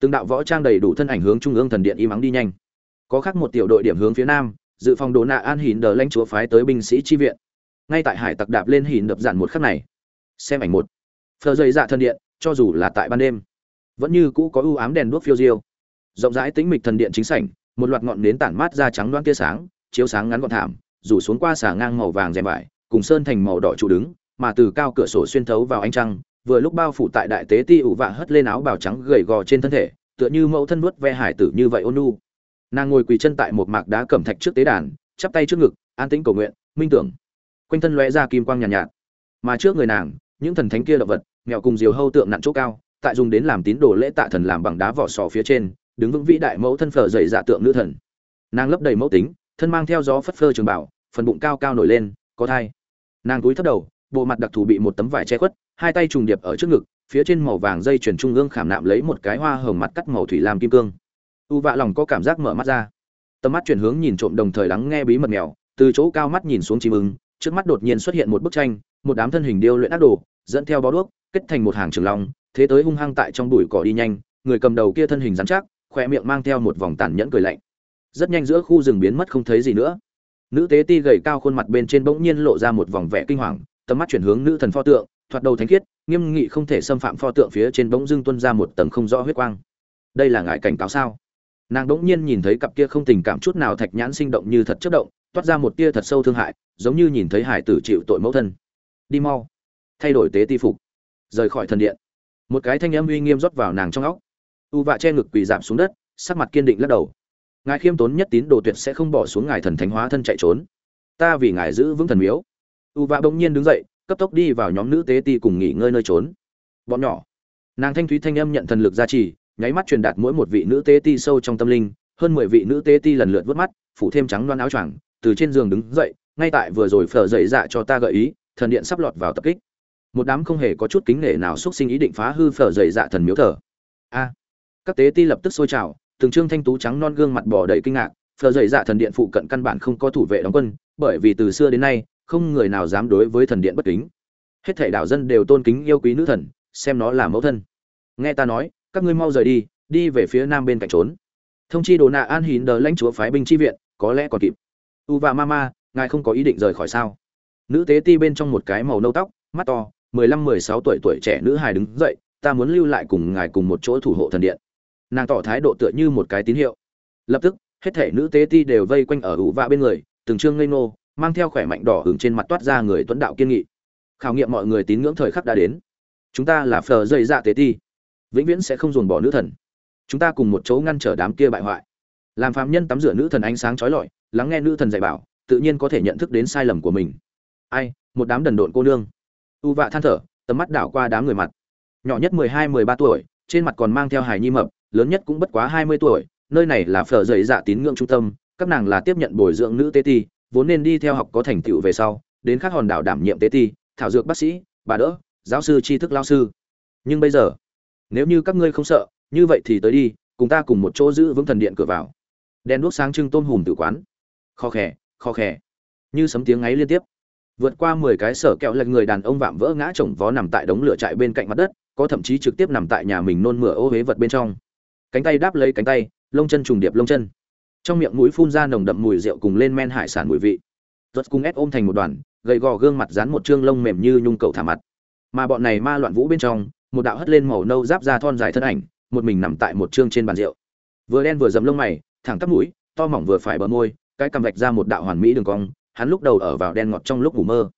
từng đạo võ trang đầy đủ thân ảnh hướng trung ương thần điện im ắng đi nhanh. Có khác một tiểu đội điểm hướng phía nam, dự phòng đồ nạ an hìn đờ lãnh chúa phái tới binh sĩ chi viện. Ngay tại hải tặc đạp lên hìn đập dạn một khắc này. Xem ảnh một. Phờ dày dạ thần điện, cho dù là tại ban đêm, vẫn như cũ có ưu ám đèn đuốc phiêu diêu. Rộng rãi tĩnh mịch thần điện chính sảnh, một loạt ngọn nến tản mát ra trắng loang tia sáng, chiếu sáng ngắn gọn thảm, rủ xuống qua xà ngang màu vàng rèm vải, cùng sơn thành màu đỏ trụ đứng, mà từ cao cửa sổ xuyên thấu vào ánh trăng vừa lúc bao phủ tại đại tế ti ủ vạ hất lên áo bào trắng gầy gò trên thân thể tựa như mẫu thân nuốt ve hải tử như vậy ôn nu nàng ngồi quỳ chân tại một mạc đá cẩm thạch trước tế đàn chắp tay trước ngực an tĩnh cầu nguyện minh tưởng. Quanh thân lóe ra kim quang nhàn nhạt, nhạt. Mà trước người nàng những thần thánh kia động vật mẹo cùng diều hâu tượng nặng chỗ cao tại dùng đến làm tín đồ lễ tạ thần làm bằng đá vỏ sò phía trên đứng vững vĩ đại mẫu thân phở dày dạ tượng nữ thần. Nàng lấp đầy mẫu tính thân mang theo gió phất phơ trường bảo phần bụng cao cao nổi lên có thai. Nàng cúi thấp đầu bộ mặt đặc thù bị một tấm vải che khuất hai tay trùng điệp ở trước ngực, phía trên màu vàng dây chuyền trung ương khảm nạm lấy một cái hoa hồng mặt cắt màu thủy lam kim cương. U vạ lòng có cảm giác mở mắt ra. Tầm mắt chuyển hướng nhìn trộm đồng thời lắng nghe bí mật mèo, từ chỗ cao mắt nhìn xuống chim ưng, trước mắt đột nhiên xuất hiện một bức tranh, một đám thân hình điêu luyện ác đồ, dẫn theo bó đuốc, kết thành một hàng trường long, thế tới hung hăng tại trong bụi cỏ đi nhanh, người cầm đầu kia thân hình rắn chắc khoe miệng mang theo một vòng tàn nhẫn cười lạnh. Rất nhanh giữa khu rừng biến mất không thấy gì nữa. Nữ tế ti gầy cao khuôn mặt bên trên bỗng nhiên lộ ra một vòng vẻ kinh hoàng, tầm mắt chuyển hướng nữ thần pho tượng thoạt đầu thánh khiết, nghiêm nghị không thể xâm phạm pho tượng phía trên bỗng dưng tuân ra một tầng không rõ huyết quang. Đây là ngại cảnh cáo sao? Nàng đ ỗ n g nhiên nhìn thấy cặp kia không tình cảm chút nào thạch nhãn sinh động như thật chất động, toát ra một tia thật sâu thương hại, giống như nhìn thấy hải tử chịu tội mẫu thân. Đi mau, thay đổi tế ti phục. Rời khỏi thần điện. Một cái thanh âm uy nghiêm rót vào nàng trong óc. U vạ che ngực quỳ giảm xuống đất, sắc mặt kiên định lắc đầu. Ngài khiêm tốn nhất tín đồ tuyệt sẽ không bỏ xuống ngài thần thánh hóa thân chạy trốn. Ta vì ngài giữ vững thần miếu. U vạ bỗng nhiên đứng dậy cấp tốc đi vào nhóm nữ tế ti cùng nghỉ ngơi nơi trốn. Bọn nhỏ. Nàng thanh thúy thanh âm nhận thần lực gia trì, nháy mắt truyền đạt mỗi một vị nữ tế ti sâu trong tâm linh, hơn mười vị nữ tế ti lần lượt vớt mắt, phủ thêm trắng loan áo choàng, từ trên giường đứng dậy, ngay tại vừa rồi phở dậy dạ cho ta gợi ý, thần điện sắp lọt vào tập kích. Một đám không hề có chút kính nể nào xúc sinh ý định phá hư phở dậy dạ thần miếu thờ. A. Các tế ti lập tức sôi trào, từng trương thanh tú trắng non gương mặt bò đầy kinh ngạc, phở dậy dạ thần điện phụ cận căn bản không có thủ vệ đóng quân, bởi vì từ xưa đến nay không người nào dám đối với thần điện bất kính. Hết thảy đảo dân đều tôn kính yêu quý nữ thần, xem nó là mẫu thân. Nghe ta nói, các ngươi mau rời đi đi về phía nam bên cạnh trốn. Thông chi đồ nạ an hín đờ lãnh chúa phái binh chi viện, có lẽ còn kịp. U và mama ngài không có ý định rời khỏi sao? Nữ tế ti bên trong một cái màu nâu tóc, mắt to, mười lăm, mười sáu tuổi tuổi trẻ nữ hài đứng dậy, ta muốn lưu lại cùng ngài cùng một chỗ thủ hộ thần điện. Nàng tỏ thái độ tựa như một cái tín hiệu. Lập tức, hết thể nữ tế ti đều vây quanh ở ủ vạ bên người, từng trương ngây ngô mang theo khỏe mạnh đỏ hưởng trên mặt toát ra người tuấn đạo kiên nghị. Khảo nghiệm mọi người tín ngưỡng thời khắc đã đến. Chúng ta là phờ dây dạ tế ti. Vĩnh viễn sẽ không dồn bỏ nữ thần. Chúng ta cùng một chỗ ngăn trở đám kia bại hoại. Làm phạm nhân tắm rửa nữ thần ánh sáng trói lọi, lắng nghe nữ thần dạy bảo, tự nhiên có thể nhận thức đến sai lầm của mình. Ai, một đám đần độn cô nương. U vạ than thở, tầm mắt đảo qua đám người mặt. Nhỏ nhất mười hai, mười ba tuổi, trên mặt còn mang theo hài nhi mập, lớn nhất cũng bất quá hai mươi tuổi, nơi này là phở dày dạ tín ngưỡng trung tâm, các nàng là tiếp nhận bồi dưỡng nữ tế ti vốn nên đi theo học có thành tựu về sau, đến các hòn đảo đảm nhiệm tế ti, thảo dược bác sĩ, bà đỡ, giáo sư tri thức lao sư. Nhưng bây giờ, nếu như các ngươi không sợ, như vậy thì tới đi, cùng ta cùng một chỗ giữ vững thần điện cửa vào. Đèn đuốc sáng trưng tôm hùm tử quán. Kho khè kho khè. Như sấm tiếng ấy liên tiếp. Vượt qua mười cái sở kẹo lệch người đàn ông vạm vỡ ngã chồng vó nằm tại đống lửa trại bên cạnh mặt đất, có thậm chí trực tiếp nằm tại nhà mình nôn mửa ô huế vật bên trong. Cánh tay đáp lấy cánh tay, lông chân trùng điệp lông chân trong miệng mũi phun ra nồng đậm mùi rượu cùng lên men hải sản mùi vị. Rốt cung ép ôm thành một đoàn, gầy gò gương mặt dán một trương lông mềm như nhung cầu thả mặt. Mà bọn này ma loạn vũ bên trong, một đạo hất lên màu nâu giáp ra thon dài thân ảnh, một mình nằm tại một trương trên bàn rượu. Vừa đen vừa dầm lông mày, thẳng tắp mũi, to mỏng vừa phải bờ môi, cái cằm vạch ra một đạo hoàn mỹ đường cong, hắn lúc đầu ở vào đen ngọt trong lúc ngủ mơ.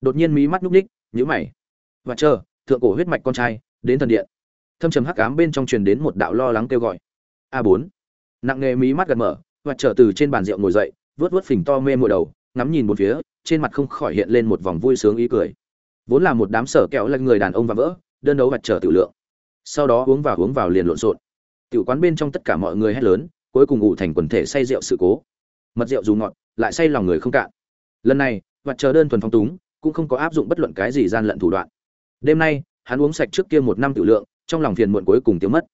Đột nhiên mí mắt nhúc ních nhữ mày. Và chờ, thượng cổ huyết mạch con trai, đến thần điện. Thâm trầm hắc ám bên trong truyền đến một đạo lo lắng kêu gọi. A bốn. Nặng nề mí mắt gần mở hoạt trở từ trên bàn rượu ngồi dậy vớt vớt phình to mê mùa đầu, ngắm nhìn một phía, trên mặt không khỏi hiện lên một vòng vui sướng ý cười. Vốn là một đám sở kẹo lạnh người đàn ông và vỡ, đơn đấu hoạt trở tiểu lượng. Sau đó uống vào uống vào liền lộn xộn. Tiểu quán bên trong tất cả mọi người hét lớn, cuối cùng ủ thành quần thể say rượu sự cố. Mật rượu dù ngọt, lại say lòng người không cạn. Lần này hoạt chờ đơn thuần phong túng, cũng không có áp dụng bất luận cái gì gian lận thủ đoạn. Đêm nay, hắn uống sạch trước kia một năm tiểu lượng, trong lòng phiền muộn cuối cùng tiêu mất.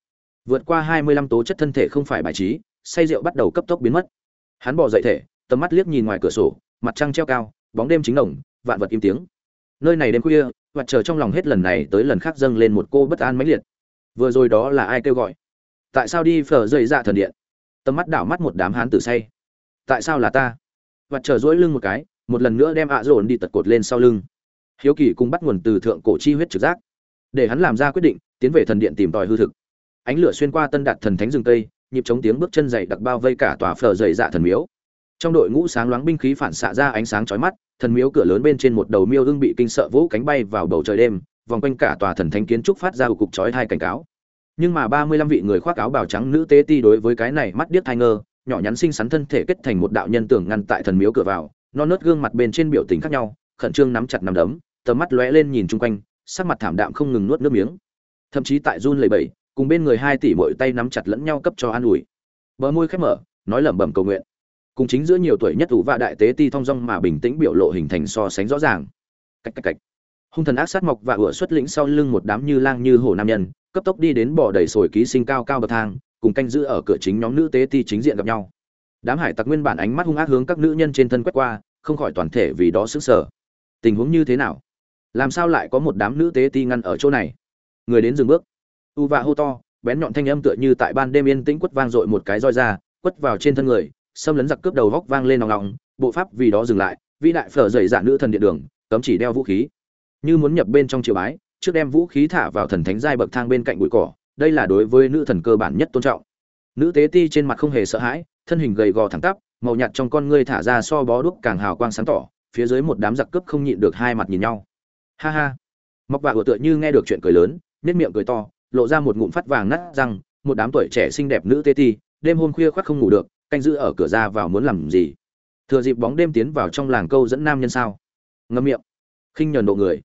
Vượt qua hai mươi lăm tố chất thân thể không phải bài trí say rượu bắt đầu cấp tốc biến mất. Hắn bỏ dậy thể, tầm mắt liếc nhìn ngoài cửa sổ, mặt trăng treo cao, bóng đêm chính đồng, vạn vật im tiếng. Nơi này đêm khuya vặt chờ trong lòng hết lần này tới lần khác dâng lên một cô bất an mãnh liệt. Vừa rồi đó là ai kêu gọi? Tại sao đi phở dậy dạ thần điện? Tầm mắt đảo mắt một đám hán tử say. Tại sao là ta? Và trở duỗi lưng một cái, một lần nữa đem ạ à dồn đi tật cột lên sau lưng. Hiếu kỳ cùng bắt nguồn từ thượng cổ chi huyết trực giác. Để hắn làm ra quyết định, tiến về thần điện tìm tòi hư thực. Ánh lửa xuyên qua tân đạt thần thánh rừng tây nhịp chống tiếng bước chân dày đặc bao vây cả tòa phở dày dạ thần miếu. Trong đội ngũ sáng loáng binh khí phản xạ ra ánh sáng chói mắt, thần miếu cửa lớn bên trên một đầu miêu hưng bị kinh sợ vỗ cánh bay vào bầu trời đêm, vòng quanh cả tòa thần thánh kiến trúc phát ra cục chói hai cảnh cáo. Nhưng mà ba mươi lăm vị người khoác áo bào trắng nữ tế ti đối với cái này mắt điếc thai ngơ, nhỏ nhắn xinh xắn thân thể kết thành một đạo nhân tường ngăn tại thần miếu cửa vào, non nớt gương mặt bên trên biểu tình khác nhau, khẩn trương nắm chặt nắm đấm, tầm mắt lóe lên nhìn chung quanh, sắc mặt thảm đạm không ngừng nuốt nước miếng. Thậm chí tại run lầy bẩy cùng bên người hai tỷ mỗi tay nắm chặt lẫn nhau cấp cho an ủi. Bờ môi khép mở, nói lẩm bẩm cầu nguyện. Cùng chính giữa nhiều tuổi nhất ủ và đại tế ti thong dong mà bình tĩnh biểu lộ hình thành so sánh rõ ràng. Cách cách cách. Hung thần ác sát mọc và ủa xuất lĩnh sau lưng một đám như lang như hổ nam nhân, cấp tốc đi đến bỏ đầy sồi ký sinh cao cao bậc thang, cùng canh giữ ở cửa chính nhóm nữ tế ti chính diện gặp nhau. Đám hải tặc nguyên bản ánh mắt hung ác hướng các nữ nhân trên thân quét qua, không khỏi toàn thể vì đó sững sờ. Tình huống như thế nào? Làm sao lại có một đám nữ tế ti ngăn ở chỗ này? Người đến dừng bước u vạ hô to, bén nhọn thanh âm tựa như tại ban đêm yên tĩnh quất vang dội một cái roi ra, quất vào trên thân người, xâm lấn giặc cướp đầu góc vang lên nòng nòng bộ pháp vì đó dừng lại, vĩ đại phở dày dạ nữ thần điện đường, cấm chỉ đeo vũ khí. Như muốn nhập bên trong triều bái, trước đem vũ khí thả vào thần thánh giai bậc thang bên cạnh bụi cỏ, đây là đối với nữ thần cơ bản nhất tôn trọng. Nữ tế ti trên mặt không hề sợ hãi, thân hình gầy gò thẳng tắp, màu nhạt trong con ngươi thả ra so bó đuốc càng hào quang sáng tỏ, phía dưới một đám giặc cướp không nhịn được hai mặt nhìn nhau. Ha ha. Mọc vạ ủa tựa như nghe được chuyện cười lớn nết miệng cười to lộ ra một ngụm phát vàng nát răng, một đám tuổi trẻ xinh đẹp nữ tế ti, đêm hôm khuya khoác không ngủ được, canh giữ ở cửa ra vào muốn làm gì? Thừa dịp bóng đêm tiến vào trong làng câu dẫn nam nhân sao? Ngâm miệng. Khinh nhờn độ người.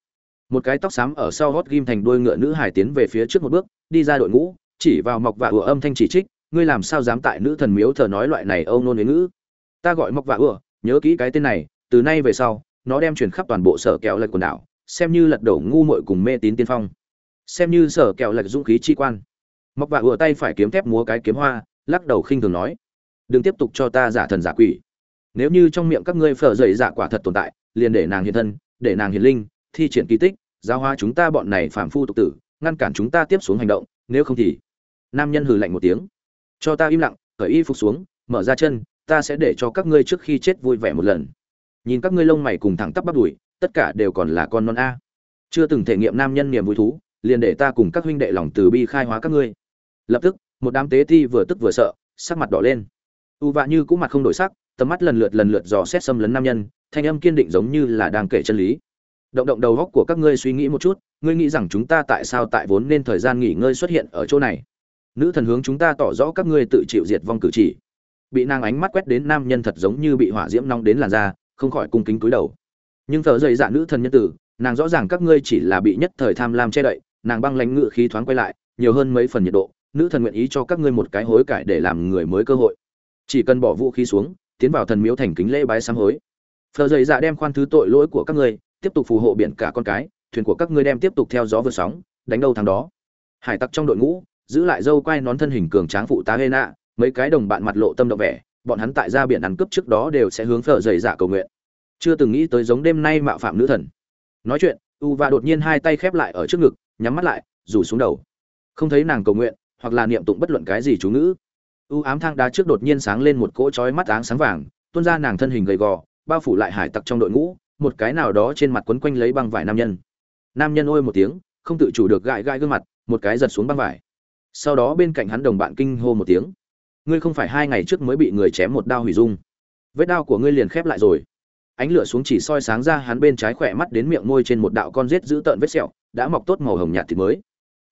Một cái tóc xám ở sau hót ghim thành đuôi ngựa nữ hải tiến về phía trước một bước, đi ra đội ngũ, chỉ vào mọc vạ ủa âm thanh chỉ trích, ngươi làm sao dám tại nữ thần miếu thờ nói loại này âu nôn với ngữ? Ta gọi mọc vạ ủa nhớ kỹ cái tên này, từ nay về sau, nó đem truyền khắp toàn bộ sở kẹo lệch quần đảo, xem như lật đổ ngu muội cùng mê tín tiên phong xem như sở kẹo lệch dũng khí chi quan. Mọc vạ ùa tay phải kiếm thép múa cái kiếm hoa, lắc đầu khinh thường nói, đừng tiếp tục cho ta giả thần giả quỷ. Nếu như trong miệng các ngươi phở dậy giả quả thật tồn tại, liền để nàng hiện thân, để nàng hiền linh, thi triển kỳ tích, giáo hóa chúng ta bọn này phản phu tục tử, ngăn cản chúng ta tiếp xuống hành động, nếu không thì nam nhân hừ lạnh một tiếng, cho ta im lặng, cởi y phục xuống, mở ra chân, ta sẽ để cho các ngươi trước khi chết vui vẻ một lần. Nhìn các ngươi lông mày cùng thẳng tắp bắp đùi, tất cả đều còn là con non a. Chưa từng thể nghiệm nam nhân niềm vui thú liền để ta cùng các huynh đệ lòng từ bi khai hóa các ngươi. Lập tức, một đám tế thi vừa tức vừa sợ, sắc mặt đỏ lên. U vạ như cũng mặt không đổi sắc, tầm mắt lần lượt lần lượt dò xét xâm lấn nam nhân, thanh âm kiên định giống như là đang kể chân lý. Động động đầu góc của các ngươi suy nghĩ một chút, ngươi nghĩ rằng chúng ta tại sao tại vốn nên thời gian nghỉ ngơi xuất hiện ở chỗ này? Nữ thần hướng chúng ta tỏ rõ các ngươi tự chịu diệt vong cử chỉ. Bị nàng ánh mắt quét đến nam nhân thật giống như bị hỏa diễm nóng đến làn da, không khỏi cung kính cúi đầu. Nhưng thợ dậy dạ nữ thần nhân tử, nàng rõ ràng các ngươi chỉ là bị nhất thời tham lam che đậy nàng băng lãnh ngự khí thoáng quay lại nhiều hơn mấy phần nhiệt độ nữ thần nguyện ý cho các ngươi một cái hối cải để làm người mới cơ hội. Chỉ cần bỏ vũ khí xuống tiến vào thần miếu thành kính lễ bái sám hối. Phở dậy dạ đem khoan thứ tội lỗi của các ngươi tiếp tục phù hộ biển cả con cái thuyền của các ngươi đem tiếp tục theo gió vượt sóng đánh đâu thằng đó. Hải tặc trong đội ngũ giữ lại dâu quay nón thân hình cường tráng phụ tá Hena, mấy cái đồng bạn mặt lộ tâm động vẻ bọn hắn tại ra biển ăn cướp trước đó đều sẽ hướng phở dày dạ cầu nguyện. Chưa từng nghĩ tới giống đêm nay mạo phạm nữ thần. Nói chuyện u và đột nhiên hai tay khép lại ở trước ngực nhắm mắt lại, rủ xuống đầu. Không thấy nàng cầu nguyện, hoặc là niệm tụng bất luận cái gì chú ngữ. U ám thang đá trước đột nhiên sáng lên một cỗ chói mắt áng sáng vàng, tuôn ra nàng thân hình gầy gò, bao phủ lại hải tặc trong đội ngũ, một cái nào đó trên mặt quấn quanh lấy băng vải nam nhân. Nam nhân ôi một tiếng, không tự chủ được gãi gãi gương mặt, một cái giật xuống băng vải. Sau đó bên cạnh hắn đồng bạn kinh hô một tiếng. Ngươi không phải hai ngày trước mới bị người chém một đao hủy dung. Vết đao của ngươi liền khép lại rồi. Ánh lửa xuống chỉ soi sáng ra hắn bên trái khỏe mắt đến miệng môi trên một đạo con rết giữ tợn vết sẹo đã mọc tốt màu hồng nhạt thịt mới.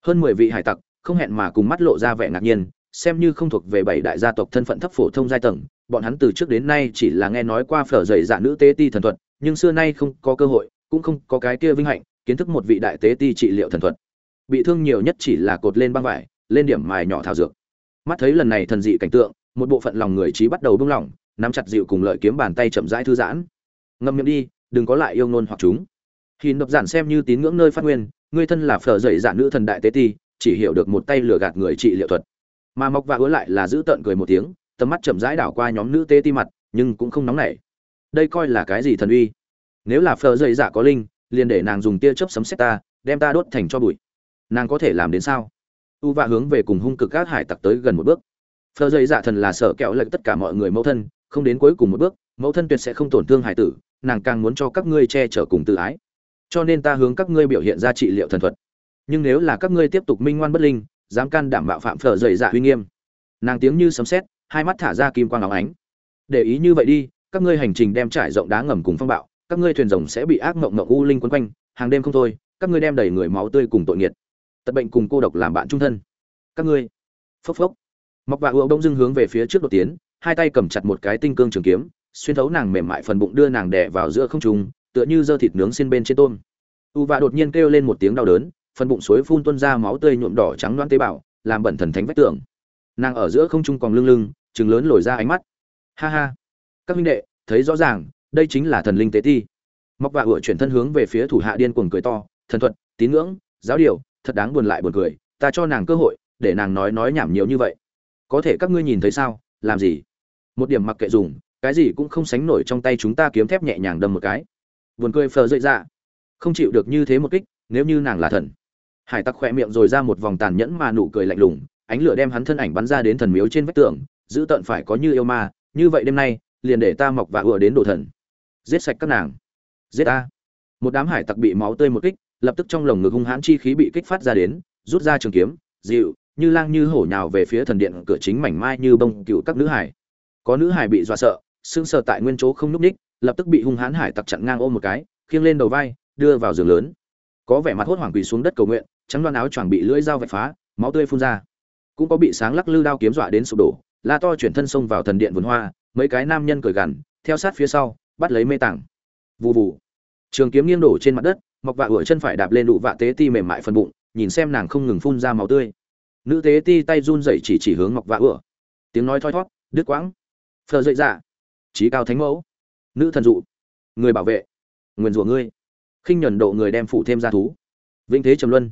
Hơn mười vị hải tặc, không hẹn mà cùng mắt lộ ra vẻ ngạc nhiên, xem như không thuộc về bảy đại gia tộc thân phận thấp phổ thông giai tầng, bọn hắn từ trước đến nay chỉ là nghe nói qua phở dày dạ nữ tế ti thần thuật, nhưng xưa nay không có cơ hội, cũng không có cái kia vinh hạnh, kiến thức một vị đại tế ti trị liệu thần thuật. Bị thương nhiều nhất chỉ là cột lên băng vải, lên điểm mài nhỏ thảo dược. Mắt thấy lần này thần dị cảnh tượng, một bộ phận lòng người trí bắt đầu buông lỏng, nắm chặt dịu cùng lợi kiếm bàn tay chậm rãi thư giãn. Ngâm miệng đi, đừng có lại yêu ngôn hoặc chúng khi nộp giản xem như tín ngưỡng nơi phát nguyên người thân là phở dậy giản nữ thần đại tế ti, chỉ hiểu được một tay lừa gạt người trị liệu thuật. Mà mọc và hứa lại là giữ tợn cười một tiếng, tầm mắt chậm rãi đảo qua nhóm nữ tế ti mặt, nhưng cũng không nóng nảy. Đây coi là cái gì thần uy? Nếu là phở dậy giả có linh, liền để nàng dùng tia chớp sấm xét ta, đem ta đốt thành cho bụi. Nàng có thể làm đến sao? U vạ hướng về cùng hung cực các hải tặc tới gần một bước. Phở dậy giả thần là sợ kẹo lệch tất cả mọi người mẫu thân, không đến cuối cùng một bước, mẫu thân tuyệt sẽ không tổn thương hải tử, nàng càng muốn cho các ngươi che chở cùng tự ái cho nên ta hướng các ngươi biểu hiện ra trị liệu thần thuật. Nhưng nếu là các ngươi tiếp tục minh ngoan bất linh, dám can đảm bạo phạm phở dậy dạ uy nghiêm. Nàng tiếng như sấm sét, hai mắt thả ra kim quang óng ánh. Để ý như vậy đi, các ngươi hành trình đem trải rộng đá ngầm cùng phong bạo, các ngươi thuyền rồng sẽ bị ác mộng mộng u linh quấn quanh, hàng đêm không thôi, các ngươi đem đầy người máu tươi cùng tội nghiệt. Tật bệnh cùng cô độc làm bạn trung thân. Các ngươi. Phốc phốc. Mọc và ùa đông dưng hướng về phía trước đột tiến, hai tay cầm chặt một cái tinh cương trường kiếm, xuyên thấu nàng mềm mại phần bụng đưa nàng đè vào giữa không trung tựa như dơ thịt nướng xin bên trên tôm. U và đột nhiên kêu lên một tiếng đau đớn, phần bụng suối phun tuôn ra máu tươi nhuộm đỏ trắng loãng tế bào, làm bẩn thần thánh vách tường. Nàng ở giữa không trung còn lưng lưng chừng lớn lồi ra ánh mắt. Ha ha. Các huynh đệ, thấy rõ ràng, đây chính là thần linh tế ti. Móc và ủa chuyển thân hướng về phía thủ hạ điên cuồng cười to, thần thuật, tín ngưỡng, giáo điều, thật đáng buồn lại buồn cười, ta cho nàng cơ hội, để nàng nói nói nhảm nhiều như vậy. Có thể các ngươi nhìn thấy sao, làm gì? Một điểm mặc kệ dùng, cái gì cũng không sánh nổi trong tay chúng ta kiếm thép nhẹ nhàng đâm một cái buồn cười phờ dậy ra không chịu được như thế một kích, nếu như nàng là thần. Hải tặc khỏe miệng rồi ra một vòng tàn nhẫn mà nụ cười lạnh lùng, ánh lửa đem hắn thân ảnh bắn ra đến thần miếu trên vách tường, giữ tận phải có như yêu ma, như vậy đêm nay, liền để ta mọc và ùa đến đồ thần. Giết sạch các nàng. Giết ta một đám hải tặc bị máu tươi một kích, lập tức trong lồng ngực hung hãn chi khí bị kích phát ra đến, rút ra trường kiếm, dịu, như lang như hổ nhào về phía thần điện cửa chính mảnh mai như bông cựu các nữ hải. Có nữ hải bị dọa sợ, sững sờ tại nguyên chỗ không núp ních lập tức bị hung hãn hải tặc chặn ngang ôm một cái, khiêng lên đầu vai, đưa vào giường lớn. Có vẻ mặt hốt hoảng quỳ xuống đất cầu nguyện, trắng đoan áo choàng bị lưỡi dao vạch phá, máu tươi phun ra. Cũng có bị sáng lắc lư đao kiếm dọa đến sụp đổ, la to chuyển thân xông vào thần điện vườn hoa, mấy cái nam nhân cởi gằn, theo sát phía sau, bắt lấy mê tảng. Vù vù. Trường kiếm nghiêng đổ trên mặt đất, mọc vạ ủi chân phải đạp lên đụ vạ tế ti mềm mại phần bụng, nhìn xem nàng không ngừng phun ra máu tươi. Nữ tế ti tay run rẩy chỉ chỉ hướng mọc vạ ủa. Tiếng nói thoi thót, đứt quãng. Phờ dậy dạ. Trí cao thánh mẫu nữ thần dụ. Người bảo vệ. Nguyền rủa ngươi. Khinh nhuần độ người đem phụ thêm ra thú. Vĩnh thế trầm luân.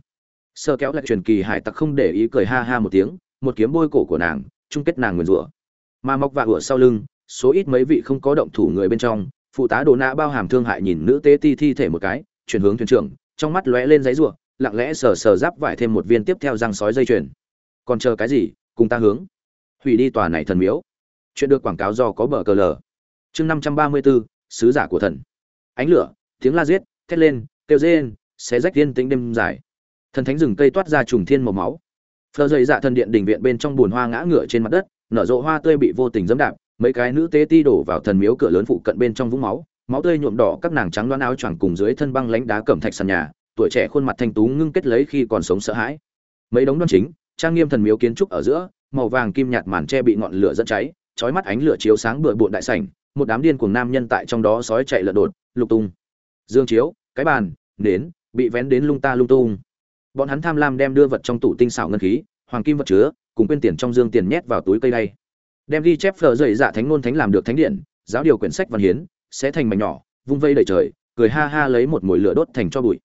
Sơ kéo lại truyền kỳ hải tặc không để ý cười ha ha một tiếng, một kiếm bôi cổ của nàng, chung kết nàng nguyền rủa. Mà mọc vạ ủa sau lưng, số ít mấy vị không có động thủ người bên trong, phụ tá đồ nã bao hàm thương hại nhìn nữ tế ti thi thể một cái, chuyển hướng thuyền trưởng, trong mắt lóe lên giấy rủa lặng lẽ sờ sờ giáp vải thêm một viên tiếp theo răng sói dây chuyền. Còn chờ cái gì, cùng ta hướng. Hủy đi tòa này thần miếu. Chuyện được quảng cáo do có bờ cờ lờ chương năm trăm ba mươi bốn, sứ giả của thần. Ánh lửa, tiếng la giết, thét lên, kêu rên, xé rách tiên tĩnh đêm dài. Thần thánh rừng cây toát ra trùng thiên màu máu. Phờ dày dạ thần điện đình viện bên trong bùn hoa ngã ngựa trên mặt đất, nở rộ hoa tươi bị vô tình dẫm đạp, mấy cái nữ tế ti đổ vào thần miếu cửa lớn phụ cận bên trong vũng máu máu tươi nhuộm đỏ các nàng trắng đoán áo choàng cùng dưới thân băng lãnh đá cẩm thạch sàn nhà, tuổi trẻ khuôn mặt thanh tú ngưng kết lấy khi còn sống sợ hãi. Mấy đống đoan chính, trang nghiêm thần miếu kiến trúc ở giữa, màu vàng kim nhạt màn tre bị ngọn lửa dẫn cháy, chói mắt ánh lửa chiếu sáng bừa bộn đại sảnh một đám điên cuồng nam nhân tại trong đó sói chạy lợn đột, lục tung. Dương chiếu, cái bàn, nến, bị vén đến lung ta lung tung. Bọn hắn tham lam đem đưa vật trong tủ tinh xảo ngân khí, hoàng kim vật chứa, cùng quên tiền trong dương tiền nhét vào túi cây đây đem ghi chép phở dậy dạ thánh ngôn thánh làm được thánh điện, giáo điều quyển sách văn hiến, sẽ thành mảnh nhỏ, vung vây đầy trời, cười ha ha lấy một mùi lửa đốt thành cho bụi.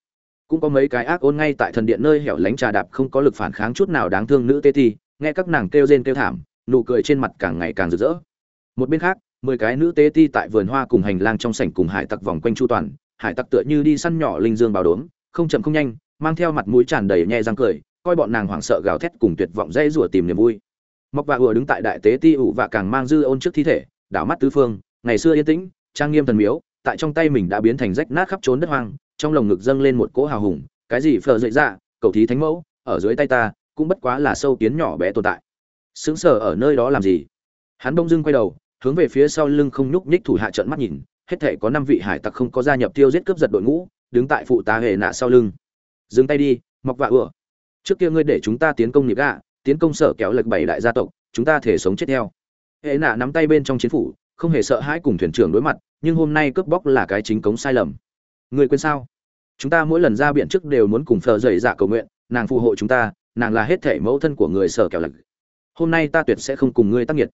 Cũng có mấy cái ác ôn ngay tại thần điện nơi hẻo lánh trà đạp không có lực phản kháng chút nào đáng thương nữ tê thi, nghe các nàng kêu rên kêu thảm, nụ cười trên mặt càng ngày càng rực rỡ. Một bên khác mười cái nữ tế ti tại vườn hoa cùng hành lang trong sảnh cùng hải tặc vòng quanh chu toàn, hải tặc tựa như đi săn nhỏ linh dương bào đốm, không chậm không nhanh, mang theo mặt mũi tràn đầy nhe răng cười, coi bọn nàng hoảng sợ gào thét cùng tuyệt vọng dễ rủa tìm niềm vui. Mọc và ùa đứng tại đại tế ti ủ và càng mang dư ôn trước thi thể, đảo mắt tứ phương, ngày xưa yên tĩnh, trang nghiêm thần miếu, tại trong tay mình đã biến thành rách nát khắp trốn đất hoang, trong lồng ngực dâng lên một cỗ hào hùng, cái gì phờ dậy ra cầu thí thánh mẫu, ở dưới tay ta, cũng bất quá là sâu kiến nhỏ bé tồn tại. Sững sờ ở nơi đó làm gì? Hắn bông dưng quay đầu hướng về phía sau lưng không nhúc nhích thủ hạ trận mắt nhìn, hết thể có năm vị hải tặc không có gia nhập tiêu giết cướp giật đội ngũ, đứng tại phụ tá hề nạ sau lưng. Dừng tay đi mọc vạ ựa trước kia ngươi để chúng ta tiến công nhịp gạ tiến công sở kéo lệch bảy đại gia tộc, chúng ta thể sống chết theo. Hệ nạ nắm tay bên trong chiến phủ, không hề sợ hãi cùng thuyền trưởng đối mặt, nhưng hôm nay cướp bóc là cái chính cống sai lầm. Người quên sao? Chúng ta mỗi lần ra biện trước đều muốn cùng phờ dày dạ cầu nguyện, nàng phù hộ chúng ta, nàng là hết thể mẫu thân của người sở kéo lệch. Hôm nay ta tuyệt sẽ không cùng ngươi tác nghiệt.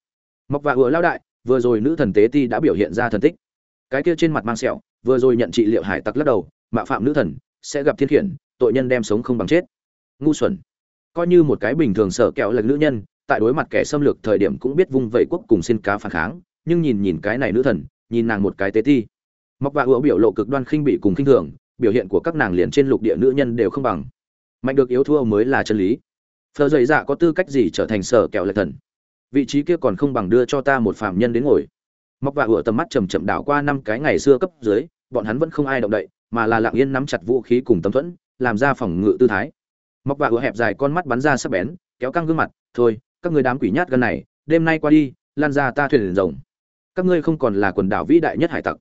Mọc vạ ựa lao đại vừa rồi nữ thần tế ti đã biểu hiện ra thần tích. Cái kia trên mặt mang sẹo, vừa rồi nhận trị liệu hải tặc lắc đầu mạ phạm nữ thần, sẽ gặp thiên khiển, tội nhân đem sống không bằng chết. Ngu xuẩn. Coi như một cái bình thường sở kẹo lệch nữ nhân, tại đối mặt kẻ xâm lược thời điểm cũng biết vung vẩy quốc cùng xin cá phản kháng, nhưng nhìn nhìn cái này nữ thần, nhìn nàng một cái tế ti. Mọc và ủa biểu lộ cực đoan khinh bị cùng khinh thường, biểu hiện của các nàng liền trên lục địa nữ nhân đều không bằng. Mạnh được yếu thua mới là chân lý. Phờ dậy dạ có tư cách gì trở thành sở kẹo lệch thần? Vị trí kia còn không bằng đưa cho ta một phạm nhân đến ngồi. Móc và ủa tầm mắt chầm chậm đảo qua năm cái ngày xưa cấp dưới, bọn hắn vẫn không ai động đậy, mà là lặng yên nắm chặt vũ khí cùng tấm thuẫn, làm ra phòng ngự tư thái. Móc và ủa hẹp dài con mắt bắn ra sắc bén, kéo căng gương mặt, thôi, các người đám quỷ nhát gần này, đêm nay qua đi, lan ra ta thuyền rồng. Các ngươi không còn là quần đảo vĩ đại nhất hải tặc.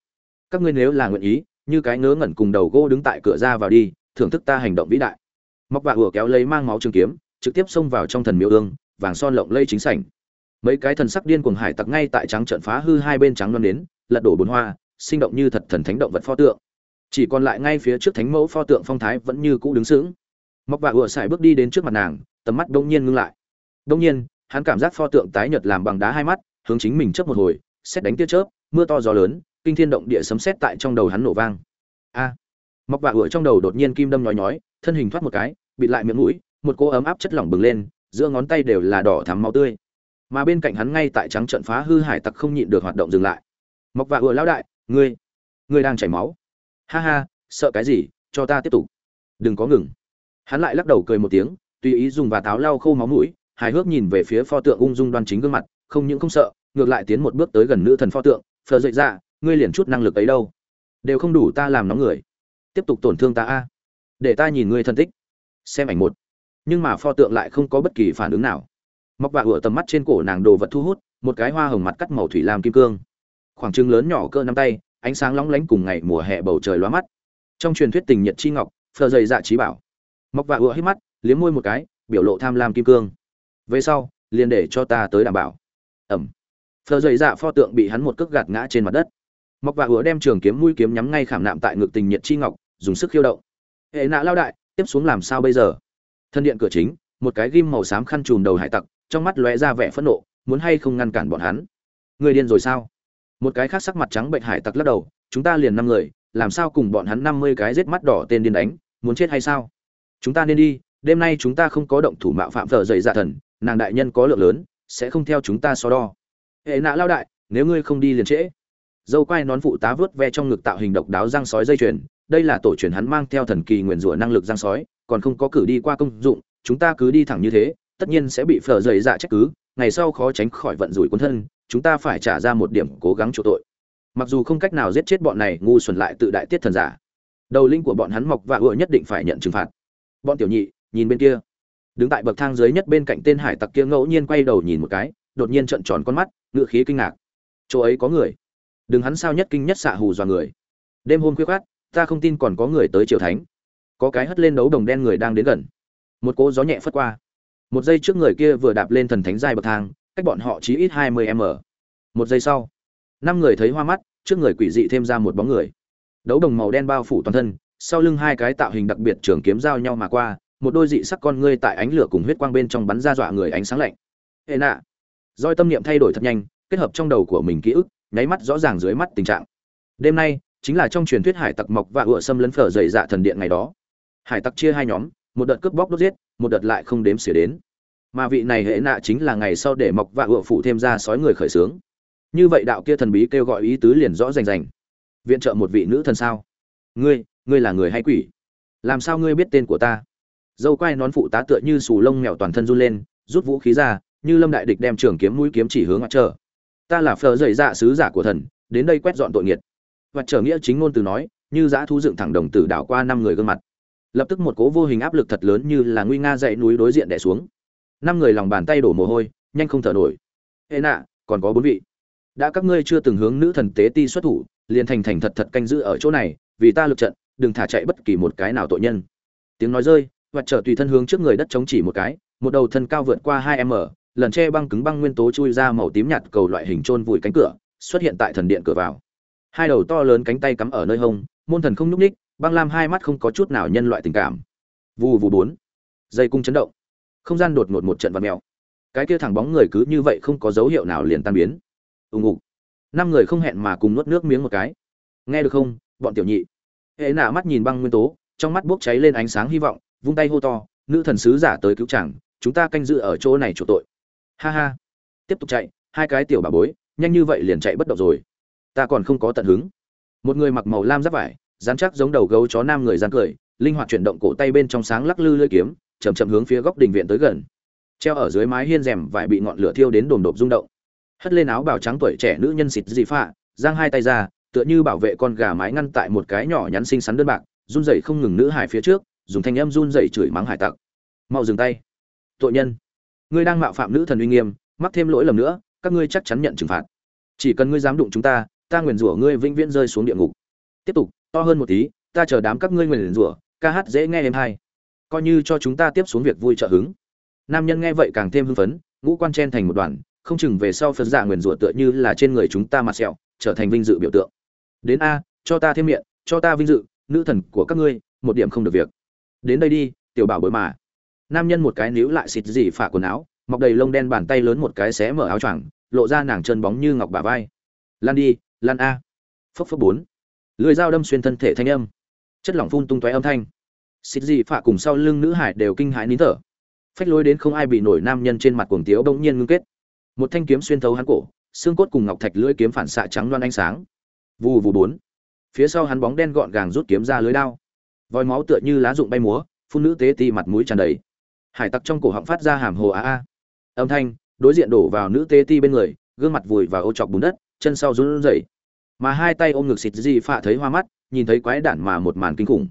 Các ngươi nếu là nguyện ý, như cái ngớ ngẩn cùng đầu gỗ đứng tại cửa ra vào đi, thưởng thức ta hành động vĩ đại. Móc và ủa kéo lấy mang máu trường kiếm, trực tiếp xông vào trong thần miêu ương, vàng son lộng lây chính sảnh mấy cái thần sắc điên cuồng hải tặc ngay tại trắng trận phá hư hai bên trắng non đến lật đổ bốn hoa, sinh động như thật thần thánh động vật pho tượng. Chỉ còn lại ngay phía trước thánh mẫu pho tượng phong thái vẫn như cũ đứng sững. Mọc và ủa xài bước đi đến trước mặt nàng, tầm mắt đông nhiên ngưng lại. Đông nhiên, hắn cảm giác pho tượng tái nhợt làm bằng đá hai mắt, hướng chính mình chớp một hồi, xét đánh tia chớp, mưa to gió lớn, kinh thiên động địa sấm sét tại trong đầu hắn nổ vang. A! Mọc và ủa trong đầu đột nhiên kim đâm nhói nhói, thân hình thoát một cái, bịt lại miệng mũi, một cô ấm áp chất lỏng bừng lên, giữa ngón tay đều là đỏ thắm máu tươi mà bên cạnh hắn ngay tại trắng trận phá hư hải tặc không nhịn được hoạt động dừng lại. Mọc và ừa lão đại, ngươi ngươi đang chảy máu. Ha ha, sợ cái gì, cho ta tiếp tục. Đừng có ngừng. Hắn lại lắc đầu cười một tiếng, tùy ý dùng và táo lau khô máu mũi, hài hước nhìn về phía pho tượng ung dung đoan chính gương mặt, không những không sợ, ngược lại tiến một bước tới gần nữ thần pho tượng, phờ dậy ra ngươi liền chút năng lực ấy đâu. Đều không đủ ta làm nóng người. Tiếp tục tổn thương ta a. Để ta nhìn ngươi thân tích. Xem ảnh một. Nhưng mà pho tượng lại không có bất kỳ phản ứng nào mọc và ủa tầm mắt trên cổ nàng đồ vật thu hút, một cái hoa hồng mặt cắt màu thủy lam kim cương. Khoảng trừng lớn nhỏ cỡ nắm tay, ánh sáng lóng lánh cùng ngày mùa hè bầu trời loa mắt. Trong truyền thuyết tình nhật chi ngọc, phờ dày dạ trí bảo. Mọc và ủa hít mắt, liếm môi một cái, biểu lộ tham lam kim cương. Về sau, liền để cho ta tới đảm bảo. Ẩm. Phờ dày dạ pho tượng bị hắn một cước gạt ngã trên mặt đất. Mọc và ủa đem trường kiếm mũi kiếm nhắm ngay khảm nạm tại ngực tình nhật chi ngọc, dùng sức khiêu động. Hệ nạ lao đại, tiếp xuống làm sao bây giờ? Thân điện cửa chính, một cái ghim màu xám khăn trùm đầu hải tặc trong mắt lóe ra vẻ phẫn nộ, muốn hay không ngăn cản bọn hắn. Người điên rồi sao? Một cái khác sắc mặt trắng bệnh hải tặc lắc đầu, chúng ta liền năm người, làm sao cùng bọn hắn năm mươi cái giết mắt đỏ tên điên đánh, muốn chết hay sao? Chúng ta nên đi, đêm nay chúng ta không có động thủ mạo phạm thờ dậy dạ thần, nàng đại nhân có lượng lớn, sẽ không theo chúng ta so đo. Hệ nạ lao đại, nếu ngươi không đi liền trễ. Dâu quai nón phụ tá vớt ve trong ngực tạo hình độc đáo răng sói dây chuyền, đây là tổ truyền hắn mang theo thần kỳ nguyền rủa năng lực răng sói, còn không có cử đi qua công dụng, chúng ta cứ đi thẳng như thế tất nhiên sẽ bị phở dày dạ trách cứ, ngày sau khó tránh khỏi vận rủi quân thân, chúng ta phải trả ra một điểm cố gắng chỗ tội. Mặc dù không cách nào giết chết bọn này ngu xuẩn lại tự đại tiết thần giả, đầu linh của bọn hắn mọc và ựa nhất định phải nhận trừng phạt. Bọn tiểu nhị, nhìn bên kia. Đứng tại bậc thang dưới nhất bên cạnh tên hải tặc kia ngẫu nhiên quay đầu nhìn một cái, đột nhiên trợn tròn con mắt ngựa khí kinh ngạc. Chỗ ấy có người. Đừng hắn sao nhất kinh nhất xạ hù dọa người. Đêm hôm khuya khoát, ta không tin còn có người tới triều thánh. Có cái hất lên đấu đồng đen người đang đến gần. Một cỗ gió nhẹ phất qua một giây trước người kia vừa đạp lên thần thánh giai bậc thang, cách bọn họ chỉ ít hai mươi m. Một giây sau, năm người thấy hoa mắt, trước người quỷ dị thêm ra một bóng người. Đấu đồng màu đen bao phủ toàn thân, sau lưng hai cái tạo hình đặc biệt trường kiếm giao nhau mà qua, một đôi dị sắc con ngươi tại ánh lửa cùng huyết quang bên trong bắn ra dọa người ánh sáng lạnh. Hệ nạ. Doi tâm niệm thay đổi thật nhanh, kết hợp trong đầu của mình ký ức, nháy mắt rõ ràng dưới mắt tình trạng. Đêm nay, chính là trong truyền thuyết hải tặc mọc và ựa xâm lấn phở dày dạ thần điện ngày đó. Hải tặc chia hai nhóm một đợt cướp bóc đốt giết, một đợt lại không đếm xỉa đến. Mà vị này hệ nạ chính là ngày sau để mọc và ựa phụ thêm ra sói người khởi sướng. như vậy đạo kia thần bí kêu gọi ý tứ liền rõ rành rành. Viện trợ một vị nữ thần sao? Ngươi ngươi là người hay quỷ? Làm sao ngươi biết tên của ta? Dâu quai nón phụ tá tựa như sù lông mèo toàn thân run lên, rút vũ khí ra, như lâm đại địch đem trường kiếm mũi kiếm chỉ hướng mặt trở ta là phờ dậy dạ sứ giả của thần, đến đây quét dọn tội nghiệt. Mặt trở nghĩa chính ngôn từ nói, như giã thu dựng thẳng đồng tử đảo qua năm người gương mặt lập tức một cố vô hình áp lực thật lớn như là nguy nga dãy núi đối diện đè xuống. Năm người lòng bàn tay đổ mồ hôi, nhanh không thở nổi. Ê nạ, còn có bốn vị. Đã các ngươi chưa từng hướng nữ thần tế ti xuất thủ, liền thành thành thật thật canh giữ ở chỗ này, vì ta lực trận, đừng thả chạy bất kỳ một cái nào tội nhân. Tiếng nói rơi, và trở tùy thân hướng trước người đất chống chỉ một cái, một đầu thân cao vượt qua hai m, lần che băng cứng băng nguyên tố chui ra màu tím nhạt cầu loại hình trôn vùi cánh cửa, xuất hiện tại thần điện cửa vào. Hai đầu to lớn cánh tay cắm ở nơi hông, môn thần không nhúc ních băng lam hai mắt không có chút nào nhân loại tình cảm. Vù vù bốn. Dây cung chấn động. Không gian đột ngột một trận vật mèo. Cái kia thẳng bóng người cứ như vậy không có dấu hiệu nào liền tan biến. Ùng ục năm người không hẹn mà cùng nuốt nước miếng một cái. Nghe được không, bọn tiểu nhị? Hệ nạ mắt nhìn băng nguyên tố, trong mắt bốc cháy lên ánh sáng hy vọng, vung tay hô to, nữ thần sứ giả tới cứu chàng, chúng ta canh giữ ở chỗ này chỗ tội. Ha ha. Tiếp tục chạy, hai cái tiểu bà bối, nhanh như vậy liền chạy bất động rồi. Ta còn không có tận hứng. Một người mặc màu lam giáp vải dán chắc giống đầu gấu chó nam người gian cười, linh hoạt chuyển động cổ tay bên trong sáng lắc lư lưỡi kiếm, chậm chậm hướng phía góc đình viện tới gần. Treo ở dưới mái hiên rèm vải bị ngọn lửa thiêu đến đồm đột rung động. Hất lên áo bào trắng tuổi trẻ nữ nhân xịt dị phạ, giang hai tay ra, tựa như bảo vệ con gà mái ngăn tại một cái nhỏ nhắn xinh xắn đơn bạc, run rẩy không ngừng nữ hải phía trước, dùng thanh âm run rẩy chửi mắng hải tặc. Mau dừng tay. Tội nhân. Ngươi đang mạo phạm nữ thần uy nghiêm, mắc thêm lỗi lầm nữa, các ngươi chắc chắn nhận trừng phạt. Chỉ cần ngươi dám đụng chúng ta ta nguyền rủa ngươi vĩnh viễn rơi xuống địa ngục. Tiếp tục to hơn một tí, ta chờ đám các ngươi nguyền rủa, ca hát dễ nghe em hay coi như cho chúng ta tiếp xuống việc vui trợ hứng. Nam nhân nghe vậy càng thêm hưng phấn, ngũ quan chen thành một đoàn, không chừng về sau phật giả nguyền rủa tựa như là trên người chúng ta mặt sẹo, trở thành vinh dự biểu tượng. Đến a, cho ta thêm miệng, cho ta vinh dự, nữ thần của các ngươi, một điểm không được việc. Đến đây đi, tiểu bảo bối mà. Nam nhân một cái níu lại xịt gì phả quần áo, mọc đầy lông đen bàn tay lớn một cái xé mở áo choàng, lộ ra nàng chân bóng như ngọc bả vai. Lan đi, lan a. Phốc phốc bốn lưỡi dao đâm xuyên thân thể thanh âm. Chất lỏng phun tung tóe âm thanh. Xịt dị phạ cùng sau lưng nữ hải đều kinh hãi nín thở. Phách lối đến không ai bị nổi nam nhân trên mặt cuồng tiếu bỗng nhiên ngưng kết. Một thanh kiếm xuyên thấu hắn cổ, xương cốt cùng ngọc thạch lưỡi kiếm phản xạ trắng loan ánh sáng. Vù vù bốn. Phía sau hắn bóng đen gọn gàng rút kiếm ra lưới đao. Vòi máu tựa như lá rụng bay múa phun nữ tế ti mặt mũi tràn đầy. Hải tặc trong cổ họng phát ra hàm hồ a a. Âm thanh, đối diện đổ vào nữ tế ti bên người, gương mặt vùi và ô chọc bùn đất, chân sau run rẩy mà hai tay ôm ngực xịt gì phạ thấy hoa mắt, nhìn thấy quái đản mà một màn kinh khủng.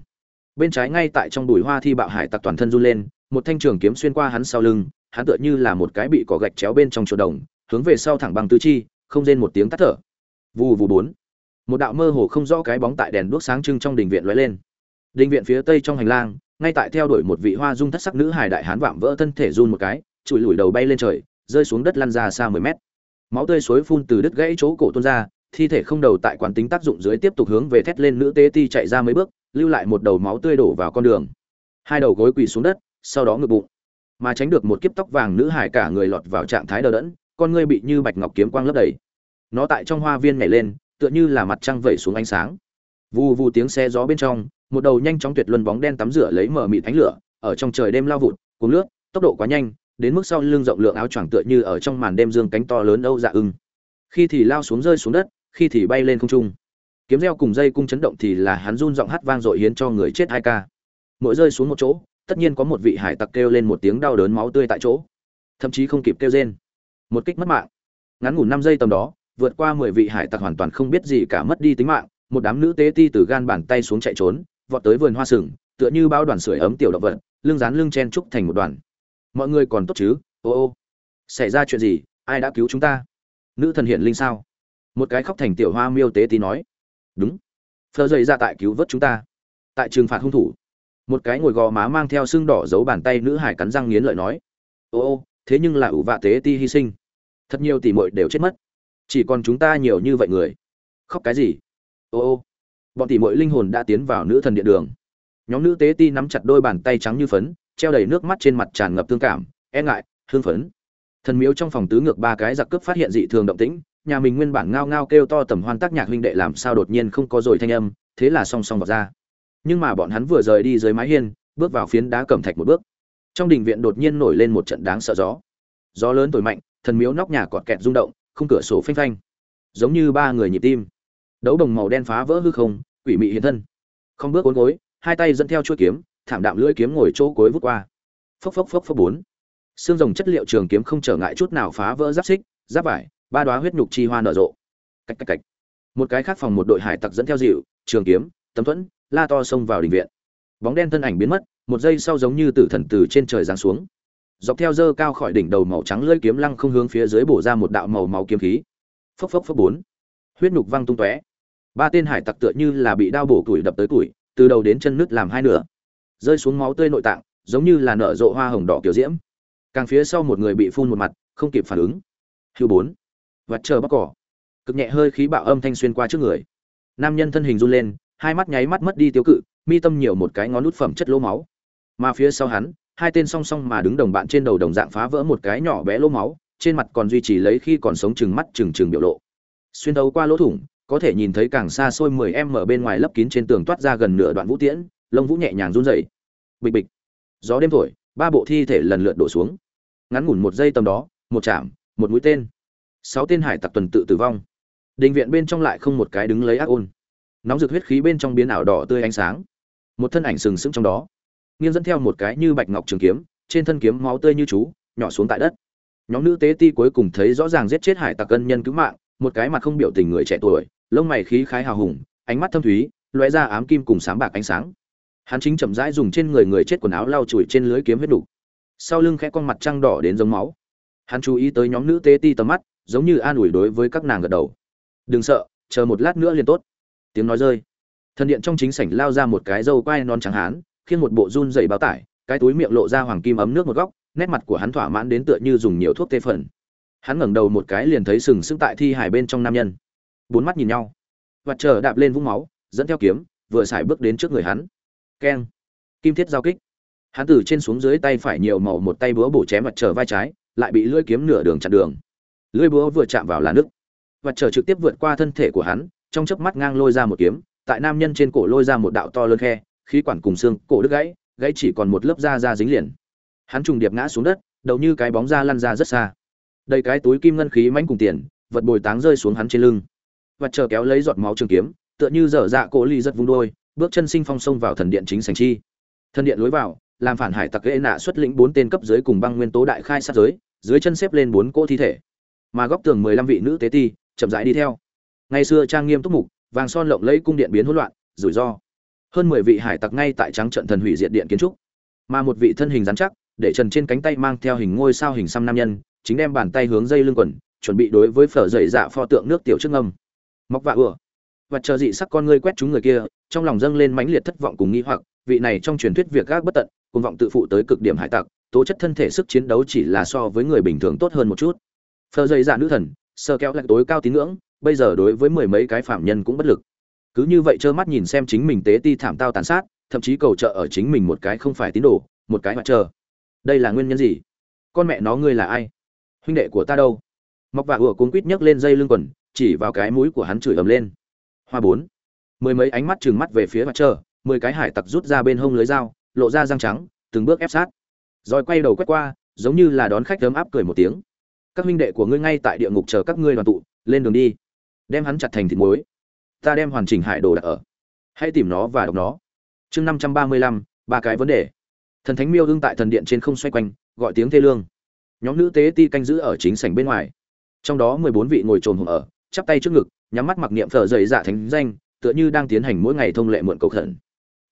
Bên trái ngay tại trong bụi hoa thi bạo hải tặc toàn thân run lên, một thanh trường kiếm xuyên qua hắn sau lưng, hắn tựa như là một cái bị cỏ gạch chéo bên trong chuột đồng, hướng về sau thẳng bằng tứ chi, không rên một tiếng tắt thở. Vù vù bốn. Một đạo mơ hồ không rõ cái bóng tại đèn đuốc sáng trưng trong đình viện lóe lên. Đình viện phía tây trong hành lang, ngay tại theo đuổi một vị hoa dung thất sắc nữ hài đại hán vạm vỡ thân thể run một cái, chùi lùi đầu bay lên trời, rơi xuống đất lăn ra xa mười mét. Máu tươi suối phun từ đứt gãy chỗ cổ tuôn ra thi thể không đầu tại quán tính tác dụng dưới tiếp tục hướng về thét lên nữ tế ti chạy ra mấy bước, lưu lại một đầu máu tươi đổ vào con đường. Hai đầu gối quỳ xuống đất, sau đó ngực bụng. Mà tránh được một kiếp tóc vàng nữ hải cả người lọt vào trạng thái đờ đẫn, con ngươi bị như bạch ngọc kiếm quang lấp đầy. Nó tại trong hoa viên nhảy lên, tựa như là mặt trăng vẩy xuống ánh sáng. Vù vù tiếng xe gió bên trong, một đầu nhanh chóng tuyệt luân bóng đen tắm rửa lấy mở mịt ánh lửa, ở trong trời đêm lao vụt, cuốn lướt, tốc độ quá nhanh, đến mức sau lưng rộng lượng áo choàng tựa như ở trong màn đêm dương cánh to lớn âu dạ ưng. Khi thì lao xuống rơi xuống đất khi thì bay lên không trung. Kiếm reo cùng dây cung chấn động thì là hắn run giọng hát vang dội hiến cho người chết hai ca. Mỗi rơi xuống một chỗ, tất nhiên có một vị hải tặc kêu lên một tiếng đau đớn máu tươi tại chỗ. Thậm chí không kịp kêu rên. Một kích mất mạng. Ngắn ngủn năm giây tầm đó, vượt qua mười vị hải tặc hoàn toàn không biết gì cả mất đi tính mạng. Một đám nữ tế ti từ gan bàn tay xuống chạy trốn, vọt tới vườn hoa sừng, tựa như bao đoàn sưởi ấm tiểu động vật, lưng rán lưng chen trúc thành một đoàn. Mọi người còn tốt chứ? Ô ô. Xảy ra chuyện gì? Ai đã cứu chúng ta? Nữ thần hiện linh sao? Một cái khóc thành tiểu hoa miêu tế tí nói. Đúng. Phờ dậy ra tại cứu vớt chúng ta. Tại trừng phạt hung thủ. Một cái ngồi gò má mang theo xương đỏ giấu bàn tay nữ hải cắn răng nghiến lợi nói. Ô ô, thế nhưng là ủ vạ tế ti hy sinh. Thật nhiều tỷ muội đều chết mất. Chỉ còn chúng ta nhiều như vậy người. Khóc cái gì? Ô ô. Bọn tỷ muội linh hồn đã tiến vào nữ thần điện đường. Nhóm nữ tế ti nắm chặt đôi bàn tay trắng như phấn, treo đầy nước mắt trên mặt tràn ngập thương cảm e ngại hương phấn. Thần miếu trong phòng tứ ngược ba cái giặc cướp phát hiện dị thường động tĩnh nhà mình nguyên bản ngao ngao kêu to tầm hoan tác nhạc huynh đệ làm sao đột nhiên không có rồi thanh âm, thế là song song vào ra. Nhưng mà bọn hắn vừa rời đi dưới mái hiên, bước vào phiến đá cẩm thạch một bước. Trong đình viện đột nhiên nổi lên một trận đáng sợ gió. Gió lớn thổi mạnh, thần miếu nóc nhà cọt kẹt rung động, khung cửa sổ phanh phanh. Giống như ba người nhịp tim. Đấu đồng màu đen phá vỡ hư không, quỷ mị hiện thân. Không bước cuốn gối, hai tay dẫn theo chuôi kiếm, thảm đạm lưỡi kiếm ngồi chỗ cuối vút qua. Phốc phốc phốc phốc bốn. Xương rồng chất liệu trường kiếm không trở ngại chút nào phá vỡ giáp xích, giáp vải ba đoá huyết nhục chi hoa nở rộ. Cách cách cách. Một cái khác phòng một đội hải tặc dẫn theo dịu, trường kiếm, tấm thuẫn, la to xông vào đình viện. Bóng đen thân ảnh biến mất, một giây sau giống như tử thần từ trên trời giáng xuống. Dọc theo dơ cao khỏi đỉnh đầu màu trắng lưỡi kiếm lăng không hướng phía dưới bổ ra một đạo màu máu kiếm khí. Phốc phốc phốc bốn. Huyết nhục văng tung tóe. Ba tên hải tặc tựa như là bị đao bổ tuổi đập tới tuổi từ đầu đến chân nứt làm hai nửa. Rơi xuống máu tươi nội tạng, giống như là nở rộ hoa hồng đỏ kiểu diễm. Càng phía sau một người bị phun một mặt, không kịp phản ứng. Hưu bốn vật chờ bóc cỏ. Cực nhẹ hơi khí bạo âm thanh xuyên qua trước người. Nam nhân thân hình run lên, hai mắt nháy mắt mất đi tiêu cự, mi tâm nhiều một cái ngón nút phẩm chất lỗ máu. Mà phía sau hắn, hai tên song song mà đứng đồng bạn trên đầu đồng dạng phá vỡ một cái nhỏ bé lỗ máu, trên mặt còn duy trì lấy khi còn sống chừng mắt chừng chừng biểu lộ. Xuyên đấu qua lỗ thủng, có thể nhìn thấy càng xa xôi 10 em ở bên ngoài lấp kín trên tường toát ra gần nửa đoạn vũ tiễn, lông vũ nhẹ nhàng run rẩy. Bịch bịch. Gió đêm thổi, ba bộ thi thể lần lượt đổ xuống. Ngắn ngủn một giây tầm đó, một chạm, một mũi tên sáu tên hải tặc tuần tự tử vong. Đình viện bên trong lại không một cái đứng lấy ác ôn. Nóng rực huyết khí bên trong biến ảo đỏ tươi ánh sáng. Một thân ảnh sừng sững trong đó. Nghiêng dẫn theo một cái như bạch ngọc trường kiếm, trên thân kiếm máu tươi như chú, nhỏ xuống tại đất. Nhóm nữ tế ti cuối cùng thấy rõ ràng giết chết hải tặc cân nhân cứu mạng, một cái mặt không biểu tình người trẻ tuổi, lông mày khí khái hào hùng, ánh mắt thâm thúy, lóe ra ám kim cùng sáng bạc ánh sáng. Hắn chính chậm rãi dùng trên người người chết quần áo lau chùi trên lưới kiếm huyết đủ. Sau lưng khẽ con mặt trăng đỏ đến giống máu. Hắn chú ý tới nhóm nữ tế ti tầm mắt giống như an ủi đối với các nàng gật đầu. Đừng sợ, chờ một lát nữa liền tốt. Tiếng nói rơi. Thần điện trong chính sảnh lao ra một cái dâu quai non trắng hán khiến một bộ run dày bao tải, cái túi miệng lộ ra hoàng kim ấm nước một góc, nét mặt của hắn thỏa mãn đến tựa như dùng nhiều thuốc tê phần hắn ngẩng đầu một cái liền thấy sừng sững tại thi hải bên trong nam nhân. Bốn mắt nhìn nhau. Và chờ đạp lên vũng máu, dẫn theo kiếm, vừa xài bước đến trước người hắn. Keng. Kim thiết giao kích. Hắn từ trên xuống dưới tay phải nhiều màu một tay búa bổ chém mặt trở vai trái, lại bị lưỡi kiếm nửa đường chặn đường lưỡi búa vừa chạm vào là nước. Và trở trực tiếp vượt qua thân thể của hắn, trong chớp mắt ngang lôi ra một kiếm, tại nam nhân trên cổ lôi ra một đạo to lớn khe, khí quản cùng xương cổ đứt gãy gãy chỉ còn một lớp da da dính liền. Hắn trùng điệp ngã xuống đất, đầu như cái bóng da lăn ra rất xa. Đầy cái túi kim ngân khí mãnh cùng tiền, vật bồi táng rơi xuống hắn trên lưng. Và chờ kéo lấy giọt máu trường kiếm, tựa như dở dạ cổ ly rất vung đôi, bước chân sinh phong sông vào thần điện chính sành chi. Thần điện lối vào, làm phản hải tặc ghệ nạ xuất lĩnh bốn tên cấp dưới cùng băng nguyên tố đại khai sát giới, dưới chân xếp lên bốn cỗ thi thể mà góc tường mười lăm vị nữ tế ti chậm rãi đi theo. Ngày xưa trang nghiêm túc mục, vàng son lộng lẫy cung điện biến hỗn loạn, rủi ro. Hơn mười vị hải tặc ngay tại trắng trận thần hủy diệt điện kiến trúc. Mà một vị thân hình rắn chắc, để trần trên cánh tay mang theo hình ngôi sao hình xăm nam nhân, chính đem bàn tay hướng dây lưng quần, chuẩn bị đối với phở dậy dạ pho tượng nước tiểu trước ngâm. Móc vạ ửa và chờ dị sắc con ngươi quét chúng người kia, trong lòng dâng lên mãnh liệt thất vọng cùng nghi hoặc, vị này trong truyền thuyết việc gác bất tận cùng vọng tự phụ tới cực điểm hải tặc, tố chất thân thể sức chiến đấu chỉ là so với người bình thường tốt hơn một chút phờ dây dạ nữ thần, sơ kéo lại tối cao tín ngưỡng, bây giờ đối với mười mấy cái phạm nhân cũng bất lực. Cứ như vậy trơ mắt nhìn xem chính mình tế ti thảm tao tàn sát, thậm chí cầu trợ ở chính mình một cái không phải tín đồ, một cái mặt chờ. Đây là nguyên nhân gì? Con mẹ nó ngươi là ai? Huynh đệ của ta đâu? Mọc vạ ủa cuốn quít nhấc lên dây lưng quần, chỉ vào cái mũi của hắn chửi ầm lên. Hoa bốn. Mười mấy ánh mắt trừng mắt về phía mặt chờ mười cái hải tặc rút ra bên hông lưới dao, lộ ra răng trắng, từng bước ép sát. Rồi quay đầu quét qua, giống như là đón khách ấm áp cười một tiếng các huynh đệ của ngươi ngay tại địa ngục chờ các ngươi đoàn tụ, lên đường đi. Đem hắn chặt thành thịt muối. Ta đem hoàn chỉnh hải đồ đặt ở. Hãy tìm nó và đọc nó. Chương năm trăm ba mươi lăm, ba cái vấn đề. Thần thánh miêu ưng tại thần điện trên không xoay quanh, gọi tiếng thê lương. Nhóm nữ tế ti canh giữ ở chính sảnh bên ngoài. Trong đó mười bốn vị ngồi trồn hùng ở, chắp tay trước ngực, nhắm mắt mặc niệm thở dày dạ thánh danh, tựa như đang tiến hành mỗi ngày thông lệ mượn cầu khẩn.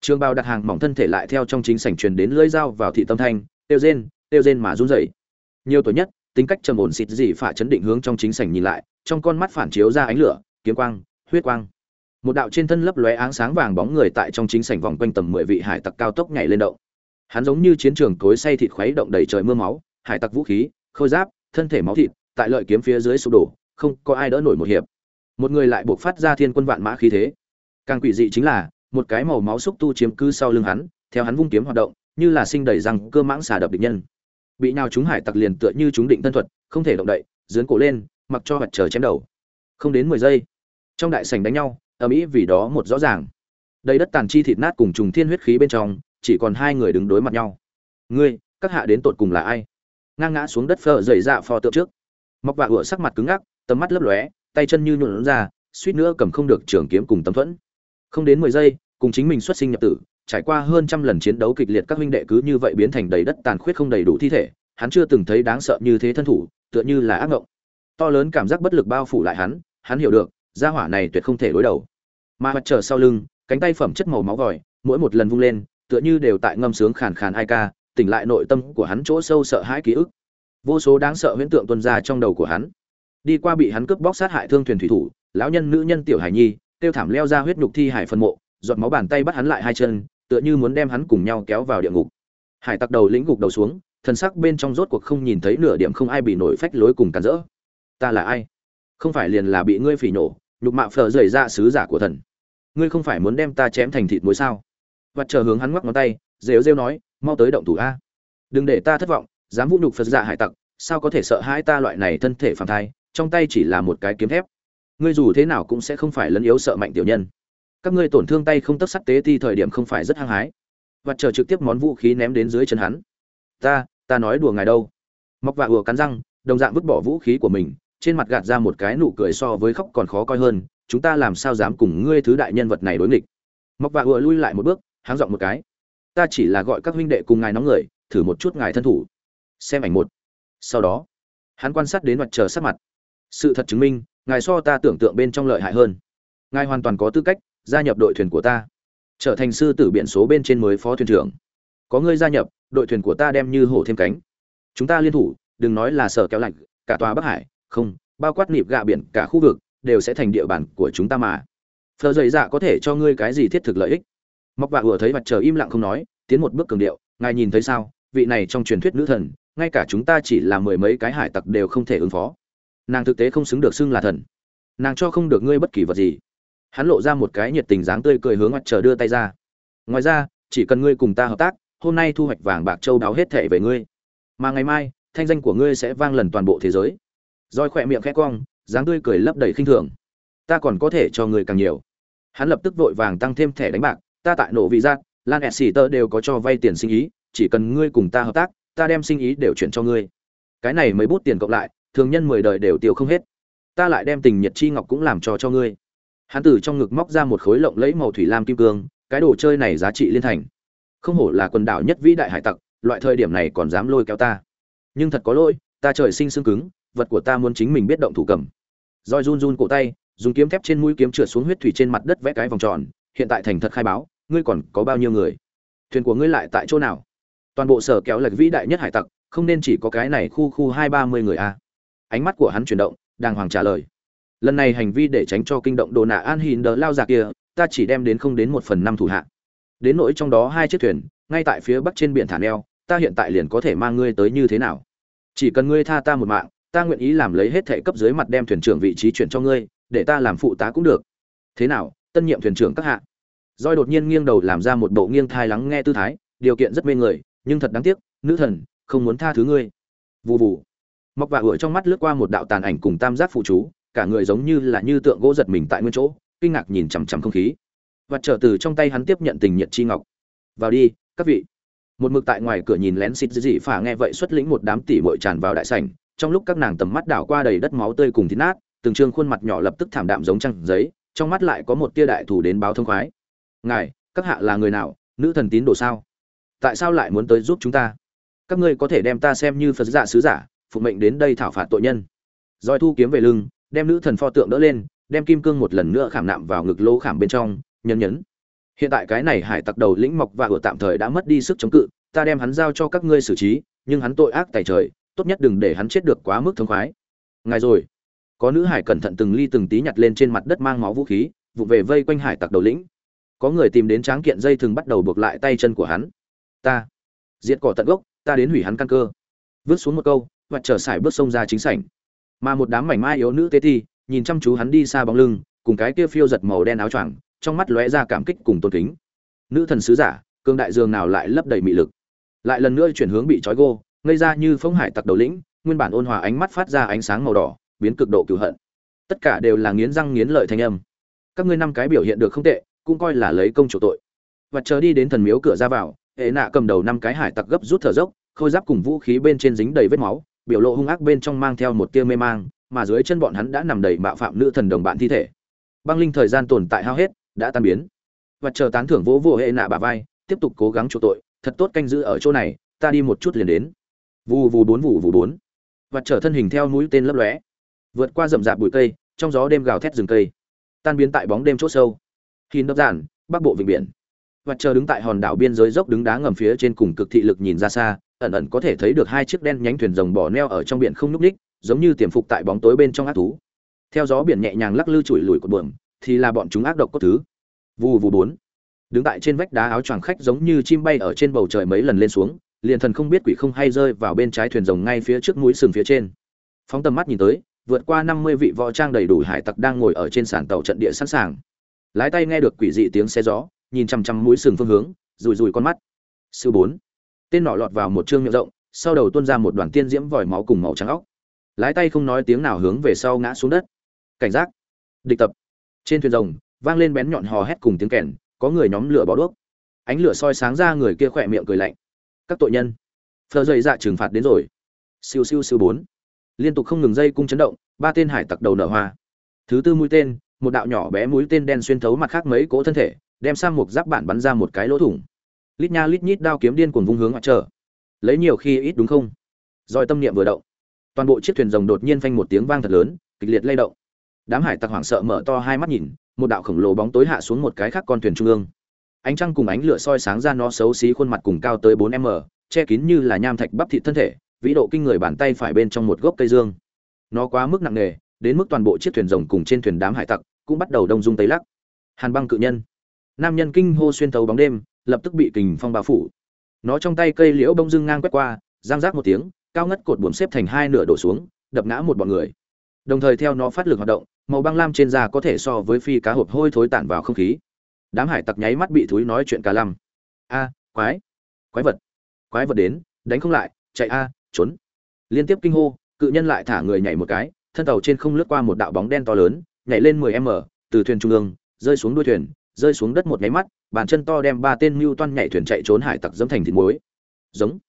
Trường bao đặt hàng mỏng thân thể lại theo trong chính sảnh truyền đến lưỡi dao vào thị tâm thanh tiêu rên tiêu rên mà run rẩy. Nhiều tuổi nhất tính cách trầm ổn xịt dị phả chấn định hướng trong chính sảnh nhìn lại, trong con mắt phản chiếu ra ánh lửa, kiếm quang, huyết quang. Một đạo trên thân lấp lóe áng sáng vàng bóng người tại trong chính sảnh vòng quanh tầm mười vị hải tặc cao tốc nhảy lên động. Hắn giống như chiến trường cối say thịt khuấy động đầy trời mưa máu, hải tặc vũ khí, khôi giáp, thân thể máu thịt, tại lợi kiếm phía dưới sụp đổ, không có ai đỡ nổi một hiệp. Một người lại buộc phát ra thiên quân vạn mã khí thế. Càng quỷ dị chính là, một cái màu máu xúc tu chiếm cứ sau lưng hắn, theo hắn vung kiếm hoạt động, như là sinh đầy răng cơ mãng xả đập địch nhân bị nào chúng hải tặc liền tựa như chúng định thân thuật, không thể động đậy, dướn cổ lên, mặc cho mặt trời chém đầu. Không đến mười giây, trong đại sảnh đánh nhau ở mỹ vì đó một rõ ràng. Đây đất tàn chi thịt nát cùng trùng thiên huyết khí bên trong, chỉ còn hai người đứng đối mặt nhau. Ngươi, các hạ đến tột cùng là ai? Ngang ngã xuống đất phở dày dạ phò tượng trước. Mọc vạ ựa sắc mặt cứng ngắc, tầm mắt lấp lóe, tay chân như nhuộn ra, suýt nữa cầm không được trường kiếm cùng tấm thuẫn. Không đến mười giây, cùng chính mình xuất sinh nhập tử trải qua hơn trăm lần chiến đấu kịch liệt các huynh đệ cứ như vậy biến thành đầy đất tàn khuyết không đầy đủ thi thể, hắn chưa từng thấy đáng sợ như thế thân thủ, tựa như là ác ngộng. To lớn cảm giác bất lực bao phủ lại hắn hắn hiểu được, gia hỏa này tuyệt không thể đối đầu. Mà mặt trở sau lưng, cánh tay phẩm chất màu máu vòi, mỗi một lần vung lên, tựa như đều tại ngâm sướng khàn khàn ai ca, tỉnh lại nội tâm của hắn chỗ sâu sợ hãi ký ức. Vô số đáng sợ huyễn tượng tuân ra trong đầu của hắn. Đi qua bị hắn cướp bóc sát hại thương thuyền thủy thủ, lão nhân nữ nhân tiểu hải nhi, tiêu thảm leo ra huyết nhục thi hải phân mộ, giọt máu bàn tay bắt hắn lại hai chân tựa như muốn đem hắn cùng nhau kéo vào địa ngục. Hải tặc đầu lĩnh gục đầu xuống, thần sắc bên trong rốt cuộc không nhìn thấy nửa điểm không ai bị nổi phách lối cùng cản rỡ. Ta là ai? Không phải liền là bị ngươi phỉ nổ, nhục mạ phở rời ra sứ giả của thần. Ngươi không phải muốn đem ta chém thành thịt muối sao? Vật chờ hướng hắn ngoắc ngón tay, rêu rêu nói, mau tới động thủ a. Đừng để ta thất vọng, dám vũ nhục phật giả hải tặc, sao có thể sợ hãi ta loại này thân thể phàm thai, trong tay chỉ là một cái kiếm thép. Ngươi dù thế nào cũng sẽ không phải lấn yếu sợ mạnh tiểu nhân các ngươi tổn thương tay không tấp sắt tế thì thời điểm không phải rất hăng hái. Và chờ trực tiếp món vũ khí ném đến dưới chân hắn. Ta ta nói đùa ngài đâu. Móc vạ ùa cắn răng, đồng dạng vứt bỏ vũ khí của mình, trên mặt gạt ra một cái nụ cười so với khóc còn khó coi hơn, chúng ta làm sao dám cùng ngươi thứ đại nhân vật này đối nghịch. Móc vạ ùa lui lại một bước, háng giọng một cái. Ta chỉ là gọi các huynh đệ cùng ngài nóng người, thử một chút ngài thân thủ. Xem ảnh một. Sau đó, hắn quan sát đến mặt trời sắc mặt. Sự thật chứng minh, ngài so ta tưởng tượng bên trong lợi hại hơn. Ngài hoàn toàn có tư cách gia nhập đội thuyền của ta. Trở thành sư tử biển số bên trên mới phó thuyền trưởng. Có ngươi gia nhập, đội thuyền của ta đem như hổ thêm cánh. Chúng ta liên thủ, đừng nói là sở kéo lạnh, cả tòa bắc hải, không, bao quát nịp gạ biển, cả khu vực, đều sẽ thành địa bàn của chúng ta mà. Phờ dày dạ có thể cho ngươi cái gì thiết thực lợi ích? Mọc vạ vừa thấy mặt trời im lặng không nói, tiến một bước cường điệu, ngài nhìn thấy sao? Vị này trong truyền thuyết nữ thần, ngay cả chúng ta chỉ là mười mấy cái hải tặc đều không thể ứng phó. Nàng thực tế không xứng được xưng là thần. Nàng cho không được ngươi bất kỳ vật gì hắn lộ ra một cái nhiệt tình dáng tươi cười hướng mặt trời đưa tay ra. Ngoài ra, chỉ cần ngươi cùng ta hợp tác, hôm nay thu hoạch vàng bạc châu đáo hết thể về ngươi. Mà ngày mai, thanh danh của ngươi sẽ vang lần toàn bộ thế giới. Roi khỏe miệng khẽ cong, dáng tươi cười lấp đầy khinh thường. Ta còn có thể cho ngươi càng nhiều. Hắn lập tức vội vàng tăng thêm thẻ đánh bạc, ta tại nổ vị giác, lan e xì tơ đều có cho vay tiền sinh ý, chỉ cần ngươi cùng ta hợp tác, ta đem sinh ý đều chuyển cho ngươi. Cái này mới bút tiền cộng lại, thường nhân mười đời đều tiêu không hết. Ta lại đem tình nhật chi ngọc cũng làm cho cho ngươi hắn từ trong ngực móc ra một khối lộng lẫy màu thủy lam kim cương, cái đồ chơi này giá trị liên thành. Không hổ là quần đảo nhất vĩ đại hải tặc, loại thời điểm này còn dám lôi kéo ta. Nhưng thật có lỗi, ta trời sinh xương cứng, vật của ta muốn chính mình biết động thủ cầm. Roi run run cổ tay, dùng kiếm thép trên mũi kiếm trượt xuống huyết thủy trên mặt đất vẽ cái vòng tròn, hiện tại thành thật khai báo, ngươi còn có bao nhiêu người? Thuyền của ngươi lại tại chỗ nào? Toàn bộ sở kéo lệch vĩ đại nhất hải tặc, không nên chỉ có cái này khu khu hai ba mươi người a à. ánh mắt của hắn chuyển động, đàng hoàng trả lời lần này hành vi để tránh cho kinh động đồ nạ an hìn đờ lao già kia, ta chỉ đem đến không đến một phần năm thủ hạ. Đến nỗi trong đó hai chiếc thuyền, ngay tại phía bắc trên biển thả neo, ta hiện tại liền có thể mang ngươi tới như thế nào? Chỉ cần ngươi tha ta một mạng, ta nguyện ý làm lấy hết thệ cấp dưới mặt đem thuyền trưởng vị trí chuyển cho ngươi, để ta làm phụ tá cũng được. Thế nào, tân nhiệm thuyền trưởng các hạ? Roi đột nhiên nghiêng đầu làm ra một bộ nghiêng thai lắng nghe tư thái, điều kiện rất mê người, nhưng thật đáng tiếc, nữ thần, không muốn tha thứ ngươi. Vù vù. Mọc và ủa trong mắt lướt qua một đạo tàn ảnh cùng tam giác phụ chú cả người giống như là như tượng gỗ giật mình tại nguyên chỗ, kinh ngạc nhìn chằm chằm không khí. Và trở từ trong tay hắn tiếp nhận tình nhiệt chi ngọc. Vào đi, các vị. Một mực tại ngoài cửa nhìn lén xịt dị phả nghe vậy xuất lĩnh một đám tỷ muội tràn vào đại sảnh, trong lúc các nàng tầm mắt đảo qua đầy đất máu tươi cùng thịt nát, từng trương khuôn mặt nhỏ lập tức thảm đạm giống trăng giấy, trong mắt lại có một tia đại thủ đến báo thông khoái. Ngài, các hạ là người nào, nữ thần tín đồ sao? Tại sao lại muốn tới giúp chúng ta? Các ngươi có thể đem ta xem như phật giả sứ giả phụ mệnh đến đây thảo phạt tội nhân. Roi thu kiếm về lưng đem nữ thần pho tượng đỡ lên, đem kim cương một lần nữa khảm nạm vào ngực lỗ khảm bên trong, nhấn nhấn. Hiện tại cái này hải tặc đầu lĩnh mọc và ở tạm thời đã mất đi sức chống cự, ta đem hắn giao cho các ngươi xử trí, nhưng hắn tội ác tài trời, tốt nhất đừng để hắn chết được quá mức thống khoái. Ngài rồi. Có nữ hải cẩn thận từng ly từng tí nhặt lên trên mặt đất mang máu vũ khí vụ về vây quanh hải tặc đầu lĩnh. Có người tìm đến tráng kiện dây thường bắt đầu buộc lại tay chân của hắn. Ta. Diệt cỏ tận gốc, ta đến hủy hắn căn cơ. Vứt xuống một câu, và trở sải bước sông ra chính sảnh mà một đám mảnh mai yếu nữ tê thi nhìn chăm chú hắn đi xa bóng lưng, cùng cái kia phiêu giật màu đen áo choàng, trong mắt lóe ra cảm kích cùng tôn kính. Nữ thần sứ giả cương đại dương nào lại lấp đầy mị lực. Lại lần nữa chuyển hướng bị trói gô, ngây ra như phong hải tặc đầu lĩnh, nguyên bản ôn hòa ánh mắt phát ra ánh sáng màu đỏ, biến cực độ cựu hận. Tất cả đều là nghiến răng nghiến lợi thanh âm. Các ngươi năm cái biểu hiện được không tệ, cũng coi là lấy công chủ tội. Và chờ đi đến thần miếu cửa ra vào, hệ nạ cầm đầu năm cái hải tặc gấp rút thở dốc, khôi giáp cùng vũ khí bên trên dính đầy vết máu biểu lộ hung ác bên trong mang theo một tia mê mang, mà dưới chân bọn hắn đã nằm đầy mạo phạm nữ thần đồng bạn thi thể. Băng linh thời gian tồn tại hao hết, đã tan biến. Vật chờ tán thưởng vỗ vỗ hệ nạ bà vai, tiếp tục cố gắng chỗ tội, thật tốt canh giữ ở chỗ này, ta đi một chút liền đến. Vù vù bốn vù vù bốn. Vật trở thân hình theo mũi tên lấp lóe, vượt qua rậm rạp bụi cây, trong gió đêm gào thét rừng cây. Tan biến tại bóng đêm chỗ sâu. Khi đập giản, bắc bộ vịnh biển. Vật chờ đứng tại hòn đảo biên giới dốc đứng đá ngầm phía trên cùng cực thị lực nhìn ra xa ẩn ẩn có thể thấy được hai chiếc đen nhánh thuyền rồng bò neo ở trong biển không nhúc ních, giống như tiềm phục tại bóng tối bên trong ác thú. Theo gió biển nhẹ nhàng lắc lư chùi lùi của buồm, thì là bọn chúng ác độc có thứ. Vù vù bốn. Đứng tại trên vách đá áo choàng khách giống như chim bay ở trên bầu trời mấy lần lên xuống, liền thần không biết quỷ không hay rơi vào bên trái thuyền rồng ngay phía trước mũi sừng phía trên. Phóng tầm mắt nhìn tới, vượt qua năm mươi vị võ trang đầy đủ hải tặc đang ngồi ở trên sàn tàu trận địa sẵn sàng. Lái tay nghe được quỷ dị tiếng xe gió, nhìn chằm chằm mũi sừng phương hướng rùi rùi con mắt. Sư bốn tên nọ lọt vào một chương miệng rộng, sau đầu tuôn ra một đoàn tiên diễm vòi máu cùng màu trắng óc. Lái tay không nói tiếng nào hướng về sau ngã xuống đất. Cảnh giác. Địch tập. Trên thuyền rồng, vang lên bén nhọn hò hét cùng tiếng kèn, có người nhóm lửa bó đuốc. Ánh lửa soi sáng ra người kia khỏe miệng cười lạnh. Các tội nhân. Phờ dậy dạ trừng phạt đến rồi. Siêu siêu siêu bốn. Liên tục không ngừng dây cung chấn động, ba tên hải tặc đầu nở hoa. Thứ tư mũi tên, một đạo nhỏ bé mũi tên đen xuyên thấu mặt khác mấy cỗ thân thể, đem sang một giáp bản bắn ra một cái lỗ thủng lít nha lít nhít đao kiếm điên cuồng vung hướng ngoại trở lấy nhiều khi ít đúng không? Rồi tâm niệm vừa động toàn bộ chiếc thuyền rồng đột nhiên phanh một tiếng vang thật lớn kịch liệt lay động. Đám hải tặc hoảng sợ mở to hai mắt nhìn một đạo khổng lồ bóng tối hạ xuống một cái khác con thuyền trung ương. Ánh trăng cùng ánh lửa soi sáng ra nó xấu xí khuôn mặt cùng cao tới 4m, che kín như là nham thạch bắp thịt thân thể vĩ độ kinh người bàn tay phải bên trong một gốc cây dương. Nó quá mức nặng nề đến mức toàn bộ chiếc thuyền rồng cùng trên thuyền đám hải tặc cũng bắt đầu đông dung tấy lắc. Hàn băng cự nhân. Nam nhân kinh hô xuyên thấu bóng đêm lập tức bị kình phong bao phủ. Nó trong tay cây liễu bông dưng ngang quét qua giang rác một tiếng, cao ngất cột buồm xếp thành hai nửa đổ xuống, đập ngã một bọn người. Đồng thời theo nó phát lực hoạt động, màu băng lam trên da có thể so với phi cá hộp hôi thối tản vào không khí. Đám hải tặc nháy mắt bị thúi nói chuyện cả lăm. A, quái quái vật quái vật đến, đánh không lại, chạy a, trốn. Liên tiếp kinh hô, cự nhân lại thả người nhảy một cái, thân tàu trên không lướt qua một đạo bóng đen to lớn, nhảy lên 10 m, từ thuyền trung ương, rơi xuống đuôi thuyền, rơi xuống đất một nháy mắt bàn chân to đem ba tên mưu toan nhảy thuyền chạy trốn hải tặc dẫm thành thịt muối. Giống.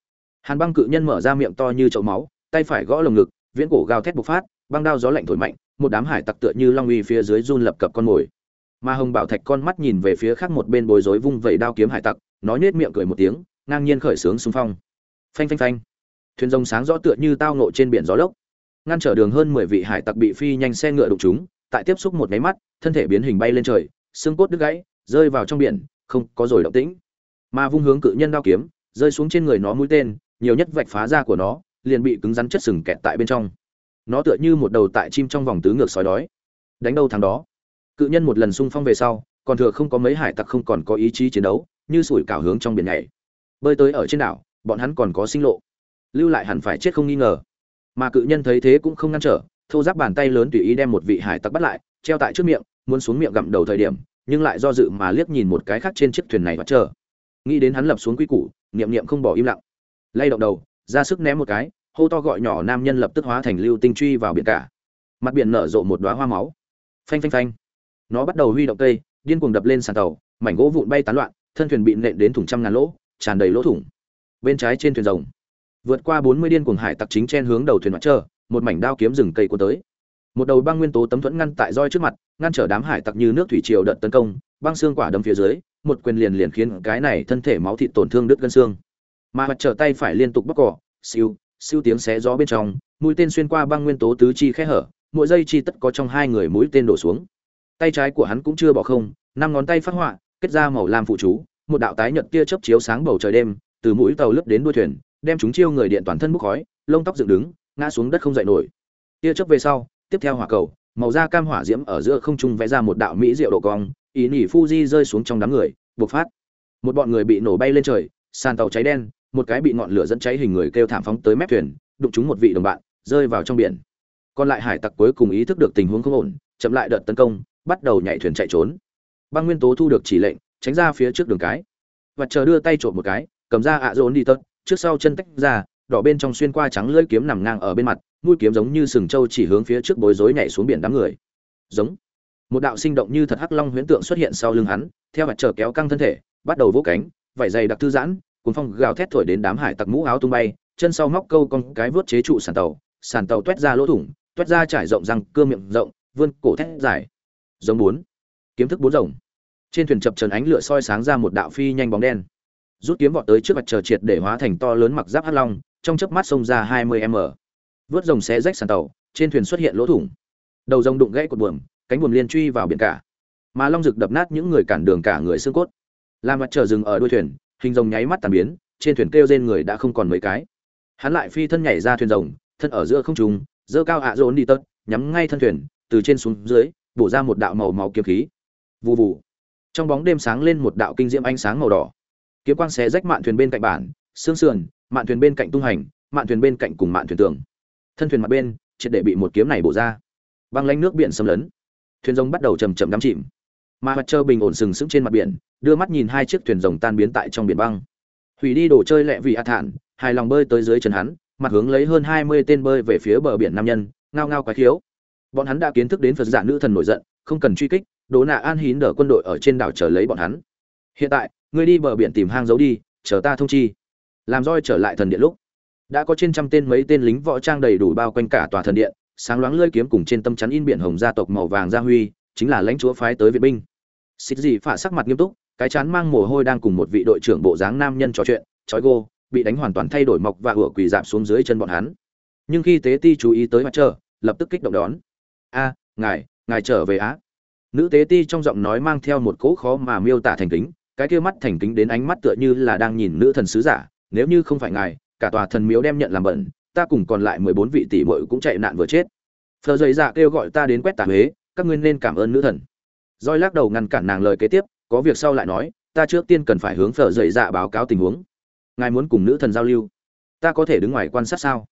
Hàn băng cự nhân mở ra miệng to như chậu máu, tay phải gõ lồng ngực, viễn cổ gào thét bộc phát, băng đao gió lạnh thổi mạnh, một đám hải tặc tựa như long uy phía dưới run lập cập con mồi. Mà hồng bảo thạch con mắt nhìn về phía khác một bên bối rối vung vẩy đao kiếm hải tặc nói nết miệng cười một tiếng, ngang nhiên khởi sướng xung phong. Phanh phanh phanh. Thuyền rồng sáng rõ tựa như tao nộ trên biển gió lốc. Ngăn trở đường hơn mười vị hải tặc bị phi nhanh xe ngựa đụng chúng tại tiếp xúc một máy mắt, thân thể biến hình bay lên trời, xương cốt đứt gãy rơi vào trong biển, không có rồi động tĩnh. Mà vung hướng cự nhân đao kiếm, rơi xuống trên người nó mũi tên, nhiều nhất vạch phá ra của nó, liền bị cứng rắn chất sừng kẹt tại bên trong. Nó tựa như một đầu tại chim trong vòng tứ ngược sói đói. Đánh đâu thằng đó. Cự nhân một lần xung phong về sau, còn thừa không có mấy hải tặc không còn có ý chí chiến đấu, như sủi cảo hướng trong biển nhảy. Bơi tới ở trên đảo, bọn hắn còn có sinh lộ. Lưu lại hẳn phải chết không nghi ngờ. Mà cự nhân thấy thế cũng không ngăn trở, thô giáp bàn tay lớn tùy ý đem một vị hải tặc bắt lại, treo tại trước miệng, muốn xuống miệng gặm đầu thời điểm nhưng lại do dự mà liếc nhìn một cái khác trên chiếc thuyền này và chờ. Nghĩ đến hắn lập xuống quy củ, niệm niệm không bỏ im lặng. Lay động đầu, ra sức ném một cái, hô to gọi nhỏ nam nhân lập tức hóa thành lưu tinh truy vào biển cả. Mặt biển nở rộ một đóa hoa máu. Phanh phanh phanh. Nó bắt đầu huy động cây, điên cuồng đập lên sàn tàu, mảnh gỗ vụn bay tán loạn, thân thuyền bị nện đến thủng trăm ngàn lỗ, tràn đầy lỗ thủng. Bên trái trên thuyền rồng, vượt qua bốn mươi điên cuồng hải tặc chính chen hướng đầu thuyền mặt trơ một mảnh đao kiếm rừng cây cuốn tới một đầu băng nguyên tố tấm thuẫn ngăn tại roi trước mặt, ngăn trở đám hải tặc như nước thủy triều đợt tấn công, băng xương quả đâm phía dưới, một quyền liền liền khiến cái này thân thể máu thịt tổn thương đứt gân xương. Mà mặt trở tay phải liên tục bóc cỏ, siêu siêu tiếng xé gió bên trong, mũi tên xuyên qua băng nguyên tố tứ chi khẽ hở, mỗi giây chi tất có trong hai người mũi tên đổ xuống. Tay trái của hắn cũng chưa bỏ không, năm ngón tay phát họa, kết ra màu lam phụ chú, một đạo tái nhật tia chớp chiếu sáng bầu trời đêm, từ mũi tàu lướt đến đuôi thuyền, đem chúng chiêu người điện toàn thân bốc khói, lông tóc dựng đứng, ngã xuống đất không dậy nổi. Tia chớp về sau tiếp theo hỏa cầu, màu da cam hỏa diễm ở giữa không trung vẽ ra một đạo mỹ diệu độ cong, ý nỉ fuji rơi xuống trong đám người, bộc phát. Một bọn người bị nổ bay lên trời, sàn tàu cháy đen, một cái bị ngọn lửa dẫn cháy hình người kêu thảm phóng tới mép thuyền, đụng trúng một vị đồng bạn, rơi vào trong biển. Còn lại hải tặc cuối cùng ý thức được tình huống không ổn, chậm lại đợt tấn công, bắt đầu nhảy thuyền chạy trốn. Băng nguyên tố thu được chỉ lệnh, tránh ra phía trước đường cái. Và chờ đưa tay trộm một cái, cầm ra ạ rốn đi tớt, trước sau chân tách ra, đỏ bên trong xuyên qua trắng lưỡi kiếm nằm ngang ở bên mặt mũi kiếm giống như sừng trâu chỉ hướng phía trước bối rối nhảy xuống biển đám người. Giống. Một đạo sinh động như thật hắc long huyễn tượng xuất hiện sau lưng hắn, theo mặt trở kéo căng thân thể, bắt đầu vỗ cánh, vảy dày đặc thư giãn, cuốn phong gào thét thổi đến đám hải tặc mũ áo tung bay, chân sau móc câu con cái vớt chế trụ sàn tàu sàn tàu toét ra lỗ thủng toét ra trải rộng răng, cưa miệng rộng, vươn cổ thét dài. Giống bốn. Kiếm thức bốn rồng. Trên thuyền chập trần ánh lửa soi sáng ra một đạo phi nhanh bóng đen. Rút kiếm vọt tới trước mặt trời triệt để hóa thành to lớn mặc giáp hắc long, trong chớp mắt xông ra 20 m vớt rồng xé rách sàn tàu, trên thuyền xuất hiện lỗ thủng. Đầu rồng đụng gãy cột buồm, cánh buồm liên truy vào biển cả. Mà long rực đập nát những người cản đường cả người xương cốt. Làm mặt chờ dừng ở đuôi thuyền, hình rồng nháy mắt tàn biến, trên thuyền kêu trên người đã không còn mấy cái. Hắn lại phi thân nhảy ra thuyền rồng, thân ở giữa không trung dơ cao ạ dồn đi tớt, nhắm ngay thân thuyền, từ trên xuống dưới, bổ ra một đạo màu màu kiếm khí. Vù vù. Trong bóng đêm sáng lên một đạo kinh diễm ánh sáng màu đỏ. Kiếm quang xé rách mạn thuyền bên cạnh bản, xương sườn, mạn thuyền bên cạnh tung hành, mạn thuyền bên cạnh cùng mạn thuyền tường thân thuyền mặt bên, triệt để bị một kiếm này bổ ra. Băng lanh nước biển xâm lấn. Thuyền rồng bắt đầu chầm chậm đắm chìm. Mà mặt trơ bình ổn sừng sững trên mặt biển, đưa mắt nhìn hai chiếc thuyền rồng tan biến tại trong biển băng. Hủy đi đồ chơi lẹ vì a thản, hài lòng bơi tới dưới chân hắn, mặt hướng lấy hơn hai mươi tên bơi về phía bờ biển nam nhân, ngao ngao quái khiếu. Bọn hắn đã kiến thức đến phật giả nữ thần nổi giận, không cần truy kích, đố nạ an hín đỡ quân đội ở trên đảo chờ lấy bọn hắn. Hiện tại, ngươi đi bờ biển tìm hang giấu đi, chờ ta thông chi. Làm roi trở lại thần điện lúc đã có trên trăm tên mấy tên lính võ trang đầy đủ bao quanh cả tòa thần điện, sáng loáng lơi kiếm cùng trên tâm chắn in biển hồng gia tộc màu vàng gia huy, chính là lãnh chúa phái tới viện binh. Xích gì phả sắc mặt nghiêm túc, cái chán mang mồ hôi đang cùng một vị đội trưởng bộ dáng nam nhân trò chuyện, trói gô, bị đánh hoàn toàn thay đổi mọc và ủa quỳ dạp xuống dưới chân bọn hắn. Nhưng khi tế ti chú ý tới mặt trời, lập tức kích động đón. A, ngài ngài trở về á. Nữ tế ti trong giọng nói mang theo một cỗ khó mà miêu tả thành kính, cái kia mắt thành kính đến ánh mắt tựa như là đang nhìn nữ thần sứ giả, nếu như không phải ngài cả tòa thần miếu đem nhận làm bẩn, ta cùng còn lại mười bốn vị tỷ muội cũng chạy nạn vừa chết. Phờ dày dạ kêu gọi ta đến quét tà huế, các ngươi nên cảm ơn nữ thần. Roi lắc đầu ngăn cản nàng lời kế tiếp, có việc sau lại nói, ta trước tiên cần phải hướng phở dậy dạ báo cáo tình huống. Ngài muốn cùng nữ thần giao lưu. Ta có thể đứng ngoài quan sát sao?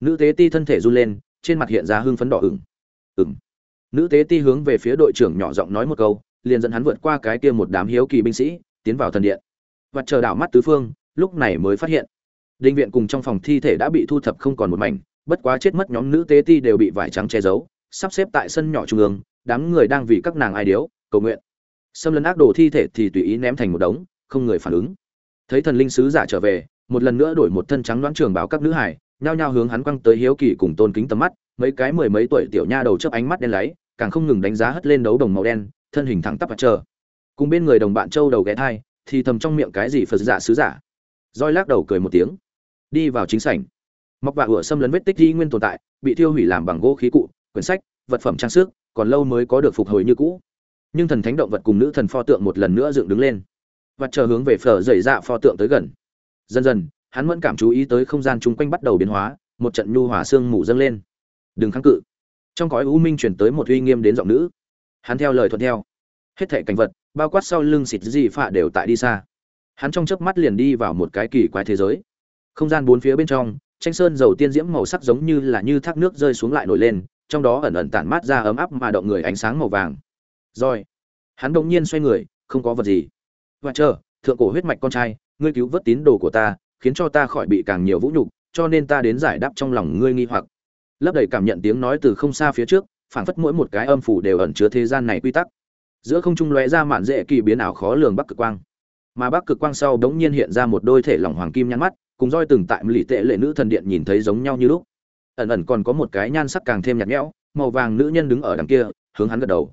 Nữ tế ti thân thể run lên, trên mặt hiện ra hưng phấn đỏ ửng. Ửng nữ tế ti hướng về phía đội trưởng nhỏ giọng nói một câu, liền dẫn hắn vượt qua cái kia một đám hiếu kỳ binh sĩ, tiến vào thần điện. Và chờ đảo mắt tứ phương, lúc này mới phát hiện. Đinh viện cùng trong phòng thi thể đã bị thu thập không còn một mảnh, bất quá chết mất nhóm nữ tế ti đều bị vải trắng che giấu, sắp xếp tại sân nhỏ trung ương, đám người đang vì các nàng ai điếu, cầu nguyện. Xâm lấn ác đồ thi thể thì tùy ý ném thành một đống, không người phản ứng. Thấy thần linh sứ giả trở về, một lần nữa đổi một thân trắng đoán trường báo các nữ hải nhao nhao hướng hắn quăng tới hiếu kỳ cùng tôn kính tầm mắt, mấy cái mười mấy tuổi tiểu nha đầu chớp ánh mắt đen láy, càng không ngừng đánh giá hất lên đấu đồng màu đen, thân hình thẳng tắp và chờ. Cùng bên người đồng bạn châu đầu ghé thai, thì thầm trong miệng cái gì phật giả sứ giả. Roi lắc đầu cười một tiếng đi vào chính sảnh. Mọc vạ ửa xâm lấn vết tích di nguyên tồn tại, bị tiêu hủy làm bằng gỗ khí cụ, quyển sách, vật phẩm trang sức, còn lâu mới có được phục hồi như cũ. Nhưng thần thánh động vật cùng nữ thần pho tượng một lần nữa dựng đứng lên. Và chờ hướng về phở dày dạ pho tượng tới gần. Dần dần, hắn vẫn cảm chú ý tới không gian chung quanh bắt đầu biến hóa, một trận nhu hỏa xương mù dâng lên. Đừng kháng cự. Trong cõi u minh chuyển tới một uy nghiêm đến giọng nữ. Hắn theo lời thuận theo. Hết thảy cảnh vật, bao quát sau lưng xịt gì phạ đều tại đi xa. Hắn trong chớp mắt liền đi vào một cái kỳ quái thế giới không gian bốn phía bên trong, tranh sơn dầu tiên diễm màu sắc giống như là như thác nước rơi xuống lại nổi lên, trong đó ẩn ẩn tản mát ra ấm áp mà động người ánh sáng màu vàng. Rồi, hắn đột nhiên xoay người, không có vật gì. Và chờ, thượng cổ huyết mạch con trai, ngươi cứu vớt tín đồ của ta, khiến cho ta khỏi bị càng nhiều vũ nhục, cho nên ta đến giải đáp trong lòng ngươi nghi hoặc. Lấp đầy cảm nhận tiếng nói từ không xa phía trước, phảng phất mỗi một cái âm phủ đều ẩn chứa thế gian này quy tắc. Giữa không trung lóe ra mạn dễ kỳ biến ảo khó lường bắc cực quang. Mà bắc cực quang sau đống nhiên hiện ra một đôi thể lỏng hoàng kim nhăn mắt cùng roi từng tại lì tệ lệ nữ thần điện nhìn thấy giống nhau như lúc. Ẩn ẩn còn có một cái nhan sắc càng thêm nhạt nhẽo, màu vàng nữ nhân đứng ở đằng kia, hướng hắn gật đầu.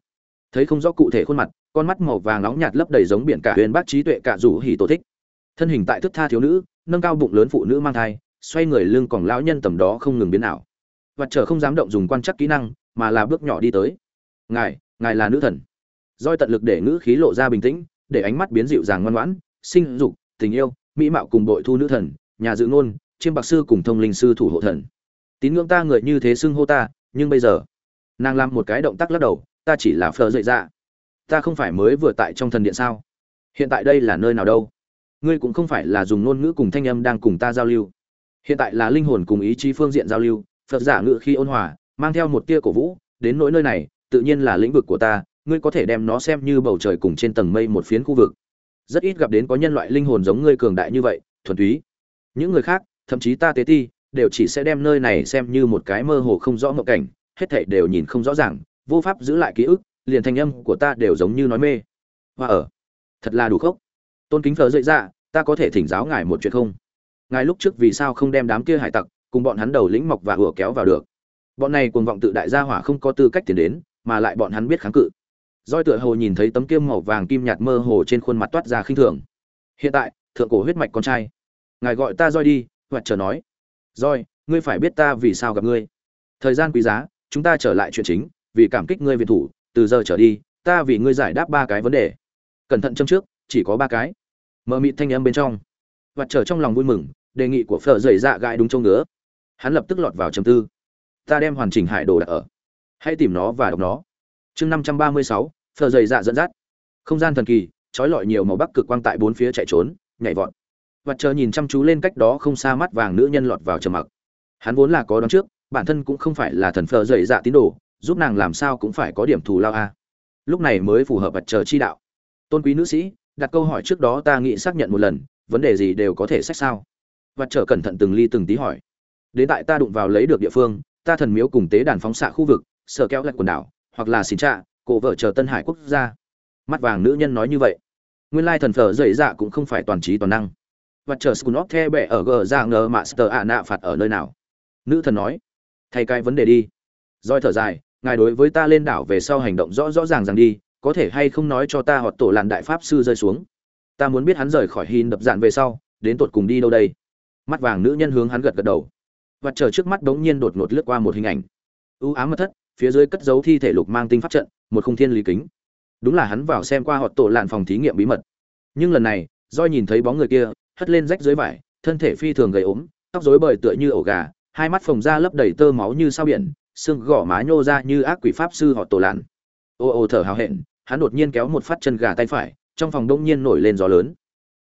Thấy không rõ cụ thể khuôn mặt, con mắt màu vàng nóng nhạt lấp đầy giống biển cả huyền bác trí tuệ cả rủ hỉ tổ thích. Thân hình tại thức tha thiếu nữ, nâng cao bụng lớn phụ nữ mang thai, xoay người lưng còn lão nhân tầm đó không ngừng biến ảo. Vật trở không dám động dùng quan chắc kỹ năng, mà là bước nhỏ đi tới. Ngài ngài là nữ thần. Roi tận lực để ngữ khí lộ ra bình tĩnh, để ánh mắt biến dịu dàng ngoan ngoãn, sinh dục, tình yêu, mỹ mạo cùng bội thu nữ thần nhà dự ngôn, chiêm bạc sư cùng thông linh sư thủ hộ thần. Tín ngưỡng ta người như thế xưng hô ta, nhưng bây giờ, nàng làm một cái động tác lắc đầu, ta chỉ là phờ dậy ra ta không phải mới vừa tại trong thần điện sao? Hiện tại đây là nơi nào đâu? Ngươi cũng không phải là dùng ngôn ngữ cùng thanh âm đang cùng ta giao lưu. Hiện tại là linh hồn cùng ý chí phương diện giao lưu, phật giả ngự khi ôn hòa, mang theo một tia cổ vũ, đến nỗi nơi này, tự nhiên là lĩnh vực của ta, ngươi có thể đem nó xem như bầu trời cùng trên tầng mây một phiến khu vực. Rất ít gặp đến có nhân loại linh hồn giống ngươi cường đại như vậy, thuần túy những người khác, thậm chí ta tế ti, đều chỉ sẽ đem nơi này xem như một cái mơ hồ không rõ mộng cảnh, hết thảy đều nhìn không rõ ràng, vô pháp giữ lại ký ức, liền thanh âm của ta đều giống như nói mê. Và ở. Thật là đủ khốc. Tôn kính phở dậy ra ta có thể thỉnh giáo ngài một chuyện không? Ngài lúc trước vì sao không đem đám kia hải tặc, cùng bọn hắn đầu lĩnh mọc và ủa kéo vào được? Bọn này cuồng vọng tự đại gia hỏa không có tư cách tiến đến, mà lại bọn hắn biết kháng cự. Roi tựa hồ nhìn thấy tấm kiêm màu vàng kim nhạt mơ hồ trên khuôn mặt toát ra khinh thường. Hiện tại, thượng cổ huyết mạch con trai ngài gọi ta roi đi hoạt chờ nói. Roi ngươi phải biết ta vì sao gặp ngươi. Thời gian quý giá, chúng ta trở lại chuyện chính, vì cảm kích ngươi viện thủ, từ giờ trở đi, ta vì ngươi giải đáp ba cái vấn đề. Cẩn thận châm trước, chỉ có ba cái. Mờ mịt thanh âm bên trong. Hoạt trở trong lòng vui mừng, đề nghị của phở dày dạ gãi đúng châu ngứa. Hắn lập tức lọt vào trầm tư. Ta đem hoàn chỉnh hải đồ đặt ở. Hãy tìm nó và đọc nó. Chương năm trăm ba mươi sáu, phở dày dạ dẫn dắt. Không gian thần kỳ, trói lọi nhiều màu bắc cực quang tại bốn phía chạy trốn, nhảy vọt và chờ nhìn chăm chú lên cách đó không xa mắt vàng nữ nhân lọt vào trầm mặc. Hắn vốn là có đón trước, bản thân cũng không phải là thần phở dậy dạ tín đồ, giúp nàng làm sao cũng phải có điểm thù lao a. Lúc này mới phù hợp vật chờ chi đạo. Tôn quý nữ sĩ, đặt câu hỏi trước đó ta nghĩ xác nhận một lần, vấn đề gì đều có thể xét sao? Vật chờ cẩn thận từng ly từng tí hỏi. Đến tại ta đụng vào lấy được địa phương, ta thần miếu cùng tế đàn phóng xạ khu vực, sở kéo lạch quần đảo, hoặc là xin trạ, cổ vợ chờ tân hải quốc gia. Mắt vàng nữ nhân nói như vậy. Nguyên lai thần phở dậy dạ cũng không phải toàn trí toàn năng và chờ Skunov the bẻ ở gờ ra ngờ master ạ nạ phạt ở nơi nào? Nữ thần nói, thay cái vấn đề đi. Rồi thở dài, ngài đối với ta lên đảo về sau hành động rõ rõ ràng ràng đi, có thể hay không nói cho ta hoặc tổ làn đại pháp sư rơi xuống? Ta muốn biết hắn rời khỏi hin đập dạn về sau, đến tột cùng đi đâu đây? Mắt vàng nữ nhân hướng hắn gật gật đầu. Và chờ trước mắt bỗng nhiên đột ngột lướt qua một hình ảnh. Ưu ám mật thất, phía dưới cất giấu thi thể lục mang tinh pháp trận, một khung thiên lý kính. Đúng là hắn vào xem qua hoặc tổ lạn phòng thí nghiệm bí mật. Nhưng lần này do nhìn thấy bóng người kia hất lên rách dưới vải, thân thể phi thường gầy ốm, tóc rối bời tựa như ổ gà, hai mắt phồng ra lấp đầy tơ máu như sao biển, xương gỏ má nhô ra như ác quỷ pháp sư họ tổ lạn. Ô ô thở hào hẹn, hắn đột nhiên kéo một phát chân gà tay phải, trong phòng đông nhiên nổi lên gió lớn.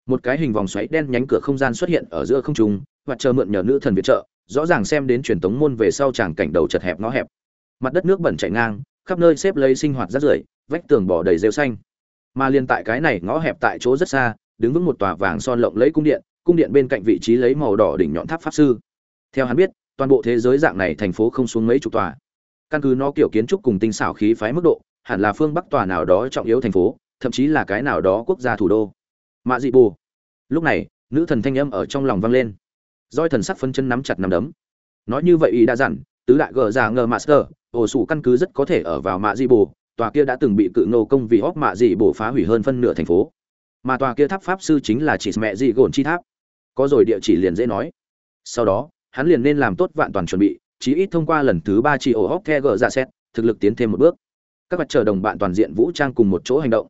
Một cái hình vòng xoáy đen nhánh cửa không gian xuất hiện ở giữa không trung và chờ mượn nhờ nữ thần viện trợ, rõ ràng xem đến truyền tống môn về sau tràng cảnh đầu chật hẹp ngõ hẹp. Mặt đất nước bẩn chảy ngang, khắp nơi xếp lấy sinh hoạt rác rưởi, vách tường bỏ đầy rêu xanh. Mà liên tại cái này ngõ hẹp tại chỗ rất xa đứng vững một tòa vàng son lộng lẫy cung điện cung điện bên cạnh vị trí lấy màu đỏ đỉnh nhọn tháp pháp sư. Theo hắn biết, toàn bộ thế giới dạng này thành phố không xuống mấy chục tòa. Căn cứ nó kiểu kiến trúc cùng tinh xảo khí phái mức độ, hẳn là phương bắc tòa nào đó trọng yếu thành phố, thậm chí là cái nào đó quốc gia thủ đô. Mạ dị bù lúc này, nữ thần thanh âm ở trong lòng vang lên. Roi thần sắc phân chân nắm chặt nắm đấm. Nói như vậy ý đã dặn, tứ đại gờ giả ngờ master, ổ sủ căn cứ rất có thể ở vào mạ dị bù tòa kia đã từng bị cự nô công vì hóc mạ dị bù phá hủy hơn phân nửa thành phố mà tòa kia tháp pháp sư chính là chỉ mẹ dị gồn chi tháp. Có rồi địa chỉ liền dễ nói. Sau đó, hắn liền nên làm tốt vạn toàn chuẩn bị, chí ít thông qua lần thứ ba chỉ ổ hóc the gờ ra xét, thực lực tiến thêm một bước. Các mặt chờ đồng bạn toàn diện vũ trang cùng một chỗ hành động.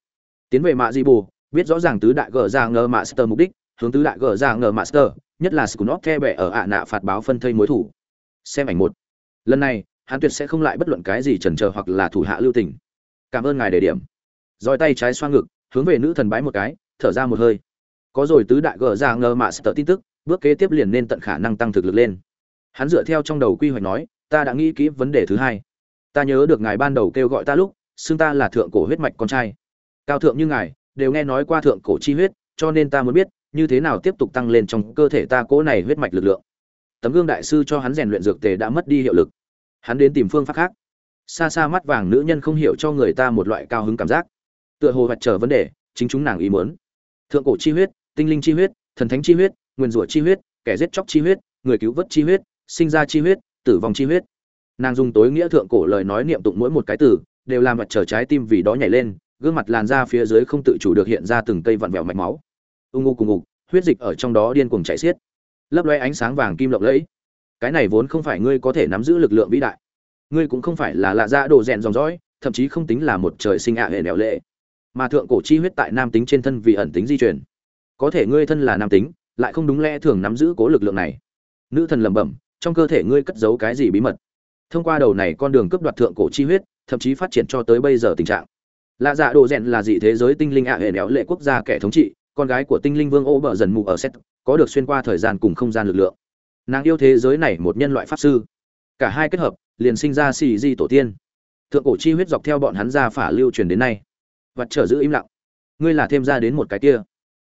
Tiến về mạ di bù, biết rõ ràng tứ đại gờ ra ngờ master mục đích, hướng tứ đại gờ ra ngờ master nhất là scunop the bẹ ở ạ nạ phạt báo phân thây mối thủ. Xem ảnh một. Lần này, hắn tuyệt sẽ không lại bất luận cái gì chần chờ hoặc là thủ hạ lưu tình. Cảm ơn ngài đề điểm. Roi tay trái xoa ngực, hướng về nữ thần bái một cái thở ra một hơi. Có rồi, tứ đại gờ ra ngờ master tin tức, bước kế tiếp liền nên tận khả năng tăng thực lực lên. Hắn dựa theo trong đầu quy hoạch nói, ta đã nghĩ kỹ vấn đề thứ hai. Ta nhớ được ngài ban đầu kêu gọi ta lúc, xưng ta là thượng cổ huyết mạch con trai. Cao thượng như ngài, đều nghe nói qua thượng cổ chi huyết, cho nên ta muốn biết, như thế nào tiếp tục tăng lên trong cơ thể ta cỗ này huyết mạch lực lượng. Tấm gương đại sư cho hắn rèn luyện dược tề đã mất đi hiệu lực. Hắn đến tìm phương pháp khác. Xa xa mắt vàng nữ nhân không hiểu cho người ta một loại cao hứng cảm giác. Tựa hồ vạch trở vấn đề, chính chúng nàng ý muốn thượng cổ chi huyết, tinh linh chi huyết, thần thánh chi huyết, nguyên rủa chi huyết, kẻ giết chóc chi huyết, người cứu vớt chi huyết, sinh ra chi huyết, tử vong chi huyết. Nàng dùng tối nghĩa thượng cổ lời nói niệm tụng mỗi một cái từ, đều làm mặt trở trái tim vì đó nhảy lên, gương mặt làn da phía dưới không tự chủ được hiện ra từng cây vặn vẹo mạch máu. Ung u cùng ngục huyết dịch ở trong đó điên cuồng chảy xiết. Lấp loe ánh sáng vàng kim lộng lẫy. Cái này vốn không phải ngươi có thể nắm giữ lực lượng vĩ đại. Ngươi cũng không phải là lạ ra đồ rèn dòng dõi, thậm chí không tính là một trời sinh ạ hệ nẻo lệ mà thượng cổ chi huyết tại nam tính trên thân vì ẩn tính di chuyển có thể ngươi thân là nam tính, lại không đúng lẽ thường nắm giữ cố lực lượng này. Nữ thần lẩm bẩm, trong cơ thể ngươi cất giấu cái gì bí mật? Thông qua đầu này con đường cướp đoạt thượng cổ chi huyết, thậm chí phát triển cho tới bây giờ tình trạng. Lạ dạ đồ rèn là dị thế giới tinh linh ạ hệ đéo lệ quốc gia kẻ thống trị, con gái của tinh linh vương ô bờ dần mù ở set có được xuyên qua thời gian cùng không gian lực lượng. Nàng yêu thế giới này một nhân loại pháp sư. Cả hai kết hợp, liền sinh ra xì di tổ tiên. Thượng cổ chi huyết dọc theo bọn hắn ra phả lưu truyền đến nay vật trở giữ im lặng. Ngươi là thêm ra đến một cái kia.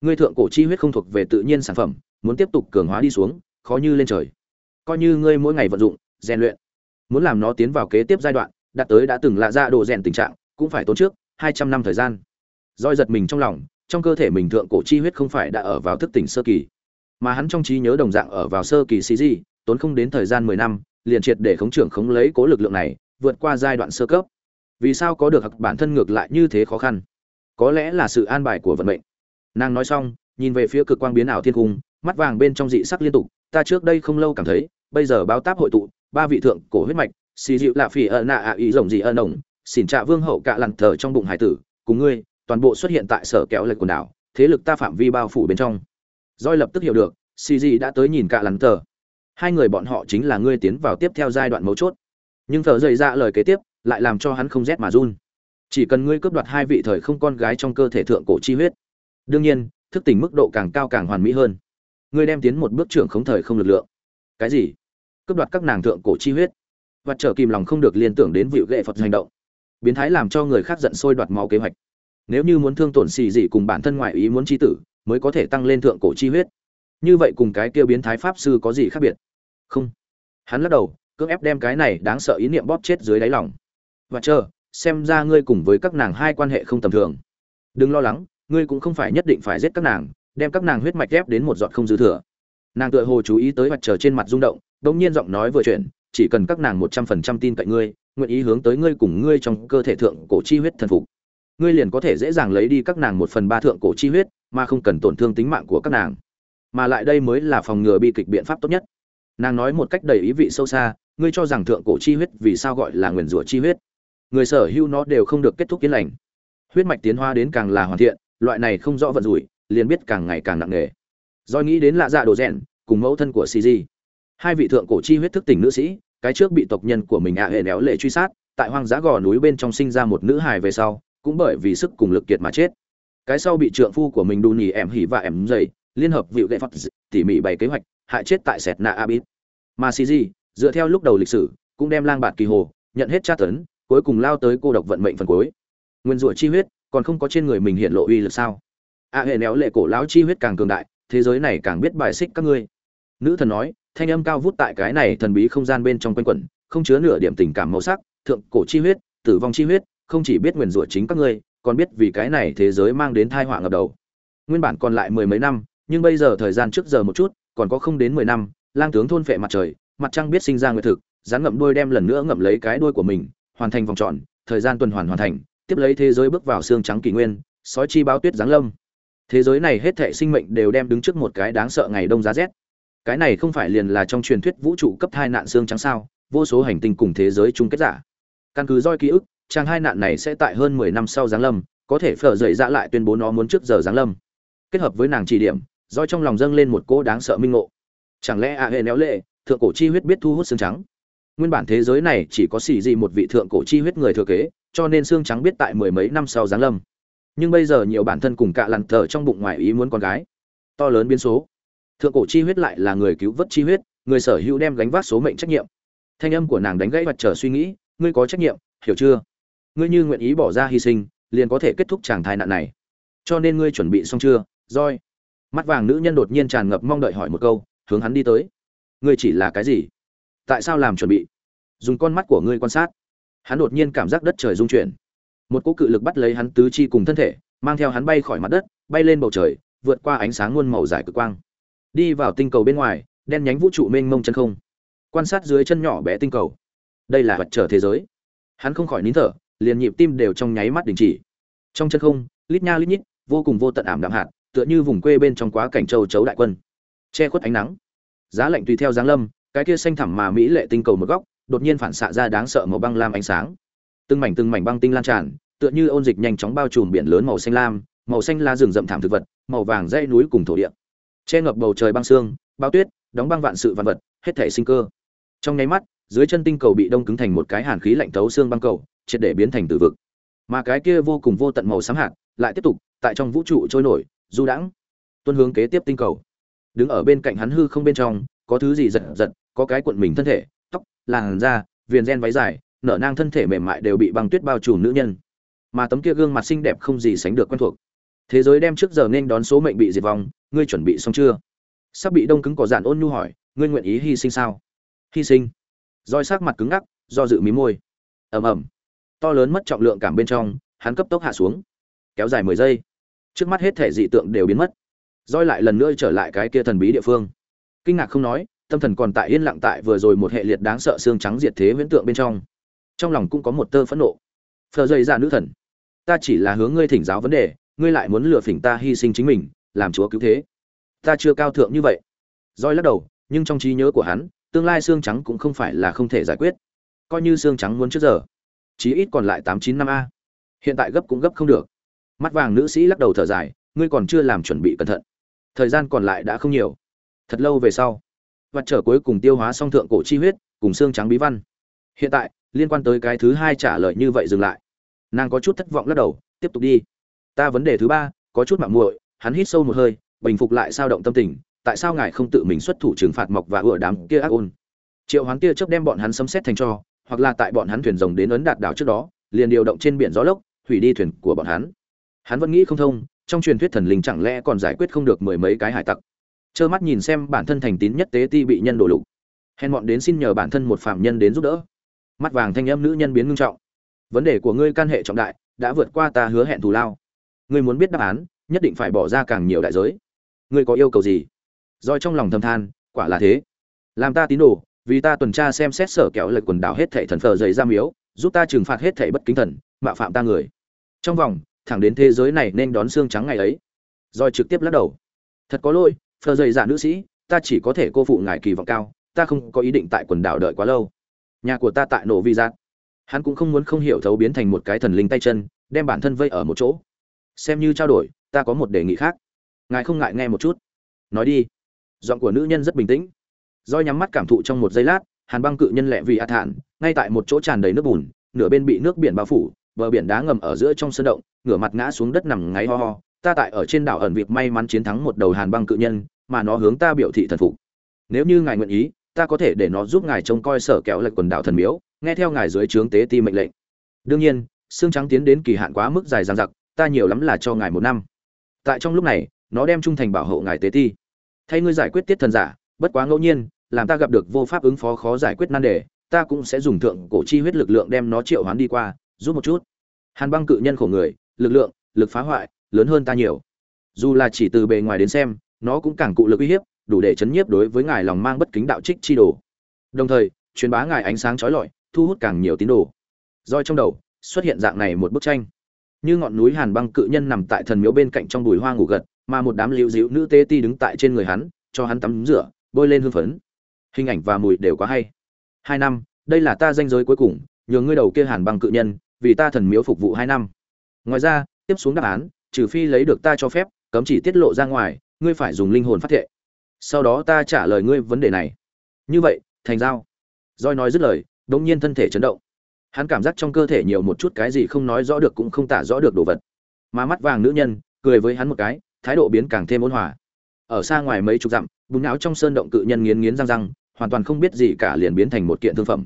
Ngươi thượng cổ chi huyết không thuộc về tự nhiên sản phẩm, muốn tiếp tục cường hóa đi xuống, khó như lên trời. Coi như ngươi mỗi ngày vận dụng, rèn luyện, muốn làm nó tiến vào kế tiếp giai đoạn, đạt tới đã từng lạ ra độ rèn tình trạng, cũng phải tốn trước hai trăm năm thời gian. Roi giật mình trong lòng, trong cơ thể mình thượng cổ chi huyết không phải đã ở vào thức tỉnh sơ kỳ, mà hắn trong trí nhớ đồng dạng ở vào sơ kỳ xì di, tốn không đến thời gian mười năm, liền triệt để khống trưởng khống lấy cố lực lượng này, vượt qua giai đoạn sơ cấp vì sao có được hặc bản thân ngược lại như thế khó khăn? Có lẽ là sự an bài của vận mệnh. Nàng nói xong, nhìn về phía cực quang biến ảo thiên cung, mắt vàng bên trong dị sắc liên tục, ta trước đây không lâu cảm thấy, bây giờ báo táp hội tụ, ba vị thượng cổ huyết mạch, xì dịu lạ phỉ ợ nạ ạ ý rồng dị ợ nồng, xỉn trạ vương hậu cạ lằn thờ trong bụng hải tử, cùng ngươi, toàn bộ xuất hiện tại sở kéo lệch quần đảo, thế lực ta phạm vi bao phủ bên trong. Roi lập tức hiểu được, xì dị đã tới nhìn cạ lằn thờ. Hai người bọn họ chính là ngươi tiến vào tiếp theo giai đoạn mấu chốt. Nhưng thờ dậy ra dạ lời kế tiếp lại làm cho hắn không rét mà run. Chỉ cần ngươi cướp đoạt hai vị thời không con gái trong cơ thể thượng cổ chi huyết. Đương nhiên, thức tỉnh mức độ càng cao càng hoàn mỹ hơn. Ngươi đem tiến một bước trưởng không thời không lực lượng. Cái gì? Cướp đoạt các nàng thượng cổ chi huyết. Và trở kìm lòng không được liên tưởng đến vịu ghệ phật hành động. Biến thái làm cho người khác giận sôi đoạt máu kế hoạch. Nếu như muốn thương tổn xì dị cùng bản thân ngoại ý muốn chi tử, mới có thể tăng lên thượng cổ chi huyết. Như vậy cùng cái kia biến thái pháp sư có gì khác biệt? Không. Hắn lắc đầu, cưỡng ép đem cái này đáng sợ ý niệm bóp chết dưới đáy lòng và chờ, xem ra ngươi cùng với các nàng hai quan hệ không tầm thường. Đừng lo lắng, ngươi cũng không phải nhất định phải giết các nàng, đem các nàng huyết mạch ép đến một giọt không dư thừa. Nàng tựa hồ chú ý tới mặt trời trên mặt rung động đống nhiên giọng nói vừa chuyển, chỉ cần các nàng một trăm phần trăm tin cậy ngươi, nguyện ý hướng tới ngươi cùng ngươi trong cơ thể thượng cổ chi huyết thần phục. Ngươi liền có thể dễ dàng lấy đi các nàng một phần ba thượng cổ chi huyết, mà không cần tổn thương tính mạng của các nàng. Mà lại đây mới là phòng ngừa bi kịch biện pháp tốt nhất. Nàng nói một cách đầy ý vị sâu xa, ngươi cho rằng thượng cổ chi huyết vì sao gọi là nguyền rủa chi huyết? Người sở hữu nó đều không được kết thúc yên lành. Huyết mạch tiến hóa đến càng là hoàn thiện, loại này không rõ vận rủi, liền biết càng ngày càng nặng nề. Do nghĩ đến lạ dạ đồ rèn, cùng mẫu thân của cg hai vị thượng cổ chi huyết thức tỉnh nữ sĩ, cái trước bị tộc nhân của mình ạ hệ néo lệ truy sát, tại hoang dã gò núi bên trong sinh ra một nữ hài về sau, cũng bởi vì sức cùng lực kiệt mà chết. Cái sau bị trượng phu của mình đù nhì ẻm hỉ và ẻm dày liên hợp vịu gậy phật tỉ mỉ bày kế hoạch, hại chết tại sẹt na abit. Mà cg dựa theo lúc đầu lịch sử, cũng đem lang bạt kỳ hồ, nhận hết tra tấn cuối cùng lao tới cô độc vận mệnh phần cuối. Nguyên rủa chi huyết, còn không có trên người mình hiện lộ uy lực sao? A hệ néo lệ cổ lão chi huyết càng cường đại, thế giới này càng biết bài xích các ngươi. Nữ thần nói, thanh âm cao vút tại cái này thần bí không gian bên trong quanh quẩn, không chứa nửa điểm tình cảm màu sắc, thượng cổ chi huyết, tử vong chi huyết, không chỉ biết nguyền rủa chính các ngươi, còn biết vì cái này thế giới mang đến tai họa ngập đầu. Nguyên bản còn lại mười mấy năm, nhưng bây giờ thời gian trước giờ một chút, còn có không đến mười năm, lang tướng thôn phệ mặt trời, mặt trăng biết sinh ra nguyệt thực, rắn ngậm đuôi đem lần nữa ngậm lấy cái đuôi của mình hoàn thành vòng tròn, thời gian tuần hoàn hoàn thành, tiếp lấy thế giới bước vào xương trắng kỷ nguyên, sói chi báo tuyết giáng lâm. Thế giới này hết thệ sinh mệnh đều đem đứng trước một cái đáng sợ ngày đông giá rét. Cái này không phải liền là trong truyền thuyết vũ trụ cấp hai nạn xương trắng sao? Vô số hành tinh cùng thế giới chung kết giả. Căn cứ roi ký ức, trang hai nạn này sẽ tại hơn mười năm sau giáng lâm, có thể phở dậy ra lại tuyên bố nó muốn trước giờ giáng lâm. Kết hợp với nàng chỉ điểm, roi trong lòng dâng lên một cỗ đáng sợ minh ngộ. Chẳng lẽ ạ hệ néo lệ, thượng cổ chi huyết biết thu hút xương trắng? Nguyên bản thế giới này chỉ có xì gì một vị thượng cổ chi huyết người thừa kế, cho nên xương trắng biết tại mười mấy năm sau giáng lâm. Nhưng bây giờ nhiều bản thân cùng cạ lặn thờ trong bụng ngoài ý muốn con gái. To lớn biến số. Thượng cổ chi huyết lại là người cứu vớt chi huyết, người sở hữu đem gánh vác số mệnh trách nhiệm. Thanh âm của nàng đánh gãy mặt trở suy nghĩ, ngươi có trách nhiệm, hiểu chưa? Ngươi như nguyện ý bỏ ra hy sinh, liền có thể kết thúc chàng thai nạn này. Cho nên ngươi chuẩn bị xong chưa roi mắt vàng nữ nhân đột nhiên tràn ngập mong đợi hỏi một câu, hướng hắn đi tới. Ngươi chỉ là cái gì? Tại sao làm chuẩn bị? Dùng con mắt của ngươi quan sát. Hắn đột nhiên cảm giác đất trời rung chuyển. Một cỗ cự lực bắt lấy hắn tứ chi cùng thân thể, mang theo hắn bay khỏi mặt đất, bay lên bầu trời, vượt qua ánh sáng muôn màu dài cực quang. Đi vào tinh cầu bên ngoài, đen nhánh vũ trụ mênh mông chân không. Quan sát dưới chân nhỏ bé tinh cầu. Đây là vật trở thế giới. Hắn không khỏi nín thở, liền nhịp tim đều trong nháy mắt đình chỉ. Trong chân không, lít nha lít nhít, vô cùng vô tận ảm đạm hạt, tựa như vùng quê bên trong quá cảnh châu chấu đại quân. Che khuất ánh nắng. Giá lạnh tùy theo giáng lâm cái kia xanh thẳm mà mỹ lệ tinh cầu một góc, đột nhiên phản xạ ra đáng sợ màu băng lam ánh sáng. Từng mảnh từng mảnh băng tinh lan tràn, tựa như ôn dịch nhanh chóng bao trùm biển lớn màu xanh lam, màu xanh lá rừng rậm thảm thực vật, màu vàng dãy núi cùng thổ địa. Che ngập bầu trời băng xương bao tuyết, đóng băng vạn sự vạn vật, hết thể sinh cơ. Trong nháy mắt, dưới chân tinh cầu bị đông cứng thành một cái hàn khí lạnh thấu xương băng cầu, triệt để biến thành tử vực. Mà cái kia vô cùng vô tận màu xám hạt, lại tiếp tục tại trong vũ trụ trôi nổi, du đãng tuân hướng kế tiếp tinh cầu. Đứng ở bên cạnh hắn hư không bên trong có thứ gì giật giật, có cái cuộn mình thân thể, tóc, làn da, viền gen váy dài, nở nang thân thể mềm mại đều bị băng tuyết bao trùm nữ nhân. Mà tấm kia gương mặt xinh đẹp không gì sánh được quen thuộc. Thế giới đem trước giờ nên đón số mệnh bị diệt vong, ngươi chuẩn bị xong chưa? Sắp bị đông cứng cỏ dạn ôn nhu hỏi, ngươi nguyện ý hy sinh sao? Hy sinh. Roi sắc mặt cứng ngắc, do dự mí môi. Ầm ầm. To lớn mất trọng lượng cảm bên trong, hắn cấp tốc hạ xuống. Kéo dài mười giây. Trước mắt hết thể dị tượng đều biến mất. Roi lại lần nữa trở lại cái kia thần bí địa phương kinh ngạc không nói, tâm thần còn tại yên lặng tại vừa rồi một hệ liệt đáng sợ xương trắng diệt thế huyễn tượng bên trong. Trong lòng cũng có một tơ phẫn nộ. Phờ dây ra dạ nữ thần, ta chỉ là hướng ngươi thỉnh giáo vấn đề, ngươi lại muốn lừa phỉnh ta hy sinh chính mình, làm chúa cứu thế. Ta chưa cao thượng như vậy. Roi lắc đầu, nhưng trong trí nhớ của hắn, tương lai xương trắng cũng không phải là không thể giải quyết. Coi như xương trắng muốn trước giờ, chí ít còn lại tám chín năm a. Hiện tại gấp cũng gấp không được. Mắt vàng nữ sĩ lắc đầu thở dài, ngươi còn chưa làm chuẩn bị cẩn thận. Thời gian còn lại đã không nhiều thật lâu về sau, vật trở cuối cùng tiêu hóa song thượng cổ chi huyết, cùng xương trắng bí văn. Hiện tại, liên quan tới cái thứ hai trả lời như vậy dừng lại. Nàng có chút thất vọng lắc đầu, tiếp tục đi. Ta vấn đề thứ ba, có chút mạng muội, hắn hít sâu một hơi, bình phục lại sao động tâm tình, tại sao ngài không tự mình xuất thủ trừng phạt mọc và ủa đám kia ác ôn? Triệu hoán kia chớp đem bọn hắn xâm xét thành cho, hoặc là tại bọn hắn thuyền rồng đến ấn đạt đảo trước đó, liền điều động trên biển gió lốc, hủy đi thuyền của bọn hắn. Hắn vẫn nghĩ không thông, trong truyền thuyết thần linh chẳng lẽ còn giải quyết không được mười mấy cái hải tặc? Trơ mắt nhìn xem bản thân thành tín nhất tế ti bị nhân đổ lục. Hèn bọn đến xin nhờ bản thân một phạm nhân đến giúp đỡ. Mắt vàng thanh âm nữ nhân biến ngưng trọng. Vấn đề của ngươi can hệ trọng đại, đã vượt qua ta hứa hẹn thù lao. Ngươi muốn biết đáp án, nhất định phải bỏ ra càng nhiều đại giới. Ngươi có yêu cầu gì? Rồi trong lòng thầm than, quả là thế. Làm ta tín đồ, vì ta tuần tra xem xét sở kéo lệch quần đảo hết thảy thần phờ dày ra miếu giúp ta trừng phạt hết thảy bất kính thần, mạo phạm ta người. Trong vòng, thẳng đến thế giới này nên đón xương trắng ngày ấy. Rồi trực tiếp lắc đầu. Thật có lỗi phờ dày dạ nữ sĩ, ta chỉ có thể cô phụ ngài kỳ vọng cao, ta không có ý định tại quần đảo đợi quá lâu. Nhà của ta tại nổ vi giác hắn cũng không muốn không hiểu thấu biến thành một cái thần linh tay chân, đem bản thân vây ở một chỗ. Xem như trao đổi, ta có một đề nghị khác. Ngài không ngại nghe một chút. Nói đi. Giọng của nữ nhân rất bình tĩnh. Roi nhắm mắt cảm thụ trong một giây lát, hàn băng cự nhân lẹ vì a thản ngay tại một chỗ tràn đầy nước bùn, nửa bên bị nước biển bao phủ, bờ biển đá ngầm ở giữa trong sơn động, ngửa mặt ngã xuống đất nằm ngáy ho ho ta tại ở trên đảo ẩn việc may mắn chiến thắng một đầu hàn băng cự nhân, mà nó hướng ta biểu thị thần phục. Nếu như ngài nguyện ý, ta có thể để nó giúp ngài trông coi sở kéo lệch quần đảo thần miếu, nghe theo ngài dưới trướng tế ti mệnh lệnh. Đương nhiên, xương trắng tiến đến kỳ hạn quá mức dài dằng dặc, ta nhiều lắm là cho ngài một năm. Tại trong lúc này, nó đem trung thành bảo hộ ngài tế ti. Thay ngươi giải quyết tiết thần giả, bất quá ngẫu nhiên, làm ta gặp được vô pháp ứng phó khó giải quyết nan đề, ta cũng sẽ dùng thượng cổ chi huyết lực lượng đem nó triệu hoán đi qua, giúp một chút. Hàn băng cự nhân khổ người, lực lượng, lực phá hoại lớn hơn ta nhiều. Dù là chỉ từ bề ngoài đến xem, nó cũng càng cụ lực uy hiếp, đủ để chấn nhiếp đối với ngài lòng mang bất kính đạo trích chi đồ. Đồng thời, truyền bá ngài ánh sáng trói lọi, thu hút càng nhiều tín đồ. Roi trong đầu, xuất hiện dạng này một bức tranh. Như ngọn núi hàn băng cự nhân nằm tại thần miếu bên cạnh trong bùi hoa ngủ gật, mà một đám liễu dịu nữ tế ti đứng tại trên người hắn, cho hắn tắm rửa, bôi lên hương phấn. Hình ảnh và mùi đều quá hay. Hai năm, đây là ta danh giới cuối cùng nhường ngươi đầu kia hàn băng cự nhân, vì ta thần miếu phục vụ hai năm. Ngoài ra, tiếp xuống đáp án trừ phi lấy được ta cho phép, cấm chỉ tiết lộ ra ngoài, ngươi phải dùng linh hồn phát thệ. Sau đó ta trả lời ngươi vấn đề này. Như vậy, thành giao. Roi nói dứt lời, đống nhiên thân thể chấn động. Hắn cảm giác trong cơ thể nhiều một chút cái gì không nói rõ được cũng không tả rõ được đồ vật. Mà mắt vàng nữ nhân, cười với hắn một cái, thái độ biến càng thêm ôn hòa. Ở xa ngoài mấy chục dặm, bùn não trong sơn động cự nhân nghiến nghiến răng răng, hoàn toàn không biết gì cả liền biến thành một kiện thương phẩm.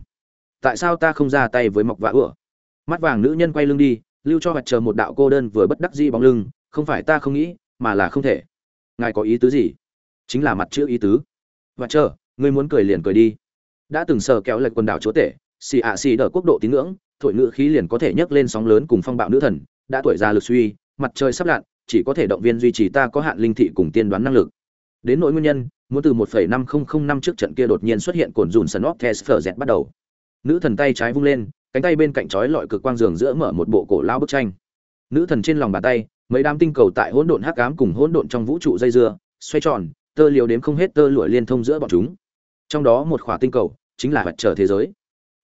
Tại sao ta không ra tay với mọc vã ửa mắt vàng nữ nhân quay lưng đi lưu cho mặt chờ một đạo cô đơn vừa bất đắc dĩ bóng lưng, không phải ta không nghĩ, mà là không thể. Ngài có ý tứ gì? Chính là mặt chữ ý tứ. Và chờ, ngươi muốn cười liền cười đi. Đã từng sờ kéo lệch quần đảo chúa tể, xì ạ xì đỡ quốc độ tín ngưỡng, thổi ngữ khí liền có thể nhấc lên sóng lớn cùng phong bạo nữ thần, đã tuổi già lực suy, mặt trời sắp lặn, chỉ có thể động viên duy trì ta có hạn linh thị cùng tiên đoán năng lực. Đến nỗi nguyên nhân, muốn từ 1.5005 năm trước trận kia đột nhiên xuất hiện cồn dùn sân óc thesfer dẹt bắt đầu. Nữ thần tay trái vung lên cánh tay bên cạnh chói lọi cực quang giường giữa mở một bộ cổ lao bức tranh. Nữ thần trên lòng bàn tay, mấy đám tinh cầu tại hỗn độn hắc ám cùng hỗn độn trong vũ trụ dây dưa, xoay tròn, tơ liều đếm không hết tơ lụa liên thông giữa bọn chúng. Trong đó một khỏa tinh cầu chính là vật trở thế giới.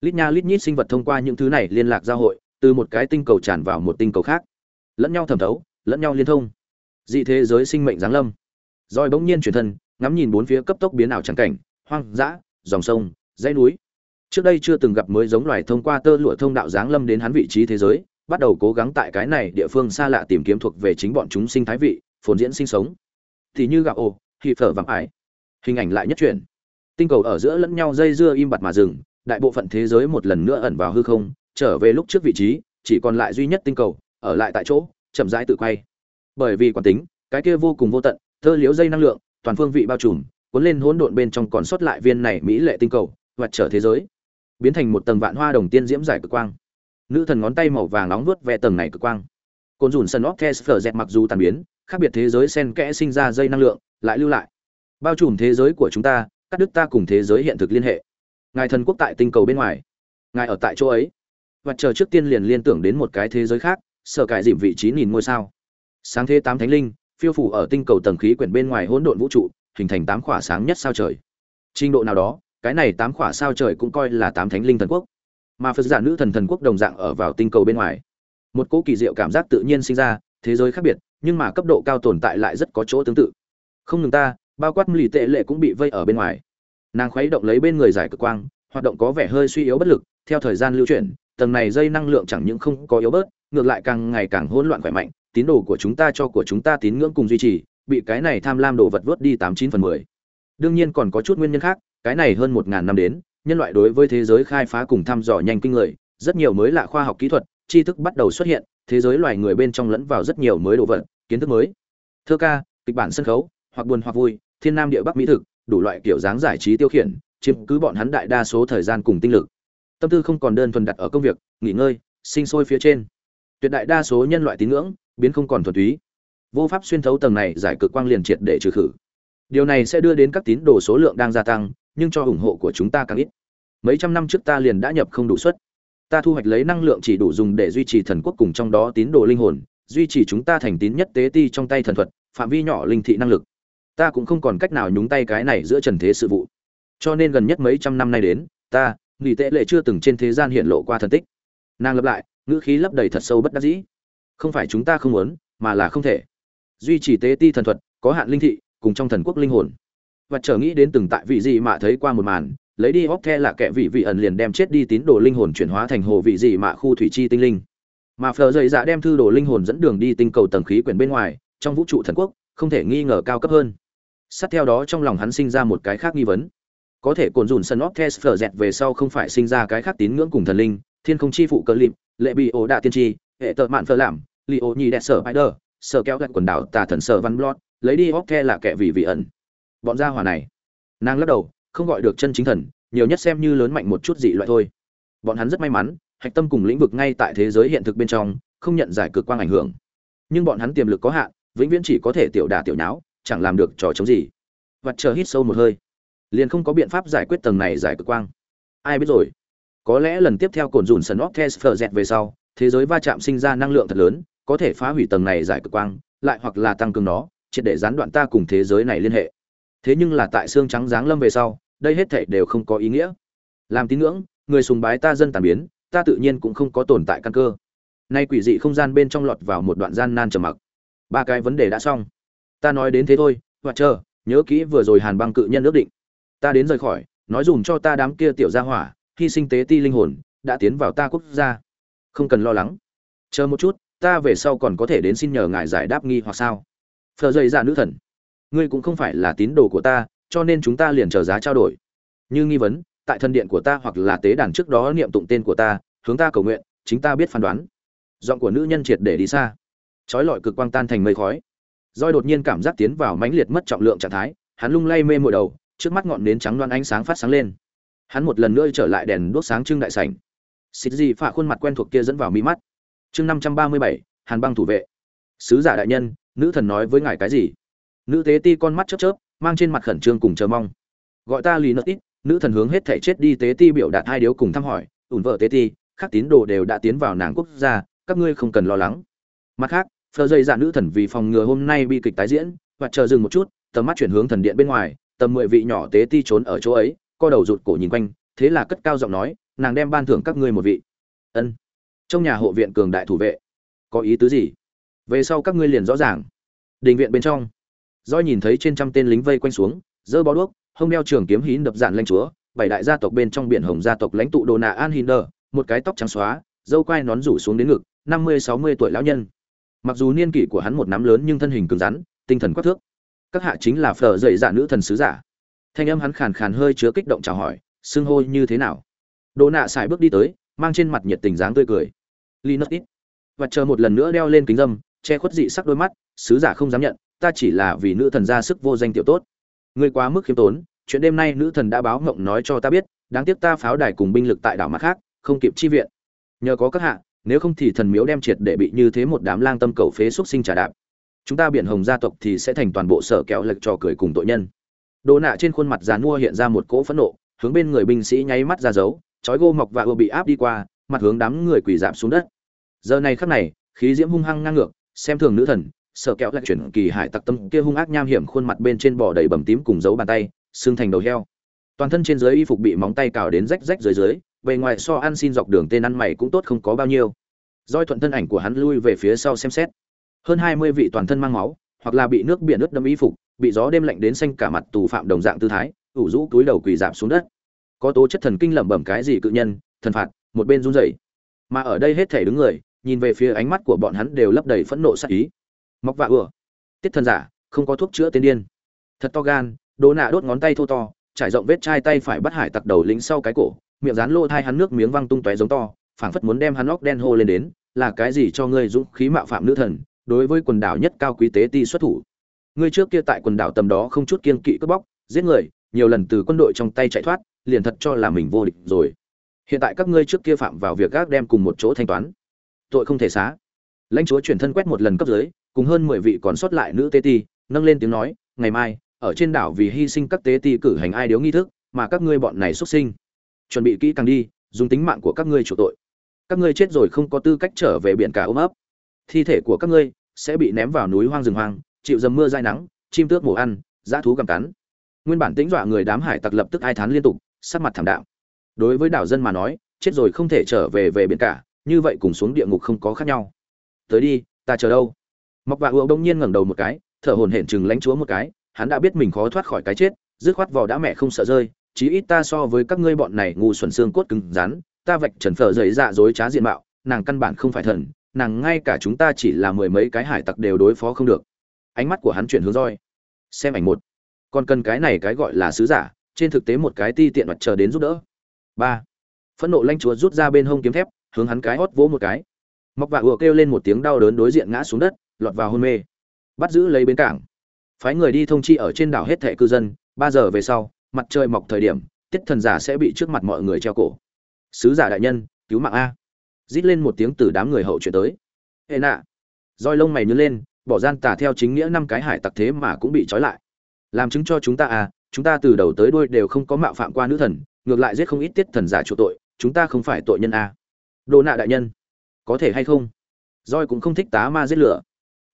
Lít nha lít nhít sinh vật thông qua những thứ này liên lạc giao hội, từ một cái tinh cầu tràn vào một tinh cầu khác. Lẫn nhau thẩm thấu, lẫn nhau liên thông. Dị thế giới sinh mệnh giáng lâm. Roi bỗng nhiên chuyển thân, ngắm nhìn bốn phía cấp tốc biến ảo trắng cảnh, hoang dã, dòng sông, dãy núi trước đây chưa từng gặp mới giống loài thông qua tơ lụa thông đạo giáng lâm đến hắn vị trí thế giới, bắt đầu cố gắng tại cái này địa phương xa lạ tìm kiếm thuộc về chính bọn chúng sinh thái vị, phồn diễn sinh sống. Thì như gạo ồ, thì phở vàng ải. Hình ảnh lại nhất chuyển. Tinh cầu ở giữa lẫn nhau dây dưa im bặt mà dừng, đại bộ phận thế giới một lần nữa ẩn vào hư không, trở về lúc trước vị trí, chỉ còn lại duy nhất tinh cầu, ở lại tại chỗ, chậm rãi tự quay. Bởi vì quán tính, cái kia vô cùng vô tận, thơ liếu dây năng lượng, toàn phương vị bao trùm, cuốn lên hỗn độn bên trong còn sót lại viên này mỹ lệ tinh cầu vật trở thế giới biến thành một tầng vạn hoa đồng tiên diễm giải cực quang. Nữ thần ngón tay màu vàng nóng vuốt ve tầng này cực quang. Cồn dùn sân óc phở dẹt mặc dù tàn biến, khác biệt thế giới sen kẽ sinh ra dây năng lượng, lại lưu lại. Bao trùm thế giới của chúng ta, cắt đứt ta cùng thế giới hiện thực liên hệ. Ngài thần quốc tại tinh cầu bên ngoài. Ngài ở tại chỗ ấy. Và chờ trước tiên liền liên tưởng đến một cái thế giới khác sở cải dìm vị trí nhìn ngôi sao. Sáng thế tám thánh linh, phiêu phủ ở tinh cầu tầng khí quyển bên ngoài hỗn độn vũ trụ, hình thành tám khỏa sáng nhất sao trời. Trình độ nào đó cái này tám khỏa sao trời cũng coi là tám thánh linh thần quốc. Mà phật giả nữ thần thần quốc đồng dạng ở vào tinh cầu bên ngoài. Một cỗ kỳ diệu cảm giác tự nhiên sinh ra, thế giới khác biệt, nhưng mà cấp độ cao tồn tại lại rất có chỗ tương tự. Không ngừng ta, bao quát lì tệ lệ cũng bị vây ở bên ngoài. Nàng khuấy động lấy bên người giải cực quang, hoạt động có vẻ hơi suy yếu bất lực, theo thời gian lưu chuyển, tầng này dây năng lượng chẳng những không có yếu bớt, ngược lại càng ngày càng hỗn loạn khỏe mạnh, tín đồ của chúng ta cho của chúng ta tín ngưỡng cùng duy trì, bị cái này tham lam đồ vật vớt đi tám chín phần mười. Đương nhiên còn có chút nguyên nhân khác cái này hơn một ngàn năm đến, nhân loại đối với thế giới khai phá cùng thăm dò nhanh kinh người, rất nhiều mới lạ khoa học kỹ thuật, tri thức bắt đầu xuất hiện, thế giới loài người bên trong lẫn vào rất nhiều mới đồ vật, kiến thức mới. Thơ ca, kịch bản sân khấu, hoặc buồn hoặc vui, thiên nam địa bắc mỹ thực, đủ loại kiểu dáng giải trí tiêu khiển, chiếm cứ bọn hắn đại đa số thời gian cùng tinh lực. Tâm tư không còn đơn thuần đặt ở công việc, nghỉ ngơi, sinh sôi phía trên. Tuyệt đại đa số nhân loại tín ngưỡng, biến không còn thuần túy. Vô pháp xuyên thấu tầng này giải cực quang liền triệt để trừ khử. Điều này sẽ đưa đến các tín đồ số lượng đang gia tăng nhưng cho ủng hộ của chúng ta càng ít. Mấy trăm năm trước ta liền đã nhập không đủ suất. Ta thu hoạch lấy năng lượng chỉ đủ dùng để duy trì thần quốc cùng trong đó tín đồ linh hồn, duy trì chúng ta thành tín nhất tế ti trong tay thần thuật, phạm vi nhỏ linh thị năng lực. Ta cũng không còn cách nào nhúng tay cái này giữa trần thế sự vụ. Cho nên gần nhất mấy trăm năm nay đến, ta nghỉ tệ lệ chưa từng trên thế gian hiện lộ qua thần tích. Nàng lập lại, ngữ khí lấp đầy thật sâu bất đắc dĩ. Không phải chúng ta không muốn, mà là không thể. Duy trì tế ti thần thuật, có hạn linh thị, cùng trong thần quốc linh hồn và trở nghĩ đến từng tại vị gì mà thấy qua một màn, lấy đi hóc the là kẻ vị vị ẩn liền đem chết đi tín đồ linh hồn chuyển hóa thành hồ vị gì mà khu thủy chi tinh linh. Mà phờ dày dạ đem thư đồ linh hồn dẫn đường đi tinh cầu tầng khí quyển bên ngoài, trong vũ trụ thần quốc, không thể nghi ngờ cao cấp hơn. Sát theo đó trong lòng hắn sinh ra một cái khác nghi vấn. Có thể cồn dùn sân óc the phờ dẹt về sau không phải sinh ra cái khác tín ngưỡng cùng thần linh, thiên không chi phụ cơ lịp, lệ bị ổ đạ tiên tri, hệ tợ mạn phờ làm li ô nhi đẹp sở spider sở kéo gạch quần đảo tà thần sở văn blot, lấy đi hóc the là kẻ vị vị ẩn bọn gia hỏa này. Nàng lắc đầu, không gọi được chân chính thần, nhiều nhất xem như lớn mạnh một chút dị loại thôi. Bọn hắn rất may mắn, hạch tâm cùng lĩnh vực ngay tại thế giới hiện thực bên trong, không nhận giải cực quang ảnh hưởng. Nhưng bọn hắn tiềm lực có hạn, vĩnh viễn chỉ có thể tiểu đả tiểu nháo, chẳng làm được trò chống gì. Vặt chờ hít sâu một hơi, liền không có biện pháp giải quyết tầng này giải cực quang. Ai biết rồi? Có lẽ lần tiếp theo cồn dùn sần óc test dẹt về sau, thế giới va chạm sinh ra năng lượng thật lớn, có thể phá hủy tầng này giải cực quang, lại hoặc là tăng cường nó, triệt để gián đoạn ta cùng thế giới này liên hệ thế nhưng là tại xương trắng giáng lâm về sau, đây hết thảy đều không có ý nghĩa. Làm tín ngưỡng, người sùng bái ta dân tàn biến, ta tự nhiên cũng không có tồn tại căn cơ. Nay quỷ dị không gian bên trong lọt vào một đoạn gian nan trầm mặc. Ba cái vấn đề đã xong. Ta nói đến thế thôi, hoặc chờ, nhớ kỹ vừa rồi hàn băng cự nhân ước định. Ta đến rời khỏi, nói dùm cho ta đám kia tiểu gia hỏa, hy sinh tế ti linh hồn, đã tiến vào ta quốc gia. Không cần lo lắng. Chờ một chút, ta về sau còn có thể đến xin nhờ ngài giải đáp nghi hoặc sao? Phờ dây ra dạ nữ thần ngươi cũng không phải là tín đồ của ta, cho nên chúng ta liền chờ giá trao đổi. Như nghi vấn, tại thân điện của ta hoặc là tế đàn trước đó niệm tụng tên của ta, hướng ta cầu nguyện, chính ta biết phán đoán. Giọng của nữ nhân triệt để đi xa. Trói lọi cực quang tan thành mây khói. Roi đột nhiên cảm giác tiến vào mãnh liệt mất trọng lượng trạng thái, hắn lung lay mê mội đầu, trước mắt ngọn nến trắng loan ánh sáng phát sáng lên. Hắn một lần nữa trở lại đèn đốt sáng trưng đại sảnh. Xịt gì phạ khuôn mặt quen thuộc kia dẫn vào mi mắt. Chương năm trăm ba mươi bảy, hàn băng thủ vệ. Sứ giả đại nhân, nữ thần nói với ngài cái gì? Nữ tế ti con mắt chớp chớp, mang trên mặt khẩn trương cùng chờ mong. Gọi ta lì nợ ít nữ thần hướng hết thể chết đi tế ti biểu đạt hai điếu cùng thăm hỏi, ủn vợ tế ti các tín đồ đều đã tiến vào nàng quốc gia, các ngươi không cần lo lắng. Mặt khác, phờ dây dạ nữ thần vì phòng ngừa hôm nay bi kịch tái diễn, và chờ dừng một chút, tầm mắt chuyển hướng thần điện bên ngoài, tầm mười vị nhỏ tế ti trốn ở chỗ ấy, co đầu rụt cổ nhìn quanh, thế là cất cao giọng nói, nàng đem ban thưởng các ngươi một vị. Ân. Trong nhà hộ viện cường đại thủ vệ. Có ý tứ gì? Về sau các ngươi liền rõ ràng. Đình viện bên trong doi nhìn thấy trên trăm tên lính vây quanh xuống dơ bó đuốc, hông đeo trường kiếm hín đập dạn lanh chúa, bảy đại gia tộc bên trong biển hồng gia tộc lãnh tụ đồ nạ an hinder, một cái tóc trắng xóa, dâu quai nón rủ xuống đến ngực, năm mươi, sáu mươi tuổi lão nhân. Mặc dù niên kỷ của hắn một nắm lớn nhưng thân hình cứng rắn, tinh thần quắc thước. Các hạ chính là phở dậy dạ nữ thần sứ giả. Thanh âm hắn khàn khàn hơi chứa kích động chào hỏi, xưng hô như thế nào? Đồ nạ xài bước đi tới, mang trên mặt nhiệt tình dáng tươi cười. Linus ít và chờ một lần nữa đeo lên kính dâm che khuất dị sắc đôi mắt, sứ giả không dám nhận ta chỉ là vì nữ thần ra sức vô danh tiểu tốt. Ngươi quá mức khiêm tốn, chuyện đêm nay nữ thần đã báo ngộng nói cho ta biết, đáng tiếc ta pháo đài cùng binh lực tại đảo mặt khác, không kịp chi viện. Nhờ có các hạ, nếu không thì thần miếu đem triệt để bị như thế một đám lang tâm cầu phế xuất sinh trả đạp. Chúng ta biển hồng gia tộc thì sẽ thành toàn bộ sở kẹo lệch trò cười cùng tội nhân. Đồ nạ trên khuôn mặt dàn mua hiện ra một cỗ phẫn nộ, hướng bên người binh sĩ nháy mắt ra dấu chói gô mọc và ưa bị áp đi qua, mặt hướng đám người quỳ giảm xuống đất. Giờ này khắc này, khí diễm hung hăng ngang ngược, xem thường nữ thần sở kẹo lại chuyển kỳ hải tặc tâm kia hung ác nham hiểm khuôn mặt bên trên bỏ đầy bầm tím cùng dấu bàn tay, xương thành đầu heo. Toàn thân trên dưới y phục bị móng tay cào đến rách rách dưới dưới, bề ngoài so ăn xin dọc đường tên ăn mày cũng tốt không có bao nhiêu. Doi thuận thân ảnh của hắn lui về phía sau xem xét. Hơn hai mươi vị toàn thân mang máu, hoặc là bị nước biển ướt đâm y phục, bị gió đêm lạnh đến xanh cả mặt tù phạm đồng dạng tư thái, ủ rũ túi đầu quỳ giảm xuống đất. Có tố chất thần kinh lẩm bẩm cái gì cự nhân, thần phạt, một bên run rẩy. Mà ở đây hết thể đứng người, nhìn về phía ánh mắt của bọn hắn đều lấp đầy phẫn nộ sát ý móc vạ ừa tiết thần giả, không có thuốc chữa tên điên. Thật to gan đố nạ đốt ngón tay thô to, trải rộng vết chai tay phải bắt hải tặc đầu lính sau cái cổ, miệng dán lô thai hắn nước miếng văng tung tóe giống to, phảng phất muốn đem hắn óc đen hô lên đến, là cái gì cho ngươi dũng khí mạo phạm nữ thần, đối với quần đảo nhất cao quý tế ti xuất thủ. Ngươi trước kia tại quần đảo tầm đó không chút kiên kỵ cướp bóc, giết người, nhiều lần từ quân đội trong tay chạy thoát, liền thật cho là mình vô địch rồi. Hiện tại các ngươi trước kia phạm vào việc gác đem cùng một chỗ thanh toán. Tội không thể xá. Lãnh chúa chuyển thân quét một lần cấp dưới cùng hơn mười vị còn sót lại nữ tế ti, nâng lên tiếng nói, ngày mai, ở trên đảo vì hy sinh các tế ti cử hành ai điếu nghi thức, mà các ngươi bọn này xuất sinh. Chuẩn bị kỹ càng đi, dùng tính mạng của các ngươi chủ tội. Các ngươi chết rồi không có tư cách trở về biển cả ôm ấp. Thi thể của các ngươi sẽ bị ném vào núi hoang rừng hoang, chịu dầm mưa dai nắng, chim tước mổ ăn, dã thú gặm cắn. Nguyên bản tĩnh dọa người đám hải tặc lập tức ai thán liên tục, sắc mặt thảm đạm. Đối với đảo dân mà nói, chết rồi không thể trở về về biển cả, như vậy cùng xuống địa ngục không có khác nhau. Tới đi, ta chờ đâu? Mọc vạ ưu đông nhiên ngẩng đầu một cái, thở hổn hển chừng lãnh chúa một cái, hắn đã biết mình khó thoát khỏi cái chết, dứt khoát vỏ đã mẹ không sợ rơi, chí ít ta so với các ngươi bọn này ngu xuẩn xương cốt cứng rắn, ta vạch trần phở dày dạ dối trá diện mạo, nàng căn bản không phải thần, nàng ngay cả chúng ta chỉ là mười mấy cái hải tặc đều đối phó không được. Ánh mắt của hắn chuyển hướng roi. Xem ảnh một. Còn cần cái này cái gọi là sứ giả, trên thực tế một cái ti tiện mặt chờ đến giúp đỡ. Ba. Phẫn nộ lanh chúa rút ra bên hông kiếm thép, hướng hắn cái hót vỗ một cái. Mọc vạ ùa kêu lên một tiếng đau đớn đối diện ngã xuống đất lọt vào hôn mê. Bắt giữ lấy bến cảng. Phái người đi thông chi ở trên đảo hết thẻ cư dân, ba giờ về sau, mặt trời mọc thời điểm, tiết thần giả sẽ bị trước mặt mọi người treo cổ. Sứ giả đại nhân, cứu mạng a. Rít lên một tiếng từ đám người hậu chuyển tới. Hệ nạ. Roi lông mày nhớ lên, bỏ gian tả theo chính nghĩa năm cái hải tặc thế mà cũng bị trói lại. Làm chứng cho chúng ta à chúng ta từ đầu tới đuôi đều không có mạo phạm qua nữ thần, ngược lại giết không ít tiết thần giả chủ tội, chúng ta không phải tội nhân à. đồ nạ đại nhân, có thể hay không? Roi cũng không thích tá ma giết lửa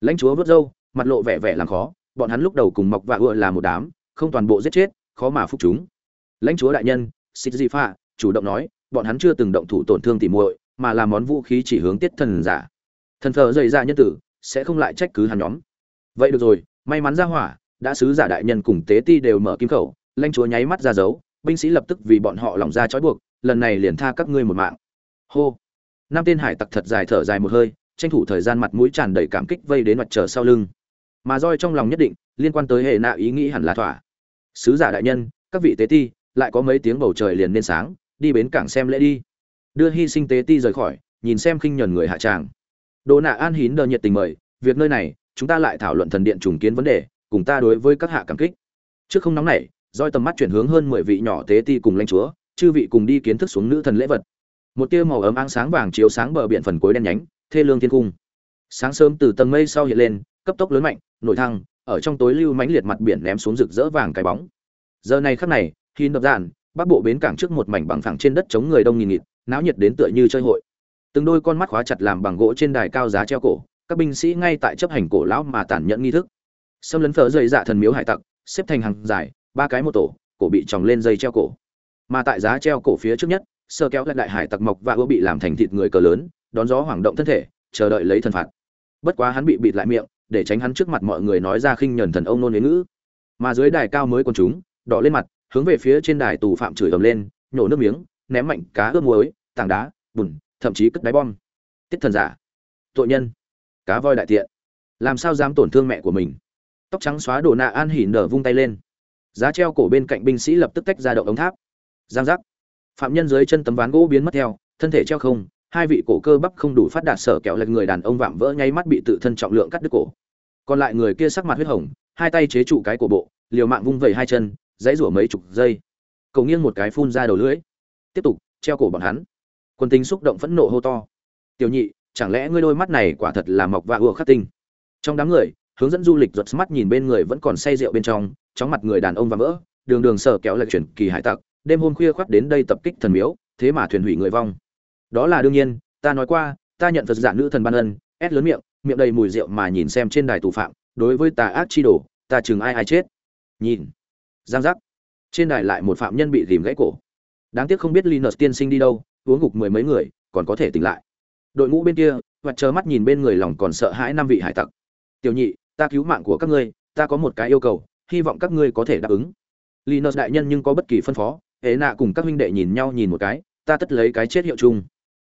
lãnh chúa vớt râu, mặt lộ vẻ vẻ làm khó, bọn hắn lúc đầu cùng mọc và ựa là một đám, không toàn bộ giết chết, khó mà phục chúng. Lãnh chúa đại nhân xích di pha chủ động nói, bọn hắn chưa từng động thủ tổn thương tỉ muội, mà là món vũ khí chỉ hướng tiết thần giả. Thần thờ dày ra nhân tử, sẽ không lại trách cứ hắn nhóm. Vậy được rồi, may mắn ra hỏa, đã sứ giả đại nhân cùng tế ti đều mở kim khẩu, lãnh chúa nháy mắt ra dấu, binh sĩ lập tức vì bọn họ lỏng ra trói buộc, lần này liền tha các ngươi một mạng. Hô. Năm tên hải tặc thật dài thở dài một hơi tranh thủ thời gian mặt mũi tràn đầy cảm kích vây đến mặt trời sau lưng. Mà roi trong lòng nhất định, liên quan tới hệ nạ ý nghĩ hẳn là thỏa. Sứ giả đại nhân, các vị tế ti, lại có mấy tiếng bầu trời liền nên sáng, đi bến cảng xem lễ đi. Đưa hy sinh tế ti rời khỏi, nhìn xem khinh nhẫn người hạ tràng. Đồ nạ an hín đờ nhiệt tình mời, việc nơi này, chúng ta lại thảo luận thần điện trùng kiến vấn đề, cùng ta đối với các hạ cảm kích. Trước không nóng này roi tầm mắt chuyển hướng hơn mười vị nhỏ tế ti cùng lãnh chúa, chư vị cùng đi kiến thức xuống nữ thần lễ vật. Một tia màu ấm áng sáng vàng chiếu sáng bờ biển phần cuối đen nhánh thê lương thiên cung. Sáng sớm từ tầng mây sau hiện lên, cấp tốc lớn mạnh, nổi thăng, ở trong tối lưu mãnh liệt mặt biển ném xuống rực rỡ vàng cái bóng. Giờ này khắc này khi đập dạn bắc bộ bến cảng trước một mảnh bằng phẳng trên đất chống người đông nghìn nghịt, náo nhiệt đến tựa như chơi hội. Từng đôi con mắt khóa chặt làm bằng gỗ trên đài cao giá treo cổ, các binh sĩ ngay tại chấp hành cổ lão mà tản nhận nghi thức. Xâm lấn phở dày dạ thần miếu hải tặc, xếp thành hàng dài, ba cái một tổ, cổ bị tròng lên dây treo cổ. Mà tại giá treo cổ phía trước nhất, sơ kéo lại đại hải tặc mộc và gỗ bị làm thành thịt người cờ lớn đón gió hoảng động thân thể, chờ đợi lấy thần phạt. Bất quá hắn bị bịt lại miệng, để tránh hắn trước mặt mọi người nói ra khinh nhẫn thần ông nôn ngữ. Mà dưới đài cao mới còn chúng, đỏ lên mặt, hướng về phía trên đài tù phạm chửi ầm lên, nhổ nước miếng, ném mạnh cá ướp muối, tảng đá, bùn, thậm chí cất đáy bom. Tiết thần giả. Tội nhân. Cá voi đại tiện. Làm sao dám tổn thương mẹ của mình? Tóc trắng xóa đổ nạ an hỉ nở vung tay lên. Giá treo cổ bên cạnh binh sĩ lập tức tách ra động ống tháp. Giang giác. Phạm nhân dưới chân tấm ván gỗ biến mất theo, thân thể treo không hai vị cổ cơ bắp không đủ phát đạt sở kẹo lệch người đàn ông vạm vỡ nháy mắt bị tự thân trọng lượng cắt đứt cổ. Còn lại người kia sắc mặt huyết hồng, hai tay chế trụ cái cổ bộ, liều mạng vung vẩy hai chân, dãy rủa mấy chục giây. Cầu nghiêng một cái phun ra đầu lưỡi. Tiếp tục, treo cổ bọn hắn. Quân tính xúc động phẫn nộ hô to. Tiểu nhị, chẳng lẽ ngươi đôi mắt này quả thật là mọc và ùa khắc tinh? Trong đám người, hướng dẫn du lịch giật mắt nhìn bên người vẫn còn say rượu bên trong, chóng mặt người đàn ông và vỡ, đường đường sở kéo lệch chuyển kỳ hải tặc, đêm hôm khuya khoác đến đây tập kích thần miếu, thế mà thuyền hủy người vong đó là đương nhiên, ta nói qua, ta nhận phật giả nữ thần ban ân, ép lớn miệng miệng đầy mùi rượu mà nhìn xem trên đài tù phạm, đối với tà ác chi đồ, ta chừng ai ai chết. Nhìn. Giang giác. Trên đài lại một phạm nhân bị ghìm gãy cổ. Đáng tiếc không biết linus tiên sinh đi đâu, uống gục mười mấy người, còn có thể tỉnh lại. Đội ngũ bên kia và chờ mắt nhìn bên người lòng còn sợ hãi năm vị hải tặc. Tiểu nhị, ta cứu mạng của các ngươi, ta có một cái yêu cầu, hy vọng các ngươi có thể đáp ứng. Linus đại nhân nhưng có bất kỳ phân phó hệ nạ cùng các huynh đệ nhìn nhau nhìn một cái, ta tất lấy cái chết hiệu chung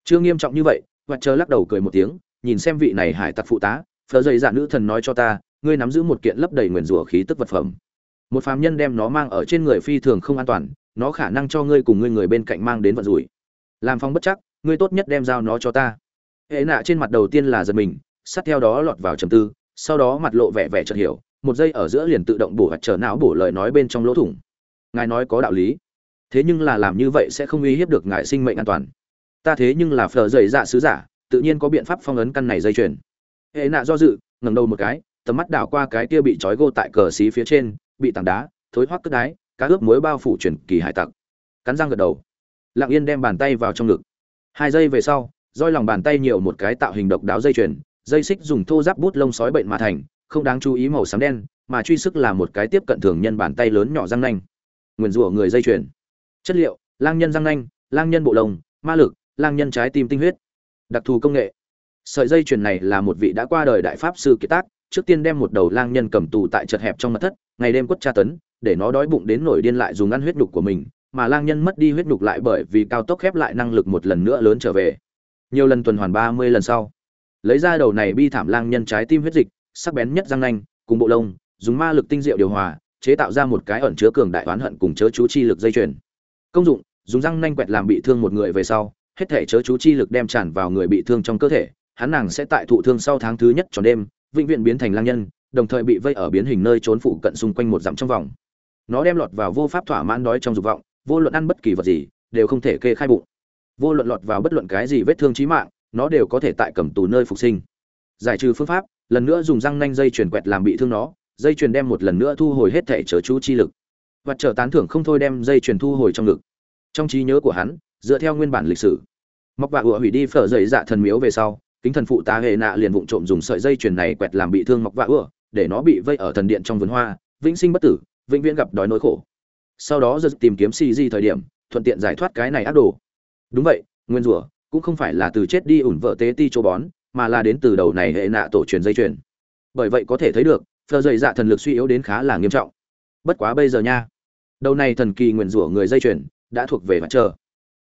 chưa nghiêm trọng như vậy, và chờ lắc đầu cười một tiếng, nhìn xem vị này hải tặc phụ tá, phờ dày dạ nữ thần nói cho ta, ngươi nắm giữ một kiện lấp đầy nguyền rủa khí tức vật phẩm. Một phàm nhân đem nó mang ở trên người phi thường không an toàn, nó khả năng cho ngươi cùng ngươi người bên cạnh mang đến vận rủi. Làm phong bất chắc, ngươi tốt nhất đem giao nó cho ta. Hệ nạ trên mặt đầu tiên là giật mình, sát theo đó lọt vào trầm tư, sau đó mặt lộ vẻ vẻ chợt hiểu, một giây ở giữa liền tự động bổ hoặc trở não bổ lời nói bên trong lỗ thủng. Ngài nói có đạo lý. Thế nhưng là làm như vậy sẽ không uy hiếp được ngài sinh mệnh an toàn ta thế nhưng là phở dày dạ sứ giả, tự nhiên có biện pháp phong ấn căn này dây chuyền. Hệ nạ do dự, ngẩng đầu một cái, tầm mắt đảo qua cái kia bị trói gô tại cờ xí phía trên, bị tảng đá, thối hoác cất đái, cá ướp muối bao phủ chuyển kỳ hải tặc. Cắn răng gật đầu. Lặng yên đem bàn tay vào trong ngực. Hai giây về sau, roi lòng bàn tay nhiều một cái tạo hình độc đáo dây chuyền, dây xích dùng thô giáp bút lông sói bệnh mà thành, không đáng chú ý màu xám đen, mà truy sức là một cái tiếp cận thường nhân bàn tay lớn nhỏ răng nanh. Nguyền rủa người dây chuyền. Chất liệu, lang nhân răng nanh, lang nhân bộ lông, ma lực lang nhân trái tim tinh huyết. Đặc thù công nghệ. Sợi dây chuyền này là một vị đã qua đời đại pháp sư kiệt tác, trước tiên đem một đầu lang nhân cầm tù tại chật hẹp trong mặt thất, ngày đêm quất tra tấn, để nó đói bụng đến nổi điên lại dùng ăn huyết nhục của mình, mà lang nhân mất đi huyết nhục lại bởi vì cao tốc khép lại năng lực một lần nữa lớn trở về. Nhiều lần tuần hoàn ba mươi lần sau, lấy ra đầu này bi thảm lang nhân trái tim huyết dịch, sắc bén nhất răng nanh, cùng bộ lông, dùng ma lực tinh diệu điều hòa, chế tạo ra một cái ẩn chứa cường đại oán hận cùng chớ chú chi lực dây chuyền. Công dụng, dùng răng nanh quẹt làm bị thương một người về sau hết thể chớ chú chi lực đem tràn vào người bị thương trong cơ thể, hắn nàng sẽ tại thụ thương sau tháng thứ nhất tròn đêm, vĩnh viễn biến thành lang nhân, đồng thời bị vây ở biến hình nơi trốn phụ cận xung quanh một dặm trong vòng. Nó đem lọt vào vô pháp thỏa mãn đói trong dục vọng, vô luận ăn bất kỳ vật gì, đều không thể kê khai bụng. Vô luận lọt vào bất luận cái gì vết thương chí mạng, nó đều có thể tại cầm tù nơi phục sinh. Giải trừ phương pháp, lần nữa dùng răng nanh dây chuyền quẹt làm bị thương nó, dây chuyền đem một lần nữa thu hồi hết thể chớ chú chi lực. Và trở tán thưởng không thôi đem dây chuyền thu hồi trong ngực. Trong trí nhớ của hắn, dựa theo nguyên bản lịch sử móc vạ ủa hủy đi phở dậy dạ thần miếu về sau, kính thần phụ tá hệ nạ liền vụng trộm dùng sợi dây chuyền này quẹt làm bị thương mọc vạ ủa, để nó bị vây ở thần điện trong vườn hoa, vĩnh sinh bất tử, vĩnh viễn gặp đói nỗi khổ. Sau đó giật tìm kiếm xì di thời điểm, thuận tiện giải thoát cái này ác đồ. Đúng vậy, nguyên rủa, cũng không phải là từ chết đi ủn vợ tế ti chỗ bón, mà là đến từ đầu này hệ nạ tổ truyền dây chuyền. Bởi vậy có thể thấy được phờ dày dạ thần lực suy yếu đến khá là nghiêm trọng. Bất quá bây giờ nha. Đầu này thần kỳ nguyền rủa người dây chuyền, đã thuộc về mặt trời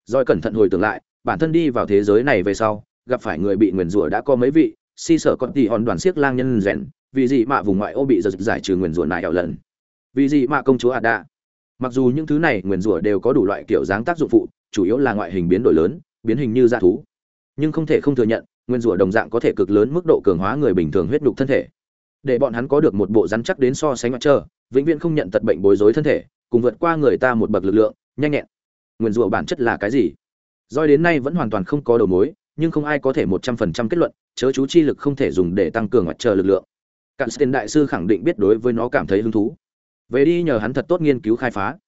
Doi cẩn thận hồi tưởng lại bản thân đi vào thế giới này về sau, gặp phải người bị nguyền rủa đã có mấy vị, si sở còn tỷ hòn đoàn siếc lang nhân rèn, vì gì mà vùng ngoại ô bị giật giải trừ nguyền rủa này ảo lần. Vì gì mà công chúa Ada? Mặc dù những thứ này nguyền rủa đều có đủ loại kiểu dáng tác dụng phụ, chủ yếu là ngoại hình biến đổi lớn, biến hình như dạ thú. Nhưng không thể không thừa nhận nguyên rủa đồng dạng có thể cực lớn mức độ cường hóa người bình thường huyết nhục thân thể. Để bọn hắn có được một bộ rắn chắc đến so sánh mặt trơ, vĩnh viễn không nhận tật bệnh bối rối thân thể, cùng vượt qua người ta một bậc lực lượng, nhanh nhẹn. Nguyên rủa bản chất là cái gì? Doi đến nay vẫn hoàn toàn không có đầu mối, nhưng không ai có thể một trăm phần trăm kết luận, chớ chú chi lực không thể dùng để tăng cường hoặc chờ lực lượng. Cạn sten đại sư khẳng định biết đối với nó cảm thấy hứng thú. Về đi nhờ hắn thật tốt nghiên cứu khai phá.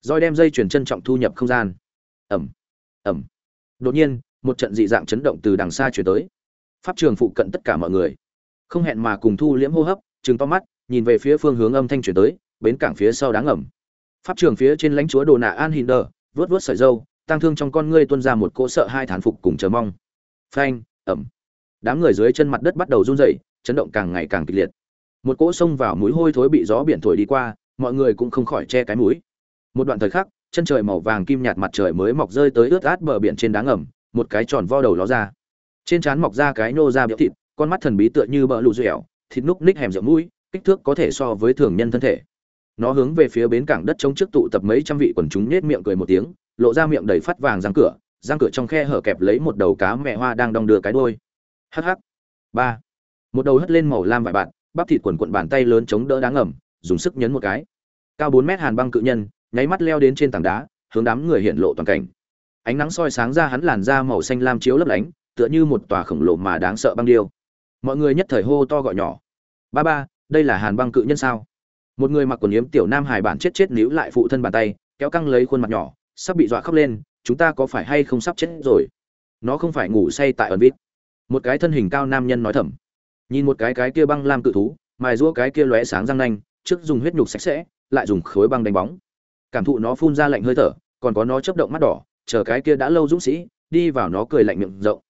Doi đem dây chuyển trân trọng thu nhập không gian. Ẩm ẩm. Đột nhiên, một trận dị dạng chấn động từ đằng xa truyền tới. Pháp trường phụ cận tất cả mọi người. Không hẹn mà cùng thu liễm hô hấp, trừng to mắt, nhìn về phía phương hướng âm thanh truyền tới, bến cảng phía sau đáng ẩm pháp trường phía trên lãnh chúa đồ nạ an hinder vớt vớt sợi râu tăng thương trong con ngươi tuôn ra một cỗ sợ hai thán phục cùng chờ mong. Phanh, ẩm. Đám người dưới chân mặt đất bắt đầu run rẩy, chấn động càng ngày càng kịch liệt. Một cỗ xông vào mũi hôi thối bị gió biển thổi đi qua, mọi người cũng không khỏi che cái mũi. Một đoạn thời khắc, chân trời màu vàng kim nhạt mặt trời mới mọc rơi tới ướt át bờ biển trên đá ngầm, một cái tròn vo đầu ló ra. Trên trán mọc ra cái nô ra biểu thịt, con mắt thần bí tựa như bờ lụ dẻo, thịt núc ních hẻm rượu mũi, kích thước có thể so với thường nhân thân thể. Nó hướng về phía bến cảng đất chống trước tụ tập mấy trăm vị quần chúng nết miệng cười một tiếng lộ ra miệng đầy phát vàng răng cửa răng cửa trong khe hở kẹp lấy một đầu cá mẹ hoa đang đong đưa cái đôi hh ba. Một đầu hất lên màu lam vải bạn bắp thịt quần quận bàn tay lớn chống đỡ đá ngầm, dùng sức nhấn một cái. Cao bốn mét hàn băng cự nhân, nháy mắt leo đến trên tảng đá, hướng đám người hiện lộ toàn cảnh. Ánh nắng soi sáng ra hắn làn da màu xanh lam chiếu lấp lánh, tựa như một tòa khổng lồ mà đáng sợ băng điêu. Mọi người nhất thời hô to gọi nhỏ. Ba ba, đây là hàn băng cự nhân sao? Một người mặc quần yếm tiểu nam hài bản chết chết níu lại phụ thân bàn tay, kéo căng lấy khuôn mặt nhỏ sắp bị dọa khóc lên, chúng ta có phải hay không sắp chết rồi? Nó không phải ngủ say tại ẩn vít. Một cái thân hình cao nam nhân nói thầm. Nhìn một cái cái kia băng lam cự thú, mài rũa cái kia lóe sáng răng nanh, trước dùng huyết nhục sạch sẽ, lại dùng khối băng đánh bóng. Cảm thụ nó phun ra lạnh hơi thở, còn có nó chấp động mắt đỏ, chờ cái kia đã lâu dũng sĩ, đi vào nó cười lạnh miệng rộng.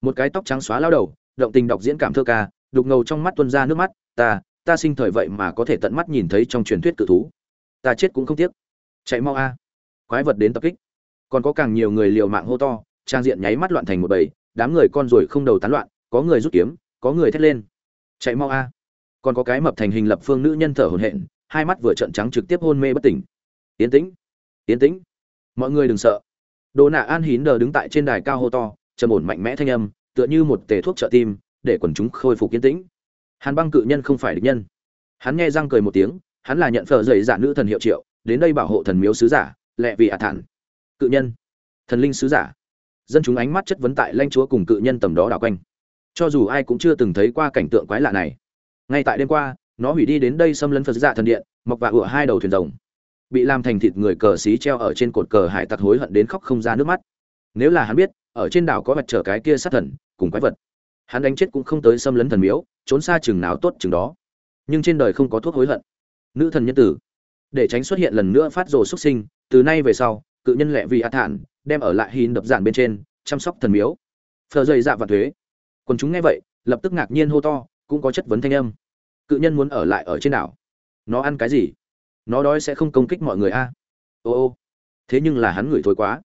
Một cái tóc trắng xóa lao đầu, động tình đọc diễn cảm thơ ca, đục ngầu trong mắt tuân ra nước mắt, ta ta sinh thời vậy mà có thể tận mắt nhìn thấy trong truyền thuyết cự thú. Ta chết cũng không tiếc. Chạy mau a quái vật đến tập kích còn có càng nhiều người liều mạng hô to trang diện nháy mắt loạn thành một bầy đám người con ruồi không đầu tán loạn có người rút kiếm có người thét lên chạy mau a còn có cái mập thành hình lập phương nữ nhân thở hổn hển hai mắt vừa trợn trắng trực tiếp hôn mê bất tỉnh Yên tĩnh, yên tĩnh. Mọi người đừng sợ. Đồ nạ An Hín đờ đứng tại trên đài cao hô to, trầm ổn mạnh mẽ thanh âm, tựa như một tề thuốc trợ tim, để quần chúng khôi phục yên tĩnh. Hàn Băng cự nhân không phải địch nhân. Hắn nghe răng cười một tiếng, hắn là nhận phở dậy giả nữ thần hiệu triệu, đến đây bảo hộ thần miếu sứ giả, lẹ vì ả thản. Cự nhân, thần linh sứ giả. Dân chúng ánh mắt chất vấn tại lanh chúa cùng cự nhân tầm đó đảo quanh. Cho dù ai cũng chưa từng thấy qua cảnh tượng quái lạ này. Ngay tại đêm qua, nó hủy đi đến đây xâm lấn Phật dạ thần điện, mọc và ủa hai đầu thuyền rồng bị làm thành thịt người cờ xí treo ở trên cột cờ hải tặc hối hận đến khóc không ra nước mắt nếu là hắn biết ở trên đảo có vật trở cái kia sát thần cùng quái vật hắn đánh chết cũng không tới xâm lấn thần miếu trốn xa chừng nào tốt chừng đó nhưng trên đời không có thuốc hối hận nữ thần nhân tử để tránh xuất hiện lần nữa phát rồ xuất sinh từ nay về sau, cự nhân lệ vì a thản đem ở lại hìn đập giản bên trên, chăm sóc thần miếu. Phờ dày dạ và thuế. Còn chúng nghe vậy, lập tức ngạc nhiên hô to, cũng có chất vấn thanh âm. Cự nhân muốn ở lại ở trên đảo. Nó ăn cái gì? Nó đói sẽ không công kích mọi người a. Ô ô. Thế nhưng là hắn ngửi thối quá.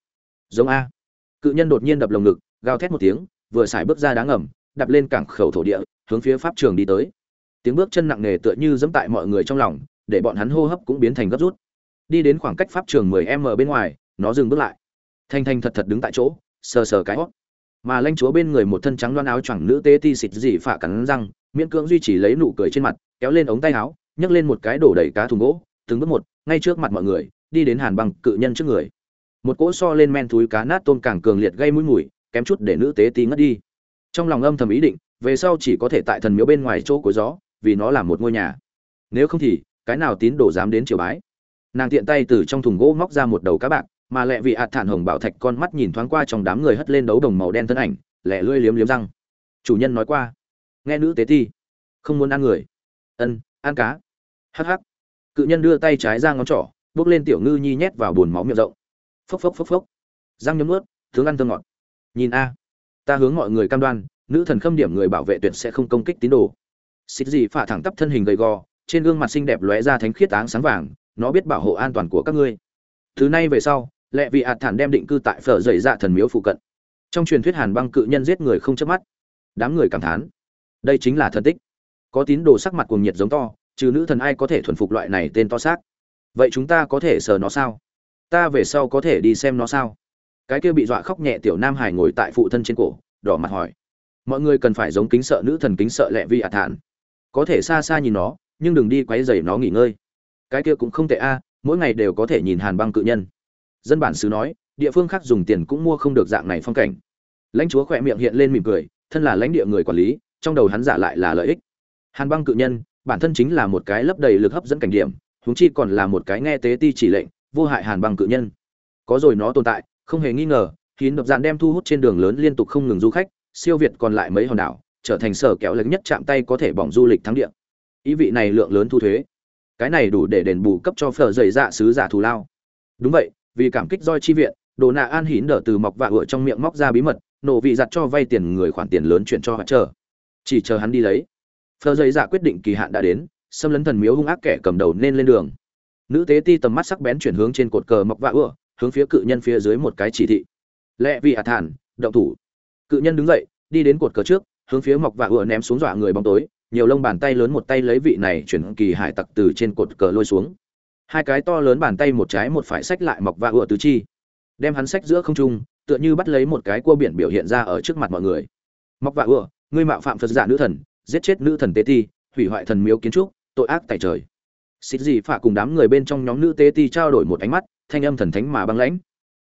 Giống a. Cự nhân đột nhiên đập lồng ngực, gào thét một tiếng, vừa xài bước ra đá ngầm đập lên cảng khẩu thổ địa, hướng phía pháp trường đi tới. Tiếng bước chân nặng nề tựa như dẫm tại mọi người trong lòng, để bọn hắn hô hấp cũng biến thành gấp rút đi đến khoảng cách pháp trường 10 m bên ngoài, nó dừng bước lại. Thanh thanh thật thật đứng tại chỗ, sờ sờ cái hót. Mà lãnh chúa bên người một thân trắng loan áo choàng nữ tế ti xịt dị phạ cắn răng, miễn cưỡng duy trì lấy nụ cười trên mặt, kéo lên ống tay áo, nhấc lên một cái đổ đầy cá thùng gỗ, từng bước một, ngay trước mặt mọi người, đi đến hàn băng cự nhân trước người. Một cỗ so lên men túi cá nát tôm càng cường liệt gây mũi mùi, kém chút để nữ tế ti ngất đi. Trong lòng âm thầm ý định, về sau chỉ có thể tại thần miếu bên ngoài chỗ của gió, vì nó là một ngôi nhà. Nếu không thì, cái nào tín đồ dám đến triều bái? Nàng tiện tay từ trong thùng gỗ móc ra một đầu cá bạc, mà lẹ vị ạt thản hồng bảo thạch con mắt nhìn thoáng qua trong đám người hất lên đấu đồng màu đen thân ảnh lẹ lưỡi liếm liếm răng. Chủ nhân nói qua, nghe nữ tế ti, không muốn ăn người. Ân, ăn cá. Hắc hắc. Cự nhân đưa tay trái ra ngón trỏ, bước lên tiểu ngư nhi nhét vào bùn máu miệng rộng. Phốc phốc phốc phốc. Răng nhấm ướt tướng ăn tương ngọt. Nhìn a, ta hướng mọi người cam đoan, nữ thần khâm điểm người bảo vệ tuyệt sẽ không công kích tín đồ. Xịt gì phả thẳng tắp thân hình gầy gò, trên gương mặt xinh đẹp lóe ra thánh khiết áng sáng vàng nó biết bảo hộ an toàn của các ngươi. Thứ nay về sau, lệ vị ạt thản đem định cư tại phở dày dạ thần miếu phụ cận. Trong truyền thuyết hàn băng cự nhân giết người không chớp mắt. Đám người cảm thán, đây chính là thần tích. Có tín đồ sắc mặt cuồng nhiệt giống to, trừ nữ thần ai có thể thuần phục loại này tên to xác? Vậy chúng ta có thể sờ nó sao? Ta về sau có thể đi xem nó sao? Cái kia bị dọa khóc nhẹ tiểu nam hải ngồi tại phụ thân trên cổ, đỏ mặt hỏi. Mọi người cần phải giống kính sợ nữ thần kính sợ lệ vi ạt thản. Có thể xa xa nhìn nó, nhưng đừng đi quấy rầy nó nghỉ ngơi cái kia cũng không tệ a, mỗi ngày đều có thể nhìn hàn băng cự nhân. Dân bản xứ nói, địa phương khác dùng tiền cũng mua không được dạng này phong cảnh. Lãnh chúa khỏe miệng hiện lên mỉm cười, thân là lãnh địa người quản lý, trong đầu hắn giả lại là lợi ích. Hàn băng cự nhân, bản thân chính là một cái lấp đầy lực hấp dẫn cảnh điểm, huống chi còn là một cái nghe tế ti chỉ lệnh, vô hại hàn băng cự nhân. Có rồi nó tồn tại, không hề nghi ngờ khiến độc dạn đem thu hút trên đường lớn liên tục không ngừng du khách, siêu việt còn lại mấy hòn đảo, trở thành sở kéo lớn nhất chạm tay có thể bỏng du lịch thắng địa. Ý vị này lượng lớn thu thuế cái này đủ để đền bù cấp cho phở dày dạ sứ giả thù lao. Đúng vậy, vì cảm kích roi chi viện, đồ nạ an hín đỡ từ mọc vạ ựa trong miệng móc ra bí mật, nổ vị giặt cho vay tiền người khoản tiền lớn chuyển cho họ chờ. Chỉ chờ hắn đi lấy. Phở dày dạ quyết định kỳ hạn đã đến, xâm lấn thần miếu hung ác kẻ cầm đầu nên lên đường. Nữ tế ti tầm mắt sắc bén chuyển hướng trên cột cờ mọc vạ ựa, hướng phía cự nhân phía dưới một cái chỉ thị. Lẽ vì hạ thản, động thủ. Cự nhân đứng dậy, đi đến cột cờ trước, hướng phía mọc vạ ựa ném xuống dọa người bóng tối nhiều lông bàn tay lớn một tay lấy vị này chuyển kỳ hải tặc từ trên cột cờ lôi xuống. Hai cái to lớn bàn tay một trái một phải sách lại mọc vạ ựa tứ chi. Đem hắn sách giữa không trung, tựa như bắt lấy một cái cua biển biểu hiện ra ở trước mặt mọi người. Mọc vạ ựa, ngươi mạo phạm phật giả nữ thần, giết chết nữ thần tế ti, hủy hoại thần miếu kiến trúc, tội ác tại trời. Xịt gì phạ cùng đám người bên trong nhóm nữ tế ti trao đổi một ánh mắt, thanh âm thần thánh mà băng lãnh.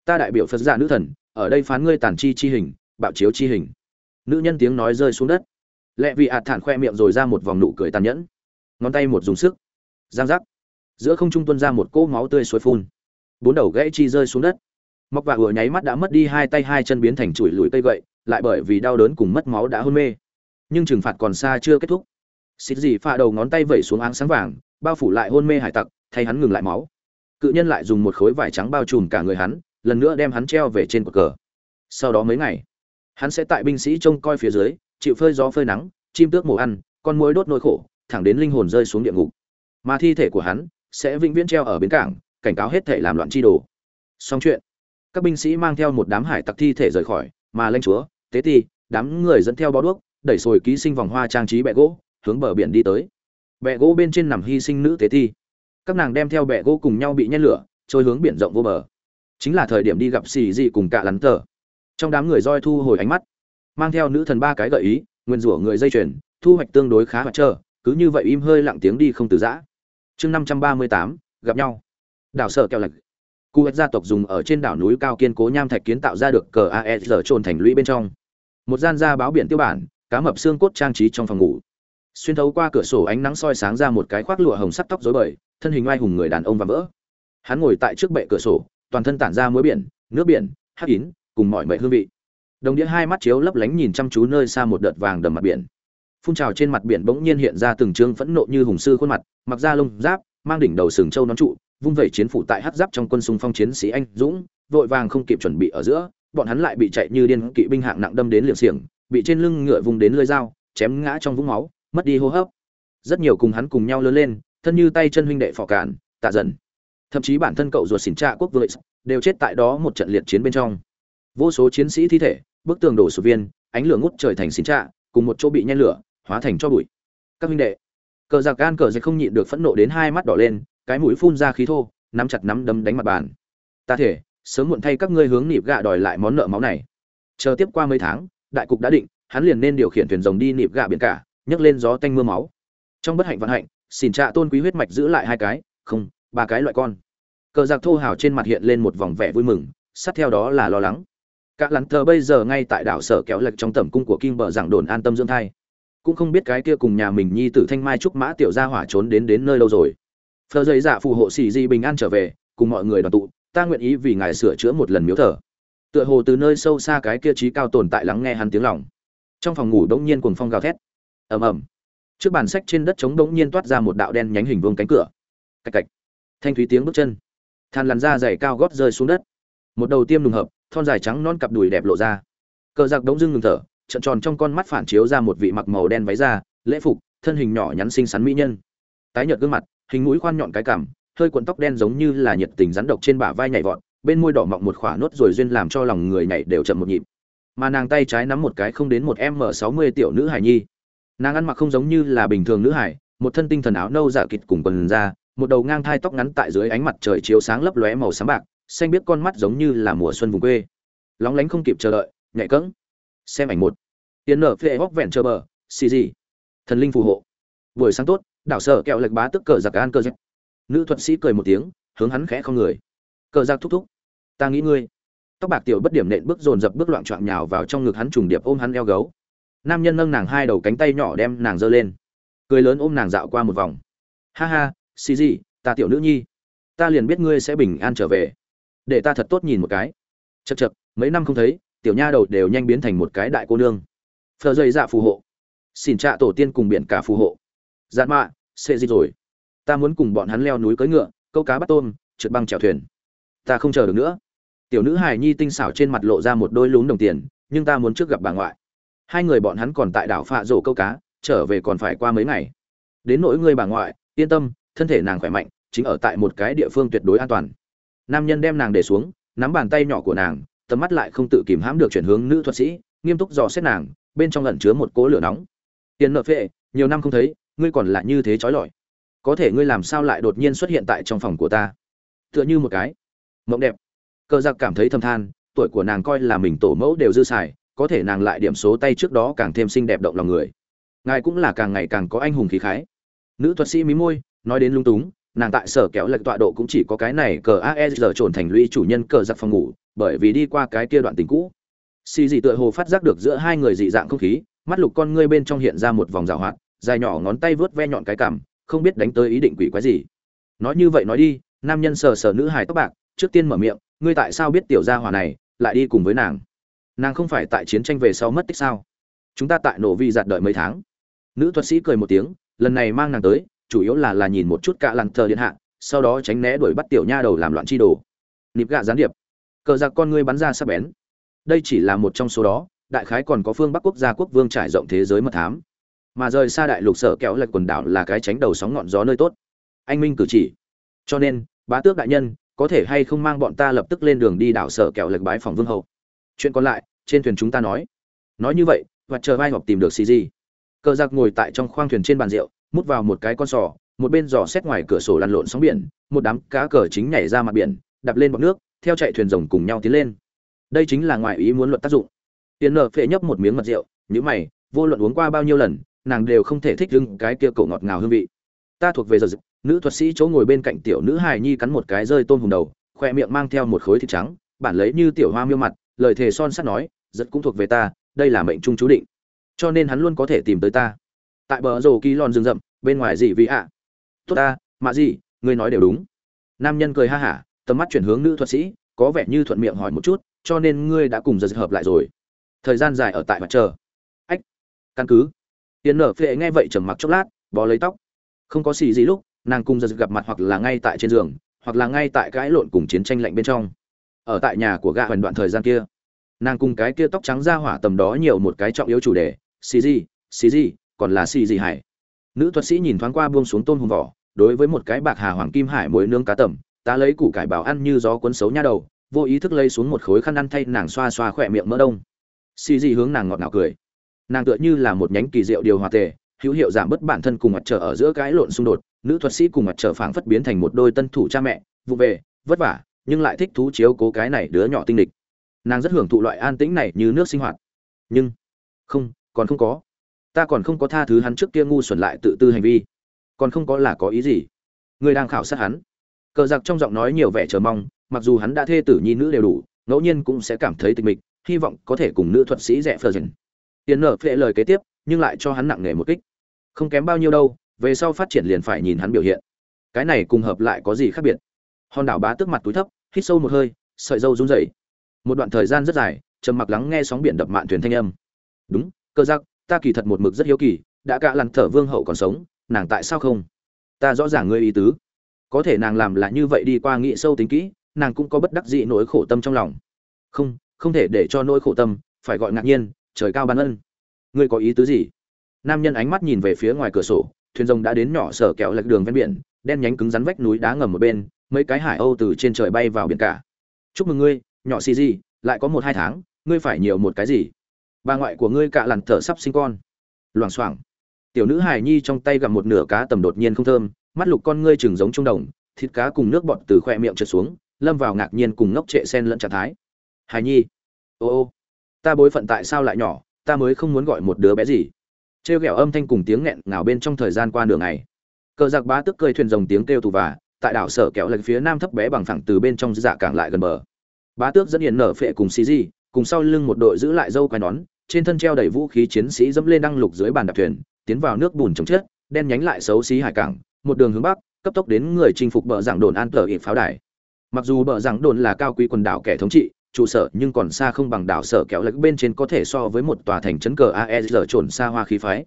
Ta đại biểu phật giả nữ thần, ở đây phán ngươi tàn chi chi hình, bạo chiếu chi hình. Nữ nhân tiếng nói rơi xuống đất lẹ vị ạt thản khoe miệng rồi ra một vòng nụ cười tàn nhẫn. Ngón tay một dùng sức. Giang giác. Giữa không trung tuân ra một cỗ máu tươi suối phun. Bốn đầu gãy chi rơi xuống đất. Mọc và ửa nháy mắt đã mất đi hai tay, hai chân biến thành chuỗi lùi cây gậy, lại bởi vì đau đớn cùng mất máu đã hôn mê. Nhưng trừng phạt còn xa chưa kết thúc. Xịt gì pha đầu ngón tay vẩy xuống áng sáng vàng, bao phủ lại hôn mê hải tặc, thay hắn ngừng lại máu. Cự nhân lại dùng một khối vải trắng bao trùm cả người hắn, lần nữa đem hắn treo về trên cột cờ. Sau đó mấy ngày, hắn sẽ tại binh sĩ trông coi phía dưới chịu phơi gió phơi nắng, chim tước mổ ăn, con muỗi đốt nỗi khổ, thẳng đến linh hồn rơi xuống địa ngục. Mà thi thể của hắn sẽ vĩnh viễn treo ở bến cảng, cảnh cáo hết thể làm loạn chi đồ. Xong chuyện, các binh sĩ mang theo một đám hải tặc thi thể rời khỏi, mà lãnh chúa, tế ti, đám người dẫn theo bó đuốc, đẩy sồi ký sinh vòng hoa trang trí bẹ gỗ, hướng bờ biển đi tới. Bẹ gỗ bên trên nằm hy sinh nữ tế ti. Các nàng đem theo bẹ gỗ cùng nhau bị nhen lửa, trôi hướng biển rộng vô bờ. Chính là thời điểm đi gặp xì dị cùng cả lắn tờ. Trong đám người roi thu hồi ánh mắt mang theo nữ thần ba cái gợi ý, nguyên rủa người dây chuyền, thu hoạch tương đối khá hoạt trơ, cứ như vậy im hơi lặng tiếng đi không từ giã. Chương năm trăm ba mươi tám, gặp nhau. Đảo sợ kẹo lạch. Cụ hạch gia tộc dùng ở trên đảo núi cao kiên cố nham thạch kiến tạo ra được cờ aes trồn thành lũy bên trong. Một gian da báo biển tiêu bản, cá mập xương cốt trang trí trong phòng ngủ. Xuyên thấu qua cửa sổ ánh nắng soi sáng ra một cái khoác lụa hồng sắt tóc rối bời, thân hình oai hùng người đàn ông và vỡ. Hắn ngồi tại trước bệ cửa sổ, toàn thân tản ra muối biển, nước biển, hắc ín cùng mọi mệ hương vị đồng đĩa hai mắt chiếu lấp lánh nhìn chăm chú nơi xa một đợt vàng đầm mặt biển. Phun trào trên mặt biển bỗng nhiên hiện ra từng trương phẫn nộ như hùng sư khuôn mặt, mặc da lông giáp, mang đỉnh đầu sừng châu nón trụ, vung vẩy chiến phủ tại hát giáp trong quân xung phong chiến sĩ anh dũng, vội vàng không kịp chuẩn bị ở giữa, bọn hắn lại bị chạy như điên kỵ binh hạng nặng đâm đến liệng xiềng, bị trên lưng ngựa vùng đến lưỡi dao, chém ngã trong vũng máu, mất đi hô hấp. Rất nhiều cùng hắn cùng nhau lớn lên, thân như tay chân huynh đệ phò cản, tạ dần. Thậm chí bản thân cậu ruột xỉn trạ quốc vợi đều chết tại đó một trận liệt chiến bên trong. Vô số chiến sĩ thi thể bức tường đổ sụp viên, ánh lửa ngút trời thành xỉn trạ, cùng một chỗ bị nhen lửa, hóa thành cho bụi. Các huynh đệ, cờ giặc gan cờ giặc không nhịn được phẫn nộ đến hai mắt đỏ lên, cái mũi phun ra khí thô, nắm chặt nắm đấm đánh mặt bàn. Ta thể, sớm muộn thay các ngươi hướng nịp gạ đòi lại món nợ máu này. Chờ tiếp qua mấy tháng, đại cục đã định, hắn liền nên điều khiển thuyền rồng đi nịp gạ biển cả, nhấc lên gió tanh mưa máu. Trong bất hạnh vận hạnh, xỉn trạ tôn quý huyết mạch giữ lại hai cái, không, ba cái loại con. Cờ giặc thô hào trên mặt hiện lên một vòng vẻ vui mừng, sát theo đó là lo lắng cả lắn thờ bây giờ ngay tại đảo sở kéo lệch trong tầm cung của kim bờ giảng đồn an tâm dưỡng thai. Cũng không biết cái kia cùng nhà mình nhi tử thanh mai trúc mã tiểu gia hỏa trốn đến đến nơi lâu rồi. Phờ dây dạ phù hộ xì di bình an trở về, cùng mọi người đoàn tụ, ta nguyện ý vì ngài sửa chữa một lần miếu thờ. Tựa hồ từ nơi sâu xa cái kia trí cao tồn tại lắng nghe hắn tiếng lòng. Trong phòng ngủ đống nhiên cuồng phong gào thét. Ầm ầm. Trước bàn sách trên đất trống đống nhiên toát ra một đạo đen nhánh hình vuông cánh cửa. Cạch cạch. Thanh thúy tiếng bước chân. Than lằn da dày cao gót rơi xuống đất. Một đầu tiêm đùng hợp thon dài trắng non cặp đùi đẹp lộ ra. Cờ giặc đống dưng ngừng thở trận tròn trong con mắt phản chiếu ra một vị mặc màu đen váy da, lễ phục, thân hình nhỏ nhắn xinh xắn mỹ nhân. Tái nhợt gương mặt, hình mũi khoan nhọn cái cảm hơi cuộn tóc đen giống như là nhiệt tình rắn độc trên bả vai nhảy vọt, bên môi đỏ mọng một khỏa nốt rồi duyên làm cho lòng người nhảy đều chậm một nhịp. Mà nàng tay trái nắm một cái không đến một m sáu mươi tiểu nữ hải nhi. Nàng ăn mặc không giống như là bình thường nữ hải một thân tinh thần áo nâu dạ kịt cùng quần ra một đầu ngang thai tóc ngắn tại dưới ánh mặt trời chiếu sáng lấp lóe màu sáng bạc xanh biết con mắt giống như là mùa xuân vùng quê. Lóng lánh không kịp chờ đợi nhạy cẫng. Xem ảnh một. Tiến nở phê hóc vẹn chờ bờ, xì gì? Thần linh phù hộ. Buổi sáng tốt, đảo sở kẹo lệch bá tức cờ giặc an cờ giặc nữ thuật sĩ cười một tiếng, hướng hắn khẽ không người. Cờ giặc thúc thúc. Ta nghĩ ngươi. Tóc bạc tiểu bất điểm nện bước dồn dập bước loạn trọn nhào vào trong ngực hắn trùng điệp ôm hắn eo gấu. Nam nhân nâng nàng hai đầu cánh tay nhỏ đem nàng giơ lên. Cười lớn ôm nàng dạo qua một vòng. Ha ha, xì gì, ta tiểu nữ nhi. Ta liền biết ngươi sẽ bình an trở về để ta thật tốt nhìn một cái. Chật chật mấy năm không thấy, tiểu nha đầu đều nhanh biến thành một cái đại cô nương. Phờ dây dạ phù hộ. Xin trạ tổ tiên cùng biển cả phù hộ. Giạt mạ xê dịch rồi. Ta muốn cùng bọn hắn leo núi cưỡi ngựa, câu cá bắt tôm, trượt băng chèo thuyền. Ta không chờ được nữa. Tiểu nữ hài nhi tinh xảo trên mặt lộ ra một đôi lún đồng tiền, nhưng ta muốn trước gặp bà ngoại. Hai người bọn hắn còn tại đảo phạ rổ câu cá, trở về còn phải qua mấy ngày. Đến nỗi ngươi bà ngoại, yên tâm, thân thể nàng khỏe mạnh, chính ở tại một cái địa phương tuyệt đối an toàn nam nhân đem nàng để xuống, nắm bàn tay nhỏ của nàng, tầm mắt lại không tự kìm hãm được chuyển hướng nữ thuật sĩ, nghiêm túc dò xét nàng, bên trong ẩn chứa một cỗ lửa nóng. Tiền nợ phệ, nhiều năm không thấy, ngươi còn lại như thế trói lọi. Có thể ngươi làm sao lại đột nhiên xuất hiện tại trong phòng của ta? Tựa như một cái mộng đẹp. Cờ giặc cảm thấy thâm than, tuổi của nàng coi là mình tổ mẫu đều dư xài, có thể nàng lại điểm số tay trước đó càng thêm xinh đẹp động lòng người. Ngài cũng là càng ngày càng có anh hùng khí khái. Nữ thuật sĩ mí môi, nói đến lung túng nàng tại sở kéo lệch tọa độ cũng chỉ có cái này cờ aesr trồn thành lũy chủ nhân cờ giặc phòng ngủ, bởi vì đi qua cái kia đoạn tình cũ. Xì dị tựa hồ phát giác được giữa hai người dị dạng không khí, mắt lục con ngươi bên trong hiện ra một vòng rào hoạt, dài nhỏ ngón tay vớt ve nhọn cái cằm, không biết đánh tới ý định quỷ quái gì. Nói như vậy nói đi, nam nhân sờ sờ nữ hài tóc bạc, trước tiên mở miệng, ngươi tại sao biết tiểu gia hỏa này, lại đi cùng với nàng? Nàng không phải tại chiến tranh về sau mất tích sao? Chúng ta tại nổ vi giạt đợi mấy tháng. Nữ thuật sĩ cười một tiếng, lần này mang nàng tới chủ yếu là là nhìn một chút cả lăng thờ điện hạ, sau đó tránh né đuổi bắt tiểu nha đầu làm loạn chi đồ. Nịp gạ gián điệp. Cờ giặc con ngươi bắn ra sắp bén. Đây chỉ là một trong số đó, đại khái còn có phương bắc quốc gia quốc vương trải rộng thế giới mật thám. Mà rời xa đại lục sở kéo lệch quần đảo là cái tránh đầu sóng ngọn gió nơi tốt. Anh minh cử chỉ. Cho nên, bá tước đại nhân, có thể hay không mang bọn ta lập tức lên đường đi đảo sở kẹo lệch bái phòng vương hậu chuyện còn lại, trên thuyền chúng ta nói. Nói như vậy, và chờ vai ngọc tìm được xì gì. Cờ giặc ngồi tại trong khoang thuyền trên bàn rượu mút vào một cái con sò, một bên giò xét ngoài cửa sổ lăn lộn sóng biển, một đám cá cờ chính nhảy ra mặt biển đập lên bọc nước, theo chạy thuyền rồng cùng nhau tiến lên. Đây chính là ngoài ý muốn luận tác dụng. Tiền nợ phệ nhấp một miếng mật rượu nhữ mày, vô luận uống qua bao nhiêu lần, nàng đều không thể thích lưng cái kia cổ ngọt ngào hương vị. Ta thuộc về giờ dịch, nữ thuật sĩ chỗ ngồi bên cạnh tiểu nữ hài nhi cắn một cái rơi tôm hùng đầu, khoe miệng mang theo một khối thịt trắng, bản lấy như tiểu hoa miêu mặt, lời thề son sắt nói, giật cũng thuộc về ta, đây là mệnh trung chú định. Cho nên hắn luôn có thể tìm tới ta tại bờ rồ kỳ lòn rừng rậm, bên ngoài gì vì ạ? Tốt ta mà gì ngươi nói đều đúng. Nam nhân cười ha hả, tầm mắt chuyển hướng nữ thuật sĩ, có vẻ như thuận miệng hỏi một chút, cho nên ngươi đã cùng giật hợp lại rồi. Thời gian dài ở tại mặt trời. Ách, căn cứ. Tiến nở phệ nghe vậy trầm mặc chốc lát, bó lấy tóc. Không có xì gì lúc, nàng cùng giật gặp mặt hoặc là ngay tại trên giường, hoặc là ngay tại cãi lộn cùng chiến tranh lạnh bên trong. Ở tại nhà của gạ hoành đoạn thời gian kia, nàng cùng cái kia tóc trắng ra hỏa tầm đó nhiều một cái trọng yếu chủ đề, xì gì xì gì còn là xì gì hải. Nữ thuật sĩ nhìn thoáng qua buông xuống tôn hùng vỏ, đối với một cái bạc hà hoàng kim hải muối nướng cá tẩm ta lấy củ cải bảo ăn như gió cuốn xấu nha đầu, vô ý thức lấy xuống một khối khăn ăn thay nàng xoa xoa khỏe miệng mỡ đông. Xì gì hướng nàng ngọt ngào cười. Nàng tựa như là một nhánh kỳ diệu điều hòa tề, hữu hiệu giảm bớt bản thân cùng mặt trở ở giữa cái lộn xung đột, nữ thuật sĩ cùng mặt trở phảng phất biến thành một đôi tân thủ cha mẹ, vụ về, vất vả, nhưng lại thích thú chiếu cố cái này đứa nhỏ tinh địch nàng rất hưởng thụ loại an tĩnh này như nước sinh hoạt. Nhưng, không, còn không có ta còn không có tha thứ hắn trước kia ngu xuẩn lại tự tư hành vi. Còn không có là có ý gì? Người đang khảo sát hắn. Cờ giặc trong giọng nói nhiều vẻ chờ mong, mặc dù hắn đã thê tử nhi nữ đều đủ, ngẫu nhiên cũng sẽ cảm thấy tịch mịch, hy vọng có thể cùng nữ thuật sĩ rẻ phờ dần. Tiến nở phệ lời kế tiếp, nhưng lại cho hắn nặng nề một kích. Không kém bao nhiêu đâu, về sau phát triển liền phải nhìn hắn biểu hiện. Cái này cùng hợp lại có gì khác biệt? Hòn đảo bá tức mặt túi thấp, hít sâu một hơi, sợi dâu run rẩy. Một đoạn thời gian rất dài, trầm mặc lắng nghe sóng biển đập mạn thuyền thanh âm. Đúng cơ giặc ta kỳ thật một mực rất hiếu kỳ, đã cả lăn thở vương hậu còn sống, nàng tại sao không? Ta rõ ràng ngươi ý tứ. Có thể nàng làm là như vậy đi qua nghĩ sâu tính kỹ, nàng cũng có bất đắc dĩ nỗi khổ tâm trong lòng. Không không thể để cho nỗi khổ tâm phải gọi ngạc nhiên, trời cao ban ân. Ngươi có ý tứ gì? Nam nhân ánh mắt nhìn về phía ngoài cửa sổ, thuyền rồng đã đến nhỏ sở kẹo lạch đường ven biển, đen nhánh cứng rắn vách núi đá ngầm một bên, mấy cái hải âu từ trên trời bay vào biển cả. Chúc mừng ngươi, nhỏ xì gì lại có một hai tháng, ngươi phải nhiều một cái gì? Bà ngoại của ngươi cạ lằn thở sắp sinh con. Loảng xoảng. Tiểu nữ hài nhi trong tay gặm một nửa cá tầm đột nhiên không thơm mắt lục con ngươi chừng giống trung đồng thịt cá cùng nước bọt từ khoe miệng trượt xuống lâm vào ngạc nhiên cùng ngốc trệ sen lẫn trạng thái. Hài nhi. Ô ô. Ta bối phận tại sao lại nhỏ ta mới không muốn gọi một đứa bé gì. Trêu ghẹo âm thanh cùng tiếng nghẹn ngào bên trong thời gian qua nửa ngày, cờ giặc bá tức cười thuyền rồng tiếng kêu tù và tại đảo sở kẹo lệch phía nam thấp bé bằng phẳng từ bên trong dạ cảng lại gần bờ. Bá tước dẫn hiền nở phệ cùng xì di cùng sau lưng một đội giữ lại dâu quai nón trên thân treo đầy vũ khí chiến sĩ dẫm lên đăng lục dưới bàn đạp thuyền, tiến vào nước bùn chống chết đen nhánh lại xấu xí hải cảng, một đường hướng bắc, cấp tốc đến người chinh phục bờ giảng đồn an tờ ịp pháo đài. Mặc dù bờ giảng đồn là cao quý quần đảo kẻ thống trị, trụ sở nhưng còn xa không bằng đảo sở kéo lệch bên trên có thể so với một tòa thành trấn cờ aes trồn xa hoa khí phái.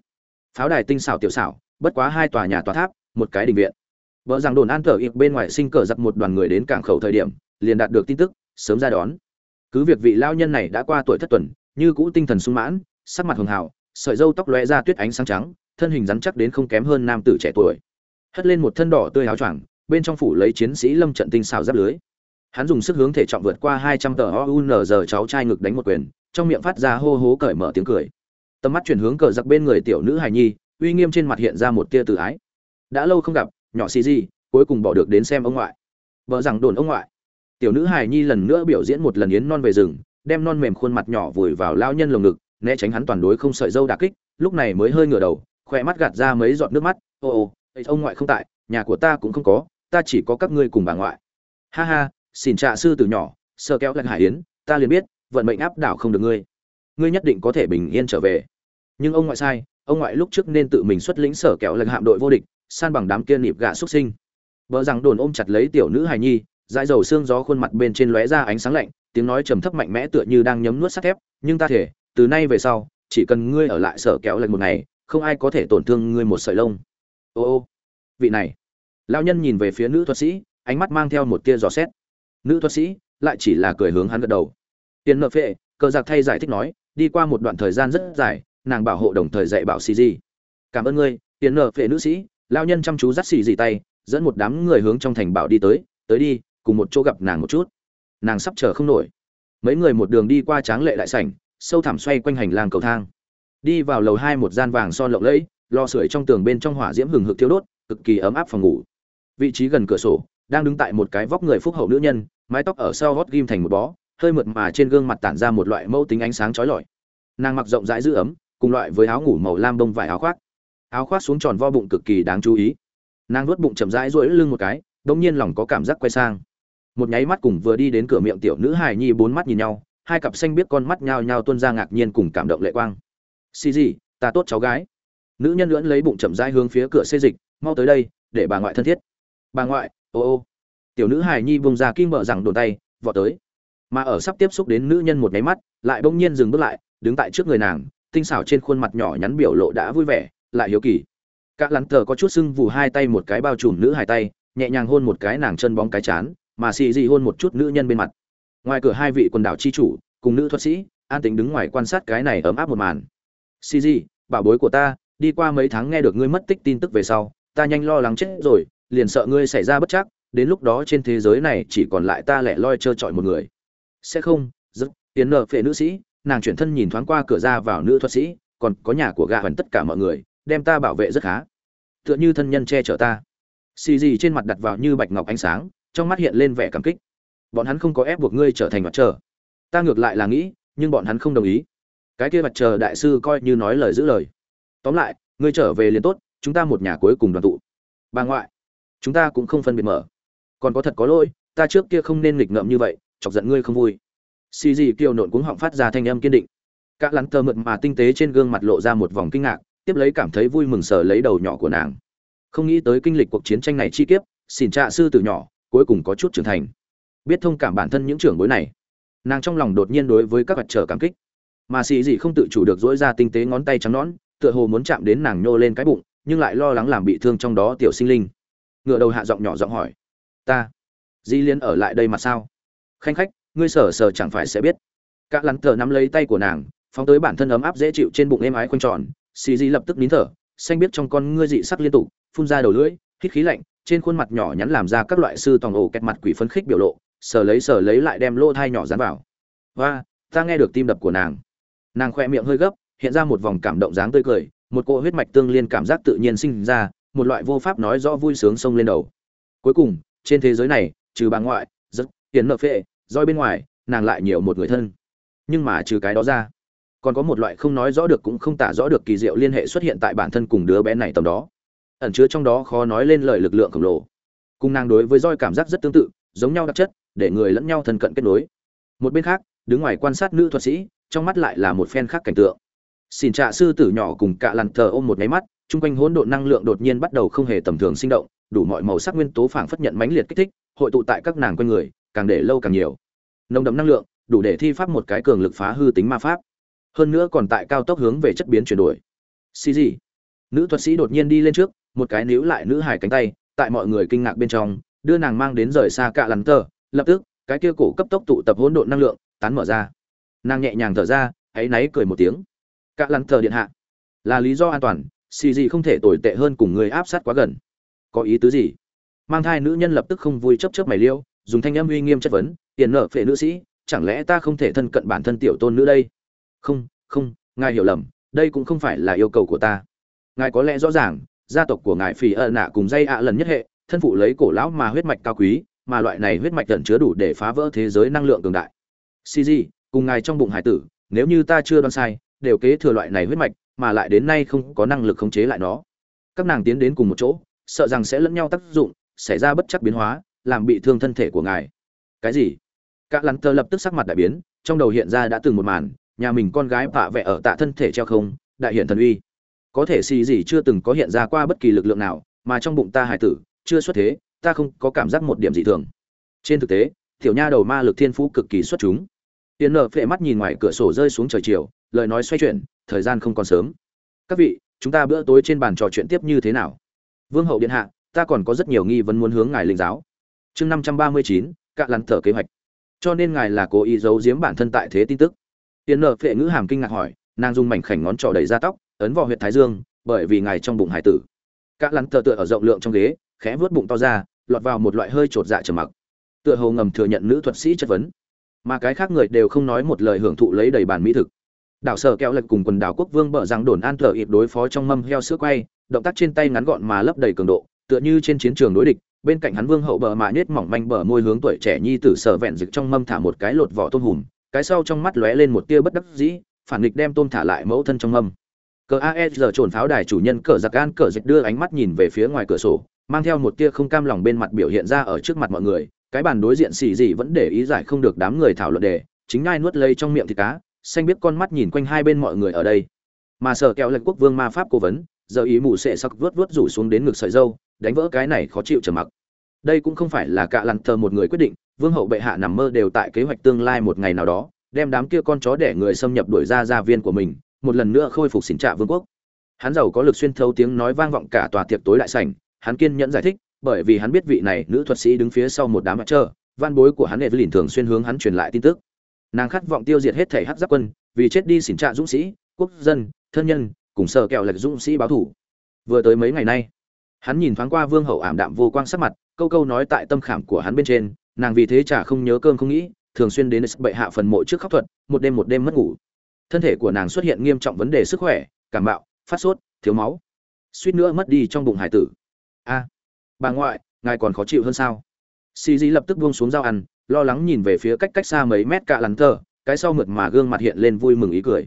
Pháo đài tinh xảo tiểu xảo, bất quá hai tòa nhà tòa tháp, một cái đình viện. Bờ giảng đồn an tờ ịp bên ngoài sinh cờ giặc một đoàn người đến cảng khẩu thời điểm, liền đạt được tin tức, sớm ra đón. Cứ việc vị lao nhân này đã qua tuổi thất tuần như cũ tinh thần sung mãn, sắc mặt hường hào, sợi dâu tóc lóe ra tuyết ánh sáng trắng, thân hình rắn chắc đến không kém hơn nam tử trẻ tuổi. Hất lên một thân đỏ tươi áo choàng, bên trong phủ lấy chiến sĩ lâm trận tinh xảo giáp lưới. Hắn dùng sức hướng thể trọng vượt qua hai trăm tờ giờ cháu trai ngực đánh một quyền, trong miệng phát ra hô hố cởi mở tiếng cười. Tầm mắt chuyển hướng cờ giặc bên người tiểu nữ hài nhi, uy nghiêm trên mặt hiện ra một tia tự ái. Đã lâu không gặp, nhỏ xì gì, cuối cùng bỏ được đến xem ông ngoại. Vợ rằng đồn ông ngoại. Tiểu nữ hài nhi lần nữa biểu diễn một lần yến non về rừng đem non mềm khuôn mặt nhỏ vùi vào lao nhân lồng ngực, né tránh hắn toàn đối không sợi dâu đà kích, lúc này mới hơi ngửa đầu, khỏe mắt gạt ra mấy giọt nước mắt. Ô ô ông ngoại không tại, nhà của ta cũng không có, ta chỉ có các ngươi cùng bà ngoại. Ha ha xin trạ sư từ nhỏ sơ kéo lạnh hải yến, ta liền biết, vận mệnh áp đảo không được ngươi. Ngươi nhất định có thể bình yên trở về. Nhưng ông ngoại sai, ông ngoại lúc trước nên tự mình xuất lĩnh sở kéo lần hạm đội vô địch, san bằng đám kia nịp gạ xuất sinh. Vợ rằng đồn ôm chặt lấy tiểu nữ hài nhi, dãi dầu xương gió khuôn mặt bên trên lóe ra ánh sáng lạnh tiếng nói trầm thấp mạnh mẽ tựa như đang nhấm nuốt sắt thép, nhưng ta thể, từ nay về sau, chỉ cần ngươi ở lại sở kéo lạnh một ngày, không ai có thể tổn thương ngươi một sợi lông. Ô ô, vị này. Lao nhân nhìn về phía nữ thuật sĩ, ánh mắt mang theo một tia giò xét. Nữ thuật sĩ lại chỉ là cười hướng hắn gật đầu. Tiền nợ phệ, cờ giặc thay giải thích nói, đi qua một đoạn thời gian rất dài, nàng bảo hộ đồng thời dạy bảo xì gì cảm ơn ngươi, tiền nợ phệ nữ sĩ. Lao nhân chăm chú dắt xì gì tay, dẫn một đám người hướng trong thành bảo đi tới tới đi, cùng một chỗ gặp nàng một chút nàng sắp chờ không nổi. Mấy người một đường đi qua tráng lệ đại sảnh, sâu thẳm xoay quanh hành lang cầu thang. Đi vào lầu hai một gian vàng son lộng lẫy, lò sưởi trong tường bên trong hỏa diễm hừng hực thiêu đốt, cực kỳ ấm áp phòng ngủ. Vị trí gần cửa sổ, đang đứng tại một cái vóc người phúc hậu nữ nhân, mái tóc ở sau gót ghim thành một bó, hơi mượt mà trên gương mặt tản ra một loại mẫu tính ánh sáng chói lọi. Nàng mặc rộng rãi giữ ấm, cùng loại với áo ngủ màu lam bông vải áo khoác. Áo khoác xuống tròn vo bụng cực kỳ đáng chú ý. Nàng nuốt bụng chậm rãi duỗi lưng một cái đ nhiên lòng có cảm giác quay sang một nháy mắt cùng vừa đi đến cửa miệng tiểu nữ hài nhi bốn mắt nhìn nhau, hai cặp xanh biết con mắt nhao nhao tuôn ra ngạc nhiên cùng cảm động lệ quang. Xì gì, ta tốt cháu gái. Nữ nhân lưỡn lấy bụng chậm rãi hướng phía cửa xê dịch, mau tới đây, để bà ngoại thân thiết. Bà ngoại, ô ô. Tiểu nữ hài nhi vùng ra kim mở rằng đồn tay, vọt tới. Mà ở sắp tiếp xúc đến nữ nhân một nháy mắt, lại bỗng nhiên dừng bước lại, đứng tại trước người nàng, tinh xảo trên khuôn mặt nhỏ nhắn biểu lộ đã vui vẻ, lại hiếu kỳ. Các lắn tờ có chút sưng vù hai tay một cái bao trùm nữ hai tay, nhẹ nhàng hôn một cái nàng chân bóng cái chán mà xì dị hôn một chút nữ nhân bên mặt. Ngoài cửa hai vị quần đảo chi chủ, cùng nữ thuật sĩ, an tính đứng ngoài quan sát cái này ấm áp một màn. Xì dị, bảo bối của ta, đi qua mấy tháng nghe được ngươi mất tích tin tức về sau, ta nhanh lo lắng chết rồi, liền sợ ngươi xảy ra bất chắc, đến lúc đó trên thế giới này chỉ còn lại ta lẻ loi trơ trọi một người. Sẽ không dứt. tiến nợ phệ nữ sĩ. Nàng chuyển thân nhìn thoáng qua cửa ra vào nữ thuật sĩ, còn có nhà của gà hoàn tất cả mọi người, đem ta bảo vệ rất khá. Tựa như thân nhân che chở ta. Xì gì trên mặt đặt vào như bạch ngọc ánh sáng trong mắt hiện lên vẻ cảm kích. Bọn hắn không có ép buộc ngươi trở thành mặt trời. Ta ngược lại là nghĩ, nhưng bọn hắn không đồng ý. Cái kia mặt trời đại sư coi như nói lời giữ lời. Tóm lại, ngươi trở về liền tốt, chúng ta một nhà cuối cùng đoàn tụ. Bà ngoại, chúng ta cũng không phân biệt mở. Còn có thật có lỗi, ta trước kia không nên nghịch ngợm như vậy, chọc giận ngươi không vui. Xì gì kiều nộn cuống họng phát ra thanh âm kiên định. Các lắn tơ mượt mà tinh tế trên gương mặt lộ ra một vòng kinh ngạc, tiếp lấy cảm thấy vui mừng sờ lấy đầu nhỏ của nàng. Không nghĩ tới kinh lịch cuộc chiến tranh này chi kiếp, xỉn trạ sư từ nhỏ cuối cùng có chút trưởng thành. Biết thông cảm bản thân những trưởng bối này nàng trong lòng đột nhiên đối với các vật trở cảm kích. Mà xì gì không tự chủ được dỗi ra tinh tế ngón tay trắng nón, tựa hồ muốn chạm đến nàng nhô lên cái bụng nhưng lại lo lắng làm bị thương trong đó tiểu sinh linh. Ngựa đầu hạ giọng nhỏ giọng hỏi ta dĩ liên ở lại đây mà sao? Khanh khách ngươi sở sở chẳng phải sẽ biết. Cả lắn thở nắm lấy tay của nàng phóng tới bản thân ấm áp dễ chịu trên bụng êm ái quanh tròn. Xì dị lập tức nín thở xanh biết trong con ngươi dị sắc liên tục phun ra đầu lưỡi hít khí lạnh trên khuôn mặt nhỏ nhắn làm ra các loại sư tòng ổ kẹt mặt quỷ phấn khích biểu lộ, sờ lấy sờ lấy lại đem lỗ thai nhỏ dán vào. Và ta nghe được tim đập của nàng. Nàng khoe miệng hơi gấp, hiện ra một vòng cảm động dáng tươi cười, một cỗ huyết mạch tương liên cảm giác tự nhiên sinh ra, một loại vô pháp nói rõ vui sướng sông lên đầu. Cuối cùng, trên thế giới này, trừ bà ngoại rất hiền nợ phệ, roi bên ngoài, nàng lại nhiều một người thân. Nhưng mà trừ cái đó ra, còn có một loại không nói rõ được cũng không tả rõ được kỳ diệu liên hệ xuất hiện tại bản thân cùng đứa bé này tầm đó ẩn chứa trong đó khó nói lên lời lực lượng khổng lồ. Cung nàng đối với roi cảm giác rất tương tự, giống nhau đặc chất, để người lẫn nhau thân cận kết nối. Một bên khác, đứng ngoài quan sát nữ thuật sĩ, trong mắt lại là một phen khác cảnh tượng. Xin trạ sư tử nhỏ cùng cạ lằn thờ ôm một máy mắt, chung quanh hỗn độn năng lượng đột nhiên bắt đầu không hề tầm thường sinh động, đủ mọi màu sắc nguyên tố phảng phất nhận mãnh liệt kích thích, hội tụ tại các nàng quanh người, càng để lâu càng nhiều. Nồng đậm năng lượng, đủ để thi pháp một cái cường lực phá hư tính ma pháp. Hơn nữa còn tại cao tốc hướng về chất biến chuyển đổi. Xì gì nữ thuật sĩ đột nhiên đi lên trước một cái níu lại nữ hải cánh tay, tại mọi người kinh ngạc bên trong, đưa nàng mang đến rời xa cạ lắn tờ, lập tức, cái kia cổ cấp tốc tụ tập hỗn độn năng lượng, tán mở ra. Nàng nhẹ nhàng thở ra hãy náy cười một tiếng. Cạ lắn tờ điện hạ. Là lý do an toàn, xì gì không thể tồi tệ hơn cùng người áp sát quá gần. Có ý tứ gì? Mang thai nữ nhân lập tức không vui chấp chấp mày liêu, dùng thanh âm uy nghiêm chất vấn tiền nợ phệ nữ sĩ, chẳng lẽ ta không thể thân cận bản thân tiểu tôn nữ đây? Không không, ngài hiểu lầm, đây cũng không phải là yêu cầu của ta. Ngài có lẽ rõ ràng gia tộc của ngài phì ợ nạ cùng dây ạ lần nhất hệ, thân phụ lấy cổ lão mà huyết mạch cao quý, mà loại này huyết mạch tận chứa đủ để phá vỡ thế giới năng lượng cường đại. Cg cùng ngài trong bụng hải tử, nếu như ta chưa đoán sai, đều kế thừa loại này huyết mạch, mà lại đến nay không có năng lực khống chế lại nó. Các nàng tiến đến cùng một chỗ, sợ rằng sẽ lẫn nhau tác dụng, xảy ra bất chắc biến hóa, làm bị thương thân thể của ngài. Cái gì? Cả lắn tơ lập tức sắc mặt đại biến, trong đầu hiện ra đã từng một màn, nhà mình con gái vạ vẽ ở tạ thân thể treo không, đại hiện thần uy có thể xì gì chưa từng có hiện ra qua bất kỳ lực lượng nào, mà trong bụng ta hải tử, chưa xuất thế, ta không có cảm giác một điểm dị thường. Trên thực tế, tiểu nha đầu ma lực thiên phú cực kỳ xuất chúng. Tiến nợ phệ mắt nhìn ngoài cửa sổ rơi xuống trời chiều, lời nói xoay chuyển, thời gian không còn sớm. Các vị, chúng ta bữa tối trên bàn trò chuyện tiếp như thế nào? Vương hậu điện hạ, ta còn có rất nhiều nghi vấn muốn hướng ngài linh giáo. Chương năm trăm ba mươi chín cạ lắn thở kế hoạch. Cho nên ngài là cố ý giấu giếm bản thân tại thế tin tức. Tiến nợ phệ ngữ hàm kinh ngạc hỏi, nàng dùng mảnh khảnh ngón trỏ đầy ra tóc ấn vào huyệt thái dương, bởi vì ngài trong bụng hải tử. Cả lắn tờ tựa ở rộng lượng trong ghế, khẽ vớt bụng to ra, lọt vào một loại hơi trột dạ trầm mặc. Tựa hồ ngầm thừa nhận nữ thuật sĩ chất vấn. Mà cái khác người đều không nói một lời hưởng thụ lấy đầy bàn mỹ thực. Đảo sở kẹo lệch cùng quần đảo quốc vương bở rằng đồn an thờ ịp đối phó trong mâm heo sữa quay, động tác trên tay ngắn gọn mà lấp đầy cường độ, tựa như trên chiến trường đối địch, bên cạnh hắn vương hậu bờ mạ nhết mỏng manh bờ môi hướng tuổi trẻ nhi tử sở vẹn rực trong mâm thả một cái lột vỏ tôm hùm, cái sau trong mắt lóe lên một tia bất đắc dĩ, phản nghịch đem tôm thả lại mẫu thân trong mâm cờ aes trồn pháo đài chủ nhân cờ giặc an cờ dịch đưa ánh mắt nhìn về phía ngoài cửa sổ, mang theo một tia không cam lòng bên mặt biểu hiện ra ở trước mặt mọi người. Cái bàn đối diện xì gì vẫn để ý giải không được đám người thảo luận đề, chính ngai nuốt lấy trong miệng thịt cá, xanh biết con mắt nhìn quanh hai bên mọi người ở đây. Mà sở kẹo lệnh quốc vương ma pháp cố vấn, giờ ý mù sệ sắc vớt vớt rủ xuống đến ngực sợi dâu, đánh vỡ cái này khó chịu trầm mặc. Đây cũng không phải là cạ lặn thờ một người quyết định, vương hậu bệ hạ nằm mơ đều tại kế hoạch tương lai một ngày nào đó, đem đám kia con chó để người xâm nhập đuổi ra gia viên của mình một lần nữa khôi phục xỉn trạ vương quốc. Hắn giàu có lực xuyên thấu tiếng nói vang vọng cả tòa tiệc tối đại sảnh, hắn kiên nhẫn giải thích, bởi vì hắn biết vị này nữ thuật sĩ đứng phía sau một đám mặt trơ van bối của hắn Evelyn thường xuyên hướng hắn truyền lại tin tức. Nàng khát vọng tiêu diệt hết thể hắc giáp quân, vì chết đi xỉn trạ dũng sĩ, quốc dân, thân nhân, cùng sợ kẹo lệch dũng sĩ báo thủ. Vừa tới mấy ngày nay, hắn nhìn thoáng qua vương hậu ảm đạm vô quang sắc mặt, câu câu nói tại tâm khảm của hắn bên trên, nàng vì thế chả không nhớ cơm không nghĩ, thường xuyên đến bệ hạ phần mộ trước khóc thuật, một đêm một đêm mất ngủ thân thể của nàng xuất hiện nghiêm trọng vấn đề sức khỏe cảm bạo phát sốt thiếu máu. Suýt nữa mất đi trong bụng hải tử. A bà ngoại ngài còn khó chịu hơn sao? Xì dì lập tức buông xuống dao ăn lo lắng nhìn về phía cách cách xa mấy mét cạ lắn thờ, cái sau mượt mà gương mặt hiện lên vui mừng ý cười.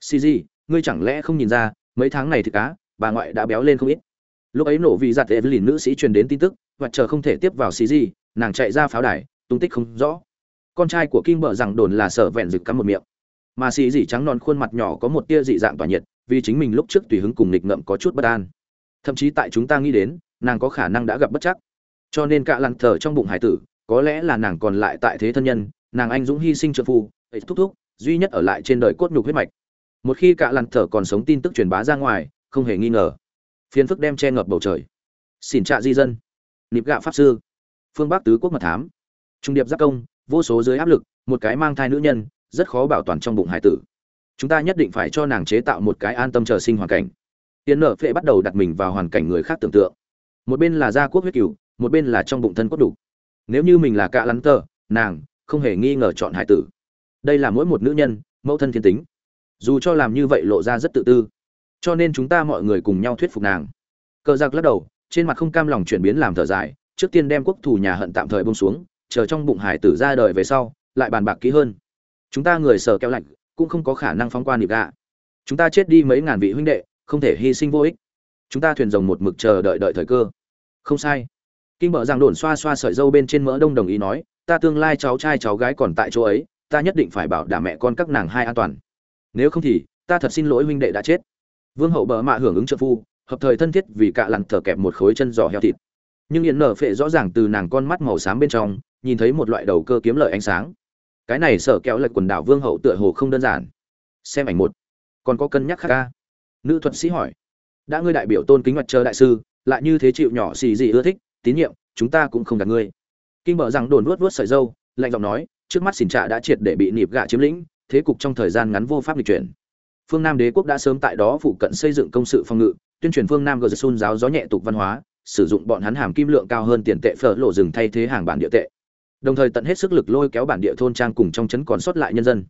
Xì dì ngươi chẳng lẽ không nhìn ra mấy tháng này thì cá bà ngoại đã béo lên không ít. Lúc ấy nổ vì giặt evelyn nữ sĩ truyền đến tin tức và chờ không thể tiếp vào xì dì nàng chạy ra pháo đài tung tích không rõ. Con trai của kim bợ rằng đồn là sở vẹn rực cắm một miệng mà xì dị trắng non khuôn mặt nhỏ có một tia dị dạng tỏa nhiệt, vì chính mình lúc trước tùy hứng cùng nghịch ngợm có chút bất an. Thậm chí tại chúng ta nghĩ đến, nàng có khả năng đã gặp bất chắc. Cho nên cả lăng thở trong bụng hải tử, có lẽ là nàng còn lại tại thế thân nhân, nàng anh dũng hy sinh trợ phu, ấy thúc thúc, duy nhất ở lại trên đời cốt nhục huyết mạch. Một khi cả lăng thở còn sống tin tức truyền bá ra ngoài, không hề nghi ngờ. Phiền phức đem che ngập bầu trời. Xỉn trạ di dân. Nịp gạ pháp sư. Phương bắc tứ quốc mật thám. Trung điệp giác công, vô số dưới áp lực, một cái mang thai nữ nhân rất khó bảo toàn trong bụng hải tử. Chúng ta nhất định phải cho nàng chế tạo một cái an tâm chờ sinh hoàn cảnh. Tiến nợ phệ bắt đầu đặt mình vào hoàn cảnh người khác tưởng tượng. Một bên là gia quốc huyết cửu, một bên là trong bụng thân cốt đủ. Nếu như mình là cạ lắn tờ, nàng không hề nghi ngờ chọn hải tử. Đây là mỗi một nữ nhân, mẫu thân thiên tính. Dù cho làm như vậy lộ ra rất tự tư. Cho nên chúng ta mọi người cùng nhau thuyết phục nàng. Cờ giặc lắc đầu, trên mặt không cam lòng chuyển biến làm thở dài, trước tiên đem quốc thủ nhà hận tạm thời bông xuống, chờ trong bụng hải tử ra đời về sau, lại bàn bạc kỹ hơn chúng ta người sở kéo lạnh, cũng không có khả năng phóng qua nịp gạ. Chúng ta chết đi mấy ngàn vị huynh đệ, không thể hy sinh vô ích. Chúng ta thuyền rồng một mực chờ đợi đợi thời cơ. Không sai. Kinh bợ giang đồn xoa xoa sợi dâu bên trên mỡ đông đồng ý nói, ta tương lai cháu trai cháu gái còn tại chỗ ấy, ta nhất định phải bảo đảm mẹ con các nàng hai an toàn. Nếu không thì, ta thật xin lỗi huynh đệ đã chết. Vương hậu bờ mạ hưởng ứng trợ phu, hợp thời thân thiết vì cạ lặn thở kẹp một khối chân giò heo thịt. Nhưng hiện nở phệ rõ ràng từ nàng con mắt màu xám bên trong, nhìn thấy một loại đầu cơ kiếm lợi ánh sáng cái này sợ kéo lệch quần đảo vương hậu tựa hồ không đơn giản. Xem ảnh một. Còn có cân nhắc khác ca. Nữ thuật sĩ hỏi. Đã ngươi đại biểu tôn kính mặt trời đại sư, lại như thế chịu nhỏ xì gì ưa thích, tín nhiệm, chúng ta cũng không đặt ngươi. Kinh bờ rằng đồn vuốt vuốt sợi dâu, lạnh giọng nói, trước mắt xỉn trạ đã triệt để bị nịp gạ chiếm lĩnh, thế cục trong thời gian ngắn vô pháp lịch chuyển. Phương nam đế quốc đã sớm tại đó phụ cận xây dựng công sự phòng ngự, tuyên truyền phương nam gờ sun giáo gió nhẹ tục văn hóa, sử dụng bọn hắn hàm kim lượng cao hơn tiền tệ phở lộ rừng thay thế hàng bản địa tệ đồng thời tận hết sức lực lôi kéo bản địa thôn trang cùng trong trấn còn sót lại nhân dân.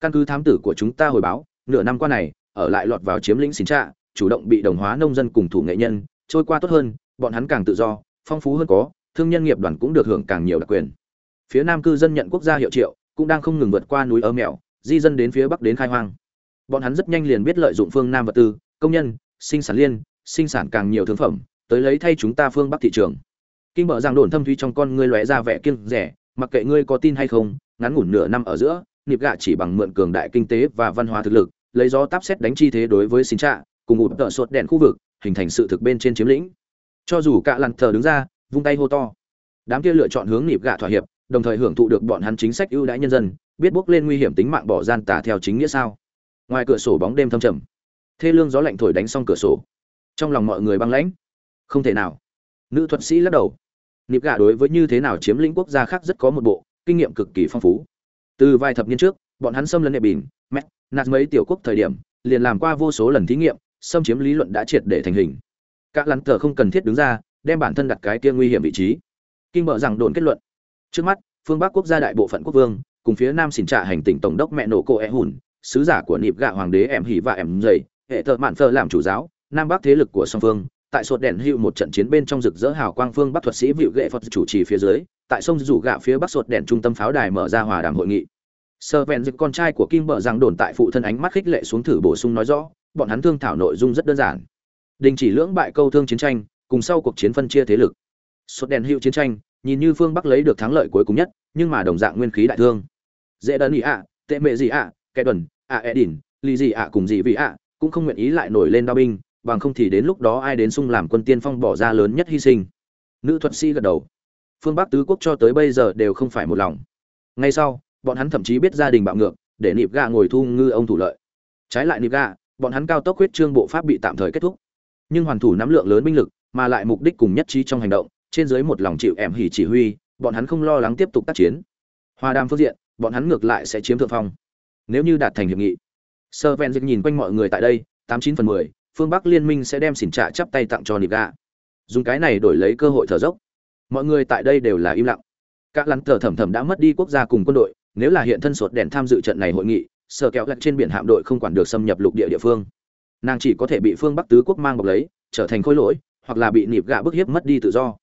Căn cứ thám tử của chúng ta hồi báo, nửa năm qua này, ở lại lọt vào chiếm lĩnh xin trạ, chủ động bị đồng hóa nông dân cùng thủ nghệ nhân, trôi qua tốt hơn, bọn hắn càng tự do, phong phú hơn có, thương nhân nghiệp đoàn cũng được hưởng càng nhiều đặc quyền. Phía nam cư dân nhận quốc gia hiệu triệu, cũng đang không ngừng vượt qua núi ơ mèo di dân đến phía bắc đến khai hoang. Bọn hắn rất nhanh liền biết lợi dụng phương nam vật tư, công nhân, sinh sản liên, sinh sản càng nhiều thương phẩm, tới lấy thay chúng ta phương bắc thị trường kinh bợ rằng đồn thâm thúy trong con ngươi lóe ra vẻ kiêng rẻ, mặc kệ ngươi có tin hay không, ngắn ngủn nửa năm ở giữa nịp gạ chỉ bằng mượn cường đại kinh tế và văn hóa thực lực, lấy gió táp xét đánh chi thế đối với xin trạ, cùng ụt tợ sột đèn khu vực, hình thành sự thực bên trên chiếm lĩnh. Cho dù cả lặn thờ đứng ra, vung tay hô to. Đám kia lựa chọn hướng nịp gạ thỏa hiệp, đồng thời hưởng thụ được bọn hắn chính sách ưu đãi nhân dân, biết bước lên nguy hiểm tính mạng bỏ gian tà theo chính nghĩa sao. Ngoài cửa sổ bóng đêm thâm trầm. Thê lương gió lạnh thổi đánh xong cửa sổ. Trong lòng mọi người băng lãnh. Không thể nào nữ thuật sĩ lắc đầu. Nịp gạ đối với như thế nào chiếm lĩnh quốc gia khác rất có một bộ, kinh nghiệm cực kỳ phong phú. Từ vài thập niên trước, bọn hắn xâm lấn đệ bình mét nạt mấy tiểu quốc thời điểm, liền làm qua vô số lần thí nghiệm, xâm chiếm lý luận đã triệt để thành hình. Các lắn tờ không cần thiết đứng ra, đem bản thân đặt cái kia nguy hiểm vị trí. Kinh bợ rằng đồn kết luận. Trước mắt, phương bắc quốc gia đại bộ phận quốc vương, cùng phía nam xỉn trạ hành tỉnh tổng đốc mẹ nổ cô e hùn, sứ giả của nịp gạ hoàng đế em hỉ và em dày hệ thợ mạn phơ làm chủ giáo, nam bắc thế lực của song phương tại sột đèn hữu một trận chiến bên trong rực rỡ hào quang phương bắc thuật sĩ vịu ghệ phật chủ trì phía dưới tại sông rủ gạ phía bắc sột đèn trung tâm pháo đài mở ra hòa đàm hội nghị. Sơ vẹn dịch con trai của kim bợ rằng đồn tại phụ thân ánh mắt khích lệ xuống thử bổ sung nói rõ bọn hắn thương thảo nội dung rất đơn giản. Đình chỉ lưỡng bại câu thương chiến tranh cùng sau cuộc chiến phân chia thế lực. Sột đèn hữu chiến tranh nhìn như phương bắc lấy được thắng lợi cuối cùng nhất nhưng mà đồng dạng nguyên khí đại thương. Dễ đơn ý ạ tệ mệ gì ạ kẻ đần ạ à, đỉn, lì gì ạ cùng gì vì ạ cũng không nguyện ý lại nổi lên đao binh bằng không thì đến lúc đó ai đến sung làm quân tiên phong bỏ ra lớn nhất hy sinh. Nữ thuật sĩ gật đầu. Phương bắc tứ quốc cho tới bây giờ đều không phải một lòng. Ngay sau, bọn hắn thậm chí biết gia đình bạo ngược, để nịp gà ngồi thu ngư ông thủ lợi. Trái lại nịp gà, bọn hắn cao tốc huyết trương bộ pháp bị tạm thời kết thúc. Nhưng hoàn thủ nắm lượng lớn binh lực, mà lại mục đích cùng nhất trí trong hành động, trên dưới một lòng chịu ẻm hỉ chỉ huy, bọn hắn không lo lắng tiếp tục tác chiến. Hòa đàm phương diện, bọn hắn ngược lại sẽ chiếm thượng phong. Nếu như đạt thành hiệp nghị, sơ ven dịch nhìn quanh mọi người tại đây, tám chín phần mười phương bắc liên minh sẽ đem xỉn trả chắp tay tặng cho nịp gà. Dùng cái này đổi lấy cơ hội thở dốc. Mọi người tại đây đều là im lặng. Các lắn thở thẩm thẩm đã mất đi quốc gia cùng quân đội, nếu là hiện thân sột đèn tham dự trận này hội nghị sở kéo lạch trên biển hạm đội không quản được xâm nhập lục địa địa phương. Nàng chỉ có thể bị phương bắc tứ quốc mang bọc lấy, trở thành khối lỗi, hoặc là bị nịp gạ bức hiếp mất đi tự do.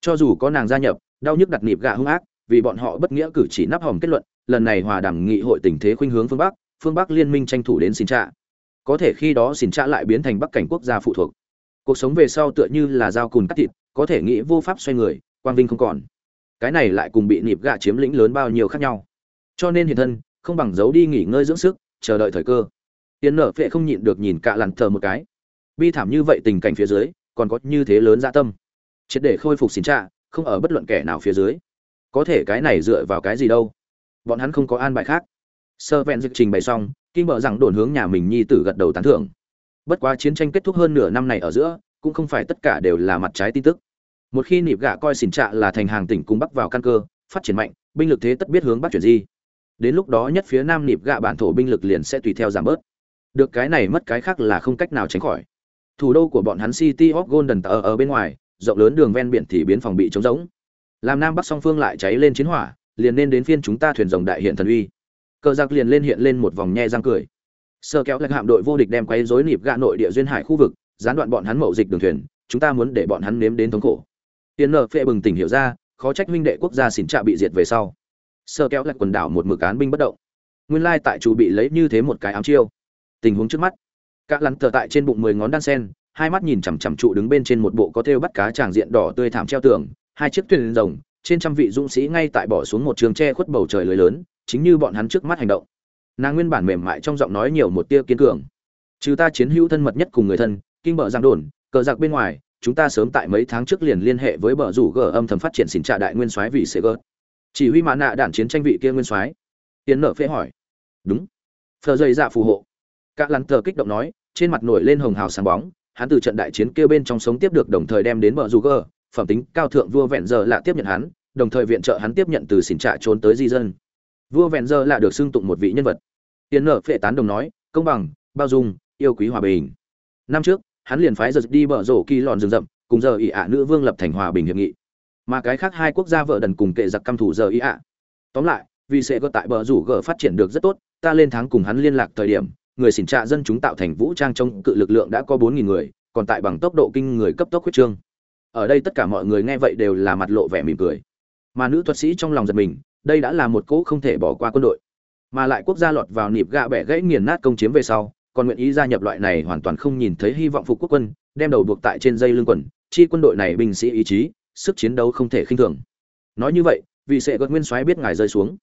Cho dù có nàng gia nhập, đau nhức đặt nịp gạ hung ác, vì bọn họ bất nghĩa cử chỉ nắp hòm kết luận, lần này hòa đàm nghị hội tình thế khuynh hướng phương bắc phương bắc liên minh tranh thủ đến xin trả có thể khi đó xin trả lại biến thành bắc cảnh quốc gia phụ thuộc. Cuộc sống về sau tựa như là dao cùn cắt thịt, có thể nghĩ vô pháp xoay người, quang vinh không còn. Cái này lại cùng bị nịp gạ chiếm lĩnh lớn bao nhiêu khác nhau. Cho nên hiện thân, không bằng giấu đi nghỉ ngơi dưỡng sức, chờ đợi thời cơ. Tiến nở phệ không nhịn được nhìn cạ lằn thờ một cái. Bi thảm như vậy tình cảnh phía dưới, còn có như thế lớn dạ tâm. Triệt để khôi phục xin trạ không ở bất luận kẻ nào phía dưới. Có thể cái này dựa vào cái gì đâu? Bọn hắn không có an bài khác. Sơ vẹn dịch trình bày xong kinh bợ rằng đồn hướng nhà mình nhi tử gật đầu tán thưởng. Bất quá chiến tranh kết thúc hơn nửa năm này ở giữa, cũng không phải tất cả đều là mặt trái tin tức. Một khi nịp gạ coi xỉn trạ là thành hàng tỉnh cung bắc vào căn cơ, phát triển mạnh, binh lực thế tất biết hướng bắc chuyển di. Đến lúc đó nhất phía nam nịp gạ bản thổ binh lực liền sẽ tùy theo giảm bớt. Được cái này mất cái khác là không cách nào tránh khỏi. Thủ đô của bọn hắn city of golden ở ở bên ngoài, rộng lớn đường ven biển thì biến phòng bị trống rỗng. Làm nam bắc song phương lại cháy lên chiến hỏa, liền nên đến phiên chúng ta thuyền rồng đại hiện thần uy cờ giặc liền lên hiện lên một vòng nhe răng cười. Sơ kéo lạc hạm đội vô địch đem quấy rối nịp gạ nội địa duyên hải khu vực, gián đoạn bọn hắn mậu dịch đường thuyền, chúng ta muốn để bọn hắn nếm đến thống khổ. Tiền nợ phệ bừng tỉnh hiểu ra, khó trách huynh đệ quốc gia xỉn trạ bị diệt về sau. Sơ kéo lạc quần đảo một mực án binh bất động. Nguyên lai tại chủ bị lấy như thế một cái ám chiêu. Tình huống trước mắt. Các lắn tờ tại trên bụng mười ngón đan sen, hai mắt nhìn chằm chằm trụ đứng bên trên một bộ có thêu bắt cá tràng diện đỏ tươi thảm treo tường, hai chiếc thuyền rồng, trên trăm vị dũng sĩ ngay tại bỏ xuống một trường tre khuất bầu trời lưới lớn chính như bọn hắn trước mắt hành động. Nàng nguyên bản mềm mại trong giọng nói nhiều một tia kiên cường. Trừ ta chiến hữu thân mật nhất cùng người thân kinh bợ giang đồn, cờ giặc bên ngoài, chúng ta sớm tại mấy tháng trước liền liên hệ với bờ rủ gờ âm thầm phát triển xỉn trạ đại nguyên soái vì sê gớt chỉ huy mã nạ đản chiến tranh vị kia nguyên soái. Tiến nợ phê hỏi. Đúng. Phờ dây dạ phù hộ. Các lắn tờ kích động nói, trên mặt nổi lên hồng hào sáng bóng, hắn từ trận đại chiến kia bên trong sống tiếp được đồng thời đem đến bờ rủ gờ, phẩm tính cao thượng vua vẹn giờ lạ tiếp nhận hắn, đồng thời viện trợ hắn tiếp nhận từ xỉn trạ trốn tới di dân vua vẹn giờ là được xưng tụng một vị nhân vật. Tiến nợ phệ tán đồng nói, công bằng, bao dung, yêu quý hòa bình. Năm trước, hắn liền phái giật đi bờ rổ kỳ lòn rừng rậm, cùng giờ ỷ ạ nữ vương lập thành hòa bình hiệp nghị. Mà cái khác hai quốc gia vợ đần cùng kệ giặc căm thủ giờ ỷ ạ. Tóm lại, vì sẽ có tại bờ rủ gờ phát triển được rất tốt, ta lên tháng cùng hắn liên lạc thời điểm, người xỉn trạ dân chúng tạo thành vũ trang chống cự lực lượng đã có bốn nghìn người, còn tại bằng tốc độ kinh người cấp tốc huyết trương. Ở đây tất cả mọi người nghe vậy đều là mặt lộ vẻ mỉm cười. Mà nữ thuật sĩ trong lòng giật mình đây đã là một cỗ không thể bỏ qua quân đội. Mà lại quốc gia lọt vào nịp gạ bẻ gãy nghiền nát công chiếm về sau, còn nguyện ý gia nhập loại này hoàn toàn không nhìn thấy hy vọng phục quốc quân, đem đầu buộc tại trên dây lưng quần, chi quân đội này binh sĩ ý chí, sức chiến đấu không thể khinh thường. Nói như vậy, vì sẽ gật nguyên soái biết ngài rơi xuống.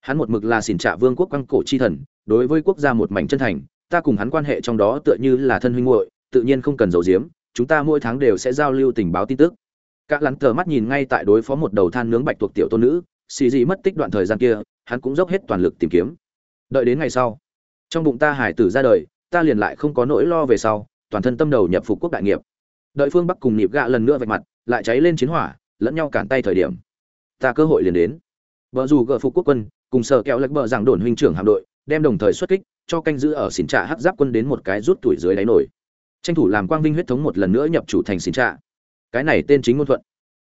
Hắn một mực là xỉn trạ vương quốc quăng cổ chi thần, đối với quốc gia một mảnh chân thành, ta cùng hắn quan hệ trong đó tựa như là thân huynh muội, tự nhiên không cần giấu giếm, chúng ta mỗi tháng đều sẽ giao lưu tình báo tin tức. Các lắn tờ mắt nhìn ngay tại đối phó một đầu than nướng bạch tuộc tiểu tôn nữ xì gì mất tích đoạn thời gian kia, hắn cũng dốc hết toàn lực tìm kiếm. Đợi đến ngày sau, trong bụng ta hải tử ra đời, ta liền lại không có nỗi lo về sau, toàn thân tâm đầu nhập phục quốc đại nghiệp. Đợi phương bắc cùng nhịp gạ lần nữa vạch mặt, lại cháy lên chiến hỏa, lẫn nhau cản tay thời điểm, ta cơ hội liền đến. Vợ dù gợ phục quốc quân, cùng sở kẹo lệch bờ giảng đồn huynh trưởng hạm đội, đem đồng thời xuất kích, cho canh giữ ở xỉn trạ hắc giáp quân đến một cái rút tuổi dưới đáy nổi. Tranh thủ làm quang vinh huyết thống một lần nữa nhập chủ thành xỉn trạ. Cái này tên chính ngôn thuận.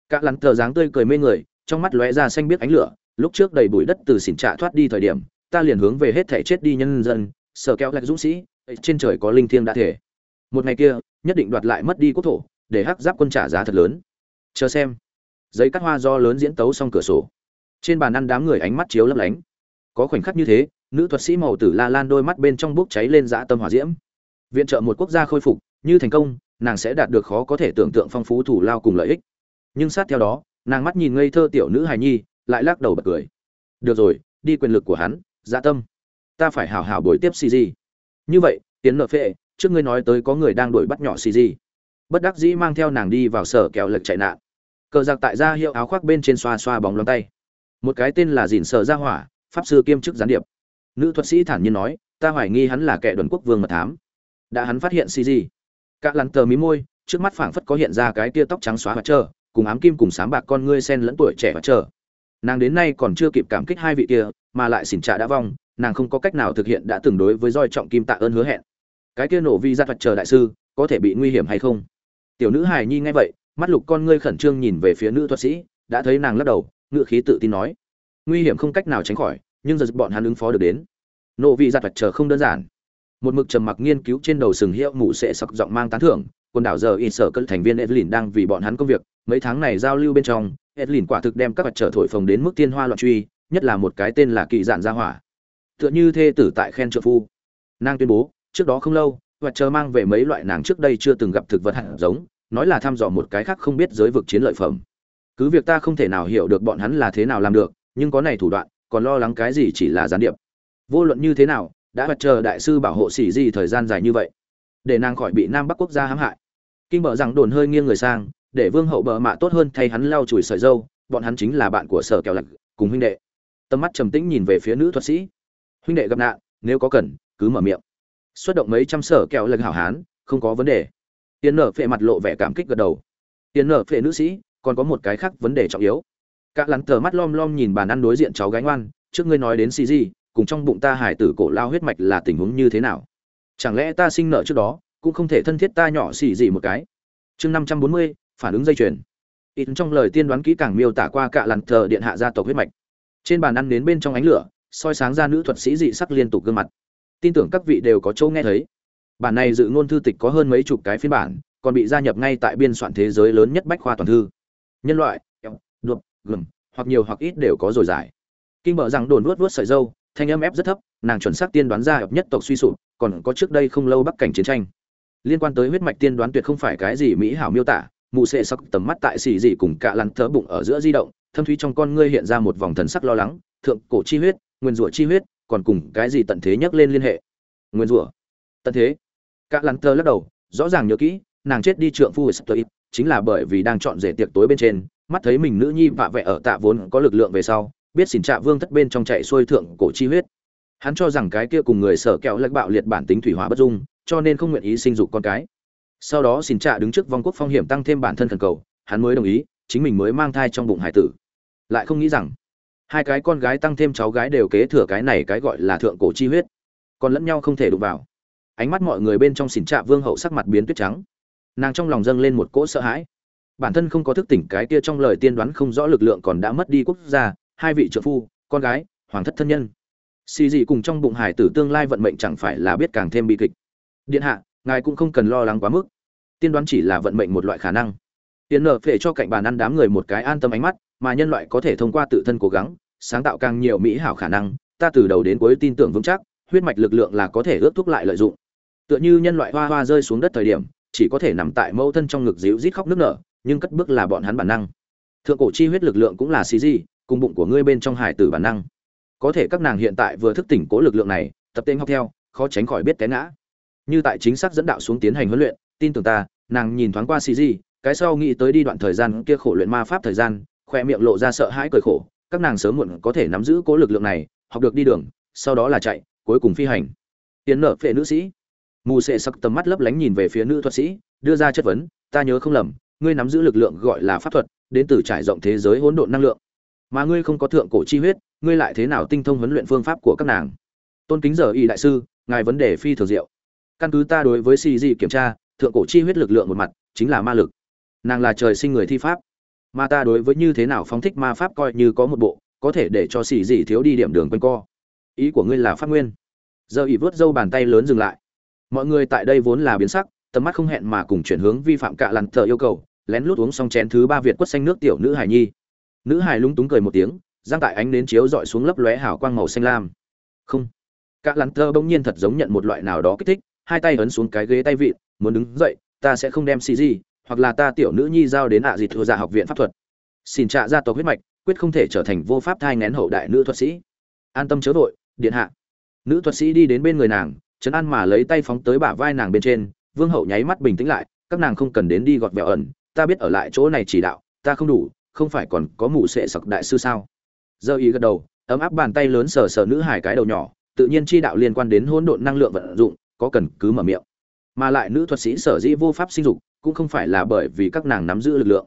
Cả lắn tờ dáng tươi cười mê người trong mắt lóe ra xanh biết ánh lửa, lúc trước đầy bụi đất từ xỉn trạ thoát đi thời điểm, ta liền hướng về hết thể chết đi nhân dân, sở kéo lệch dũng sĩ trên trời có linh thiêng đã thể. Một ngày kia, nhất định đoạt lại mất đi quốc thổ, để hắc giáp quân trả giá thật lớn. Chờ xem. Giấy cắt hoa do lớn diễn tấu xong cửa sổ. Trên bàn ăn đám người ánh mắt chiếu lấp lánh. Có khoảnh khắc như thế, nữ thuật sĩ màu tử la lan đôi mắt bên trong bốc cháy lên dã tâm hỏa diễm. Viện trợ một quốc gia khôi phục, như thành công, nàng sẽ đạt được khó có thể tưởng tượng phong phú thủ lao cùng lợi ích. Nhưng sát theo đó nàng mắt nhìn ngây thơ tiểu nữ hài nhi, lại lắc đầu bật cười. Được rồi, đi quyền lực của hắn dạ tâm. Ta phải hào hào bồi tiếp cg như vậy, tiến nợ phệ, trước ngươi nói tới có người đang đuổi bắt nhỏ cg bất đắc dĩ mang theo nàng đi vào sở kẹo lệch chạy nạn. Cờ giặc tại ra hiệu áo khoác bên trên xoa xoa bóng lóng tay. Một cái tên là dìn sở gia hỏa, pháp sư kiêm chức gián điệp. Nữ thuật sĩ thản nhiên nói, ta hoài nghi hắn là kẻ đồn quốc vương mật thám. Đã hắn phát hiện cg gì các lắn tờ mí môi, trước mắt phảng phất có hiện ra cái tia tóc trắng xóa mặt trơ cùng ám kim cùng sám bạc con ngươi sen lẫn tuổi trẻ và chờ. Nàng đến nay còn chưa kịp cảm kích hai vị kia, mà lại xỉn trả đã vong, nàng không có cách nào thực hiện đã từng đối với roi trọng kim tạ ơn hứa hẹn. Cái kia nổ vi ra vật chờ đại sư, có thể bị nguy hiểm hay không? Tiểu nữ hài nhi nghe vậy, mắt lục con ngươi khẩn trương nhìn về phía nữ thuật sĩ, đã thấy nàng lắc đầu, ngựa khí tự tin nói. Nguy hiểm không cách nào tránh khỏi, nhưng giờ bọn hắn ứng phó được đến. Nộ vị giặt vật chờ không đơn giản. Một mực trầm mặc nghiên cứu trên đầu sừng hiệu mụ sẽ sặc giọng mang tán thưởng, quần đảo giờ in sở cỡ thành viên evelyn đang vì bọn hắn công việc mấy tháng này giao lưu bên trong, edlin quả thực đem các vật trở thổi phồng đến mức tiên hoa loạn truy, nhất là một cái tên là kỳ dạn gia hỏa. Tựa như thê tử tại khen trợ phu. Nàng tuyên bố, trước đó không lâu vật chờ mang về mấy loại nàng trước đây chưa từng gặp thực vật hạt giống, nói là thăm dò một cái khác không biết giới vực chiến lợi phẩm. Cứ việc ta không thể nào hiểu được bọn hắn là thế nào làm được, nhưng có này thủ đoạn, còn lo lắng cái gì chỉ là gián điệp. Vô luận như thế nào, đã vật chờ đại sư bảo hộ xỉ gì thời gian dài như vậy, để nàng khỏi bị nam bắc quốc gia hãm hại. Kinh bợ rằng đồn hơi nghiêng người sang để vương hậu bờ mạ tốt hơn thay hắn lau chùi sợi dâu, bọn hắn chính là bạn của sở kẹo lạch cùng huynh đệ. Tầm mắt trầm tĩnh nhìn về phía nữ thuật sĩ. Huynh đệ gặp nạn, nếu có cần, cứ mở miệng. Xuất động mấy trăm sở kẹo lật hảo hán, không có vấn đề. Tiền nở phệ mặt lộ vẻ cảm kích gật đầu. Tiền nở phệ nữ sĩ, còn có một cái khác vấn đề trọng yếu. Các lắn tờ mắt lom lom nhìn bàn ăn đối diện cháu gái ngoan, trước ngươi nói đến xì gì, cùng trong bụng ta hải tử cổ lao huyết mạch là tình huống như thế nào? Chẳng lẽ ta sinh nợ trước đó, cũng không thể thân thiết ta nhỏ xì gì một cái? Chương năm trăm bốn mươi phản ứng dây chuyền. Ít trong lời tiên đoán kỹ càng miêu tả qua cả làn thờ điện hạ gia tộc huyết mạch. Trên bàn ăn đến bên trong ánh lửa, soi sáng ra nữ thuật sĩ dị sắc liên tục gương mặt. Tin tưởng các vị đều có châu nghe thấy. Bản này dự ngôn thư tịch có hơn mấy chục cái phiên bản, còn bị gia nhập ngay tại biên soạn thế giới lớn nhất bách khoa toàn thư. Nhân loại đột gừng hoặc nhiều hoặc ít đều có rồi giải. Kinh mở rằng đồn vuốt vuốt sợi dâu, thanh âm ép rất thấp, nàng chuẩn xác tiên đoán ra hợp nhất tộc suy sụp, còn có trước đây không lâu bắc cảnh chiến tranh. Liên quan tới huyết mạch tiên đoán tuyệt không phải cái gì mỹ hảo miêu tả mụ sệ sắc tầm mắt tại xì dị cùng cạ lăn thớ bụng ở giữa di động, thâm thúy trong con ngươi hiện ra một vòng thần sắc lo lắng, thượng cổ chi huyết, nguyên rủa chi huyết, còn cùng cái gì tận thế nhắc lên liên hệ? Nguyên rủa. Tận thế. Cạ lăn thớ lắc đầu, rõ ràng nhớ kỹ, nàng chết đi trượng phu sập chính là bởi vì đang chọn rể tiệc tối bên trên, mắt thấy mình nữ nhi vạ vẹ ở tạ vốn có lực lượng về sau, biết xỉn trạ vương thất bên trong chạy xuôi thượng cổ chi huyết. Hắn cho rằng cái kia cùng người sở kẹo lách bạo liệt bản tính thủy hóa bất dung, cho nên không nguyện ý sinh dục con cái sau đó xin trạ đứng trước vong quốc phong hiểm tăng thêm bản thân thần cầu, hắn mới đồng ý, chính mình mới mang thai trong bụng hải tử. Lại không nghĩ rằng, hai cái con gái tăng thêm cháu gái đều kế thừa cái này cái gọi là thượng cổ chi huyết. Còn lẫn nhau không thể đụng vào. Ánh mắt mọi người bên trong xỉn trạ vương hậu sắc mặt biến tuyết trắng. Nàng trong lòng dâng lên một cỗ sợ hãi. Bản thân không có thức tỉnh cái kia trong lời tiên đoán không rõ lực lượng còn đã mất đi quốc gia, hai vị trợ phu, con gái, hoàng thất thân nhân. Xì gì cùng trong bụng hải tử tương lai vận mệnh chẳng phải là biết càng thêm bi kịch. Điện hạ ngài cũng không cần lo lắng quá mức. Tiên đoán chỉ là vận mệnh một loại khả năng. Tiền nợ phệ cho cạnh bàn ăn đám người một cái an tâm ánh mắt, mà nhân loại có thể thông qua tự thân cố gắng, sáng tạo càng nhiều mỹ hảo khả năng, ta từ đầu đến cuối tin tưởng vững chắc, huyết mạch lực lượng là có thể ướt thuốc lại lợi dụng. Tựa như nhân loại hoa hoa rơi xuống đất thời điểm, chỉ có thể nằm tại mâu thân trong ngực díu rít khóc nước nở, nhưng cất bước là bọn hắn bản năng. Thượng cổ chi huyết lực lượng cũng là xì gì, cùng bụng của ngươi bên trong hải tử bản năng. Có thể các nàng hiện tại vừa thức tỉnh cố lực lượng này, tập tên học theo, khó tránh khỏi biết té ngã như tại chính xác dẫn đạo xuống tiến hành huấn luyện, tin tưởng ta, nàng nhìn thoáng qua xì gì, cái sau nghĩ tới đi đoạn thời gian kia khổ luyện ma pháp thời gian, khoe miệng lộ ra sợ hãi cười khổ, các nàng sớm muộn có thể nắm giữ cố lực lượng này, học được đi đường, sau đó là chạy, cuối cùng phi hành. Tiến nở phệ nữ sĩ. Mù sệ sắc tầm mắt lấp lánh nhìn về phía nữ thuật sĩ, đưa ra chất vấn, ta nhớ không lầm, ngươi nắm giữ lực lượng gọi là pháp thuật, đến từ trải rộng thế giới hỗn độn năng lượng. Mà ngươi không có thượng cổ chi huyết, ngươi lại thế nào tinh thông huấn luyện phương pháp của các nàng? Tôn kính giờ y đại sư, ngài vấn đề phi thường diệu căn cứ ta đối với xì dị kiểm tra, thượng cổ chi huyết lực lượng một mặt, chính là ma lực. Nàng là trời sinh người thi pháp. Mà ta đối với như thế nào phóng thích ma pháp coi như có một bộ, có thể để cho xì dị thiếu đi điểm đường quanh co. Ý của ngươi là phát nguyên. Giờ ỉ vớt dâu bàn tay lớn dừng lại. Mọi người tại đây vốn là biến sắc, tầm mắt không hẹn mà cùng chuyển hướng vi phạm cạ lặn thợ yêu cầu, lén lút uống xong chén thứ ba việt quất xanh nước tiểu nữ hải nhi. Nữ hải lúng túng cười một tiếng, giang tại ánh nến chiếu dọi xuống lấp lóe hào quang màu xanh lam. Không. Cạ lặn thơ bỗng nhiên thật giống nhận một loại nào đó kích thích hai tay ấn xuống cái ghế tay vịn, muốn đứng dậy, ta sẽ không đem xì gì, hoặc là ta tiểu nữ nhi giao đến ạ à dịt thừa ra dạ học viện pháp thuật. Xin trạ gia tộc huyết mạch, quyết không thể trở thành vô pháp thai ngén hậu đại nữ thuật sĩ. An tâm chớ vội, điện hạ. Nữ thuật sĩ đi đến bên người nàng, trấn an mà lấy tay phóng tới bả vai nàng bên trên, vương hậu nháy mắt bình tĩnh lại, các nàng không cần đến đi gọt vẹo ẩn, ta biết ở lại chỗ này chỉ đạo, ta không đủ, không phải còn có mụ sệ sặc đại sư sao? Giờ ý gật đầu, ấm áp bàn tay lớn sờ sờ nữ hải cái đầu nhỏ, tự nhiên chi đạo liên quan đến hỗn độn năng lượng vận dụng có cần cứ mở miệng. Mà lại nữ thuật sĩ sở dĩ vô pháp sinh dục cũng không phải là bởi vì các nàng nắm giữ lực lượng.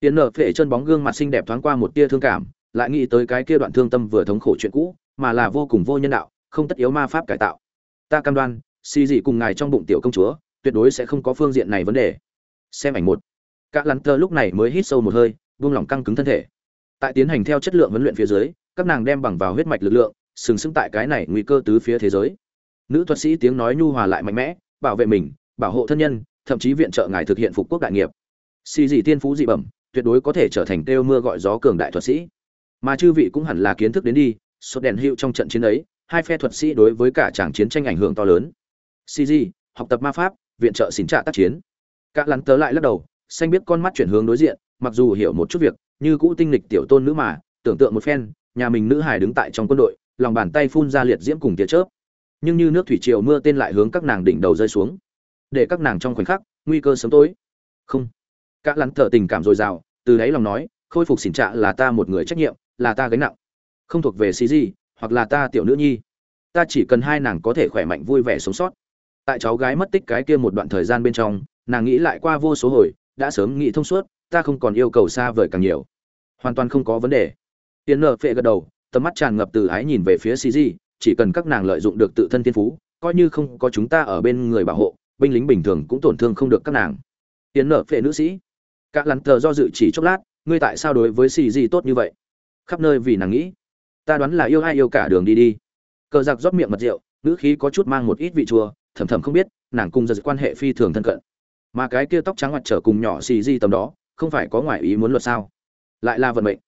Tiến nở phệ chân bóng gương mặt xinh đẹp thoáng qua một tia thương cảm, lại nghĩ tới cái kia đoạn thương tâm vừa thống khổ chuyện cũ, mà là vô cùng vô nhân đạo, không tất yếu ma pháp cải tạo. Ta cam đoan, xì dị cùng ngài trong bụng tiểu công chúa, tuyệt đối sẽ không có phương diện này vấn đề. Xem ảnh một. Cả lắn tơ lúc này mới hít sâu một hơi, buông lỏng căng cứng thân thể. Tại tiến hành theo chất lượng huấn luyện phía dưới, các nàng đem bằng vào huyết mạch lực lượng, sừng sững tại cái này nguy cơ tứ phía thế giới nữ thuật sĩ tiếng nói nhu hòa lại mạnh mẽ, bảo vệ mình, bảo hộ thân nhân, thậm chí viện trợ ngài thực hiện phục quốc đại nghiệp. Xì dị tiên phú dị bẩm, tuyệt đối có thể trở thành kêu mưa gọi gió cường đại thuật sĩ. Mà chư vị cũng hẳn là kiến thức đến đi, sốt đèn hiệu trong trận chiến ấy, hai phe thuật sĩ đối với cả tràng chiến tranh ảnh hưởng to lớn. Cg học tập ma pháp, viện trợ xin trạ tác chiến. Các lắn tớ lại lắc đầu, xanh biết con mắt chuyển hướng đối diện, mặc dù hiểu một chút việc, như cũ tinh lịch tiểu tôn nữ mà, tưởng tượng một phen, nhà mình nữ hải đứng tại trong quân đội, lòng bàn tay phun ra liệt diễm cùng tia chớp nhưng như nước thủy triều mưa tên lại hướng các nàng đỉnh đầu rơi xuống. Để các nàng trong khoảnh khắc, nguy cơ sớm tối. Không. Các lắn thở tình cảm dồi dào, từ đấy lòng nói, khôi phục xỉn trạ là ta một người trách nhiệm, là ta gánh nặng. Không thuộc về xí gì, hoặc là ta tiểu nữ nhi. Ta chỉ cần hai nàng có thể khỏe mạnh vui vẻ sống sót. Tại cháu gái mất tích cái kia một đoạn thời gian bên trong, nàng nghĩ lại qua vô số hồi, đã sớm nghĩ thông suốt, ta không còn yêu cầu xa vời càng nhiều. Hoàn toàn không có vấn đề. Tiến nợ phệ gật đầu, tầm mắt tràn ngập từ ái nhìn về phía cg chỉ cần các nàng lợi dụng được tự thân thiên phú, coi như không có chúng ta ở bên người bảo hộ, binh lính bình thường cũng tổn thương không được các nàng. Tiến nở phệ nữ sĩ. Các lắn tờ do dự chỉ chốc lát, ngươi tại sao đối với xì gì tốt như vậy? Khắp nơi vì nàng nghĩ. Ta đoán là yêu ai yêu cả đường đi đi. Cờ giặc rót miệng mật rượu nữ khí có chút mang một ít vị chua, thầm thầm không biết, nàng cùng giật quan hệ phi thường thân cận. Mà cái kia tóc trắng mặt trở cùng nhỏ xì di tầm đó, không phải có ngoại ý muốn luật sao? Lại là vận mệnh.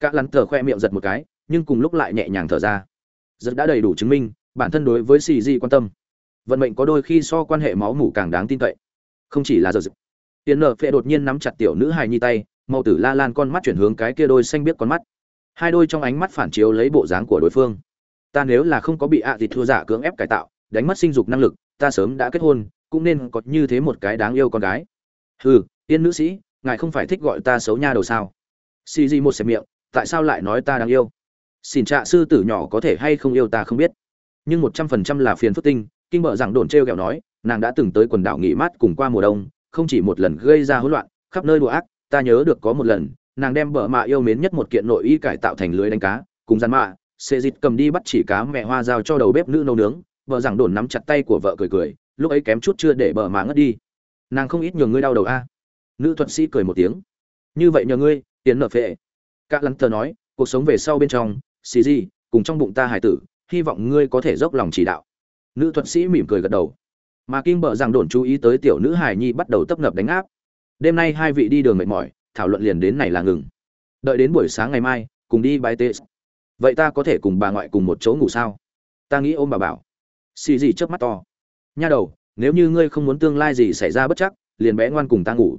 Cả lắn tờ khoe miệng giật một cái, nhưng cùng lúc lại nhẹ nhàng thở ra rất đã đầy đủ chứng minh, bản thân đối với xì di quan tâm. Vận mệnh có đôi khi so quan hệ máu mủ càng đáng tin cậy. Không chỉ là giật tiền nợ phệ đột nhiên nắm chặt tiểu nữ hài nhi tay, màu tử la lan con mắt chuyển hướng cái kia đôi xanh biết con mắt. Hai đôi trong ánh mắt phản chiếu lấy bộ dáng của đối phương. Ta nếu là không có bị ạ à thì thua giả cưỡng ép cải tạo, đánh mất sinh dục năng lực, ta sớm đã kết hôn, cũng nên có như thế một cái đáng yêu con gái. Hừ tiên nữ sĩ, ngài không phải thích gọi ta xấu nha đầu sao? Xì di một xẹp miệng, tại sao lại nói ta đáng yêu? Xin trạ sư tử nhỏ có thể hay không yêu ta không biết. Nhưng một trăm phần trăm là phiền phức tinh, kinh bợ rằng đồn t r e o kẹo nói, nàng đã từng tới quần đảo nghỉ mát cùng qua mùa đông, không chỉ một lần gây ra hỗn loạn, khắp nơi đùa ác, ta nhớ được có một lần, nàng đem bợ mạ yêu mến nhất một kiện nội y cải tạo thành lưới đánh cá, cùng gian mạ, xê dịt cầm đi bắt chỉ cá mẹ hoa giao cho đầu bếp nữ nấu nướng vợ rằng đồn nắm chặt tay của vợ cười cười, lúc ấy kém chút chưa để bợ mạ ngất đi. Nàng không ít nhường ngươi đau đầu a. Nữ thuật sĩ cười một tiếng. Như vậy nhờ ngươi tiến nợ phệ. Các lắn tờ nói, cuộc sống về sau bên trong xì gì cùng trong bụng ta hải tử, hy vọng ngươi có thể dốc lòng chỉ đạo. Nữ thuật sĩ mỉm cười gật đầu. Mà kim bợ rằng đồn chú ý tới tiểu nữ hải nhi bắt đầu tấp nập đánh áp. Đêm nay hai vị đi đường mệt mỏi, thảo luận liền đến này là ngừng. Đợi đến buổi sáng ngày mai, cùng đi bài tê vậy ta có thể cùng bà ngoại cùng một chỗ ngủ sao? Ta nghĩ ôm bà bảo. Xì gì chớp mắt to. Nha đầu, nếu như ngươi không muốn tương lai gì xảy ra bất chắc, liền bé ngoan cùng ta ngủ.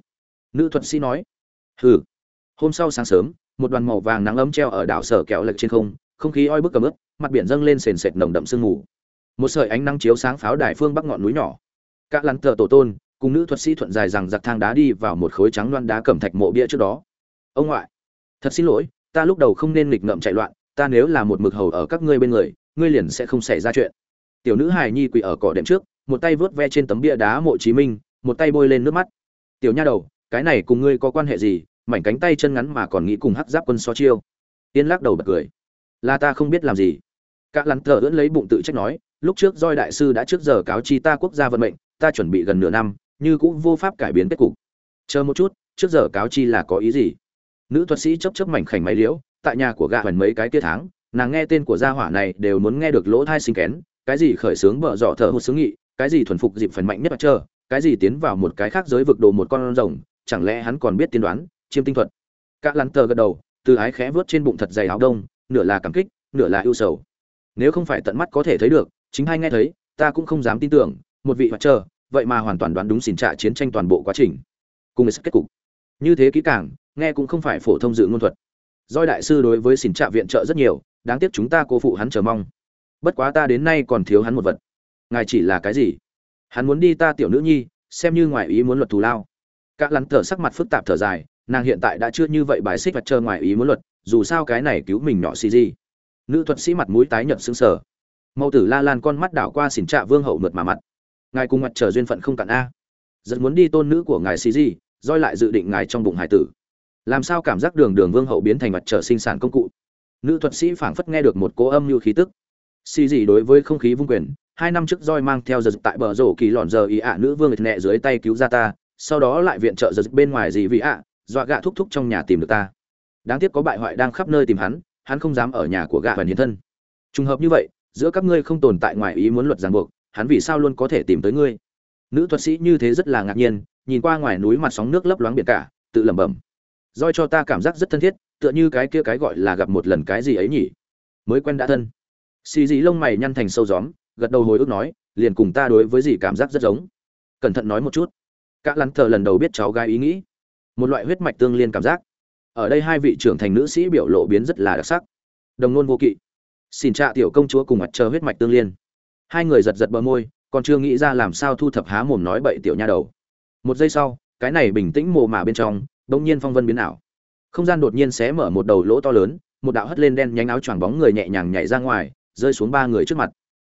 Nữ thuật sĩ nói. Hừ. Hôm sau sáng sớm một đoàn màu vàng nắng ấm treo ở đảo sở kẹo lệch trên không không khí oi bức cầm ướp mặt biển dâng lên sền sệt nồng đậm sương mù. Một sợi ánh nắng chiếu sáng pháo đài phương bắc ngọn núi nhỏ. Các lăn tờ tổ tôn, cùng nữ thuật sĩ thuận dài rằng giặc thang đá đi vào một khối trắng loan đá cẩm thạch mộ bia trước đó. Ông ngoại, thật xin lỗi, ta lúc đầu không nên nghịch ngợm chạy loạn, ta nếu là một mực hầu ở các ngươi bên người, ngươi liền sẽ không xảy ra chuyện. Tiểu nữ hài nhi quỳ ở cỏ đệm trước, một tay vớt ve trên tấm bia đá mộ chí minh, một tay bôi lên nước mắt. Tiểu nha đầu, cái này cùng ngươi có quan hệ gì? Mảnh cánh tay chân ngắn mà còn nghĩ cùng hắc giáp quân so chiêu. Yên lắc đầu bật cười. Là ta không biết làm gì. Cả lắn thờ ưỡn lấy bụng tự trách nói, lúc trước doi đại sư đã trước giờ cáo chi ta quốc gia vận mệnh, ta chuẩn bị gần nửa năm, như cũng vô pháp cải biến kết cục. Chờ một chút, trước giờ cáo chi là có ý gì? Nữ thuật sĩ chấp chấp mảnh khảnh máy liễu, tại nhà của gạ hoành mấy cái tiết tháng, nàng nghe tên của gia hỏa này đều muốn nghe được lỗ thai sinh kén, cái gì khởi sướng bợ dọ thở hụt sướng nghị, cái gì thuần phục dịp phần mạnh nhất mặt trơ cái gì tiến vào một cái khác giới vực đồ một con rồng, chẳng lẽ hắn còn biết tiên đoán chiêm tinh thuật. Cả lắn tờ gật đầu, từ ái khẽ vớt trên bụng thật dày áo đông, nửa là cảm kích, nửa là ưu sầu. Nếu không phải tận mắt có thể thấy được, chính hay nghe thấy, ta cũng không dám tin tưởng, một vị hoạt trơ vậy mà hoàn toàn đoán đúng xỉn trạ chiến tranh toàn bộ quá trình. Cùng kết cục. Như thế kỹ càng, nghe cũng không phải phổ thông dự ngôn thuật. Doi đại sư đối với xỉn trạ viện trợ rất nhiều, đáng tiếc chúng ta cố phụ hắn chờ mong. Bất quá ta đến nay còn thiếu hắn một vật. Ngài chỉ là cái gì? Hắn muốn đi ta tiểu nữ nhi, xem như ngoài ý muốn luật thù lao. Cả lắn thở sắc mặt phức tạp thở dài nàng hiện tại đã chưa như vậy bài xích vật trơ ngoài ý muốn luật, dù sao cái này cứu mình nhỏ xì gì. Nữ thuật sĩ mặt mũi tái nhợt sững sờ. Mẫu tử la lan con mắt đảo qua xỉn trạ vương hậu mượt mà mặt. Ngài cùng mặt trở duyên phận không cạn a. Rất muốn đi tôn nữ của ngài xì gì, roi lại dự định ngài trong bụng hải tử. Làm sao cảm giác đường đường vương hậu biến thành mặt trở sinh sản công cụ? Nữ thuật sĩ phảng phất nghe được một cỗ âm như khí tức. Xì gì đối với không khí vung quyền, hai năm trước roi mang theo giật tại bờ rổ kỳ lòn giờ ý ạ nữ vương nhẹ dưới tay cứu ra ta, sau đó lại viện trợ giật bên ngoài gì vì ạ dọa gạ thúc thúc trong nhà tìm được ta. Đáng tiếc có bại hoại đang khắp nơi tìm hắn hắn không dám ở nhà của gạ hoàn hiến thân. Trùng hợp như vậy, giữa các ngươi không tồn tại ngoài ý muốn luật ràng buộc, hắn vì sao luôn có thể tìm tới ngươi? Nữ thuật sĩ như thế rất là ngạc nhiên, nhìn qua ngoài núi mặt sóng nước lấp loáng biển cả, tự lẩm bẩm. Roi cho ta cảm giác rất thân thiết, tựa như cái kia cái gọi là gặp một lần cái gì ấy nhỉ? Mới quen đã thân. Xì dì lông mày nhăn thành sâu gióm, gật đầu hồi ức nói, liền cùng ta đối với gì cảm giác rất giống. Cẩn thận nói một chút. Cả lắn thờ lần đầu biết cháu gái ý nghĩ một loại huyết mạch tương liên cảm giác. Ở đây hai vị trưởng thành nữ sĩ biểu lộ biến rất là đặc sắc. Đồng nôn vô kỵ. Xin trạ tiểu công chúa cùng mặt chờ huyết mạch tương liên. Hai người giật giật bờ môi, còn chưa nghĩ ra làm sao thu thập há mồm nói bậy tiểu nha đầu. Một giây sau, cái này bình tĩnh mồ mà bên trong, bỗng nhiên phong vân biến ảo. Không gian đột nhiên xé mở một đầu lỗ to lớn, một đạo hất lên đen nhánh áo choàng bóng người nhẹ nhàng nhảy ra ngoài, rơi xuống ba người trước mặt.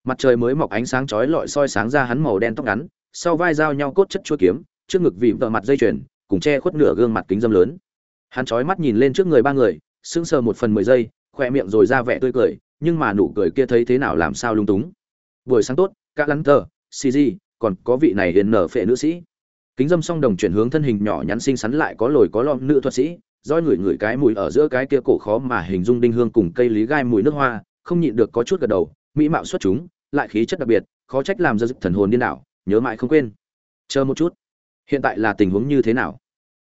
Mặt trời mới mọc ánh sáng chói lọi soi sáng ra hắn màu đen tóc ngắn, sau vai giao nhau cốt chất chua kiếm, trước ngực vì vợ mặt dây chuyền cùng che khuất nửa gương mặt kính dâm lớn. Hắn chói mắt nhìn lên trước người ba người, sững sờ một phần mười giây khoe miệng rồi ra vẻ tươi cười, nhưng mà nụ cười kia thấy thế nào làm sao lung túng. Buổi sáng tốt, các lắn tờ cg còn có vị này hiền nở phệ nữ sĩ. Kính dâm song đồng chuyển hướng thân hình nhỏ nhắn xinh xắn lại có lồi có lõm nữ thuật sĩ, roi ngửi ngửi cái mùi ở giữa cái kia cổ khó mà hình dung đinh hương cùng cây lý gai mùi nước hoa, không nhịn được có chút gật đầu, mỹ mạo xuất chúng, lại khí chất đặc biệt, khó trách làm ra dục thần hồn điên đảo, nhớ mãi không quên. Chờ một chút, hiện tại là tình huống như thế nào?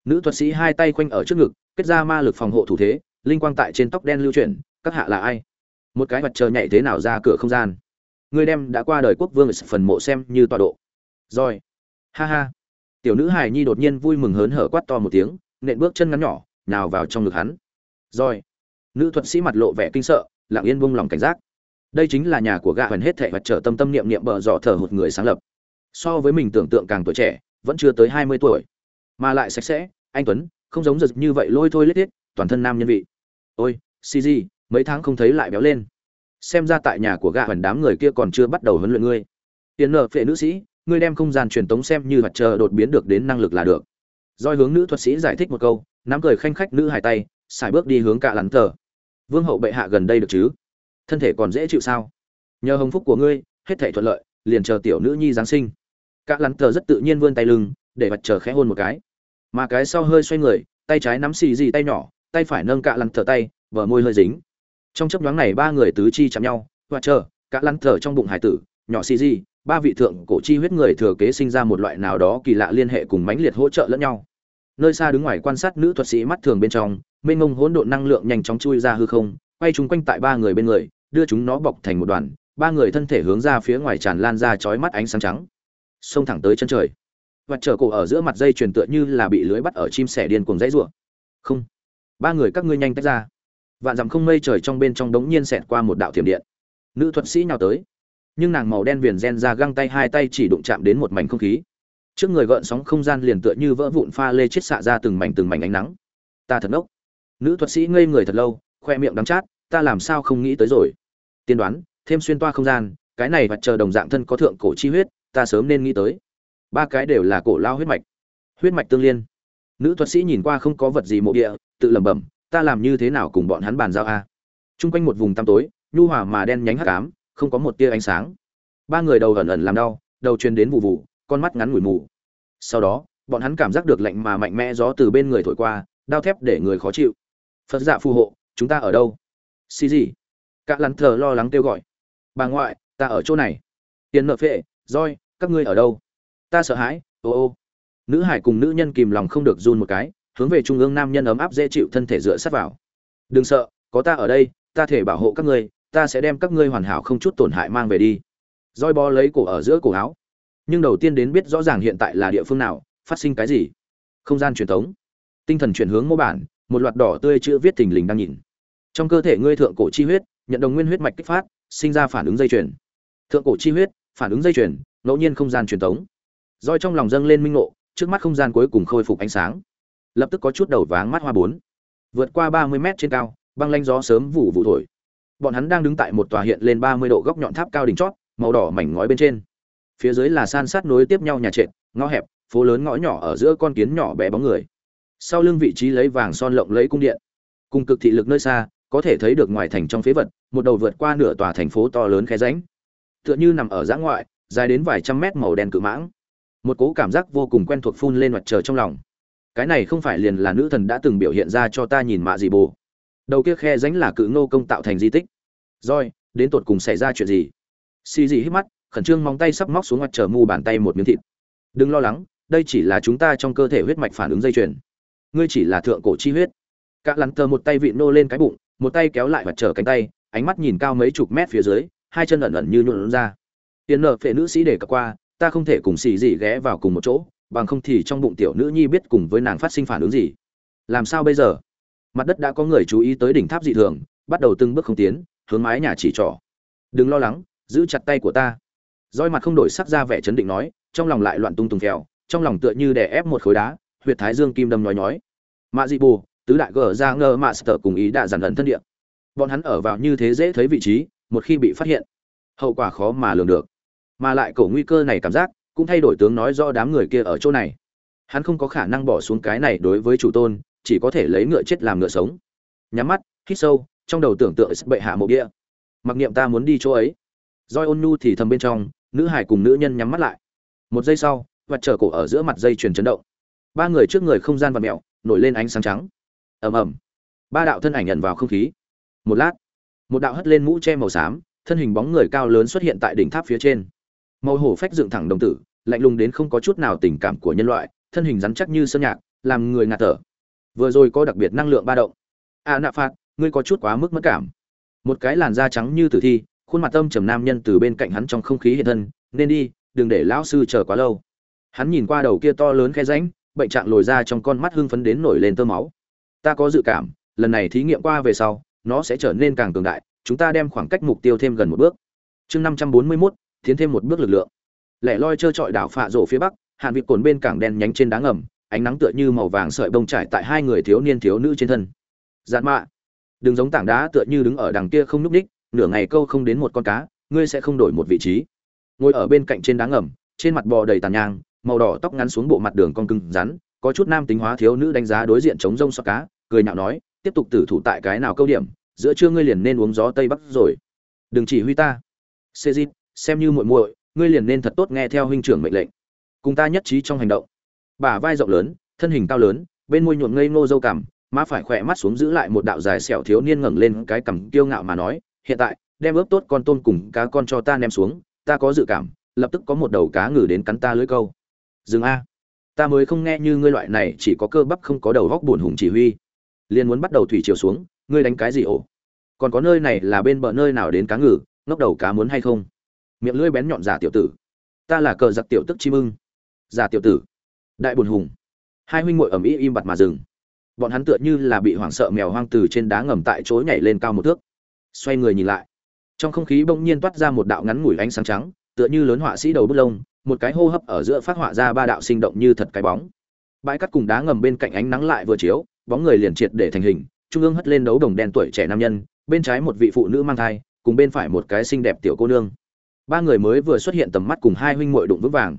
Nữ thuật sĩ hai tay khoanh ở trước ngực, kết ra ma lực phòng hộ thủ thế, linh quang tại trên tóc đen lưu chuyển, các hạ là ai? Một cái mặt trời nhảy thế nào ra cửa không gian? Người đem đã qua đời quốc vương phần mộ xem như tọa độ. Rồi. Ha ha. Tiểu nữ hài nhi đột nhiên vui mừng hớn hở quát to một tiếng, nện bước chân ngắn nhỏ, nào vào trong ngực hắn. Rồi. Nữ thuật sĩ mặt lộ vẻ kinh sợ, lặng yên buông lòng cảnh giác. Đây chính là nhà của gạ hần hết thệ vật trở tâm tâm niệm niệm bờ dọ thở hụt người sáng lập. So với mình tưởng tượng càng tuổi trẻ, vẫn chưa tới hai mươi tuổi. Mà lại sạch sẽ anh tuấn, không giống giật như vậy lôi thôi lết thiết toàn thân nam nhân vị. Ôi si di mấy tháng không thấy lại béo lên. Xem ra tại nhà của gạ hần đám người kia còn chưa bắt đầu huấn luyện ngươi. Tiền nợ phệ nữ sĩ, ngươi đem không gian truyền tống xem như mặt chờ đột biến được đến năng lực là được. Doi hướng nữ thuật sĩ giải thích một câu, nắm cười khanh khách nữ hài tay, xài bước đi hướng cạ lắn tờ. Vương hậu bệ hạ gần đây được chứ? Thân thể còn dễ chịu sao? Nhờ hồng phúc của ngươi, hết thể thuận lợi, liền chờ tiểu nữ nhi giáng sinh. Cạ lắn tờ rất tự nhiên vươn tay lưng, để mặt chờ khẽ hôn một cái mà cái sau hơi xoay người, tay trái nắm xì gì tay nhỏ, tay phải nâng cạ lăn thở tay vở môi hơi dính. Trong chấp nhoáng này ba người tứ chi chạm nhau, và chờ, cạ lăn thở trong bụng hải tử, nhỏ xì gì, ba vị thượng cổ chi huyết người thừa kế sinh ra một loại nào đó kỳ lạ liên hệ cùng mãnh liệt hỗ trợ lẫn nhau. Nơi xa đứng ngoài quan sát nữ thuật sĩ mắt thường bên trong, mênh mông hỗn độn năng lượng nhanh chóng chui ra hư không, quay chúng quanh tại ba người bên người, đưa chúng nó bọc thành một đoàn, ba người thân thể hướng ra phía ngoài tràn lan ra chói mắt ánh sáng trắng. Xông thẳng tới chân trời và trở cổ ở giữa mặt dây chuyển tựa như là bị lưới bắt ở chim sẻ điên cuồng dãy rủa. Không. Ba người các ngươi nhanh tách ra. Vạn dặm không mây trời trong bên trong đống nhiên xẹt qua một đạo thiểm điện. Nữ thuật sĩ nhào tới. Nhưng nàng màu đen viền gen ra găng tay hai tay chỉ đụng chạm đến một mảnh không khí. Trước người gợn sóng không gian liền tựa như vỡ vụn pha lê chết xạ ra từng mảnh từng mảnh ánh nắng. Ta thật ngốc. Nữ thuật sĩ ngây người thật lâu, khoe miệng đắng chát, ta làm sao không nghĩ tới rồi. Tiên đoán, thêm xuyên toa không gian, cái này vật chờ đồng dạng thân có thượng cổ chi huyết, ta sớm nên nghĩ tới ba cái đều là cổ lao huyết mạch. Huyết mạch tương liên. Nữ thuật sĩ nhìn qua không có vật gì mộ địa, tự lẩm bẩm, ta làm như thế nào cùng bọn hắn bàn giao a? À? chung quanh một vùng tăm tối, nhu hòa mà đen nhánh hắc ám, không có một tia ánh sáng. Ba người đầu ẩn ẩn làm đau, đầu truyền đến vụ vụ, con mắt ngắn ngủi mù. Sau đó, bọn hắn cảm giác được lạnh mà mạnh mẽ gió từ bên người thổi qua, đao thép để người khó chịu. Phật dạ phù hộ, chúng ta ở đâu? Xì gì? Cả lắn thờ lo lắng kêu gọi. Bà ngoại, ta ở chỗ này. Tiền nợ phệ, roi, các ngươi ở đâu? Ta sợ hãi, ô ô. Nữ hải cùng nữ nhân kìm lòng không được run một cái, hướng về trung ương nam nhân ấm áp dễ chịu thân thể dựa sát vào. Đừng sợ, có ta ở đây, ta thể bảo hộ các ngươi, ta sẽ đem các ngươi hoàn hảo không chút tổn hại mang về đi. Roi bó lấy cổ ở giữa cổ áo. Nhưng đầu tiên đến biết rõ ràng hiện tại là địa phương nào, phát sinh cái gì. Không gian truyền thống. Tinh thần chuyển hướng mô bản, một loạt đỏ tươi chữ viết thình lình đang nhìn. Trong cơ thể ngươi thượng cổ chi huyết, nhận đồng nguyên huyết mạch kích phát, sinh ra phản ứng dây chuyền. Thượng cổ chi huyết, phản ứng dây chuyền, ngẫu nhiên không gian truyền thống roi trong lòng dâng lên minh ngộ, trước mắt không gian cuối cùng khôi phục ánh sáng. Lập tức có chút đầu váng mắt hoa bốn. Vượt qua ba mươi mét trên cao, băng lanh gió sớm vụ vụ thổi. Bọn hắn đang đứng tại một tòa hiện lên ba mươi độ góc nhọn tháp cao đỉnh chót, màu đỏ mảnh ngói bên trên. Phía dưới là san sát nối tiếp nhau nhà trệt, ngõ hẹp, phố lớn ngõ nhỏ ở giữa con kiến nhỏ bé bóng người. Sau lưng vị trí lấy vàng son lộng lấy cung điện. Cùng cực thị lực nơi xa, có thể thấy được ngoài thành trong phế vật, một đầu vượt qua nửa tòa thành phố to lớn khe ránh tựa như nằm ở giã ngoại, dài đến vài trăm mét màu đen cự mãng một cố cảm giác vô cùng quen thuộc phun lên mặt trời trong lòng. Cái này không phải liền là nữ thần đã từng biểu hiện ra cho ta nhìn mạ gì bồ. Đầu kia khe ránh là cự ngô công tạo thành di tích. Rồi, đến tột cùng xảy ra chuyện gì? Xì gì hít mắt, khẩn trương móng tay sắp móc xuống mặt trời mu bàn tay một miếng thịt. Đừng lo lắng, đây chỉ là chúng ta trong cơ thể huyết mạch phản ứng dây chuyền. Ngươi chỉ là thượng cổ chi huyết. Cả lắn tờ một tay vị nô lên cái bụng, một tay kéo lại mặt trời cánh tay, ánh mắt nhìn cao mấy chục mét phía dưới, hai chân ẩn ẩn như nhuộn ra. Tiền nợ phệ nữ sĩ để cập qua ta không thể cùng xì gì ghé vào cùng một chỗ, bằng không thì trong bụng tiểu nữ nhi biết cùng với nàng phát sinh phản ứng gì. Làm sao bây giờ? Mặt đất đã có người chú ý tới đỉnh tháp dị thường, bắt đầu từng bước không tiến, hướng mái nhà chỉ trỏ. Đừng lo lắng, giữ chặt tay của ta. Roi mặt không đổi sắc ra vẻ chấn định nói, trong lòng lại loạn tung tùng kẹo, trong lòng tựa như đè ép một khối đá, huyệt thái dương kim đâm nhói nhói. Mạ dị bù, tứ đại gờ ra ngơ mạ sờ cùng ý đã giản lẫn thân địa. Bọn hắn ở vào như thế dễ thấy vị trí, một khi bị phát hiện, hậu quả khó mà lường được mà lại cổ nguy cơ này cảm giác cũng thay đổi tướng nói do đám người kia ở chỗ này. Hắn không có khả năng bỏ xuống cái này đối với chủ tôn, chỉ có thể lấy ngựa chết làm ngựa sống. Nhắm mắt, hít sâu, trong đầu tưởng tượng bệ hạ mộ địa mặc niệm ta muốn đi chỗ ấy. Roi ôn nhu thì thầm bên trong, nữ hải cùng nữ nhân nhắm mắt lại. Một giây sau vặt trở cổ ở giữa mặt dây chuyền chấn động. Ba người trước người không gian và mẹo nổi lên ánh sáng trắng. Ầm ầm. Ba đạo thân ảnh nhận vào không khí. Một lát, một đạo hất lên mũ che màu xám, thân hình bóng người cao lớn xuất hiện tại đỉnh tháp phía trên màu hổ phách dựng thẳng đồng tử lạnh lùng đến không có chút nào tình cảm của nhân loại thân hình rắn chắc như sơn nhạc làm người ngạt thở. Vừa rồi có đặc biệt năng lượng ba động. A à, nạ phạt ngươi có chút quá mức mất cảm. Một cái làn da trắng như tử thi khuôn mặt tâm trầm nam nhân từ bên cạnh hắn trong không khí hiện thân nên đi đừng để lão sư chờ quá lâu. Hắn nhìn qua đầu kia to lớn khe ránh bệnh trạng lồi ra trong con mắt hưng phấn đến nổi lên tơ máu. Ta có dự cảm lần này thí nghiệm qua về sau nó sẽ trở nên càng cường đại chúng ta đem khoảng cách mục tiêu thêm gần một bước. Chương năm trăm bốn mươi mốt tiến thêm một bước lực lượng. Lẻ loi trơ trọi đảo phạ rổ phía bắc hạn vịt cồn bên cảng đen nhánh trên đá ngầm, ánh nắng tựa như màu vàng sợi bông trải tại hai người thiếu niên thiếu nữ trên thân. Giạt mạ, đừng giống tảng đá tựa như đứng ở đằng kia không núp ních, nửa ngày câu không đến một con cá, ngươi sẽ không đổi một vị trí. Ngồi ở bên cạnh trên đá ngầm, trên mặt bò đầy tàn nhang, màu đỏ tóc ngắn xuống bộ mặt đường con cưng rắn, có chút nam tính hóa thiếu nữ đánh giá đối diện chống rông xoa cá, cười nhạo nói, tiếp tục tử thủ tại cái nào câu điểm, giữa trưa ngươi liền nên uống gió tây bắc rồi. Đừng chỉ huy ta. Xê dịp xem như muội muội, ngươi liền nên thật tốt nghe theo huynh trưởng mệnh lệnh. Cùng ta nhất trí trong hành động. Bả vai rộng lớn, thân hình cao lớn, bên môi nhuộm ngây ngô dâu cằm, má phải khỏe mắt xuống giữ lại một đạo dài sẹo thiếu niên ngẩng lên cái cằm kiêu ngạo mà nói, hiện tại, đem ướp tốt con tôm cùng cá con cho ta ném xuống, ta có dự cảm, lập tức có một đầu cá ngừ đến cắn ta lưới câu. Dừng a, ta mới không nghe như ngươi loại này chỉ có cơ bắp không có đầu góc buồn hùng chỉ huy. Liền muốn bắt đầu thủy chiều xuống, ngươi đánh cái gì ổ? Còn có nơi này là bên bờ nơi nào đến cá ngừ, ngốc đầu cá muốn hay không? Miệng lưỡi bén nhọn giả tiểu tử. Ta là cờ giặc tiểu tức chim ưng. Giả tiểu tử. Đại buồn hùng. Hai huynh muội ầm ĩ im bặt mà dừng. Bọn hắn tựa như là bị hoảng sợ mèo hoang từ trên đá ngầm tại chỗ nhảy lên cao một thước. Xoay người nhìn lại. Trong không khí bỗng nhiên toát ra một đạo ngắn ngủi ánh sáng trắng, tựa như lớn họa sĩ đầu bút lông, một cái hô hấp ở giữa phát họa ra ba đạo sinh động như thật cái bóng. Bãi cắt cùng đá ngầm bên cạnh ánh nắng lại vừa chiếu, bóng người liền triệt để thành hình, trung ương hất lên đấu đồng đen tuổi trẻ nam nhân, bên trái một vị phụ nữ mang thai, cùng bên phải một cái xinh đẹp tiểu cô nương ba người mới vừa xuất hiện tầm mắt cùng hai huynh muội đụng vững vàng.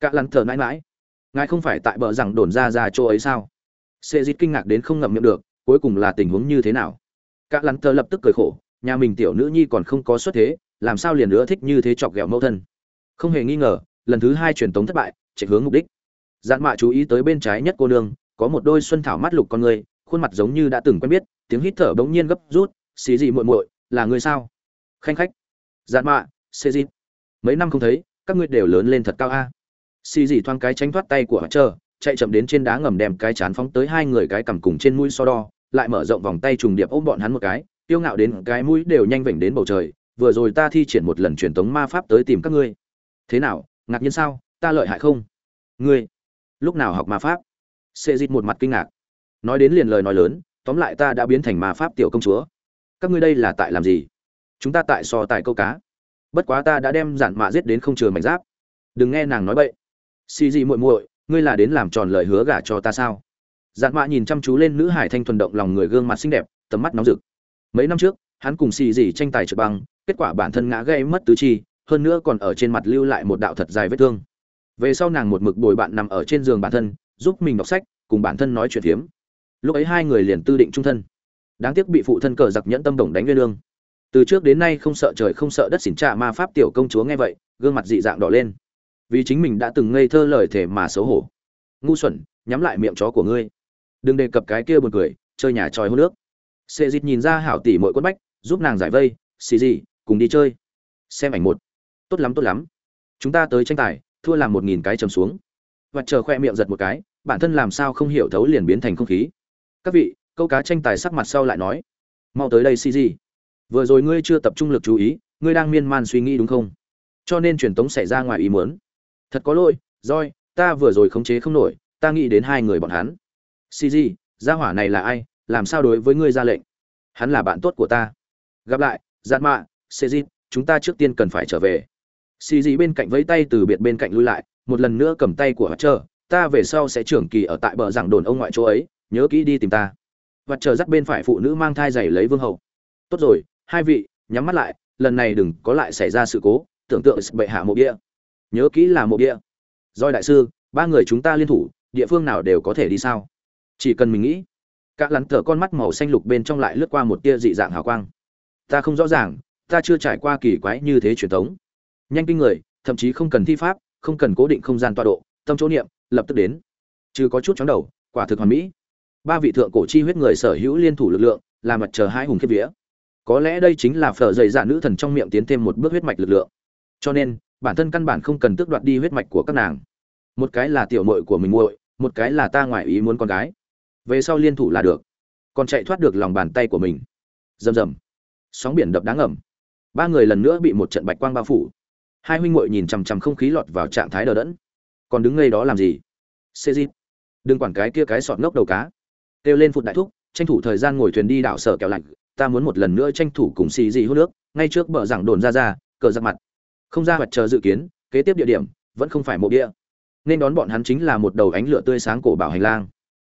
Cạ lăn thở mãi mãi. Ngài không phải tại bờ rằng đồn ra ra chỗ ấy sao? Sệ dịt kinh ngạc đến không ngậm miệng được, cuối cùng là tình huống như thế nào? Cạ lăn thở lập tức cười khổ, nhà mình tiểu nữ nhi còn không có xuất thế, làm sao liền nữa thích như thế chọc ghẹo mẫu thân? Không hề nghi ngờ, lần thứ hai truyền tống thất bại, chạy hướng mục đích. Dạn mạ chú ý tới bên trái nhất cô nương, có một đôi xuân thảo mắt lục con người, khuôn mặt giống như đã từng quen biết, tiếng hít thở bỗng nhiên gấp rút, xì gì muội muội, là người sao? Khanh khách. Dạn mạ xê dịp mấy năm không thấy, các ngươi đều lớn lên thật cao a. Xì gì thoáng cái tránh thoát tay của chờ chạy chậm đến trên đá ngầm đem cái chán phóng tới hai người cái cằm cùng trên mũi so đo, lại mở rộng vòng tay trùng điệp ôm bọn hắn một cái tiêu ngạo đến cái mũi đều nhanh vểnh đến bầu trời, vừa rồi ta thi triển một lần truyền tống ma pháp tới tìm các ngươi. Thế nào, ngạc nhiên sao, ta lợi hại không? Ngươi, lúc nào học ma pháp? Xê dịt một mặt kinh ngạc. Nói đến liền lời nói lớn, tóm lại ta đã biến thành ma pháp tiểu công chúa. Các ngươi đây là tại làm gì? Chúng ta tại so tài câu cá bất quá ta đã đem giản mạ giết đến không chừa mảnh giáp. Đừng nghe nàng nói bậy. Xì gì muội muội, ngươi là đến làm tròn lời hứa gả cho ta sao? Giản mạ nhìn chăm chú lên nữ hải thanh thuần động lòng người gương mặt xinh đẹp, tầm mắt nóng rực. Mấy năm trước, hắn cùng xì gì tranh tài trượt băng, kết quả bản thân ngã gây mất tứ chi, hơn nữa còn ở trên mặt lưu lại một đạo thật dài vết thương. Về sau nàng một mực bồi bạn nằm ở trên giường bản thân, giúp mình đọc sách, cùng bản thân nói chuyện phiếm. Lúc ấy hai người liền tư định trung thân. Đáng tiếc bị phụ thân cờ giặc nhẫn tâm đồng đánh nguyên lương từ trước đến nay không sợ trời không sợ đất xỉn trạ ma pháp tiểu công chúa nghe vậy, gương mặt dị dạng đỏ lên. Vì chính mình đã từng ngây thơ lời thể mà xấu hổ. Ngu xuẩn, nhắm lại miệng chó của ngươi. Đừng đề cập cái kia buồn cười, chơi nhà tròi hô nước. Sệ dịt nhìn ra hảo tỷ mọi quất bách, giúp nàng giải vây, xì gì cùng đi chơi. Xem ảnh một. Tốt lắm tốt lắm. Chúng ta tới tranh tài, thua làm một nghìn cái trầm xuống. Và chờ khoe miệng giật một cái, bản thân làm sao không hiểu thấu liền biến thành không khí. Các vị, câu cá tranh tài sắc mặt sau lại nói. Mau tới đây, xì gì vừa rồi ngươi chưa tập trung lực chú ý, ngươi đang miên man suy nghĩ đúng không? Cho nên truyền tống xảy ra ngoài ý muốn. Thật có lỗi roi ta vừa rồi khống chế không nổi, ta nghĩ đến hai người bọn hắn. Cg gia hỏa này là ai? Làm sao đối với ngươi ra lệnh? Hắn là bạn tốt của ta. Gặp lại, giạt mạ cg chúng ta trước tiên cần phải trở về. Cg bên cạnh vẫy tay từ biệt bên cạnh lui lại, một lần nữa cầm tay của hắn chờ ta về sau sẽ trưởng kỳ ở tại bờ giảng đồn ông ngoại chỗ ấy, nhớ kỹ đi tìm ta. Và chờ dắt bên phải phụ nữ mang thai giày lấy vương hậu. Tốt rồi hai vị, nhắm mắt lại, lần này đừng có lại xảy ra sự cố, tưởng tượng bệ hạ mộ bia nhớ kỹ là mộ bia doi đại sư, ba người chúng ta liên thủ, địa phương nào đều có thể đi sao? Chỉ cần mình nghĩ. Các lắn thở con mắt màu xanh lục bên trong lại lướt qua một tia dị dạng hào quang. Ta không rõ ràng, ta chưa trải qua kỳ quái như thế truyền thống. Nhanh kinh người, thậm chí không cần thi pháp, không cần cố định không gian tọa độ, tâm chỗ niệm, lập tức đến. Chứ có chút chóng đầu, quả thực hoàn mỹ. Ba vị thượng cổ chi huyết người sở hữu liên thủ lực lượng là mặt chờ hai hùng kiếp vía có lẽ đây chính là phở dày dạ nữ thần trong miệng tiến thêm một bước huyết mạch lực lượng. Cho nên, bản thân căn bản không cần tước đoạt đi huyết mạch của các nàng. Một cái là tiểu mội của mình muội, một cái là ta ngoại ý muốn con gái. Về sau liên thủ là được. Còn chạy thoát được lòng bàn tay của mình. Rầm rầm. Sóng biển đập đáng ẩm. Ba người lần nữa bị một trận bạch quang bao phủ. Hai huynh muội nhìn chằm chằm không khí lọt vào trạng thái đờ đẫn. Còn đứng ngây đó làm gì? Xê dịp đừng quản cái kia cái sọt ngốc đầu cá. Kêu lên phụt đại thúc, tranh thủ thời gian ngồi thuyền đi đảo sở kẹo lạnh ta muốn một lần nữa tranh thủ cùng xì dị hút nước, ngay trước bờ giảng đồn ra ra, cờ giặc mặt. Không ra mặt chờ dự kiến, kế tiếp địa điểm, vẫn không phải mộ địa. Nên đón bọn hắn chính là một đầu ánh lửa tươi sáng cổ bảo hành lang.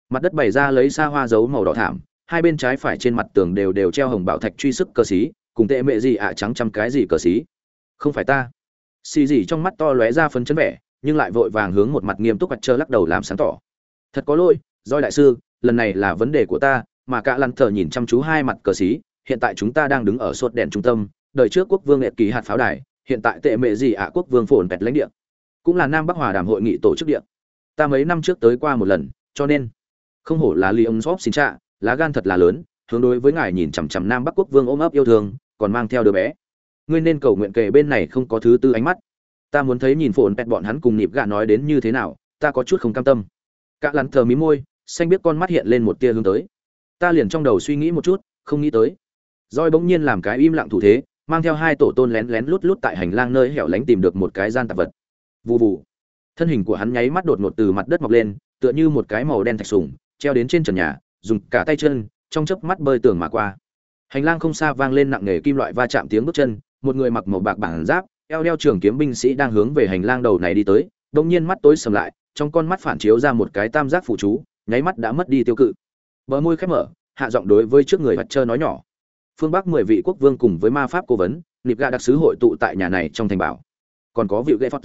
Mặt đất bày ra lấy xa hoa dấu màu đỏ thảm, hai bên trái phải trên mặt tường đều đều treo hồng bảo thạch truy sức cờ xí, cùng tệ mẹ gì ạ trắng trăm cái gì cờ xí. Không phải ta. Xì gì trong mắt to lóe ra phấn chấn vẻ, nhưng lại vội vàng hướng một mặt nghiêm túc mặt trơ lắc đầu làm sáng tỏ. Thật có lỗi doi đại sư, lần này là vấn đề của ta mà cả lăn thờ nhìn chăm chú hai mặt cờ xí, hiện tại chúng ta đang đứng ở sốt đèn trung tâm, đời trước quốc vương nghệ kỳ hạt pháo đài, hiện tại tệ mệ gì ạ à, quốc vương phồn pẹt lãnh địa. Cũng là nam bắc hòa đàm hội nghị tổ chức địa. Ta mấy năm trước tới qua một lần, cho nên, không hổ là liêm ông xin trạ, lá gan thật là lớn, hướng đối với ngài nhìn chằm chằm nam bắc quốc vương ôm ấp yêu thương, còn mang theo đứa bé. Ngươi nên cầu nguyện kề bên này không có thứ tư ánh mắt. Ta muốn thấy nhìn phồn pẹt bọn hắn cùng nhịp gạ nói đến như thế nào, ta có chút không cam tâm. Cả lắn thờ mí môi, xanh biết con mắt hiện lên một tia hướng tới ta liền trong đầu suy nghĩ một chút, không nghĩ tới. Roi bỗng nhiên làm cái im lặng thủ thế, mang theo hai tổ tôn lén lén lút lút tại hành lang nơi hẻo lánh tìm được một cái gian tạp vật. Vù vù. Thân hình của hắn nháy mắt đột ngột từ mặt đất mọc lên, tựa như một cái màu đen thạch sùng, treo đến trên trần nhà, dùng cả tay chân, trong chớp mắt bơi tường mà qua. Hành lang không xa vang lên nặng nề kim loại va chạm tiếng bước chân, một người mặc màu bạc bản giáp, eo đeo trường kiếm binh sĩ đang hướng về hành lang đầu này đi tới đông nhiên mắt tối sầm lại, trong con mắt phản chiếu ra một cái tam giác phụ chú, nháy mắt đã mất đi tiêu cự bờ môi khép mở, hạ giọng đối với trước người mặt trơ nói nhỏ. Phương bắc mười vị quốc vương cùng với ma pháp cố vấn, nịp gạ đặc sứ hội tụ tại nhà này trong thành bảo. Còn có vị ghệ phật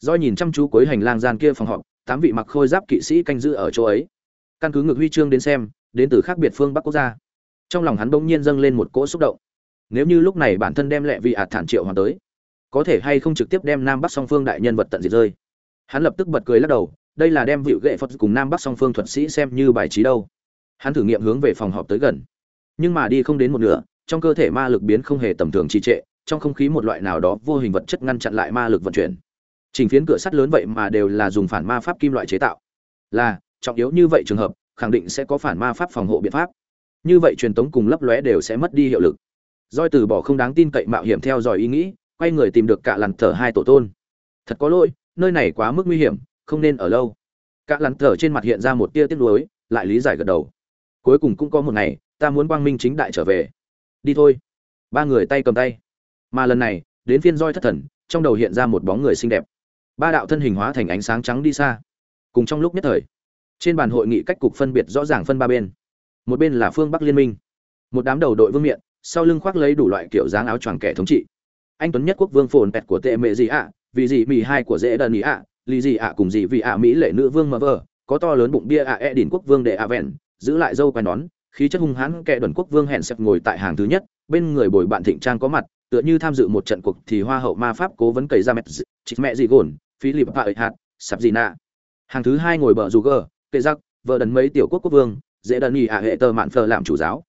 do nhìn chăm chú cuối hành lang gian kia phòng họp, tám vị mặc khôi giáp kỵ sĩ canh giữ ở chỗ ấy. Căn cứ ngược huy chương đến xem, đến từ khác biệt phương bắc quốc gia. Trong lòng hắn bỗng nhiên dâng lên một cỗ xúc động. Nếu như lúc này bản thân đem lẹ vị ạt thản triệu hoàn tới, có thể hay không trực tiếp đem nam bắc song phương đại nhân vật tận diệt rơi? Hắn lập tức bật cười lắc đầu, đây là đem vịu ghệ phật cùng nam bắc song phương thuật sĩ xem như bài trí đâu hắn thử nghiệm hướng về phòng họp tới gần. Nhưng mà đi không đến một nửa, trong cơ thể ma lực biến không hề tầm thường trì trệ, trong không khí một loại nào đó vô hình vật chất ngăn chặn lại ma lực vận chuyển. Trình phiến cửa sắt lớn vậy mà đều là dùng phản ma pháp kim loại chế tạo. Là, trọng yếu như vậy trường hợp, khẳng định sẽ có phản ma pháp phòng hộ biện pháp. Như vậy truyền tống cùng lấp lóe đều sẽ mất đi hiệu lực. Doi từ bỏ không đáng tin cậy mạo hiểm theo dõi ý nghĩ, quay người tìm được cả lằn thở hai tổ tôn. Thật có lỗi, nơi này quá mức nguy hiểm, không nên ở lâu. Cả lằn thở trên mặt hiện ra một tia tiếc nuối, lại lý giải gật đầu cuối cùng cũng có một ngày, ta muốn quang minh chính đại trở về. Đi thôi. Ba người tay cầm tay. Mà lần này, đến phiên roi thất thần, trong đầu hiện ra một bóng người xinh đẹp. Ba đạo thân hình hóa thành ánh sáng trắng đi xa. Cùng trong lúc nhất thời, trên bàn hội nghị cách cục phân biệt rõ ràng phân ba bên. Một bên là phương bắc liên minh. Một đám đầu đội vương miện, sau lưng khoác lấy đủ loại kiểu dáng áo choàng kẻ thống trị. Anh tuấn nhất quốc vương phồn pẹt của tệ mệ gì ạ vì gì mì hai của dễ đần ý ạ, lì gì ạ cùng gì vì ạ mỹ lệ nữ vương mờ vờ, có to lớn bụng bia ạ e đỉnh quốc vương đệ ạ vẹn giữ lại dâu quai nón, khí chất hung hãn kẻ đoàn quốc vương hẹn xẹp ngồi tại hàng thứ nhất, bên người bồi bạn thịnh trang có mặt, tựa như tham dự một trận cuộc thì hoa hậu ma pháp cố vấn cầy ra mẹ chích mẹ dị gồn, philip hạ hạt, sạp gì nạ. Hàng thứ hai ngồi bờ dù gờ, kệ giặc, vợ đần mấy tiểu quốc quốc vương, dễ đần ý à hệ tờ mạn phờ làm chủ giáo.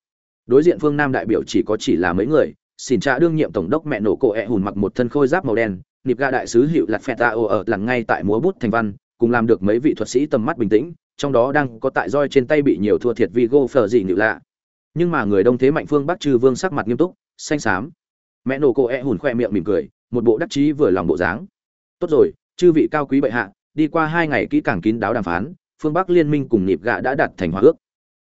Đối diện phương nam đại biểu chỉ có chỉ là mấy người, xin cha đương nhiệm tổng đốc mẹ nổ cổ ẹ hùn mặc một thân khôi giáp màu đen, nịp ga đại sứ hiệu lặt phẹt ta ở lặng ngay tại múa bút thành văn, cùng làm được mấy vị thuật sĩ tầm mắt bình tĩnh trong đó đang có tại roi trên tay bị nhiều thua thiệt vì gô phờ gì nhự lạ. Nhưng mà người đông thế mạnh phương bắc trừ vương sắc mặt nghiêm túc, xanh xám. Mẹ nổ cô e hùn khoe miệng mỉm cười, một bộ đắc chí vừa lòng bộ dáng. Tốt rồi, chư vị cao quý bệ hạ, đi qua hai ngày kỹ càng kín đáo đàm phán, phương bắc liên minh cùng nhịp gạ đã đạt thành hòa ước.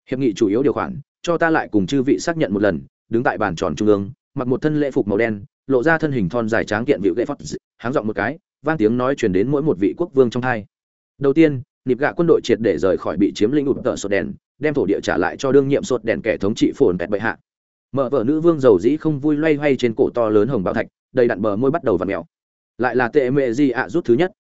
Hiệp nghị chủ yếu điều khoản, cho ta lại cùng chư vị xác nhận một lần, đứng tại bàn tròn trung ương, mặc một thân lễ phục màu đen, lộ ra thân hình thon dài tráng kiện vịu gậy phật háng giọng một cái, vang tiếng nói truyền đến mỗi một vị quốc vương trong hai. Đầu tiên nịp gạ quân đội triệt để rời khỏi bị chiếm lĩnh ụt tợ sột đèn, đem thổ địa trả lại cho đương nhiệm sột đèn kẻ thống trị phồn bẹt bệ hạ. Mở vợ nữ vương giàu dĩ không vui loay hoay trên cổ to lớn hồng bạo thạch, đầy đặn bờ môi bắt đầu và mèo. Lại là tệ mệ di ạ rút thứ nhất.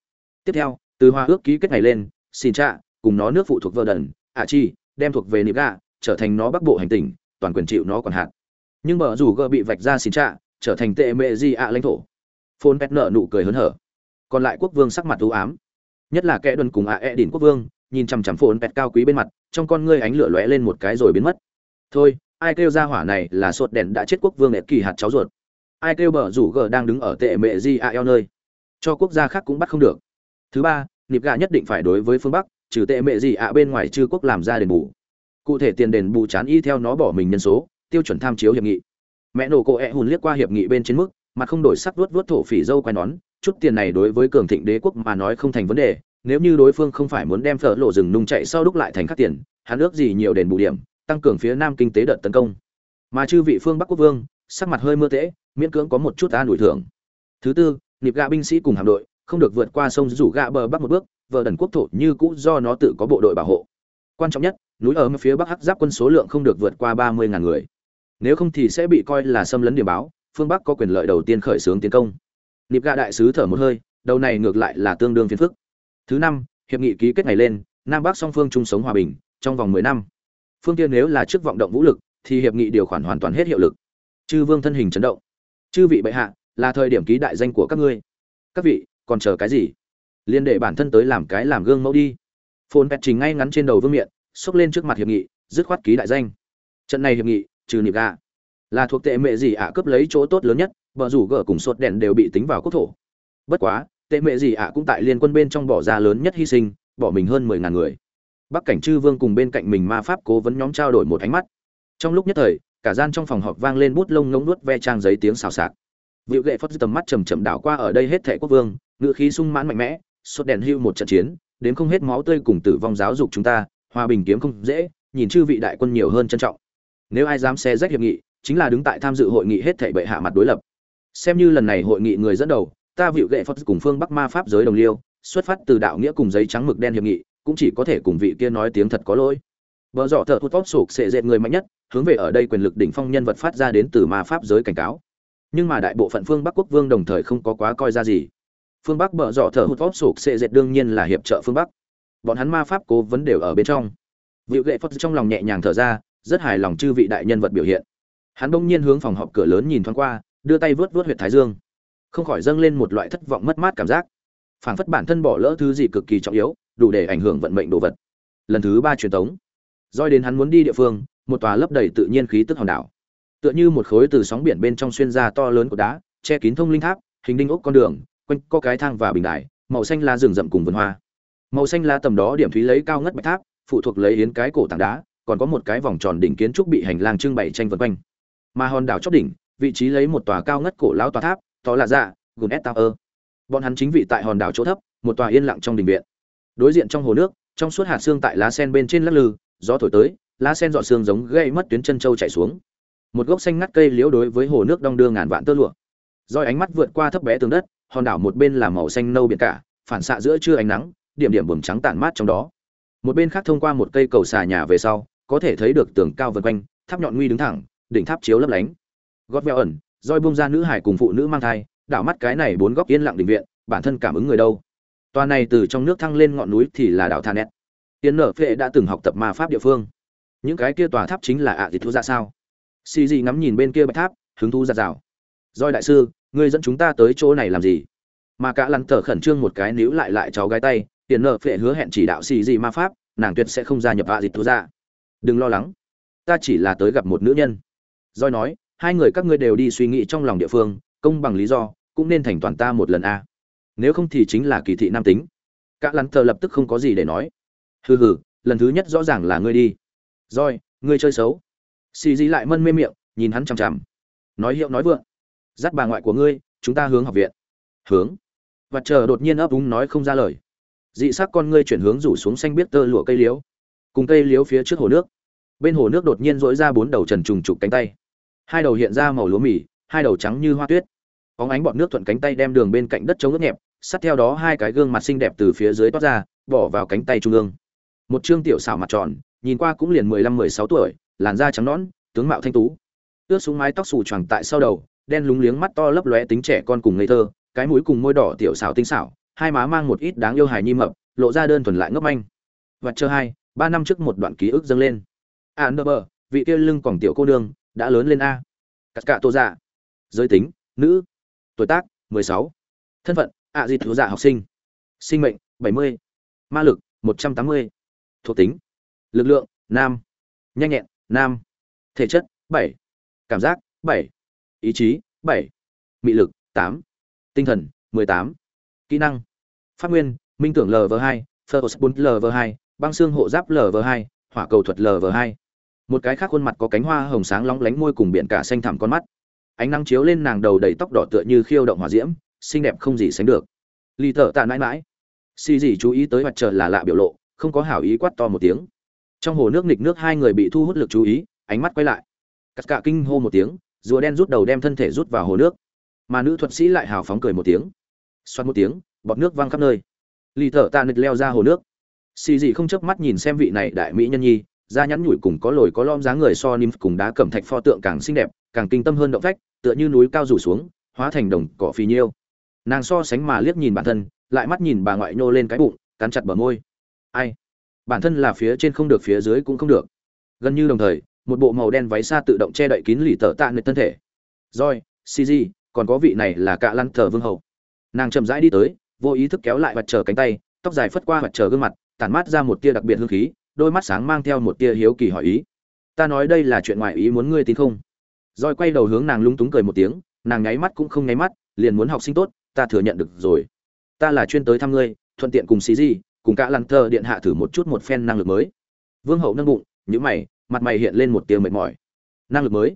Tiếp theo, từ hoa ước ký kết này lên, xin trạ, cùng nó nước phụ thuộc vợ đần, ạ chi, đem thuộc về nịp gạ, trở thành nó bắc bộ hành tỉnh, toàn quyền chịu nó còn hạn nhưng mở dù gờ bị vạch ra xin trạ, trở thành tệ mệ di ạ lãnh thổ. Phồn bẹt nở nụ cười hớn hở. Còn lại quốc vương sắc mặt u ám nhất là kẻ đần cùng ạ e đỉnh quốc vương, nhìn chằm chằm phồn pet cao quý bên mặt, trong con ngươi ánh lửa lóe lên một cái rồi biến mất. Thôi, ai kêu ra hỏa này là sột đèn đã chết quốc vương ệt kỳ hạt cháu ruột. Ai kêu bờ rủ gờ đang đứng ở tệ mệ di a eo nơi. Cho quốc gia khác cũng bắt không được. Thứ ba, nịp gà nhất định phải đối với phương bắc, trừ tệ mệ gì ạ bên ngoài chư quốc làm ra đền bù. Cụ thể tiền đền bù chán y theo nó bỏ mình nhân số, tiêu chuẩn tham chiếu hiệp nghị. Mẹ nổ cổ ẹ hùn liếc qua hiệp nghị bên trên mức mặt không đổi sắc vuốt vuốt thổ phỉ dâu quai nón, chút tiền này đối với cường thịnh đế quốc mà nói không thành vấn đề, nếu như đối phương không phải muốn đem phở lộ rừng nung chạy sau đúc lại thành các tiền, hắn ước gì nhiều đền bù điểm, tăng cường phía nam kinh tế đợt tấn công. Mà chư vị phương bắc quốc vương, sắc mặt hơi mưa tễ, miễn cưỡng có một chút an ủi thưởng. Thứ tư, nịp gạ binh sĩ cùng hạm đội, không được vượt qua sông rủ gạ bờ bắc một bước vợ đần quốc thổ như cũ do nó tự có bộ đội bảo hộ. Quan trọng nhất, núi ở phía bắc hắc giáp quân số lượng không được vượt qua ba mươi ngàn người. Nếu không thì sẽ bị coi là xâm lấn địa báo phương bắc có quyền lợi đầu tiên khởi xướng tiến công. Nịp gạ đại sứ thở một hơi, đầu này ngược lại là tương đương phiền phức. Thứ năm, hiệp nghị ký kết ngày lên, nam bắc song phương chung sống hòa bình, trong vòng mười năm. Phương tiên nếu là trước vọng động vũ lực, thì hiệp nghị điều khoản hoàn toàn hết hiệu lực. Chư vương thân hình chấn động. Chư vị bệ hạ, là thời điểm ký đại danh của các ngươi. Các vị, còn chờ cái gì? Liên đệ bản thân tới làm cái làm gương mẫu đi. Phồn pet trình ngay ngắn trên đầu vương miện, xốc lên trước mặt hiệp nghị, dứt khoát ký đại danh. Trận này hiệp nghị, trừ nịp gà là thuộc tệ mệ gì ạ cướp lấy chỗ tốt lớn nhất vợ rủ gỡ cùng sột đèn đều bị tính vào quốc thổ. Bất quá, tệ mệ gì ạ cũng tại liên quân bên trong bỏ ra lớn nhất hy sinh, bỏ mình hơn mười ngàn người. Bắc cảnh chư vương cùng bên cạnh mình ma pháp cố vấn nhóm trao đổi một ánh mắt. Trong lúc nhất thời, cả gian trong phòng họp vang lên bút lông ngống nuốt ve trang giấy tiếng xào xạc. Vịu gậy phất tầm mắt chầm chậm đảo qua ở đây hết thẻ quốc vương ngự khí sung mãn mạnh mẽ sốt đèn hưu một trận chiến, đến không hết máu tươi cùng tử vong giáo dục chúng ta, hòa bình kiếm không dễ, nhìn chư vị đại quân nhiều hơn trân trọng. Nếu ai dám xe rách hiệp nghị chính là đứng tại tham dự hội nghị hết thảy bệ hạ mặt đối lập. Xem như lần này hội nghị người dẫn đầu, ta vịu gệ phật cùng phương bắc ma pháp giới đồng liêu, xuất phát từ đạo nghĩa cùng giấy trắng mực đen hiệp nghị, cũng chỉ có thể cùng vị kia nói tiếng thật có lỗi. Bờ dọ thở thụt tốt sụp sẽ dệt người mạnh nhất, hướng về ở đây quyền lực đỉnh phong nhân vật phát ra đến từ ma pháp giới cảnh cáo. Nhưng mà đại bộ phận phương bắc quốc vương đồng thời không có quá coi ra gì. Phương bắc bợ dọ thở hụt vót sụp sẽ dệt đương nhiên là hiệp trợ phương bắc. Bọn hắn ma pháp cố vấn đều ở bên trong. Vị gệ phật trong lòng nhẹ nhàng thở ra, rất hài lòng chư vị đại nhân vật biểu hiện hắn bỗng nhiên hướng phòng họp cửa lớn nhìn thoáng qua, đưa tay vớt vớt huyệt thái dương. Không khỏi dâng lên một loại thất vọng mất mát cảm giác. Phảng phất bản thân bỏ lỡ thứ gì cực kỳ trọng yếu, đủ để ảnh hưởng vận mệnh đồ vật. Lần thứ ba truyền thống doi đến hắn muốn đi địa phương, một tòa lấp đầy tự nhiên khí tức hòn đảo. Tựa như một khối từ sóng biển bên trong xuyên ra to lớn của đá, che kín thông linh tháp, hình đinh ốc con đường, quanh có cái thang và bình đài, màu xanh lá rừng rậm cùng vườn hoa. Màu xanh lá tầm đó điểm thúy lấy cao ngất bạch tháp, phụ thuộc lấy yến cái cổ tảng đá, còn có một cái vòng tròn đỉnh kiến trúc bị hành lang trưng bày tranh vân quanh mà hòn đảo chót đỉnh, vị trí lấy một tòa cao ngất cổ lão tòa tháp tòa là dạ gùn s tower bọn hắn chính vị tại hòn đảo chỗ thấp, một tòa yên lặng trong đình viện. Đối diện trong hồ nước, trong suốt hạt xương tại lá sen bên trên lắc lư, gió thổi tới, lá sen dọn xương giống gây mất tuyến chân châu chảy xuống. Một gốc xanh ngắt cây liễu đối với hồ nước đong đưa ngàn vạn tơ lụa. Roi ánh mắt vượt qua thấp bé tường đất, hòn đảo một bên là màu xanh nâu biển cả, phản xạ giữa trưa ánh nắng, điểm điểm bừng trắng tản mát trong đó. Một bên khác thông qua một cây cầu xà nhà về sau, có thể thấy được tường cao vân quanh, tháp nhọn nguy đứng thẳng đỉnh tháp chiếu lấp lánh. Gót veo ẩn, roi bung ra nữ hải cùng phụ nữ mang thai, đảo mắt cái này bốn góc yên lặng đình viện, bản thân cảm ứng người đâu. Toa này từ trong nước thăng lên ngọn núi thì là đảo thanet tiến nở phệ đã từng học tập ma pháp địa phương. Những cái kia tòa tháp chính là ạ à thú ra sao? Xì gì ngắm nhìn bên kia bạch tháp, hứng thú giạt rào Roi đại sư, ngươi dẫn chúng ta tới chỗ này làm gì? Mà cả lăn tở khẩn trương một cái níu lại lại cháu gái tay tiền nợ phệ hứa hẹn chỉ đạo xì gì ma pháp, nàng tuyệt sẽ không gia nhập ạ dịch thú ra đừng lo lắng, ta chỉ là tới gặp một nữ nhân. Rồi nói hai người các ngươi đều đi suy nghĩ trong lòng địa phương công bằng lý do cũng nên thành toàn ta một lần a. Nếu không thì chính là kỳ thị nam tính. Cả lăn thờ lập tức không có gì để nói. Hừ hừ lần thứ nhất rõ ràng là ngươi đi. Rồi, ngươi chơi xấu. Xì gì lại mân mê miệng nhìn hắn chằm chằm. Nói hiệu nói vượng. Dắt bà ngoại của ngươi chúng ta hướng học viện. Hướng. Và chờ đột nhiên ấp úng nói không ra lời. Dị sắc con ngươi chuyển hướng rủ xuống xanh biết tơ lụa cây liếu. Cùng cây liếu phía trước hồ nước. Bên hồ nước đột nhiên rỗi ra bốn đầu trần trùng trục cánh tay hai đầu hiện ra màu lúa mì, hai đầu trắng như hoa tuyết. Óng ánh bọt nước thuận cánh tay đem đường bên cạnh đất chống ướt nhẹp sát theo đó hai cái gương mặt xinh đẹp từ phía dưới toát ra, bỏ vào cánh tay trung ương. Một trương tiểu xảo mặt tròn, nhìn qua cũng liền mười lăm, mười sáu tuổi, làn da trắng nõn, tướng mạo thanh tú. Ướt xuống mái tóc xù choàng tại sau đầu, đen lúng liếng mắt to lấp lóe tính trẻ con cùng ngây thơ, cái mũi cùng môi đỏ tiểu xảo tinh xảo, hai má mang một ít đáng yêu hài nhi mập, lộ ra đơn thuần lại ngấp anh và chờ hai, ba năm trước một đoạn ký ức dâng lên. À nơ bờ vị kia lưng còn tiểu cô đương đã lớn lên a cắt cạ tô dạ giới tính nữ tuổi tác 16. thân phận ạ di thiếu dạ học sinh sinh mệnh 70. ma lực 180. thuộc tính lực lượng nam nhanh nhẹn nam thể chất 7. cảm giác 7. ý chí 7. mị lực 8. tinh thần 18. kỹ năng phát nguyên minh tưởng lv hai phơ bốn lv2, băng xương hộ giáp lv2, hỏa cầu thuật lv2 một cái khác khuôn mặt có cánh hoa hồng sáng lóng lánh môi cùng biển cả xanh thẳm con mắt. Ánh nắng chiếu lên nàng đầu đầy tóc đỏ tựa như khiêu động hỏa diễm, xinh đẹp không gì sánh được. Lì thợ tạ mãi mãi. Xì gì chú ý tới mặt trời là lạ biểu lộ, không có hảo ý quát to một tiếng. Trong hồ nước nghịch nước hai người bị thu hút lực chú ý, ánh mắt quay lại. Cắt cả kinh hô một tiếng, rùa đen rút đầu đem thân thể rút vào hồ nước. Mà nữ thuật sĩ lại hào phóng cười một tiếng. Xoát một tiếng, bọt nước văng khắp nơi. Lì thợ tạ nịch leo ra hồ nước. Xì gì không chớp mắt nhìn xem vị này đại mỹ nhân nhi da nhắn nhủi cùng có lồi có lõm dáng người so nim cùng đá cẩm thạch pho tượng càng xinh đẹp, càng kinh tâm hơn động phách, tựa như núi cao rủ xuống, hóa thành đồng cỏ phì nhiêu. Nàng so sánh mà liếc nhìn bản thân, lại mắt nhìn bà ngoại nhô lên cái bụng, cắn chặt bờ môi. Ai? Bản thân là phía trên không được, phía dưới cũng không được. Gần như đồng thời, một bộ màu đen váy xa tự động che đậy kín lì tở tạ nơi thân thể. Rồi cg còn có vị này là cạ lăn thờ vương hậu nàng chậm rãi đi tới, vô ý thức kéo lại mặt chờ cánh tay, tóc dài phất qua mặt chờ gương mặt, tản mát ra một tia đặc biệt hương khí đôi mắt sáng mang theo một tia hiếu kỳ hỏi ý. Ta nói đây là chuyện ngoài ý muốn ngươi tin không? Rồi quay đầu hướng nàng lung túng cười một tiếng, nàng nháy mắt cũng không nháy mắt, liền muốn học sinh tốt, ta thừa nhận được rồi. Ta là chuyên tới thăm ngươi, thuận tiện cùng xí gì, cùng cả lăng thơ điện hạ thử một chút một phen năng lực mới. Vương hậu nâng bụng nhữ mày, mặt mày hiện lên một tia mệt mỏi. Năng lực mới.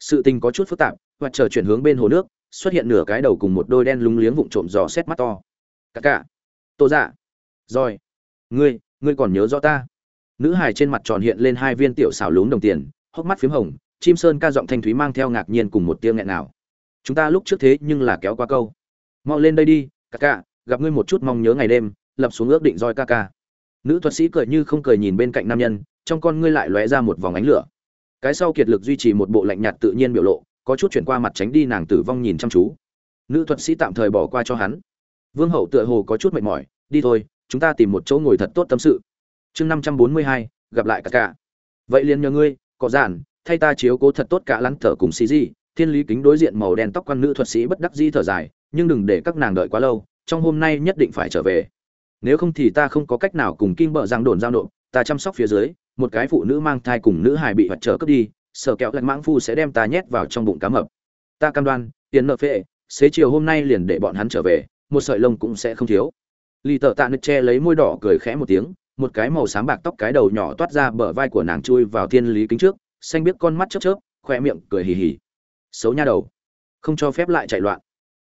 Sự tình có chút phức tạp, và chờ chuyển hướng bên hồ nước, xuất hiện nửa cái đầu cùng một đôi đen lúng liếng vụng trộm dò xét mắt to. Cả cả tô dạ. Rồi. Ngươi ngươi còn nhớ rõ ta? Nữ hài trên mặt tròn hiện lên hai viên tiểu xảo lún đồng tiền, hốc mắt phím hồng, chim sơn ca giọng thanh thúy mang theo ngạc nhiên cùng một tiếng nghẹn nào chúng ta lúc trước thế nhưng là kéo qua câu. Mau lên đây đi, ca ca, gặp ngươi một chút mong nhớ ngày đêm, lập xuống ước định roi ca ca. Nữ thuật sĩ cười như không cười nhìn bên cạnh nam nhân, trong con ngươi lại lóe ra một vòng ánh lửa. Cái sau kiệt lực duy trì một bộ lạnh nhạt tự nhiên biểu lộ, có chút chuyển qua mặt tránh đi nàng tử vong nhìn chăm chú. Nữ thuật sĩ tạm thời bỏ qua cho hắn. Vương hậu tựa hồ có chút mệt mỏi, đi thôi, chúng ta tìm một chỗ ngồi thật tốt tâm sự chương năm trăm bốn mươi hai, gặp lại cả cả. Vậy liền nhờ ngươi, có giản, thay ta chiếu cố thật tốt cả lắn thở cùng xì gì thiên lý kính đối diện màu đen tóc quan nữ thuật sĩ bất đắc di thở dài, nhưng đừng để các nàng đợi quá lâu, trong hôm nay nhất định phải trở về. Nếu không thì ta không có cách nào cùng kim bợ giang đồn giao nộp, ta chăm sóc phía dưới, một cái phụ nữ mang thai cùng nữ hài bị vật trở cướp đi sở kẹo lạch mãng phu sẽ đem ta nhét vào trong bụng cá mập. Ta cam đoan, tiền nợ phệ, xế chiều hôm nay liền để bọn hắn trở về, một sợi lông cũng sẽ không thiếu. Lì tợ tạ nứt che lấy môi đỏ cười khẽ một tiếng một cái màu xám bạc tóc cái đầu nhỏ toát ra bờ vai của nàng chui vào thiên lý kính trước, xanh biết con mắt chớp chớp khoe miệng cười hì hì. Xấu nha đầu. Không cho phép lại chạy loạn.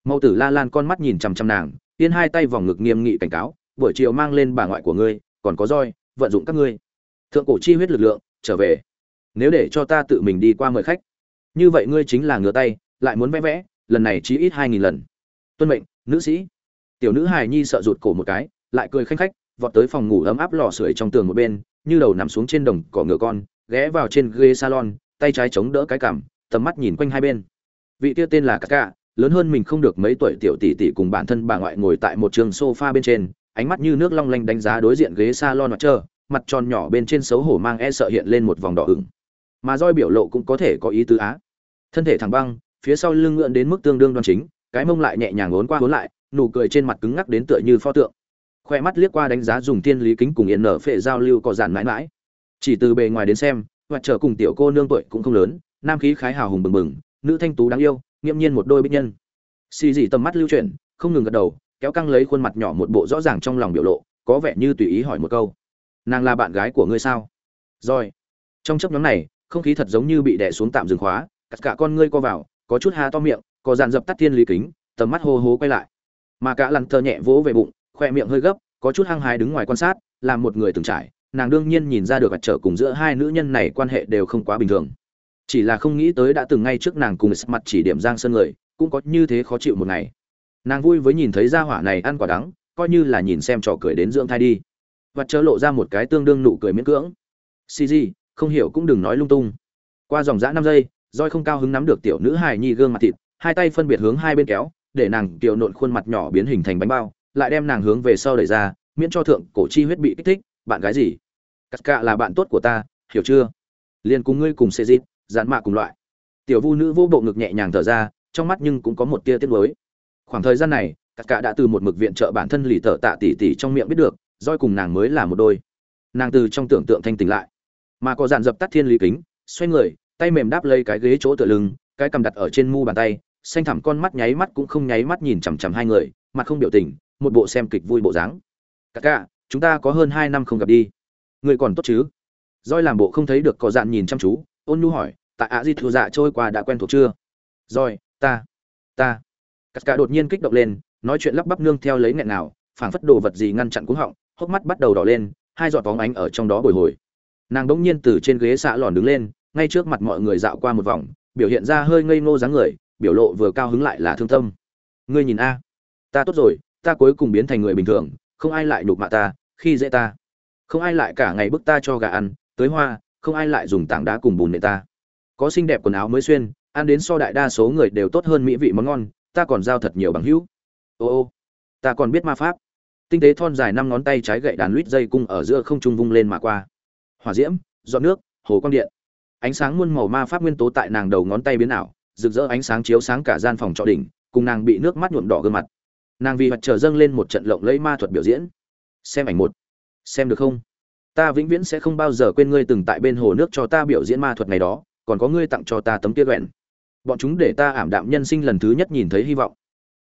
Mẫu tử la lan con mắt nhìn chằm chằm nàng tiên hai tay vòng ngực nghiêm nghị cảnh cáo, buổi chiều mang lên bà ngoại của ngươi, còn có roi, vận dụng các ngươi. Thượng cổ chi huyết lực lượng, trở về. Nếu để cho ta tự mình đi qua mời khách. Như vậy ngươi chính là ngửa tay, lại muốn vẽ vẽ, lần này chỉ ít hai nghìn lần. Tuân mệnh, nữ sĩ. Tiểu nữ hài nhi sợ rụt cổ một cái, lại cười khanh khách vọt tới phòng ngủ ấm áp lò sưởi trong tường một bên như đầu nằm xuống trên đồng cỏ ngựa con ghé vào trên ghế salon tay trái chống đỡ cái cằm tầm mắt nhìn quanh hai bên. Vị kia tên là Kaka, lớn hơn mình không được mấy tuổi tiểu tỷ tỷ cùng bản thân bà ngoại ngồi tại một trường sofa bên trên ánh mắt như nước long lanh đánh giá đối diện ghế salon mặt trơ mặt tròn nhỏ bên trên xấu hổ mang e sợ hiện lên một vòng đỏ ửng. Mà roi biểu lộ cũng có thể có ý tứ á. Thân thể thẳng băng phía sau lưng ngượn đến mức tương đương đoan chính cái mông lại nhẹ nhàng uốn qua uốn lại nụ cười trên mặt cứng ngắc đến tựa như pho tượng khoe mắt liếc qua đánh giá dùng thiên lý kính cùng yên nở phệ giao lưu có dàn mãi mãi. Chỉ từ bề ngoài đến xem hoặc trở cùng tiểu cô nương tuổi cũng không lớn, nam khí khái hào hùng bừng bừng, nữ thanh tú đáng yêu, nghiễm nhiên một đôi bích nhân. Xì dị tầm mắt lưu chuyển, không ngừng gật đầu, kéo căng lấy khuôn mặt nhỏ một bộ rõ ràng trong lòng biểu lộ, có vẻ như tùy ý hỏi một câu. Nàng là bạn gái của ngươi sao? Rồi. Trong chấp nhóm này, không khí thật giống như bị đè xuống tạm dừng khóa, tất cả con ngươi co vào, có chút ha to miệng, có dàn dập tắt thiên lý kính, tầm mắt hô hố quay lại. Mà cả lăn thơ nhẹ vỗ về bụng khoe miệng hơi gấp, có chút hăng hái đứng ngoài quan sát, làm một người từng trải, nàng đương nhiên nhìn ra được vật trở cùng giữa hai nữ nhân này quan hệ đều không quá bình thường. Chỉ là không nghĩ tới đã từng ngay trước nàng cùng mặt chỉ điểm giang sơn người, cũng có như thế khó chịu một ngày. Nàng vui với nhìn thấy gia hỏa này ăn quả đắng, coi như là nhìn xem trò cười đến dưỡng thai đi. Vật chớ lộ ra một cái tương đương nụ cười miễn cưỡng. Xì gì không hiểu cũng đừng nói lung tung. Qua dòng dã năm giây roi không cao hứng nắm được tiểu nữ hài nhi gương mặt thịt, hai tay phân biệt hướng hai bên kéo, để nàng kiều nộn khuôn mặt nhỏ biến hình thành bánh bao lại đem nàng hướng về sau đẩy ra, miễn cho thượng cổ chi huyết bị kích thích, bạn gái gì? Cắt cạ là bạn tốt của ta, hiểu chưa? Liền cùng ngươi cùng xê dịp dán mạ cùng loại. Tiểu vu nữ vô bộ ngực nhẹ nhàng thở ra, trong mắt nhưng cũng có một tia tiếc nuối. Khoảng thời gian này, cắt cạ đã từ một mực viện trợ bản thân lì tở tạ tỉ tỉ trong miệng biết được, roi cùng nàng mới là một đôi. Nàng từ trong tưởng tượng thanh tỉnh lại. Mà có dàn dập tắt thiên lý kính, xoay người, tay mềm đáp lấy cái ghế chỗ tựa lưng, cái cầm đặt ở trên mu bàn tay, xanh thẳm con mắt nháy mắt cũng không nháy mắt nhìn chằm chằm hai người, mặt không biểu tình một bộ xem kịch vui bộ dáng. Cả cả chúng ta có hơn hai năm không gặp đi. Người còn tốt chứ? Roi làm bộ không thấy được có dạn nhìn chăm chú. Ôn nhu hỏi, tại ạ di thua dạ trôi qua đã quen thuộc chưa? Roi, ta ta. Cắt cả đột nhiên kích động lên, nói chuyện lắp bắp nương theo lấy nghẹn nào, phảng phất đồ vật gì ngăn chặn cuống họng, hốc mắt bắt đầu đỏ lên, hai giọt bóng ánh ở trong đó bồi hồi. Nàng đỗng nhiên từ trên ghế xạ lòn đứng lên, ngay trước mặt mọi người dạo qua một vòng, biểu hiện ra hơi ngây ngô dáng người, biểu lộ vừa cao hứng lại là thương tâm. Ngươi nhìn a, ta tốt rồi ta cuối cùng biến thành người bình thường, không ai lại nhục mạ ta, khi dễ ta. Không ai lại cả ngày bức ta cho gà ăn, tới hoa, không ai lại dùng tảng đá cùng bùn nệ ta. Có xinh đẹp quần áo mới xuyên, ăn đến so đại đa số người đều tốt hơn mỹ vị món ngon, ta còn giao thật nhiều bằng hữu. Ô ô, ta còn biết ma pháp. Tinh tế thon dài năm ngón tay trái gậy đàn lít dây cung ở giữa không trung vung lên mà qua. Hỏa diễm dọn nước, hồ quang điện. Ánh sáng muôn màu ma pháp nguyên tố tại nàng đầu ngón tay biến ảo, rực rỡ ánh sáng chiếu sáng cả gian phòng trọ đỉnh, cùng nàng bị nước mắt nhuộm đỏ gương mặt nàng vì mặt trời dâng lên một trận lộng lẫy ma thuật biểu diễn. Xem ảnh một. Xem được không? Ta vĩnh viễn sẽ không bao giờ quên ngươi từng tại bên hồ nước cho ta biểu diễn ma thuật ngày đó, còn có ngươi tặng cho ta tấm kia quẹn. Bọn chúng để ta ảm đạm nhân sinh lần thứ nhất nhìn thấy hy vọng.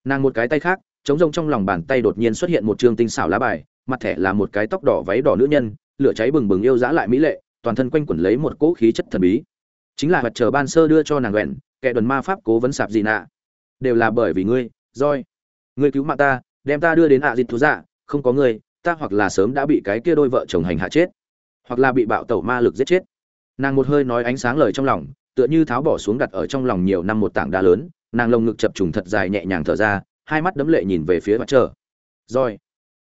Nàng một cái tay khác chống rông trong lòng bàn tay đột nhiên xuất hiện một trường tinh xảo lá bài, mặt thẻ là một cái tóc đỏ váy đỏ nữ nhân, lửa cháy bừng bừng yêu dã lại mỹ lệ, toàn thân quanh quẩn lấy một cỗ khí chất thần bí. Chính là mặt trời ban sơ đưa cho nàng quẹn, kẻ đồn ma pháp cố vấn sạp gì nạ. Đều là bởi vì ngươi roi ngươi cứu mạng ta, đem ta đưa đến ạ à thú dạ không có ngươi, ta hoặc là sớm đã bị cái kia đôi vợ chồng hành hạ chết, hoặc là bị bạo tẩu ma lực giết chết. Nàng một hơi nói ánh sáng lời trong lòng, tựa như tháo bỏ xuống đặt ở trong lòng nhiều năm một tảng đá lớn, nàng lồng ngực chập trùng thật dài nhẹ nhàng thở ra, hai mắt đấm lệ nhìn về phía mặt trời. Rồi,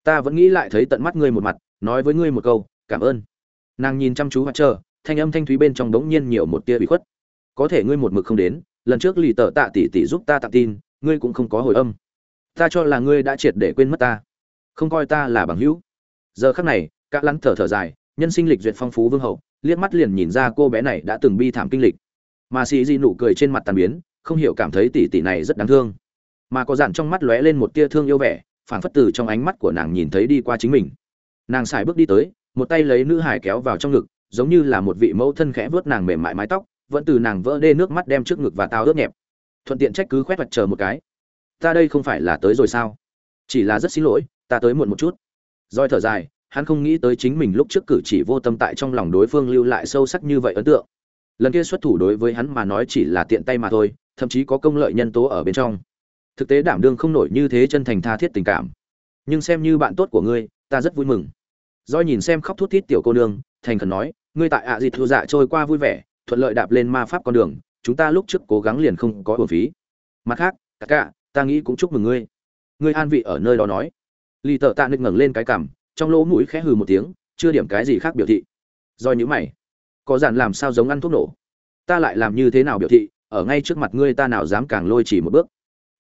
ta vẫn nghĩ lại thấy tận mắt ngươi một mặt, nói với ngươi một câu, cảm ơn. Nàng nhìn chăm chú mặt trời, thanh âm thanh thúy bên trong đống nhiên nhiều một tia bị khuất. Có thể ngươi một mực không đến, lần trước lì tờ tạ tỷ tỷ giúp ta tặng tin, ngươi cũng không có hồi âm ta cho là ngươi đã triệt để quên mất ta. Không coi ta là bằng hữu. Giờ khắc này, cả lắn thở thở dài, nhân sinh lịch duyệt phong phú vương hậu, liếc mắt liền nhìn ra cô bé này đã từng bi thảm kinh lịch. Mà xì di nụ cười trên mặt tàn biến, không hiểu cảm thấy tỷ tỷ này rất đáng thương. Mà có dạn trong mắt lóe lên một tia thương yêu vẻ phản phất từ trong ánh mắt của nàng nhìn thấy đi qua chính mình. Nàng xài bước đi tới, một tay lấy nữ hải kéo vào trong ngực, giống như là một vị mẫu thân khẽ vớt nàng mềm mại mái tóc, vẫn từ nàng vỡ đê nước mắt đem trước ngực và tao ướt nhẹp. Thuận tiện trách cứ khoét vạch chờ một cái ta đây không phải là tới rồi sao? Chỉ là rất xin lỗi, ta tới muộn một chút. Roi thở dài, hắn không nghĩ tới chính mình lúc trước cử chỉ vô tâm tại trong lòng đối phương lưu lại sâu sắc như vậy ấn tượng. Lần kia xuất thủ đối với hắn mà nói chỉ là tiện tay mà thôi, thậm chí có công lợi nhân tố ở bên trong. Thực tế đảm đương không nổi như thế chân thành tha thiết tình cảm. Nhưng xem như bạn tốt của ngươi, ta rất vui mừng. Doi nhìn xem khóc thút thít tiểu cô nương, thành khẩn nói, ngươi tại ạ à dịt thu dạ trôi qua vui vẻ, thuận lợi đạp lên ma pháp con đường, chúng ta lúc trước cố gắng liền không có hồn phí. Mặt khác, cả cả ta nghĩ cũng chúc mừng ngươi. Ngươi an vị ở nơi đó nói. Lì tợ tạ nịch ngẩng lên cái cằm, trong lỗ mũi khẽ hừ một tiếng, chưa điểm cái gì khác biểu thị. Do những mày. Có giản làm sao giống ăn thuốc nổ? Ta lại làm như thế nào biểu thị, ở ngay trước mặt ngươi ta nào dám càng lôi chỉ một bước.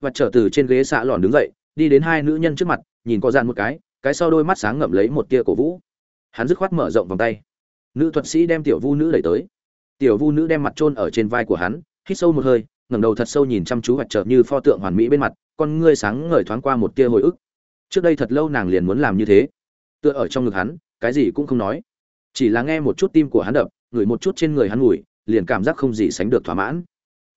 Và trở từ trên ghế xạ lòn đứng dậy, đi đến hai nữ nhân trước mặt, nhìn có gian một cái cái sau đôi mắt sáng ngậm lấy một tia cổ vũ. Hắn dứt khoát mở rộng vòng tay. Nữ thuật sĩ đem tiểu vu nữ đẩy tới. Tiểu vu nữ đem mặt trôn ở trên vai của hắn, hít sâu một hơi ngẩng đầu thật sâu nhìn chăm chú vật trợ như pho tượng hoàn mỹ bên mặt con ngươi sáng ngời thoáng qua một tia hồi ức. Trước đây thật lâu nàng liền muốn làm như thế. Tựa ở trong ngực hắn cái gì cũng không nói. Chỉ là nghe một chút tim của hắn đập ngửi một chút trên người hắn ngửi, liền cảm giác không gì sánh được thỏa mãn.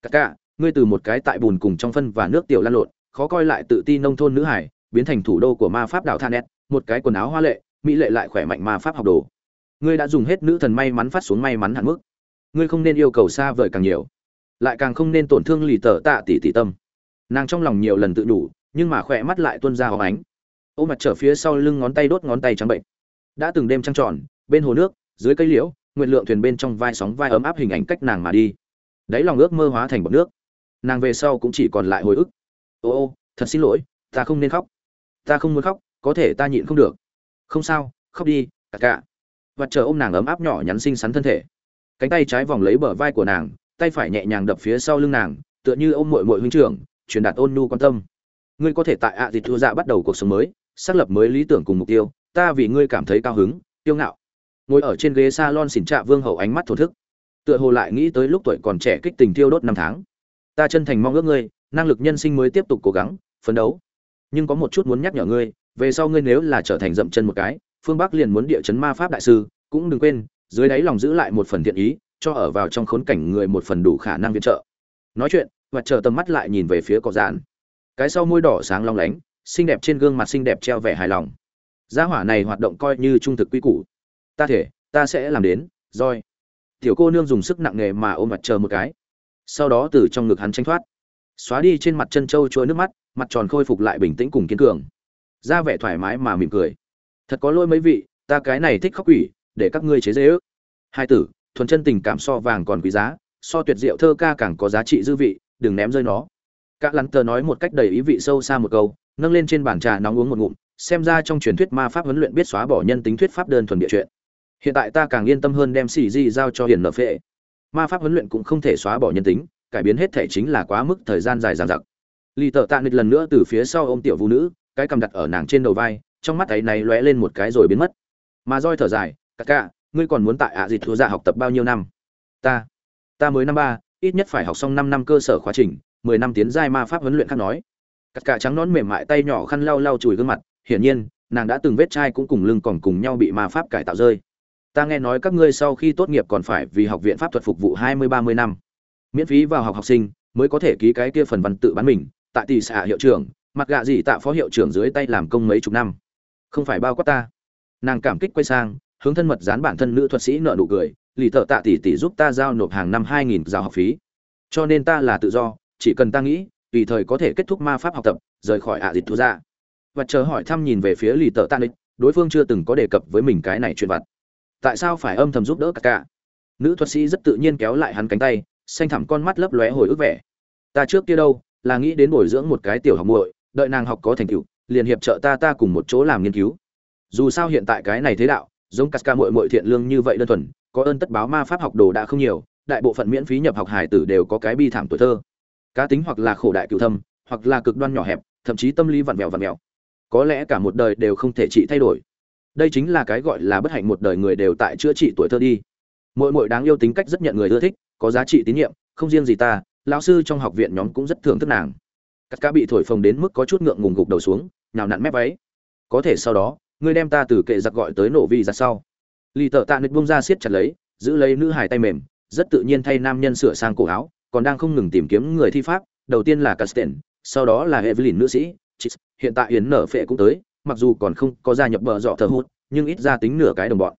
Cả cả ngươi từ một cái tại bùn cùng trong phân và nước tiểu lan lộn khó coi lại tự ti nông thôn nữ hải biến thành thủ đô của ma pháp đảo thanet một cái quần áo hoa lệ mỹ lệ lại khỏe mạnh ma pháp học đồ. Ngươi đã dùng hết nữ thần may mắn phát xuống may mắn hạn mức. Ngươi không nên yêu cầu xa vời càng nhiều lại càng không nên tổn thương lì tờ tạ tỷ tỷ tâm. Nàng trong lòng nhiều lần tự đủ, nhưng mà khỏe mắt lại tuôn ra hóng ánh. Ô mặt trở phía sau lưng ngón tay đốt ngón tay trắng bệnh. Đã từng đêm trăng tròn, bên hồ nước, dưới cây liễu nguyện lượng thuyền bên trong vai sóng vai ấm áp hình ảnh cách nàng mà đi. Đáy lòng ước mơ hóa thành bọc nước. Nàng về sau cũng chỉ còn lại hồi ức. Ô ô, thật xin lỗi, ta không nên khóc. Ta không muốn khóc, có thể ta nhịn không được. Không sao, khóc đi, cả cả. Và chờ ôm nàng ấm áp nhỏ nhắn xinh xắn thân thể. Cánh tay trái vòng lấy bờ vai của nàng tay phải nhẹ nhàng đập phía sau lưng nàng, tựa như ôm mội mội huynh trưởng, truyền đạt ôn nhu quan tâm. Ngươi có thể tại ạ à dịch thua dạ bắt đầu cuộc sống mới, xác lập mới lý tưởng cùng mục tiêu, ta vì ngươi cảm thấy cao hứng tiêu ngạo. Ngồi ở trên ghế salon xỉn trạ vương hậu ánh mắt thổ thức. Tựa hồ lại nghĩ tới lúc tuổi còn trẻ kích tình tiêu đốt năm tháng. Ta chân thành mong ước ngươi, năng lực nhân sinh mới tiếp tục cố gắng, phấn đấu. Nhưng có một chút muốn nhắc nhở ngươi, về sau ngươi nếu là trở thành dậm chân một cái, phương bắc liền muốn địa chấn ma pháp đại sư, cũng đừng quên, dưới đáy lòng giữ lại một phần thiện ý cho ở vào trong khốn cảnh người một phần đủ khả năng viện trợ. Nói chuyện, và chờ tầm mắt lại nhìn về phía cỏ dạn. Cái sau môi đỏ sáng long lánh, xinh đẹp trên gương mặt xinh đẹp treo vẻ hài lòng. Gia hỏa này hoạt động coi như trung thực quy củ. Ta thể, ta sẽ làm đến roi tiểu cô nương dùng sức nặng nề mà ôm mặt chờ một cái. Sau đó từ trong ngực hắn tranh thoát. Xóa đi trên mặt chân trâu chua nước mắt, mặt tròn khôi phục lại bình tĩnh cùng kiên cường. Ra vẻ thoải mái mà mỉm cười. Thật có lỗi mấy vị, ta cái này thích khóc quỷ, để các ngươi chế dễ ước hai tử thuần chân tình cảm so vàng còn quý giá, so tuyệt diệu thơ ca càng có giá trị dư vị, đừng ném rơi nó. Các lắn tờ nói một cách đầy ý vị sâu xa một câu, nâng lên trên bàn trà nóng uống một ngụm, xem ra trong truyền thuyết ma pháp huấn luyện biết xóa bỏ nhân tính thuyết pháp đơn thuần địa chuyện hiện tại ta càng yên tâm hơn đem xì di giao cho hiền nợ phệ. Ma pháp huấn luyện cũng không thể xóa bỏ nhân tính, cải biến hết thể chính là quá mức thời gian dài dằng dặc. Lì tợ tạ nịch lần nữa từ phía sau ô m tiểu vũ nữ, cái cầm đặt ở nàng trên đầu vai, trong mắt ấy này lóe lên một cái rồi biến mất. Mà roi thở dài, cà cà ngươi còn muốn tại ạ à dịch thua dạ học tập bao nhiêu năm? Ta ta mới năm ba, ít nhất phải học xong năm năm cơ sở khóa trình, mười năm tiến giai ma pháp huấn luyện khác nói. Cắt cả trắng nón mềm mại tay nhỏ khăn lau lau chùi gương mặt, hiển nhiên, nàng đã từng vết chai cũng cùng lưng còn cùng nhau bị ma pháp cải tạo rơi. Ta nghe nói các ngươi sau khi tốt nghiệp còn phải vì học viện pháp thuật phục vụ hai mươi, ba mươi năm. Miễn phí vào học học sinh, mới có thể ký cái kia phần văn tự bán mình, tại tỷ xạ hiệu trưởng mặc gạ gì tạ phó hiệu trưởng dưới tay làm công mấy chục năm. Không phải bao quát ta. Nàng cảm kích quay sang hướng thân mật dán bản thân nữ thuật sĩ nợ nụ cười, lì thợ tạ tỷ tỷ giúp ta giao nộp hàng năm hai nghìn giao học phí. Cho nên ta là tự do, chỉ cần ta nghĩ, tùy thời có thể kết thúc ma pháp học tập, rời khỏi ạ à dịch thu ra. Và chờ hỏi thăm nhìn về phía lì tợ tạ địch đối phương chưa từng có đề cập với mình cái này chuyện vặt. Tại sao phải âm thầm giúp đỡ cả cả? Nữ thuật sĩ rất tự nhiên kéo lại hắn cánh tay, xanh thẳm con mắt lấp lóe hồi ức vẻ. Ta trước kia đâu, là nghĩ đến bồi dưỡng một cái tiểu học muội, đợi nàng học có thành tựu, liền hiệp trợ ta ta cùng một chỗ làm nghiên cứu. Dù sao hiện tại cái này thế đạo giống casca muội muội thiện lương như vậy đơn thuần, có ơn tất báo ma pháp học đồ đã không nhiều, đại bộ phận miễn phí nhập học hải tử đều có cái bi thảm tuổi thơ. Cá tính hoặc là khổ đại cửu thâm, hoặc là cực đoan nhỏ hẹp, thậm chí tâm lý vặn vẹo vặn vẹo. Có lẽ cả một đời đều không thể trị thay đổi. Đây chính là cái gọi là bất hạnh một đời người đều tại chữa trị tuổi thơ đi. Muội muội đáng yêu tính cách rất nhận người ưa thích, có giá trị tín nhiệm, không riêng gì ta, lão sư trong học viện nhóm cũng rất thưởng thức nàng. Cắt cá bị thổi phồng đến mức có chút ngượng ngùng gục đầu xuống, nhào nặn mép váy. Có thể sau đó ngươi đem ta từ kệ giặc gọi tới nổ vi ra sau. Lì tợ tạ nịch bông ra siết chặt lấy, giữ lấy nữ hài tay mềm, rất tự nhiên thay nam nhân sửa sang cổ áo, còn đang không ngừng tìm kiếm người thi pháp, đầu tiên là casten, sau đó là evelyn nữ sĩ hiện tại hiến nở phệ cũng tới, mặc dù còn không có gia nhập bờ dọ thờ hút nhưng ít ra tính nửa cái đồng bọn.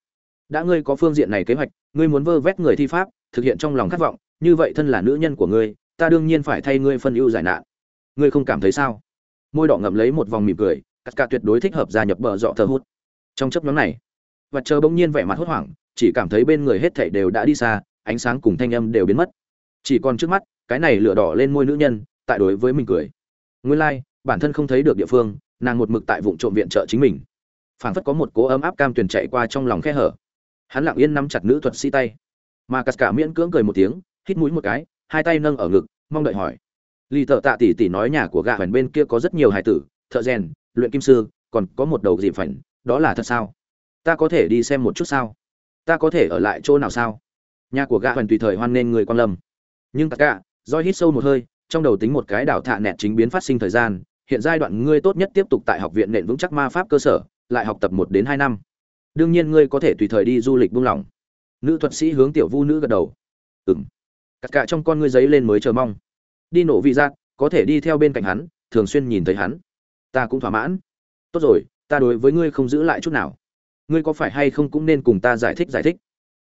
Đã ngươi có phương diện này kế hoạch, ngươi muốn vơ vét người thi pháp, thực hiện trong lòng khát vọng, như vậy thân là nữ nhân của ngươi, ta đương nhiên phải thay ngươi phân ưu giải nạn. Ngươi không cảm thấy sao? Môi đỏ ngậm lấy một vòng mỉm cười cắt cả tuyệt đối thích hợp gia nhập bờ dọ thờ hút. Trong chấp nhóm này và chờ bỗng nhiên vẻ mặt hốt hoảng chỉ cảm thấy bên người hết thảy đều đã đi xa ánh sáng cùng thanh âm đều biến mất. Chỉ còn trước mắt cái này lửa đỏ lên môi nữ nhân tại đối với mình cười. Nguyên lai like, bản thân không thấy được địa phương nàng một mực tại vụ trộm viện trợ chính mình. Phảng phất có một cố ấm áp cam tuyền chạy qua trong lòng khe hở. Hắn lặng yên nắm chặt nữ thuật sĩ tay. Mà cắt cả miễn cưỡng cười một tiếng hít mũi một cái hai tay nâng ở ngực mong đợi hỏi. Lì thợ tạ tỷ tỷ nói nhà của gạ bên kia có rất nhiều hải tử thợ rèn luyện kim sư, còn có một đầu dịp phảnh, đó là thật sao? Ta có thể đi xem một chút sao? Ta có thể ở lại chỗ nào sao? Nhà của gạ hoành tùy thời hoan nghênh người quan lâm. Nhưng tất cả, do hít sâu một hơi, trong đầu tính một cái đảo thạ nẹt chính biến phát sinh thời gian, hiện giai đoạn ngươi tốt nhất tiếp tục tại học viện nện vững chắc ma pháp cơ sở, lại học tập một đến hai năm. Đương nhiên ngươi có thể tùy thời đi du lịch buông lỏng. Nữ thuật sĩ hướng tiểu vu nữ gật đầu. Ừng tất cả trong con ngươi giấy lên mới chờ mong. Đi nổ vị giác, có thể đi theo bên cạnh hắn, thường xuyên nhìn thấy hắn ta cũng thỏa mãn. Tốt rồi, ta đối với ngươi không giữ lại chút nào. Ngươi có phải hay không cũng nên cùng ta giải thích giải thích.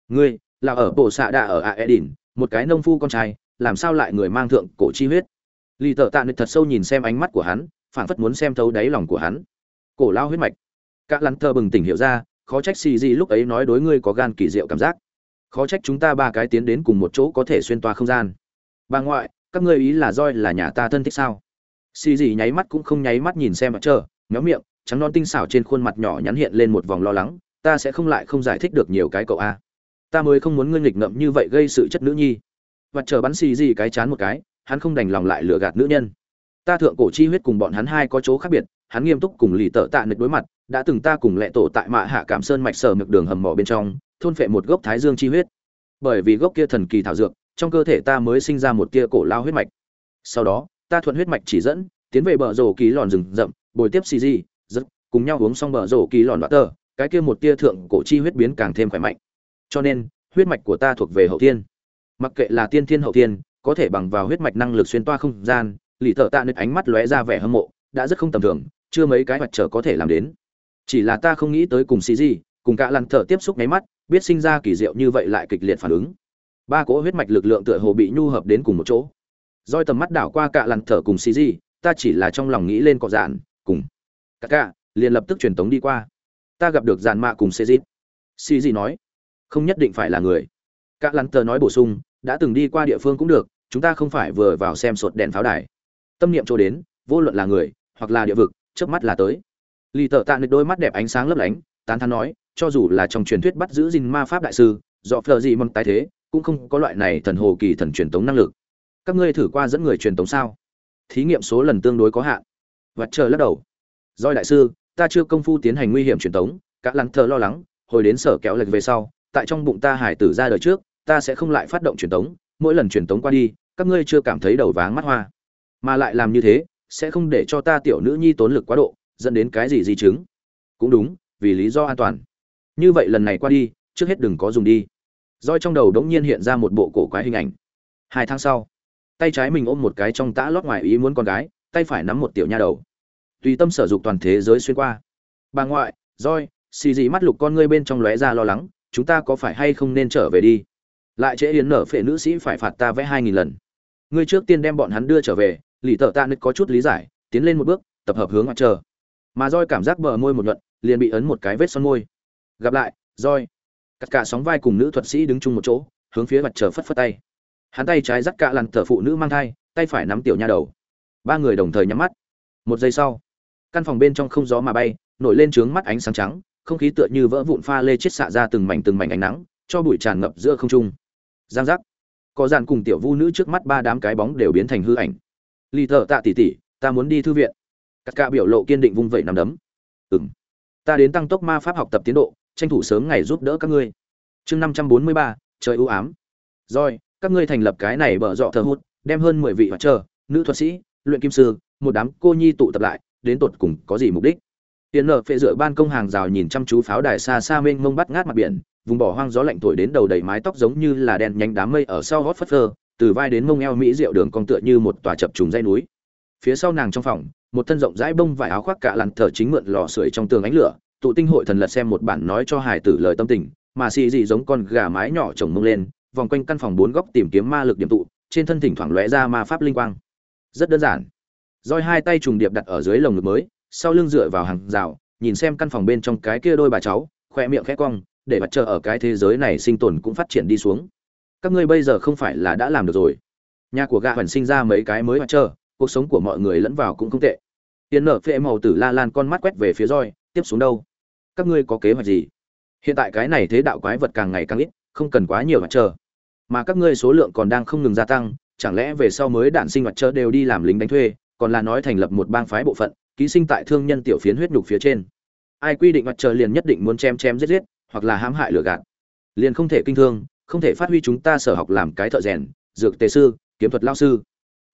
Ngươi, là ở bộ xạ đạ ở a edin một cái nông phu con trai, làm sao lại người mang thượng cổ chi huyết? Lì tợ tạ nịch thật sâu nhìn xem ánh mắt của hắn, phảng phất muốn xem thấu đáy lòng của hắn. Cổ lao huyết mạch. Các lắn thơ bừng tỉnh hiểu ra, khó trách xì gì lúc ấy nói đối ngươi có gan kỳ diệu cảm giác. Khó trách chúng ta ba cái tiến đến cùng một chỗ có thể xuyên toa không gian. Bà ngoại, các ngươi ý là roi là nhà ta thân thích sao? Xì Dị nháy mắt cũng không nháy mắt nhìn xem mặt trơ méo miệng, trắng non tinh xảo trên khuôn mặt nhỏ nhắn hiện lên một vòng lo lắng, ta sẽ không lại không giải thích được nhiều cái cậu a. Ta mới không muốn ngươi nghịch ngợm như vậy gây sự chất nữ nhi. Vật chờ bắn xì Dị cái chán một cái, hắn không đành lòng lại lừa gạt nữ nhân. Ta thượng cổ chi huyết cùng bọn hắn hai có chỗ khác biệt, hắn nghiêm túc cùng lì tợ tạ nịch đối mặt, đã từng ta cùng lệ tổ tại mạ hạ cảm sơn mạch sở mực đường hầm mỏ bên trong, thôn phệ một gốc thái dương chi huyết. Bởi vì gốc kia thần kỳ thảo dược, trong cơ thể ta mới sinh ra một tia cổ lao huyết mạch. Sau đó ta thuận huyết mạch chỉ dẫn, tiến về bờ rổ kỳ lòn rừng rậm, bồi tiếp xì di rất cùng nhau uống xong bờ rổ kỳ lòn đoạt tờ, cái kia một tia thượng cổ chi huyết biến càng thêm khỏe mạnh. Cho nên, huyết mạch của ta thuộc về hậu thiên. Mặc kệ là tiên thiên hậu thiên, có thể bằng vào huyết mạch năng lực xuyên toa không gian, lì thợ tạ nứt ánh mắt lóe ra vẻ hâm mộ, đã rất không tầm thường, chưa mấy cái mặt trở có thể làm đến. Chỉ là ta không nghĩ tới cùng xì di, cùng cả lăn thợ tiếp xúc nháy mắt, biết sinh ra kỳ diệu như vậy lại kịch liệt phản ứng. Ba cỗ huyết mạch lực lượng tựa hồ bị nhu hợp đến cùng một chỗ roi tầm mắt đảo qua cả lăn thở cùng xì gì, ta chỉ là trong lòng nghĩ lên cọ dạn, cùng. Cả cả liền lập tức truyền tống đi qua. Ta gặp được dàn mạ cùng xì gì. Xì gì nói, không nhất định phải là người. Cả lăn thở nói bổ sung, đã từng đi qua địa phương cũng được, chúng ta không phải vừa vào xem sột đèn pháo đài. Tâm niệm chỗ đến, vô luận là người, hoặc là địa vực trước mắt là tới. Lì tợ tạ nịch đôi mắt đẹp ánh sáng lấp lánh, tán thán nói, cho dù là trong truyền thuyết bắt giữ dinh ma pháp đại sư, do phờ gì mong tái thế, cũng không có loại này thần hồ kỳ thần truyền tống năng lực các ngươi thử qua dẫn người truyền tống sao? Thí nghiệm số lần tương đối có hạn. Vặt chờ lắc đầu. Doi đại sư, ta chưa công phu tiến hành nguy hiểm truyền tống các lăng thờ lo lắng, hồi đến sở kéo lệch về sau, tại trong bụng ta hải tử ra đời trước, ta sẽ không lại phát động truyền tống, mỗi lần truyền tống qua đi, các ngươi chưa cảm thấy đầu váng mắt hoa. Mà lại làm như thế, sẽ không để cho ta tiểu nữ nhi tốn lực quá độ, dẫn đến cái gì di chứng? Cũng đúng, vì lý do an toàn. Như vậy lần này qua đi, trước hết đừng có dùng đi. Roi trong đầu đống nhiên hiện ra một bộ cổ quái hình ảnh. Hai tháng sau tay trái mình ôm một cái trong tã lót ngoài ý muốn con gái, tay phải nắm một tiểu nha đầu. Tùy tâm sở dục toàn thế giới xuyên qua. Bà ngoại roi xì dị mắt lục con ngươi bên trong lóe ra lo lắng, chúng ta có phải hay không nên trở về đi? Lại trễ yến nở phệ nữ sĩ phải phạt ta vẽ hai nghìn lần. Ngươi trước tiên đem bọn hắn đưa trở về, lì tợ ta nứt có chút lý giải, tiến lên một bước, tập hợp hướng mặt chờ. mà roi cảm giác bờ môi một nhuận, liền bị ấn một cái vết son môi. Gặp lại roi cắt cả sóng vai cùng nữ thuật sĩ đứng chung một chỗ, hướng phía mặt trời phất phất tay hắn tay trái dắt cả lằn thở phụ nữ mang thai, tay phải nắm tiểu nha đầu. Ba người đồng thời nhắm mắt. Một giây sau, căn phòng bên trong không gió mà bay, nổi lên trướng mắt ánh sáng trắng, không khí tựa như vỡ vụn pha lê chết xạ ra từng mảnh từng mảnh ánh nắng, cho bụi tràn ngập giữa không trung. Giang giác. Có dàn cùng tiểu vu nữ trước mắt ba đám cái bóng đều biến thành hư ảnh. Lì thợ tạ tỉ tỉ, ta muốn đi thư viện. Các ca biểu lộ kiên định vung vẩy nằm đấm. Ừng ta đến tăng tốc ma pháp học tập tiến độ, tranh thủ sớm ngày giúp đỡ các ngươi. Chương năm trăm bốn mươi ba, trời ưu ám. Rồi các ngươi thành lập cái này bở dọ thờ hút, đem hơn mười vị hoạt trơ, nữ thuật sĩ, luyện kim sư, một đám cô nhi tụ tập lại, đến tột cùng có gì mục đích? Tiến nợ phệ dựa ban công hàng rào nhìn chăm chú pháo đài xa xa mênh mông bắt ngát mặt biển, vùng bỏ hoang gió lạnh thổi đến đầu đầy mái tóc giống như là đèn nhánh đám mây ở sau gót phất phơ, từ vai đến mông eo mỹ rượu đường cong tựa như một tòa chập trùng dây núi. Phía sau nàng trong phòng, một thân rộng rãi bông vải áo khoác cả lằn thở chính mượn lò sưởi trong tường ánh lửa, tụ tinh hội thần lật xem một bản nói cho hải tử lời tâm tình, mà xì dị giống con gà mái nhỏ chồng mông lên vòng quanh căn phòng bốn góc tìm kiếm ma lực điểm tụ, trên thân thỉnh thoảng lóe ra ma pháp linh quang. Rất đơn giản. Roi hai tay trùng điệp đặt ở dưới lồng ngực mới, sau lưng dựa vào hàng rào, nhìn xem căn phòng bên trong cái kia đôi bà cháu, khoe miệng khẽ cong, để mặt trời ở cái thế giới này sinh tồn cũng phát triển đi xuống. Các ngươi bây giờ không phải là đã làm được rồi. Nhà của gạ hoàn sinh ra mấy cái mới mặt trời, cuộc sống của mọi người lẫn vào cũng không tệ. Tiền nở phệ màu tử la lan con mắt quét về phía roi, tiếp xuống đâu? Các ngươi có kế hoạch gì? Hiện tại cái này thế đạo quái vật càng ngày càng ít, không cần quá nhiều mặt trời mà các ngươi số lượng còn đang không ngừng gia tăng, chẳng lẽ về sau mới đạn sinh hoạt chớ đều đi làm lính đánh thuê, còn là nói thành lập một bang phái bộ phận, ký sinh tại thương nhân tiểu phiến huyết nhục phía trên. Ai quy định mặt trời liền nhất định muốn chém chém giết giết, hoặc là hãm hại lừa gạt. Liền không thể kinh thương, không thể phát huy chúng ta sở học làm cái thợ rèn, dược tề sư, kiếm thuật lao sư.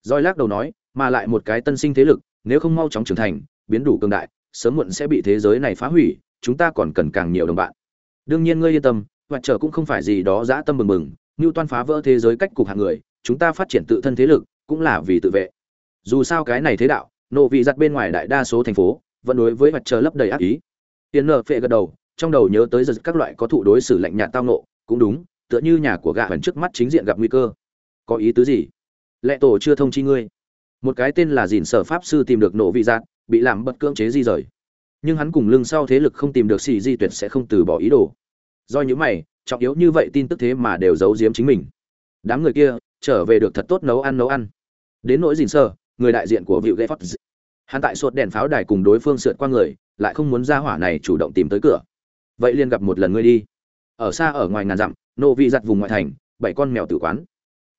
Roi lắc đầu nói, mà lại một cái tân sinh thế lực, nếu không mau chóng trưởng thành, biến đủ cường đại, sớm muộn sẽ bị thế giới này phá hủy, chúng ta còn cần càng nhiều đồng bạn. Đương nhiên ngươi yên tâm mặt trời cũng không phải gì đó dã tâm mừng mừng như toan phá vỡ thế giới cách cục hạng người, chúng ta phát triển tự thân thế lực, cũng là vì tự vệ. Dù sao cái này thế đạo, nộ vị giặt bên ngoài đại đa số thành phố, vẫn đối với mặt trời lấp đầy ác ý. Tiền nợ phệ gật đầu, trong đầu nhớ tới giật các loại có thụ đối xử lạnh nhạt tao nộ cũng đúng, tựa như nhà của gã hẳn trước mắt chính diện gặp nguy cơ. Có ý tứ gì? Lệ tổ chưa thông chi ngươi. Một cái tên là dìn sở pháp sư tìm được nộ vị giặt bị làm bất cưỡng chế di rời. Nhưng hắn cùng lưng sau thế lực không tìm được xì di tuyệt sẽ không từ bỏ ý đồ. Do những mày trọng yếu như vậy tin tức thế mà đều giấu giếm chính mình. Đám người kia trở về được thật tốt nấu ăn nấu ăn. Đến nỗi dìn sơ, người đại diện của vịu gây phát hắn tại sốt đèn pháo đài cùng đối phương sượt qua người, lại không muốn ra hỏa này chủ động tìm tới cửa. Vậy liền gặp một lần ngươi đi. Ở xa ở ngoài ngàn dặm, nô vị giặt vùng ngoại thành, bảy con mèo tử quán.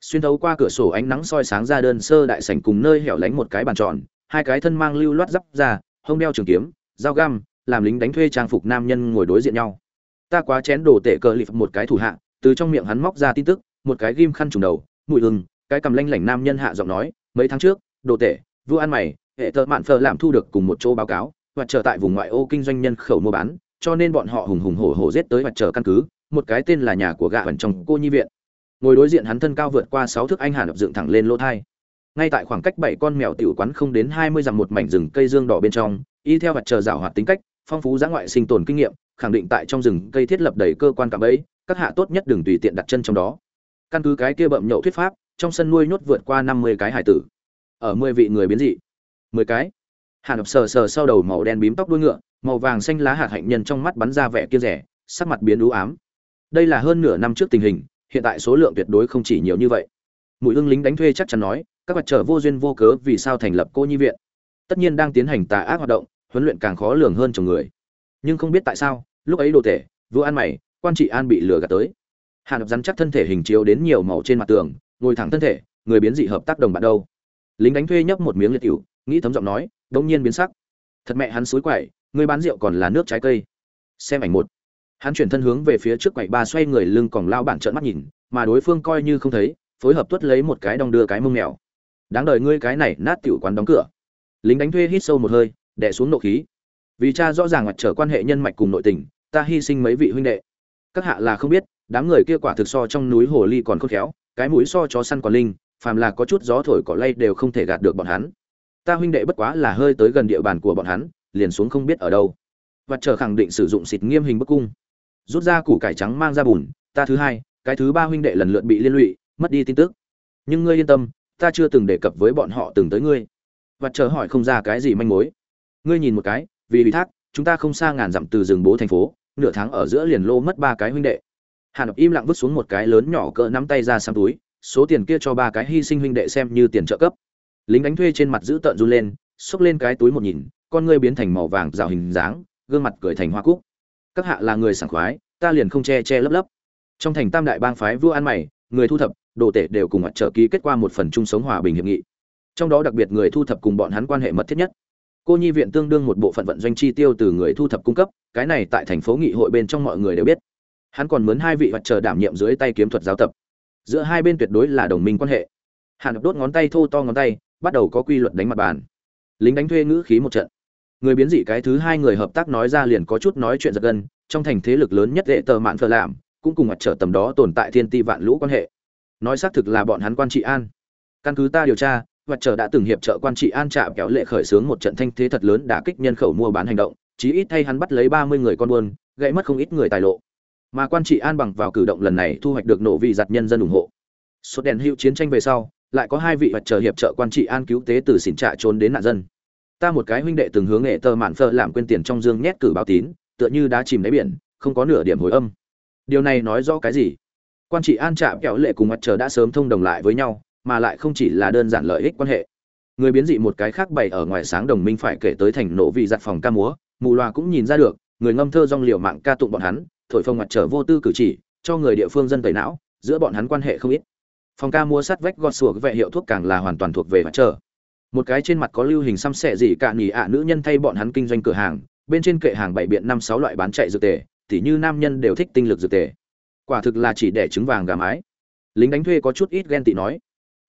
Xuyên thấu qua cửa sổ ánh nắng soi sáng ra đơn sơ đại sảnh cùng nơi hẻo lánh một cái bàn tròn, hai cái thân mang lưu loát giáp ra hông đeo trường kiếm, dao găm, làm lính đánh thuê trang phục nam nhân ngồi đối diện nhau ta quá chén đồ tệ cờ lịp một cái thủ hạ, từ trong miệng hắn móc ra tin tức, một cái ghim khăn trùng đầu, mùi hừng cái cầm lanh lảnh nam nhân hạ giọng nói, mấy tháng trước, đồ tệ vua ăn mày, hệ thợ mạn phờ làm thu được cùng một chỗ báo cáo, và trở tại vùng ngoại ô kinh doanh nhân khẩu mua bán, cho nên bọn họ hùng hùng hổ hổ giết tới mặt chờ căn cứ, một cái tên là nhà của gạ vần trong cô nhi viện. Ngồi đối diện hắn thân cao vượt qua sáu thước anh hàn dựng thẳng lên lỗ thai. Ngay tại khoảng cách bảy con mèo tiểu quán không đến hai mươi dặm một mảnh rừng cây dương đỏ bên trong, y theo mặt chờ rào hoạt tính cách, phong phú giã ngoại sinh tồn kinh nghiệm khẳng định tại trong rừng cây thiết lập đầy cơ quan cảm bẫy, các hạ tốt nhất đừng tùy tiện đặt chân trong đó. Căn cứ cái kia bậm nhậu thuyết pháp trong sân nuôi nhốt vượt qua năm mươi cái hải tử. Ở mười vị người biến dị. mười cái. Hàn lập sờ sờ sau đầu màu đen bím tóc đuôi ngựa màu vàng xanh lá hạt hạnh nhân trong mắt bắn ra vẻ kia rẻ sắc mặt biến u ám. Đây là hơn nửa năm trước tình hình hiện tại số lượng tuyệt đối không chỉ nhiều như vậy. Mũi ưng lính đánh thuê chắc chắn nói các vật trở vô duyên vô cớ vì sao thành lập cô nhi viện. Tất nhiên đang tiến hành tà ác hoạt động huấn luyện càng khó lường hơn chồng người. Nhưng không biết tại sao lúc ấy đồ tể, vua ăn mày, quan trị an bị lừa gạt tới. Hàn lập rắn chắc thân thể hình chiếu đến nhiều màu trên mặt tường, ngồi thẳng thân thể, người biến dị hợp tác đồng bạn đâu. Lính đánh thuê nhấp một miếng liệt cựu nghĩ thấm giọng nói đông nhiên biến sắc. Thật mẹ hắn suối quậy, người bán rượu còn là nước trái cây. Xem ảnh một. Hắn chuyển thân hướng về phía trước quầy ba xoay người lưng còn lao bản trợn mắt nhìn, mà đối phương coi như không thấy, phối hợp tuất lấy một cái đong đưa cái mông mèo. Đáng đời ngươi cái này nát tiểu quán đóng cửa. Lính đánh thuê hít sâu một hơi, đè xuống nộ khí vì cha rõ ràng mặt trở quan hệ nhân mạch cùng nội tình, ta hy sinh mấy vị huynh đệ. Các hạ là không biết, đám người kia quả thực so trong núi hồ ly còn khôn khéo, cái mũi so chó săn còn linh, phàm là có chút gió thổi cỏ lay đều không thể gạt được bọn hắn. Ta huynh đệ bất quá là hơi tới gần địa bàn của bọn hắn, liền xuống không biết ở đâu. Và chờ khẳng định sử dụng xịt nghiêm hình bức cung. Rút ra củ cải trắng mang ra bùn, ta thứ hai, cái thứ ba huynh đệ lần lượt bị liên lụy, mất đi tin tức. Nhưng ngươi yên tâm, ta chưa từng đề cập với bọn họ từng tới ngươi. Và chờ hỏi không ra cái gì manh mối. Ngươi nhìn một cái vì ủy thác, chúng ta không xa ngàn dặm từ rừng bố thành phố, nửa tháng ở giữa liền lô mất ba cái huynh đệ. Hàn ập im lặng vứt xuống một cái lớn nhỏ cỡ nắm tay ra xăm túi, số tiền kia cho ba cái hy sinh huynh đệ xem như tiền trợ cấp. Lính đánh thuê trên mặt giữ tợn run lên, xốc lên cái túi một nhìn, con ngươi biến thành màu vàng rào hình dáng, gương mặt cười thành hoa cúc. Các hạ là người sảng khoái, ta liền không che che lấp lấp. Trong thành tam đại bang phái vua ăn mày, người thu thập, đồ tể đều cùng mặt trở ký kết qua một phần chung sống hòa bình hiệp nghị. Trong đó đặc biệt người thu thập cùng bọn hắn quan hệ mật thiết nhất cô nhi viện tương đương một bộ phận vận doanh chi tiêu từ người thu thập cung cấp, cái này tại thành phố nghị hội bên trong mọi người đều biết. Hắn còn mướn hai vị vật chờ đảm nhiệm dưới tay kiếm thuật giáo tập. Giữa hai bên tuyệt đối là đồng minh quan hệ. Hàn đốt ngón tay thô to ngón tay, bắt đầu có quy luật đánh mặt bàn. Lính đánh thuê ngữ khí một trận. Người biến dị cái thứ hai người hợp tác nói ra liền có chút nói chuyện giật gân, trong thành thế lực lớn nhất dễ tờ mạn phờ làm, cũng cùng mặt trở tầm đó tồn tại thiên ti vạn lũ quan hệ. Nói xác thực là bọn hắn quan trị an. Căn cứ ta điều tra mặt trở đã từng hiệp trợ quan trị an trạm kéo lệ khởi xướng một trận thanh thế thật lớn đã kích nhân khẩu mua bán hành động, chí ít thay hắn bắt lấy ba mươi người con buôn, gãy mất không ít người tài lộ. Mà quan trị an bằng vào cử động lần này thu hoạch được nổ vị giặt nhân dân ủng hộ. Sốt đèn hữu chiến tranh về sau, lại có hai vị vật chờ hiệp trợ quan trị an cứu tế từ xỉn trạ trốn đến nạn dân. Ta một cái huynh đệ từng hướng nghệ tơ mạn phơ làm quên tiền trong dương nhét cử báo tín, tựa như đã chìm đáy biển, không có nửa điểm hồi âm. Điều này nói rõ cái gì? Quan trị an trạm kẹo lệ cùng mặt trời đã sớm thông đồng lại với nhau mà lại không chỉ là đơn giản lợi ích quan hệ. Người biến dị một cái khác bày ở ngoài sáng đồng minh phải kể tới thành nổ vị giặt phòng ca múa, mù loà cũng nhìn ra được, người ngâm thơ dong liều mạng ca tụng bọn hắn, thổi phồng mặt trở vô tư cử chỉ, cho người địa phương dân tẩy não, giữa bọn hắn quan hệ không ít. Phòng ca mua sắt vách gọt sủa vệ hiệu thuốc càng là hoàn toàn thuộc về mặt trở một cái trên mặt có lưu hình xăm xẻ gì cả nhỉ ạ, nữ nhân thay bọn hắn kinh doanh cửa hàng, bên trên kệ hàng bảy biện năm sáu loại bán chạy dược tề, tỉ như nam nhân đều thích tinh lực dược tề. Quả thực là chỉ để trứng vàng gà mái. Lính đánh thuê có chút ít ghen tị nói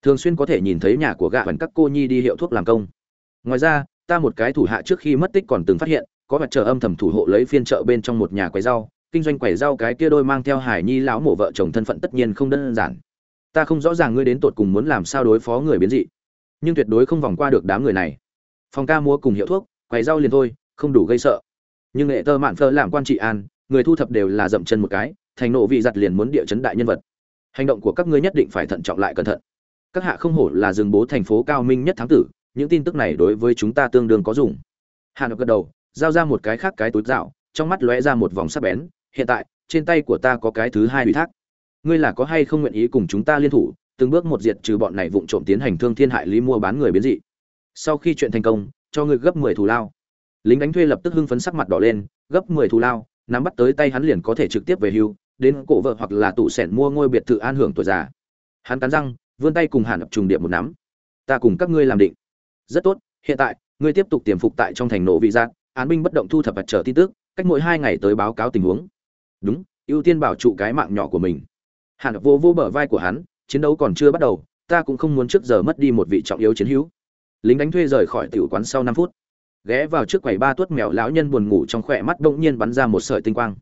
thường xuyên có thể nhìn thấy nhà của gạ hẳn các cô nhi đi hiệu thuốc làm công. Ngoài ra, ta một cái thủ hạ trước khi mất tích còn từng phát hiện, có mặt chờ âm thầm thủ hộ lấy phiên chợ bên trong một nhà quầy rau, kinh doanh quầy rau cái kia đôi mang theo hải nhi lão mổ vợ chồng thân phận tất nhiên không đơn giản. Ta không rõ ràng ngươi đến tột cùng muốn làm sao đối phó người biến dị, nhưng tuyệt đối không vòng qua được đám người này. Phòng ca mua cùng hiệu thuốc, quầy rau liền thôi, không đủ gây sợ. Nhưng nghệ tơ mạn phơ làm quan trị an, người thu thập đều là dậm chân một cái, thành nộ vị giặt liền muốn địa chấn đại nhân vật. Hành động của các ngươi nhất định phải thận trọng lại cẩn thận các hạ không hổ là rừng bố thành phố cao minh nhất tháng tử, những tin tức này đối với chúng ta tương đương có dùng. Hà nội gật đầu, giao ra một cái khác cái túi dạo, trong mắt lóe ra một vòng sắc bén, hiện tại, trên tay của ta có cái thứ hai ủy thác. Ngươi là có hay không nguyện ý cùng chúng ta liên thủ, từng bước một diệt trừ bọn này vụng trộm tiến hành thương thiên hại lý mua bán người biến dị. Sau khi chuyện thành công, cho ngươi gấp mười thù lao. Lính đánh thuê lập tức hưng phấn sắc mặt đỏ lên, gấp mười thù lao, nắm bắt tới tay hắn liền có thể trực tiếp về hưu, đến cổ vợ hoặc là tủ sẻn mua ngôi biệt thự an hưởng tuổi già. Hắn cắn răng vươn tay cùng hàn ập trùng điệp một nắm. Ta cùng các ngươi làm định. Rất tốt, hiện tại, ngươi tiếp tục tiềm phục tại trong thành nổ vị giác, án binh bất động thu thập vật trở tin tức, cách mỗi hai ngày tới báo cáo tình huống. Đúng, ưu tiên bảo trụ cái mạng nhỏ của mình. Hàn vô vô bờ vai của hắn, chiến đấu còn chưa bắt đầu, ta cũng không muốn trước giờ mất đi một vị trọng yếu chiến hữu. Lính đánh thuê rời khỏi tiểu quán sau năm phút, ghé vào trước quầy ba tuất mèo lão nhân buồn ngủ trong khỏe mắt bỗng nhiên bắn ra một sợi tinh quang.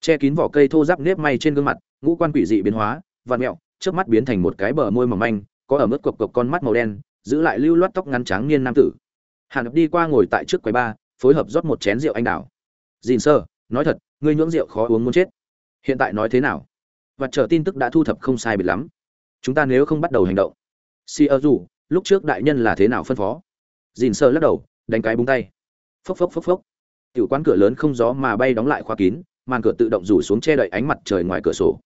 Che kín vỏ cây thô giáp nếp may trên gương mặt, ngũ quan quỷ dị biến hóa, vạt mẹo trước mắt biến thành một cái bờ môi mỏng manh, có ở mức cộc cộc con mắt màu đen, giữ lại lưu loát tóc ngắn trắng niên nam tử. Hàn đi qua ngồi tại trước quầy ba, phối hợp rót một chén rượu anh đào. Dìn sơ, nói thật, ngươi nhưỡng rượu khó uống muốn chết. Hiện tại nói thế nào? Và chờ tin tức đã thu thập không sai biệt lắm. Chúng ta nếu không bắt đầu hành động, si ơ dù, lúc trước đại nhân là thế nào phân phó? Dìn sơ lắc đầu, đánh cái búng tay. Phốc phốc phốc phốc. Tiểu quán cửa lớn không gió mà bay đóng lại khóa kín, màn cửa tự động rủ xuống che đậy ánh mặt trời ngoài cửa sổ.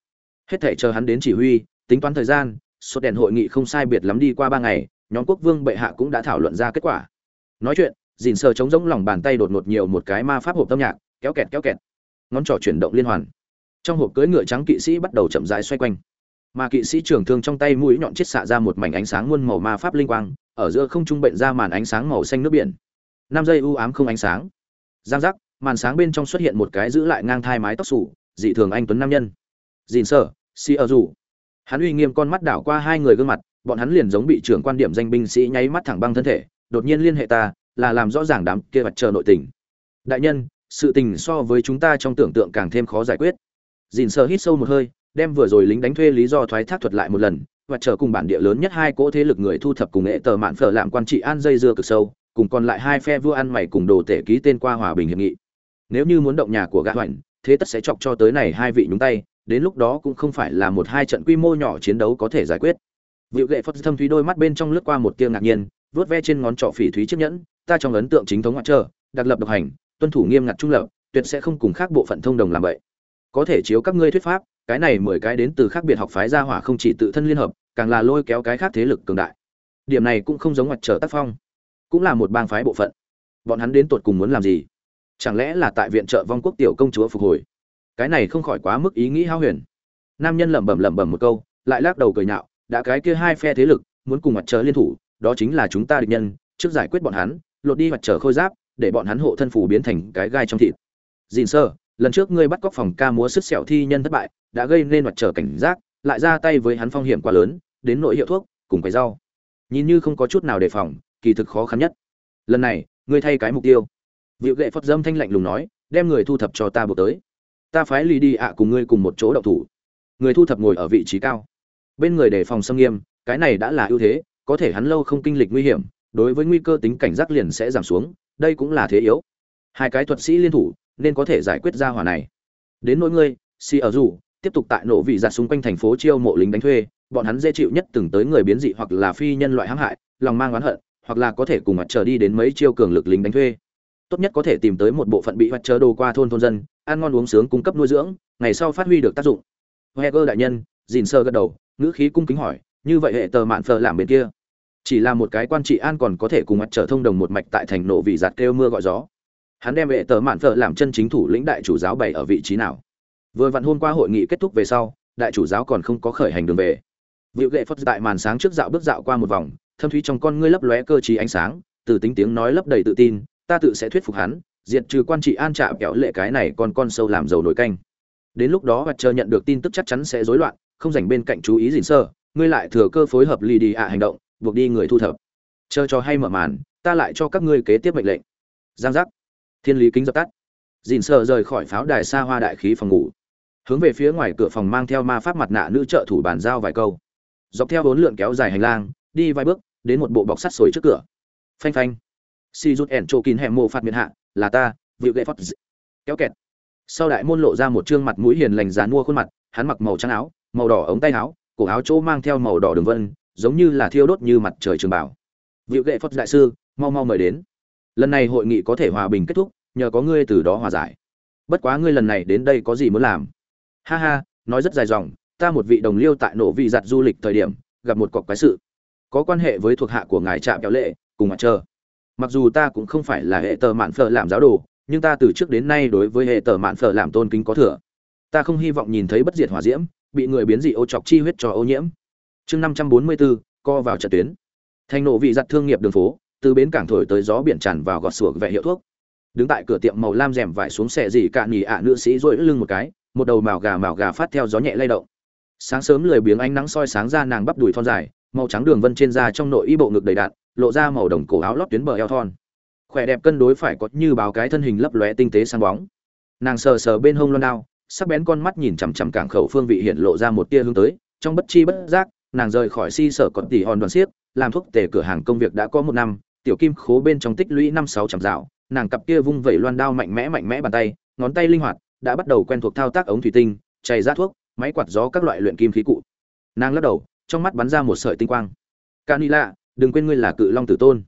Hết thể chờ hắn đến chỉ huy tính toán thời gian số đèn hội nghị không sai biệt lắm đi qua ba ngày, nhóm quốc vương bệ hạ cũng đã thảo luận ra kết quả. Nói chuyện, dìn sờ chống rỗng lòng bàn tay đột ngột nhiều một cái ma pháp hộp âm nhạc, kéo kẹt kéo kẹt. Ngón trỏ chuyển động liên hoàn. Trong hộp cưỡi ngựa trắng kỵ sĩ bắt đầu chậm rãi xoay quanh. Mà kỵ sĩ trưởng thương trong tay mũi nhọn chết xạ ra một mảnh ánh sáng muôn màu ma pháp linh quang, ở giữa không trung bệnh ra màn ánh sáng màu xanh nước biển. Năm giây u ám không ánh sáng. Giang giác, màn sáng bên trong xuất hiện một cái giữ lại ngang thai mái tóc sủ dị thường anh tuấn nam nhân. Dìn sở si ở rủ hắn uy nghiêm con mắt đảo qua hai người gương mặt, bọn hắn liền giống bị trưởng quan điểm danh binh sĩ nháy mắt thẳng băng thân thể, đột nhiên liên hệ ta, là làm rõ ràng đám kia mặt chờ nội tình. Đại nhân, sự tình so với chúng ta trong tưởng tượng càng thêm khó giải quyết. Dìn sơ hít sâu một hơi, đem vừa rồi lính đánh thuê lý do thoái thác thuật lại một lần, và chờ cùng bản địa lớn nhất hai cỗ thế lực người thu thập cùng nghệ tờ mạn phở làm quan trị an dây dưa cực sâu, cùng còn lại hai phe vua ăn mày cùng đồ tể ký tên qua hòa bình hiệp nghị. Nếu như muốn động nhà của gã hoành, thế tất sẽ chọc cho tới này hai vị nhúng tay đến lúc đó cũng không phải là một hai trận quy mô nhỏ chiến đấu có thể giải quyết Vịu gậy Phật thâm thúy đôi mắt bên trong lướt qua một tia ngạc nhiên, vuốt ve trên ngón trỏ phỉ thúy chiếc nhẫn, ta trong ấn tượng chính thống ngoại trở, đặc lập độc hành, tuân thủ nghiêm ngặt trung lập, tuyệt sẽ không cùng khác bộ phận thông đồng làm vậy. Có thể chiếu các ngươi thuyết pháp, cái này mười cái đến từ khác biệt học phái gia hỏa không chỉ tự thân liên hợp, càng là lôi kéo cái khác thế lực cường đại. Điểm này cũng không giống ngoại trở tác phong, cũng là một bang phái bộ phận. Bọn hắn đến tụt cùng muốn làm gì? Chẳng lẽ là tại viện trợ vong quốc tiểu công chúa phục hồi? Cái này không khỏi quá mức ý nghĩ hao huyền. Nam nhân lẩm bẩm lẩm bẩm một câu, lại lắc đầu cười nhạo, đã cái kia hai phe thế lực muốn cùng mặt trời liên thủ đó chính là chúng ta địch nhân trước giải quyết bọn hắn lột đi mặt trời khôi giáp để bọn hắn hộ thân phủ biến thành cái gai trong thịt. Dìn sơ lần trước ngươi bắt cóc phòng ca múa sức sẹo thi nhân thất bại đã gây nên mặt trời cảnh giác lại ra tay với hắn phong hiểm quá lớn đến nội hiệu thuốc cùng cái rau. Nhìn như không có chút nào đề phòng kỳ thực khó khăn nhất. Lần này ngươi thay cái mục tiêu. Vịu Lệ phật dâm thanh lạnh lùng nói đem người thu thập cho ta buộc tới ta phái lì đi ạ cùng ngươi cùng một chỗ đậu thủ. Người thu thập ngồi ở vị trí cao. Bên người đề phòng xâm nghiêm, cái này đã là ưu thế, có thể hắn lâu không kinh lịch nguy hiểm, đối với nguy cơ tính cảnh giác liền sẽ giảm xuống, đây cũng là thế yếu. Hai cái thuật sĩ liên thủ, nên có thể giải quyết ra hỏa này. Đến nỗi ngươi, si ở dù, tiếp tục tại nổ vị giặt xung quanh thành phố chiêu mộ lính đánh thuê, bọn hắn dễ chịu nhất từng tới người biến dị hoặc là phi nhân loại hãm hại, lòng mang oán hận, hoặc là có thể cùng mặt trời đi đến mấy chiêu cường lực lính đánh thuê. Tốt nhất có thể tìm tới một bộ phận bị mặt chờ đồ qua thôn thôn dân ăn ngon uống sướng cung cấp nuôi dưỡng, ngày sau phát huy được tác dụng. Heger đại nhân, dìn sơ gật đầu, ngữ khí cung kính hỏi, như vậy hệ tờ mạn phờ làm bên kia? Chỉ là một cái quan trị an còn có thể cùng mặt trở thông đồng một mạch tại thành nộ vì giạt kêu mưa gọi gió. Hắn đem hệ tờ mạn phờ làm chân chính thủ lĩnh đại chủ giáo bày ở vị trí nào? Vừa vặn hôm qua hội nghị kết thúc về sau, đại chủ giáo còn không có khởi hành đường về. Vịu Lệ phật tại màn sáng trước dạo bước dạo qua một vòng, thâm thúy trong con ngươi lấp lóe cơ trí ánh sáng, từ tính tiếng nói lấp đầy tự tin, ta tự sẽ thuyết phục hắn diệt trừ quan trị an trạ kẹo lệ cái này còn con sâu làm dầu nổi canh. Đến lúc đó và chờ nhận được tin tức chắc chắn sẽ rối loạn, không dành bên cạnh chú ý gìn sơ, ngươi lại thừa cơ phối hợp lì đi ạ hành động, buộc đi người thu thập. Chờ cho hay mở màn, ta lại cho các ngươi kế tiếp mệnh lệnh. Giang giác. Thiên lý kính dập tắt. Dìn sơ rời khỏi pháo đài xa hoa đại khí phòng ngủ. Hướng về phía ngoài cửa phòng mang theo ma pháp mặt nạ nữ trợ thủ bàn giao vài câu. Dọc theo bốn lượn kéo dài hành lang, đi vài bước, đến một bộ bọc sắt sồi trước cửa. Phanh phanh. Si rút ẻn trộ kín hẻm mộ phạt miền hạ là ta, vịu gậy phật kéo kẹt. Sau đại môn lộ ra một trương mặt mũi hiền lành dán mua khuôn mặt, hắn mặc màu trắng áo, màu đỏ ống tay áo, cổ áo chỗ mang theo màu đỏ đường vân, giống như là thiêu đốt như mặt trời trường bảo vịu gậy phật đại sư, mau mau mời đến. Lần này hội nghị có thể hòa bình kết thúc, nhờ có ngươi từ đó hòa giải. Bất quá ngươi lần này đến đây có gì muốn làm? Ha ha, nói rất dài dòng, ta một vị đồng liêu tại nổ vị giặt du lịch thời điểm, gặp một cọc quái sự. Có quan hệ với thuộc hạ của ngài trạm kéo lệ, cùng mặt chờ mặc dù ta cũng không phải là hệ tờ mạn phở làm giáo đồ, nhưng ta từ trước đến nay đối với hệ tờ mạn phở làm tôn kính có thừa. Ta không hy vọng nhìn thấy bất diệt hỏa diễm, bị người biến dị ô chọc chi huyết cho ô nhiễm. Chương năm trăm bốn mươi bốn, co vào trận tuyến. Thành nổ vị giặt thương nghiệp đường phố, từ bến cảng thổi tới gió biển tràn vào gọt sủa vẻ hiệu thuốc. Đứng tại cửa tiệm màu lam rèm vải xuống xẻ gì cạn nhì ạ nữ sĩ rỗi lưng một cái, một đầu màu gà màu gà phát theo gió nhẹ lay động. Sáng sớm lười biếng ánh nắng soi sáng ra nàng bắp đùi thon dài, màu trắng đường vân trên da trong nội y bộ ngực đầy đạn lộ ra màu đồng cổ áo lót tuyến bờ eo thon. Khỏe đẹp cân đối phải có như báo cái thân hình lấp lóe tinh tế sáng bóng. Nàng sờ sờ bên hông loan đao, sắc bén con mắt nhìn chằm chằm cảng khẩu phương vị hiện lộ ra một tia hướng tới. Trong bất chi bất giác, nàng rời khỏi si sở còn tỉ hòn đoàn xiếc làm thuốc tề cửa hàng công việc đã có một năm, tiểu kim khố bên trong tích lũy năm sáu trăm dạo. Nàng cặp kia vung vẩy loan đao mạnh mẽ mạnh mẽ bàn tay, ngón tay linh hoạt, đã bắt đầu quen thuộc thao tác ống thủy tinh chày ra thuốc, máy quạt gió các loại luyện kim khí cụ. Nàng lắc đầu, trong mắt bắn ra một sợi tinh quang. Canila đừng quên ngươi là cự long tử tôn.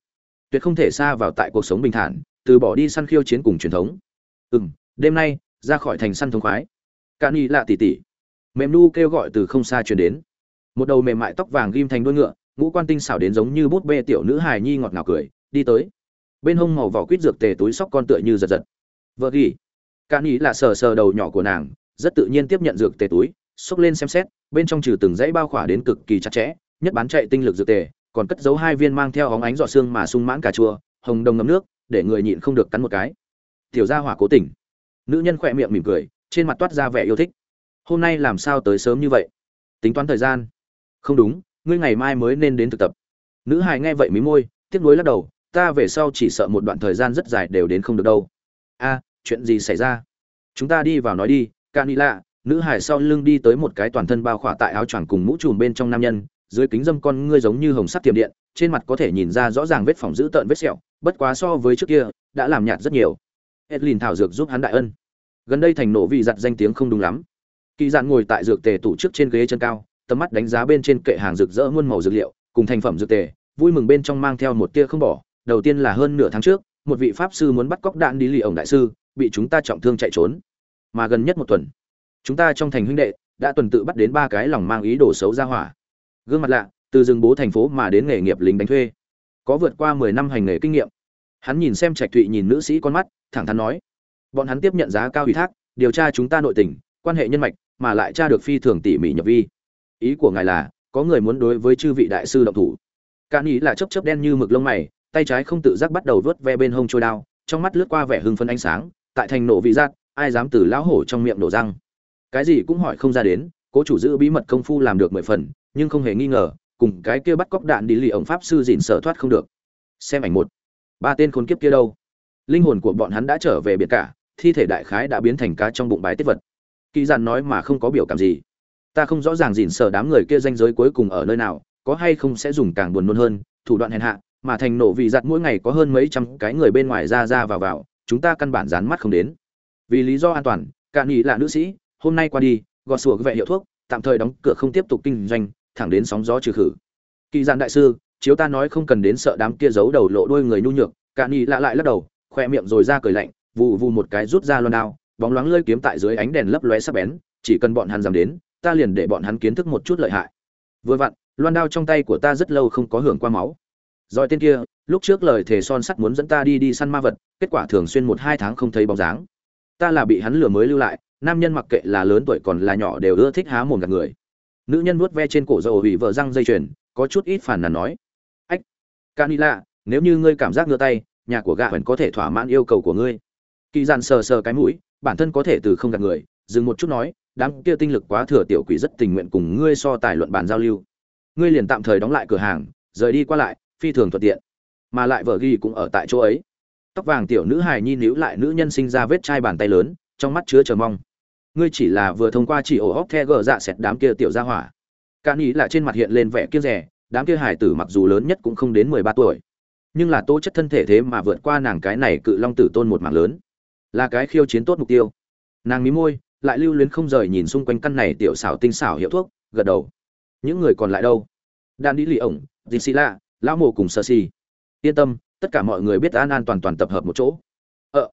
Tuyệt không thể xa vào tại cuộc sống bình thản, từ bỏ đi săn khiêu chiến cùng truyền thống. Ừ m đêm nay, ra khỏi thành săn thống khoái. Canila tỉ tỉ. Mềm nu kêu gọi từ không xa truyền đến. Một đầu mềm mại tóc vàng ghim thành đuôi ngựa, ngũ quan tinh xảo đến giống như bút bê tiểu nữ hài nhi ngọt ngào cười, đi tới. Bên hông màu vỏ quýt dược tề túi sóc con tựa như giật giật. Vợ ghi. Cả nghĩ là sờ sờ đầu nhỏ của nàng, rất tự nhiên tiếp nhận dược tề túi, xốc lên xem xét, bên trong trừ từng dãy bao khỏa đến cực kỳ chặt chẽ, nhất bán chạy tinh lực dược tề còn cất giấu hai viên mang theo óng ánh giọt xương mà sung mãn cà chua, hồng đồng ngấm nước, để người nhịn không được cắn một cái. Tiểu gia hỏa cố tình. Nữ nhân khỏe miệng mỉm cười, trên mặt toát ra vẻ yêu thích. Hôm nay làm sao tới sớm như vậy? Tính toán thời gian. Không đúng, ngươi ngày mai mới nên đến thực tập. Nữ hài nghe vậy mí môi, tiếc nuối lắc đầu, ta về sau chỉ sợ một đoạn thời gian rất dài đều đến không được đâu. A, chuyện gì xảy ra? Chúng ta đi vào nói đi canila nữ hải sau lưng đi tới một cái toàn thân bao khỏa tại áo choàng cùng mũ trùm bên trong nam nhân dưới kính dâm con ngươi giống như hồng sắt tiềm điện, trên mặt có thể nhìn ra rõ ràng vết phòng dữ tợn vết sẹo, bất quá so với trước kia, đã làm nhạt rất nhiều. Edlin thảo dược giúp hắn đại ân. Gần đây thành nổ vị giặt danh tiếng không đúng lắm. Kỳ dạn ngồi tại dược tề tủ trước trên ghế chân cao, tầm mắt đánh giá bên trên kệ hàng rực rỡ muôn màu dược liệu, cùng thành phẩm dược tề, vui mừng bên trong mang theo một tia không bỏ. Đầu tiên là hơn nửa tháng trước, một vị pháp sư muốn bắt cóc đạn đi lì ổng đại sư, bị chúng ta trọng thương chạy trốn. Mà gần nhất một tuần, chúng ta trong thành huynh đệ đã tuần tự bắt đến ba cái lòng mang ý đồ xấu ra hỏa gương mặt lạ, từ rừng bố thành phố mà đến nghề nghiệp lính đánh thuê. Có vượt qua mười năm hành nghề kinh nghiệm. Hắn nhìn xem trạch thụy nhìn nữ sĩ con mắt, thẳng thắn nói, bọn hắn tiếp nhận giá cao ủy thác, điều tra chúng ta nội tình, quan hệ nhân mạch, mà lại tra được phi thường tỉ mỉ nhập vi. Ý của ngài là, có người muốn đối với chư vị đại sư động thủ. Cạn ý là chớp chớp đen như mực lông mày, tay trái không tự giác bắt đầu vớt ve bên hông trôi đao, trong mắt lướt qua vẻ hưng phấn ánh sáng, tại thành nổ vị giác, ai dám từ lão hổ trong miệng nổ răng. Cái gì cũng hỏi không ra đến, cố chủ giữ bí mật công phu làm được mười phần nhưng không hề nghi ngờ, cùng cái kia bắt cóc đạn đi lì ổng pháp sư dịn sở thoát không được. Xem ảnh một. Ba tên khốn kiếp kia đâu? Linh hồn của bọn hắn đã trở về biệt cả, thi thể đại khái đã biến thành cá trong bụng bái tiết vật. Kỳ dàn nói mà không có biểu cảm gì. Ta không rõ ràng dịn sở đám người kia danh giới cuối cùng ở nơi nào, có hay không sẽ dùng càng buồn nôn hơn, thủ đoạn hèn hạ, mà thành nổ vì giặt mỗi ngày có hơn mấy trăm cái người bên ngoài ra ra vào vào, chúng ta căn bản dán mắt không đến. Vì lý do an toàn cạn nghị là nữ sĩ, hôm nay qua đi, gọt sủa vệ hiệu thuốc, tạm thời đóng cửa không tiếp tục kinh doanh thẳng đến sóng gió trừ khử. Kỳ giản đại sư, chiếu ta nói không cần đến sợ đám kia giấu đầu lộ đuôi người nhu nhược, Cả ni lạ lại lắc đầu, khoe miệng rồi ra cười lạnh vụ vụ một cái rút ra loan đao, bóng loáng lơi kiếm tại dưới ánh đèn lấp lóe sắc bén, chỉ cần bọn hắn dám đến, ta liền để bọn hắn kiến thức một chút lợi hại. Vừa vặn, loan đao trong tay của ta rất lâu không có hưởng qua máu. Rồi tên kia, lúc trước lời thề son sắt muốn dẫn ta đi đi săn ma vật, kết quả thường xuyên một hai tháng không thấy bóng dáng. Ta là bị hắn lừa mới lưu lại, nam nhân mặc kệ là lớn tuổi còn là nhỏ đều ưa thích há mồm gạt người nữ nhân vuốt ve trên cổ dầu hủy vợ răng dây chuyền, có chút ít phản nàn nói. Ách canila nếu như ngươi cảm giác ngửa tay, nhà của gạ vẫn có thể thỏa mãn yêu cầu của ngươi. Kỳ dàn sờ sờ cái mũi, bản thân có thể từ không gạt người, dừng một chút nói, đám kia tinh lực quá thừa tiểu quỷ rất tình nguyện cùng ngươi so tài luận bàn giao lưu. Ngươi liền tạm thời đóng lại cửa hàng, rời đi qua lại, phi thường thuận tiện. Mà lại vợ ghi cũng ở tại chỗ ấy. Tóc vàng tiểu nữ hài nhi níu lại nữ nhân sinh ra vết chai bàn tay lớn, trong mắt chứa chờ mong ngươi chỉ là vừa thông qua chỉ ổ hóc the gờ dạ xẹt đám kia tiểu gia hỏa. Cả nghĩ là trên mặt hiện lên vẻ kia rẻ, đám kia hải tử mặc dù lớn nhất cũng không đến mười ba tuổi, nhưng là tố chất thân thể thế mà vượt qua nàng cái này cự long tử tôn một mạng lớn. Là cái khiêu chiến tốt mục tiêu. Nàng mí môi, lại lưu luyến không rời nhìn xung quanh căn này tiểu xảo tinh xảo hiệu thuốc, gật đầu. Những người còn lại đâu? Đan đi lì ổng dì xì lạ, lão mộ cùng sơ xì. yên tâm, tất cả mọi người biết an an toàn toàn tập hợp một chỗ. Ờ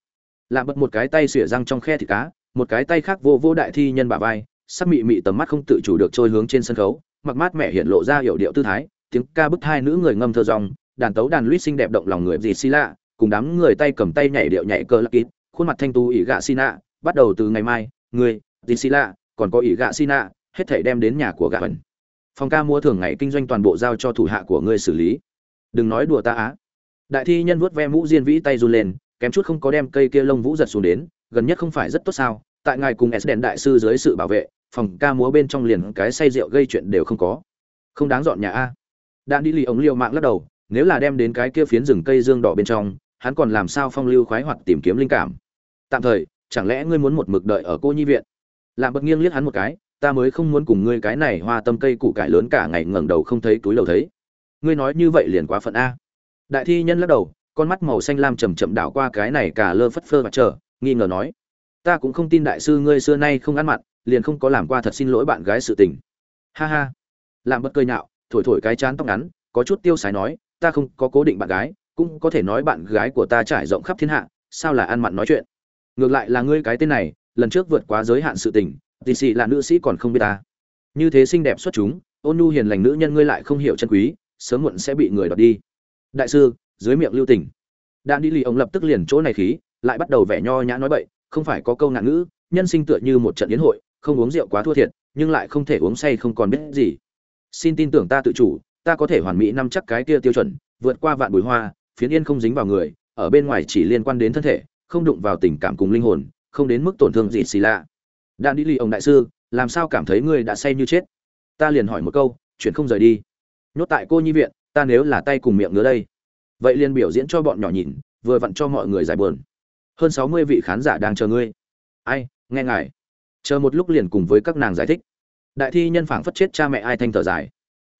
làm bật một cái tay xỉa răng trong khe thịt cá một cái tay khác vô vô đại thi nhân bà vai, sắc mị mị tầm mắt không tự chủ được trôi hướng trên sân khấu, mặc mát mẹ hiện lộ ra hiểu điệu tư thái, tiếng ca bức hai nữ người ngâm thơ rong đàn tấu đàn luyết xinh đẹp động lòng người gì xi lạ, cùng đám người tay cầm tay nhảy điệu nhảy cơ lắc kín khuôn mặt thanh tú ỉ gạ xi nạ, bắt đầu từ ngày mai, người gì xi lạ, còn có ỉ gạ xi nạ, hết thảy đem đến nhà của gạ vần phòng ca mua thường ngày kinh doanh toàn bộ giao cho thủ hạ của ngươi xử lý. Đừng nói đùa ta á. Đại thi nhân vuốt ve mũ diên vĩ tay run lên, kém chút không có đem cây kia lông vũ giật xuống đến gần nhất không phải rất tốt sao? Tại ngài cùng s đèn đại sư dưới sự bảo vệ, phòng ca múa bên trong liền cái say rượu gây chuyện đều không có. Không đáng dọn nhà a. Đạn đi lì ống liều mạng lắc đầu, nếu là đem đến cái kia phiến rừng cây dương đỏ bên trong, hắn còn làm sao phong lưu khoái hoặc tìm kiếm linh cảm? Tạm thời, chẳng lẽ ngươi muốn một mực đợi ở cô nhi viện? Làm bật nghiêng liếc hắn một cái, ta mới không muốn cùng ngươi cái này hoa tâm cây củ cải lớn cả ngày ngẩng đầu không thấy túi đầu thấy. Ngươi nói như vậy liền quá phận a. Đại thi nhân lắc đầu, con mắt màu xanh lam chầm chậm đảo qua cái này cả lơ phất phơ và chờ nghi ngờ nói, ta cũng không tin đại sư ngươi xưa nay không ăn mặn, liền không có làm qua thật xin lỗi bạn gái sự tình. Ha ha. Làm bất cười nhạo, thổi thổi cái chán tóc ngắn, có chút tiêu sái nói, ta không có cố định bạn gái, cũng có thể nói bạn gái của ta trải rộng khắp thiên hạ, sao là ăn mặn nói chuyện? Ngược lại là ngươi cái tên này, lần trước vượt quá giới hạn sự tình, thì xì là nữ sĩ còn không biết ta. Như thế xinh đẹp xuất chúng, ôn nhu hiền lành nữ nhân ngươi lại không hiểu chân quý, sớm muộn sẽ bị người đoạt đi. Đại sư, dưới miệng lưu tình. Đạn đi lì ông lập tức liền chỗ này khí lại bắt đầu vẻ nho nhã nói bậy, không phải có câu ngạn ngữ, nhân sinh tựa như một trận yến hội, không uống rượu quá thua thiệt, nhưng lại không thể uống say không còn biết gì. Xin tin tưởng ta tự chủ, ta có thể hoàn mỹ năm chắc cái kia tiêu chuẩn, vượt qua vạn bụi hoa, phiến yên không dính vào người, ở bên ngoài chỉ liên quan đến thân thể, không đụng vào tình cảm cùng linh hồn, không đến mức tổn thương gì xì lạ. Đan đi lì ông đại sư, làm sao cảm thấy ngươi đã say như chết? Ta liền hỏi một câu, chuyện không rời đi. Nhốt tại cô nhi viện, ta nếu là tay cùng miệng ngứa đây. Vậy liền biểu diễn cho bọn nhỏ nhìn, vừa vặn cho mọi người giải buồn hơn sáu mươi vị khán giả đang chờ ngươi. Ai, nghe ngài. Chờ một lúc liền cùng với các nàng giải thích. Đại thi nhân phảng phất chết cha mẹ ai thanh thở dài.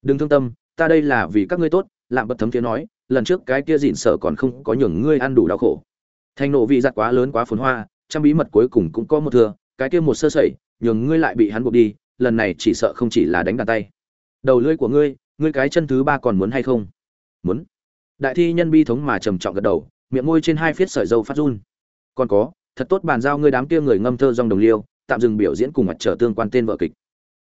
Đừng thương tâm, ta đây là vì các ngươi tốt, lạm bật thấm tiếng nói, lần trước cái kia dịn sợ còn không có nhường ngươi ăn đủ đau khổ. Thanh nộ vị giặt quá lớn quá phồn hoa, trăm bí mật cuối cùng cũng có một thừa, cái kia một sơ sẩy, nhường ngươi lại bị hắn buộc đi, lần này chỉ sợ không chỉ là đánh đàn tay. Đầu lưỡi của ngươi ngươi cái chân thứ ba còn muốn hay không? Muốn. Đại thi nhân bi thống mà trầm trọng gật đầu, miệng môi trên hai phiết sợi dâu phát run còn có, thật tốt bàn giao ngươi đám kia người ngâm thơ dòng đồng liêu, tạm dừng biểu diễn cùng mặt trở tương quan tên vợ kịch.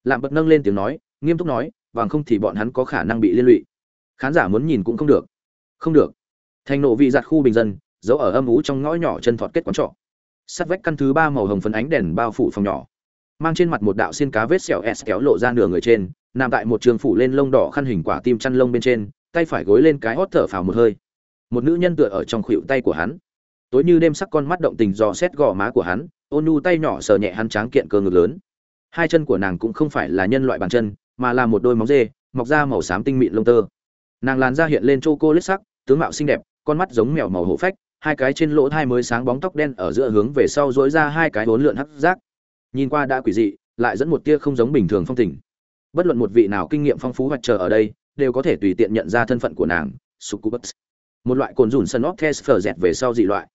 Lạm bật nâng lên tiếng nói, nghiêm túc nói bằng không thì bọn hắn có khả năng bị liên lụy. Khán giả muốn nhìn cũng không được. Không được. Thành nộ vị giặt khu bình dân, giấu ở âm ú trong ngõ nhỏ chân thọt kết quán trọ. Sắt vách căn thứ ba màu hồng phấn ánh đèn bao phủ phòng nhỏ. Mang trên mặt một đạo xiên cá vết sẹo s kéo lộ ra nửa người trên, nằm tại một trường phủ lên lông đỏ khăn hình quả tim chăn lông bên trên, tay phải gối lên cái hót thở phào một hơi. Một nữ nhân tựa ở trong khuỷu tay của hắn tối như đêm sắc con mắt động tình dò xét gò má của hắn ôn nu tay nhỏ sờ nhẹ hắn tráng kiện cơ ngực lớn. Hai chân của nàng cũng không phải là nhân loại bàn chân, mà là một đôi móng dê, mọc ra màu xám tinh mịn lông tơ. Nàng làn da hiện lên chô cô lết sắc, tướng mạo xinh đẹp, con mắt giống mèo màu hổ phách, hai cái trên lỗ thai mới sáng bóng tóc đen ở giữa hướng về sau dối ra hai cái hốn lượn hắc giác nhìn qua đã quỷ dị, lại dẫn một tia không giống bình thường phong tình. Bất luận một vị nào kinh nghiệm phong phú hoặc chờ ở đây, đều có thể tùy tiện nhận ra thân phận của nàng, succubus. Một loại cồn dùn sân óc phờ dẹt về sau dị loại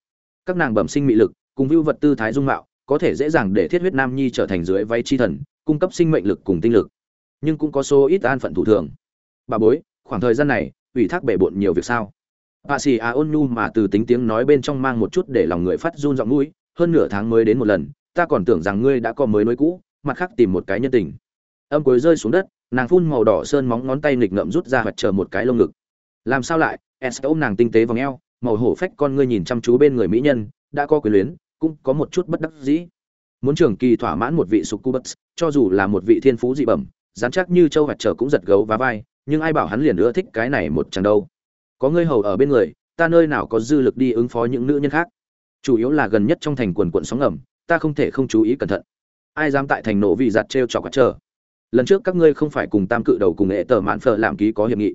các nàng bẩm sinh mị lực, cùng vưu vật tư thái dung mạo, có thể dễ dàng để thiết huyết nam nhi trở thành dưới vay chi thần, cung cấp sinh mệnh lực cùng tinh lực. Nhưng cũng có số ít an phận thủ thường. Bà bối, khoảng thời gian này, ủy thác bể bộn nhiều việc sao? Bà xì à ôn nhu mà từ tính tiếng nói bên trong mang một chút để lòng người phát run giọng mũi, hơn nửa tháng mới đến một lần, ta còn tưởng rằng ngươi đã có mới nối cũ, mặt khác tìm một cái nhân tình. Âm cuối rơi xuống đất, nàng phun màu đỏ sơn móng ngón tay nghịch ngậm rút ra hoặc chờ một cái lông ngực. Làm sao lại? S ôm nàng tinh tế vòng eo màu hổ phách con ngươi nhìn chăm chú bên người mỹ nhân, đã có quyền luyến, cũng có một chút bất đắc dĩ. Muốn trường kỳ thỏa mãn một vị succubus, cho dù là một vị thiên phú dị bẩm dán chắc như châu hoạt trở cũng giật gấu và vai, nhưng ai bảo hắn liền ưa thích cái này một chẳng đâu. Có ngươi hầu ở bên người, ta nơi nào có dư lực đi ứng phó những nữ nhân khác? Chủ yếu là gần nhất trong thành quần quận sóng ngầm, ta không thể không chú ý cẩn thận. Ai dám tại thành nổ vì giặt trêu trò quạt chờ lần trước các ngươi không phải cùng tam cự đầu cùng nghệ tờ mạn phở làm ký có hiệp nghị.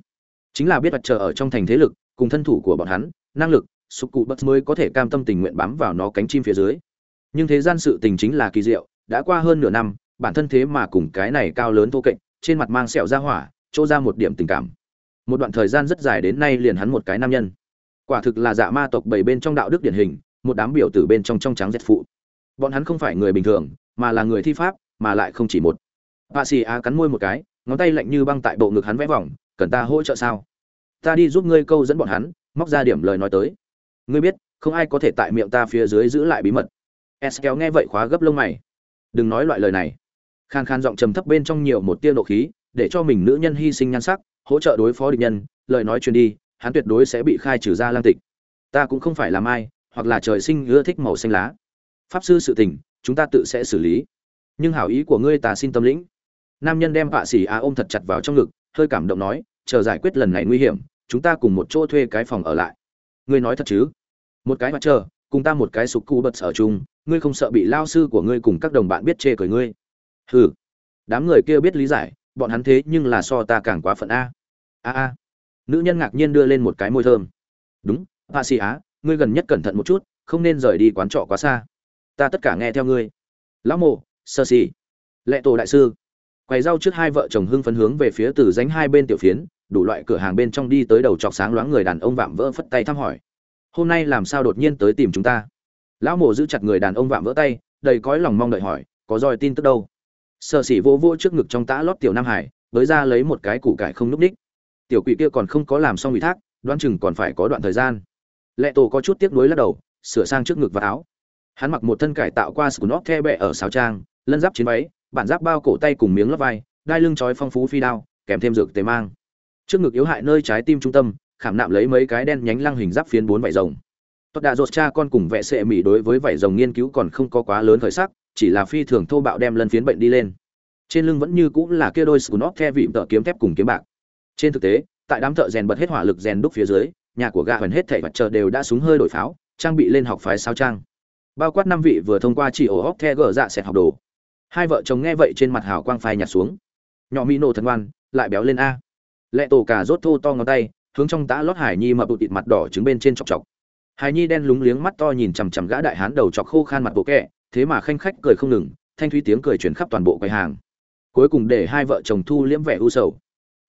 Chính là biết mặt trời ở trong thành thế lực, cùng thân thủ của bọn hắn năng lực sục cụ bất mới có thể cam tâm tình nguyện bám vào nó cánh chim phía dưới. Nhưng thế gian sự tình chính là kỳ diệu đã qua hơn nửa năm bản thân thế mà cùng cái này cao lớn thô kệch trên mặt mang sẹo ra hỏa chỗ ra một điểm tình cảm. Một đoạn thời gian rất dài đến nay liền hắn một cái nam nhân. Quả thực là dạ ma tộc bảy bên trong đạo đức điển hình một đám biểu tử bên trong trong trắng dệt phụ. Bọn hắn không phải người bình thường mà là người thi pháp mà lại không chỉ một. Bà xì á cắn môi một cái, ngón tay lạnh như băng tại bộ ngực hắn vẽ vòng, cần ta hỗ trợ sao? Ta đi giúp ngươi câu dẫn bọn hắn, móc ra điểm lời nói tới. Ngươi biết, không ai có thể tại miệng ta phía dưới giữ lại bí mật. Eskel nghe vậy khóa gấp lông mày. Đừng nói loại lời này. Khan khan giọng trầm thấp bên trong nhiều một tia nộ khí, để cho mình nữ nhân hy sinh nhan sắc, hỗ trợ đối phó địch nhân, lời nói truyền đi, hắn tuyệt đối sẽ bị khai trừ ra lang tịch. Ta cũng không phải là mai, hoặc là trời sinh ưa thích màu xanh lá. Pháp sư sự tình, chúng ta tự sẽ xử lý. Nhưng hảo ý của ngươi ta xin tâm lĩnh nam nhân đem họa xỉ a ôm thật chặt vào trong ngực hơi cảm động nói chờ giải quyết lần này nguy hiểm chúng ta cùng một chỗ thuê cái phòng ở lại. Ngươi nói thật chứ? Một cái mặt chờ cùng ta một cái sục cu bật ở chung, ngươi không sợ bị lao sư của ngươi cùng các đồng bạn biết chê cười ngươi? Hừ. Đám người kia biết lý giải, bọn hắn thế nhưng là so ta càng quá phận a. A a. Nữ nhân ngạc nhiên đưa lên một cái môi thơm. Đúng, họa xì á, ngươi gần nhất cẩn thận một chút, không nên rời đi quán trọ quá xa. Ta tất cả nghe theo ngươi. Lão mộ, sơ xì lệ tổ đại sư. Quầy rau trước hai vợ chồng hưng phấn hướng về phía từ dánh hai bên tiểu phiến đủ loại cửa hàng bên trong đi tới đầu chọc sáng loáng người đàn ông vạm vỡ phất tay thăm hỏi. Hôm nay làm sao đột nhiên tới tìm chúng ta? Lão mổ giữ chặt người đàn ông vạm vỡ tay, đầy cõi lòng mong đợi hỏi, có roi tin tức đâu? Sợ sỉ vô vô trước ngực trong tã lót tiểu nam hải, với ra lấy một cái củ cải không núp ních. Tiểu quỷ kia còn không có làm xong ủy thác, đoán chừng còn phải có đoạn thời gian. Lệ tổ có chút tiếc nuối lắc đầu, sửa sang trước ngực và áo. Hắn mặc một thân cải tạo qua scunop the bẹ ở sáo trang, lân giáp chiến váy, bản giáp bao cổ tay cùng miếng lấp vai, đai lưng trói phong phú phi đao, kèm thêm dược tề mang trước ngực yếu hại nơi trái tim trung tâm, khảm nạm lấy mấy cái đen nhánh lăng hình giáp phiến bốn vảy rồng. Tốt đạ dột cha con cùng vẽ sệ mỹ đối với vảy rồng nghiên cứu còn không có quá lớn khởi sắc, chỉ là phi thường thô bạo đem lân phiến bệnh đi lên. Trên lưng vẫn như cũng là kia đôi scunop the vị tợ kiếm thép cùng kiếm bạc. Trên thực tế, tại đám thợ rèn bật hết hỏa lực rèn đúc phía dưới, nhà của gã huyền hết thảy vật chờ đều đã súng hơi đổi pháo, trang bị lên học phái sao trang. Bao quát năm vị vừa thông qua chỉ ổ hóc the gờ dạ sẽ học đồ. Hai vợ chồng nghe vậy trên mặt hào quang phai nhạt xuống. Nhỏ mỹ nổ thần ngoan, lại béo lên a lệ tổ cà rốt thô to ngón tay, hướng trong tã lót hải nhi mập bụt mặt đỏ trứng bên trên chọc chọc. Hải nhi đen lúng liếng mắt to nhìn chằm chằm gã đại hán đầu chọc khô khan mặt bộ kẹ, thế mà khanh khách cười không ngừng, thanh thúy tiếng cười chuyển khắp toàn bộ quầy hàng. Cuối cùng để hai vợ chồng thu liễm vẻ u sầu.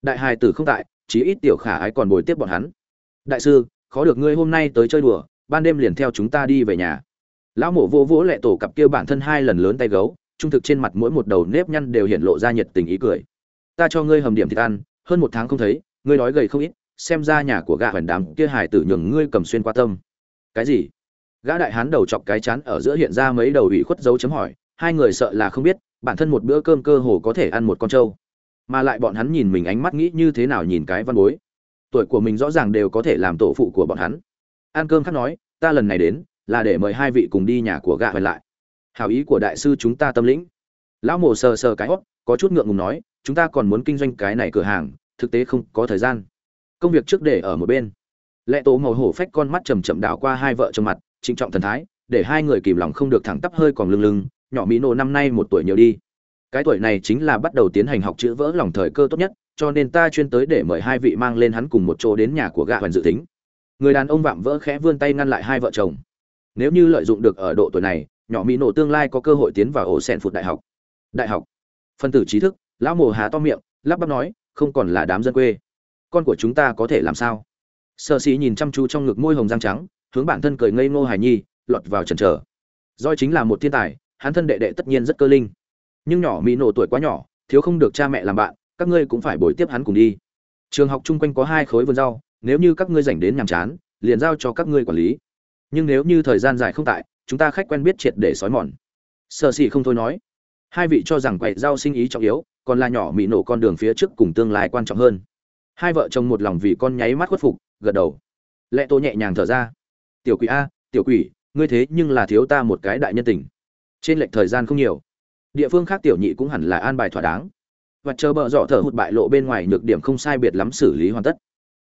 Đại hài tử không tại, chí ít tiểu khả ái còn bồi tiếp bọn hắn. Đại sư, khó được ngươi hôm nay tới chơi đùa, ban đêm liền theo chúng ta đi về nhà. Lão mổ vô vỗ lệ tổ cặp kia bản thân hai lần lớn tay gấu, trung thực trên mặt mỗi một đầu nếp nhăn đều hiện lộ ra nhiệt tình ý cười. Ta cho ngươi hầm điểm thịt ăn hơn một tháng không thấy, ngươi nói gầy không ít, xem ra nhà của gã hoàn đám kia hải tử nhường ngươi cầm xuyên qua tâm. Cái gì? Gã đại hán đầu chọc cái chán ở giữa hiện ra mấy đầu ủy khuất dấu chấm hỏi, hai người sợ là không biết, bản thân một bữa cơm cơ hồ có thể ăn một con trâu. Mà lại bọn hắn nhìn mình ánh mắt nghĩ như thế nào nhìn cái văn bối. Tuổi của mình rõ ràng đều có thể làm tổ phụ của bọn hắn. Ăn cơm khác nói, ta lần này đến, là để mời hai vị cùng đi nhà của gã hoành lại. Hào ý của đại sư chúng ta tâm lĩnh. Lão mổ sờ sờ cái hót có chút ngượng ngùng nói chúng ta còn muốn kinh doanh cái này cửa hàng, thực tế không có thời gian. Công việc trước để ở một bên. Lệ tổ màu hổ phách con mắt chầm chậm đảo qua hai vợ chồng mặt, trịnh trọng thần thái, để hai người kìm lòng không được thẳng tắp hơi còn lưng lưng, nhỏ mỹ nổ năm nay một tuổi nhiều đi. Cái tuổi này chính là bắt đầu tiến hành học chữ vỡ lòng thời cơ tốt nhất, cho nên ta chuyên tới để mời hai vị mang lên hắn cùng một chỗ đến nhà của gạ hoàn dự tính. Người đàn ông vạm vỡ khẽ vươn tay ngăn lại hai vợ chồng. Nếu như lợi dụng được ở độ tuổi này, nhỏ mỹ nổ tương lai có cơ hội tiến vào ổ sen phụt đại học. Đại học. Phân tử trí thức lão mồ hà to miệng, lắp bắp nói, không còn là đám dân quê. Con của chúng ta có thể làm sao? Sợ sĩ nhìn chăm chú trong ngực môi hồng răng trắng, hướng bản thân cười ngây ngô hài nhi, lọt vào trần trở doi chính là một thiên tài, hắn thân đệ đệ tất nhiên rất cơ linh. Nhưng nhỏ mỹ nổ tuổi quá nhỏ, thiếu không được cha mẹ làm bạn, các ngươi cũng phải bồi tiếp hắn cùng đi. Trường học chung quanh có hai khối vườn rau, nếu như các ngươi dành đến nhàm chán, liền giao cho các ngươi quản lý. Nhưng nếu như thời gian dài không tại, chúng ta khách quen biết triệt để sói mòn. Sợ xỉ không thôi nói. Hai vị cho rằng quậy rau sinh ý trọng yếu còn là nhỏ mỹ nổ con đường phía trước cùng tương lai quan trọng hơn. Hai vợ chồng một lòng vì con nháy mắt khuất phục, gật đầu. Lệ tô nhẹ nhàng thở ra. Tiểu quỷ a, tiểu quỷ, ngươi thế nhưng là thiếu ta một cái đại nhân tình. Trên lệch thời gian không nhiều. Địa phương khác tiểu nhị cũng hẳn là an bài thỏa đáng. Và chờ bờ dọ thở hụt bại lộ bên ngoài nhược điểm không sai biệt lắm xử lý hoàn tất.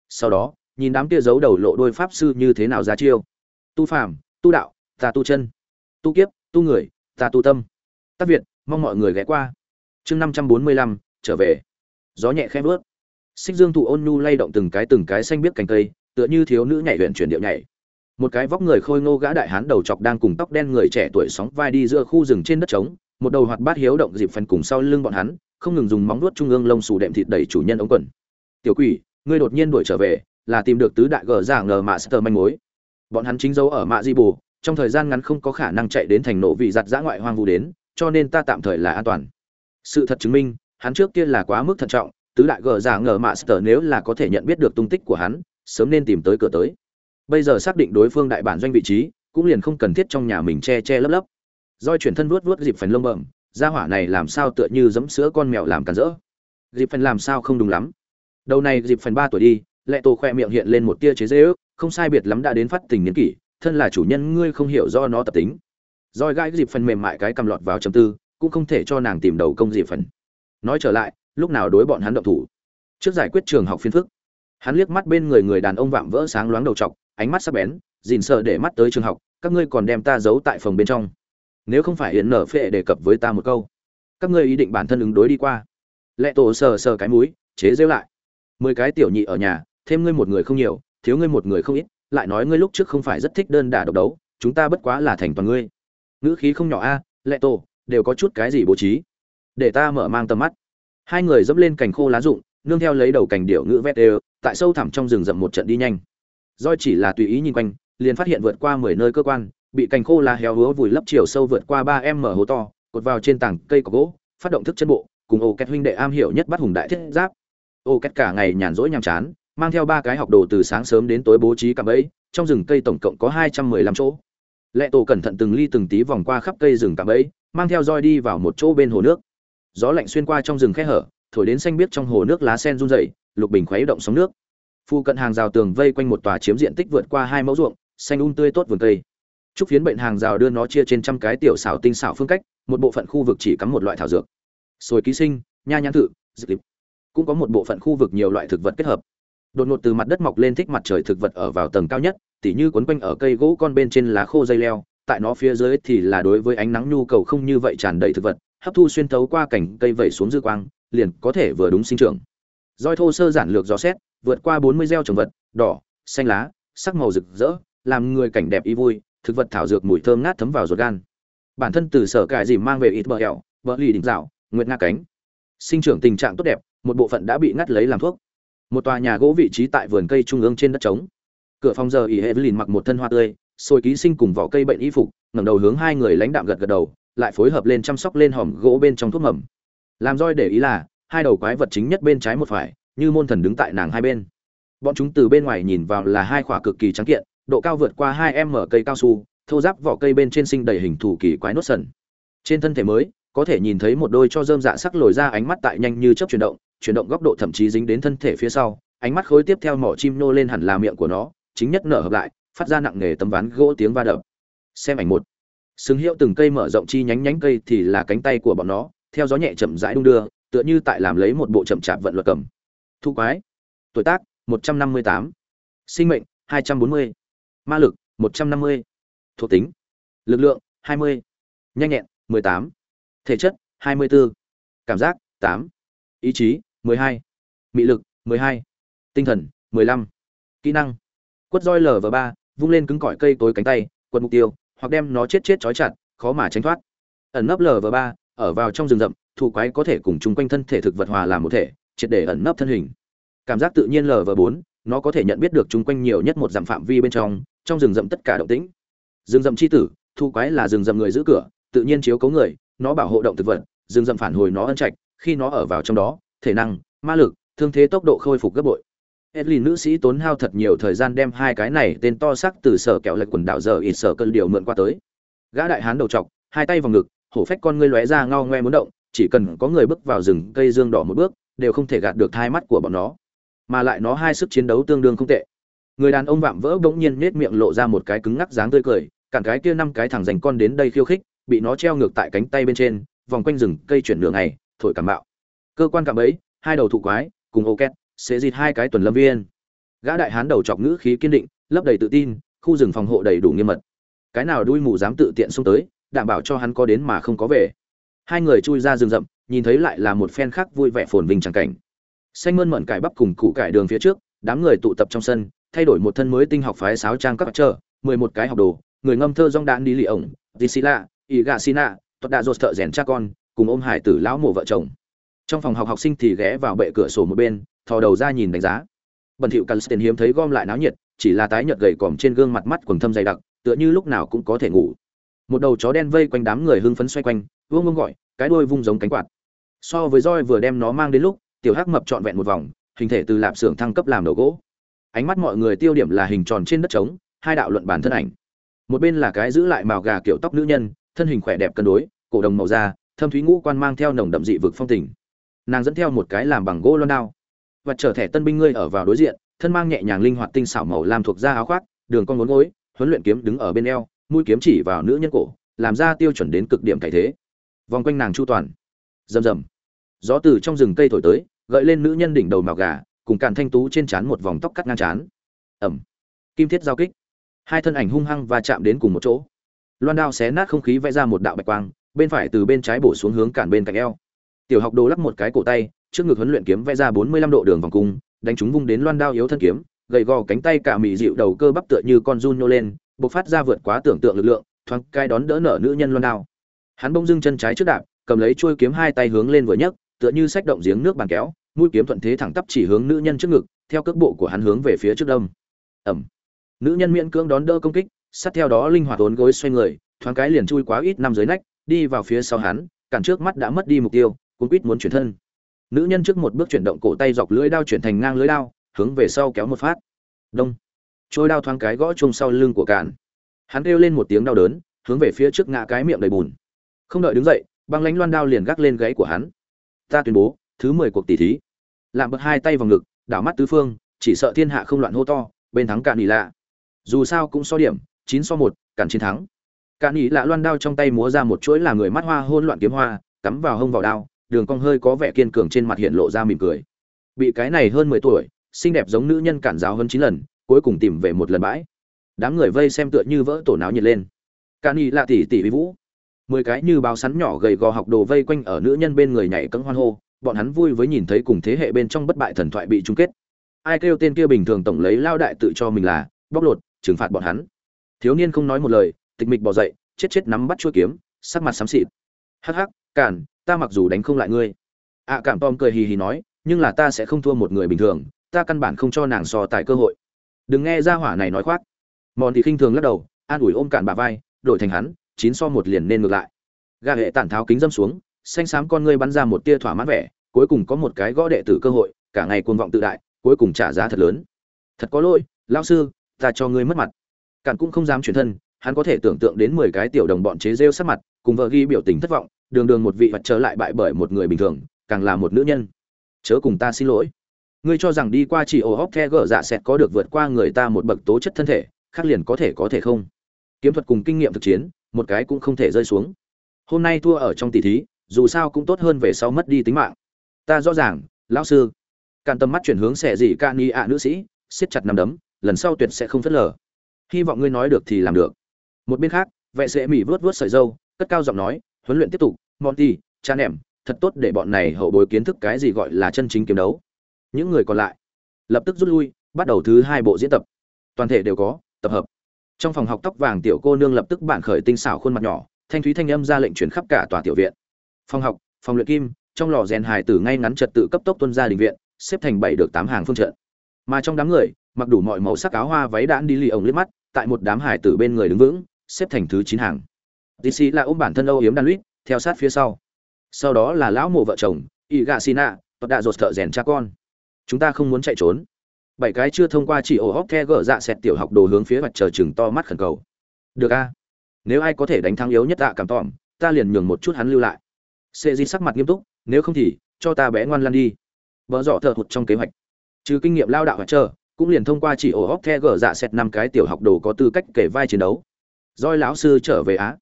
Sau đó, nhìn đám kia giấu đầu lộ đôi pháp sư như thế nào ra chiêu. Tu phàm, tu đạo, ta tu chân. Tu kiếp, tu người, ta tu tâm. Tác việt, mong mọi người ghé qua chương năm trăm bốn mươi lăm, trở về. Gió nhẹ khẽ vớt xích dương thụ ôn nhu lay động từng cái từng cái xanh biếc cành cây, tựa như thiếu nữ nhảy luyện chuyển điệu nhảy. Một cái vóc người khôi ngô gã đại hán đầu chọc đang cùng tóc đen người trẻ tuổi sóng vai đi giữa khu rừng trên đất trống, một đầu hoạt bát hiếu động dịp phần cùng sau lưng bọn hắn, không ngừng dùng móng vuốt trung ương lông xù đệm thịt đẩy chủ nhân ống quần. Tiểu quỷ, ngươi đột nhiên đuổi trở về, là tìm được tứ đại gờ giả ngờ mạ sơ manh mối. Bọn hắn chính dấu ở mạ di bù, trong thời gian ngắn không có khả năng chạy đến thành nổ vị giặt giã ngoại hoang vu đến, cho nên ta tạm thời là an toàn sự thật chứng minh, hắn trước kia là quá mức thận trọng, tứ đại gờ giả ngờ mạ sờ nếu là có thể nhận biết được tung tích của hắn, sớm nên tìm tới cửa tới. Bây giờ xác định đối phương đại bản doanh vị trí, cũng liền không cần thiết trong nhà mình che che lấp lấp. Doi chuyển thân vuốt vuốt dịp phần lông bẩm, gia hỏa này làm sao tựa như giẫm sữa con mèo làm cản rỡ? Dịp phần làm sao không đúng lắm. Đầu này dịp phần ba tuổi đi, lệ tổ khoe miệng hiện lên một tia chế dễ ước, không sai biệt lắm đã đến phát tình niên kỷ, thân là chủ nhân ngươi không hiểu do nó tập tính. Roi gãi dịp phần mềm mại cái cầm lọt vào chầm tư cũng không thể cho nàng tìm đầu công gì phần. Nói trở lại, lúc nào đối bọn hắn động thủ? Trước giải quyết trường học phiên phức, hắn liếc mắt bên người người đàn ông vạm vỡ sáng loáng đầu trọc, ánh mắt sắc bén, dìn sợ để mắt tới trường học, các ngươi còn đem ta giấu tại phòng bên trong. Nếu không phải hiện nở phệ đề cập với ta một câu, các ngươi ý định bản thân ứng đối đi qua. Lệ tổ sờ sờ cái mũi, chế rêu lại. Mười cái tiểu nhị ở nhà, thêm ngươi một người không nhiều, thiếu ngươi một người không ít, lại nói ngươi lúc trước không phải rất thích đơn đả độc đấu, chúng ta bất quá là thành toàn ngươi. Ngữ khí không nhỏ a, lệ tổ đều có chút cái gì bố trí. Để ta mở mang tầm mắt. Hai người dẫm lên cành khô lá rụng, nương theo lấy đầu cành điệu ngữ vét đều, tại sâu thẳm trong rừng rậm một trận đi nhanh. Do chỉ là tùy ý nhìn quanh, liền phát hiện vượt qua mười nơi cơ quan, bị cành khô lá héo hứa vùi lấp chiều sâu vượt qua ba em mở hố to, cột vào trên tảng cây có gỗ, phát động thức chân bộ, cùng ô két huynh đệ am hiểu nhất bắt hùng đại thiết giáp. Ô két cả ngày nhàn rỗi nhàm chán, mang theo ba cái học đồ từ sáng sớm đến tối bố trí cạm bẫy, trong rừng cây tổng cộng có hai trăm mười lăm chỗ. Lệ tổ cẩn thận từng ly từng tí vòng qua khắp cây rừng cạm bẫy mang theo roi đi vào một chỗ bên hồ nước. Gió lạnh xuyên qua trong rừng khe hở, thổi đến xanh biếc trong hồ nước lá sen run rẩy, lục bình khuấy động sóng nước. Phu cận hàng rào tường vây quanh một tòa chiếm diện tích vượt qua hai mẫu ruộng, xanh un um tươi tốt vườn cây. Trúc phiến bệnh hàng rào đưa nó chia trên trăm cái tiểu xảo tinh xảo phương cách, một bộ phận khu vực chỉ cắm một loại thảo dược. Sồi ký sinh, nha nhãn thự dự lịp cũng có một bộ phận khu vực nhiều loại thực vật kết hợp. Đột ngột từ mặt đất mọc lên thích mặt trời thực vật ở vào tầng cao nhất, tỉ như quấn quanh ở cây gỗ con bên trên lá khô dây leo tại nó phía dưới thì là đối với ánh nắng nhu cầu không như vậy tràn đầy thực vật, hấp thu xuyên thấu qua cảnh cây vẩy xuống dư quang, liền có thể vừa đúng sinh trưởng. Roi thô sơ giản lược dò xét, vượt qua bốn mươi gieo trồng vật, đỏ, xanh lá, sắc màu rực rỡ, làm người cảnh đẹp y vui, thực vật thảo dược mùi thơm ngát thấm vào ruột gan. Bản thân từ sở cải dìm mang về ít bờ hẹo, bờ lì đỉnh dạo, nguyệt nga cánh. Sinh trưởng tình trạng tốt đẹp, một bộ phận đã bị ngắt lấy làm thuốc. Một tòa nhà gỗ vị trí tại vườn cây trung ương trên đất trống. Cửa phòng giờ ỉ hệ lìn mặc một thân hoa tươi sồi ký sinh cùng vỏ cây bệnh y phục, ngẩng đầu hướng hai người lãnh đạm gật gật đầu, lại phối hợp lên chăm sóc lên hòm gỗ bên trong thuốc mầm. Làm roi để ý là, hai đầu quái vật chính nhất bên trái một phải, như môn thần đứng tại nàng hai bên. Bọn chúng từ bên ngoài nhìn vào là hai khỏa cực kỳ trắng kiện, độ cao vượt qua hai m cây cao su, thô giáp vỏ cây bên trên sinh đầy hình thủ kỳ quái nốt sần. Trên thân thể mới, có thể nhìn thấy một đôi cho dơm dạ sắc lồi ra ánh mắt tại nhanh như chớp chuyển động chuyển động góc độ thậm chí dính đến thân thể phía sau, ánh mắt khối tiếp theo mỏ chim nô lên hẳn là miệng của nó, chính nhất nở hợp lại phát ra nặng nề tấm ván gỗ tiếng va đập xem ảnh một xứng hiệu từng cây mở rộng chi nhánh nhánh cây thì là cánh tay của bọn nó, theo gió nhẹ chậm rãi đung đưa, tựa như tại làm lấy một bộ chậm chạp vận luật cầm thu quái tuổi tác 158. sinh mệnh 240. ma lực 150. thuộc tính, lực lượng 20. nhanh nhẹn 18. thể chất 24. cảm giác 8. ý chí 12. mị lực 12. tinh thần 15. kỹ năng, quất roi lv ba vung lên cứng cỏi cây tối cánh tay, quật mục tiêu, hoặc đem nó chết chết trói chặt, khó mà tránh thoát. Ẩn nấp lv ba, ở vào trong rừng rậm thủ quái có thể cùng chung quanh thân thể thực vật hòa làm một thể, triệt để ẩn nấp thân hình. Cảm giác tự nhiên lv bốn, nó có thể nhận biết được chung quanh nhiều nhất một dặm phạm vi bên trong trong rừng rậm tất cả động tĩnh. Rừng rậm c h i tử thu quái là rừng rậm người giữ cửa, tự nhiên chiếu cấu người, nó bảo hộ động thực vật, rừng rậm phản hồi nó ân trạch, khi nó ở vào trong đó, thể năng, ma lực, thương thế tốc độ khôi phục gấp bội. Edlin nữ sĩ tốn hao thật nhiều thời gian đem hai cái này tên to sắc từ sở kẹo lệch quần đảo giờ ít sở cơn điều mượn qua tới. Gã đại hán đầu trọc, hai tay vào ngực, hổ phách con ngươi lóe ra ngao ngoe muốn động, chỉ cần có người bước vào rừng cây dương đỏ một bước, đều không thể gạt được hai mắt của bọn nó. Mà lại nó hai sức chiến đấu tương đương không tệ. Người đàn ông vạm vỡ bỗng nhiên nhếch miệng lộ ra một cái cứng ngắc dáng tươi cười, cản cái kia năm cái thằng dành con đến đây khiêu khích, bị nó treo ngược tại cánh tay bên trên, vòng quanh rừng cây chuyển đường này, thổi cảm bạo. cơ quan cảm ấy, hai đầu thụ quái cùng ô két sẽ dịt hai cái tuần lâm viên. Gã đại hán đầu chọc ngữ khí kiên định, lấp đầy tự tin, khu rừng phòng hộ đầy đủ nghiêm mật. Cái nào đuôi mù dám tự tiện xông tới, đảm bảo cho hắn có đến mà không có về. Hai người chui ra rừng rậm, nhìn thấy lại là một phen khác vui vẻ phồn vinh chẳng cảnh. Xanh mơn mận cải bắp cùng cụ cải đường phía trước, đám người tụ tập trong sân, thay đổi một thân mới tinh học phái sáo trang các chờ, mười một cái học đồ, người ngâm thơ rong đạn đi lì ổng dì xì lạ ỉ gà xì nạ, tuật đạ dột thợ rèn cha con, cùng ôm hải tử lão mổ vợ chồng. Trong phòng học học sinh thì ghé vào bệ cửa sổ một bên thò đầu ra nhìn đánh giá bẩn thỉu Calston hiếm thấy gom lại náo nhiệt, chỉ là tái nhợt gầy còm trên gương mặt mắt quầng thâm dày đặc, tựa như lúc nào cũng có thể ngủ. Một đầu chó đen vây quanh đám người hưng phấn xoay quanh, vương vương gọi, cái đuôi vung giống cánh quạt. So với roi vừa đem nó mang đến lúc, tiểu hắc mập trọn vẹn một vòng, hình thể từ lạp xưởng thăng cấp làm đầu gỗ. Ánh mắt mọi người tiêu điểm là hình tròn trên đất trống, hai đạo luận bản thân ảnh. Một bên là cái giữ lại màu gà kiểu tóc nữ nhân, thân hình khỏe đẹp cân đối, cổ đồng màu da, thâm thúy ngũ quan mang theo nồng đậm dị vực phong tình. Nàng dẫn theo một cái làm bằng gỗ loan đao và trở thẻ tân binh ngươi ở vào đối diện, thân mang nhẹ nhàng linh hoạt tinh xảo màu làm thuộc da áo khoác, đường con ngốn gối, huấn luyện kiếm đứng ở bên eo, mũi kiếm chỉ vào nữ nhân cổ, làm ra tiêu chuẩn đến cực điểm cải thế. Vòng quanh nàng chu toàn. Rầm rầm. Gió từ trong rừng cây thổi tới, gợi lên nữ nhân đỉnh đầu màu gà, cùng càn thanh tú trên trán một vòng tóc cắt ngang trán. Ẩm. Kim thiết giao kích. Hai thân ảnh hung hăng và chạm đến cùng một chỗ. Loan đao xé nát không khí vẽ ra một đạo bạch quang, bên phải từ bên trái bổ xuống hướng cản bên cạnh eo. Tiểu học đồ lắc một cái cổ tay trước ngực huấn luyện kiếm vẽ ra 45 độ đường vòng cung, đánh chúng vung đến loan đao yếu thân kiếm, gầy gò cánh tay cả mị dịu đầu cơ bắp tựa như con run nhô lên, bộc phát ra vượt quá tưởng tượng lực lượng, thoáng cai đón đỡ nở nữ nhân loan đao. Hắn bỗng dưng chân trái trước đạp, cầm lấy chuôi kiếm hai tay hướng lên vừa nhấc, tựa như sách động giếng nước bàn kéo, mũi kiếm thuận thế thẳng tắp chỉ hướng nữ nhân trước ngực, theo cước bộ của hắn hướng về phía trước đông. Ầm. Nữ nhân miễn cưỡng đón đỡ công kích, sát theo đó linh hoạt uốn gối xoay người, thoáng cái liền chui quá ít năm dưới nách, đi vào phía sau hắn, cản trước mắt đã mất đi mục tiêu, cuốn quýt muốn chuyển thân nữ nhân trước một bước chuyển động cổ tay dọc lưỡi đao chuyển thành ngang lưỡi đao, hướng về sau kéo một phát. Đông. Trôi đao thoáng cái gõ chung sau lưng của cạn hắn kêu lên một tiếng đau đớn, hướng về phía trước ngã cái miệng đầy bùn. Không đợi đứng dậy, băng lánh loan đao liền gác lên gáy của hắn. Ta tuyên bố, thứ mười cuộc tỷ thí. Làm bật hai tay vào ngực, đảo mắt tứ phương, chỉ sợ thiên hạ không loạn hô to, bên thắng cạn nghỉ lạ. Dù sao cũng so điểm, chín so một, cản chiến thắng. Cạn nghỉ lạ loan đao trong tay múa ra một chuỗi là người mắt hoa hôn loạn kiếm hoa, cắm vào hông vào đao đường cong hơi có vẻ kiên cường trên mặt hiện lộ ra mỉm cười. Bị cái này hơn mười tuổi, xinh đẹp giống nữ nhân cản giáo hơn chín lần, cuối cùng tìm về một lần bãi. Đám người vây xem tựa như vỡ tổ náo nhiệt lên. Can y lạ tỷ tỷ vi vũ. Mười cái như báo sắn nhỏ gầy gò học đồ vây quanh ở nữ nhân bên người nhảy cẫng hoan hô, bọn hắn vui với nhìn thấy cùng thế hệ bên trong bất bại thần thoại bị chung kết. Ai kêu tên kia bình thường tổng lấy lao đại tự cho mình là, bóc lột, trừng phạt bọn hắn. Thiếu niên không nói một lời, tịch mịch bỏ dậy, chết chết nắm bắt chuôi kiếm, sắc mặt xám xịt. Hắc hắc, cản ta mặc dù đánh không lại ngươi. Ạ cảm tom cười hì hì nói, nhưng là ta sẽ không thua một người bình thường, ta căn bản không cho nàng so tài cơ hội. Đừng nghe ra hỏa này nói khoác. Mòn thì khinh thường lắc đầu, an ủi ôm cản bà vai, đổi thành hắn, chín so một liền nên ngược lại. Gà hệ tản tháo kính dâm xuống, xanh xám con ngươi bắn ra một tia thỏa mãn vẻ, cuối cùng có một cái gõ đệ tử cơ hội, cả ngày cuồng vọng tự đại, cuối cùng trả giá thật lớn. Thật có lỗi, lão sư, ta cho ngươi mất mặt. Cản cũng không dám chuyển thân, hắn có thể tưởng tượng đến mười cái tiểu đồng bọn chế rêu sát mặt, cùng vợ ghi biểu tình thất vọng đường đường một vị vật trở lại bại bởi một người bình thường, càng là một nữ nhân. Chớ cùng ta xin lỗi. Ngươi cho rằng đi qua chỉ ổ hóc the gở dạ sẹt có được vượt qua người ta một bậc tố chất thân thể, khác liền có thể có thể không? Kiếm thuật cùng kinh nghiệm thực chiến, một cái cũng không thể rơi xuống. Hôm nay thua ở trong tỷ thí, dù sao cũng tốt hơn về sau mất đi tính mạng. Ta rõ ràng, lão sư. Càn tầm mắt chuyển hướng xẻ gì ca ni ạ nữ sĩ, siết chặt nằm đấm, lần sau tuyệt sẽ không phớt lờ. Hy vọng ngươi nói được thì làm được. Một bên khác vệ sĩ mỹ vớt vớt sợi dâu, cất cao giọng nói huấn luyện tiếp tục, monty cha nẻm thật tốt để bọn này hậu bối kiến thức cái gì gọi là chân chính kiếm đấu. Những người còn lại lập tức rút lui, bắt đầu thứ hai bộ diễn tập. Toàn thể đều có, tập hợp. Trong phòng học tóc vàng tiểu cô nương lập tức bản khởi tinh xảo khuôn mặt nhỏ, thanh thúy thanh âm ra lệnh chuyển khắp cả tòa tiểu viện. Phòng học, phòng luyện kim, trong lò rèn hài tử ngay ngắn trật tự cấp tốc tuân ra đình viện, xếp thành bảy được tám hàng phương trận. Mà trong đám người, mặc đủ mọi màu sắc áo hoa váy đãn đi lì ổng liếc mắt, tại một đám hài tử bên người đứng vững, xếp thành thứ chín hàng. DC là ôm bản thân âu yếm đan luyết, theo sát phía sau. Sau đó là lão mộ vợ chồng, y gà xin ạ tật đã rột thợ rèn cha con. Chúng ta không muốn chạy trốn. Bảy cái chưa thông qua chỉ ổ hóc the gở dạ xẹt tiểu học đồ hướng phía mặt trời chừng to mắt khẩn cầu. Được a. Nếu ai có thể đánh thắng yếu nhất tạ cảm tỏm, ta liền nhường một chút hắn lưu lại. Sệ Di sắc mặt nghiêm túc, nếu không thì cho ta bé ngoan lăn đi. vợ dọ thợ hụt trong kế hoạch. Trừ kinh nghiệm lao đạo và chờ, cũng liền thông qua chỉ ổ hóc the gở dạ xẹt năm cái tiểu học đồ có tư cách kể vai chiến đấu. roi lão sư trở về á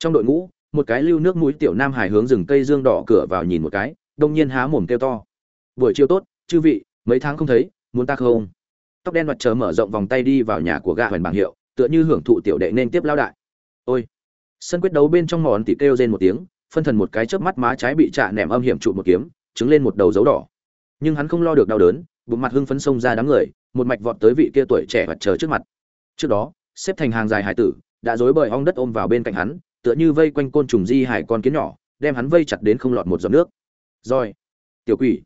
trong đội ngũ, một cái lưu nước mũi tiểu nam hải hướng rừng cây dương đỏ cửa vào nhìn một cái, đông nhiên há mồm kêu to. Buổi chiều tốt, chư vị, mấy tháng không thấy, muốn ta không? Tóc đen mặt trời mở rộng vòng tay đi vào nhà của gạ hoành bảng hiệu, tựa như hưởng thụ tiểu đệ nên tiếp lao đại. Ôi! Sân quyết đấu bên trong mòn tỉ kêu rên một tiếng, phân thần một cái chớp mắt má trái bị trạ nẻm âm hiểm trụ một kiếm, trứng lên một đầu dấu đỏ. Nhưng hắn không lo được đau đớn, bụng mặt hưng phấn xông ra đám người, một mạch vọt tới vị kia tuổi trẻ mặt trời trước mặt. Trước đó, xếp thành hàng dài hải tử, đã dối bời ong đất ôm vào bên cạnh hắn tựa như vây quanh côn trùng di hải con kiến nhỏ, đem hắn vây chặt đến không lọt một giọt nước. Rồi, tiểu quỷ,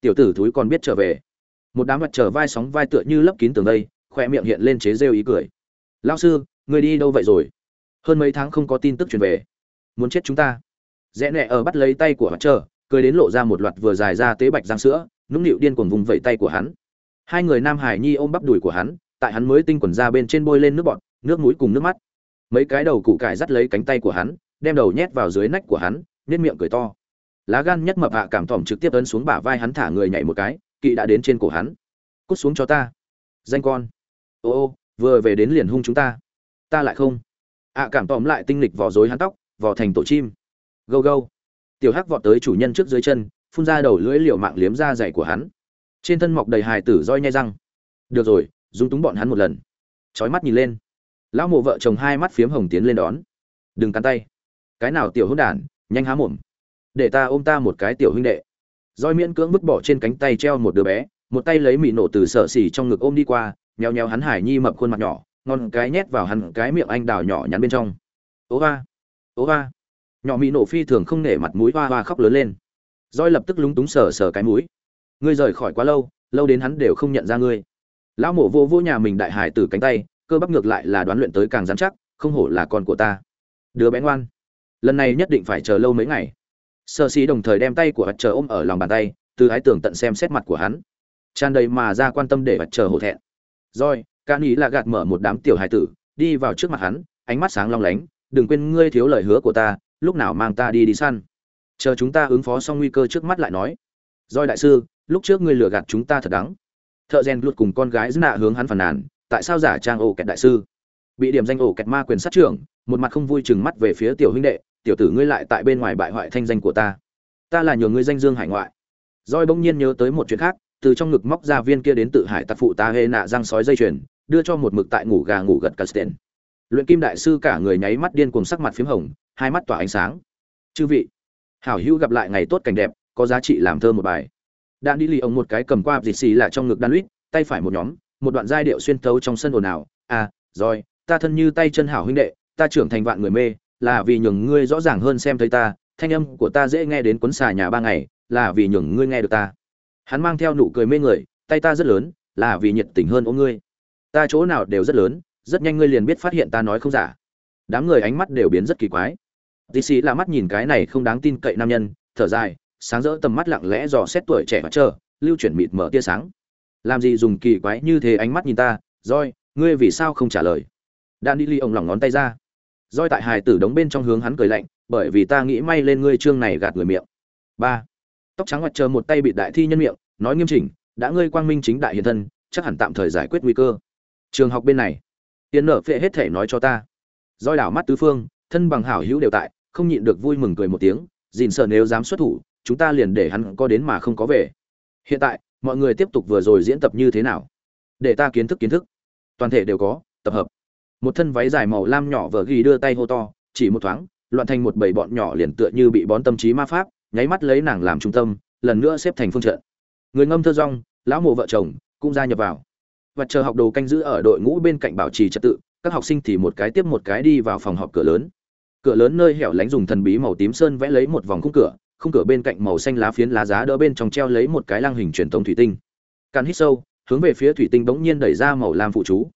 tiểu tử thúi còn biết trở về. Một đám mặt trở vai sóng vai tựa như lấp kín tường đây khoe miệng hiện lên chế rêu ý cười. Lao sư, người đi đâu vậy rồi? Hơn mấy tháng không có tin tức truyền về. Muốn chết chúng ta. Rẽ nẹ ở bắt lấy tay của mặt trở cười đến lộ ra một loạt vừa dài ra tế bạch răng sữa, nũng nịu điên cuồng vùng vẫy tay của hắn. Hai người nam hải nhi ôm bắp đùi của hắn, tại hắn mới tinh quần ra bên trên bôi lên nước bọt, nước mũi cùng nước mắt mấy cái đầu cụ cải dắt lấy cánh tay của hắn, đem đầu nhét vào dưới nách của hắn nên miệng cười to. Lá gan nhất mập hạ cảm thỏm trực tiếp ấn xuống bả vai hắn thả người nhảy một cái, kỵ đã đến trên cổ hắn. Cút xuống cho ta, danh con. Ô ô, vừa về đến liền hung chúng ta. Ta lại không. Ạ cảm tỏm lại tinh lịch vò dối hắn tóc, vò thành tổ chim. Gâu gâu. Tiểu hắc vọt tới chủ nhân trước dưới chân, phun ra đầu lưỡi liều mạng liếm ra dày của hắn. Trên thân mọc đầy hài tử roi nhai răng. Được rồi dung túng bọn hắn một lần. Trói mắt nhìn lên lão mộ vợ chồng hai mắt phiếm hồng tiến lên đón. Đừng cắn tay. Cái nào tiểu hôn đản, nhanh há mồm. Để ta ôm ta một cái tiểu huynh đệ. Roi miễn cưỡng vứt bỏ trên cánh tay treo một đứa bé, một tay lấy mị nổ từ sở xỉ trong ngực ôm đi qua, nheo nheo hắn hải nhi mập khuôn mặt nhỏ, ngon cái nhét vào hắn cái miệng anh đào nhỏ nhắn bên trong. Ố va ố va. Nhỏ mị nổ phi thường không nể mặt mũi, hoa hoa khóc lớn lên. Roi lập tức lúng túng sờ sờ cái mũi. Ngươi rời khỏi quá lâu lâu đến hắn đều không nhận ra ngươi. Lão mổ vô vô nhà mình đại hải từ cánh tay cơ bắp ngược lại là đoán luyện tới càng dám chắc, không hổ là con của ta. Đứa bé ngoan. Lần này nhất định phải chờ lâu mấy ngày. Sợ xí đồng thời đem tay của vật chờ ôm ở lòng bàn tay, từ ái tưởng tận xem xét mặt của hắn. Tràn đầy mà ra quan tâm để vật chờ hổ thẹn. Rồi ca nghĩ là gạt mở một đám tiểu hài tử, đi vào trước mặt hắn, ánh mắt sáng long lánh. Đừng quên ngươi thiếu lời hứa của ta, lúc nào mang ta đi đi săn. Chờ chúng ta ứng phó xong nguy cơ trước mắt lại nói. Rồi đại sư, lúc trước ngươi lừa gạt chúng ta thật đắng. Thợ rèn luật cùng con gái dứt hướng hắn phàn nàn tại sao giả trang ổ kẹt đại sư? Bị điểm danh ổ kẹt ma quyền sát trưởng một mặt không vui chừng mắt về phía tiểu huynh đệ tiểu tử ngươi lại tại bên ngoài bại hoại thanh danh của ta. Ta là nhờ ngươi danh dương hải ngoại. Roi bỗng nhiên nhớ tới một chuyện khác từ trong ngực móc ra viên kia đến tự hải tặc phụ ta hê nạ răng sói dây chuyền đưa cho một mực tại ngủ gà ngủ gật casten luyện kim đại sư cả người nháy mắt điên cùng sắc mặt phím hồng hai mắt tỏa ánh sáng. Chư vị hảo hữu gặp lại ngày tốt cảnh đẹp có giá trị làm thơ một bài. Đạn đi lì ông một cái cầm qua dịt xì là trong ngực đan lít, tay phải một nhóm một đoạn giai điệu xuyên thấu trong sân ồn ào. À rồi, ta thân như tay chân hảo huynh đệ, ta trưởng thành vạn người mê, là vì nhường ngươi rõ ràng hơn xem thấy ta, thanh âm của ta dễ nghe đến cuốn xà nhà ba ngày, là vì nhường ngươi nghe được ta. Hắn mang theo nụ cười mê người, tay ta rất lớn, là vì nhiệt tình hơn ôm ngươi. Ta chỗ nào đều rất lớn, rất nhanh ngươi liền biết phát hiện ta nói không giả. Đám người ánh mắt đều biến rất kỳ quái. Tì sĩ là mắt nhìn cái này không đáng tin cậy nam nhân, thở dài, sáng rỡ tầm mắt lặng lẽ dò xét tuổi trẻ và chờ, lưu chuyển mịt mở tia sáng làm gì dùng kỳ quái như thế ánh mắt nhìn ta roi ngươi vì sao không trả lời? Đan đi ly ông lỏng ngón tay ra. Roi tại hài tử đóng bên trong hướng hắn cười lạnh, bởi vì ta nghĩ may lên ngươi trương này gạt người miệng. Ba. Tóc trắng mặt chờ một tay bị đại thi nhân miệng, nói nghiêm chỉnh, đã ngươi quang minh chính đại hiện thân, chắc hẳn tạm thời giải quyết nguy cơ. Trường học bên này. Tiến nở phệ hết thể nói cho ta. Roi đảo mắt tứ phương, thân bằng hảo hữu đều tại, không nhịn được vui mừng cười một tiếng, dìn sợ nếu dám xuất thủ, chúng ta liền để hắn có đến mà không có về. Hiện tại mọi người tiếp tục vừa rồi diễn tập như thế nào? Để ta kiến thức kiến thức. Toàn thể đều có, tập hợp. Một thân váy dài màu lam nhỏ vờ ghi đưa tay hô to, chỉ một thoáng, loạn thành một bầy bọn nhỏ liền tựa như bị bón tâm trí ma pháp, nháy mắt lấy nàng làm trung tâm, lần nữa xếp thành phương trận. Người ngâm thơ rong, lão mộ vợ chồng cũng gia nhập vào. Và chờ học đồ canh giữ ở đội ngũ bên cạnh bảo trì trật tự, các học sinh thì một cái tiếp một cái đi vào phòng họp cửa lớn. Cửa lớn nơi hẻo lánh dùng thần bí màu tím sơn vẽ lấy một vòng khung cửa khung cửa bên cạnh màu xanh lá phiến lá giá đỡ bên trong treo lấy một cái lăng hình truyền thống thủy tinh. Càn hít sâu, hướng về phía thủy tinh bỗng nhiên đẩy ra màu lam phụ chú.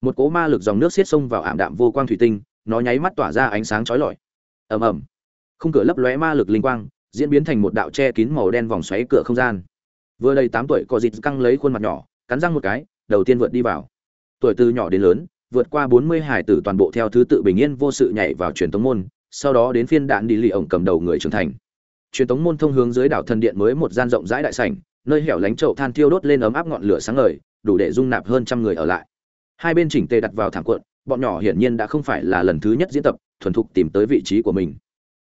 Một cỗ ma lực dòng nước xiết xông vào ảm đạm vô quang thủy tinh, nó nháy mắt tỏa ra ánh sáng chói lọi. Ầm ầm. Khung cửa lấp lóe ma lực linh quang, diễn biến thành một đạo che kín màu đen vòng xoáy cửa không gian. Vừa đầy tám tuổi, có dịt căng lấy khuôn mặt nhỏ, cắn răng một cái, đầu tiên vượt đi vào. Tuổi từ nhỏ đến lớn, vượt qua bốn mươi hải tử toàn bộ theo thứ tự bình yên vô sự nhảy vào truyền tống môn, sau đó đến phiên đạn đi lì ổng cầm đầu người trưởng thành truyền tống môn thông hướng dưới đảo thần điện mới một gian rộng rãi đại sảnh, nơi hẻo lánh chậu than thiêu đốt lên ấm áp ngọn lửa sáng ngời, đủ để dung nạp hơn trăm người ở lại. Hai bên chỉnh tề đặt vào thảm cuộn, bọn nhỏ hiển nhiên đã không phải là lần thứ nhất diễn tập, thuần thục tìm tới vị trí của mình.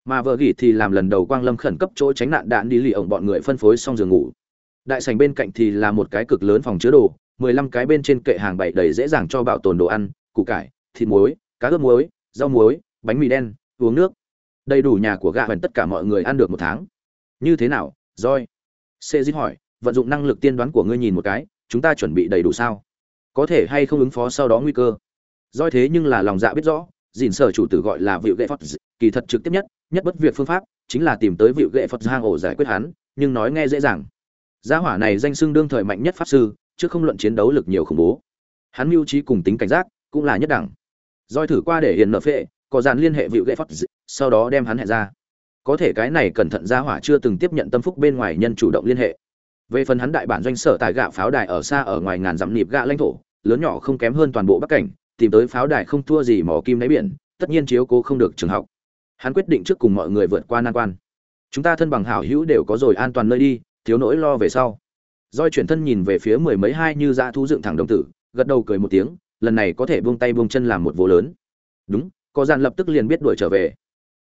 Mà vợ gỉ thì làm lần đầu quang lâm khẩn cấp chỗ tránh nạn đạn đi lì ổng bọn người phân phối xong giường ngủ. Đại sảnh bên cạnh thì là một cái cực lớn phòng chứa đồ, mười lăm cái bên trên kệ hàng bày đầy dễ dàng cho bảo tồn đồ ăn, củ cải, thịt muối, cá ướp muối, rau muối, bánh mì đen, uống nước đầy đủ nhà của gạ hoành tất cả mọi người ăn được một tháng. Như thế nào roi sê dít hỏi, vận dụng năng lực tiên đoán của ngươi nhìn một cái, chúng ta chuẩn bị đầy đủ sao? Có thể hay không ứng phó sau đó nguy cơ? Roi thế nhưng là lòng dạ biết rõ dìn sở chủ tử gọi là vịu gậy phật kỳ thật trực tiếp nhất nhất bất việc phương pháp, chính là tìm tới vịu gậy phật hang ổ giải quyết hắn, nhưng nói nghe dễ dàng. Gia hỏa này danh xưng đương thời mạnh nhất pháp sư, chứ không luận chiến đấu lực nhiều khủng bố. Hắn mưu trí cùng tính cảnh giác, cũng là nhất đẳng. Roi thử qua để hiền nợ phệ có dàn liên hệ vịu gậy phật sau đó đem hắn hẹn ra. Có thể cái này cẩn thận gia hỏa chưa từng tiếp nhận tâm phúc bên ngoài nhân chủ động liên hệ. Về phần hắn đại bản doanh sở tại gạ pháo đài ở xa ở ngoài ngàn dặm nịp gạ lãnh thổ, lớn nhỏ không kém hơn toàn bộ bắc cảnh, tìm tới pháo đài không thua gì mỏ kim đáy biển, tất nhiên chiếu cố không được trường học. Hắn quyết định trước cùng mọi người vượt qua nan quan. Chúng ta thân bằng hảo hữu đều có rồi an toàn nơi đi, thiếu nỗi lo về sau. Roi chuyển thân nhìn về phía mười mấy hai như dã thu dựng thẳng đồng tử, gật đầu cười một tiếng, lần này có thể buông tay buông chân làm một vô lớn. Đúng có dàn lập tức liền biết đuổi trở về.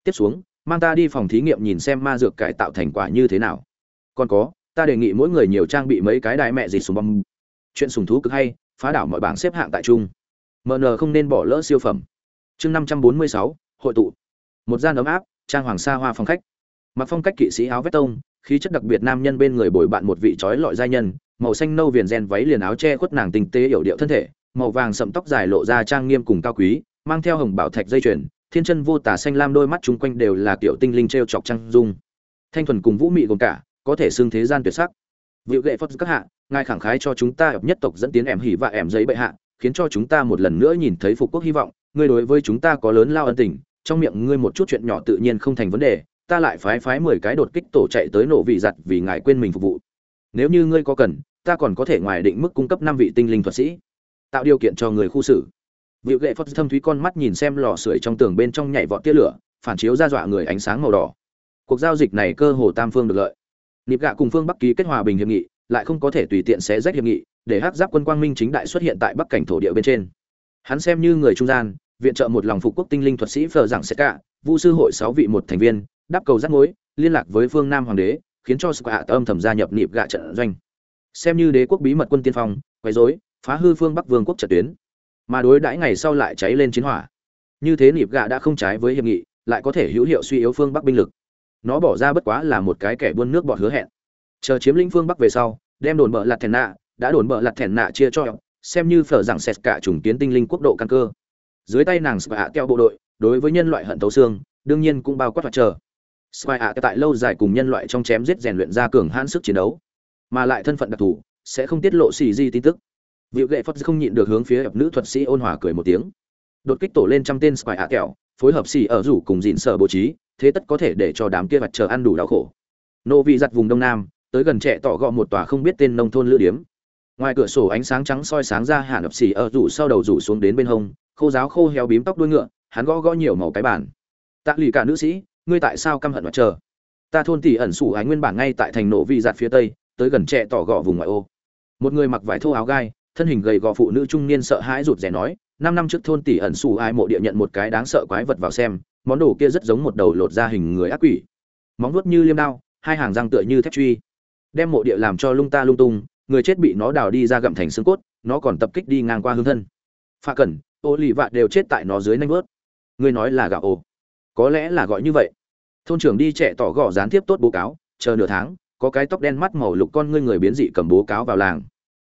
Tiếp xuống, mang ta đi phòng thí nghiệm nhìn xem ma dược cải tạo thành quả như thế nào. Còn có, ta đề nghị mỗi người nhiều trang bị mấy cái đài mẹ gì sùng bom. Chuyện sùng thú cực hay, phá đảo mọi bảng xếp hạng tại trung mn không nên bỏ lỡ siêu phẩm. Chương năm trăm bốn mươi sáu, hội tụ. Một gian ấm áp, trang hoàng sa hoa phong khách. Mặc phong cách kỵ sĩ áo vét tông, khí chất đặc biệt nam nhân bên người bồi bạn một vị trói lọi giai nhân, màu xanh nâu viền gen váy liền áo che khuất nàng tinh tế hiểu điệu thân thể, màu vàng sậm tóc dài lộ ra trang nghiêm cùng cao quý mang theo hồng bảo thạch dây chuyền, thiên chân vô tả xanh lam đôi mắt chung quanh đều là kiểu tinh linh t r e o chọc trăng dung. Thanh thuần cùng vũ mị gồm cả, có thể xưng thế gian tuyệt sắc. Vịu gệ phật các hạ, ngài khẳng khái cho chúng ta nhất tộc dẫn tiến em hỉ và em giấy bệ hạ, khiến cho chúng ta một lần nữa nhìn thấy phục quốc hy vọng. Ngươi đối với chúng ta có lớn lao ân tình, trong miệng ngươi một chút chuyện nhỏ tự nhiên không thành vấn đề, ta lại phái phái mười cái đột kích tổ chạy tới nổ vị giặt vì ngài quên mình phục vụ. Nếu như ngươi có cần, ta còn có thể ngoài định mức cung cấp năm vị tinh linh thuật sĩ, tạo điều kiện cho người khu xử. Vịu Gệ Phật thâm thúy con mắt nhìn xem lò sưởi trong tường bên trong nhảy vọt tia lửa, phản chiếu ra dọa người ánh sáng màu đỏ. Cuộc giao dịch này cơ hồ tam phương được lợi. Niệp gạ cùng phương Bắc ký kết hòa bình hiệp nghị, lại không có thể tùy tiện xé rách hiệp nghị, để hắc giáp quân quang minh chính đại xuất hiện tại Bắc cảnh thổ địa bên trên. Hắn xem như người trung gian, viện trợ một lòng phục quốc tinh linh thuật sĩ Phở giảng sẽ cả, Vu sư hội 6 vị một thành viên, đáp cầu rắc mối, liên lạc với phương Nam hoàng đế, khiến cho Sqa âm thầm gia nhập Niệp gạ trận doanh. Xem như đế quốc bí mật quân tiên phong, quấy rối, phá hư phương Bắc vương quốc trận tuyến mà đối đãi ngày sau lại cháy lên chiến hỏa. Như thế nịp gạ đã không trái với hiệp nghị, lại có thể hữu hiệu suy yếu phương bắc binh lực. Nó bỏ ra bất quá là một cái kẻ buôn nước bọt hứa hẹn. Chờ chiếm lĩnh phương bắc về sau, đem đồn bợ lạt thèn nạ, đã đồn bợ lạt thèn nạ chia cho xem như phở rằng xẹt cả trùng kiến tinh linh quốc độ căn cơ. Dưới tay nàng spa theo bộ đội, đối với nhân loại hận tấu xương, đương nhiên cũng bao quát hoạt chờ. Spa ạ tại lâu dài cùng nhân loại trong chém giết rèn luyện ra cường hãn sức chiến đấu, mà lại thân phận đặc thù, sẽ không tiết lộ xì di tin tức. Vịu Lệ Phật không nhịn được hướng phía nữ thuật sĩ ôn hòa cười một tiếng. Đột kích tổ lên trăm tên spy ạ kẹo, phối hợp xì ở rủ cùng dịn sở bố trí, thế tất có thể để cho đám kia vật chờ ăn đủ đau khổ. Nô vị giặt vùng đông nam, tới gần trẻ tỏ gọ một tòa không biết tên nông thôn lữ điếm. Ngoài cửa sổ ánh sáng trắng soi sáng ra hàn ập xì ở rủ sau đầu rủ xuống đến bên hông, khô giáo khô héo bím tóc đuôi ngựa, hắn gõ gõ nhiều màu cái bản. Tạ lì cả nữ sĩ, ngươi tại sao căm hận mặt chờ? Ta thôn tỷ ẩn sủ ái nguyên bản ngay tại thành nổ vị giặt phía tây, tới gần trẻ tỏ gọ vùng ngoại ô. Một người mặc vải thô áo gai, thân hình gầy gò phụ nữ trung niên sợ hãi rụt rè nói, năm năm trước thôn tỷ ẩn xù ai mộ địa nhận một cái đáng sợ quái vật vào xem, món đồ kia rất giống một đầu lột ra hình người ác quỷ. Móng vuốt như liêm đao, hai hàng răng tựa như thép truy. Đem mộ địa làm cho lung ta lung tung, người chết bị nó đào đi ra gặm thành xương cốt, nó còn tập kích đi ngang qua hương thân. Pha cẩn ô lì vạ đều chết tại nó dưới nanh vớt ngươi nói là gạo ồ. có lẽ là gọi như vậy. Thôn trưởng đi trẻ tỏ gõ gián tiếp tốt bố cáo, chờ nửa tháng, có cái tóc đen mắt màu lục con ngươi người biến dị cầm bố cáo vào làng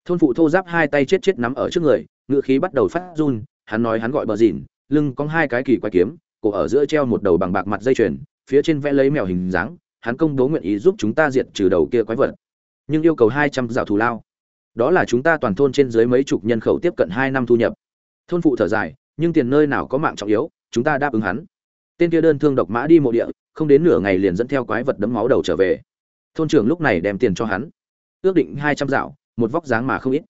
thôn phụ thô giáp hai tay chết chết nắm ở trước người ngựa khí bắt đầu phát run, hắn nói hắn gọi bờ dìn, lưng có hai cái kỳ quái kiếm, cổ ở giữa treo một đầu bằng bạc mặt dây chuyền, phía trên vẽ lấy mèo hình dáng, hắn công bố nguyện ý giúp chúng ta diệt trừ đầu kia quái vật, nhưng yêu cầu hai trăm dạo thù lao. Đó là chúng ta toàn thôn trên dưới mấy chục nhân khẩu tiếp cận hai năm thu nhập. Thôn phụ thở dài, nhưng tiền nơi nào có mạng trọng yếu, chúng ta đáp ứng hắn. Tên kia đơn thương độc mã đi mộ địa, không đến nửa ngày liền dẫn theo quái vật đấm máu đầu trở về. Thôn trưởng lúc này đem tiền cho hắn. Ước định hai trăm dạo một vóc dáng mà không ít.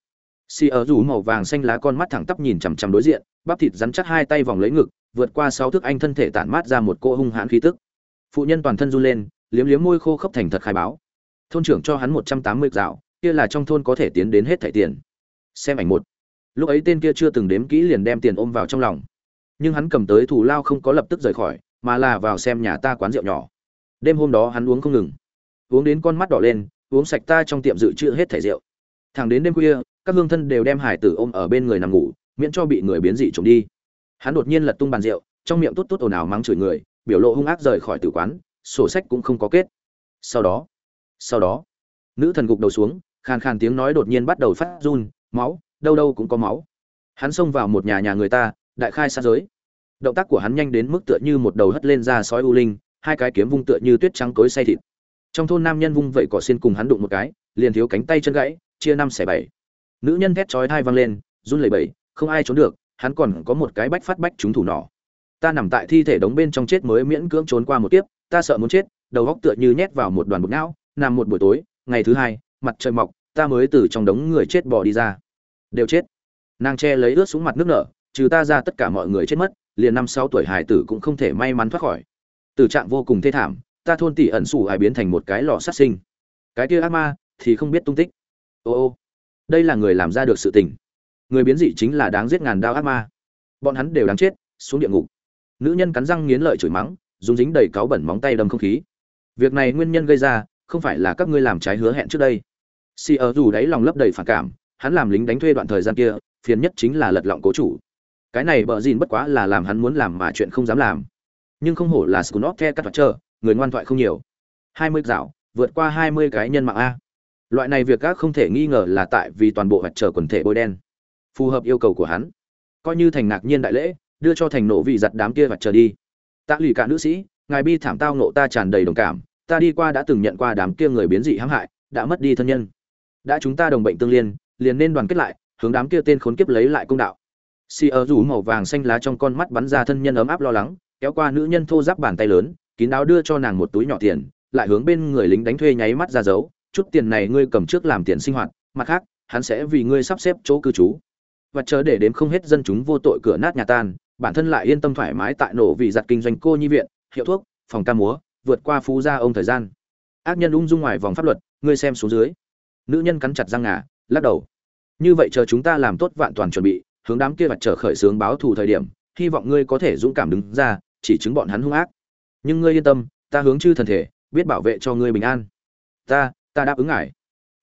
Xì ở rủ màu vàng xanh lá con mắt thẳng tắp nhìn chằm chằm đối diện, bắp thịt rắn chắc hai tay vòng lấy ngực, vượt qua sáu thước anh thân thể tản mát ra một cô hung hãn khí tức. Phụ nhân toàn thân run lên, liếm liếm môi khô khốc thành thật khai báo. Thôn trưởng cho hắn một trăm tám mươi dạo, kia là trong thôn có thể tiến đến hết thẻ tiền. Xem ảnh một. Lúc ấy tên kia chưa từng đếm kỹ liền đem tiền ôm vào trong lòng. Nhưng hắn cầm tới thủ lao không có lập tức rời khỏi, mà là vào xem nhà ta quán rượu nhỏ. Đêm hôm đó hắn uống không ngừng. Uống đến con mắt đỏ lên, uống sạch ta trong tiệm dự trữ hết thẻ rượu thẳng đến đêm khuya, các hương thân đều đem hải tử ôm ở bên người nằm ngủ, miễn cho bị người biến dị trộm đi. Hắn đột nhiên lật tung bàn rượu, trong miệng tốt tốt ồn ào mắng chửi người, biểu lộ hung ác rời khỏi tử quán, sổ sách cũng không có kết. Sau đó sau đó, nữ thần gục đầu xuống, khàn khàn tiếng nói đột nhiên bắt đầu phát run, máu, đâu đâu cũng có máu. Hắn xông vào một nhà nhà người ta, đại khai sát giới. Động tác của hắn nhanh đến mức tựa như một đầu hất lên ra sói u linh, hai cái kiếm vung tựa như tuyết trắng cối say thịt. Trong thôn nam nhân vung vậy cỏ xin cùng hắn đụng một cái, liền thiếu cánh tay chân gãy chia năm xẻ bảy. Nữ nhân thét chói thai văng lên, run lẩy bẩy, không ai trốn được, hắn còn có một cái bách phát bách trúng thủ nỏ. Ta nằm tại thi thể đống bên trong chết mới miễn cưỡng trốn qua một kiếp, ta sợ muốn chết, đầu góc tựa như nhét vào một đoàn bột não, nằm một buổi tối, ngày thứ hai, mặt trời mọc, ta mới từ trong đống người chết bỏ đi ra. Đều chết. Nàng che lấy ướt xuống mặt nước nở, trừ ta ra tất cả mọi người chết mất, liền năm sáu tuổi hải tử cũng không thể may mắn thoát khỏi. Từ trạng vô cùng thê thảm, ta thôn tỷ ẩn sủ hải biến thành một cái lò sát sinh. Cái kia ác ma thì không biết tung tích ô ô, đây là người làm ra được sự tình. Người biến dị chính là đáng giết ngàn đao ác ma. Bọn hắn đều đáng chết, xuống địa ngục. Nữ nhân cắn răng nghiến lợi chửi mắng, dùng dính đầy cáu bẩn móng tay đâm không khí. Việc này nguyên nhân gây ra, không phải là các ngươi làm trái hứa hẹn trước đây. Si ở dù đáy lòng lấp đầy phản cảm, hắn làm lính đánh thuê đoạn thời gian kia, phiền nhất chính là lật lọng cố chủ. Cái này bờ dìn bất quá là làm hắn muốn làm mà chuyện không dám làm. Nhưng không hổ là scunop the cắt vật chờ người ngoan thoại không nhiều. Hai mươi dạo vượt qua hai mươi cái nhân mạng a loại này việc các không thể nghi ngờ là tại vì toàn bộ hoạt trở quần thể bôi đen. Phù hợp yêu cầu của hắn. Coi như thành ngạc nhiên đại lễ, đưa cho thành nổ vị giặt đám kia hoạt trở đi. Tạ lụy cả nữ sĩ, ngài bi thảm tao nộ ta tràn đầy đồng cảm, ta đi qua đã từng nhận qua đám kia người biến dị hãm hại, đã mất đi thân nhân. Đã chúng ta đồng bệnh tương liên, liền nên đoàn kết lại, hướng đám kia tên khốn kiếp lấy lại công đạo. Xì ở rủ màu vàng xanh lá trong con mắt bắn ra thân nhân ấm áp lo lắng, kéo qua nữ nhân thô giáp bàn tay lớn, kín đáo đưa cho nàng một túi nhỏ tiền, lại hướng bên người lính đánh thuê nháy mắt ra dấu chút tiền này ngươi cầm trước làm tiền sinh hoạt, mặt khác, hắn sẽ vì ngươi sắp xếp chỗ cư trú. Và chờ để đếm không hết dân chúng vô tội cửa nát nhà tan, bản thân lại yên tâm thoải mái tại nổ vì giặt kinh doanh cô nhi viện, hiệu thuốc, phòng ca múa, vượt qua phú gia ông thời gian. Ác nhân ung dung ngoài vòng pháp luật, ngươi xem xuống dưới. Nữ nhân cắn chặt răng ngà, lắc đầu. Như vậy chờ chúng ta làm tốt vạn toàn chuẩn bị, hướng đám kia vặt trở khởi sướng báo thù thời điểm, hy vọng ngươi có thể dũng cảm đứng ra, chỉ chứng bọn hắn hung ác. Nhưng ngươi yên tâm, ta hướng chư thần thể, biết bảo vệ cho ngươi bình an. Ta ta đáp ứng ngài.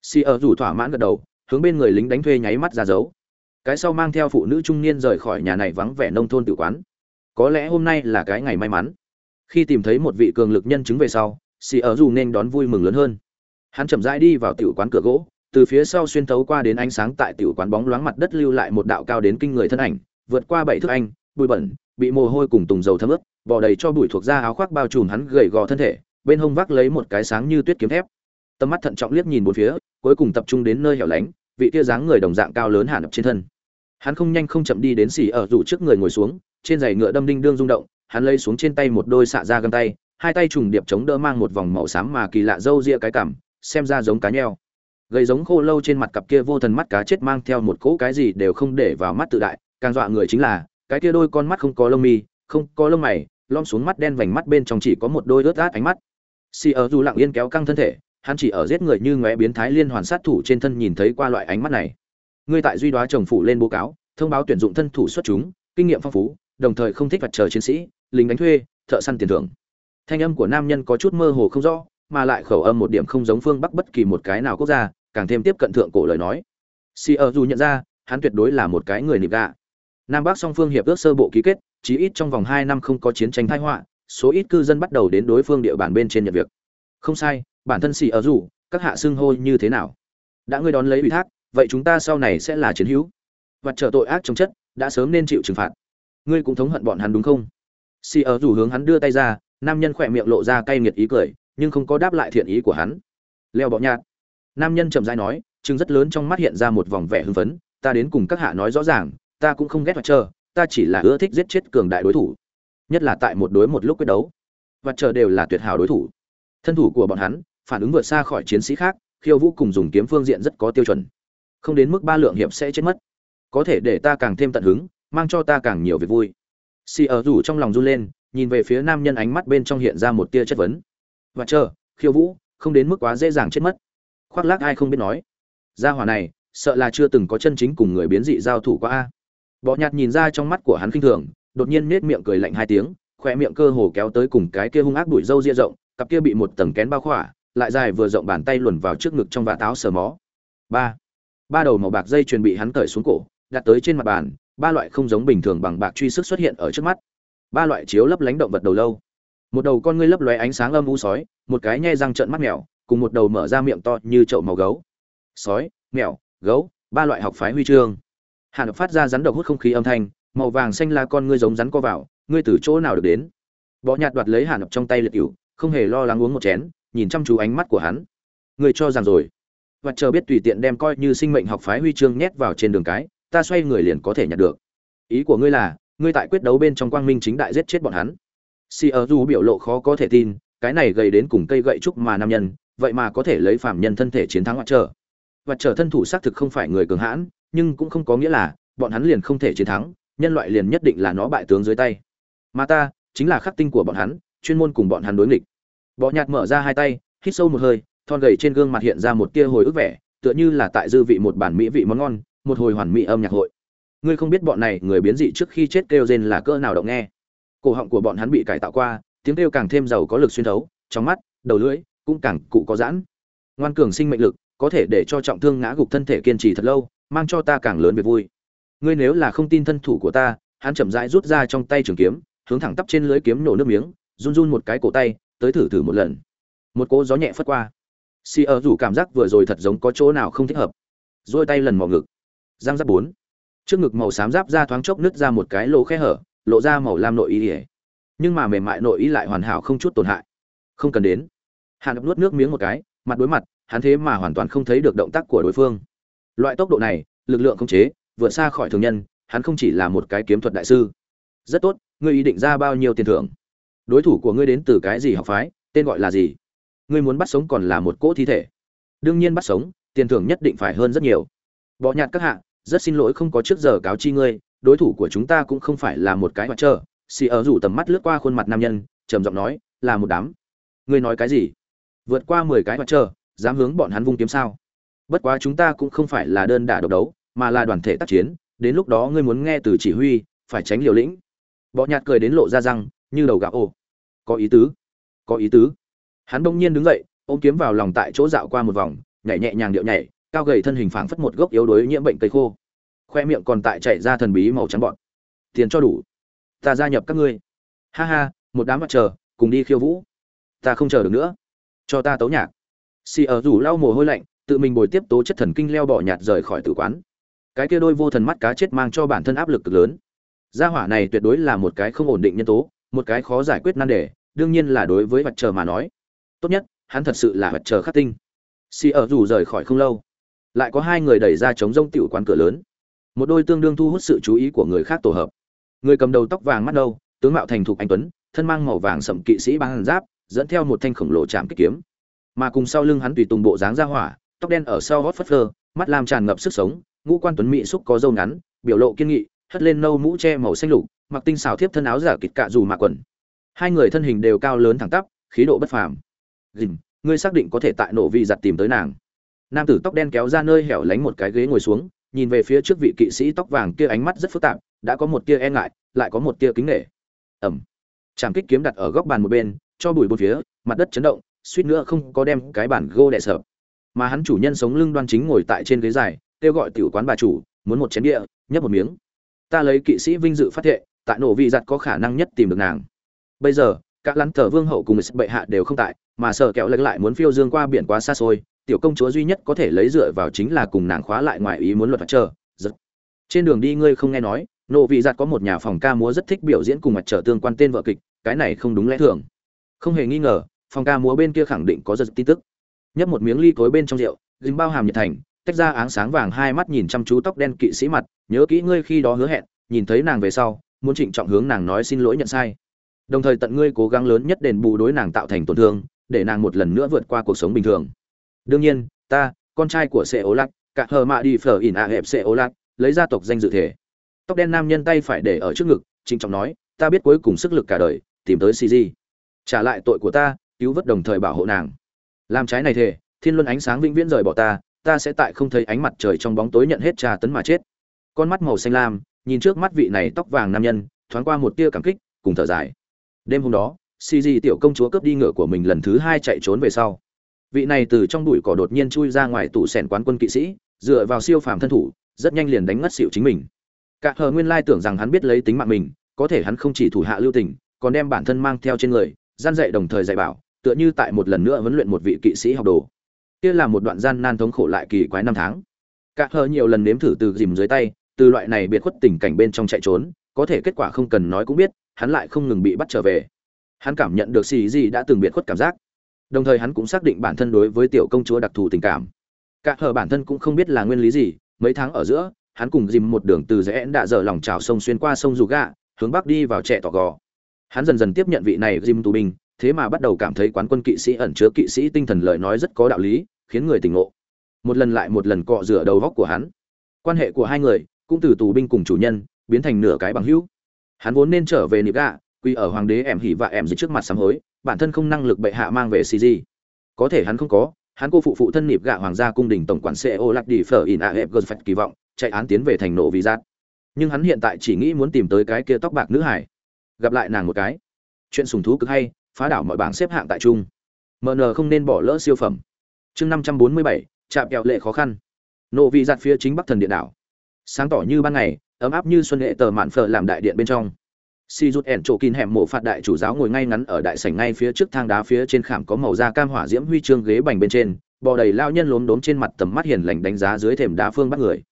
Si ở rủ thỏa mãn gật đầu, hướng bên người lính đánh thuê nháy mắt ra dấu. Cái sau mang theo phụ nữ trung niên rời khỏi nhà này vắng vẻ nông thôn tự quán. Có lẽ hôm nay là cái ngày may mắn. Khi tìm thấy một vị cường lực nhân chứng về sau si ở dù nên đón vui mừng lớn hơn. Hắn chậm rãi đi vào tiểu quán cửa gỗ, từ phía sau xuyên thấu qua đến ánh sáng tại tiểu quán bóng loáng mặt đất lưu lại một đạo cao đến kinh người thân ảnh, vượt qua bảy thước anh, bụi bẩn, bị mồ hôi cùng tùng dầu thấm ướt, bò đầy cho bụi thuộc da áo khoác bao trùm hắn gầy gò thân thể, bên hông vác lấy một cái sáng như tuyết kiếm thép tầm mắt thận trọng liếc nhìn bốn phía, cuối cùng tập trung đến nơi hẻo lánh, vị kia dáng người đồng dạng cao lớn hẳn ập trên thân. Hắn không nhanh không chậm đi đến xỉ ở rủ trước người ngồi xuống, trên giày ngựa đâm đinh đương rung động, hắn lấy xuống trên tay một đôi xạ ra găng tay, hai tay trùng điệp chống đỡ mang một vòng màu xám mà kỳ lạ râu ria cái cảm xem ra giống cá nheo. Gầy giống khô lâu trên mặt cặp kia vô thần mắt cá chết mang theo một cỗ cái gì đều không để vào mắt tự đại, càng dọa người chính là, cái kia đôi con mắt không có lông mi, không có lông mày lom xuống mắt đen vành mắt bên trong chỉ có một đôi ướt át ánh mắt. Si ở dù lặng yên kéo căng thân thể hắn chỉ ở giết người như ngóe biến thái liên hoàn sát thủ trên thân nhìn thấy qua loại ánh mắt này. Ngươi tại duy đoá chồng phủ lên báo cáo, thông báo tuyển dụng thân thủ xuất chúng, kinh nghiệm phong phú, đồng thời không thích vật chờ chiến sĩ, lính đánh thuê, thợ săn tiền thưởng. Thanh âm của nam nhân có chút mơ hồ không rõ, mà lại khẩu âm một điểm không giống phương bắc bất kỳ một cái nào quốc gia, càng thêm tiếp cận thượng cổ lời nói. Si ở dù nhận ra, hắn tuyệt đối là một cái người nịp gạ. Nam bắc song phương hiệp ước sơ bộ ký kết, chí ít trong vòng hai năm không có chiến tranh thái họa, số ít cư dân bắt đầu đến đối phương địa bàn bên trên nhận việc. Không sai bản thân xì ở rủ, các hạ xưng hô như thế nào? Đã ngươi đón lấy ủy thác vậy chúng ta sau này sẽ là chiến hữu. Và trở tội ác trong chất đã sớm nên chịu trừng phạt. Ngươi cũng thống hận bọn hắn đúng không? Xì ở rủ hướng hắn đưa tay ra nam nhân khỏe miệng lộ ra cay nghiệt ý cười nhưng không có đáp lại thiện ý của hắn. Leo bọ nhạt nam nhân chậm rãi nói chừng rất lớn trong mắt hiện ra một vòng vẻ hưng phấn ta đến cùng các hạ nói rõ ràng ta cũng không ghét vật chờ ta chỉ là ưa thích giết chết cường đại đối thủ. Nhất là tại một đối một lúc quyết đấu. Và chờ đều là tuyệt hảo đối thủ. Thân thủ của bọn hắn phản ứng vượt xa khỏi chiến sĩ khác, khiêu vũ cùng dùng kiếm phương diện rất có tiêu chuẩn. Không đến mức ba lượng hiệp sẽ chết mất. Có thể để ta càng thêm tận hứng, mang cho ta càng nhiều việc vui. Xì ở rủ trong lòng run lên, nhìn về phía nam nhân ánh mắt bên trong hiện ra một tia chất vấn. Và chờ, khiêu vũ, không đến mức quá dễ dàng chết mất. Khoác lác ai không biết nói. Gia hỏa này, sợ là chưa từng có chân chính cùng người biến dị giao thủ qua a. Bọ nhạt nhìn ra trong mắt của hắn khinh thường, đột nhiên nết miệng cười lạnh hai tiếng, khỏe miệng cơ hồ kéo tới cùng cái kia hung ác đuổi râu ria rộng, cặp kia bị một tầng kén bao khỏa lại dài vừa rộng bàn tay luồn vào trước ngực trong vạt áo sờ mó. Ba. Ba đầu màu bạc dây chuyền bị hắn cởi xuống cổ, đặt tới trên mặt bàn, ba loại không giống bình thường bằng bạc truy sức xuất hiện ở trước mắt. Ba loại chiếu lấp lánh động vật đầu lâu. Một đầu con ngươi lấp lóe ánh sáng âm u sói, một cái nhe răng trợn mắt mèo, cùng một đầu mở ra miệng to như chậu màu gấu. Sói, mèo, gấu, ba loại học phái huy chương. Hàn phát ra rắn độc hút không khí âm thanh, màu vàng xanh là con ngươi giống rắn co vào, ngươi từ chỗ nào được đến? Bọ nhạt đoạt lấy hàn trong tay liệt cựu không hề lo lắng uống một chén nhìn chăm chú ánh mắt của hắn. Người cho rằng rồi. Và chờ biết tùy tiện đem coi như sinh mệnh học phái huy chương nhét vào trên đường cái, ta xoay người liền có thể nhặt được. Ý của ngươi là, ngươi tại quyết đấu bên trong quang minh chính đại giết chết bọn hắn. Si ở dù biểu lộ khó có thể tin, cái này gầy đến cùng cây gậy trúc mà nam nhân, vậy mà có thể lấy phạm nhân thân thể chiến thắng hoạt trở hoạt trở thân thủ xác thực không phải người cường hãn, nhưng cũng không có nghĩa là, bọn hắn liền không thể chiến thắng, nhân loại liền nhất định là nó bại tướng dưới tay. Mà ta, chính là khắc tinh của bọn hắn, chuyên môn cùng bọn hắn đối nghịch bọ nhạt mở ra hai tay, hít sâu một hơi, thon gầy trên gương mặt hiện ra một tia hồi ức vẻ, tựa như là tại dư vị một bản mỹ vị món ngon, một hồi hoàn mỹ âm nhạc hội. Ngươi không biết bọn này người biến dị trước khi chết kêu rên là cỡ nào động nghe. Cổ họng của bọn hắn bị cải tạo qua, tiếng kêu càng thêm giàu có lực xuyên thấu, trong mắt, đầu lưỡi cũng càng cụ có giãn. Ngoan cường sinh mệnh lực có thể để cho trọng thương ngã gục thân thể kiên trì thật lâu, mang cho ta càng lớn việc vui. Ngươi nếu là không tin thân thủ của ta, hắn chậm rãi rút ra trong tay trường kiếm, hướng thẳng tắp trên lưới kiếm nổ nước miếng, run run một cái cổ tay tới thử thử một lần. Một cỗ gió nhẹ phất qua. Si ở rủ cảm giác vừa rồi thật giống có chỗ nào không thích hợp. Rồi tay lần mò ngực. Giang giáp bốn. Trước ngực màu xám giáp ra thoáng chốc nứt ra một cái lỗ khe hở, lộ ra màu lam nội y ỉa nhưng mà mềm mại nội y lại hoàn hảo không chút tổn hại. Không cần đến. Hàn nuốt nước miếng một cái, mặt đối mặt, hắn thế mà hoàn toàn không thấy được động tác của đối phương. Loại tốc độ này, lực lượng không chế, vượt xa khỏi thường nhân, hắn không chỉ là một cái kiếm thuật đại sư. Rất tốt, ngươi ý định ra bao nhiêu tiền thưởng? Đối thủ của ngươi đến từ cái gì học phái, tên gọi là gì? Ngươi muốn bắt sống còn là một cỗ thi thể. Đương nhiên bắt sống, tiền thưởng nhất định phải hơn rất nhiều. Bọ nhạt các hạ, rất xin lỗi không có trước giờ cáo chi ngươi, đối thủ của chúng ta cũng không phải là một cái mặt trơ. Xì ở rủ tầm mắt lướt qua khuôn mặt nam nhân, trầm giọng nói, là một đám. Ngươi nói cái gì? Vượt qua mười cái mặt trơ, dám hướng bọn hắn vung kiếm sao? Bất quá chúng ta cũng không phải là đơn đả độc đấu, mà là đoàn thể tác chiến, đến lúc đó ngươi muốn nghe từ chỉ huy, phải tránh liều lĩnh. Bọ nhạt cười đến lộ ra răng như đầu gạo ô. Có ý tứ. Có ý tứ. Hắn bỗng nhiên đứng dậy, ôm kiếm vào lòng tại chỗ dạo qua một vòng, nhảy nhẹ nhàng điệu nhảy, cao gầy thân hình phảng phất một gốc yếu đuối nhiễm bệnh cây khô. Khoe miệng còn tại chạy ra thần bí màu trắng bọn tiền cho đủ. Ta gia nhập các ngươi. Ha ha, một đám mặt chờ cùng đi khiêu vũ. Ta không chờ được nữa. Cho ta tấu nhạc. Xì ở rủ lau mồ hôi lạnh, tự mình bồi tiếp tố chất thần kinh leo bỏ nhạt rời khỏi tử quán. Cái kia đôi vô thần mắt cá chết mang cho bản thân áp lực cực lớn. Gia hỏa này tuyệt đối là một cái không ổn định nhân tố một cái khó giải quyết nan đề, đương nhiên là đối với vật chờ mà nói. Tốt nhất, hắn thật sự là vật chờ khắc tinh. Xì ở rủ rời khỏi không lâu, lại có hai người đẩy ra chống rông tiểu quán cửa lớn. Một đôi tương đương thu hút sự chú ý của người khác tổ hợp. Người cầm đầu tóc vàng mắt nâu, tướng mạo thành thục anh tuấn, thân mang màu vàng sậm kỵ sĩ bằng giáp, dẫn theo một thanh khổng lồ chạm kích kiếm. Mà cùng sau lưng hắn tùy tùng bộ dáng ra hỏa, tóc đen ở sau gót phất phơ, mắt làm tràn ngập sức sống, ngũ quan tuấn mỹ xúc có râu ngắn, biểu lộ kiên nghị, hất lên nâu mũ che màu xanh lục mặc tinh xảo thiếp thân áo giả kịt cạ dù mạ quần. Hai người thân hình đều cao lớn thẳng tắp, khí độ bất phàm. Dìm ngươi xác định có thể tại nổ vị giặt tìm tới nàng. Nam tử tóc đen kéo ra nơi hẻo lánh một cái ghế ngồi xuống, nhìn về phía trước vị kỵ sĩ tóc vàng kia ánh mắt rất phức tạp, đã có một tia e ngại, lại có một tia kính nể. Ẩm trảm kích kiếm đặt ở góc bàn một bên, cho bụi một phía, mặt đất chấn động, suýt nữa không có đem cái bàn gô đè sập. Mà hắn chủ nhân sống lưng đoan chính ngồi tại trên ghế dài, kêu gọi tiểu quán bà chủ, muốn một chén địa, nhấp một miếng. Ta lấy kỵ sĩ vinh dự phát thệ tại nổ vị giặt có khả năng nhất tìm được nàng. Bây giờ các lắn thờ vương hậu cùng bệ hạ đều không tại, mà sợ kẹo lệch lại muốn phiêu dương qua biển quá xa xôi, tiểu công chúa duy nhất có thể lấy dựa vào chính là cùng nàng khóa lại ngoài ý muốn luật mặt trời, giật. Trên đường đi ngươi không nghe nói nộ vị giặt có một nhà phòng ca múa rất thích biểu diễn cùng mặt trời tương quan tên vợ kịch, cái này không đúng lẽ thường. Không hề nghi ngờ, phòng ca múa bên kia khẳng định có giật tin tức. Nhấp một miếng ly cối bên trong rượu, dính bao hàm nhiệt thành, tách ra áng sáng vàng hai mắt nhìn chăm chú tóc đen kỵ sĩ mặt, nhớ kỹ ngươi khi đó hứa hẹn, nhìn thấy nàng về sau muốn trịnh trọng hướng nàng nói xin lỗi nhận sai. Đồng thời tận ngươi cố gắng lớn nhất đền bù đối nàng tạo thành tổn thương, để nàng một lần nữa vượt qua cuộc sống bình thường. Đương nhiên, ta, con trai của sệ ố lạc cả hờ mạ đi phở ỉn ạ hẹp sệ ố lạc lấy gia tộc danh dự thể. Tóc đen nam nhân tay phải để ở trước ngực, trịnh trọng nói, ta biết cuối cùng sức lực cả đời, tìm tới cg trả lại tội của ta, cứu vớt đồng thời bảo hộ nàng. Làm trái này thể thiên luân ánh sáng vĩnh viễn rời bỏ ta ta sẽ tại không thấy ánh mặt trời trong bóng tối nhận hết trà tấn mà chết. Con mắt màu xanh lam nhìn trước mắt vị này tóc vàng nam nhân, thoáng qua một tia cảm kích, cùng thở dài. Đêm hôm đó xì di tiểu công chúa cướp đi ngựa của mình lần thứ hai chạy trốn về sau. Vị này từ trong bụi cỏ đột nhiên chui ra ngoài tủ sẻn quán quân kỵ sĩ, dựa vào siêu phàm thân thủ, rất nhanh liền đánh ngất xỉu chính mình. Cả hờ nguyên lai tưởng rằng hắn biết lấy tính mạng mình, có thể hắn không chỉ thủ hạ lưu tình, còn đem bản thân mang theo trên người, gian dạy đồng thời dạy bảo, tựa như tại một lần nữa huấn luyện một vị kỵ sĩ học đồ. Kia là một đoạn gian nan thống khổ lại kỳ quái năm tháng. Cả hờ nhiều lần nếm thử từ dìm dưới tay từ loại này biệt khuất tình cảnh bên trong chạy trốn, có thể kết quả không cần nói cũng biết, hắn lại không ngừng bị bắt trở về. Hắn cảm nhận được xì gì đã từng biệt khuất cảm giác. Đồng thời hắn cũng xác định bản thân đối với tiểu công chúa đặc thù tình cảm. Cả hờ bản thân cũng không biết là nguyên lý gì, mấy tháng ở giữa, hắn cùng dìm một đường từ rẽ đã dở lòng trào sông xuyên qua sông dù gạ, hướng bắc đi vào trẻ tỏ gò. Hắn dần dần tiếp nhận vị này dìm tù binh, thế mà bắt đầu cảm thấy quán quân kỵ sĩ ẩn chứa kỵ sĩ tinh thần lời nói rất có đạo lý, khiến người tỉnh ngộ. Một lần lại một lần cọ rửa đầu góc của hắn. Quan hệ của hai người cũng từ tù binh cùng chủ nhân, biến thành nửa cái bằng hữu. Hắn vốn nên trở về nịp gạ quy ở hoàng đế em hỉ và em dưới trước mặt sám hối, bản thân không năng lực bệ hạ mang về cg có thể hắn không có, hắn cô phụ phụ thân nịp gạ hoàng gia cung đình tổng quản ceo lạc đi phở in a hẹp gờ phật kỳ vọng, chạy án tiến về thành nổ vì giác nhưng hắn hiện tại chỉ nghĩ muốn tìm tới cái kia tóc bạc nữ hải. Gặp lại nàng một cái. Chuyện sùng thú cực hay, phá đảo mọi bảng xếp hạng tại trung mn không nên bỏ lỡ siêu phẩm. Chương năm trăm bốn mươi bảy, chạm kẹo lệ khó khăn. Nộ vị giặt phía chính bắc thần điện đảo sáng tỏ như ban ngày, ấm áp như xuân hệ tờ mạn phở làm đại điện bên trong. Si rút ẻn chỗ kín hẻm mộ phạt đại chủ giáo ngồi ngay ngắn ở đại sảnh ngay phía trước thang đá phía trên khảm có màu da cam hỏa diễm huy chương ghế bành bên trên, bò đầy lao nhân lốm đốm trên mặt tầm mắt hiền lành đánh giá dưới thềm đá phương bắt người.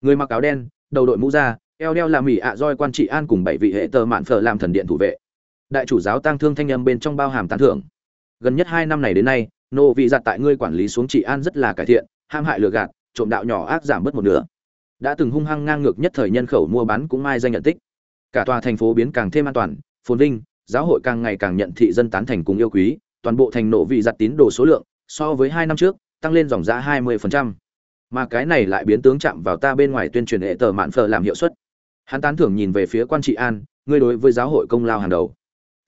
Người mặc áo đen, đầu đội mũ da, eo đeo làm mỹ ạ roi quan trị an cùng bảy vị hệ tờ mạn phở làm thần điện thủ vệ. Đại chủ giáo tăng thương thanh âm bên trong bao hàm tán thưởng. Gần nhất hai năm này đến nay, nô vị giặt tại ngươi quản lý xuống trị an rất là cải thiện ham hại lừa gạt, trộm đạo nhỏ ác giảm bớt một nửa đã từng hung hăng ngang ngược nhất thời nhân khẩu mua bán cũng mai danh nhận tích. Cả tòa thành phố biến càng thêm an toàn, phồn vinh, giáo hội càng ngày càng nhận thị dân tán thành cùng yêu quý, toàn bộ thành nổ vị giặt tín đồ số lượng, so với hai năm trước, tăng lên dòng giá hai mươi phần trăm. Mà cái này lại biến tướng chạm vào ta bên ngoài tuyên truyền hệ tờ mạn phở làm hiệu suất. Hắn tán thưởng nhìn về phía quan trị an, ngươi đối với giáo hội công lao hàng đầu.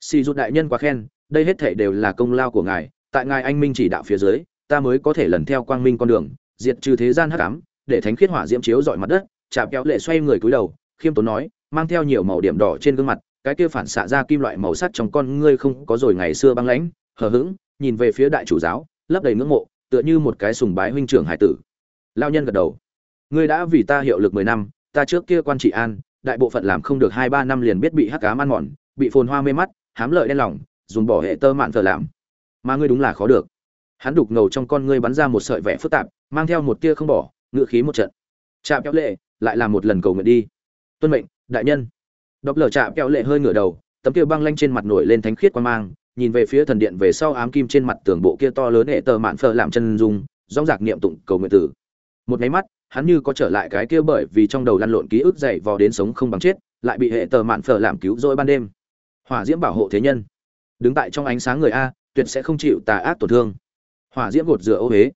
Xì rút đại nhân quá khen, đây hết thể đều là công lao của ngài, tại ngài anh minh chỉ đạo phía dưới, ta mới có thể lần theo quang minh con đường, diệt trừ thế gian hắc ám để thánh khiết hỏa diễm chiếu dọi mặt đất, chạm kéo lệ xoay người cúi đầu, khiêm tốn nói, mang theo nhiều màu điểm đỏ trên gương mặt, cái kia phản xạ ra kim loại màu sắc trong con ngươi không có rồi ngày xưa băng lãnh, hờ hững, nhìn về phía đại chủ giáo, lấp đầy ngưỡng mộ, tựa như một cái sùng bái huynh trưởng hải tử. Lao nhân gật đầu. Ngươi đã vì ta hiệu lực mười năm, ta trước kia quan trị an, đại bộ phận làm không được hai ba năm liền biết bị hắc cám ăn mòn, bị phồn hoa mê mắt, hám lợi đen lòng, dùng bỏ hệ tơ mạn thờ làm. Mà ngươi đúng là khó được. Hắn đục ngầu trong con ngươi bắn ra một sợi vẻ phức tạp, mang theo một tia không bỏ ngự khí một trận. Chạm kéo lệ lại làm một lần cầu nguyện đi. Tuân mệnh, đại nhân. Đọc lờ chạm kéo lệ hơi ngửa đầu, tấm kia băng lanh trên mặt nổi lên thánh khiết quan mang, nhìn về phía thần điện về sau ám kim trên mặt tường bộ kia to lớn hệ tờ mạn phở làm chân dung rong rạc niệm tụng cầu nguyện tử một máy mắt, hắn như có trở lại cái kia bởi vì trong đầu lăn lộn ký ức dậy vò đến sống không bằng chết, lại bị hệ tờ mạn phở làm cứu rỗi ban đêm. Hỏa diễm bảo hộ thế nhân. Đứng tại trong ánh sáng người a, tuyệt sẽ không chịu tà ác tổn thương. Hỏa diễm gột rửa ô huế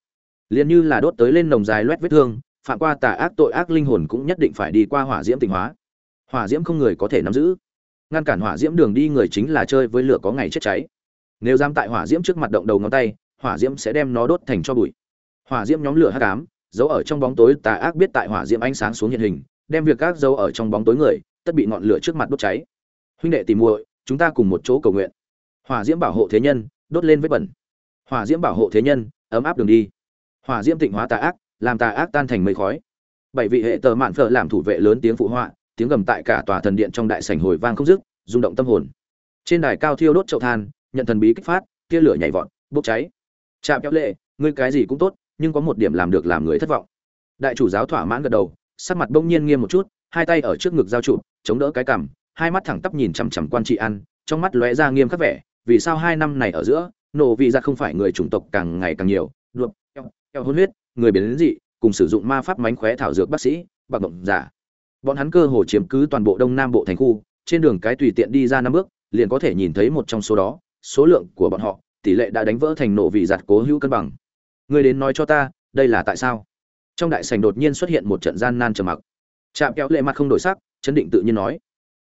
liền như là đốt tới lên nồng dài loét vết thương, phạm qua tà ác tội ác linh hồn cũng nhất định phải đi qua hỏa diễm tình hóa. Hỏa diễm không người có thể nắm giữ. Ngăn cản hỏa diễm đường đi người chính là chơi với lửa có ngày chết cháy. Nếu dám tại hỏa diễm trước mặt động đầu ngón tay, hỏa diễm sẽ đem nó đốt thành cho bụi. Hỏa diễm nhóm lửa hắc ám, giấu ở trong bóng tối, tà ác biết tại hỏa diễm ánh sáng xuống hiện hình, đem việc các giấu ở trong bóng tối người, tất bị ngọn lửa trước mặt đốt cháy. Huynh đệ tìm muội, chúng ta cùng một chỗ cầu nguyện. Hỏa diễm bảo hộ thế nhân, đốt lên vết bẩn. Hỏa diễm bảo hộ thế nhân, ấm áp đường đi hỏa diễm tịnh hóa tà ác, làm tà ác tan thành mây khói. Bảy vị hệ tờ mạn phở làm thủ vệ lớn tiếng phụ họa, tiếng gầm tại cả tòa thần điện trong đại sảnh hồi vang không dứt, rung động tâm hồn. Trên đài cao thiêu đốt chậu than, nhận thần bí kích phát, tia lửa nhảy vọt, bốc cháy. Chạm kéo lệ, ngươi cái gì cũng tốt, nhưng có một điểm làm được làm người thất vọng. Đại chủ giáo thỏa mãn gật đầu, sắc mặt bỗng nhiên nghiêm một chút, hai tay ở trước ngực giao trụ, chống đỡ cái cằm, hai mắt thẳng tắp nhìn chằm chằm quan trị ăn trong mắt lóe ra nghiêm khắc vẻ, vì sao hai năm này ở giữa, nổ vị ra không phải người chủng tộc càng ngày càng nhiều đuộm eo, hôn huyết người biến dị cùng sử dụng ma pháp mánh khóe thảo dược bác sĩ bạc động giả. Bọn hắn cơ hồ chiếm cứ toàn bộ đông nam bộ thành khu trên đường cái tùy tiện đi ra năm bước liền có thể nhìn thấy một trong số đó số lượng của bọn họ tỷ lệ đã đánh vỡ thành nổ vị giặt cố hữu cân bằng. Người đến nói cho ta đây là tại sao? Trong đại sảnh đột nhiên xuất hiện một trận gian nan trầm mặc. Chạm kéo lệ mặt không đổi sắc chấn định tự nhiên nói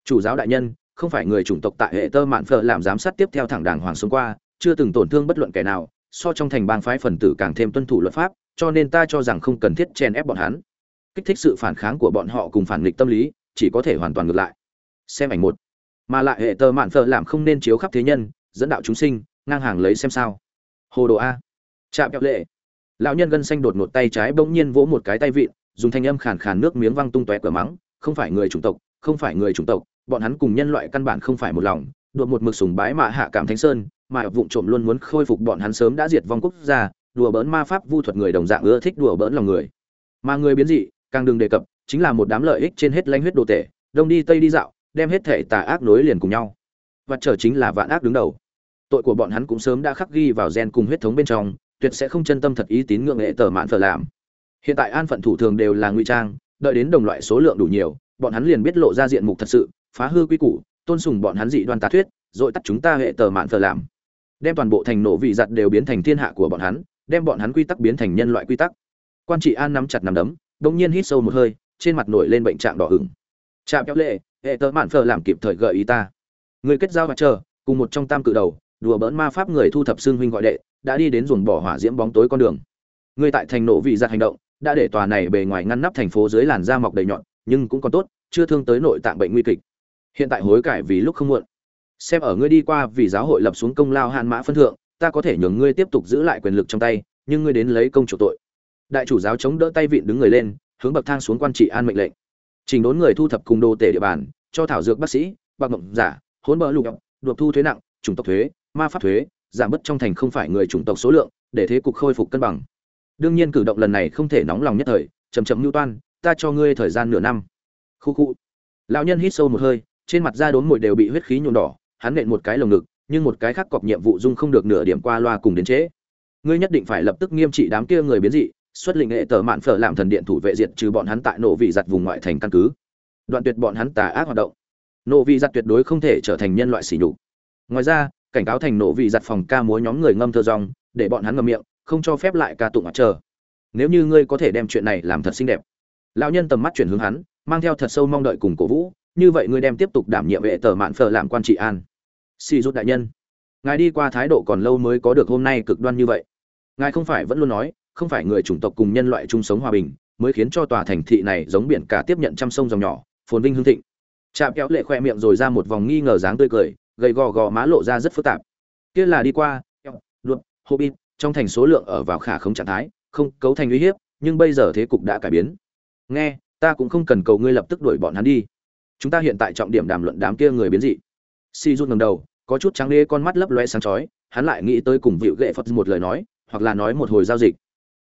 chủ giáo đại nhân không phải người chủng tộc tại hệ tơ mạn phở làm giám sát tiếp theo thẳng đàng hoàng xuống qua chưa từng tổn thương bất luận kẻ nào so trong thành bang phái phần tử càng thêm tuân thủ luật pháp, cho nên ta cho rằng không cần thiết chen ép bọn hắn. Kích thích sự phản kháng của bọn họ cùng phản nghịch tâm lý, chỉ có thể hoàn toàn ngược lại. Xem ảnh một. Mà lại hệ tờ mạn phở làm không nên chiếu khắp thế nhân, dẫn đạo chúng sinh, ngang hàng lấy xem sao. Hồ đồ a. Trạm kẹo lệ. Lão nhân gân xanh đột ngột tay trái bỗng nhiên vỗ một cái tay vịn, dùng thanh âm khàn khàn nước miếng văng tung tóe cửa mắng, không phải người chủng tộc, không phải người chủng tộc, bọn hắn cùng nhân loại căn bản không phải một lòng. Đột một mực sùng bái mạ hạ cảm thánh sơn mà vụng trộm luôn muốn khôi phục bọn hắn sớm đã diệt vong quốc gia, đùa bỡn ma pháp vu thuật người đồng dạng ưa thích đùa bỡn lòng người. Mà người biến dị, càng đừng đề cập, chính là một đám lợi ích trên hết lãnh huyết đồ tể, đông đi tây đi dạo, đem hết thể tà ác nối liền cùng nhau. Vật trở chính là vạn ác đứng đầu. Tội của bọn hắn cũng sớm đã khắc ghi vào gen cùng huyết thống bên trong, tuyệt sẽ không chân tâm thật ý tín ngưỡng nghệ tờ mạn phở làm. Hiện tại an phận thủ thường đều là ngụy trang, đợi đến đồng loại số lượng đủ nhiều, bọn hắn liền biết lộ ra diện mục thật sự, phá hư quy củ, tôn sùng bọn hắn dị đoan tà thuyết, rồi tắt chúng ta hệ tờ mạn phở làm đem toàn bộ thành nổ vị giặt đều biến thành thiên hạ của bọn hắn, đem bọn hắn quy tắc biến thành nhân loại quy tắc. Quan trị an nắm chặt nắm đấm đông nhiên hít sâu một hơi, trên mặt nổi lên bệnh trạng đỏ hửng Trạm kéo lệ, hệ tờ mạn phở làm kịp thời gợi ý ta. Người kết giao và chờ, cùng một trong tam cự đầu, đùa bỡn ma pháp người thu thập xương huynh gọi đệ, đã đi đến ruồng bỏ hỏa diễm bóng tối con đường. Người tại thành nổ vị giặt hành động, đã để tòa này bề ngoài ngăn nắp thành phố dưới làn da mọc đầy nhọn, nhưng cũng còn tốt, chưa thương tới nội tạng bệnh nguy kịch. Hiện tại hối cải vì lúc không muộn xem ở ngươi đi qua vì giáo hội lập xuống công lao hạn mã phân thượng, ta có thể nhường ngươi tiếp tục giữ lại quyền lực trong tay, nhưng ngươi đến lấy công chủ tội. Đại chủ giáo chống đỡ tay vịn đứng người lên, hướng bậc thang xuống quan trị an mệnh lệnh. Trình đốn người thu thập cùng đồ tể địa bàn, cho thảo dược bác sĩ, bạc mộng giả, hỗn bỡ lục đột thu thuế nặng, chủng tộc thuế, ma pháp thuế, giảm bớt trong thành không phải người chủng tộc số lượng, để thế cục khôi phục cân bằng. Đương nhiên cử động lần này không thể nóng lòng nhất thời chầm chậm mưu toan, ta cho ngươi thời gian nửa năm. Khu khu. Lão nhân hít sâu một hơi, trên mặt da đốn mồi đều bị huyết khí nhuộm đỏ hắn nện một cái lồng ngực, nhưng một cái khác cọp nhiệm vụ dung không được nửa điểm qua loa cùng đến trễ ngươi nhất định phải lập tức nghiêm trị đám kia người biến dị, xuất lệnh hệ tờ mạn phở làm thần điện thủ vệ diệt trừ bọn hắn tại nổ vị giặt vùng ngoại thành căn cứ. Đoạn tuyệt bọn hắn tà ác hoạt động. Nổ vị giặt tuyệt đối không thể trở thành nhân loại xỉ nhục. Ngoài ra, cảnh cáo thành nổ vị giặt phòng ca múa nhóm người ngâm thơ rong, để bọn hắn ngậm miệng, không cho phép lại ca tụng mặt chờ nếu như ngươi có thể đem chuyện này làm thật xinh đẹp. Lão nhân tầm mắt chuyển hướng hắn, mang theo thật sâu mong đợi cùng cổ vũ, như vậy ngươi đem tiếp tục đảm nhiệm vệ tờ mạn phở làm quan trị an xì rút đại nhân. Ngài đi qua thái độ còn lâu mới có được hôm nay cực đoan như vậy. Ngài không phải vẫn luôn nói, không phải người chủng tộc cùng nhân loại chung sống hòa bình, mới khiến cho tòa thành thị này giống biển cả tiếp nhận trăm sông dòng nhỏ, phồn vinh hương thịnh. Chạm kéo lệ khoe miệng rồi ra một vòng nghi ngờ dáng tươi cười, gầy gò gò má lộ ra rất phức tạp. Kia là đi qua luật hobbit trong thành số lượng ở vào khả không trạng thái, không cấu thành uy hiếp, nhưng bây giờ thế cục đã cải biến. Nghe, ta cũng không cần cầu ngươi lập tức đuổi bọn hắn đi. Chúng ta hiện tại trọng điểm đàm luận đám kia người biến dị si rút ngầm đầu, có chút trắng đê con mắt lấp loe sáng chói, hắn lại nghĩ tới cùng vịu ghệ phật một lời nói, hoặc là nói một hồi giao dịch.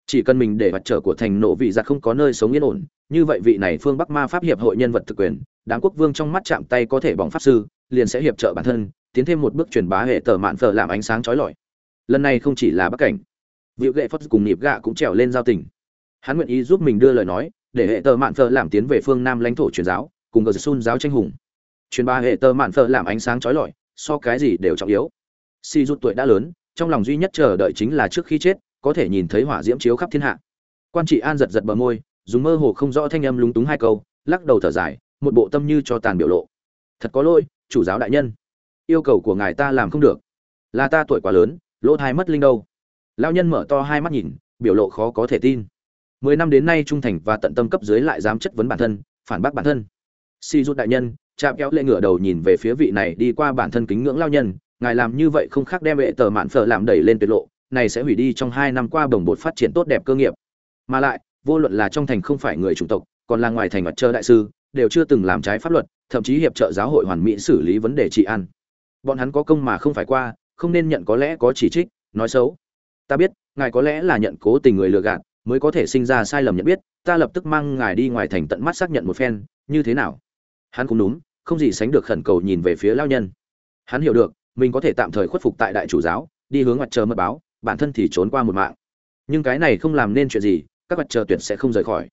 Chỉ cần mình để mặt trở của thành nộ vị giặc không có nơi sống yên ổn, như vậy vị này phương bắc ma pháp hiệp hội nhân vật thực quyền, đám quốc vương trong mắt chạm tay có thể bỏng pháp sư, liền sẽ hiệp trợ bản thân, tiến thêm một bước truyền bá hệ tờ mạn phở làm ánh sáng chói lọi. Lần này không chỉ là bắc cảnh, vịu ghệ phật cùng nhịp gạ cũng trèo lên giao tình. Hắn nguyện ý giúp mình đưa lời nói, để hệ tờ mạn phở làm tiến về phương nam lãnh thổ truyền giáo, cùng gờ sun giáo tranh hùng truyền bá hệ tơ mạn phở làm ánh sáng chói lọi, so cái gì đều trọng yếu. Si rút tuổi đã lớn, trong lòng duy nhất chờ đợi chính là trước khi chết, có thể nhìn thấy hỏa diễm chiếu khắp thiên hạ. Quan trị an giật giật bờ môi, dùng mơ hồ không rõ thanh âm lúng túng hai câu, lắc đầu thở dài, một bộ tâm như cho tàn biểu lộ. Thật có lỗi, chủ giáo đại nhân. Yêu cầu của ngài ta làm không được. Là ta tuổi quá lớn, lỗ thai mất linh đâu. Lao nhân mở to hai mắt nhìn, biểu lộ khó có thể tin. Mười năm đến nay trung thành và tận tâm cấp dưới lại dám chất vấn bản thân, phản bác bản thân. Si rút đại nhân chạm kéo lệ ngửa đầu nhìn về phía vị này đi qua bản thân kính ngưỡng lao nhân, ngài làm như vậy không khác đem hệ tờ mạn phở làm đẩy lên tuyệt lộ, này sẽ hủy đi trong hai năm qua bồng bột phát triển tốt đẹp cơ nghiệp. Mà lại, vô luận là trong thành không phải người chủng tộc, còn là ngoài thành mặt trơ đại sư, đều chưa từng làm trái pháp luật, thậm chí hiệp trợ giáo hội hoàn mỹ xử lý vấn đề trị an. Bọn hắn có công mà không phải qua, không nên nhận có lẽ có chỉ trích, nói xấu. Ta biết, ngài có lẽ là nhận cố tình người lừa gạt, mới có thể sinh ra sai lầm nhận biết, ta lập tức mang ngài đi ngoài thành tận mắt xác nhận một phen, như thế nào? Hắn cũng đúng không gì sánh được khẩn cầu nhìn về phía lao nhân. Hắn hiểu được, mình có thể tạm thời khuất phục tại đại chủ giáo, đi hướng mặt trời mật báo, bản thân thì trốn qua một mạng. Nhưng cái này không làm nên chuyện gì, các mặt trời tuyệt sẽ không rời khỏi.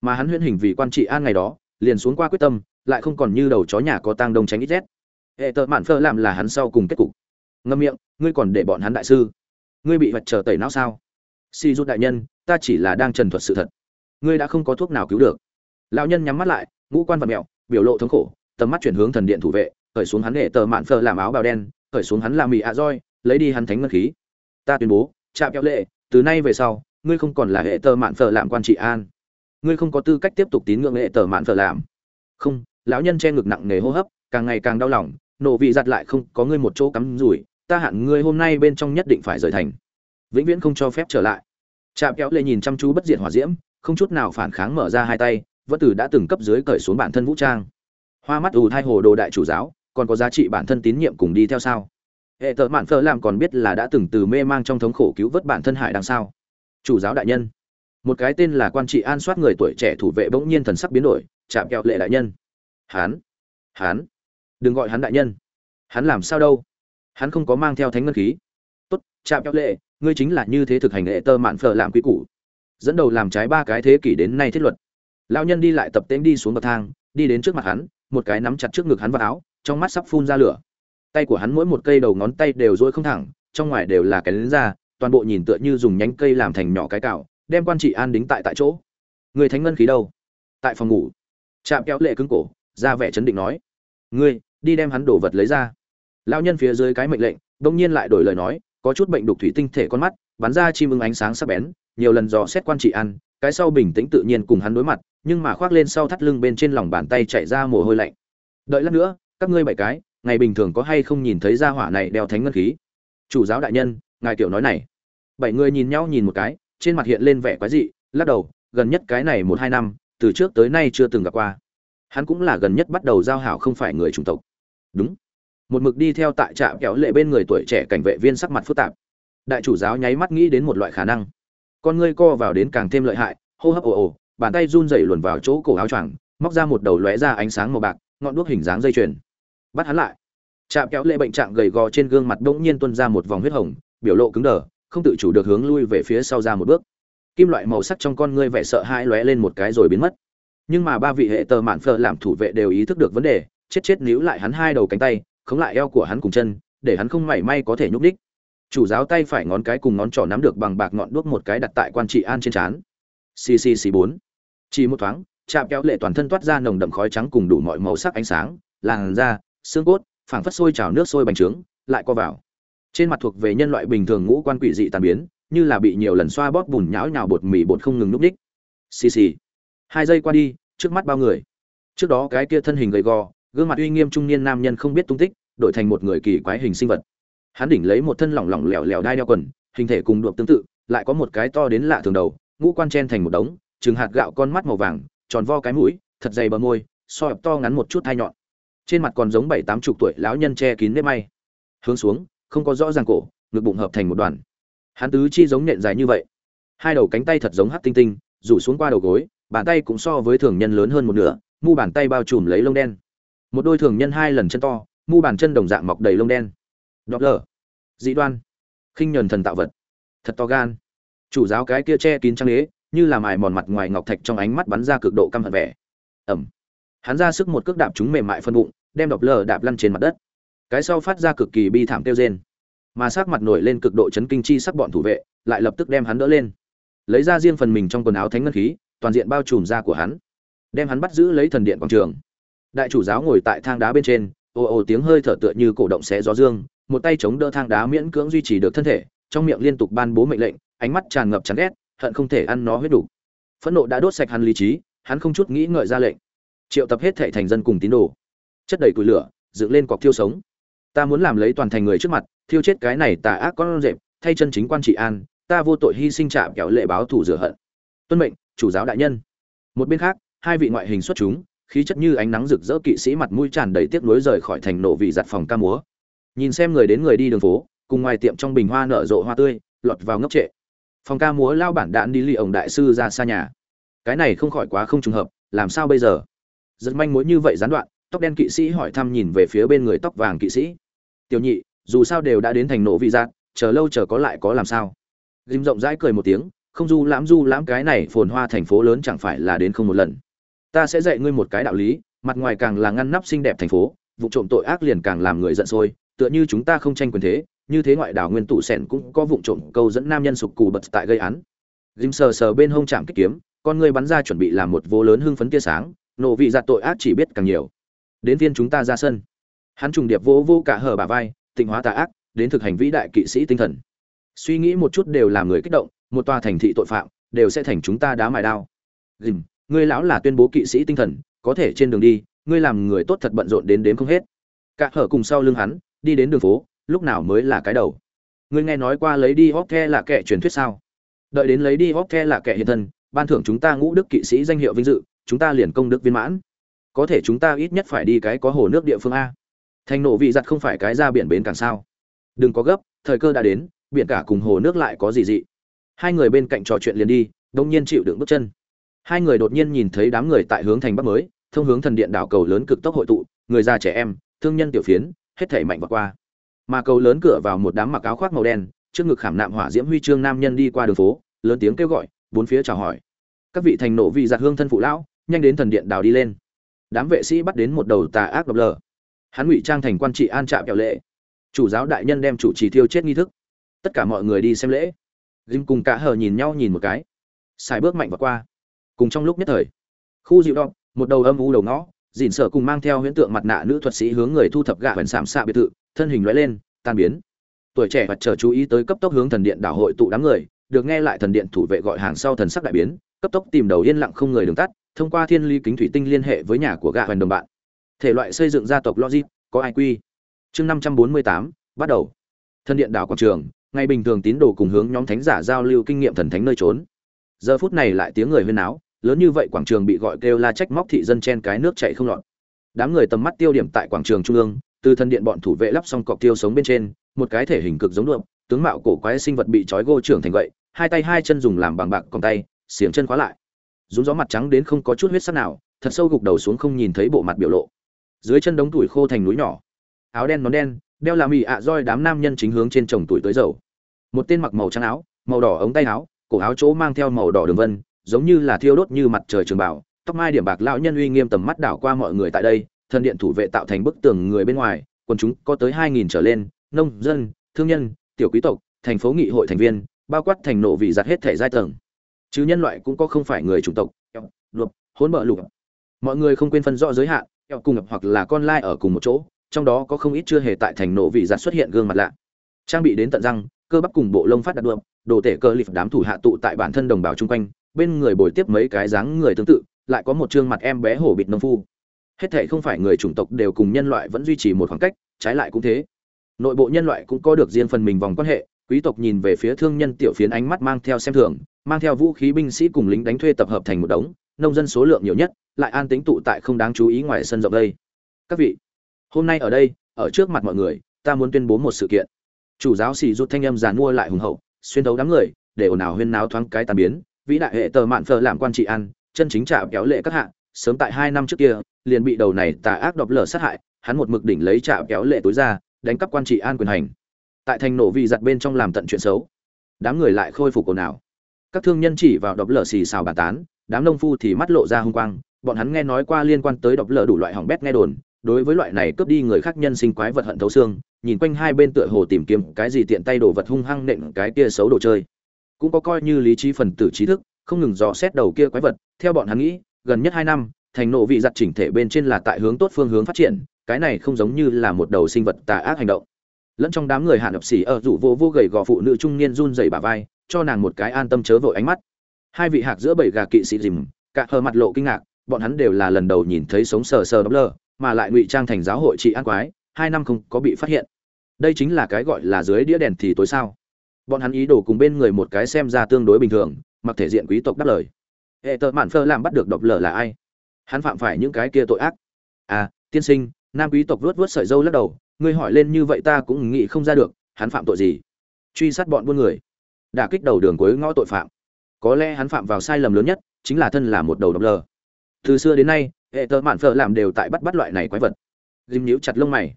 Mà hắn huyễn hình vì quan trị an ngày đó, liền xuống qua quyết tâm, lại không còn như đầu chó nhà có tang đông tránh ít rét. Hệ tợ mạn phơ làm là hắn sau cùng kết cục. Ngâm miệng, ngươi còn để bọn hắn đại sư. Ngươi bị mặt trời tẩy não sao? Si rút đại nhân, ta chỉ là đang trần thuật sự thật. Ngươi đã không có thuốc nào cứu được. Lão nhân nhắm mắt lại, ngũ quan vật mẹo, biểu lộ thống khổ tầm mắt chuyển hướng thần điện thủ vệ, khởi xuống hắn hệ tờ mạn phờ làm áo bào đen, khởi xuống hắn làm mì ạ roi, lấy đi hắn thánh ngân khí. Ta tuyên bố, trạm kéo lệ, từ nay về sau, ngươi không còn là hệ tờ mạn phở làm quan trị an. Ngươi không có tư cách tiếp tục tín ngưỡng hệ tờ mạn phở làm. Không, lão nhân che ngực nặng nề hô hấp, càng ngày càng đau lòng, nổ vị giặt lại không có ngươi một chỗ cắm rủi, ta hạn ngươi hôm nay bên trong nhất định phải rời thành. Vĩnh viễn không cho phép trở lại. Trạm kéo lệ nhìn chăm chú bất diệt hỏa diễm, không chút nào phản kháng mở ra hai tay, vẫn từ đã từng cấp dưới cởi xuống bản thân vũ trang hoa mắt ù thai hồ đồ đại chủ giáo, còn có giá trị bản thân tín nhiệm cùng đi theo sao? Hệ thợ mạn phơ làm còn biết là đã từng từ mê mang trong thống khổ cứu vớt bản thân hải đằng sao? Chủ giáo đại nhân. Một cái tên là quan trị an soát người tuổi trẻ thủ vệ bỗng nhiên thần sắc biến đổi, chạm kẹo lệ đại nhân. Hán. Hán. Đừng gọi hắn đại nhân. Hắn làm sao đâu? Hắn không có mang theo thánh ngân khí. Tốt, chạm kẹo lệ, ngươi chính là như thế thực hành hệ tơ mạn phở làm quy củ. Dẫn đầu làm trái ba cái thế kỷ đến nay thiết luật. Lão nhân đi lại tập tễnh đi xuống bậc thang, đi đến trước mặt hắn một cái nắm chặt trước ngực hắn vào áo trong mắt sắp phun ra lửa. Tay của hắn mỗi một cây đầu ngón tay đều dỗi không thẳng trong ngoài đều là cái lớn ra toàn bộ nhìn tựa như dùng nhánh cây làm thành nhỏ cái cạo đem quan trị an đính tại tại chỗ. Người thánh ngân khí đâu? Tại phòng ngủ. Chạm kéo lệ cứng cổ ra vẻ chấn định nói. Ngươi đi đem hắn đổ vật lấy ra. Lão nhân phía dưới cái mệnh lệnh đông nhiên lại đổi lời nói có chút bệnh đục thủy tinh thể con mắt bắn ra chim ưng ánh sáng sắc bén nhiều lần dò xét quan trị an, cái sau bình tĩnh tự nhiên cùng hắn đối mặt nhưng mà khoác lên sau thắt lưng bên trên lòng bàn tay chạy ra mồ hôi lạnh. Đợi lát nữa, các ngươi bảy cái, ngày bình thường có hay không nhìn thấy gia hỏa này đeo thánh ngân khí? Chủ giáo đại nhân, ngài tiểu nói này. Bảy người nhìn nhau nhìn một cái, trên mặt hiện lên vẻ quái dị, lắc đầu, gần nhất cái này một hai năm, từ trước tới nay chưa từng gặp qua. Hắn cũng là gần nhất bắt đầu giao hảo không phải người chủng tộc. Đúng. Một mực đi theo tại trạm kéo lệ bên người tuổi trẻ cảnh vệ viên sắc mặt phức tạp. Đại chủ giáo nháy mắt nghĩ đến một loại khả năng. Con ngươi co vào đến càng thêm lợi hại, hô hấp ồ ồ bàn tay run rẩy luồn vào chỗ cổ áo choàng, móc ra một đầu lóe ra ánh sáng màu bạc, ngọn đuốc hình dáng dây chuyền. Bắt hắn lại. Chạm kéo lệ bệnh trạng gầy gò trên gương mặt bỗng nhiên tuôn ra một vòng huyết hồng, biểu lộ cứng đờ, không tự chủ được hướng lui về phía sau ra một bước. Kim loại màu sắc trong con ngươi vẻ sợ hãi lóe lên một cái rồi biến mất. Nhưng mà ba vị hệ tờ mạn phờ làm thủ vệ đều ý thức được vấn đề, chết chết níu lại hắn hai đầu cánh tay, khống lại eo của hắn cùng chân, để hắn không mảy may có thể nhúc đích chủ giáo tay phải ngón cái cùng ngón trỏ nắm được bằng bạc ngọn đuốc một cái đặt tại quan trị an trên trán. Ccc bốn chỉ một thoáng, chạm kéo lệ toàn thân toát ra nồng đậm khói trắng cùng đủ mọi màu sắc ánh sáng, làn da, xương cốt, phảng phất sôi trào nước sôi bành trướng, lại co vào. Trên mặt thuộc về nhân loại bình thường ngũ quan quỷ dị tàn biến, như là bị nhiều lần xoa bóp bùn nhão nhào bột mì bột không ngừng núp đích xì xì. Hai giây qua đi, trước mắt bao người. Trước đó cái kia thân hình gầy gò, gương mặt uy nghiêm trung niên nam nhân không biết tung tích, đổi thành một người kỳ quái hình sinh vật. Hắn đỉnh lấy một thân lỏng lỏng lẻo lẻo đai đeo quần, hình thể cùng đuộc tương tự, lại có một cái to đến lạ thường đầu, ngũ quan chen thành một đống chừng hạt gạo con mắt màu vàng, tròn vo cái mũi, thật dày bờ môi, so to ngắn một chút hai nhọn. Trên mặt còn giống bảy tám chục tuổi lão nhân che kín nếp may. Hướng xuống, không có rõ ràng cổ, ngực bụng hợp thành một đoàn. Hắn tứ chi giống nện dài như vậy. Hai đầu cánh tay thật giống hắc tinh tinh, rủ xuống qua đầu gối, bàn tay cũng so với thường nhân lớn hơn một nửa, mu bàn tay bao trùm lấy lông đen. Một đôi thường nhân hai lần chân to, mu bàn chân đồng dạng mọc đầy lông đen. Đọc lờ dị đoan. Khinh nhuần thần tạo vật. Thật to gan. Chủ giáo cái kia che kín trang đế như là mài mòn mặt ngoài ngọc thạch trong ánh mắt bắn ra cực độ căm hận vẻ. Ẩm. Hắn ra sức một cước đạp chúng mềm mại phân bụng, đem đọc lờ đạp lăn trên mặt đất. Cái sau phát ra cực kỳ bi thảm kêu rên. Mà sắc mặt nổi lên cực độ chấn kinh chi sắc bọn thủ vệ, lại lập tức đem hắn đỡ lên. Lấy ra riêng phần mình trong quần áo thánh ngân khí, toàn diện bao trùm da của hắn. Đem hắn bắt giữ lấy thần điện quảng trường. Đại chủ giáo ngồi tại thang đá bên trên ồ ồ tiếng hơi thở tựa như cổ động xé gió dương, một tay chống đỡ thang đá miễn cưỡng duy trì được thân thể, trong miệng liên tục ban bố mệnh lệnh, ánh mắt tràn ngập chán ghét hận không thể ăn nó huyết đủ. Phẫn nộ đã đốt sạch hắn lý trí, hắn không chút nghĩ ngợi ra lệnh. Triệu tập hết thảy thành dân cùng tín đồ. Chất đầy củi lửa, dựng lên cọc thiêu sống. Ta muốn làm lấy toàn thành người trước mặt, thiêu chết cái này tà ác con rệp, thay chân chính quan trị an, ta vô tội hy sinh chạm kéo lệ báo thù rửa hận. Tuân mệnh, chủ giáo đại nhân. Một bên khác, hai vị ngoại hình xuất chúng, khí chất như ánh nắng rực rỡ kỵ sĩ mặt mũi tràn đầy tiếc nuối rời khỏi thành nổ vị giặt phòng ca múa. Nhìn xem người đến người đi đường phố, cùng ngoài tiệm trong bình hoa nở rộ hoa tươi, lọt vào ngốc trệ phòng ca múa lao bản đạn đi lì ổng đại sư ra xa nhà. Cái này không khỏi quá không trùng hợp, làm sao bây giờ? Rất manh mối như vậy gián đoạn, tóc đen kỵ sĩ hỏi thăm nhìn về phía bên người tóc vàng kỵ sĩ. Tiểu nhị, dù sao đều đã đến thành nổ vị giác, chờ lâu chờ có lại có làm sao? Dìm rộng rãi cười một tiếng, không du lãm du lãm cái này phồn hoa thành phố lớn chẳng phải là đến không một lần. Ta sẽ dạy ngươi một cái đạo lý, mặt ngoài càng là ngăn nắp xinh đẹp thành phố, vụ trộm tội ác liền càng làm người giận sôi, tựa như chúng ta không tranh quyền thế như thế ngoại đảo nguyên tụ sẻn cũng có vụng trộm câu dẫn nam nhân sục cù bật tại gây án. Dìm sờ sờ bên hông chạm kích kiếm, con ngươi bắn ra chuẩn bị làm một vô lớn hưng phấn tia sáng, nổ vị giặt tội ác chỉ biết càng nhiều. Đến viên chúng ta ra sân. Hắn trùng điệp vô vô cả hở bà vai, tịnh hóa tà ác, đến thực hành vĩ đại kỵ sĩ tinh thần. Suy nghĩ một chút đều làm người kích động, một tòa thành thị tội phạm, đều sẽ thành chúng ta đá mài đao. Dìm ngươi lão là tuyên bố kỵ sĩ tinh thần, có thể trên đường đi, ngươi làm người tốt thật bận rộn đến đếm không hết. Cả hở cùng sau lưng hắn, đi đến đường phố lúc nào mới là cái đầu? Ngươi nghe nói qua lấy đi hóc the là kẻ truyền thuyết sao? Đợi đến lấy đi hóc the là kẻ hiện thân, ban thưởng chúng ta ngũ đức kỵ sĩ danh hiệu vinh dự, chúng ta liền công đức viên mãn. Có thể chúng ta ít nhất phải đi cái có hồ nước địa phương a. Thành nổ vị giặt không phải cái ra biển bến càng sao? Đừng có gấp, thời cơ đã đến, biển cả cùng hồ nước lại có gì dị? Hai người bên cạnh trò chuyện liền đi, đông nhiên chịu đựng bước chân. Hai người đột nhiên nhìn thấy đám người tại hướng thành bắc mới, thông hướng thần điện đảo cầu lớn cực tốc hội tụ, người già trẻ em, thương nhân tiểu phiến, hết thảy mạnh vượt qua mà cầu lớn cửa vào một đám mặc áo khoác màu đen, trước ngực khảm nạm hỏa diễm huy chương nam nhân đi qua đường phố, lớn tiếng kêu gọi, bốn phía chào hỏi. Các vị thành nộ vị giặt hương thân phụ lão, nhanh đến thần điện đào đi lên. Đám vệ sĩ bắt đến một đầu tà ác độc lờ. Hắn ngụy trang thành quan trị an trạm kẹo lệ. Chủ giáo đại nhân đem chủ trì thiêu chết nghi thức. Tất cả mọi người đi xem lễ. Dinh cùng cả hờ nhìn nhau nhìn một cái. Xài bước mạnh và qua. Cùng trong lúc nhất thời, khu dịu đọc một đầu âm u đầu ngõ dỉn sợ cùng mang theo huyễn tượng mặt nạ nữ thuật sĩ hướng người thu thập gạ hoành sảm xạ biệt thự thân hình lóe lên, tan biến. Tuổi trẻ vật chờ chú ý tới cấp tốc hướng thần điện đảo hội tụ đám người, được nghe lại thần điện thủ vệ gọi hàng sau thần sắc đại biến, cấp tốc tìm đầu yên lặng không người đường tắt, thông qua thiên ly kính thủy tinh liên hệ với nhà của gã hoàn đồng bạn. Thể loại xây dựng gia tộc logic, có ai quy? Chương năm trăm bốn mươi tám, bắt đầu. Thần điện đảo quảng trường, ngày bình thường tín đồ cùng hướng nhóm thánh giả giao lưu kinh nghiệm thần thánh nơi trốn. Giờ phút này lại tiếng người huyên náo, lớn như vậy quảng trường bị gọi kêu la trách móc thị dân chen cái nước chảy không lọt. Đám người tầm mắt tiêu điểm tại quảng trường trung ương từ thân điện bọn thủ vệ lắp xong cọc tiêu sống bên trên, một cái thể hình cực giống đượm tướng mạo cổ quái sinh vật bị trói gô trưởng thành vậy hai tay hai chân dùng làm bằng bạc còn tay, xiềng chân khóa lại. Rúng gió mặt trắng đến không có chút huyết sắc nào, thật sâu gục đầu xuống không nhìn thấy bộ mặt biểu lộ. Dưới chân đống tuổi khô thành núi nhỏ. Áo đen nón đen, đeo là mì ạ roi đám nam nhân chính hướng trên chồng tuổi tới dầu một tên mặc màu trắng áo, màu đỏ ống tay áo, cổ áo chỗ mang theo màu đỏ đường vân, giống như là thiêu đốt như mặt trời trường bảo tóc mai điểm bạc lão nhân uy nghiêm tầm mắt đảo qua mọi người tại đây thần điện thủ vệ tạo thành bức tường người bên ngoài, quần chúng có tới hai nghìn trở lên, nông dân, thương nhân, tiểu quý tộc, thành phố nghị hội thành viên, bao quát thành nộ vị giặt hết thể giai tầng. Chứ nhân loại cũng có không phải người chủng tộc luộc, hỗn bợ lục. Mọi người không quên phân rõ giới hạn cùng hoặc là con lai ở cùng một chỗ, trong đó có không ít chưa hề tại thành nộ vị giặt xuất hiện gương mặt lạ. Trang bị đến tận răng, cơ bắp cùng bộ lông phát đạt đượm, đồ tể cơ lịp đám thủ hạ tụ tại bản thân đồng bào chung quanh, bên người bồi tiếp mấy cái dáng người tương tự, lại có một trương mặt em bé hổ bịt nông phu hết thảy không phải người chủng tộc đều cùng nhân loại vẫn duy trì một khoảng cách, trái lại cũng thế nội bộ nhân loại cũng có được riêng phần mình vòng quan hệ, quý tộc nhìn về phía thương nhân tiểu phiến ánh mắt mang theo xem thường, mang theo vũ khí binh sĩ cùng lính đánh thuê tập hợp thành một đống, nông dân số lượng nhiều nhất, lại an tính tụ tại không đáng chú ý ngoài sân rộng đây các vị, hôm nay ở đây, ở trước mặt mọi người, ta muốn tuyên bố một sự kiện chủ giáo xì rút thanh âm giàn mua lại hùng hậu, xuyên thấu đám người, để ồn ào huyên náo thoáng cái tàn biến, vĩ đại hệ tờ mạn phờ làm quan trị ăn chân chính trả kéo lệ các hạng sớm tại hai năm trước kia, liền bị đầu này tà ác đọc lở sát hại, hắn một mực đỉnh lấy trả kéo lệ tối ra, đánh cắp quan trị an quyền hành. Tại thành nổ vị giặt bên trong làm tận chuyện xấu. Đám người lại khôi phục ồn ào. Các thương nhân chỉ vào đọc lở xì xào bàn tán, đám nông phu thì mắt lộ ra hung quang, bọn hắn nghe nói qua liên quan tới đọc lở đủ loại hỏng bét nghe đồn, đối với loại này cướp đi người khác nhân sinh quái vật hận thấu xương, nhìn quanh hai bên tựa hồ tìm kiếm cái gì tiện tay đồ vật hung hăng nện cái kia xấu đồ chơi. Cũng có coi như lý trí phần tử trí thức, không ngừng dò xét đầu kia quái vật, theo bọn hắn nghĩ gần nhất hai năm, thành nộ vị giặt chỉnh thể bên trên là tại hướng tốt phương hướng phát triển, cái này không giống như là một đầu sinh vật tà ác hành động. Lẫn trong đám người hạ đập xỉ ở rủ vô vô gầy gò phụ nữ trung niên run rẩy bà vai, cho nàng một cái an tâm chớ vội ánh mắt. Hai vị hạc giữa bảy gà kỵ sĩ dìm, cả hờ mặt lộ kinh ngạc, bọn hắn đều là lần đầu nhìn thấy sống sờ sờ đấm lờ, mà lại ngụy trang thành giáo hội trị an quái, hai năm không có bị phát hiện. Đây chính là cái gọi là dưới đĩa đèn thì tối sao. Bọn hắn ý đồ cùng bên người một cái xem ra tương đối bình thường, mặc thể diện quý tộc đáp lời hệ tợ mạn phơ làm bắt được độc lờ là ai? Hắn phạm phải những cái kia tội ác. À tiên sinh, nam quý tộc vuốt vuốt sợi dâu lắc đầu, ngươi hỏi lên như vậy ta cũng nghĩ không ra được, hắn phạm tội gì? Truy sát bọn buôn người. Đả kích đầu đường cuối ngõ tội phạm. Có lẽ hắn phạm vào sai lầm lớn nhất, chính là thân là một đầu độc lờ từ xưa đến nay, hệ tơ mạn phở làm đều tại bắt bắt loại này quái vật. Dìm nhíu chặt lông mày.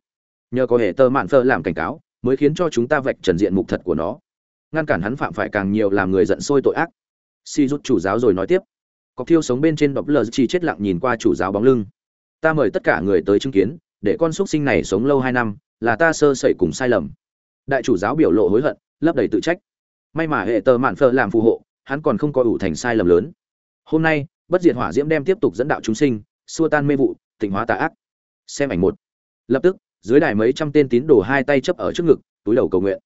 Nhờ có hệ tơ mạn phở làm cảnh cáo, mới khiến cho chúng ta vạch trần diện mục thật của nó. Ngăn cản hắn phạm phải càng nhiều làm người giận sôi tội ác. Si rút chủ giáo rồi nói tiếp cọc thiêu sống bên trên đọc lờ chỉ chết lặng nhìn qua chủ giáo bóng lưng. Ta mời tất cả người tới chứng kiến, để con xúc sinh này sống lâu hai năm, là ta sơ sẩy cùng sai lầm. Đại chủ giáo biểu lộ hối hận, lấp đầy tự trách. May mà hệ tờ mạn phở làm phù hộ, hắn còn không có ủ thành sai lầm lớn. Hôm nay, bất diệt hỏa diễm đem tiếp tục dẫn đạo chúng sinh, xua tan mê vụ tỉnh hóa tà ác. Xem ảnh một. Lập tức, dưới đài mấy trăm tên tín đồ hai tay chấp ở trước ngực, túi đầu cầu nguyện.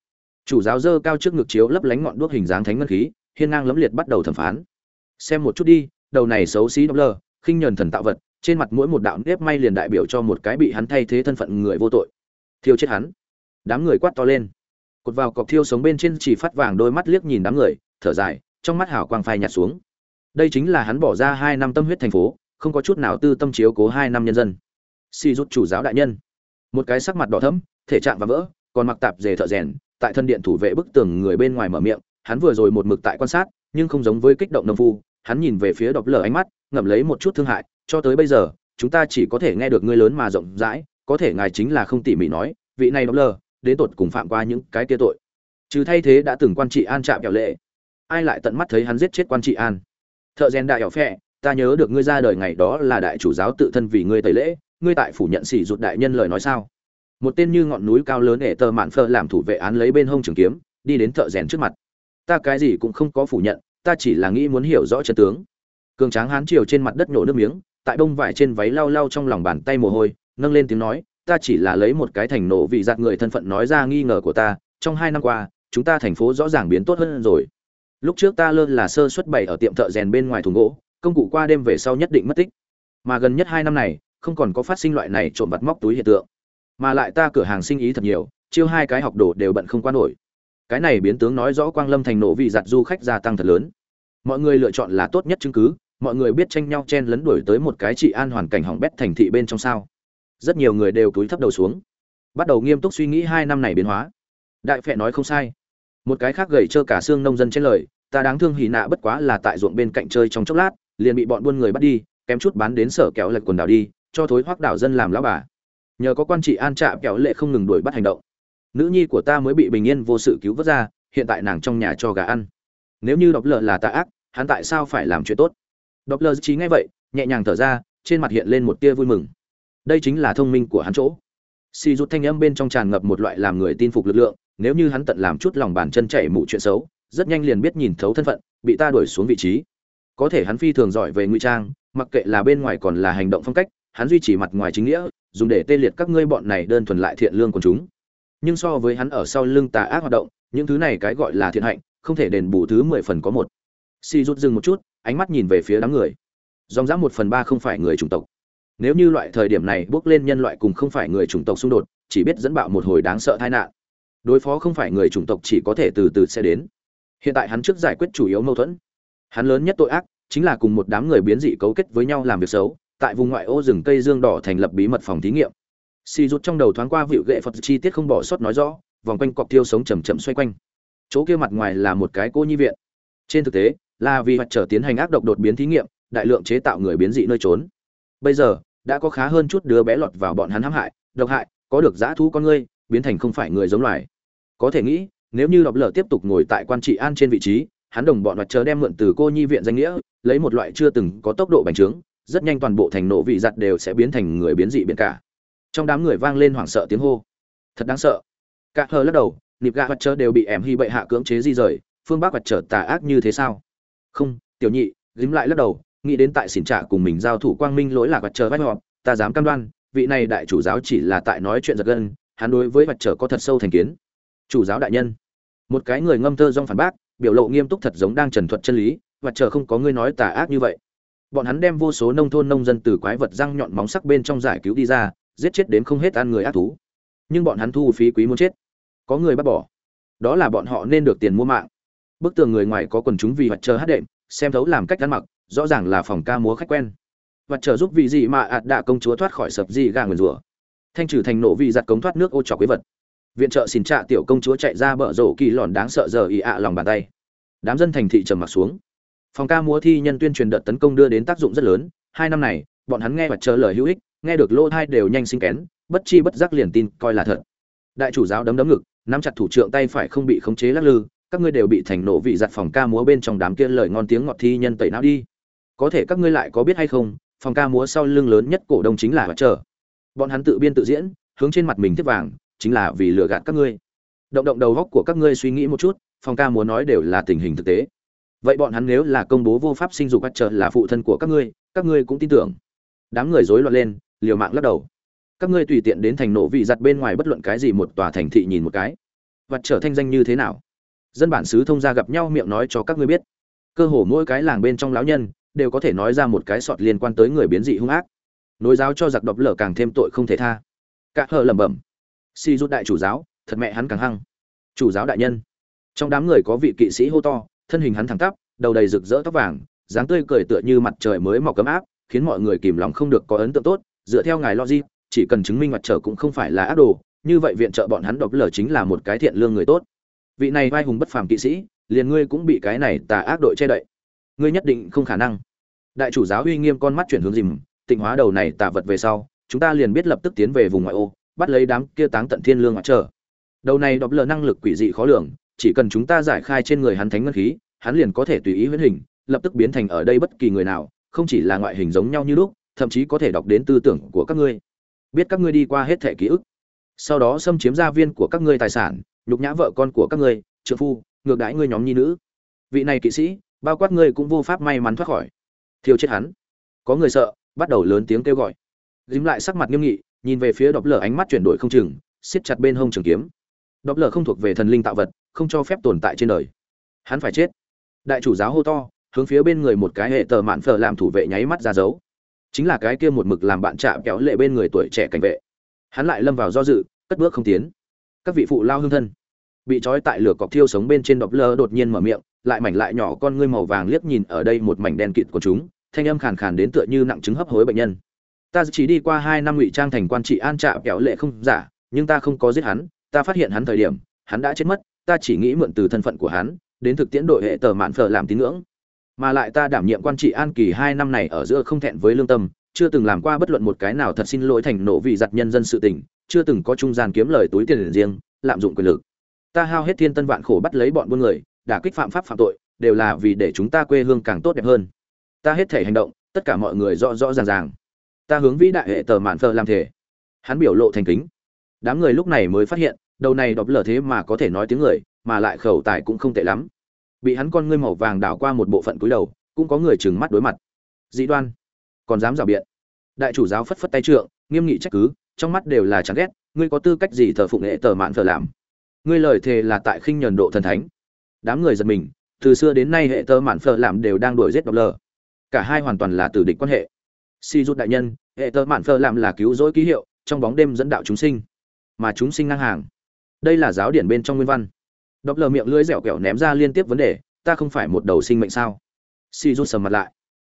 Chủ giáo dơ cao trước ngực chiếu lấp lánh ngọn đuốc hình dáng thánh ngân khí, hiên ngang lấm liệt bắt đầu thẩm phán. Xem một chút đi đầu này xấu xí độc lơ, khinh nhờn thần tạo vật, trên mặt mỗi một đạo nếp may liền đại biểu cho một cái bị hắn thay thế thân phận người vô tội. Thiêu chết hắn. Đám người quát to lên. Cột vào cọc thiêu sống bên trên chỉ phát vàng đôi mắt liếc nhìn đám người, thở dài, trong mắt hào quang phai nhạt xuống. Đây chính là hắn bỏ ra hai năm tâm huyết thành phố, không có chút nào tư tâm chiếu cố hai năm nhân dân. Si rút chủ giáo đại nhân. Một cái sắc mặt đỏ thẫm, thể trạng và vỡ, còn mặc tạp dề thợ rèn, tại thân điện thủ vệ bức tường người bên ngoài mở miệng, hắn vừa rồi một mực tại quan sát, nhưng không giống với kích động nông phu hắn nhìn về phía đọc lở ánh mắt, ngậm lấy một chút thương hại, cho tới bây giờ, chúng ta chỉ có thể nghe được ngươi lớn mà rộng rãi, có thể ngài chính là không tỉ mỉ nói, vị này đọc lở, đến tột cùng phạm qua những cái kia tội. Trừ thay thế đã từng quan trị an chạm kẹo lệ. Ai lại tận mắt thấy hắn giết chết quan trị an? Thợ rèn đại hẻo phẹ, ta nhớ được ngươi ra đời ngày đó là đại chủ giáo tự thân vì ngươi tẩy lễ, ngươi tại phủ nhận sỉ rụt đại nhân lời nói sao? Một tên như ngọn núi cao lớn ể tờ mạn phơ làm thủ vệ án lấy bên hông trường kiếm, đi đến thợ rèn trước mặt. Ta cái gì cũng không có phủ nhận ta chỉ là nghĩ muốn hiểu rõ chân tướng. Cường tráng hán chiều trên mặt đất nổ nước miếng, tại bông vải trên váy lau lau trong lòng bàn tay mồ hôi, nâng lên tiếng nói, ta chỉ là lấy một cái thành nổ vì giặt người thân phận nói ra nghi ngờ của ta, trong hai năm qua, chúng ta thành phố rõ ràng biến tốt hơn rồi. Lúc trước ta lơ là sơ xuất bày ở tiệm thợ rèn bên ngoài thùng gỗ, công cụ qua đêm về sau nhất định mất tích. Mà gần nhất hai năm này, không còn có phát sinh loại này trộm vặt móc túi hiện tượng. Mà lại ta cửa hàng sinh ý thật nhiều, chiêu hai cái học đồ đều bận không qua nổi. Cái này biến tướng nói rõ quang lâm thành nổ vị giặt du khách gia tăng thật lớn mọi người lựa chọn là tốt nhất chứng cứ, mọi người biết tranh nhau chen lấn đuổi tới một cái trị an hoàn cảnh hỏng bét thành thị bên trong sao. Rất nhiều người đều cúi thấp đầu xuống. Bắt đầu nghiêm túc suy nghĩ hai năm này biến hóa. Đại phệ nói không sai. Một cái khác gầy trơ cả xương nông dân trên lời, ta đáng thương hỉ nạ bất quá là tại ruộng bên cạnh chơi trong chốc lát, liền bị bọn buôn người bắt đi, kém chút bán đến sở kéo lệch quần đảo đi, cho thối hoác đảo dân làm lão bà. Nhờ có quan trị an trạ kéo lệ không ngừng đuổi bắt hành động. Nữ nhi của ta mới bị bình yên vô sự cứu vớt ra, hiện tại nàng trong nhà cho gà ăn. Nếu như độc lợ là ta ác hắn tại sao phải làm chuyện tốt? Độc Lơ trí ngay vậy, nhẹ nhàng thở ra, trên mặt hiện lên một tia vui mừng. Đây chính là thông minh của hắn chỗ. Xì rút thanh âm bên trong tràn ngập một loại làm người tin phục lực lượng, nếu như hắn tận làm chút lòng bàn chân chảy mụ chuyện xấu, rất nhanh liền biết nhìn thấu thân phận, bị ta đuổi xuống vị trí. Có thể hắn phi thường giỏi về ngụy trang, mặc kệ là bên ngoài còn là hành động phong cách, hắn duy trì mặt ngoài chính nghĩa, dùng để tê liệt các ngươi bọn này đơn thuần lại thiện lương của chúng. Nhưng so với hắn ở sau lưng tà ác hoạt động, những thứ này cái gọi là thiện hạnh, không thể đền bù thứ mười phần có một si rút dừng một chút, ánh mắt nhìn về phía đám người. Dòng dã một phần ba không phải người chủng tộc. Nếu như loại thời điểm này bước lên nhân loại cùng không phải người chủng tộc xung đột, chỉ biết dẫn bạo một hồi đáng sợ tai nạn. Đối phó không phải người chủng tộc chỉ có thể từ từ sẽ đến. Hiện tại hắn trước giải quyết chủ yếu mâu thuẫn. Hắn lớn nhất tội ác chính là cùng một đám người biến dị cấu kết với nhau làm việc xấu, tại vùng ngoại ô rừng cây dương đỏ thành lập bí mật phòng thí nghiệm. Xì rút trong đầu thoáng qua vịu gệ phật chi tiết không bỏ sót nói rõ, vòng quanh cọc tiêu sống chầm chậm xoay quanh. Chỗ kia mặt ngoài là một cái cô nhi viện. Trên thực tế là vì mặt trở tiến hành ác độc đột biến thí nghiệm, đại lượng chế tạo người biến dị nơi trốn. Bây giờ, đã có khá hơn chút đứa bé lọt vào bọn hắn hãm hại, độc hại, có được dã thu con ngươi, biến thành không phải người giống loài. Có thể nghĩ, nếu như đọc lở tiếp tục ngồi tại quan trị an trên vị trí, hắn đồng bọn mặt chờ đem mượn từ cô nhi viện danh nghĩa, lấy một loại chưa từng có tốc độ bành trướng, rất nhanh toàn bộ thành nộ vị giặt đều sẽ biến thành người biến dị biển cả. Trong đám người vang lên hoảng sợ tiếng hô. Thật đáng sợ. Cả hờ lắc đầu, nịp gạ mặt chờ đều bị ẻm hy bậy hạ cưỡng chế di rời, phương bắc mặt trở tà ác như thế sao? Không, tiểu nhị, dính lại lắc đầu, nghĩ đến tại xỉn trạ cùng mình giao thủ quang minh lỗi lạc mặt chờ vách họ ta dám cam đoan, vị này đại chủ giáo chỉ là tại nói chuyện giật gân, hắn đối với mặt trở có thật sâu thành kiến. Chủ giáo đại nhân. Một cái người ngâm thơ dong phản bác, biểu lộ nghiêm túc thật giống đang trần thuật chân lý, vật chờ không có ngươi nói tà ác như vậy. Bọn hắn đem vô số nông thôn nông dân từ quái vật răng nhọn móng sắc bên trong giải cứu đi ra, giết chết đến không hết ăn người ác thú. Nhưng bọn hắn thu phí quý muốn chết. Có người bắt bỏ. Đó là bọn họ nên được tiền mua mạng bức tường người ngoài có quần chúng vì vật chờ hát đệm, xem thấu làm cách ăn mặc, rõ ràng là phòng ca múa khách quen. Vật chờ giúp vị gì mà ạt đạ công chúa thoát khỏi sập gì gà nguyền rủa. Thanh trừ thành nổ vị giặt cống thoát nước ô trọc quế vật. Viện trợ xin trạ tiểu công chúa chạy ra bờ rổ kỳ lòn đáng sợ giờ ì ạ lòng bàn tay. Đám dân thành thị trầm mặc xuống. Phòng ca múa thi nhân tuyên truyền đợt tấn công đưa đến tác dụng rất lớn. Hai năm này, bọn hắn nghe vật chờ lời hữu ích, nghe được lô thai đều nhanh sinh kén, bất chi bất giác liền tin coi là thật. Đại chủ giáo đấm đấm ngực, nắm chặt thủ trưởng tay phải không bị khống chế lắc lư các ngươi đều bị thành nổ vị giặt phòng ca múa bên trong đám kia lời ngon tiếng ngọt thi nhân tẩy não đi. Có thể các ngươi lại có biết hay không, phòng ca múa sau lưng lớn nhất cổ đông chính là hoạt trở. Bọn hắn tự biên tự diễn, hướng trên mặt mình tiếp vàng, chính là vì lừa gạt các ngươi. Động động đầu góc của các ngươi suy nghĩ một chút, phòng ca múa nói đều là tình hình thực tế. Vậy bọn hắn nếu là công bố vô pháp sinh dục bắt trợ là phụ thân của các ngươi các ngươi cũng tin tưởng. Đám người rối loạn lên, liều mạng lắc đầu. Các ngươi tùy tiện đến thành nổ vị giặt bên ngoài bất luận cái gì một tòa thành thị nhìn một cái. Vật trở thanh danh như thế nào? Dân bản xứ thông gia gặp nhau miệng nói cho các ngươi biết. Cơ hồ mỗi cái làng bên trong lão nhân đều có thể nói ra một cái sọt liên quan tới người biến dị hung ác. Nối giáo cho giặc độc lở càng thêm tội không thể tha. Cả hờ lẩm bẩm. Si rút đại chủ giáo, thật mẹ hắn càng hăng. Chủ giáo đại nhân. Trong đám người có vị kỵ sĩ hô to, thân hình hắn thẳng tắp, đầu đầy rực rỡ tóc vàng, dáng tươi cười tựa như mặt trời mới mọc cấm áp, khiến mọi người kìm lòng không được có ấn tượng tốt. Dựa theo ngài logic, chỉ cần chứng minh mặt trời cũng không phải là ác đồ, như vậy viện trợ bọn hắn độc lở chính là một cái thiện lương người tốt vị này vai hùng bất phàm kỵ sĩ, liền ngươi cũng bị cái này tà ác đội che đậy. Ngươi nhất định không khả năng. Đại chủ giáo uy nghiêm con mắt chuyển hướng dìm, tịnh hóa đầu này tà vật về sau, chúng ta liền biết lập tức tiến về vùng ngoại ô, bắt lấy đám kia táng tận thiên lương ngoại trời đầu này đọc lờ năng lực quỷ dị khó lường, chỉ cần chúng ta giải khai trên người hắn thánh ngân khí, hắn liền có thể tùy ý huyễn hình, lập tức biến thành ở đây bất kỳ người nào, không chỉ là ngoại hình giống nhau như lúc, thậm chí có thể đọc đến tư tưởng của các ngươi. Biết các ngươi đi qua hết thể ký ức. Sau đó xâm chiếm gia viên của các ngươi tài sản nhục nhã vợ con của các ngươi, trượng phu, ngược đãi ngươi nhóm nhi nữ. Vị này kỵ sĩ, bao quát ngươi cũng vô pháp may mắn thoát khỏi. Thiêu chết hắn. Có người sợ, bắt đầu lớn tiếng kêu gọi. Dím lại sắc mặt nghiêm nghị, nhìn về phía đọc lở ánh mắt chuyển đổi không chừng, siết chặt bên hông trường kiếm. Đọc lở không thuộc về thần linh tạo vật, không cho phép tồn tại trên đời. Hắn phải chết. Đại chủ giáo hô to, hướng phía bên người một cái hệ tờ mạn phở làm thủ vệ nháy mắt ra dấu. Chính là cái kia một mực làm bạn chạm kéo lệ bên người tuổi trẻ cảnh vệ. Hắn lại lâm vào do dự, cất bước không tiến các vị phụ lao hương thân. Bị trói tại lửa cọc thiêu sống bên trên đọc lơ đột nhiên mở miệng, lại mảnh lại nhỏ con ngươi màu vàng liếc nhìn ở đây một mảnh đen kịt của chúng, thanh âm khàn khàn đến tựa như nặng chứng hấp hối bệnh nhân. Ta chỉ đi qua hai năm ngụy trang thành quan trị an trạ kẹo lệ không giả, nhưng ta không có giết hắn, ta phát hiện hắn thời điểm, hắn đã chết mất, ta chỉ nghĩ mượn từ thân phận của hắn, đến thực tiễn đội hệ tờ mạn phở làm tín ngưỡng. Mà lại ta đảm nhiệm quan trị an kỳ hai năm này ở giữa không thẹn với lương tâm, chưa từng làm qua bất luận một cái nào thật xin lỗi thành nộ vì giặt nhân dân sự tình chưa từng có trung gian kiếm lời túi tiền riêng, lạm dụng quyền lực. Ta hao hết thiên tân vạn khổ bắt lấy bọn buôn người, đả kích phạm pháp phạm tội, đều là vì để chúng ta quê hương càng tốt đẹp hơn. Ta hết thể hành động, tất cả mọi người rõ rõ ràng ràng. Ta hướng vĩ đại hệ tờ mạn phờ làm thể hắn biểu lộ thành kính. Đám người lúc này mới phát hiện, đầu này đọc lở thế mà có thể nói tiếng người, mà lại khẩu tài cũng không tệ lắm. Bị hắn con ngươi màu vàng đảo qua một bộ phận cúi đầu, cũng có người trừng mắt đối mặt. Dị đoan. Còn dám rào biện. Đại chủ giáo phất phất tay trượng, nghiêm nghị trách cứ trong mắt đều là chán ghét, ngươi có tư cách gì thờ phụng nghệ tờ mạn phờ làm? Ngươi lời thề là tại khinh nhẫn độ thần thánh. Đám người giật mình, từ xưa đến nay hệ tờ mạn phờ làm đều đang đuổi giết độc lờ. Cả hai hoàn toàn là tử địch quan hệ. Si rút đại nhân, hệ tờ mạn phờ làm là cứu rỗi ký hiệu, trong bóng đêm dẫn đạo chúng sinh, mà chúng sinh ngang hàng. Đây là giáo điển bên trong nguyên văn. Độc lờ miệng lưỡi dẻo kẹo ném ra liên tiếp vấn đề, ta không phải một đầu sinh mệnh sao? Si rút sầm mặt lại.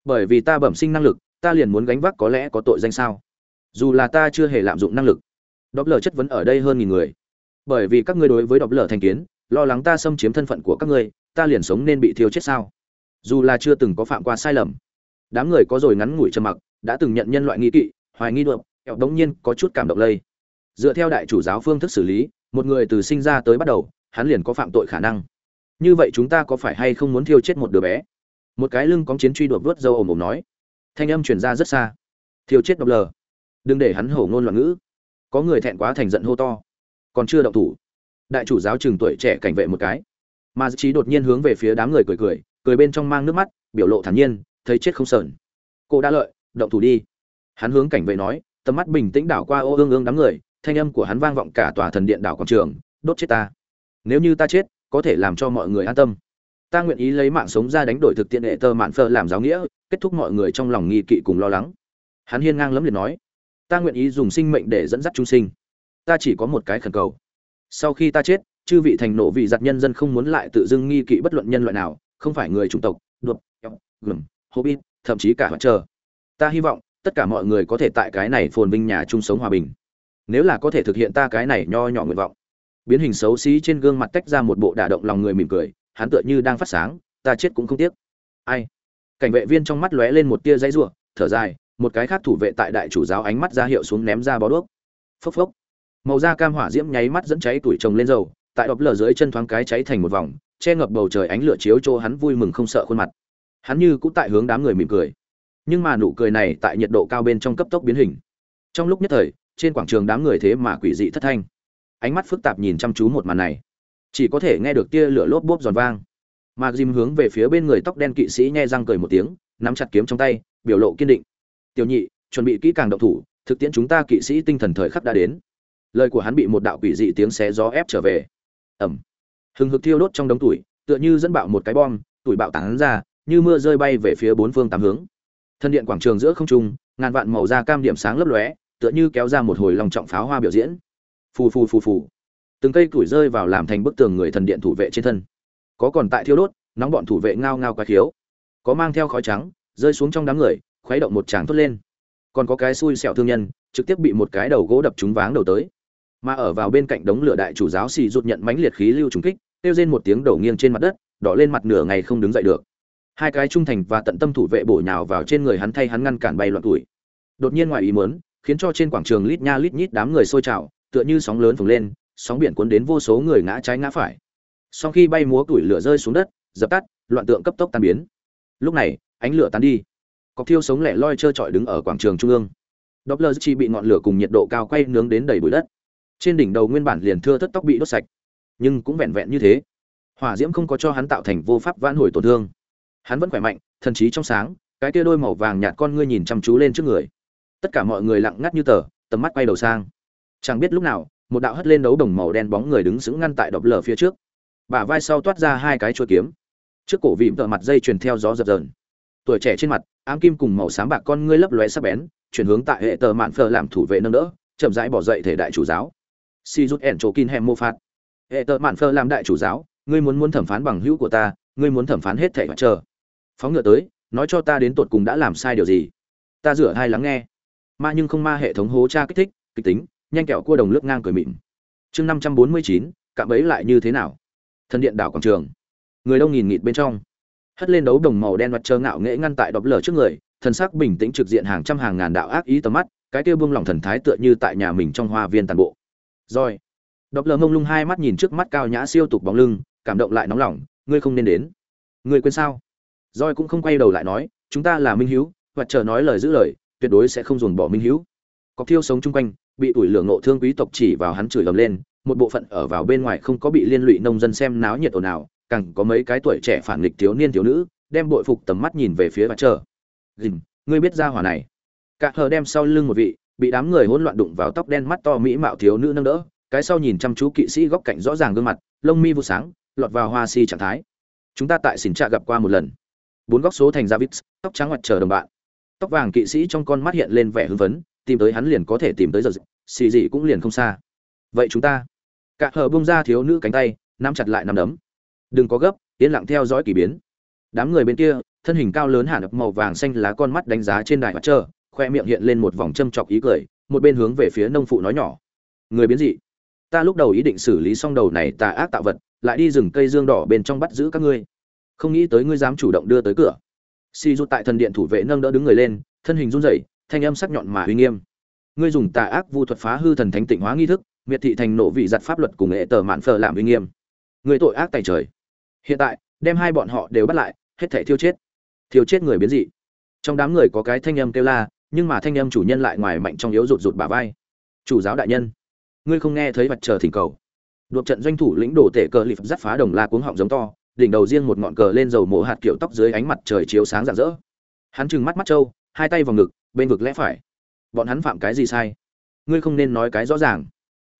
Bởi vì ta bẩm sinh năng lực, ta liền muốn gánh vác có lẽ có tội danh sao? Dù là ta chưa hề lạm dụng năng lực đọc lờ chất vấn ở đây hơn nghìn người. Bởi vì các ngươi đối với đọc lờ thành kiến, lo lắng ta xâm chiếm thân phận của các ngươi, ta liền sống nên bị thiêu chết sao? Dù là chưa từng có phạm qua sai lầm, đám người có rồi ngắn ngủi trầm mặc, đã từng nhận nhân loại nghi kỵ, hoài nghi đượm kẹo đống nhiên có chút cảm động lây. Dựa theo đại chủ giáo phương thức xử lý, một người từ sinh ra tới bắt đầu, hắn liền có phạm tội khả năng. Như vậy chúng ta có phải hay không muốn thiêu chết một đứa bé? Một cái lưng cóng chiến truy đuổi vớt dâu ồm ồm nói. Thanh âm truyền ra rất xa. Thiêu chết độc lờ đừng để hắn hổ ngôn loạn ngữ. Có người thẹn quá thành giận hô to. Còn chưa động thủ. Đại chủ giáo trường tuổi trẻ cảnh vệ một cái. Mà trí đột nhiên hướng về phía đám người cười cười cười bên trong mang nước mắt, biểu lộ thản nhiên, thấy chết không sờn. Cô đã lợi, động thủ đi. Hắn hướng cảnh vệ nói, tầm mắt bình tĩnh đảo qua ô ương ương đám người, thanh âm của hắn vang vọng cả tòa thần điện đảo quảng trường, đốt chết ta. Nếu như ta chết, có thể làm cho mọi người an tâm. Ta nguyện ý lấy mạng sống ra đánh đổi thực tiện hệ tơ mạn phơ làm giáo nghĩa, kết thúc mọi người trong lòng nghi kỵ cùng lo lắng. Hắn hiên ngang lấm liệt nói ta nguyện ý dùng sinh mệnh để dẫn dắt chúng sinh. Ta chỉ có một cái khẩn cầu. Sau khi ta chết, chư vị thành nộ vị giặt nhân dân không muốn lại tự dưng nghi kỵ bất luận nhân loại nào, không phải người chủng tộc, đột gừng, hobbit, thậm chí cả hoạt trờ. Ta hy vọng, tất cả mọi người có thể tại cái này phồn vinh nhà chung sống hòa bình. Nếu là có thể thực hiện ta cái này nho nhỏ nguyện vọng. Biến hình xấu xí trên gương mặt tách ra một bộ đả động lòng người mỉm cười, hắn tựa như đang phát sáng, ta chết cũng không tiếc. Ai? Cảnh vệ viên trong mắt lóe lên một tia dãy rủa, thở dài một cái khác thủ vệ tại đại chủ giáo ánh mắt ra hiệu xuống ném ra bó đuốc. Phốc phốc. Màu da cam hỏa diễm nháy mắt dẫn cháy tuổi chồng lên dầu, tại đập lở dưới chân thoáng cái cháy thành một vòng, che ngập bầu trời ánh lửa chiếu cho hắn vui mừng không sợ khuôn mặt. Hắn như cũng tại hướng đám người mỉm cười. Nhưng mà nụ cười này tại nhiệt độ cao bên trong cấp tốc biến hình. Trong lúc nhất thời, trên quảng trường đám người thế mà quỷ dị thất thanh. Ánh mắt phức tạp nhìn chăm chú một màn này. Chỉ có thể nghe được tia lửa lốp bốp giòn vang. Mà dìm hướng về phía bên người tóc đen kỵ sĩ nhe răng cười một tiếng, nắm chặt kiếm trong tay, biểu lộ kiên định tiểu nhị, chuẩn bị kỹ càng động thủ, thực tiễn chúng ta kỵ sĩ tinh thần thời khắc đã đến. Lời của hắn bị một đạo quỷ dị tiếng xé gió ép trở về. Ẩm hừng hực thiêu đốt trong đống tuổi tựa như dẫn bạo một cái bom tuổi bạo tán ra, như mưa rơi bay về phía bốn phương tám hướng. Thân điện quảng trường giữa không trung, ngàn vạn màu da cam điểm sáng lấp lóe, tựa như kéo ra một hồi lòng trọng pháo hoa biểu diễn. Phù phù phù phù. Từng cây củi rơi vào làm thành bức tường người thần điện thủ vệ trên thân. Có còn tại thiêu đốt, nóng bọn thủ vệ ngao ngao quá khiếu. Có mang theo khói trắng, rơi xuống trong đám người khuấy động một tràng thốt lên. Còn có cái xui xẻo thương nhân, trực tiếp bị một cái đầu gỗ đập trúng váng đầu tới. Mà ở vào bên cạnh đống lửa đại chủ giáo xì rụt nhận mãnh liệt khí lưu trùng kích, kêu rên một tiếng đầu nghiêng trên mặt đất, đỏ lên mặt nửa ngày không đứng dậy được. Hai cái trung thành và tận tâm thủ vệ bổ nhào vào trên người hắn thay hắn ngăn cản bay loạn tuổi. Đột nhiên ngoài ý muốn, khiến cho trên quảng trường lít nha lít nhít đám người sôi trào, tựa như sóng lớn phồng lên, sóng biển cuốn đến vô số người ngã trái ngã phải. Sau khi bay múa tuổi lửa rơi xuống đất, dập tắt, loạn tượng cấp tốc tan biến. Lúc này, ánh lửa tan đi cọc thiêu sống lẻ loi trơ trọi đứng ở quảng trường trung ương Doppler chỉ bị ngọn lửa cùng nhiệt độ cao quay nướng đến đầy bụi đất. Trên đỉnh đầu nguyên bản liền thưa thất tóc bị đốt sạch, nhưng cũng vẹn vẹn như thế. Hỏa diễm không có cho hắn tạo thành vô pháp vãn hồi tổn thương. Hắn vẫn khỏe mạnh, thần trí trong sáng, cái tia đôi màu vàng nhạt con ngươi nhìn chăm chú lên trước người. Tất cả mọi người lặng ngắt như tờ, tầm mắt quay đầu sang. Chẳng biết lúc nào, một đạo hất lên đấu đồng màu đen bóng người đứng sững ngăn tại Doppler phía trước. Bả vai sau toát ra hai cái chuôi kiếm. Trước cổ vịm tợ mặt dây truyền theo gió dập dờn. Tuổi trẻ trên mặt, ám kim cùng màu xám bạc con ngươi lấp lóe sắc bén, chuyển hướng tại hệ tờ mạn phờ làm thủ vệ nâng đỡ chậm rãi bỏ dậy thể đại chủ giáo. Si rút ẻn chỗ kin hem mô phạt. Hệ tờ mạn phờ làm đại chủ giáo ngươi muốn muốn thẩm phán bằng hữu của ta ngươi muốn thẩm phán hết thể và chờ. Phóng ngựa tới nói cho ta đến tột cùng đã làm sai điều gì. Ta rửa hai lắng nghe. Ma nhưng không ma hệ thống hố tra kích thích kịch tính nhanh kẹo cua đồng lướt ngang cười mịn. Chương năm trăm bốn mươi chín cạm ấy lại như thế nào? Thân điện đảo quảng trường. Người đông nghìn nghịt bên trong hất lên đấu đồng màu đen mặt trơ ngạo nghễ ngăn tại độc lở trước người, thần sắc bình tĩnh trực diện hàng trăm hàng ngàn đạo ác ý tầm mắt, cái kia buông lỏng thần thái tựa như tại nhà mình trong hoa viên toàn bộ. Rồi độc lở mông lung hai mắt nhìn trước mắt cao nhã siêu tục bóng lưng, cảm động lại nóng lòng, ngươi không nên đến. Ngươi quên sao? Rồi cũng không quay đầu lại nói, chúng ta là minh hiếu, và chờ nói lời giữ lời, tuyệt đối sẽ không dồn bỏ minh hiếu. Cọc thiêu sống chung quanh, bị tuổi lửa ngộ thương quý tộc chỉ vào hắn chửi ầm lên, một bộ phận ở vào bên ngoài không có bị liên lụy nông dân xem náo nhiệt ồn ào càng có mấy cái tuổi trẻ phản nghịch thiếu niên thiếu nữ, đem bội phục tầm mắt nhìn về phía và chờ. Dìm, ngươi biết ra hỏa này. Cả hờ đem sau lưng một vị, bị đám người hỗn loạn đụng vào tóc đen mắt to mỹ mạo thiếu nữ nâng đỡ, cái sau nhìn chăm chú kỵ sĩ góc cạnh rõ ràng gương mặt, lông mi vụ sáng, lọt vào hoa si trạng thái. Chúng ta tại xỉn trạ gặp qua một lần. Bốn góc số thành ra vít, tóc trắng mặt chờ đồng bạn. Tóc vàng kỵ sĩ trong con mắt hiện lên vẻ hưng phấn, tìm tới hắn liền có thể tìm tới giờ xì gì cũng liền không xa. Vậy chúng ta. Cả hờ bông ra thiếu nữ cánh tay, nắm chặt lại nắm đấm đừng có gấp, yên lặng theo dõi kỳ biến. Đám người bên kia, thân hình cao lớn hẳn ập màu vàng xanh lá con mắt đánh giá trên đài mặt trơ khoe miệng hiện lên một vòng châm chọc ý cười, một bên hướng về phía nông phụ nói nhỏ. Người biến dị. Ta lúc đầu ý định xử lý xong đầu này tà ác tạo vật, lại đi rừng cây dương đỏ bên trong bắt giữ các ngươi. Không nghĩ tới ngươi dám chủ động đưa tới cửa. Si rút tại thần điện thủ vệ nâng đỡ đứng người lên, thân hình run rẩy, thanh âm sắc nhọn mà uy nghiêm. Ngươi dùng tà ác vu thuật phá hư thần thánh tịnh hóa nghi thức, miệt thị thành nộ vị giặt pháp luật cùng nghệ tờ mạn phờ làm uy nghiêm. Người tội ác tài trời hiện tại, đem hai bọn họ đều bắt lại, hết thể thiêu chết. Thiêu chết người biến dị. Trong đám người có cái thanh âm kêu la, nhưng mà thanh âm chủ nhân lại ngoài mạnh trong yếu rụt rụt bả vai. Chủ giáo đại nhân, ngươi không nghe thấy mặt trời thỉnh cầu. Đột trận doanh thủ lĩnh đổ tể cờ lịp dắt phá đồng la cuống họng giống to, đỉnh đầu riêng một ngọn cờ lên dầu mổ hạt kiểu tóc dưới ánh mặt trời chiếu sáng rạng rỡ. Hắn trừng mắt mắt trâu, hai tay vào ngực, bên vực lẽ phải. Bọn hắn phạm cái gì sai? Ngươi không nên nói cái rõ ràng.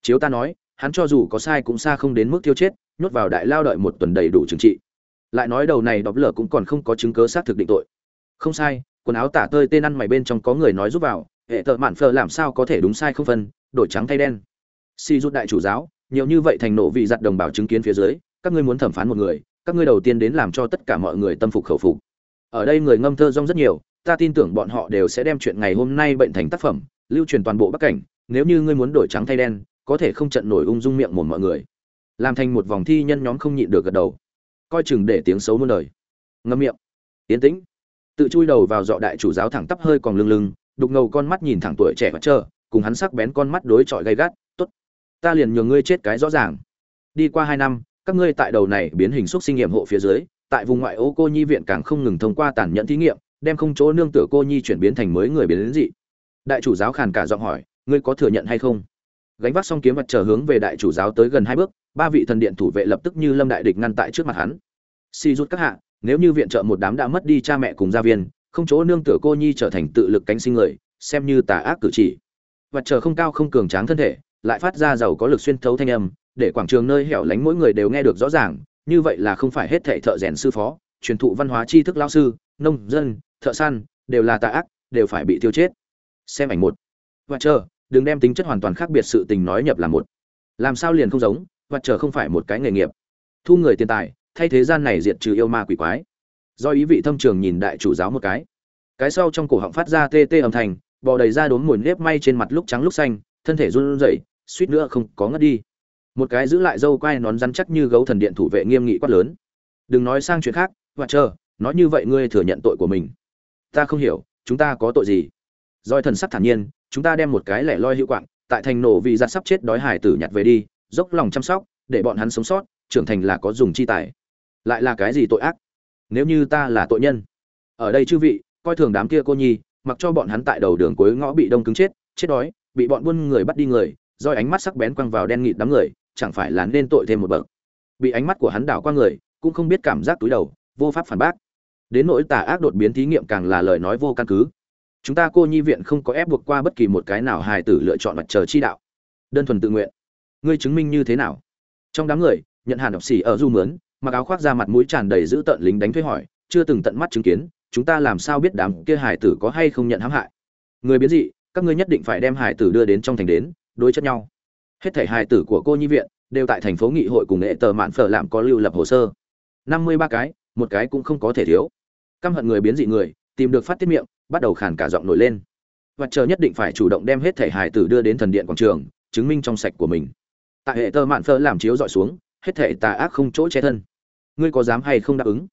Chiếu ta nói, hắn cho dù có sai cũng xa không đến mức thiêu chết nhốt vào đại lao đợi một tuần đầy đủ trừng trị. Lại nói đầu này đọc lở cũng còn không có chứng cớ xác thực định tội. Không sai, quần áo tả tơi tên ăn mày bên trong có người nói giúp vào, hệ thợ mạn phờ làm sao có thể đúng sai không phân, đổi trắng thay đen. Si rút đại chủ giáo, nhiều như vậy thành nộ vị giặt đồng bào chứng kiến phía dưới, các ngươi muốn thẩm phán một người, các ngươi đầu tiên đến làm cho tất cả mọi người tâm phục khẩu phục. Ở đây người ngâm thơ rong rất nhiều, ta tin tưởng bọn họ đều sẽ đem chuyện ngày hôm nay bệnh thành tác phẩm, lưu truyền toàn bộ bắc cảnh, nếu như ngươi muốn đổi trắng thay đen, có thể không trận nổi ung dung miệng một mọi người làm thành một vòng thi nhân nhóm không nhịn được gật đầu. Coi chừng để tiếng xấu muôn đời. Ngâm miệng. Tiến tĩnh. Tự chui đầu vào dọ đại chủ giáo thẳng tắp hơi còn lưng lưng, đục ngầu con mắt nhìn thẳng tuổi trẻ và chờ, cùng hắn sắc bén con mắt đối chọi gay gắt, tốt, ta liền nhường ngươi chết cái rõ ràng. Đi qua hai năm, các ngươi tại đầu này biến hình xúc sinh nghiệm hộ phía dưới, tại vùng ngoại ô cô nhi viện càng không ngừng thông qua tàn nhẫn thí nghiệm, đem không chỗ nương tựa cô nhi chuyển biến thành mới người biến đến dị. Đại chủ giáo khàn cả giọng hỏi, ngươi có thừa nhận hay không? Gánh vác xong kiếm vật trở hướng về đại chủ giáo tới gần hai bước, ba vị thần điện thủ vệ lập tức như lâm đại địch ngăn tại trước mặt hắn. Si rút các hạ, nếu như viện trợ một đám đã mất đi cha mẹ cùng gia viên, không chỗ nương tựa cô nhi trở thành tự lực cánh sinh người, xem như tà ác cử chỉ. Vật trở không cao không cường tráng thân thể, lại phát ra giàu có lực xuyên thấu thanh âm, để quảng trường nơi hẻo lánh mỗi người đều nghe được rõ ràng, như vậy là không phải hết thệ thợ rèn sư phó, truyền thụ văn hóa tri thức lao sư, nông dân, thợ săn, đều là tà ác, đều phải bị tiêu chết. Xem ảnh một. Và chờ đừng đem tính chất hoàn toàn khác biệt sự tình nói nhập là một. Làm sao liền không giống và chờ không phải một cái nghề nghiệp. Thu người tiền tài, thay thế gian này diệt trừ yêu ma quỷ quái. Do ý vị thâm trường nhìn đại chủ giáo một cái. Cái sau trong cổ họng phát ra tê tê âm thanh, bò đầy ra đốm mùi nếp may trên mặt lúc trắng lúc xanh, thân thể run rẩy, suýt nữa không có ngất đi. Một cái giữ lại dâu quai nón rắn chắc như gấu thần điện thủ vệ nghiêm nghị quát lớn. Đừng nói sang chuyện khác và chờ, nói như vậy ngươi thừa nhận tội của mình. Ta không hiểu, chúng ta có tội gì? Doi thần sắc thản nhiên chúng ta đem một cái lẻ loi hữu quạng, tại thành nổ vì giặt sắp chết đói hải tử nhặt về đi, dốc lòng chăm sóc, để bọn hắn sống sót, trưởng thành là có dùng chi tài. Lại là cái gì tội ác? Nếu như ta là tội nhân. Ở đây chư vị, coi thường đám kia cô nhi, mặc cho bọn hắn tại đầu đường cuối ngõ bị đông cứng chết chết đói, bị bọn buôn người bắt đi người, roi ánh mắt sắc bén quăng vào đen nghịt đám người, chẳng phải là nên tội thêm một bậc. Bị ánh mắt của hắn đảo qua người, cũng không biết cảm giác túi đầu, vô pháp phản bác. Đến nỗi tà ác đột biến thí nghiệm càng là lời nói vô căn cứ chúng ta cô nhi viện không có ép buộc qua bất kỳ một cái nào hài tử lựa chọn mặt trời chi đạo. Đơn thuần tự nguyện. Ngươi chứng minh như thế nào? Trong đám người, nhận hàn học xỉ ở du mướn, mặc áo khoác ra mặt mũi tràn đầy giữ tợn lính đánh thuê hỏi, chưa từng tận mắt chứng kiến, chúng ta làm sao biết đám kia hải tử có hay không nhận hãm hại? Người biến dị, các ngươi nhất định phải đem hải tử đưa đến trong thành đến, đối chất nhau. Hết thể hải tử của cô nhi viện, đều tại thành phố nghị hội cùng nghệ tờ mạn phở làm có lưu lập hồ sơ. Năm mươi ba cái, một cái cũng không có thể thiếu. Căm hận người biến dị người, tìm được phát tiết miệng bắt đầu khàn cả giọng nổi lên. Và chờ nhất định phải chủ động đem hết thể hải tử đưa đến thần điện quảng trường, chứng minh trong sạch của mình. Tại hệ tơ mạn phở làm chiếu dọi xuống, hết thể tà ác không chỗ che thân. Ngươi có dám hay không đáp ứng?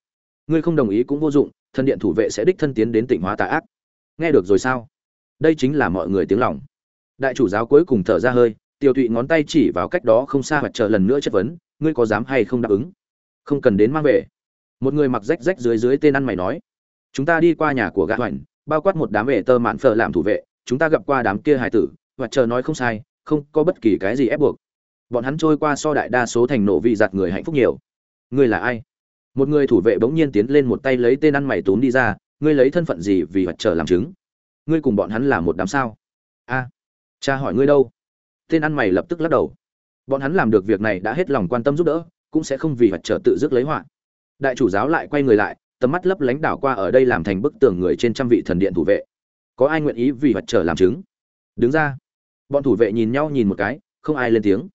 Ngươi không đồng ý cũng vô dụng, thần điện thủ vệ sẽ đích thân tiến đến tỉnh hóa tà ác. Nghe được rồi sao? Đây chính là mọi người tiếng lòng. Đại chủ giáo cuối cùng thở ra hơi, tiêu tụy ngón tay chỉ vào cách đó không xa mặt chờ lần nữa chất vấn, ngươi có dám hay không đáp ứng? Không cần đến mang về. Một người mặc rách rách dưới dưới tên ăn mày nói, chúng ta đi qua nhà của gã hoành bao quát một đám vệ tơ mạn phở làm thủ vệ, chúng ta gặp qua đám kia hải tử, và chờ nói không sai, không có bất kỳ cái gì ép buộc. Bọn hắn trôi qua so đại đa số thành nổ vị giặt người hạnh phúc nhiều. Ngươi là ai? Một người thủ vệ bỗng nhiên tiến lên một tay lấy tên ăn mày tốn đi ra, ngươi lấy thân phận gì vì hoạt trở làm chứng? Ngươi cùng bọn hắn là một đám sao? A, cha hỏi ngươi đâu? Tên ăn mày lập tức lắc đầu. Bọn hắn làm được việc này đã hết lòng quan tâm giúp đỡ, cũng sẽ không vì hoạt trở tự dứt lấy họa. Đại chủ giáo lại quay người lại tầm mắt lấp lánh đảo qua ở đây làm thành bức tường người trên trăm vị thần điện thủ vệ. Có ai nguyện ý vì vật trở làm chứng? Đứng ra. Bọn thủ vệ nhìn nhau nhìn một cái, không ai lên tiếng.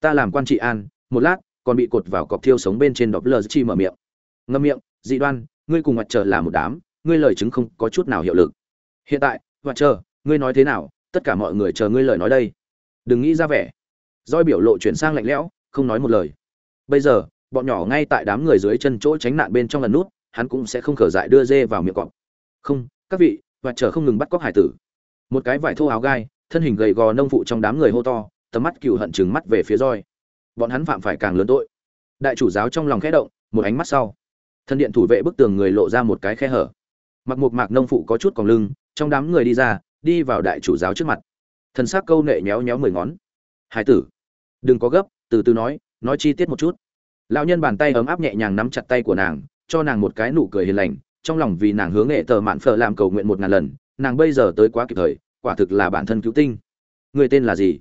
Ta làm quan trị an, một lát, còn bị cột vào cọc thiêu sống bên trên đọc lờ chi mở miệng. Ngâm miệng, dị đoan, ngươi cùng mặt trời là một đám, ngươi lời chứng không có chút nào hiệu lực. Hiện tại mặt trời ngươi nói thế nào? Tất cả mọi người chờ ngươi lời nói đây. Đừng nghĩ ra vẻ. Roi biểu lộ chuyển sang lạnh lẽo, không nói một lời. Bây giờ, bọn nhỏ ngay tại đám người dưới chân chỗ tránh nạn bên trong lần nút hắn cũng sẽ không khở dại đưa dê vào miệng cọp. Không, các vị, và chờ không ngừng bắt cóc hải tử. Một cái vải thô áo gai, thân hình gầy gò nông phụ trong đám người hô to, tầm mắt cựu hận chừng mắt về phía roi. Bọn hắn phạm phải càng lớn tội. Đại chủ giáo trong lòng khẽ động, một ánh mắt sau. Thân điện thủ vệ bức tường người lộ ra một cái khe hở. Mặc một mạc nông phụ có chút còn lưng, trong đám người đi ra, đi vào đại chủ giáo trước mặt. Thần s ắ c câu nệ méo méo mười ngón. Hải tử, đừng có gấp, từ từ nói nói chi tiết một chút. Lão nhân bàn tay ấm áp nhẹ nhàng nắm chặt tay của nàng cho nàng một cái nụ cười hiền lành, trong lòng vì nàng hướng nghệ tờ mạn phở làm cầu nguyện một ngàn lần, nàng bây giờ tới quá kịp thời, quả thực là bản thân cứu tinh. Người tên là gì?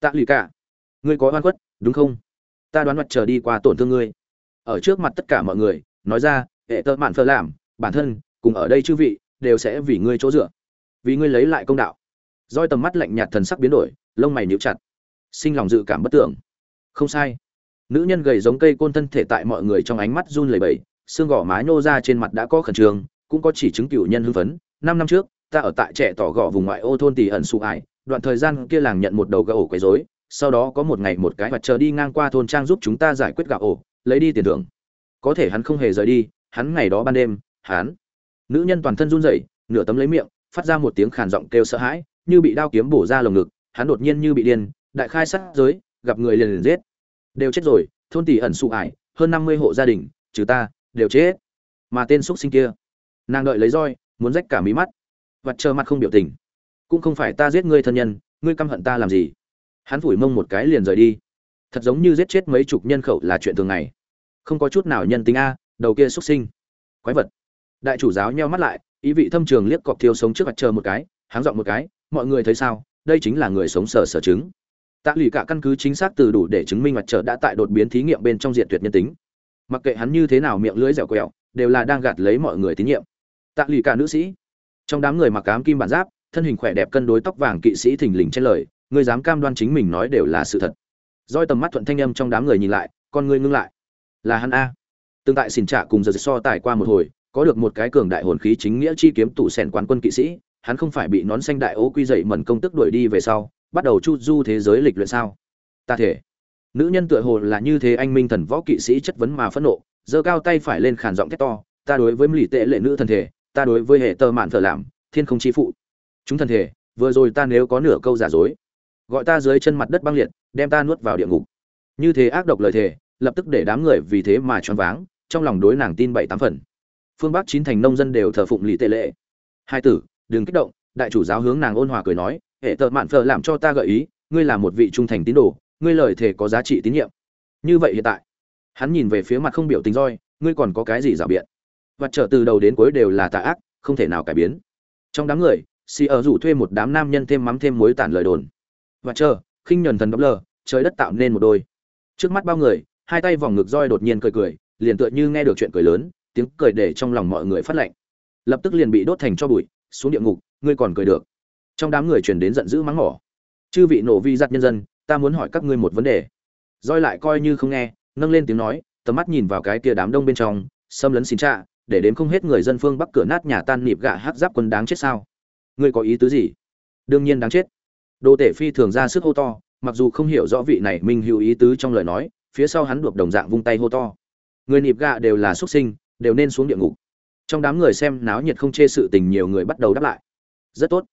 Tạ lụy cả ngươi có oan khuất, đúng không? Ta đoán mặt chờ đi qua tổn thương ngươi. Ở trước mặt tất cả mọi người, nói ra hệ tợ mạn phơ làm, bản thân, cùng ở đây chư vị, đều sẽ vì ngươi chỗ dựa. Vì ngươi lấy lại công đạo. Roi tầm mắt lạnh nhạt thần sắc biến đổi, lông mày níu chặt. Sinh lòng dự cảm bất tưởng. Không sai. Nữ nhân gầy giống cây côn thân thể tại mọi người trong ánh mắt run lẩy bẩy xương gò má nhô ra trên mặt đã có khẩn trương, cũng có chỉ chứng cựu nhân hưng phấn. Năm năm trước, ta ở tại trẻ tỏ gò vùng ngoại ô thôn tỷ ẩn sụ ải đoạn thời gian kia làng nhận một đầu gà ổ quấy rối, sau đó có một ngày một cái mặt chờ đi ngang qua thôn trang giúp chúng ta giải quyết gà ổ, lấy đi tiền thưởng. Có thể hắn không hề rời đi, hắn ngày đó ban đêm, hắn, nữ nhân toàn thân run rẩy, nửa tấm lấy miệng, phát ra một tiếng khàn giọng kêu sợ hãi, như bị đao kiếm bổ ra lồng ngực, hắn đột nhiên như bị điên, đại khai sát giới, gặp người liền liền giết. Đều chết rồi, thôn tỷ ẩn sụ ải hơn năm mươi hộ gia đình, trừ ta đều chết mà tên xúc sinh kia, nàng đợi lấy roi, muốn rách cả mí mắt vặt chờ mặt không biểu tình. Cũng không phải ta giết ngươi thân nhân, ngươi căm hận ta làm gì? Hắn phủi mông một cái liền rời đi. Thật giống như giết chết mấy chục nhân khẩu là chuyện thường ngày. Không có chút nào nhân tính a, đầu kia xuất sinh. Quái vật. Đại chủ giáo nheo mắt lại, ý vị thâm trường liếc cọp thiêu sống trước mặt chờ một cái, háng dọn một cái, mọi người thấy sao? Đây chính là người sống sở sở chứng tạ lụy cả căn cứ chính xác từ đủ để chứng minh mặt trời đã tại đột biến thí nghiệm bên trong diện tuyệt nhân tính mặc kệ hắn như thế nào miệng lưỡi dẻo quẹo, đều là đang gạt lấy mọi người tín nhiệm. Tạ lì cả nữ sĩ. Trong đám người mặc cám kim bản giáp, thân hình khỏe đẹp cân đối tóc vàng kỵ sĩ thình lình trên lời, người dám cam đoan chính mình nói đều là sự thật. Roi tầm mắt thuận thanh âm trong đám người nhìn lại, con ngươi ngưng lại. Là hắn a. Tương tại xin trả cùng giờ so tài qua một hồi, có được một cái cường đại hồn khí chính nghĩa chi kiếm tủ sẻn quán quân kỵ sĩ, hắn không phải bị nón xanh đại ố quy dậy mẩn công tức đuổi đi về sau, bắt đầu chu du thế giới lịch luyện sao? Ta thể nữ nhân tựa hồ là như thế anh minh thần võ kỵ sĩ chất vấn mà phẫn nộ, giơ cao tay phải lên khàn giọng thét to, ta đối với lì tệ lệ nữ thần thể, ta đối với hệ tơ mạn thờ làm thiên không chi phụ. Chúng thần thể, vừa rồi ta nếu có nửa câu giả dối, gọi ta dưới chân mặt đất băng liệt, đem ta nuốt vào địa ngục. Như thế ác độc lời thề, lập tức để đám người vì thế mà choáng váng, trong lòng đối nàng tin bảy tám phần. Phương bắc chín thành nông dân đều thờ phụng lì tệ lệ. Hai tử, đừng kích động, đại chủ giáo hướng nàng ôn hòa cười nói, hệ tợ mạn phờ làm cho ta gợi ý, ngươi là một vị trung thành tín đồ ngươi lời thề có giá trị tín nhiệm. Như vậy hiện tại, hắn nhìn về phía mặt không biểu tình roi, ngươi còn có cái gì rào biện? Và trở từ đầu đến cuối đều là tà ác, không thể nào cải biến. Trong đám người si ở rủ thuê một đám nam nhân thêm mắm thêm muối tản lời đồn. Và chờ khinh nhuần thần đốc lờ, trời đất tạo nên một đôi. Trước mắt bao người, hai tay vòng ngực roi đột nhiên cười cười, liền tựa như nghe được chuyện cười lớn, tiếng cười để trong lòng mọi người phát lạnh lập tức liền bị đốt thành cho bụi, xuống địa ngục, ngươi còn cười được. Trong đám người truyền đến giận dữ mắng mỏ. Chư vị nổ vi giặt nhân dân ta muốn hỏi các ngươi một vấn đề. Roi lại coi như không nghe, nâng lên tiếng nói, tầm mắt nhìn vào cái kia đám đông bên trong, xâm lấn xin trạ, để đến không hết người dân phương bắc cửa nát nhà tan nịp gạ hát giáp quân đáng chết sao? Ngươi có ý tứ gì? Đương nhiên đáng chết. Đồ tể phi thường ra sức hô to, mặc dù không hiểu rõ vị này minh hữu ý tứ trong lời nói, phía sau hắn đuộc đồng dạng vung tay hô to. Người nịp gạ đều là xuất sinh, đều nên xuống địa ngục. Trong đám người xem náo nhiệt không chê sự tình nhiều người bắt đầu đáp lại. Rất tốt.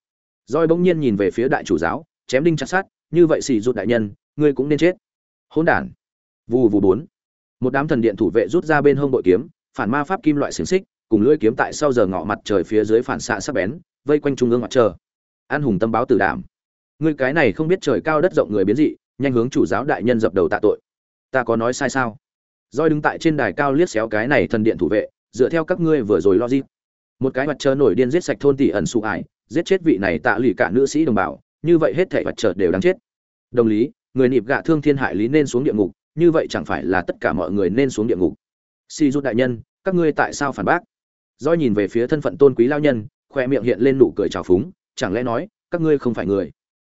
Roi bỗng nhiên nhìn về phía đại chủ giáo, chém đinh chặt sát như vậy xì rụt đại nhân, ngươi cũng nên chết. Hỗn đản. Vù vù bốn. Một đám thần điện thủ vệ rút ra bên hông bội kiếm, phản ma pháp kim loại xiềng xích, cùng lưỡi kiếm tại sau giờ ngọ mặt trời phía dưới phản xạ sắc bén, vây quanh trung ương mặt trời. An hùng tâm báo tử đảm ngươi cái này không biết trời cao đất rộng người biến dị, nhanh hướng chủ giáo đại nhân dập đầu tạ tội. Ta có nói sai sao? Roi đứng tại trên đài cao liếc xéo cái này thần điện thủ vệ, dựa theo các ngươi vừa rồi logic. Một cái mặt trời nổi điên giết sạch thôn tỷ ẩn sụ ải, giết chết vị này tạ lụy cả nữ sĩ đồng bào như vậy hết thảy vật chợt đều đáng chết. Đồng lý, người nịp gạ thương thiên hại lý nên xuống địa ngục, như vậy chẳng phải là tất cả mọi người nên xuống địa ngục. Si rút đại nhân, các ngươi tại sao phản bác? Doi nhìn về phía thân phận tôn quý lao nhân, khoe miệng hiện lên nụ cười trào phúng, chẳng lẽ nói, các ngươi không phải người?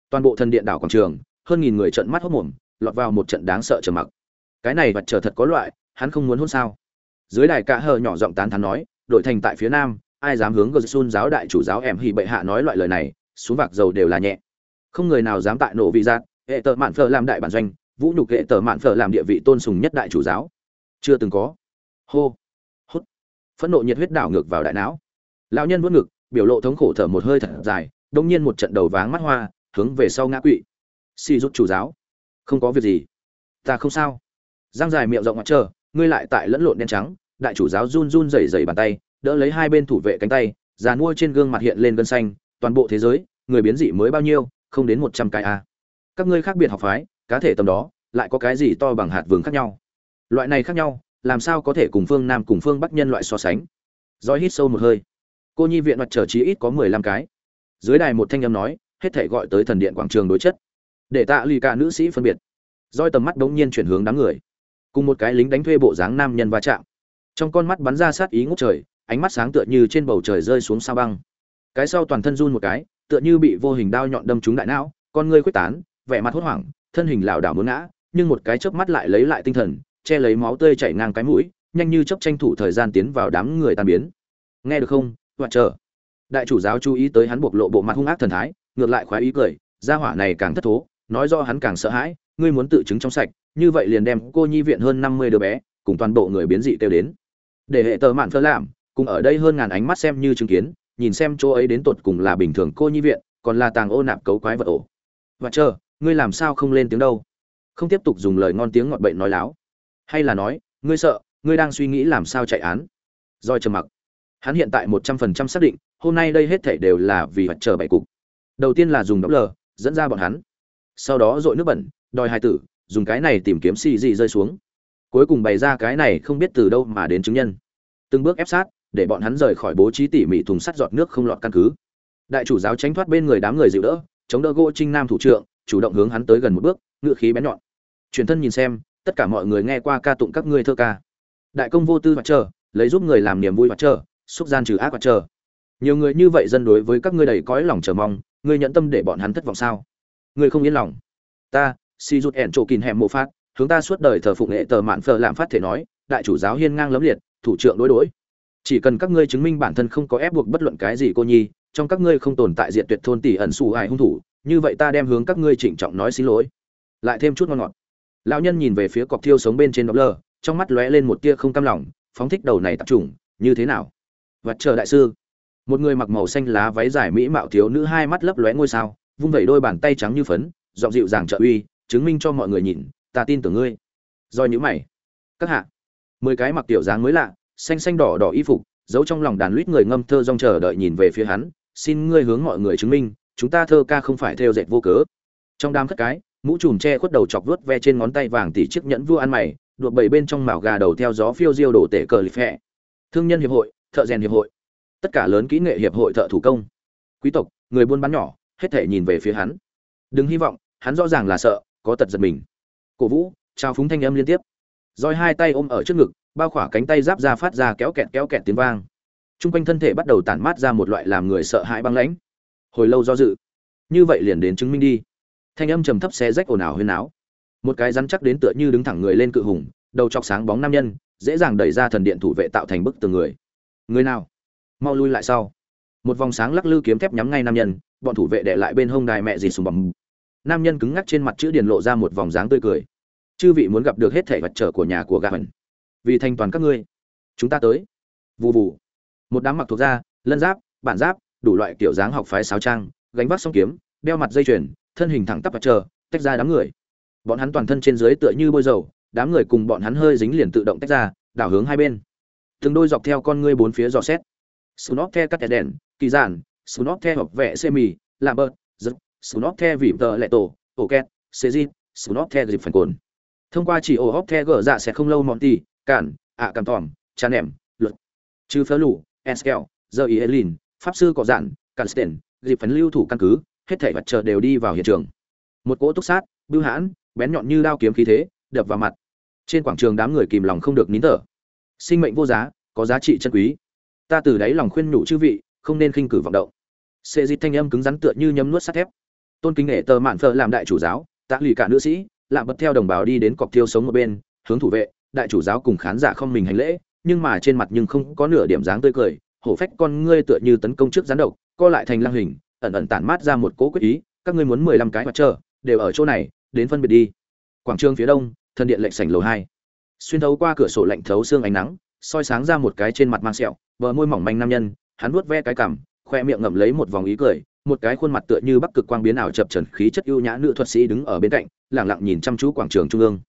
Toàn bộ thần điện đảo quảng trường, hơn nghìn người trợn mắt hốt mồm, lọt vào một trận đáng sợ trầm mặc. Cái này vật trở thật có loại, hắn không muốn hôn sao? Dưới đài cả hờ nhỏ giọng tán thán nói đội thành tại phía nam, ai dám hướng gờ sun giáo đại chủ giáo em hì bệ hạ nói loại lời này, xuống vạc dầu đều là nhẹ không người nào dám tại nổ vị giác, hệ tờ mạn phở làm đại bản doanh, vũ nhục hệ tờ mạn phở làm địa vị tôn sùng nhất đại chủ giáo. Chưa từng có. Hô. Hút. Phẫn nộ nhiệt huyết đảo ngược vào đại não. Lão nhân vuốt ngực, biểu lộ thống khổ thở một hơi thật dài, đông nhiên một trận đầu váng mắt hoa, hướng về sau ngã quỵ. Xì rút chủ giáo. Không có việc gì. Ta không sao. Giang dài miệng rộng mặt trơ ngươi lại tại lẫn lộn đen trắng, đại chủ giáo run run rẩy rẩy bàn tay, đỡ lấy hai bên thủ vệ cánh tay già mua trên gương mặt hiện lên gân xanh, toàn bộ thế giới, người biến dị mới bao nhiêu không đến một trăm cái a. Các ngươi khác biệt học phái, cá thể tầm đó, lại có cái gì to bằng hạt vừng khác nhau? Loại này khác nhau, làm sao có thể cùng phương nam cùng phương bắc nhân loại so sánh? Roi hít sâu một hơi. Cô nhi viện mặt trở chí ít có mười lăm cái. Dưới đài một thanh âm nói, hết thể gọi tới thần điện quảng trường đối chất. Để tạ lì cả nữ sĩ phân biệt. Roi tầm mắt bỗng nhiên chuyển hướng đám người. Cùng một cái lính đánh thuê bộ dáng nam nhân va chạm. Trong con mắt bắn ra sát ý ngút trời, ánh mắt sáng tựa như trên bầu trời rơi xuống sao băng. Cái sau toàn thân run một cái tựa như bị vô hình đao nhọn đâm trúng đại não, con ngươi quyết tán, vẻ mặt hốt hoảng, thân hình lảo đảo muốn ngã, nhưng một cái chớp mắt lại lấy lại tinh thần, che lấy máu tươi chảy ngang cái mũi, nhanh như chớp tranh thủ thời gian tiến vào đám người tan biến. Nghe được không? Hoạt chờ. Đại chủ giáo chú ý tới hắn bộc lộ bộ mặt hung ác thần thái, ngược lại khoái ý cười, gia hỏa này càng thất thố, nói do hắn càng sợ hãi, ngươi muốn tự chứng trong sạch, như vậy liền đem cô nhi viện hơn năm mươi đứa bé, cùng toàn bộ người biến dị tiêu đến. Để hệ tờ mạn phơ làm, cùng ở đây hơn ngàn ánh mắt xem như chứng kiến nhìn xem chỗ ấy đến tột cùng là bình thường cô nhi viện, còn là tàng ô nạp cấu quái vật ổ. Và chờ, ngươi làm sao không lên tiếng đâu? Không tiếp tục dùng lời ngon tiếng ngọt bệnh nói láo. Hay là nói, ngươi sợ, ngươi đang suy nghĩ làm sao chạy án? Doi trầm mặc. Hắn hiện tại một trăm phần trăm xác định, hôm nay đây hết thể đều là vì vật chờ bảy cục. Đầu tiên là dùng đóng lờ, dẫn ra bọn hắn. Sau đó dội nước bẩn, đòi hai tử, dùng cái này tìm kiếm xì gì rơi xuống. Cuối cùng bày ra cái này không biết từ đâu mà đến chứng nhân. Từng bước ép sát để bọn hắn rời khỏi bố trí tỉ mỉ thùng sắt giọt nước không lọt căn cứ. Đại chủ giáo tránh thoát bên người đám người dịu đỡ chống đỡ gỗ trinh nam thủ trưởng chủ động hướng hắn tới gần một bước ngựa khí bén nhọn. Truyền thân nhìn xem tất cả mọi người nghe qua ca tụng các ngươi thơ ca. Đại công vô tư mặt chờ, lấy giúp người làm niềm vui mặt chờ, xúc gian trừ ác mặt chờ. nhiều người như vậy dân đối với các ngươi đầy cõi lòng chờ mong ngươi nhận tâm để bọn hắn thất vọng sao? Ngươi không yên lòng. Ta si rút ẻn chỗ kín hẻm mộ phát hướng ta suốt đời thờ phụng nghệ tờ mạn phờ làm phát thể nói đại chủ giáo hiên ngang lấm liệt thủ trưởng đối đối chỉ cần các ngươi chứng minh bản thân không có ép buộc bất luận cái gì, cô nhi, trong các ngươi không tồn tại diện tuyệt thôn tỷ ẩn xù ai hung thủ, như vậy ta đem hướng các ngươi trịnh trọng nói xin lỗi. Lại thêm chút ngon ngọt. Lão nhân nhìn về phía cọc thiêu sống bên trên đọc lơ trong mắt lóe lên một tia không cam lòng, phóng thích đầu này tập trung, như thế nào? Vật chờ đại sư. Một người mặc màu xanh lá váy dài mỹ mạo thiếu nữ hai mắt lấp lóe ngôi sao, vung vẩy đôi bàn tay trắng như phấn, giọng dịu dàng trợ uy, chứng minh cho mọi người nhìn, ta tin tưởng ngươi. Do những mày. Các hạ, mười cái mặc tiểu dáng mới lạ xanh xanh đỏ đỏ y phục, giấu trong lòng đàn lít người ngâm thơ rong chờ đợi nhìn về phía hắn, xin ngươi hướng mọi người chứng minh, chúng ta thơ ca không phải theo dệt vô cớ. Trong đám khất cái, mũ trùm che khuất đầu chọc vuốt ve trên ngón tay vàng tỉ chiếc nhẫn vua ăn mày đuột bảy bên trong mảo gà đầu theo gió phiêu diêu đổ tể cờ lịp hẹ thương nhân hiệp hội, thợ rèn hiệp hội, tất cả lớn kỹ nghệ hiệp hội thợ thủ công. Quý tộc, người buôn bán nhỏ, hết thể nhìn về phía hắn. Đừng hy vọng, hắn rõ ràng là sợ, có tật giật mình. Cổ vũ, trao phúng thanh âm liên tiếp. Roi hai tay ôm ở trước ngực bao khỏa cánh tay giáp ra phát ra kéo kẹt kéo kẹt tiếng vang. T r u n g quanh thân thể bắt đầu tản mát ra một loại làm người sợ hãi băng lãnh. Hồi lâu do dự, như vậy liền đến chứng minh đi. Thanh âm trầm thấp xé rách ồn ào huyên áo một cái rắn chắc đến tựa như đứng thẳng người lên cự hùng, đầu chọc sáng bóng nam nhân, dễ dàng đẩy ra thần điện thủ vệ tạo thành bức tường người. Người nào? Mau lui lại sau. Một vòng sáng lắc lư kiếm thép nhắm ngay nam nhân, bọn thủ vệ đệ lại bên hông đài mẹ gì sùng bầm nam nhân cứng ngắc trên mặt chữ điền lộ ra một vòng dáng tươi cười. Chư vị muốn gặp được hết thể vật trở của nhà của gà hẩn vì thành toàn các ngươi. Chúng ta tới. Vụ vụ một đám mặc thuộc da lân giáp bản giáp đủ loại kiểu dáng học phái sáo trang gánh vác song kiếm đeo mặt dây chuyền thân hình thẳng tắp vật chờ tách ra đám người. Bọn hắn toàn thân trên dưới tựa như bôi dầu đám người cùng bọn hắn hơi dính liền tự động tách ra đảo hướng hai bên. Từng đôi dọc theo con ngươi bốn phía dò xét. Snot the cắt đèn, kỳ giản, Snot the học vẽ semi, làm bớt, giật, Snot the vỉ tờ lệ tổ, ổ két, xê di, Snot the dịp phần cồn. Thông qua chỉ ổ hóc the gỡ dạ sẽ không lâu mọn tì, cản, ạ à cằm tòm, chán nẻm, luật. Trừ phớ lũ, Eskel, giờ ý Elin, pháp sư cọ dạn, Cansten, dịp phấn lưu thủ căn cứ, hết thảy vật chờ đều đi vào hiện trường. Một cỗ túc sát, bưu hãn, bén nhọn như đao kiếm khí thế, đập vào mặt. Trên quảng trường đám người kìm lòng không được nín thở. Sinh mệnh vô giá, có giá trị chân quý ta từ đáy lòng khuyên nhủ chư vị không nên khinh cử vọng động sệ dịch thanh âm cứng rắn tựa như nhấm nuốt sắt thép tôn kính nghệ tờ mạn phở làm đại chủ giáo tạ lì cả nữ sĩ lạm bật theo đồng bào đi đến cọc thiêu sống một bên hướng thủ vệ đại chủ giáo cùng khán giả không mình hành lễ, nhưng mà trên mặt nhưng không có nửa điểm dáng tươi cười, hổ phách con ngươi tựa như tấn công trước gián độc, co lại thành lăng hình, ẩn ẩn tản mát ra một cố quyết ý, các ngươi muốn mười lăm cái mặt trở đều ở chỗ này, đến phân biệt đi. Quảng trường phía đông thân điện lệnh sảnh lầu hai. Xuyên thấu qua cửa sổ lạnh thấu xương ánh nắng, soi sáng ra một cái trên mặt mang sẹo, bờ môi mỏng manh nam nhân, hắn vuốt ve cái cằm, khoe miệng ngậm lấy một vòng ý cười, một cái khuôn mặt tựa như bắc cực quang biến ảo chập trần khí chất ưu nhã nữ thuật sĩ đứng ở bên cạnh lẳng lặng nhìn chăm chú quảng trường trung ương.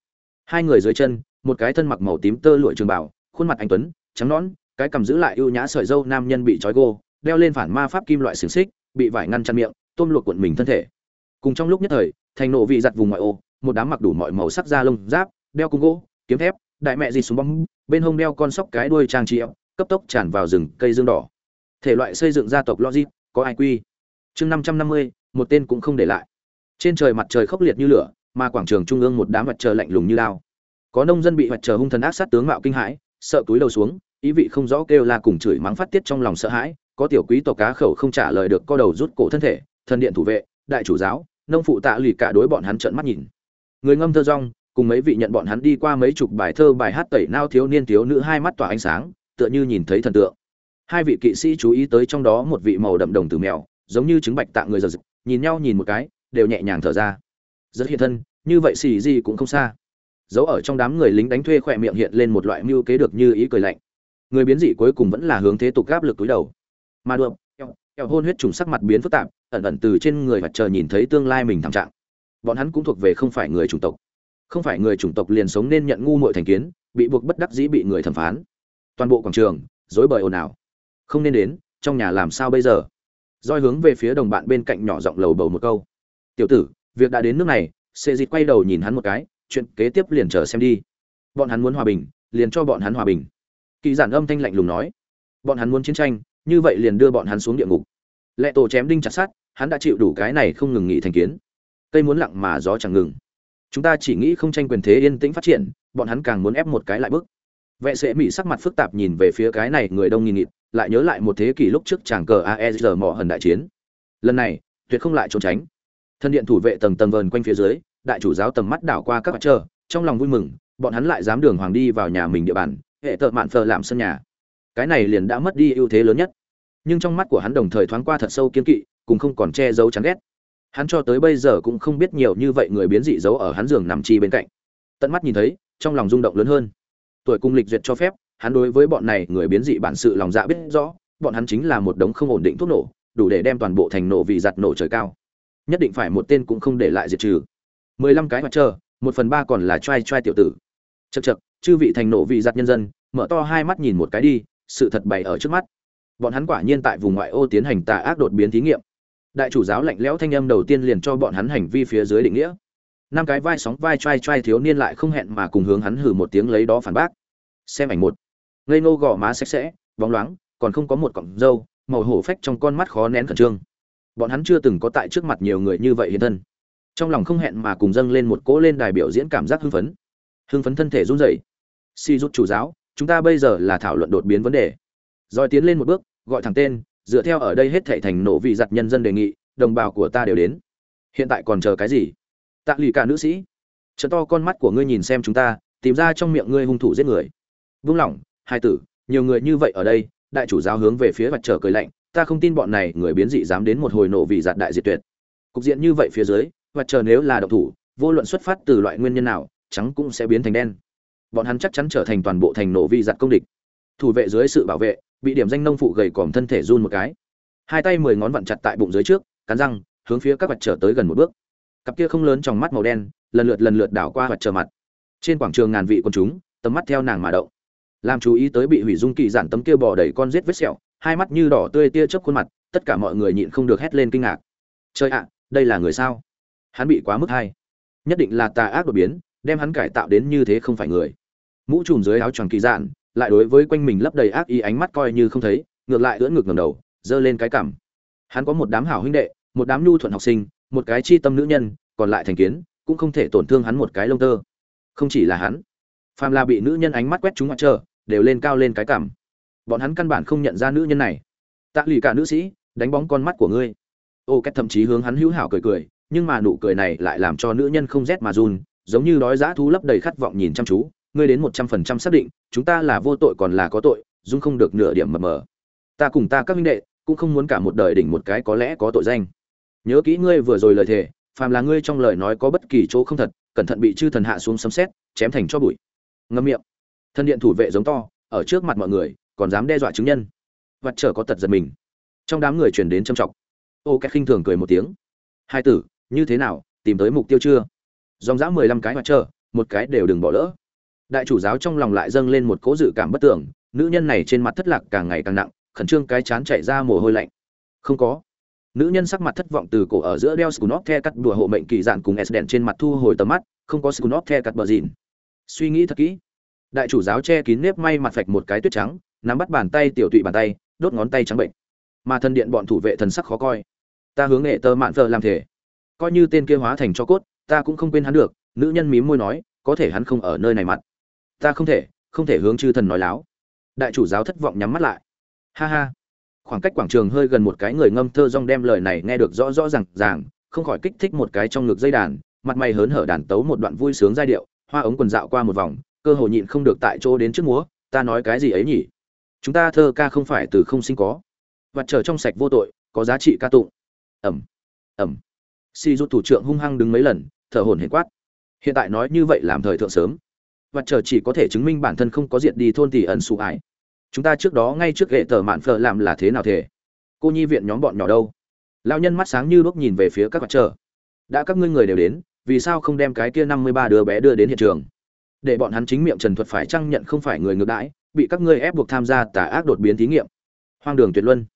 Hai người dưới chân một cái thân mặc màu tím tơ lụa trường bảo khuôn mặt anh tuấn, trắng nõn, cái cầm giữ lại ưu nhã sợi dâu nam nhân bị trói gô, đeo lên phản ma pháp kim loại xiềng xích, bị vải ngăn chặn miệng, tôm luộc cuộn mình thân thể. Cùng trong lúc nhất thời, thành nộ vị giặt vùng ngoại ô, một đám mặc đủ mọi màu sắc da lông giáp, đeo cung gỗ, kiếm thép, đại mẹ gì xuống bóng, bên hông đeo con sóc cái đuôi trang trí cấp tốc tràn vào rừng cây dương đỏ. Thể loại xây dựng gia tộc logic, có ai quy? Chương năm trăm năm mươi, một tên cũng không để lại. Trên trời mặt trời khốc liệt như lửa, mà quảng trường trung ương một đám mặt trời lạnh lùng như lao có nông dân bị hoạch trời hung thần ác sát tướng mạo kinh hãi, sợ túi đầu xuống, ý vị không rõ kêu la cùng chửi mắng phát tiết trong lòng sợ hãi, có tiểu quý tộc cá khẩu không trả lời được co đầu rút cổ thân thể, thần điện thủ vệ, đại chủ giáo, nông phụ tạ lì cả đối bọn hắn trợn mắt nhìn. Người ngâm thơ rong, cùng mấy vị nhận bọn hắn đi qua mấy chục bài thơ bài hát tẩy nao thiếu niên thiếu nữ hai mắt tỏa ánh sáng, tựa như nhìn thấy thần tượng. Hai vị kỵ sĩ chú ý tới trong đó một vị màu đậm đồng tử mèo, giống như trứng bạch tạ người giật giật, nhìn nhau nhìn một cái, đều nhẹ nhàng thở ra. Rất hiện thân, như vậy xì gì cũng không xa giấu ở trong đám người lính đánh thuê khỏe miệng hiện lên một loại mưu kế được như ý cười lạnh. Người biến dị cuối cùng vẫn là hướng thế tục gáp lực túi đầu. Mà đượm kẹo hôn huyết trùng sắc mặt biến phức tạp, ẩn ẩn từ trên người mặt trời nhìn thấy tương lai mình thảm trạng. Bọn hắn cũng thuộc về không phải người chủng tộc. Không phải người chủng tộc liền sống nên nhận ngu muội thành kiến, bị buộc bất đắc dĩ bị người thẩm phán. Toàn bộ quảng trường dối bời ồn ào. Không nên đến, trong nhà làm sao bây giờ? Roi hướng về phía đồng bạn bên cạnh nhỏ giọng lầu bầu một câu. Tiểu tử, việc đã đến nước này sệ dịt quay đầu nhìn hắn một cái chuyện kế tiếp liền chờ xem đi. Bọn hắn muốn hòa bình, liền cho bọn hắn hòa bình. Kỳ giản âm thanh lạnh lùng nói. Bọn hắn muốn chiến tranh, như vậy liền đưa bọn hắn xuống địa ngục. Lệ tổ chém đinh chặt sát hắn đã chịu đủ cái này không ngừng nghỉ thành kiến. Cây muốn lặng mà gió chẳng ngừng. Chúng ta chỉ nghĩ không tranh quyền thế yên tĩnh phát triển, bọn hắn càng muốn ép một cái lại bước vệ sệ mỹ sắc mặt phức tạp nhìn về phía cái này người đông nghìn nghịt, lại nhớ lại một thế kỷ lúc trước chàng cờ aesr mỏ hần đại chiến. Lần này, tuyệt không lại trốn tránh. Thân điện thủ vệ tầng tầng vờn quanh phía dưới đại chủ giáo tầm mắt đảo qua các mặt trơ trong lòng vui mừng, bọn hắn lại dám đường hoàng đi vào nhà mình địa bàn, hệ tợ mạn phờ làm sân nhà. Cái này liền đã mất đi ưu thế lớn nhất. Nhưng trong mắt của hắn đồng thời thoáng qua thật sâu kiên kỵ, cùng không còn che giấu chán ghét. Hắn cho tới bây giờ cũng không biết nhiều như vậy người biến dị giấu ở hắn giường nằm chi bên cạnh. Tận mắt nhìn thấy, trong lòng rung động lớn hơn. Tuổi cung lịch duyệt cho phép, hắn đối với bọn này người biến dị bản sự lòng dạ biết rõ, bọn hắn chính là một đống không ổn định thuốc nổ, đủ để đem toàn bộ thành nổ vì giặt nổ trời cao. Nhất định phải một tên cũng không để lại diệt trừ mười lăm cái mặt trơ một phần ba còn là trai trai tiểu tử. Chật chật chư vị thành nổ vị giặt nhân dân, mở to hai mắt nhìn một cái đi, sự thật bày ở trước mắt. Bọn hắn quả nhiên tại vùng ngoại ô tiến hành tà ác đột biến thí nghiệm. Đại chủ giáo lạnh lẽo thanh âm đầu tiên liền cho bọn hắn hành vi phía dưới định nghĩa. Năm cái vai sóng vai trai trai thiếu niên lại không hẹn mà cùng hướng hắn hử một tiếng lấy đó phản bác. Xem ảnh một. Ngây nô gò má sạch sẽ, bóng loáng, còn không có một cọng râu, màu hổ phách trong con mắt khó nén khẩn trương. Bọn hắn chưa từng có tại trước mặt nhiều người như vậy hiện thân trong lòng không hẹn mà cùng dâng lên một cỗ lên đài biểu diễn cảm giác hưng phấn. Hưng phấn thân thể run rẩy. Si rút chủ giáo, chúng ta bây giờ là thảo luận đột biến vấn đề. Rồi tiến lên một bước, gọi thẳng tên, dựa theo ở đây hết thảy thành nổ vị giặt nhân dân đề nghị, đồng bào của ta đều đến. Hiện tại còn chờ cái gì? Tạ lì cả nữ sĩ. Trợ to con mắt của ngươi nhìn xem chúng ta, tìm ra trong miệng ngươi hung thủ giết người. Vung lỏng hai tử, nhiều người như vậy ở đây, đại chủ giáo hướng về phía mặt trở cười lạnh, ta không tin bọn này, người biến dị dám đến một hồi nổ vì giặt đại diệt tuyệt. Cục diện như vậy phía dưới và chờ nếu là độc thủ, vô luận xuất phát từ loại nguyên nhân nào, trắng cũng sẽ biến thành đen. Bọn hắn chắc chắn trở thành toàn bộ thành nổ vi giặt công địch. Thủ vệ dưới sự bảo vệ, bị điểm danh nông phụ gầy còm thân thể run một cái. Hai tay mười ngón vặn chặt tại bụng dưới trước, cắn răng, hướng phía các vật trở tới gần một bước. Cặp kia không lớn trong mắt màu đen, lần lượt lần lượt đảo qua vật trở mặt. Trên quảng trường ngàn vị quần chúng, tầm mắt theo nàng mà động. Làm chú ý tới bị hủy dung kỳ giản tấm kia bò đầy con rết vết sẹo, hai mắt như đỏ tươi tia chớp khuôn mặt, tất cả mọi người nhịn không được hét lên kinh ngạc. Chơi ạ, đây là người sao? Hắn bị quá mức hay. Nhất định là tà ác đột biến, đem hắn cải tạo đến như thế không phải người. Mũ trùm dưới áo choàng kỳ dạn, lại đối với quanh mình lấp đầy ác ý ánh mắt coi như không thấy, ngược lại ưỡn ngược ngầm đầu, giơ lên cái cảm hắn có một đám hảo huynh đệ, một đám nhu thuận học sinh, một cái chi tâm nữ nhân, còn lại thành kiến, cũng không thể tổn thương hắn một cái lông tơ. Không chỉ là hắn, phàm là bị nữ nhân ánh mắt quét chúng ngoại trơ đều lên cao lên cái cảm bọn hắn căn bản không nhận ra nữ nhân này. Tạ lì cả nữ sĩ, đánh bóng con mắt của ngươi. Ô, két thậm chí hướng hắn hữu hảo cười cười nhưng mà nụ cười này lại làm cho nữ nhân không rét mà run, giống như đói dã thú lấp đầy khát vọng nhìn chăm chú. Ngươi đến một trăm phần trăm xác định, chúng ta là vô tội còn là có tội, dung không được nửa điểm mờ mờ. Ta cùng ta các minh đệ, cũng không muốn cả một đời đỉnh một cái có lẽ có tội danh. Nhớ kỹ ngươi vừa rồi lời thề, phàm là ngươi trong lời nói có bất kỳ chỗ không thật, cẩn thận bị chư thần hạ xuống sấm xét chém thành cho bụi. Ngâm miệng. Thân điện thủ vệ giống to, ở trước mặt mọi người, còn dám đe dọa chứng nhân. Vặt trở có tật giật mình. Trong đám người truyền đến trầm trọng. Ô cách khinh thường cười một tiếng. Hai tử như thế nào, tìm tới mục tiêu chưa? Dòng dã mười lăm cái mặt trở một cái đều đừng bỏ lỡ. Đại chủ giáo trong lòng lại dâng lên một cố dự cảm bất tưởng nữ nhân này trên mặt thất lạc càng ngày càng nặng, khẩn trương cái chán chạy ra mồ hôi lạnh. Không có. Nữ nhân sắc mặt thất vọng từ cổ ở giữa đeo scunop the cắt đùa hộ mệnh kỳ dạn cùng s đèn trên mặt thu hồi tầm mắt, không có scunop the cắt bờ dìn suy nghĩ thật kỹ. Đại chủ giáo che kín nếp may mặt phạch một cái tuyết trắng, nắm bắt bàn tay tiểu tụy bàn tay, đốt ngón tay trắng bệnh. Mà thần điện bọn thủ vệ thần sắc khó coi. Ta hướng nghệ tơ mạn phờ làm thể coi như tên kia hóa thành cho cốt, ta cũng không quên hắn được, nữ nhân mím môi nói, có thể hắn không ở nơi này mặt. Ta không thể không thể hướng chư thần nói láo. Đại chủ giáo thất vọng nhắm mắt lại. Ha ha. Khoảng cách quảng trường hơi gần một cái người ngâm thơ rong đem lời này nghe được rõ rõ r à n g ràng, không khỏi kích thích một cái trong ngực dây đàn, mặt mày hớn hở đàn tấu một đoạn vui sướng giai điệu, hoa ống quần dạo qua một vòng, cơ hồ nhịn không được tại chỗ đến trước múa, ta nói cái gì ấy nhỉ? Chúng ta thơ ca không phải từ không sinh có. Vặt trở trong sạch vô tội, có giá trị ca tụng. Ẩm. Ẩm si rút thủ trưởng hung hăng đứng mấy lần, thở hổn hển quát. Hiện tại nói như vậy làm thời thượng sớm. Và chờ chỉ có thể chứng minh bản thân không có diện đi thôn tỷ ẩn sụ ải. Chúng ta trước đó ngay trước hệ tờ mạn phở làm là thế nào thể cô nhi viện nhóm bọn nhỏ đâu? Lao nhân mắt sáng như đuốc nhìn về phía các mặt chờ đã các ngươi người đều đến, vì sao không đem cái kia năm mươi ba đứa bé đưa đến hiện trường? Để bọn hắn chính miệng trần thuật phải chăng nhận không phải người ngược đãi, bị các ngươi ép buộc tham gia tà ác đột biến thí nghiệm. Hoang đường tuyệt luân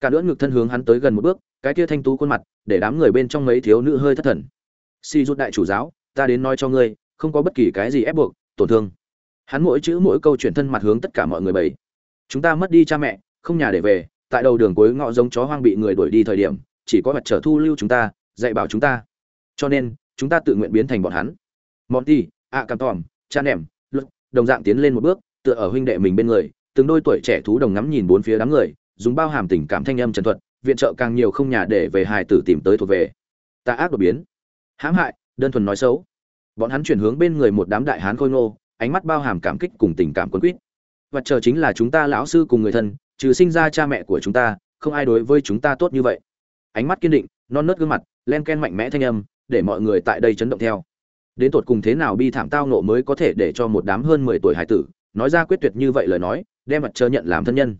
cả đỡ ngực thân hướng hắn tới gần một bước, cái kia thanh tú khuôn mặt, để đám người bên trong mấy thiếu nữ hơi thất thần. Si rút đại chủ giáo, ta đến nói cho ngươi, không có bất kỳ cái gì ép buộc, tổn thương. Hắn mỗi chữ mỗi câu chuyển thân mặt hướng tất cả mọi người bày. Chúng ta mất đi cha mẹ, không nhà để về, tại đầu đường cuối ngõ giống chó hoang bị người đuổi đi thời điểm, chỉ có mặt trở thu lưu chúng ta, dạy bảo chúng ta. Cho nên, chúng ta tự nguyện biến thành bọn hắn. Monty, a cam tòm cha nẻm, luật, đồng dạng tiến lên một bước, tựa ở huynh đệ mình bên người, từng đôi tuổi trẻ thú đồng ngắm nhìn bốn phía đám người dùng bao hàm tình cảm thanh âm trần thuật, viện trợ càng nhiều không nhà để về hài tử tìm tới thuộc về. Ta ác đột biến. Hãm hại, đơn thuần nói xấu. Bọn hắn chuyển hướng bên người một đám đại hán khôi ngô, ánh mắt bao hàm cảm kích cùng tình cảm quân quýt. Vật chờ chính là chúng ta lão sư cùng người thân, trừ sinh ra cha mẹ của chúng ta, không ai đối với chúng ta tốt như vậy. Ánh mắt kiên định, non nớt gương mặt, len ken mạnh mẽ thanh âm, để mọi người tại đây chấn động theo. Đến tột cùng thế nào bi thảm tao nộ mới có thể để cho một đám hơn mười tuổi hải tử, nói ra quyết tuyệt như vậy lời nói, đem mặt chờ nhận làm thân nhân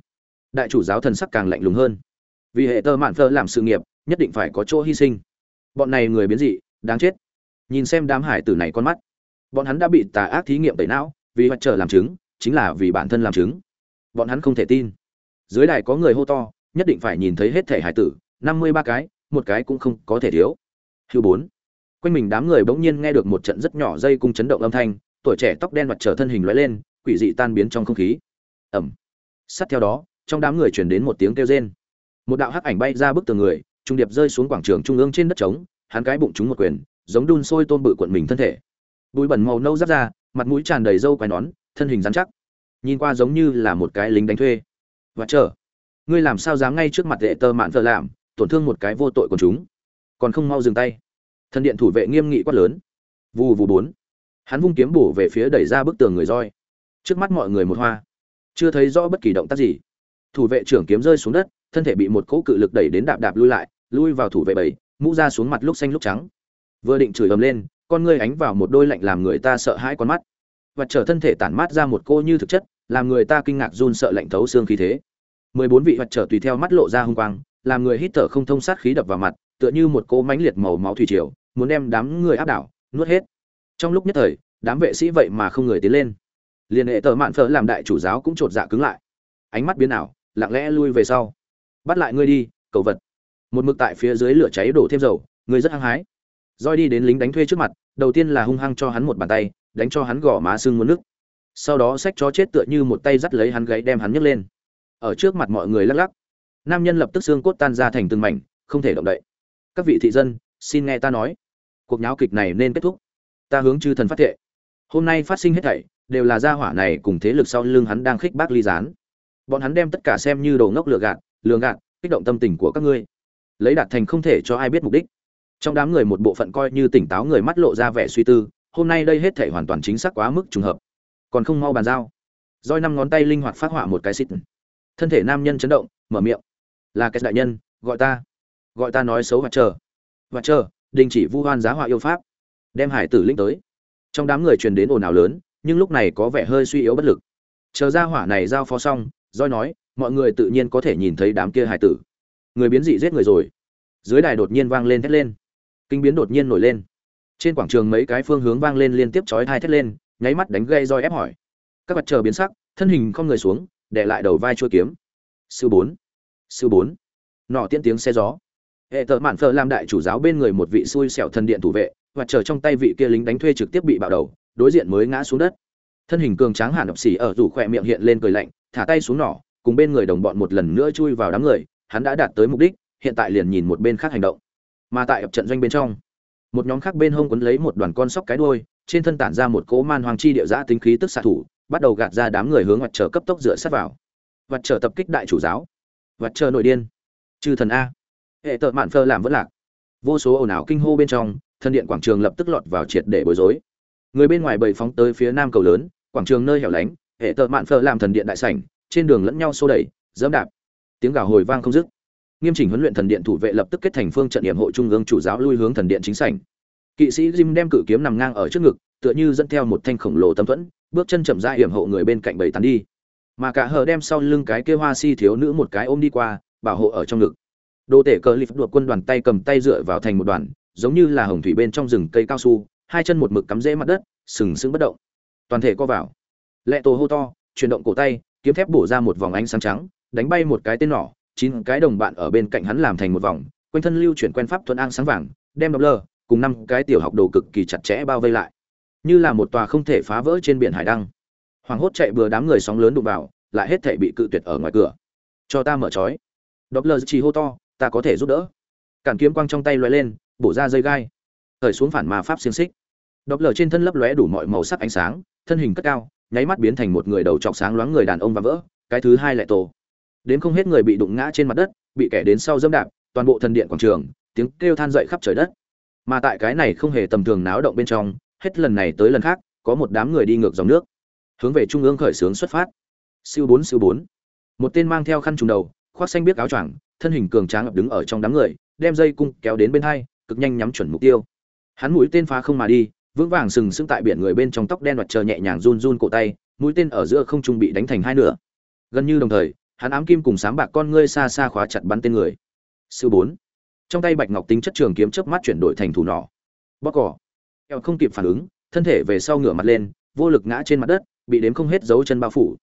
đại chủ giáo thần sắc càng lạnh lùng hơn. Vì hệ tơ mạn phơ làm sự nghiệp, nhất định phải có chỗ hy sinh. Bọn này người biến dị, đáng chết. Nhìn xem đám hải tử này con mắt, bọn hắn đã bị tà ác thí nghiệm tẩy não, vì mặt trời làm chứng, chính là vì bản thân làm chứng. Bọn hắn không thể tin. Dưới đài có người hô to, nhất định phải nhìn thấy hết thể hải tử, năm mươi ba cái, một cái cũng không có thể thiếu. Hưu bốn. Quanh mình đám người bỗng nhiên nghe được một trận rất nhỏ dây cung chấn động âm thanh, tuổi trẻ tóc đen mặt trở thân hình lóe lên, quỷ dị tan biến trong không khí. Ẩm. Sát theo đó trong đám người chuyển đến một tiếng kêu rên. Một đạo hắc ảnh bay ra bức tường người, trung điệp rơi xuống quảng trường trung ương trên đất trống, hắn cái bụng trúng một quyền, giống đun sôi tôm bự quận mình thân thể. Bụi bẩn màu nâu giáp ra, mặt mũi tràn đầy râu quai nón, thân hình rắn chắc. Nhìn qua giống như là một cái lính đánh thuê. Và chờ, ngươi làm sao dám ngay trước mặt đệ tơ mạn vợ làm tổn thương một cái vô tội của chúng? Còn không mau dừng tay. Thân điện thủ vệ nghiêm nghị quát lớn. Vù vù bốn. Hắn vung kiếm bổ về phía đẩy ra bức tường người roi. Trước mắt mọi người một hoa. Chưa thấy rõ bất kỳ động tác gì thủ vệ trưởng kiếm rơi xuống đất, thân thể bị một cỗ cự lực đẩy đến đạp đạp lui lại, lui vào thủ vệ bảy, mũ ra xuống mặt lúc xanh lúc trắng. Vừa định chửi ầm lên, con ngươi ánh vào một đôi lạnh làm người ta sợ hãi con mắt. Và trở thân thể tản mát ra một cô như thực chất, làm người ta kinh ngạc run sợ lạnh thấu xương khí thế. Mười bốn vị vật trở tùy theo mắt lộ ra hung quang, làm người hít thở không thông sát khí đập vào mặt, tựa như một cỗ mãnh liệt màu máu thủy triều, muốn đem đám người áp đảo, nuốt hết. Trong lúc nhất thời, đám vệ sĩ vậy mà không người tiến lên. Liên hệ tờ mạn phở làm đại chủ giáo cũng chột dạ cứng lại. Ánh mắt biến ảo lặng lẽ lui về sau. Bắt lại ngươi đi cầu vật. Một mực tại phía dưới lửa cháy đổ thêm dầu, ngươi rất hăng hái. Roi đi đến lính đánh thuê trước mặt, đầu tiên là hung hăng cho hắn một bàn tay, đánh cho hắn gò má sưng muốn nước. Sau đó xách chó chết tựa như một tay dắt lấy hắn gáy đem hắn nhấc lên. Ở trước mặt mọi người lắc lắc. Nam nhân lập tức xương cốt tan ra thành từng mảnh, không thể động đậy. Các vị thị dân, xin nghe ta nói. Cuộc nháo kịch này nên kết thúc. Ta hướng chư thần phát thệ. Hôm nay phát sinh hết thảy, đều là gia hỏa này cùng thế lực sau lưng hắn đang khích bác ly gián bọn hắn đem tất cả xem như đồ ngốc lừa gạt lừa gạt, kích động tâm tình của các ngươi. Lấy đạt thành không thể cho ai biết mục đích. Trong đám người một bộ phận coi như tỉnh táo người mắt lộ ra vẻ suy tư, hôm nay đây hết thể hoàn toàn chính xác quá mức trùng hợp. Còn không mau bàn giao. Roi năm ngón tay linh hoạt phát họa một cái xịt thân thể nam nhân chấn động, mở miệng. Là cái đại nhân, gọi ta. Gọi ta nói xấu và chờ. Và chờ, đình chỉ vu hoan giá họa yêu pháp. Đem hải tử linh tới. Trong đám người truyền đến ồn ào lớn, nhưng lúc này có vẻ hơi suy yếu bất lực. Chờ ra hỏa này giao phó xong roi nói, mọi người tự nhiên có thể nhìn thấy đám kia hải tử. Người biến dị giết người rồi. Dưới đài đột nhiên vang lên thét lên. Kinh biến đột nhiên nổi lên. Trên quảng trường mấy cái phương hướng vang lên liên tiếp chói thai thét lên, nháy mắt đánh gây roi ép hỏi. Các vật chờ biến sắc, thân hình không người xuống, để lại đầu vai chua kiếm. Sư bốn. Sư bốn. Nọ tiên tiếng xe gió. Hệ tợ mạn phở làm đại chủ giáo bên người một vị xui xẻo thần điện thủ vệ, và chờ trong tay vị kia lính đánh thuê trực tiếp bị bạo đầu, đối diện mới ngã xuống đất. Thân hình cường tráng hàn độc xỉ ở rủ khỏe miệng hiện lên cười lạnh thả tay xuống nỏ, cùng bên người đồng bọn một lần nữa chui vào đám người, hắn đã đạt tới mục đích, hiện tại liền nhìn một bên khác hành động. Mà tại ập trận doanh bên trong, một nhóm khác bên hông quấn lấy một đoàn con sóc cái đuôi, trên thân tản ra một cỗ man hoàng chi địa giã tính khí tức xạ thủ, bắt đầu gạt ra đám người hướng mặt trời cấp tốc dựa sát vào. Vật trở tập kích đại chủ giáo. Vật trở nội điên. Chư thần a. Hệ tợ mạn phơ làm vẫn lạc. Vô số ồn ào kinh hô bên trong, thân điện quảng trường lập tức lọt vào triệt để bối rối. Người bên ngoài bầy phóng tới phía nam cầu lớn, quảng trường nơi hẻo lánh hệ tợ mạn phở làm thần điện đại sảnh, trên đường lẫn nhau xô đẩy, dẫm đạp. Tiếng gào hồi vang không dứt. Nghiêm chỉnh huấn luyện thần điện thủ vệ lập tức kết thành phương trận điểm hộ trung ương chủ giáo lui hướng thần điện chính sảnh. Kỵ sĩ jim đem cự kiếm nằm ngang ở trước ngực, tựa như dẫn theo một thanh khổng lồ tâm thuẫn, bước chân chậm rãi hiểm hộ người bên cạnh bầy tán đi. Mà cả hờ đem sau lưng cái kia hoa si thiếu nữ một cái ôm đi qua, bảo hộ ở trong ngực. Đô tể cờ lip đột quân đoàn tay cầm tay dựa vào thành một đoàn, giống như là hồng thủy bên trong rừng cây cao su, hai chân một mực cắm rễ mặt đất, sừng sững bất động. Toàn thể co vào lệ tổ hô to, chuyển động cổ tay, kiếm thép bổ ra một vòng ánh sáng trắng, đánh bay một cái tên nỏ, chín cái đồng bạn ở bên cạnh hắn làm thành một vòng, quanh thân lưu chuyển quen pháp thuận an sáng vàng, đem đọc lơ, cùng năm cái tiểu học đồ cực kỳ chặt chẽ bao vây lại. Như là một tòa không thể phá vỡ trên biển hải đăng. Hoàng hốt chạy bừa đám người sóng lớn đụng vào, lại hết thể bị cự tuyệt ở ngoài cửa. Cho ta mở trói. Đọc lơ chỉ hô to, ta có thể giúp đỡ. Cản kiếm quang trong tay loay lên, bổ ra dây gai. Thời xuống phản ma pháp xiên xích. Đọc lờ trên thân lấp lóe đủ mọi màu sắc ánh sáng, thân hình cất cao nháy mắt biến thành một người đầu trọc sáng loáng người đàn ông và vỡ, cái thứ hai lại tổ. Đến không hết người bị đụng ngã trên mặt đất, bị kẻ đến sau dẫm đạp, toàn bộ thần điện quảng trường, tiếng kêu than dậy khắp trời đất. Mà tại cái này không hề tầm thường náo động bên trong, hết lần này tới lần khác, có một đám người đi ngược dòng nước. Hướng về trung ương khởi xướng xuất phát. Siêu bốn siêu bốn. Một tên mang theo khăn trùng đầu, khoác xanh biết áo choàng, thân hình cường tráng ập đứng ở trong đám người, đem dây cung kéo đến bên hai, cực nhanh nhắm chuẩn mục tiêu. Hắn mũi tên phá không mà đi vững vàng sừng sững tại biển người bên trong tóc đen mặt trời nhẹ nhàng run run cổ tay mũi tên ở giữa không trung bị đánh thành hai nửa. Gần như đồng thời hắn ám kim cùng sáng bạc con ngươi xa xa khóa chặt bắn tên người. Sư bốn. Trong tay bạch ngọc tính chất trường kiếm chớp mắt chuyển đổi thành thủ nỏ. Bóc cỏ. Eo không kịp phản ứng thân thể về sau ngửa mặt lên vô lực ngã trên mặt đất bị đếm không hết dấu chân bao phủ.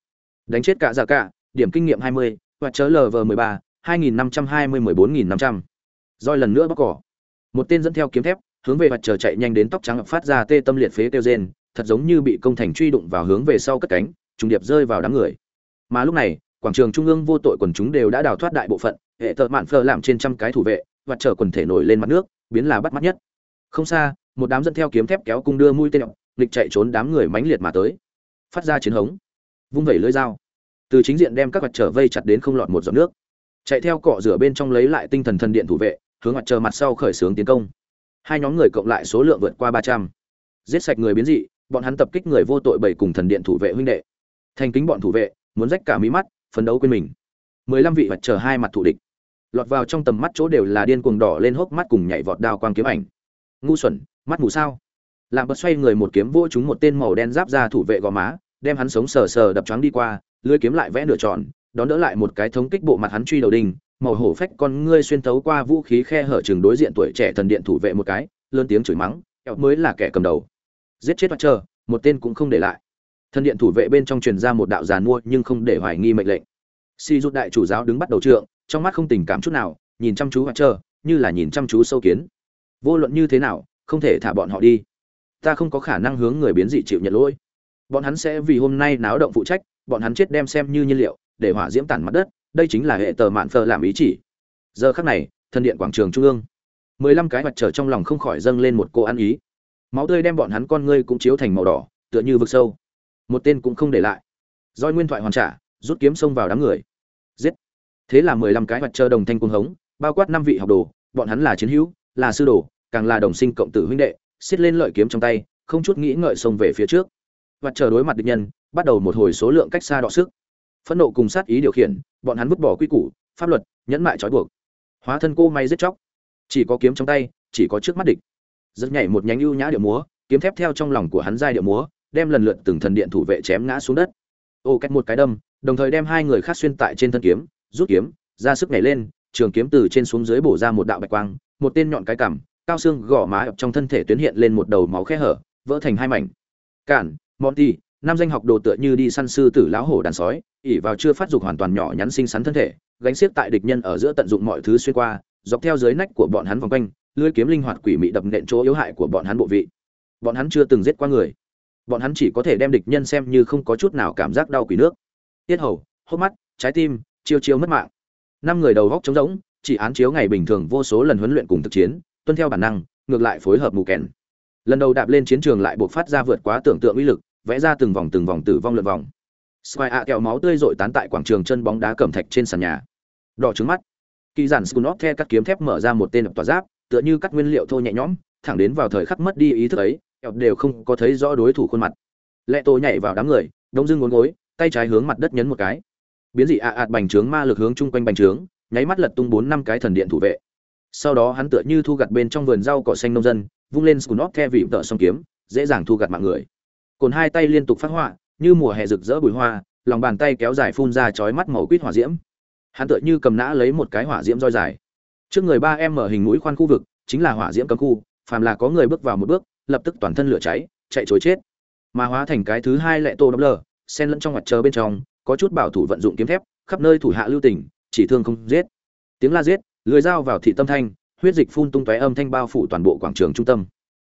Đánh chết cả giả cả điểm kinh nghiệm 20, và chớ lv 13, 2520 14500. Rồi lần nữa bóc cỏ. Một tên dẫn theo kiếm thép, hướng về mặt trời chạy nhanh đến tóc trắng phát ra tê tâm liệt phế kêu rên, thật giống như bị công thành truy đụng vào hướng về sau cất cánh, trùng điệp rơi vào đám người. Mà lúc này, quảng trường trung ương vô tội quần chúng đều đã đào thoát đại bộ phận, hệ tợ mạn phơ làm trên trăm cái thủ vệ, mặt trời quần thể nổi lên mặt nước, biến là bắt mắt nhất. Không xa, một đám dẫn theo kiếm thép kéo cung đưa mũi tên nghịch chạy trốn đám người mãnh liệt mà tới. Phát ra chiến hống, vung vẩy lưỡi dao, từ chính diện đem các vật trở vây chặt đến không lọt một giọt nước. Chạy theo cọ rửa bên trong lấy lại tinh thần thần điện thủ vệ, hướng mặt trời mặt sau khởi xướng tiến công. Hai nhóm người cộng lại số lượng vượt qua ba trăm Giết sạch người biến dị, bọn hắn tập kích người vô tội bảy cùng thần điện thủ vệ huynh đệ. Thành kính bọn thủ vệ, muốn rách cả mí mắt, phấn đấu quên mình. mười lăm vị vật chờ hai mặt thủ địch lọt vào trong tầm mắt chỗ đều là điên cuồng đỏ lên hốc mắt cùng nhảy vọt đao quang kiếm ảnh ngu xuẩn mắt mù sao làm bật xoay người một kiếm vô chúng một tên màu đen giáp ra thủ vệ gò má đem hắn sống sờ sờ đập choáng đi qua lưới kiếm lại vẽ nửa tròn đón đỡ lại một cái thống kích bộ mặt hắn truy đầu đình màu hổ phách con ngươi xuyên thấu qua vũ khí khe hở chừng đối diện tuổi trẻ thần điện thủ vệ một cái, lớn tiếng chửi mắng, kẹo mới là kẻ cầm đầu. Giết chết mặt chờ, một tên cũng không để lại. Thần điện thủ vệ bên trong truyền ra một đạo giàn mua nhưng không để hoài nghi mệnh lệnh. Si rút đại chủ giáo đứng bắt đầu trượng, trong mắt không tình cảm chút nào, nhìn chăm chú hoặc chờ, như là nhìn chăm chú sâu kiến. Vô luận như thế nào, không thể thả bọn họ đi. Ta không có khả năng hướng người biến dị chịu nhận lỗi. Bọn hắn sẽ vì hôm nay náo động phụ trách, bọn hắn chết đem xem như nhiên liệu, để hỏa diễm tản mặt đất đây chính là hệ tờ mạn phờ làm ý chỉ. Giờ khắc này thân điện quảng trường trung ương. Mười lăm cái mặt trở trong lòng không khỏi dâng lên một cô ăn ý. Máu tươi đem bọn hắn con ngươi cũng chiếu thành màu đỏ, tựa như vực sâu. Một tên cũng không để lại. Roi nguyên thoại hoàn trả, rút kiếm xông vào đám người. Giết. Thế là mười lăm cái mặt trời đồng thanh cung hống, bao quát năm vị học đồ, bọn hắn là chiến hữu, là sư đồ, càng là đồng sinh cộng tử huynh đệ, xiết lên lợi kiếm trong tay, không chút nghĩ ngợi xông về phía trước. Mặt trời đối mặt địch nhân, bắt đầu một hồi số lượng cách xa đọ sức phẫn nộ cùng sát ý điều khiển, bọn hắn vứt bỏ quy củ, pháp luật, nhẫn mại trói buộc. Hóa thân cô may giết chóc. Chỉ có kiếm trong tay, chỉ có trước mắt địch. Rất nhảy một nhánh ưu nhã điệu múa, kiếm thép theo trong lòng của hắn giai điệu múa, đem lần lượt từng thần điện thủ vệ chém ngã xuống đất. Ô, cách một cái đâm, đồng thời đem hai người khác xuyên tại trên thân kiếm, rút kiếm, ra sức nhảy lên, trường kiếm từ trên xuống dưới bổ ra một đạo bạch quang, một tên nhọn cái cằm, cao xương gõ má trong thân thể tuyến hiện lên một đầu máu khe hở, vỡ thành hai mảnh. Cản, monty nam danh học đồ tựa như đi săn sư tử lão hổ đàn sói, ỉ vào chưa phát dục hoàn toàn nhỏ nhắn xinh xắn thân thể, gánh xiếc tại địch nhân ở giữa tận dụng mọi thứ xuyên qua, dọc theo dưới nách của bọn hắn vòng quanh lưỡi kiếm linh hoạt quỷ mị đập nện chỗ yếu hại của bọn hắn bộ vị. Bọn hắn chưa từng giết qua người. Bọn hắn chỉ có thể đem địch nhân xem như không có chút nào cảm giác đau quỷ nước. Tiết hầu, hốc mắt, trái tim, chiêu chiêu mất mạng. Năm người đầu góc trống rỗng, chỉ án chiếu ngày bình thường vô số lần huấn luyện cùng thực chiến, tuân theo bản năng, ngược lại phối hợp mù kèn lần đầu đạp lên chiến trường lại buộc phát ra vượt quá tưởng tượng uy lực vẽ ra từng vòng từng vòng tử vong lượn vòng. Sky ạ kẹo máu tươi rội tán tại quảng trường chân bóng đá cẩm thạch trên sàn nhà. Đỏ trứng mắt. Kỳ giản skunop the cắt kiếm thép mở ra một tên tỏa giáp, tựa như cắt nguyên liệu thô nhẹ nhõm, thẳng đến vào thời khắc mất đi ý thức ấy, kẹo đều không có thấy rõ đối thủ khuôn mặt. Lệ tô nhảy vào đám người, đông dưng ngốn gối, tay trái hướng mặt đất nhấn một cái. Biến dị ạ ạt bành trướng ma lực hướng chung quanh bành trướng, nháy mắt lật tung bốn năm cái thần điện thủ vệ. Sau đó hắn tựa như thu gặt bên trong vườn rau cỏ xanh nông dân, vung lên scunop the vị vợ song kiếm, dễ dàng thu gặt mạng người cồn hai tay liên tục phát họa, như mùa hè rực rỡ bùi hoa, lòng bàn tay kéo dài phun ra chói mắt màu quýt hỏa diễm. Hắn tựa như cầm nã lấy một cái hỏa diễm roi dài. Trước người ba em mở hình mũi khoan khu vực, chính là hỏa diễm cấm khu, phàm là có người bước vào một bước, lập tức toàn thân lửa cháy, chạy trối chết. Mà hóa thành cái thứ hai lệ tô đấm lờ, xen lẫn trong mặt trời bên trong, có chút bảo thủ vận dụng kiếm thép, khắp nơi thủ hạ lưu tình, chỉ thương không giết. Tiếng la giết, lưới dao vào thị tâm thanh, huyết dịch phun tung tóe âm thanh bao phủ toàn bộ quảng trường trung tâm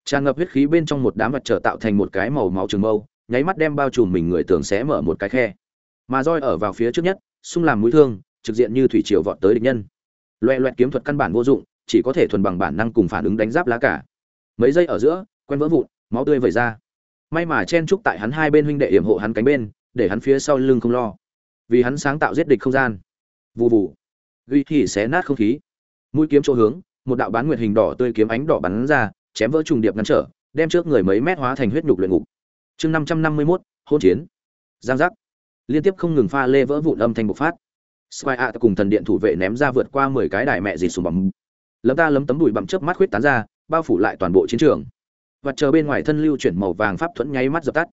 tràn ngập huyết khí bên trong một đám vật trở tạo thành một cái màu máu trường mâu, nháy mắt đem bao trùm mình người tường xé mở một cái khe. Mà roi ở vào phía trước nhất xung làm mũi thương, trực diện như thủy triều vọt tới địch nhân. Loẹ loẹt kiếm thuật căn bản vô dụng, chỉ có thể thuần bằng bản năng cùng phản ứng đánh giáp lá cả. Mấy giây ở giữa, quen vỡ vụn, máu tươi vẩy ra. May mà chen trúc tại hắn hai bên huynh đệ hiểm hộ hắn cánh bên, để hắn phía sau lưng không lo. Vì hắn sáng tạo giết địch không gian. Vụ vụ ghi thì xé nát không khí. Mũi kiếm chỗ hướng, một đạo bán nguyệt hình đỏ tươi kiếm ánh đỏ bắn ra chém vỡ trùng điệp ngăn trở đem trước người mấy mét hóa thành huyết nhục luyện ngục chương năm trăm năm mươi mốt hôn chiến giang giác liên tiếp không ngừng pha lê vỡ vụn âm thanh bộc phát Spy A cùng thần điện thủ vệ ném ra vượt qua mười cái đài mẹ gì xuống bằng. Lấm ta lấm tấm đùi bặm chớp mắt khuyết tán ra, bao phủ lại toàn bộ chiến trường. vật chờ bên ngoài thân lưu chuyển màu vàng pháp thuẫn nháy mắt dập tắt.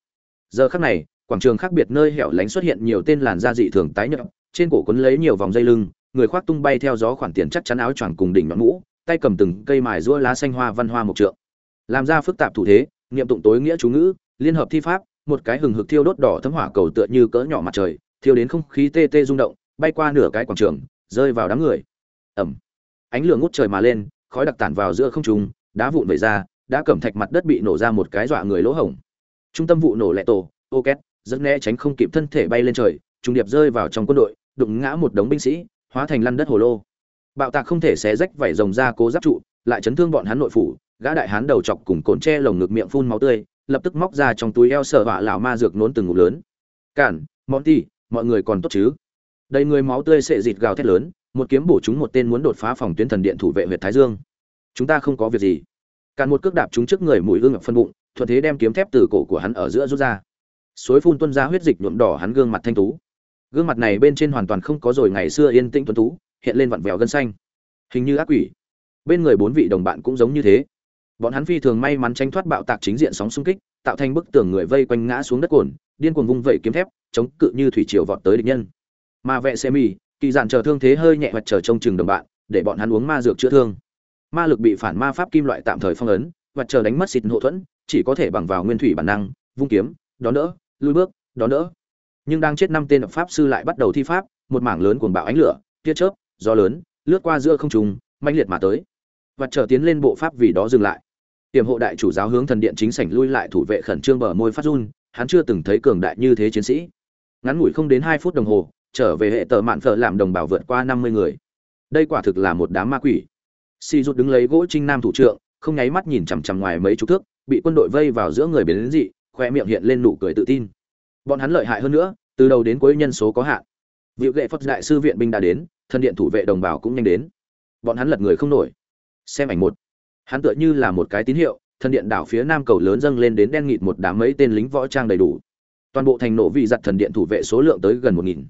Giờ khắc này, quảng trường khác biệt nơi hẻo lánh xuất hiện nhiều tên làn da dị thường tái nhợt, trên cổ quấn lấy nhiều vòng dây lưng, người khoác tung bay theo gió khoản tiền chắc chắn áo choàng cùng đỉnh nhọn mũ, tay cầm từng cây mài rũa lá xanh hoa văn hoa một trượng. Làm ra phức tạp thủ thế, niệm tụng tối nghĩa chú ngữ, liên hợp thi pháp, một cái hừng hực thiêu đốt đỏ thấm hỏa cầu tựa như cỡ nhỏ mặt trời, thiêu đến không khí tê tê rung động, bay qua nửa cái quảng trường, rơi vào đám người. Ầm. Ánh lửa ngút trời mà lên, khói đặc tản vào giữa không trung, đá vụn vẩy ra, đã cẩm thạch mặt đất bị nổ ra một cái dọa người lỗ hổng. Trung tâm vụ nổ lẹ tổ, ô két, rất né tránh không kịp thân thể bay lên trời, trung điệp rơi vào trong quân đội, đụng ngã một đống binh sĩ, hóa thành lăn đất hồ lô. Bạo tạc không thể xé rách vảy rồng ra cố giáp trụ, lại chấn thương bọn hắn nội phủ, gã đại hán đầu chọc cùng cồn che lồng ngực miệng phun máu tươi, lập tức móc ra trong túi eo sợ vạ lão ma dược nốn từng ngụm lớn. "Cản, Monty, mọi người còn tốt chứ?" Đầy người máu tươi sệ dịt gào thét lớn, một kiếm bổ chúng một tên muốn đột phá phòng tuyến thần điện thủ vệ huyện Thái Dương. "Chúng ta không có việc gì." Cản một cước đạp chúng trước người mũi ương phân bụng, thuận thế đem kiếm thép từ cổ của hắn ở giữa rút ra. Suối phun tuôn ra huyết dịch nhuộm đỏ hắn gương mặt thanh tú. Gương mặt này bên trên hoàn toàn không có rồi ngày xưa yên tĩnh tuấn tú, hiện lên vặn vẹo gân xanh, hình như ác quỷ. Bên người bốn vị đồng bạn cũng giống như thế. Bọn hắn phi thường may mắn tránh thoát bạo tạc chính diện sóng xung kích tạo thành bức tường người vây quanh ngã xuống đất cồn điên cuồng vung vẩy kiếm thép chống cự như thủy triều vọt tới địch nhân. Mà vệ xe mì kỳ dạn chờ thương thế hơi nhẹ hoặc chờ trông chừng đồng bạn để bọn hắn uống ma dược chữa thương. Ma lực bị phản ma pháp kim loại tạm thời phong ấn hoặc chờ đánh mất xịt hậu thuẫn chỉ có thể bằng vào nguyên thủy bản năng vung kiếm đón đỡ lùi bước đón đỡ. Nhưng đang chết năm tên pháp sư lại bắt đầu thi pháp một mảng lớn cuồng bạo ánh lửa tia chớp gió lớn, lướt qua giữa không trung, mãnh liệt mà tới. Và chờ tiến lên bộ pháp vì đó dừng lại. Tiềm hộ đại chủ giáo hướng thần điện chính sảnh lui lại thủ vệ khẩn trương bờ môi phát run, hắn chưa từng thấy cường đại như thế chiến sĩ. Ngắn ngủi không đến hai phút đồng hồ, trở về hệ tờ mạn phở làm đồng bào vượt qua năm mươi người. Đây quả thực là một đám ma quỷ. Si rút đứng lấy gỗ trinh nam thủ trượng, không nháy mắt nhìn chằm chằm ngoài mấy chục thước, bị quân đội vây vào giữa người biến dị, khoe miệng hiện lên nụ cười tự tin. Bọn hắn lợi hại hơn nữa, từ đầu đến cuối nhân số có hạn. Vị lệ phật đại sư viện binh đã đến thân điện thủ vệ đồng bào cũng nhanh đến. Bọn hắn lật người không nổi. Xem ảnh một. Hắn tựa như là một cái tín hiệu thần điện đảo phía nam cầu lớn dâng lên đến đen nghịt một đám mấy tên lính võ trang đầy đủ. Toàn bộ thành nổ vị giặt thần điện thủ vệ số lượng tới gần một nghìn.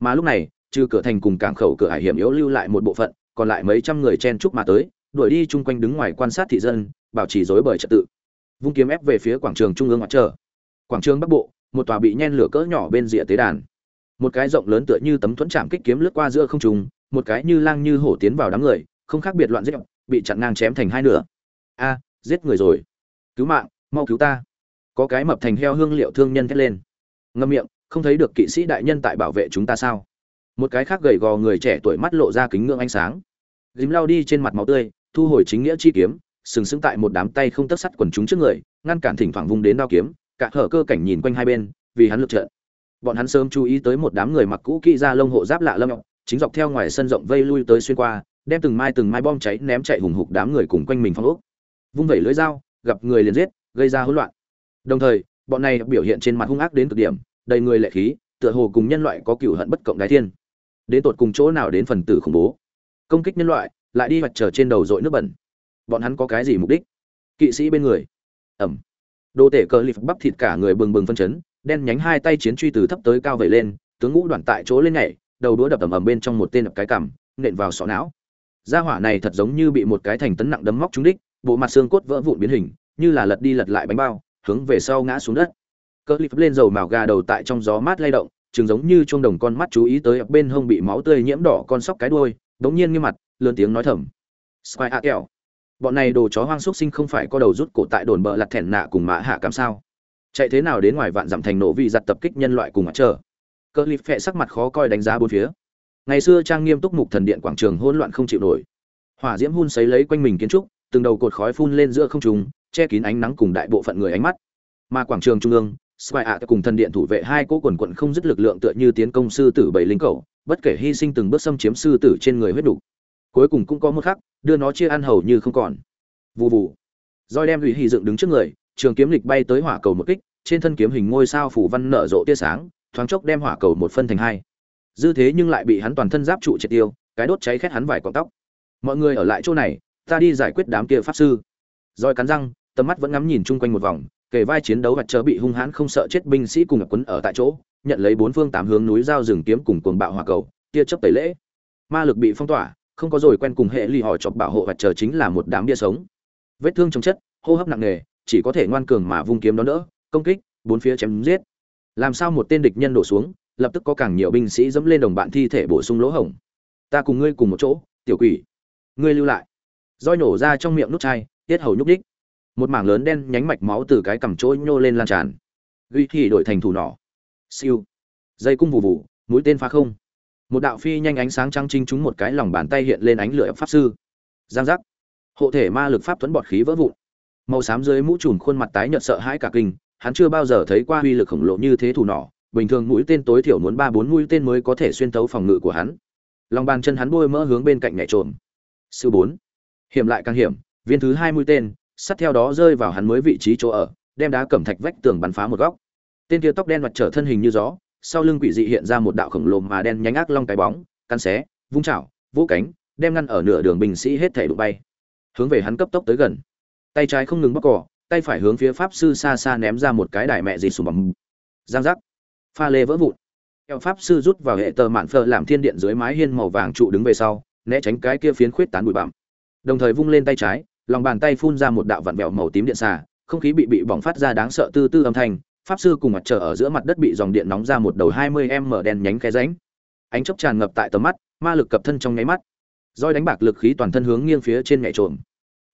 Mà lúc này, trừ cửa thành cùng cảng khẩu cửa hải hiểm yếu lưu lại một bộ phận, còn lại mấy trăm người chen chúc mà tới, đuổi đi chung quanh đứng ngoài quan sát thị dân, bảo trì dối bởi trật tự. Vung kiếm ép về phía quảng trường trung ương mặt trời quảng trường bắc bộ, một tòa bị nhen lửa cỡ nhỏ bên rìa tế đàn một cái rộng lớn tựa như tấm thuẫn chạm kích kiếm lướt qua giữa không trung, một cái như lang như hổ tiến vào đám người, không khác biệt loạn giết, bị chặn ngang chém thành hai nửa. A, giết người rồi. Cứu mạng, mau cứu ta. Có cái mập thành heo hương liệu thương nhân thét lên. Ngâm miệng, không thấy được kỵ sĩ đại nhân tại bảo vệ chúng ta sao? Một cái khác gầy gò người trẻ tuổi mắt lộ ra kính ngưỡng ánh sáng. Dím lao đi trên mặt máu tươi, thu hồi chính nghĩa chi kiếm, sừng sững tại một đám tay không tấc sắt quần chúng trước người, ngăn cản thỉnh thoảng vung đến đao kiếm, cả hở cơ cảnh nhìn quanh hai bên, vì hắn lượt trận bọn hắn sớm chú ý tới một đám người mặc cũ kỹ ra lông hộ giáp lạ lâm chính dọc theo ngoài sân rộng vây lui tới xuyên qua, đem từng mai từng mai bom cháy ném chạy hùng hục đám người cùng quanh mình phong ốc. Vung vẩy lưỡi dao, gặp người liền giết, gây ra hỗn loạn. Đồng thời, bọn này biểu hiện trên mặt hung ác đến cực điểm, đầy người lệ khí, tựa hồ cùng nhân loại có cựu hận bất cộng đái thiên. Đến tột cùng chỗ nào đến phần tử khủng bố? Công kích nhân loại, lại đi mặt trở trên đầu dội nước bẩn. Bọn hắn có cái gì mục đích? Kỵ sĩ bên người. Ẩm. Đồ tể cờ lip bắp thịt cả người bừng bừng phân chấn đen nhánh hai tay chiến truy từ thấp tới cao vẩy lên, tướng ngũ đoạn tại chỗ lên nhảy, đầu đũa đập ầm ầm bên trong một tên đập cái cằm, nện vào sọ não. Gia hỏa này thật giống như bị một cái thành tấn nặng đấm móc trúng đích, bộ mặt xương cốt vỡ vụn biến hình, như là lật đi lật lại bánh bao, hướng về sau ngã xuống đất. Cỡ lip lên dầu màu gà đầu tại trong gió mát lay động chừng giống như chuông đồng con mắt chú ý tới bên hông bị máu tươi nhiễm đỏ con sóc cái đuôi, đống nhiên nghiêm mặt, lớn tiếng nói thầm. Spy a kẹo, bọn này đồ chó hoang xúc sinh không phải có đầu rút cổ tại đồn bờ lặt thẻn nạ cùng mã hạ cảm sao? Chạy thế nào đến ngoài vạn dặm thành nổ vì giặt tập kích nhân loại cùng mặt trời cỡ lip phẹ sắc mặt khó coi đánh giá bốn phía ngày xưa trang nghiêm túc mục thần điện quảng trường hỗn loạn không chịu nổi hỏa diễm hun sấy lấy quanh mình kiến trúc từng đầu cột khói phun lên giữa không trung che kín ánh nắng cùng đại bộ phận người ánh mắt mà quảng trường trung ương Spy ạ cùng thần điện thủ vệ hai cỗ quần quận không dứt lực lượng tựa như tiến công sư tử bảy linh cầu, bất kể hy sinh từng bước xâm chiếm sư tử trên người huyết đủ. Cuối cùng cũng có một khắc, đưa nó chia ăn hầu như không còn. Vù vù. Roi đem hủy hỉ dựng đứng trước người, trường kiếm lịch bay tới hỏa cầu một kích, trên thân kiếm hình ngôi sao phủ văn nở rộ tia sáng, thoáng chốc đem hỏa cầu một phân thành hai. dư thế nhưng lại bị hắn toàn thân giáp trụ triệt tiêu cái đốt cháy khét hắn vài cọng tóc. Mọi người ở lại chỗ này ta đi giải quyết đám kia pháp sư. Rồi cắn răng tầm mắt vẫn ngắm nhìn chung quanh một vòng kề vai chiến đấu và chờ bị hung hãn không sợ chết binh sĩ cùng quấn ở tại chỗ nhận lấy bốn phương tám hướng núi giao rừng kiếm cùng cuồng bạo hỏa cầu tia chớp tẩy lễ. Ma lực bị phong tỏa không có rồi quen cùng hệ ly hỏi chọc bảo hộ và chờ chính là một đám bia sống. Vết thương trong chất hô hấp nặng nề chỉ có thể ngoan cường mà vung kiếm đón đỡ, công kích, bốn phía chém giết. Làm sao một tên địch nhân đổ xuống, lập tức có càng nhiều binh sĩ dẫm lên đồng bạn thi thể bổ sung lỗ hổng. Ta cùng ngươi cùng một chỗ, tiểu quỷ. Ngươi lưu lại. Roi nổ ra trong miệng nút chai, tiết hầu nhúc đích một mảng lớn đen nhánh mạch máu từ cái cằm chỗ nhô lên lan tràn. Ghi thì đổi thành thủ nỏ. Siêu. Dây cung vù vù, mũi tên phá không. Một đạo phi nhanh ánh sáng trăng trinh trúng một cái lòng bàn tay hiện lên ánh lửa pháp sư. Giang giác. Hộ thể ma lực pháp thuẫn bọt khí vỡ vụn màu xám dưới mũ trùm khuôn mặt tái nhợt sợ hãi cả kinh, hắn chưa bao giờ thấy qua uy lực khổng lồ như thế thủ nỏ, bình thường mũi tên tối thiểu muốn ba bốn mũi tên mới có thể xuyên thấu phòng ngự của hắn. Lòng bàn chân hắn bôi mỡ hướng bên cạnh nhảy trộm sư bốn. Hiểm lại càng hiểm, viên thứ hai mũi tên sát theo đó rơi vào hắn mới vị trí chỗ ở, đem đá cẩm thạch vách tường bắn phá một góc. Tên kia tóc đen mặt trở thân hình như gió, sau lưng quỷ dị hiện ra một đạo khổng lồ mà đen nhánh ác long cái bóng, cắn xé, vung chảo, vỗ cánh, đem ngăn ở nửa đường binh sĩ hết thể đụng bay. Hướng về hắn cấp tốc tới gần tay trái không ngừng bóc cỏ, tay phải hướng phía pháp sư xa xa ném ra một cái đài mẹ gì sùm bằng giang giác. Pha lê vỡ vụn. Eo pháp sư rút vào hệ tờ mạn phơ làm thiên điện dưới mái hiên màu vàng trụ đứng về sau, né tránh cái kia phiến khuyết tán bụi bặm. Đồng thời vung lên tay trái, lòng bàn tay phun ra một đạo vặn vẹo màu tím điện xà, không khí bị bị bỏng phát ra đáng sợ tư tư âm thanh, pháp sư cùng mặt trời ở giữa mặt đất bị dòng điện nóng ra một đầu hai mươi m đen nhánh khe ránh ánh chớp tràn ngập tại tầm mắt, ma lực cập thân trong nháy mắt. Roi đánh bạc lực khí toàn thân hướng nghiêng phía trên nhảy trộm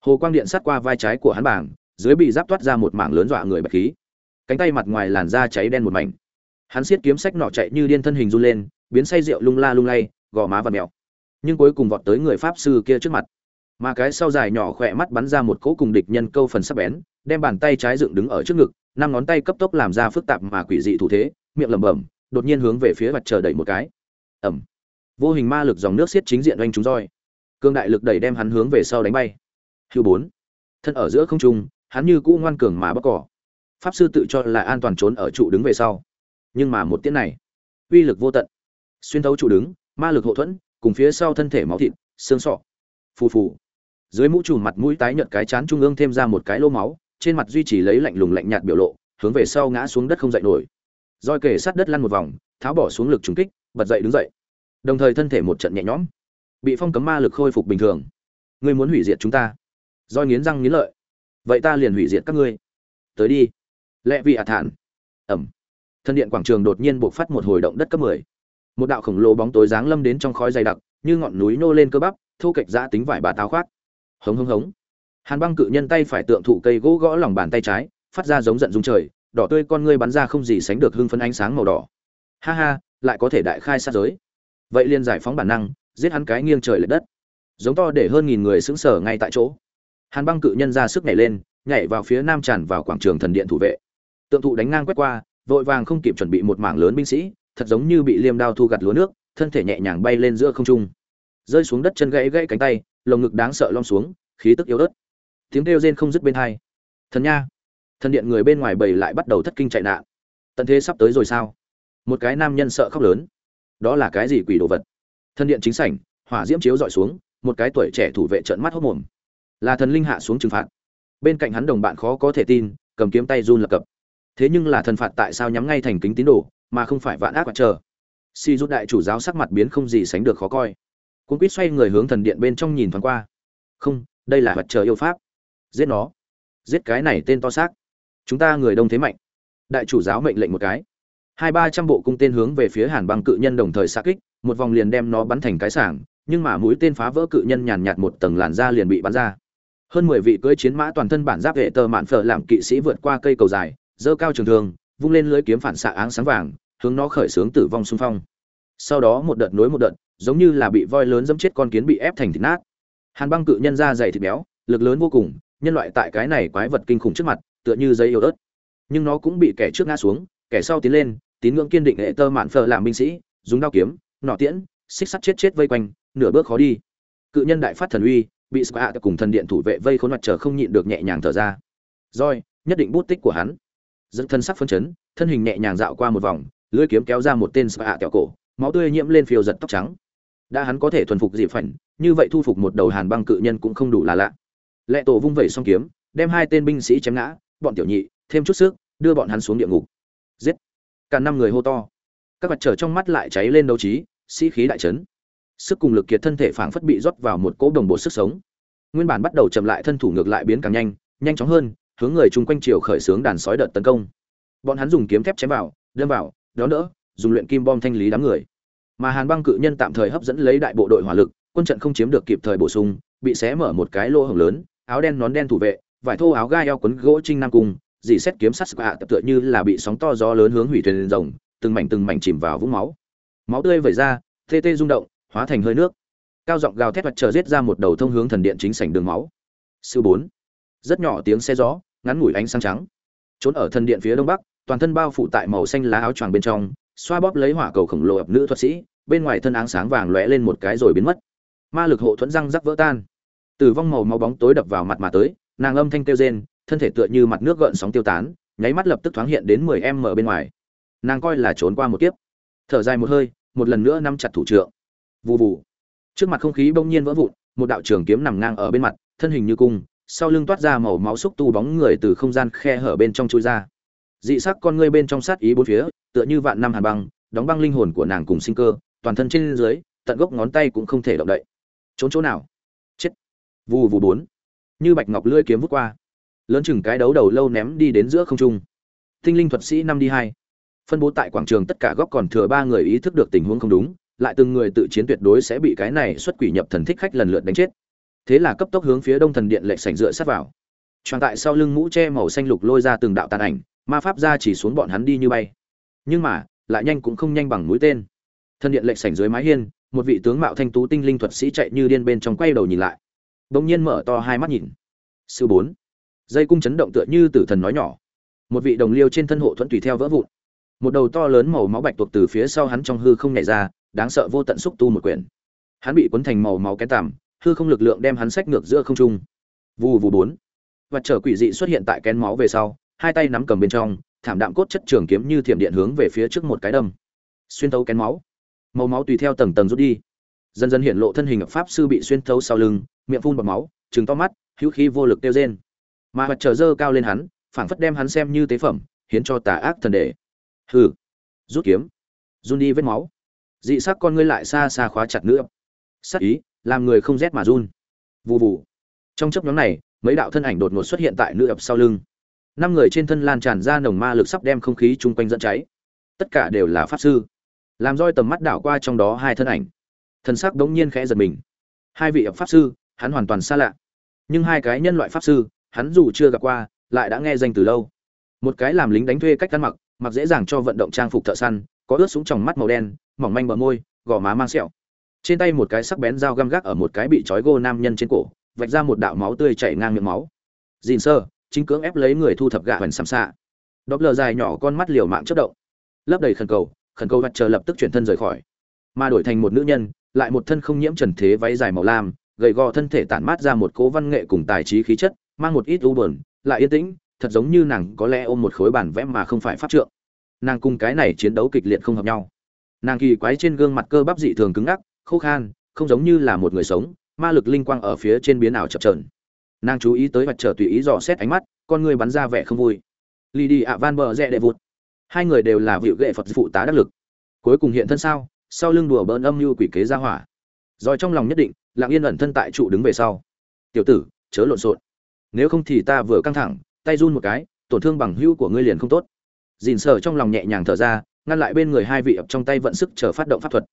hồ quang điện sát qua vai trái của hắn bảng, dưới bị giáp toát ra một mảng lớn dọa người bạch khí. Cánh tay mặt ngoài làn da cháy đen một mảnh. Hắn siết kiếm sách nọ chạy như điên thân hình run lên, biến say rượu lung la lung lay, gò má và mèo. Nhưng cuối cùng vọt tới người pháp sư kia trước mặt. Mà cái sau dài nhỏ khỏe mắt bắn ra một cỗ cùng địch nhân câu phần sắc bén, đem bàn tay trái dựng đứng ở trước ngực, năm ngón tay cấp tốc làm ra phức tạp mà quỷ dị thủ thế, miệng lẩm bẩm, đột nhiên hướng về phía mặt trời đẩy một cái. Ẩm vô hình ma lực dòng nước xiết chính diện oanh chúng roi. Cương đại lực đẩy đem hắn hướng về sau đánh bay hưu bốn. Thân ở giữa không trung, hắn như cũ ngoan cường mà bóc cỏ. Pháp sư tự cho là an toàn trốn ở trụ đứng về sau. Nhưng mà một tiết này, uy lực vô tận. Xuyên thấu trụ đứng, ma lực hậu thuẫn, cùng phía sau thân thể máu thịt, xương sọ. Phù phù. Dưới mũ trùm mặt mũi tái nhợt cái chán trung ương thêm ra một cái lô máu, trên mặt duy trì lấy lạnh lùng lạnh nhạt biểu lộ, hướng về sau ngã xuống đất không dậy nổi. Roi kề sát đất lăn một vòng, tháo bỏ xuống lực trúng kích, bật dậy đứng dậy. Đồng thời thân thể một trận nhẹ nhõm, bị phong cấm ma lực khôi phục bình thường. Ngươi muốn hủy diệt chúng ta roi nghiến răng nghiến lợi. Vậy ta liền hủy diệt các ngươi. Tới đi. Lẹ vị à thản. Ẩm. Thân điện quảng trường đột nhiên buộc phát một hồi động đất cấp 10. một đạo khổng lồ bóng tối giáng lâm đến trong khói dày đặc, như ngọn núi nô lên cơ bắp thu kịch giã tính vải bà táo khoác. Hống hống hống. Hàn băng cự nhân tay phải tượng thụ cây gỗ gõ lòng bàn tay trái, phát ra giống giận dung trời, đỏ tươi con ngươi bắn ra không gì sánh được hưng phấn ánh sáng màu đỏ. Ha ha, lại có thể đại khai sát giới. Vậy liền giải phóng bản năng, giết hắn cái nghiêng trời lệch đất. Giống to để hơn nghìn người sững sờ ngay tại chỗ hàn băng cự nhân ra sức nhảy lên, nhảy vào phía nam tràn vào quảng trường thần điện thủ vệ. Tượng thụ đánh ngang quét qua, vội vàng không kịp chuẩn bị một mảng lớn binh sĩ, thật giống như bị liêm đao thu gặt lúa nước, thân thể nhẹ nhàng bay lên giữa không trung. Rơi xuống đất chân gãy gãy cánh tay, lồng ngực đáng sợ lom xuống, khí tức yếu ớt. Tiếng kêu rên không dứt bên hai. Thần nha! Thần điện người bên ngoài bầy lại bắt đầu thất kinh chạy nạn. Tận thế sắp tới rồi sao? Một cái nam nhân sợ khóc lớn. Đó là cái gì quỷ đồ vật? Thần điện chính sảnh, hỏa diễm chiếu dọi xuống, một cái tuổi trẻ thủ vệ trợn mắt hốc mồm là thần linh hạ xuống trừng phạt. Bên cạnh hắn đồng bạn khó có thể tin, cầm kiếm tay run lập cập. Thế nhưng là thần phạt tại sao nhắm ngay thành kính tín đồ, mà không phải vạn ác mặt chờ? Si rút đại chủ giáo sắc mặt biến không gì sánh được khó coi. Cũng quýt xoay người hướng thần điện bên trong nhìn thoáng qua. Không, đây là mặt trời yêu pháp. Giết nó. Giết cái này tên to xác. Chúng ta người đông thế mạnh. Đại chủ giáo mệnh lệnh một cái. Hai ba trăm bộ cung tên hướng về phía hàn băng cự nhân đồng thời xa kích, một vòng liền đem nó bắn thành cái sảng, nhưng mà mũi tên phá vỡ cự nhân nhàn nhạt một tầng làn da liền bị bắn ra hơn mười vị cưỡi chiến mã toàn thân bản giáp hệ tờ mạn phở làm kỵ sĩ vượt qua cây cầu dài, dơ cao trường thường vung lên lưới kiếm phản xạ áng sáng vàng, hướng nó khởi xướng tử vong xung phong. Sau đó một đợt nối một đợt, giống như là bị voi lớn dẫm chết con kiến bị ép thành thịt nát. Hàn băng cự nhân da dày thịt béo, lực lớn vô cùng, nhân loại tại cái này quái vật kinh khủng trước mặt, tựa như dây yếu ớt. Nhưng nó cũng bị kẻ trước ngã xuống, kẻ sau tiến lên, tín ngưỡng kiên định hệ tơ mạn phở làm binh sĩ, dùng đao kiếm nọ tiễn, xích sắt chết chết vây quanh, nửa bước khó đi. Cự nhân đại phát thần uy bị sqa cùng thần điện thủ vệ vây khốn mặt chờ không nhịn được nhẹ nhàng thở ra. Roi nhất định bút tích của hắn. Dẫn thân sắc phân chấn, thân hình nhẹ nhàng dạo qua một vòng, lưỡi kiếm kéo ra một tên sqa kẹo cổ, máu tươi nhiễm lên phiêu giật tóc trắng. Đã hắn có thể thuần phục dị phảnh, như vậy thu phục một đầu hàn băng cự nhân cũng không đủ là lạ. Lệ tổ vung vẩy song kiếm, đem hai tên binh sĩ chém ngã, bọn tiểu nhị, thêm chút sức, đưa bọn hắn xuống địa ngục. Giết! Cả năm người hô to. Các vật trở trong mắt lại cháy lên đấu trí, sĩ khí đại trấn sức cùng lực kiệt thân thể phảng phất bị rót vào một cỗ đồng bộ sức sống. Nguyên bản bắt đầu chậm lại thân thủ ngược lại biến càng nhanh nhanh chóng hơn, hướng người chung quanh chiều khởi xướng đàn sói đợt tấn công. Bọn hắn dùng kiếm thép chém vào, đâm vào, đón đỡ, dùng luyện kim bom thanh lý đám người. Mà hàn băng cự nhân tạm thời hấp dẫn lấy đại bộ đội hỏa lực, quân trận không chiếm được kịp thời bổ sung, bị xé mở một cái lỗ hổng lớn, áo đen nón đen thủ vệ, vải thô áo gai eo quấn gỗ trinh nam cung, dì xét kiếm sắt hạ tập tựa như là bị sóng to gió lớn hướng hủy thuyền rồng, từng mảnh từng mảnh chìm vào vũng máu. Máu tươi vẩy ra, tê tê rung động hóa thành hơi nước. Cao giọng gào thét vật chờ giết ra một đầu thông hướng thần điện chính sảnh đường máu. Sư bốn. Rất nhỏ tiếng xe gió, ngắn ngủi ánh sáng trắng. Trốn ở thần điện phía đông bắc, toàn thân bao phủ tại màu xanh lá áo choàng bên trong, xoa bóp lấy hỏa cầu khổng lồ ập nữ thuật sĩ, bên ngoài thân áng sáng vàng lóe lên một cái rồi biến mất. Ma lực hộ thuẫn răng rắc vỡ tan. Tử vong màu máu bóng tối đập vào mặt mà tới, nàng âm thanh kêu rên, thân thể tựa như mặt nước gợn sóng tiêu tán, nháy mắt lập tức thoáng hiện đến mười em mở bên ngoài. Nàng coi là trốn qua một kiếp. Thở dài một hơi, một lần nữa nắm chặt thủ trượng vù vù. Trước mặt không khí bỗng nhiên vỡ vụn, một đạo trường kiếm nằm ngang ở bên mặt, thân hình như cung, sau lưng toát ra màu máu xúc tu bóng người từ không gian khe hở bên trong chui ra. Dị sắc con ngươi bên trong sát ý bốn phía, tựa như vạn năm hàn băng, đóng băng linh hồn của nàng cùng sinh cơ, toàn thân trên dưới, tận gốc ngón tay cũng không thể động đậy. Trốn chỗ nào? Chết. Vù vù bốn. Như bạch ngọc lưỡi kiếm vút qua. Lớn chừng cái đấu đầu lâu ném đi đến giữa không trung. Tinh linh thuật sĩ năm đi hai. Phân bố tại quảng trường tất cả góc còn thừa ba người ý thức được tình huống không đúng lại từng người tự chiến tuyệt đối sẽ bị cái này xuất quỷ nhập thần thích khách lần lượt đánh chết. Thế là cấp tốc hướng phía đông thần điện lệ sảnh dựa sát vào. Tròn tại sau lưng mũ che màu xanh lục lôi ra từng đạo tàn ảnh, ma pháp ra chỉ xuống bọn hắn đi như bay. Nhưng mà, lại nhanh cũng không nhanh bằng mũi tên. Thần điện lệ sảnh dưới mái hiên, một vị tướng mạo thanh tú tinh linh thuật sĩ chạy như điên bên trong quay đầu nhìn lại. Bỗng nhiên mở to hai mắt nhìn. Sư bốn. Dây cung chấn động tựa như tử thần nói nhỏ. Một vị đồng liêu trên thân hộ thuẫn tùy theo vỡ vụn. Một đầu to lớn màu máu bạch tuộc từ phía sau hắn trong hư không nhảy ra đáng sợ vô tận xúc tu một quyển. Hắn bị cuốn thành màu máu cái tằm, hư không lực lượng đem hắn sách ngược giữa không trung. Vù vù bốn. Và trở quỷ dị xuất hiện tại kén máu về sau, hai tay nắm cầm bên trong, thảm đạm cốt chất trường kiếm như thiểm điện hướng về phía trước một cái đâm. Xuyên thấu kén máu. Màu máu tùy theo tầng tầng rút đi. Dần dần hiện lộ thân hình pháp sư bị xuyên thấu sau lưng, miệng phun bọt máu, trừng to mắt, hữu khí vô lực tiêu rên. Mà mặt trở dơ cao lên hắn, phảng phất đem hắn xem như tế phẩm, hiến cho tà ác thần đệ hừ. Rút kiếm. Run đi vết máu dị sắc con ngươi lại xa xa khóa chặt nữa. Sắc ý, làm người không rét mà run. Vù vù. Trong chấp nhóm này, mấy đạo thân ảnh đột ngột xuất hiện tại nữ ập sau lưng. Năm người trên thân lan tràn ra nồng ma lực sắp đem không khí chung quanh dẫn cháy. Tất cả đều là pháp sư. Làm roi tầm mắt đảo qua trong đó hai thân ảnh. Thân sắc đống nhiên khẽ giật mình. Hai vị ập pháp sư, hắn hoàn toàn xa lạ. Nhưng hai cái nhân loại pháp sư, hắn dù chưa gặp qua, lại đã nghe danh từ lâu. Một cái làm lính đánh thuê cách ăn mặc mặc dễ dàng cho vận động trang phục thợ săn có ướt súng tròng mắt màu đen, mỏng manh bờ môi, gò má mang sẹo. Trên tay một cái sắc bén dao găm gác ở một cái bị trói gô nam nhân trên cổ, vạch ra một đạo máu tươi chảy ngang miệng máu. Dìn sơ, chính cưỡng ép lấy người thu thập gạ hoành sắm xạ đọc lờ dài nhỏ con mắt liều mạng chất động. Lấp đầy khẩn cầu khẩn cầu vặt chờ lập tức chuyển thân rời khỏi. Mà đổi thành một nữ nhân, lại một thân không nhiễm trần thế váy dài màu lam, gầy gò thân thể tản mát ra một cố văn nghệ cùng tài trí khí chất, mang một ít u buồn, lại yên tĩnh, thật giống như nàng có lẽ ôm một khối bản vẽ mà không phải pháp trượng nàng cùng cái này chiến đấu kịch liệt không hợp nhau. Nàng kỳ quái trên gương mặt cơ bắp dị thường cứng ngắc, khô khan, không giống như là một người sống, ma lực linh quang ở phía trên biến ảo chập trờn nàng chú ý tới mặt trở tùy ý dò xét ánh mắt, con người bắn ra vẻ không vui. Lì đi ạ van bờ rẽ đệ vụt. Hai người đều là vịu ghệ phật phụ tá đắc lực. Cuối cùng hiện thân sao? Sau lưng đùa bỡn âm mưu quỷ kế ra hỏa. Rồi trong lòng nhất định, lặng yên ẩn thân tại trụ đứng về sau. Tiểu tử, chớ lộn xộn. Nếu không thì ta vừa căng thẳng, tay run một cái, tổn thương bằng hữu của ngươi liền không tốt dìn sờ trong lòng nhẹ nhàng thở ra, ngăn lại bên người hai vị ập trong tay vận sức chờ phát động pháp thuật.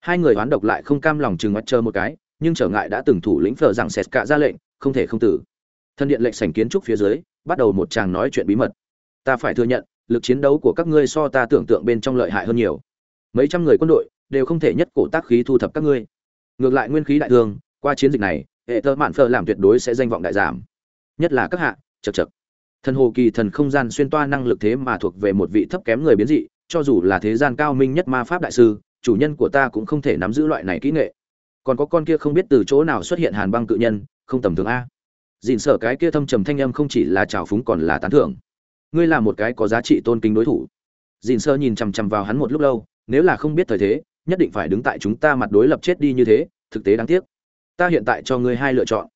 Hai người hoán độc lại không cam lòng chừng mắt chờ một cái, nhưng trở ngại đã từng thủ lĩnh phở rằng sệt cả ra lệnh, không thể không tử. Thân điện lệnh sảnh kiến trúc phía dưới, bắt đầu một chàng nói chuyện bí mật. Ta phải thừa nhận, lực chiến đấu của các ngươi so ta tưởng tượng bên trong lợi hại hơn nhiều. Mấy trăm người quân đội đều không thể nhất cổ tác khí thu thập các ngươi. Ngược lại nguyên khí đại thương qua chiến dịch này, hệ thơ mạn phở làm tuyệt đối sẽ danh vọng đại giảm. Nhất là các hạ chật chật thần hồ kỳ thần không gian xuyên toa năng lực thế mà thuộc về một vị thấp kém người biến dị, cho dù là thế gian cao minh nhất ma pháp đại sư, chủ nhân của ta cũng không thể nắm giữ loại này kỹ nghệ. Còn có con kia không biết từ chỗ nào xuất hiện hàn băng cự nhân, không tầm thường a. Dìn sở cái kia thâm trầm thanh âm không chỉ là trào phúng còn là tán thưởng. Ngươi là một cái có giá trị tôn kính đối thủ. Dìn sơ nhìn chằm chằm vào hắn một lúc lâu, nếu là không biết thời thế, nhất định phải đứng tại chúng ta mặt đối lập chết đi như thế, thực tế đáng tiếc. Ta hiện tại cho ngươi hai lựa chọn.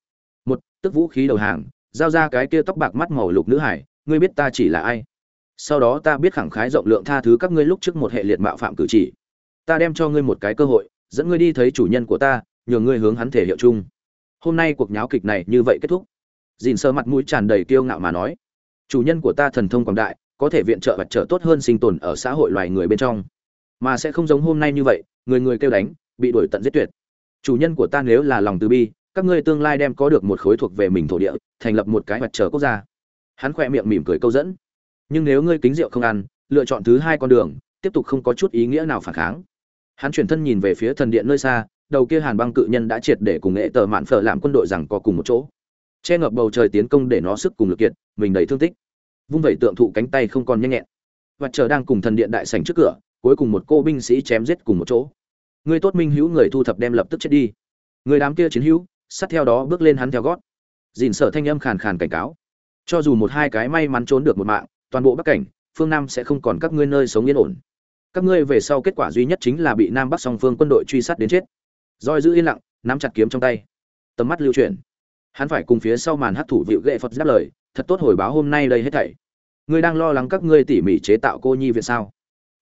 Một, tức vũ khí đầu hàng giao ra cái kia tóc bạc mắt màu lục nữ hải, ngươi biết ta chỉ là ai? Sau đó ta biết khẳng khái rộng lượng tha thứ các ngươi lúc trước một hệ liệt mạo phạm cử chỉ. Ta đem cho ngươi một cái cơ hội, dẫn ngươi đi thấy chủ nhân của ta nhường ngươi hướng hắn thể hiệu chung. Hôm nay cuộc nháo kịch này như vậy kết thúc. Dìn sơ mặt mũi tràn đầy kiêu ngạo mà nói. Chủ nhân của ta thần thông quảng đại, có thể viện trợ vật trợ tốt hơn sinh tồn ở xã hội loài người bên trong. Mà sẽ không giống hôm nay như vậy, người người kêu đánh, bị đuổi tận giết tuyệt. Chủ nhân của ta nếu là lòng từ bi các ngươi tương lai đem có được một khối thuộc về mình thổ địa, thành lập một cái mặt trở quốc gia. Hắn khỏe miệng mỉm cười câu dẫn. Nhưng nếu ngươi kính rượu không ăn, lựa chọn thứ hai con đường, tiếp tục không có chút ý nghĩa nào phản kháng. Hắn chuyển thân nhìn về phía thần điện nơi xa, đầu kia hàn băng cự nhân đã triệt để cùng nghệ tờ mạn phở làm quân đội rằng có cùng một chỗ. Che ngập bầu trời tiến công để nó sức cùng lực kiệt, mình đầy thương tích. Vung vẩy tượng thụ cánh tay không còn nhanh nhẹn. Và chờ đang cùng thần điện đại sảnh trước cửa, cuối cùng một cô binh sĩ chém giết cùng một chỗ. Người tốt minh hữu người thu thập đem lập tức chết đi. Người đám kia chiến hữu sát theo đó bước lên hắn theo gót. Dìn sở thanh âm khàn khàn cảnh cáo. Cho dù một hai cái may mắn trốn được một mạng, toàn bộ bắc cảnh, phương nam sẽ không còn các ngươi nơi sống yên ổn. Các ngươi về sau kết quả duy nhất chính là bị nam bắc song phương quân đội truy sát đến chết. Roi giữ yên lặng, nắm chặt kiếm trong tay. Tầm mắt lưu chuyển. Hắn phải cùng phía sau màn hát thủ vịu ghệ phật giáp lời, thật tốt hồi báo hôm nay đây hết thảy. Ngươi đang lo lắng các ngươi tỉ mỉ chế tạo cô nhi viện sao?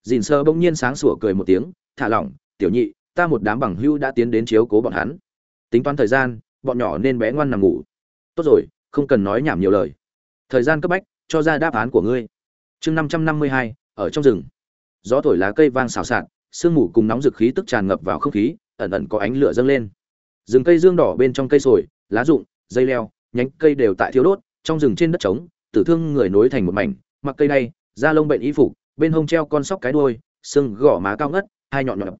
Dìn sơ bỗng nhiên sáng sủa cười một tiếng, thả lỏng, tiểu nhị, ta một đám bằng hưu đã tiến đến chiếu cố bọn hắn tính toán thời gian, bọn nhỏ nên bé ngoan nằm ngủ. Tốt rồi, không cần nói nhảm nhiều lời. Thời gian cấp bách, cho ra đáp án của ngươi. Chương năm trăm năm mươi hai, ở trong rừng. Gió thổi lá cây vang xào xạc, sương mù cùng nóng dực khí tức tràn ngập vào không khí, ẩn ẩn có ánh lửa dâng lên. Rừng cây dương đỏ bên trong cây sồi, lá rụng, dây leo, nhánh cây đều tại thiếu đốt, trong rừng trên đất trống, tử thương người nối thành một mảnh, mặc cây đay, da lông bệnh y phục, bên hông treo con sóc cái đuôi, xương gỏ má cao ngất, hai nhọn nhọn.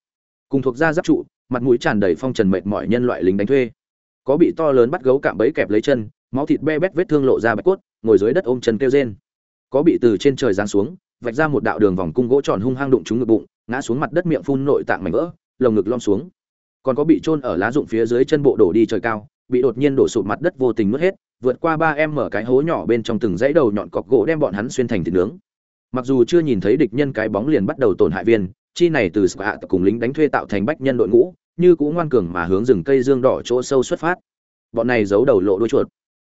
Cùng thuộc da giáp trụ mặt mũi tràn đầy phong trần mệt mỏi nhân loại lính đánh thuê. Có bị to lớn bắt gấu cạm bẫy kẹp lấy chân, máu thịt be bét vết thương lộ ra bạch cốt, ngồi dưới đất ôm chân kêu rên. Có bị từ trên trời giáng xuống, vạch ra một đạo đường vòng cung gỗ tròn hung hăng đụng trúng ngực bụng, ngã xuống mặt đất miệng phun nội tạng mảnh vỡ, lồng ngực lom xuống. Còn có bị chôn ở lá rụng phía dưới chân bộ đổ đi trời cao, bị đột nhiên đổ sụp mặt đất vô tình nuốt hết, vượt qua ba em mở cái hố nhỏ bên trong từng dãy đầu nhọn cọc gỗ đem bọn hắn xuyên thành thịt nướng. Mặc dù chưa nhìn thấy địch nhân cái bóng liền bắt đầu tổn hại viên chi này từ sự hạ cùng lính đánh thuê tạo thành bách nhân đội ngũ, như cũ ngoan cường mà hướng rừng cây dương đỏ chỗ sâu xuất phát. Bọn này giấu đầu lộ đuôi chuột.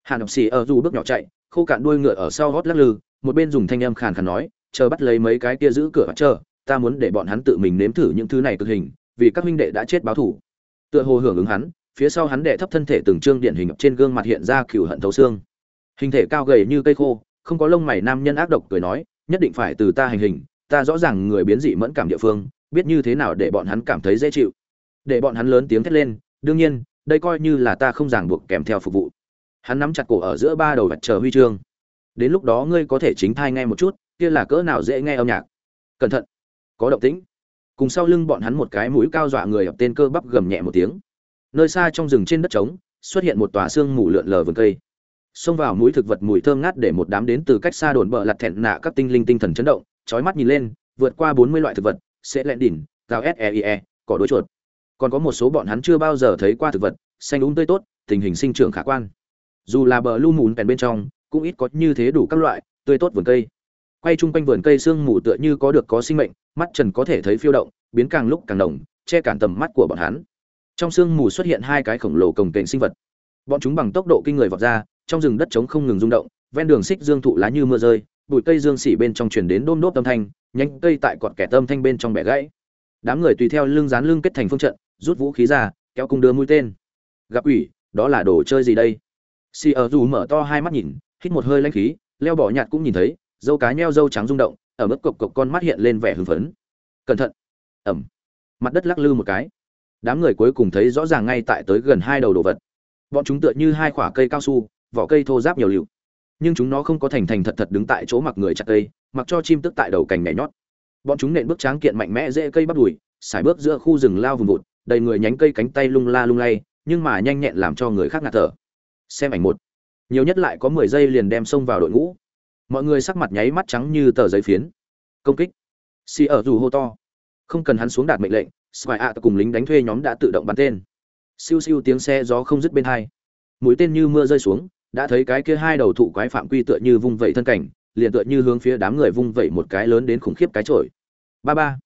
Hàn học xì ở dù bước nhỏ chạy, khô cạn đuôi ngựa ở sau gót lắc lư, một bên dùng thanh âm khàn khàn nói, chờ bắt lấy mấy cái kia giữ cửa chờ, ta muốn để bọn hắn tự mình nếm thử những thứ này cực hình, vì các huynh đệ đã chết báo thủ. Tựa hồ hưởng ứng hắn, phía sau hắn đệ thấp thân thể từng trương điển hình trên gương mặt hiện ra cừu hận thấu xương. Hình thể cao gầy như cây khô, không có lông mày nam nhân ác độc cười nói, nhất định phải từ ta hành hình ta rõ ràng người biến dị mẫn cảm địa phương, biết như thế nào để bọn hắn cảm thấy dễ chịu. Để bọn hắn lớn tiếng thét lên, đương nhiên, đây coi như là ta không ràng buộc kèm theo phục vụ. Hắn nắm chặt cổ ở giữa ba đầu vạch chờ huy chương. Đến lúc đó ngươi có thể chính thai nghe một chút, kia là cỡ nào dễ nghe âm nhạc. Cẩn thận, có động tĩnh. Cùng sau lưng bọn hắn một cái mũi cao dọa người ập tên cơ bắp gầm nhẹ một tiếng. Nơi xa trong rừng trên đất trống, xuất hiện một tòa xương mù lượn lờ vườn cây. Xông vào mũi thực vật mùi thơm ngát để một đám đến từ cách xa đồn bờ lặt thẹn nạ các tinh linh tinh thần chấn động trói mắt nhìn lên vượt qua bốn mươi loại thực vật sẽ lẹn đỉnh gào seie e, cỏ đối chuột. Còn có một số bọn hắn chưa bao giờ thấy qua thực vật xanh úng tươi tốt tình hình sinh trưởng khả quan. Dù là bờ lu mùn bèn bên trong cũng ít có như thế đủ các loại tươi tốt vườn cây. Quay chung quanh vườn cây sương mù tựa như có được có sinh mệnh mắt trần có thể thấy phiêu động biến càng lúc càng đồng che cản tầm mắt của bọn hắn. Trong sương mù xuất hiện hai cái khổng lồ cồng kềnh sinh vật. Bọn chúng bằng tốc độ kinh người vọt ra trong rừng đất trống không ngừng rung động ven đường xích dương thụ lá như mưa rơi bụi cây dương xỉ bên trong truyền đến đôm đốp âm thanh, nhánh cây tại cọt kẻ tâm thanh bên trong bẻ gãy. Đám người tùy theo lưng dán lưng kết thành phương trận, rút vũ khí ra, kéo cung đưa mũi tên. Gặp ủy đó là đồ chơi gì đây? Si ở dù mở to hai mắt nhìn, hít một hơi lanh khí, leo bỏ nhạt cũng nhìn thấy, dâu cá nheo dâu trắng rung động, ở mức cộc cộc con mắt hiện lên vẻ hưng phấn. Cẩn thận. Ẩm. Mặt đất lắc lư một cái. Đám người cuối cùng thấy rõ ràng ngay tại tới gần hai đầu đồ vật. Bọn chúng tựa như hai khoả cây cao su, vỏ cây thô giáp nhiều liệu nhưng chúng nó không có thành thành thật thật đứng tại chỗ mặc người chặt cây, mặc cho chim tức tại đầu cành nhảy nhót. Bọn chúng nện bước tráng kiện mạnh mẽ dễ cây bắt đùi, xài bước giữa khu rừng lao vùng vụt, đầy người nhánh cây cánh tay lung la lung lay, nhưng mà nhanh nhẹn làm cho người khác ngạt thở. Xem ảnh một. Nhiều nhất lại có mười giây liền đem xông vào đội ngũ. Mọi người sắc mặt nháy mắt trắng như tờ giấy phiến. Công kích. Si ở dù hô to. Không cần hắn xuống đạt mệnh lệnh, spy ạ cùng lính đánh thuê nhóm đã tự động bắn tên. Siêu siêu tiếng xe gió không dứt bên hai. Mũi tên như mưa rơi xuống đã thấy cái kia hai đầu thụ quái phạm quy tựa như vung vẩy thân cảnh, liền tựa như hướng phía đám người vung vẩy một cái lớn đến khủng khiếp cái trội ba ba.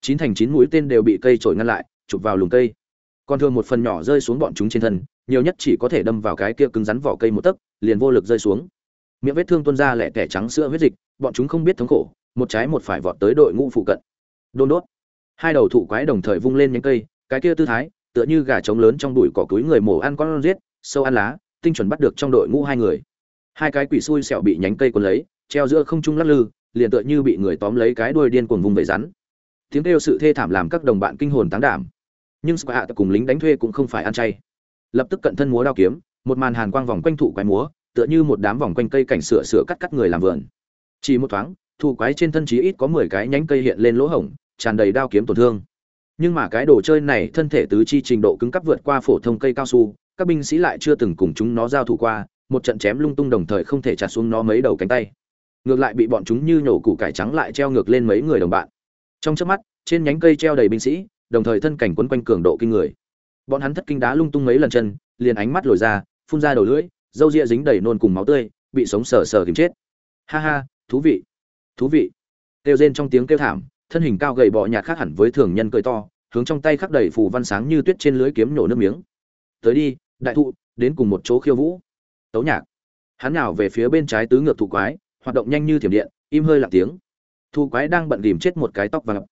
Chín thành chín mũi tên đều bị cây trổi ngăn lại, chụp vào lùm cây. Còn thường một phần nhỏ rơi xuống bọn chúng trên thân, nhiều nhất chỉ có thể đâm vào cái kia cứng rắn vỏ cây một tấc, liền vô lực rơi xuống. Miệng vết thương tuôn ra lẻ tẻ trắng sữa huyết dịch, bọn chúng không biết thống khổ, một trái một phải vọt tới đội ngũ phụ cận. Đôn đốt. Hai đầu thụ quái đồng thời vung lên nhánh cây, cái kia tư thái, tựa như gà trống lớn trong bụi cỏ túi người mổ ăn con giết, sâu ăn lá tinh chuẩn bắt được trong đội ngũ hai người. Hai cái quỷ xui xẹo bị nhánh cây cuốn lấy, treo giữa không trung lắc lư, liền tựa như bị người tóm lấy cái đuôi điên cuồng vùng vẩy rắn. Tiếng kêu sự thê thảm làm các đồng bạn kinh hồn táng đảm. Nhưng squạ cùng lính đánh thuê cũng không phải ăn chay. Lập tức cận thân múa đao kiếm, một màn hàn quang vòng quanh thụ quái múa, tựa như một đám vòng quanh cây cảnh sửa sửa cắt cắt người làm vườn. Chỉ một thoáng, thụ quái trên thân chí ít có mười cái nhánh cây hiện lên lỗ hổng, tràn đầy đao kiếm tổn thương. Nhưng mà cái đồ chơi này thân thể tứ chi trình độ cứng cắp vượt qua phổ thông cây cao su các binh sĩ lại chưa từng cùng chúng nó giao thủ qua, một trận chém lung tung đồng thời không thể chặt xuống nó mấy đầu cánh tay. Ngược lại bị bọn chúng như nhổ củ cải trắng lại treo ngược lên mấy người đồng bạn. Trong chớp mắt, trên nhánh cây treo đầy binh sĩ, đồng thời thân cảnh quấn quanh cường độ kinh người. Bọn hắn thất kinh đá lung tung mấy lần chân, liền ánh mắt lồi ra, phun ra đầu lưỡi, râu ria dính đầy nôn cùng máu tươi, bị sống sờ sờ kìm chết. Ha ha, thú vị thú vị. Kêu rên trong tiếng kêu thảm, thân hình cao gầy bọ nhạt khác hẳn với thường nhân cười to, hướng trong tay khắc đầy phù văn sáng như tuyết trên lưới kiếm nổ nước miếng. Tới đi đại thụ, đến cùng một chỗ khiêu vũ. Tấu nhạc. Hắn nào về phía bên trái tứ ngược thụ quái, hoạt động nhanh như thiểm điện, im hơi lặng tiếng. Thụ quái đang bận tìm chết một cái tóc vàng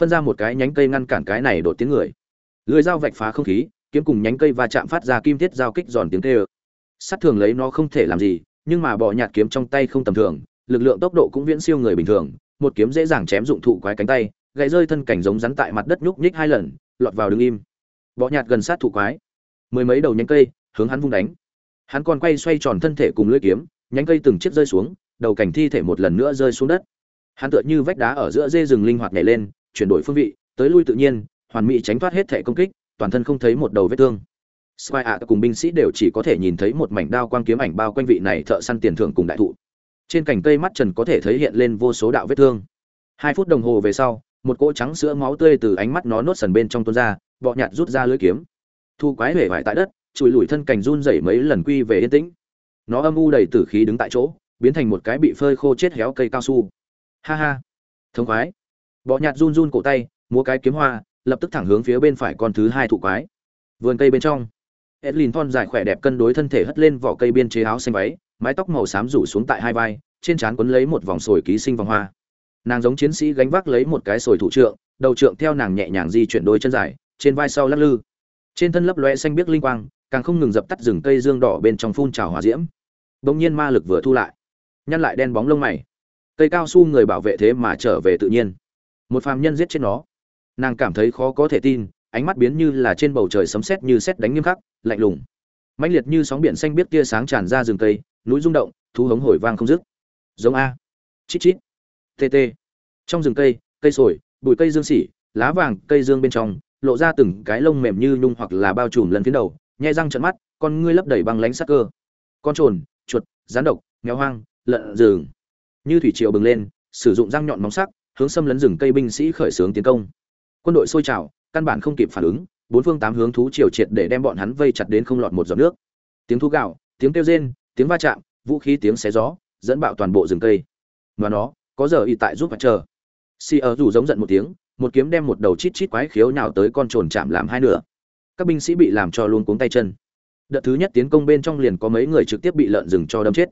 phân ra một cái nhánh cây ngăn cản cái này đột tiếng người. Lưới dao vạch phá không khí, kiếm cùng nhánh cây va chạm phát ra kim thiết giao kích giòn tiếng tê ơ sắt thường lấy nó không thể làm gì, nhưng mà bọ nhạt kiếm trong tay không tầm thường, lực lượng tốc độ cũng viễn siêu người bình thường. Một kiếm dễ dàng chém dụng thụ quái cánh tay, gãy rơi thân cảnh giống rắn tại mặt đất nhúc nhích hai lần, lọt vào đứng im. Bọ nhạt gần sát thụ quái mười mấy đầu nhánh cây hướng hắn vung đánh hắn còn quay xoay tròn thân thể cùng lưỡi kiếm nhánh cây từng chiếc rơi xuống đầu cảnh thi thể một lần nữa rơi xuống đất hắn tựa như vách đá ở giữa dê rừng linh hoạt nhảy lên chuyển đổi phương vị tới lui tự nhiên hoàn mỹ tránh thoát hết thể công kích toàn thân không thấy một đầu vết thương Spy ạ cùng binh sĩ đều chỉ có thể nhìn thấy một mảnh đao quang kiếm ảnh bao quanh vị này thợ săn tiền thưởng cùng đại thụ. Trên cành cây mắt trần có thể thấy hiện lên vô số đạo vết thương. Hai phút đồng hồ về sau, một cỗ trắng sữa máu tươi từ ánh mắt nó nốt sần bên trong tuôn ra, bọ nhạt rút ra lưỡi kiếm. Thu quái hể vải tại đất, chùi lùi thân cành run rẩy mấy lần quy về yên tĩnh. Nó âm u đầy tử khí đứng tại chỗ, biến thành một cái bị phơi khô chết héo cây cao su. Ha ha, thống quái. Bọ nhạt run run cổ tay, múa cái kiếm hoa, lập tức thẳng hướng phía bên phải con thứ hai thụ quái. Vườn cây bên trong, Edlin thon dài khỏe đẹp cân đối thân thể hất lên vỏ cây biên chế áo xanh váy, mái tóc màu xám rủ xuống tại hai vai, trên trán quấn lấy một vòng sồi ký sinh vòng hoa. Nàng giống chiến sĩ gánh vác lấy một cái sồi thủ trượng, đầu trượng theo nàng nhẹ nhàng di chuyển đôi chân dài, trên vai sau lắc lư. Trên thân lấp loe xanh biếc linh quang, càng không ngừng dập tắt rừng cây dương đỏ bên trong phun trào hòa diễm. Bỗng nhiên ma lực vừa thu lại, nhăn lại đen bóng lông mày. Cây cao su người bảo vệ thế mà trở về tự nhiên. Một phàm nhân giết chết nó. Nàng cảm thấy khó có thể tin, ánh mắt biến như là trên bầu trời sấm sét như sét đánh nghiêm khắc, lạnh lùng. Mãnh liệt như sóng biển xanh biết tia sáng tràn ra rừng cây, núi rung động, thú hống hồi vang không dứt. Giống a. Chít chít. tt. Trong rừng cây, cây sồi, bụi cây dương xỉ, lá vàng, cây dương bên trong, lộ ra từng cái lông mềm như nhung hoặc là bao trùm lần phía đầu, nhai răng trợn mắt, con ngươi lấp đầy băng lánh sắc cơ. Con trồn, chuột, rắn độc, nghèo hoang, lợn rừng. Như thủy triều bừng lên, sử dụng răng nhọn móng sắc, hướng xâm lấn rừng cây binh sĩ khởi xướng tiến công. Quân đội sôi trào, căn bản không kịp phản ứng bốn phương tám hướng thú triều triệt để đem bọn hắn vây chặt đến không lọt một giọt nước tiếng thú gạo tiếng kêu rên tiếng va chạm vũ khí tiếng xé gió dẫn bạo toàn bộ rừng cây và nó có giờ y tại giúp mặt chờ si ở rủ giống giận một tiếng một kiếm đem một đầu chít chít quái khiếu nhào tới con trồn chạm làm hai nửa. Các binh sĩ bị làm cho luôn cuống tay chân. Đợt thứ nhất tiến công bên trong liền có mấy người trực tiếp bị lợn rừng cho đâm chết.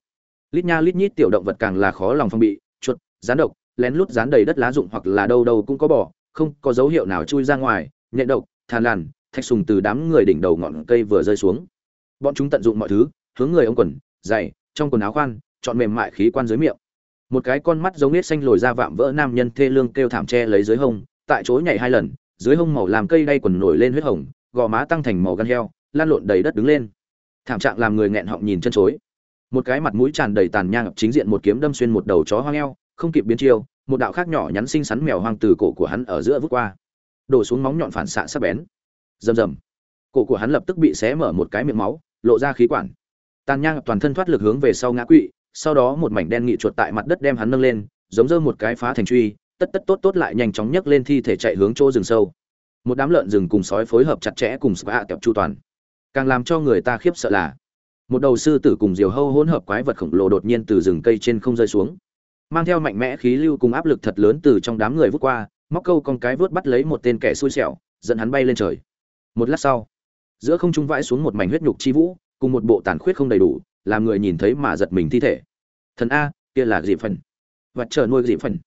Lít nha lít nhít tiểu động vật càng là khó lòng phong bị chuột rán độc lén lút rán đầy đất lá rụng hoặc là đâu đâu cũng có bỏ, không có dấu hiệu nào chui ra ngoài nhện độc than làn thạch sùng từ đám người đỉnh đầu ngọn cây vừa rơi xuống. Bọn chúng tận dụng mọi thứ hướng người ông quần dày trong quần áo khoan chọn mềm mại khí quan dưới miệng. Một cái con mắt giống nết xanh lồi ra vạm vỡ nam nhân thê lương kêu thảm che lấy dưới hông tại chỗ nhảy hai lần, dưới hông màu làm cây đay quần nổi lên huyết hồng, gò má tăng thành màu gan heo, lan lộn đầy đất đứng lên. Thảm trạng làm người nghẹn họng nhìn chân chối. Một cái mặt mũi tràn đầy tàn nhang chính diện một kiếm đâm xuyên một đầu chó hoang heo không kịp biến chiêu, một đạo khác nhỏ nhắn xinh xắn mèo hoang từ cổ của hắn ở giữa vút qua. Đổ xuống móng nhọn phản xạ sắc bén. Rầm rầm. Cổ của hắn lập tức bị xé mở một cái miệng máu, lộ ra khí quản. Tàn nhang toàn thân thoát lực hướng về sau ngã quỵ, sau đó một mảnh đen nghị chuột tại mặt đất đem hắn nâng lên, giống dơ một cái phá thành truy tất tất tốt tốt lại nhanh chóng nhấc lên thi thể chạy hướng chỗ rừng sâu. Một đám lợn rừng cùng sói phối hợp chặt chẽ cùng spa kẹp chu toàn. Càng làm cho người ta khiếp sợ là, một đầu sư tử cùng diều hâu hỗn hợp quái vật khổng lồ đột nhiên từ rừng cây trên không rơi xuống. Mang theo mạnh mẽ khí lưu cùng áp lực thật lớn từ trong đám người vút qua, móc câu con cái vớt bắt lấy một tên kẻ xui xẻo, dẫn hắn bay lên trời. Một lát sau, giữa không trung vãi xuống một mảnh huyết nhục chi vũ, cùng một bộ tàn khuyết không đầy đủ, làm người nhìn thấy mà giật mình thi thể. Thần a, kia là dị phần. Vật chờ nuôi dị phần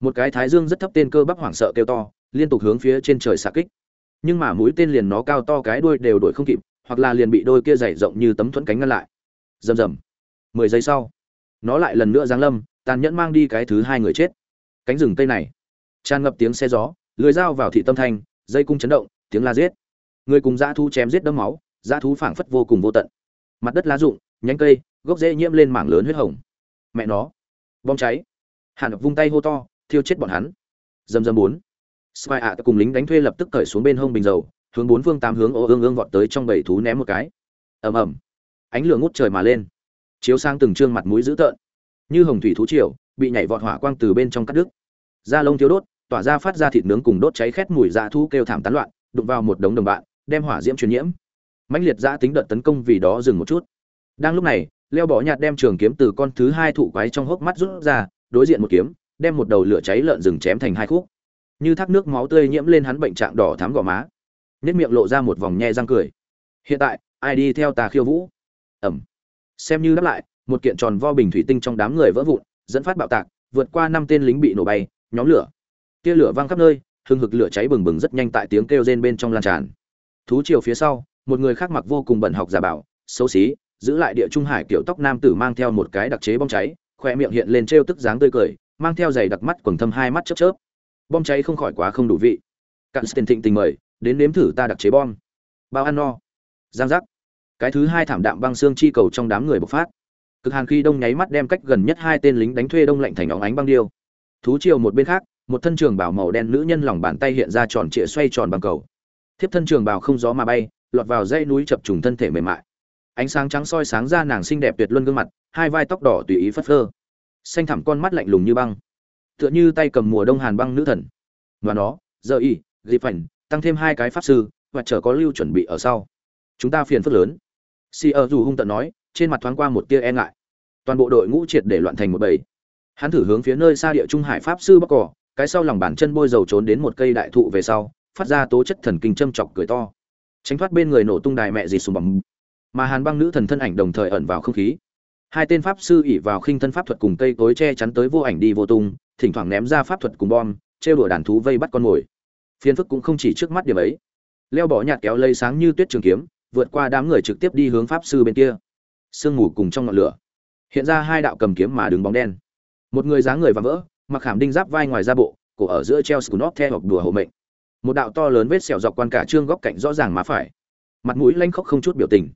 một cái thái dương rất thấp tên cơ bắp hoảng sợ kêu to, liên tục hướng phía trên trời xạ kích. Nhưng mà mũi tên liền nó cao to cái đuôi đều đuổi không kịp, hoặc là liền bị đôi kia dày rộng như tấm thuẫn cánh ngăn lại. Rầm rầm. Mười giây sau, nó lại lần nữa giáng lâm, tàn nhẫn mang đi cái thứ hai người chết. Cánh rừng tây này, tràn ngập tiếng xe gió, lưới dao vào thị tâm thanh, dây cung chấn động, tiếng la giết. Người cùng dã thú chém giết đẫm máu, dã thú phảng phất vô cùng vô tận. Mặt đất lá rụng, nhánh cây, gốc rễ nhiễm lên mảng lớn huyết hồng. Mẹ nó. Bom cháy. Hàn vung tay hô to thiêu chết bọn hắn. Dầm dầm bốn. Spy ạ, cùng lính đánh thuê lập tức cởi xuống bên hông bình dầu, hướng bốn phương tám hướng ô ương ương vọt tới trong bầy thú ném một cái. Ầm ầm. Ánh lửa ngút trời mà lên. Chiếu sang từng trương mặt mũi dữ tợn. Như hồng thủy thú triều, bị nhảy vọt hỏa quang từ bên trong cắt đứt. Da lông thiếu đốt, tỏa ra phát ra thịt nướng cùng đốt cháy khét mùi dạ thú kêu thảm tán loạn, đụng vào một đống đồng bạn, đem hỏa diễm truyền nhiễm. Mãnh liệt giã tính đợt tấn công vì đó dừng một chút. Đang lúc này, leo bỏ nhạt đem trường kiếm từ con thứ hai thụ quái trong hốc mắt rút ra, đối diện một kiếm đem một đầu lửa cháy lợn rừng chém thành hai khúc. Như thác nước máu tươi nhiễm lên hắn bệnh trạng đỏ thắm gò má. Nhất miệng lộ ra một vòng nhe răng cười. Hiện tại, ai đi theo ta khiêu vũ? Ẩm. Xem như đáp lại, một kiện tròn vo bình thủy tinh trong đám người vỡ vụn, dẫn phát bạo tạc, vượt qua năm tên lính bị nổ bay, nhóm lửa. Tia lửa văng khắp nơi, hừng hực lửa cháy bừng bừng rất nhanh tại tiếng kêu rên bên trong lan tràn. Thú chiều phía sau, một người khác mặc vô cùng bẩn học giả bảo, xấu xí, giữ lại địa trung hải kiểu tóc nam tử mang theo một cái đặc chế bóng cháy. Khoe miệng hiện lên trêu tức dáng tươi cười mang theo giày đặc mắt quầng thâm hai mắt chớp chớp. Bom cháy không khỏi quá không đủ vị. Cạn tiền thịnh tình mời, đến nếm thử ta đặc chế bom. Bao ăn no. Giang giác. Cái thứ hai thảm đạm băng xương chi cầu trong đám người bộc phát. Cực hàn khi đông nháy mắt đem cách gần nhất hai tên lính đánh thuê đông lạnh thành óng ánh băng điêu. Thú chiều một bên khác, một thân trường bảo màu đen nữ nhân lòng bàn tay hiện ra tròn trịa xoay tròn bằng cầu. Thiếp thân trường bảo không gió mà bay, lọt vào dãy núi chập trùng thân thể mềm mại. Ánh sáng trắng soi sáng ra nàng xinh đẹp tuyệt luân gương mặt, hai vai tóc đỏ tùy ý phất phơ xanh thẳm con mắt lạnh lùng như băng. Tựa như tay cầm mùa đông hàn băng nữ thần. Và nó, giờ y dịp phảnh, tăng thêm hai cái pháp sư, và chờ có lưu chuẩn bị ở sau. Chúng ta phiền phức lớn. Si ở dù hung tận nói, trên mặt thoáng qua một tia e ngại. Toàn bộ đội ngũ triệt để loạn thành một bầy. Hắn thử hướng phía nơi xa địa trung hải pháp sư bắc cỏ, cái sau lòng bàn chân bôi dầu trốn đến một cây đại thụ về sau, phát ra tố chất thần kinh châm chọc cười to. Tránh thoát bên người nổ tung đài mẹ gì sùng bằng mà hàn băng nữ thần thân ảnh đồng thời ẩn vào không khí hai tên pháp sư ỉ vào khinh thân pháp thuật cùng cây cối che chắn tới vô ảnh đi vô tung, thỉnh thoảng ném ra pháp thuật cùng bom, trêu đùa đàn thú vây bắt con mồi. Phiền phức cũng không chỉ trước mắt điểm ấy. Leo bỏ nhạt kéo lây sáng như tuyết trường kiếm, vượt qua đám người trực tiếp đi hướng pháp sư bên kia. Sương mù cùng trong ngọn lửa. Hiện ra hai đạo cầm kiếm mà đứng bóng đen. Một người dáng người và vỡ, mặc khảm đinh giáp vai ngoài da bộ, cổ ở giữa treo scunop theo hoặc đùa hộ mệnh. Một đạo to lớn vết sẹo dọc quan cả trương góc cạnh rõ ràng má phải. Mặt mũi lanh khóc không chút biểu tình.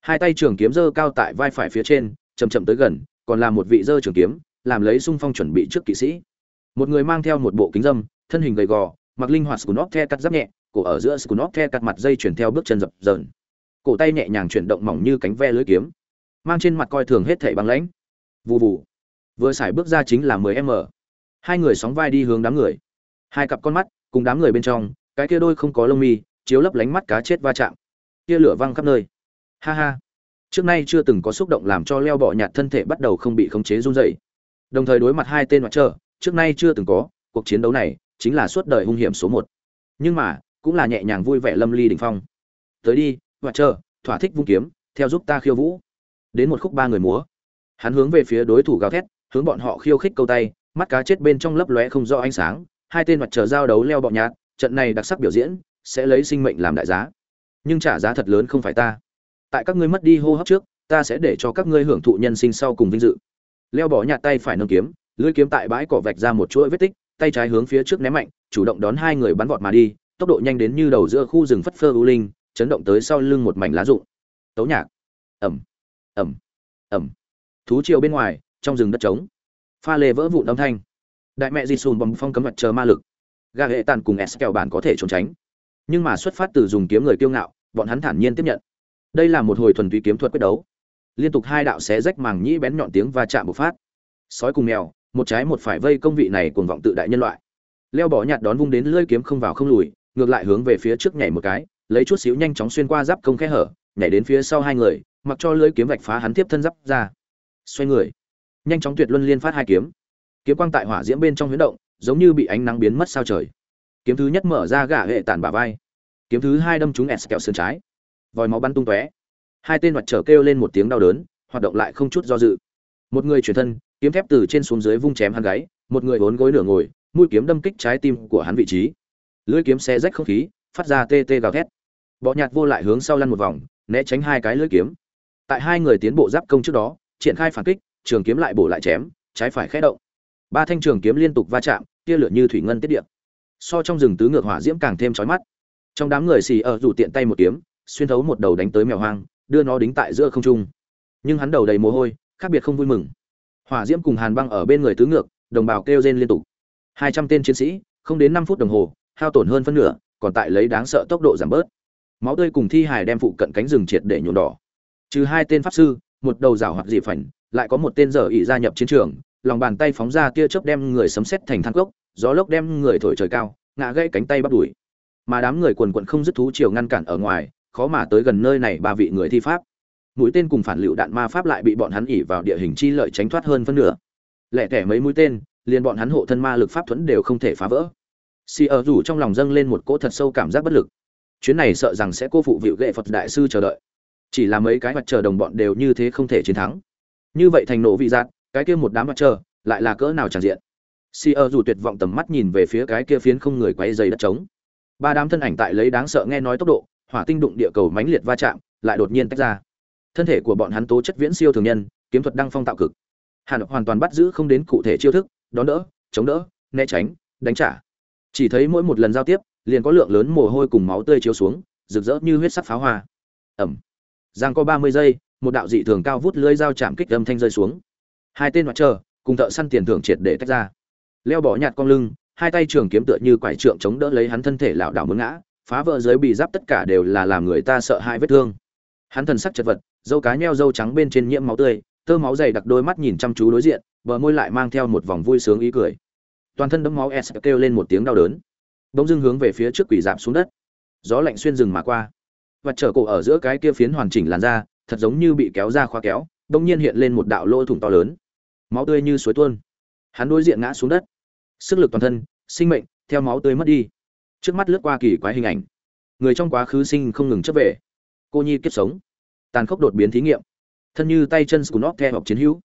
Hai tay trường kiếm giơ cao tại vai phải phía trên chậm chậm tới gần, còn là một vị dơ trường kiếm, làm lấy sung phong chuẩn bị trước kỵ sĩ. Một người mang theo một bộ kính dâm, thân hình gầy gò, mặc linh hoạt scunop the cắt giáp nhẹ, cổ ở giữa scunop the cắt mặt dây chuyển theo bước chân dập dờn. Cổ tay nhẹ nhàng chuyển động mỏng như cánh ve lưới kiếm, mang trên mặt coi thường hết thảy băng lãnh. Vù vù. Vừa xài bước ra chính là 10 m hai người sóng vai đi hướng đám người. Hai cặp con mắt cùng đám người bên trong, cái kia đôi không có lông mi, chiếu lấp lánh mắt cá chết va chạm. Kia lửa văng khắp nơi. Ha ha trước nay chưa từng có xúc động làm cho leo bỏ nhạt thân thể bắt đầu không bị khống chế run rẩy. Đồng thời đối mặt hai tên mặt trợ, trước nay chưa từng có cuộc chiến đấu này chính là suốt đời hung hiểm số một. Nhưng mà cũng là nhẹ nhàng vui vẻ lâm ly đỉnh phong. Tới đi mặt trợ, thỏa thích vung kiếm theo giúp ta khiêu vũ. Đến một khúc ba người múa. Hắn hướng về phía đối thủ gào thét hướng bọn họ khiêu khích câu tay mắt cá chết bên trong lấp lóe không rõ ánh sáng. Hai tên mặt trời giao đấu leo bọ nhạt trận này đặc sắc biểu diễn sẽ lấy sinh mệnh làm đại giá. Nhưng trả giá thật lớn không phải ta tại các ngươi mất đi hô hấp trước, ta sẽ để cho các ngươi hưởng thụ nhân sinh sau cùng vinh dự. Leo bỏ nhạt tay phải nâng kiếm, lưỡi kiếm tại bãi cỏ vạch ra một chuỗi vết tích, tay trái hướng phía trước ném mạnh, chủ động đón hai người bắn vọt mà đi, tốc độ nhanh đến như đầu giữa khu rừng phất phơ u linh, chấn động tới sau lưng một mảnh lá rụng. Tấu nhạc. Ẩm. Ẩm. Ẩm. Thú triều bên ngoài, trong rừng đất trống. Pha lê vỡ vụn âm thanh. Đại mẹ di sùn bằng phong cấm mặt chờ ma lực. Gà hệ tàn cùng s kèo bản có thể trốn tránh. Nhưng mà xuất phát từ dùng kiếm người kiêu ngạo, bọn hắn thản nhiên tiếp nhận đây là một hồi thuần túy kiếm thuật quyết đấu. Liên tục hai đạo xé rách màng nhĩ bén nhọn tiếng va chạm bộc phát. Sói cùng mèo, một trái một phải vây công vị này cuồng vọng tự đại nhân loại. Leo bỏ nhạt đón vung đến lưỡi kiếm không vào không lùi, ngược lại hướng về phía trước nhảy một cái, lấy chút xíu nhanh chóng xuyên qua giáp công khe hở, nhảy đến phía sau hai người, mặc cho lưỡi kiếm vạch phá hắn tiếp thân giáp ra. Xoay người, nhanh chóng tuyệt luân liên phát hai kiếm. Kiếm quang tại hỏa diễm bên trong huyễn động, giống như bị ánh nắng biến mất sao trời. Kiếm thứ nhất mở ra gã hệ tản bả vai. Kiếm thứ hai đâm trúng ẹt kẹo sườn trái vòi máu bắn tung tóe. Hai tên mặt trở kêu lên một tiếng đau đớn, hoạt động lại không chút do dự. Một người chuyển thân, kiếm thép từ trên xuống dưới vung chém hắn gáy, một người vốn gối nửa ngồi, mũi kiếm đâm kích trái tim của hắn vị trí. Lưỡi kiếm xé rách không khí, phát ra tê tê gào thét. Bọ nhạt vô lại hướng sau lăn một vòng, né tránh hai cái lưỡi kiếm. Tại hai người tiến bộ giáp công trước đó, triển khai phản kích, trường kiếm lại bổ lại chém, trái phải khẽ động. Ba thanh trường kiếm liên tục va chạm, tia lửa như thủy ngân tiết điện so trong rừng tứ ngược hỏa diễm càng thêm chói mắt. Trong đám người xì ở rủ tiện tay một kiếm xuyên thấu một đầu đánh tới mèo hoang, đưa nó đính tại giữa không trung. Nhưng hắn đầu đầy mồ hôi, khác biệt không vui mừng. Hỏa diễm cùng hàn băng ở bên người tứ ngược, đồng bào kêu rên liên tục. Hai trăm tên chiến sĩ, không đến năm phút đồng hồ, hao tổn hơn phân nửa, còn tại lấy đáng sợ tốc độ giảm bớt. Máu tươi cùng thi hài đem phụ cận cánh rừng triệt để nhuộm đỏ. Trừ hai tên pháp sư, một đầu rào hoặc dị phảnh, lại có một tên giờ ỉ gia nhập chiến trường, lòng bàn tay phóng ra tia chớp đem người sấm xét thành than gốc gió lốc đem người thổi trời cao, ngã gãy cánh tay bắt đuổi mà đám người quần quận không dứt thú chiều ngăn cản ở ngoài khó mà tới gần nơi này ba vị người thi pháp. Mũi tên cùng phản lựu đạn ma pháp lại bị bọn hắn ỉ vào địa hình chi lợi tránh thoát hơn phân nửa. Lẻ tẻ mấy mũi tên, liền bọn hắn hộ thân ma lực pháp thuẫn đều không thể phá vỡ. Xì ở rủ trong lòng dâng lên một cỗ thật sâu cảm giác bất lực. Chuyến này sợ rằng sẽ cô phụ vịu ghệ phật đại sư chờ đợi. Chỉ là mấy cái mặt chờ đồng bọn đều như thế không thể chiến thắng. Như vậy thành nổ vị giác, cái kia một đám mặt chờ lại là cỡ nào tràn diện. Si ở rủ tuyệt vọng tầm mắt nhìn về phía cái kia phiến không người quay dày đất trống. Ba đám thân ảnh tại lấy đáng sợ nghe nói tốc độ hỏa tinh đụng địa cầu mãnh liệt va chạm lại đột nhiên tách ra. Thân thể của bọn hắn tố chất viễn siêu thường nhân kiếm thuật đăng phong tạo cực. Hàn hoàn toàn bắt giữ không đến cụ thể chiêu thức đón đỡ chống đỡ né tránh đánh trả. Chỉ thấy mỗi một lần giao tiếp liền có lượng lớn mồ hôi cùng máu tươi chiếu xuống rực rỡ như huyết sắc pháo hoa. Ầm. giang có ba mươi giây một đạo dị thường cao vút lưới dao chạm kích âm thanh rơi xuống. Hai tên hoạt chờ, cùng thợ săn tiền thưởng triệt để tách ra. Leo bỏ nhạt con lưng hai tay trường kiếm tựa như quải trượng chống đỡ lấy hắn thân thể lảo đảo muốn ngã phá vỡ dưới bị giáp tất cả đều là làm người ta sợ hãi vết thương. Hắn thần sắc chật vật, dâu cá nheo dâu trắng bên trên nhiễm máu tươi, tơ máu dày đặc đôi mắt nhìn chăm chú đối diện, bờ môi lại mang theo một vòng vui sướng ý cười. Toàn thân đẫm máu s kêu lên một tiếng đau đớn. Bỗng dưng hướng về phía trước quỷ giảm xuống đất. Gió lạnh xuyên rừng mà qua. Và trở cổ ở giữa cái kia phiến hoàn chỉnh làn da, thật giống như bị kéo ra khóa kéo, bỗng nhiên hiện lên một đạo lỗ thủng to lớn. Máu tươi như suối tuôn. Hắn đối diện ngã xuống đất. Sức lực toàn thân, sinh mệnh, theo máu tươi mất đi trước mắt lướt qua kỳ quái hình ảnh. Người trong quá khứ sinh không ngừng chấp về. Cô nhi kiếp sống. Tàn khốc đột biến thí nghiệm. Thân như tay chân scunop theo học chiến hữu.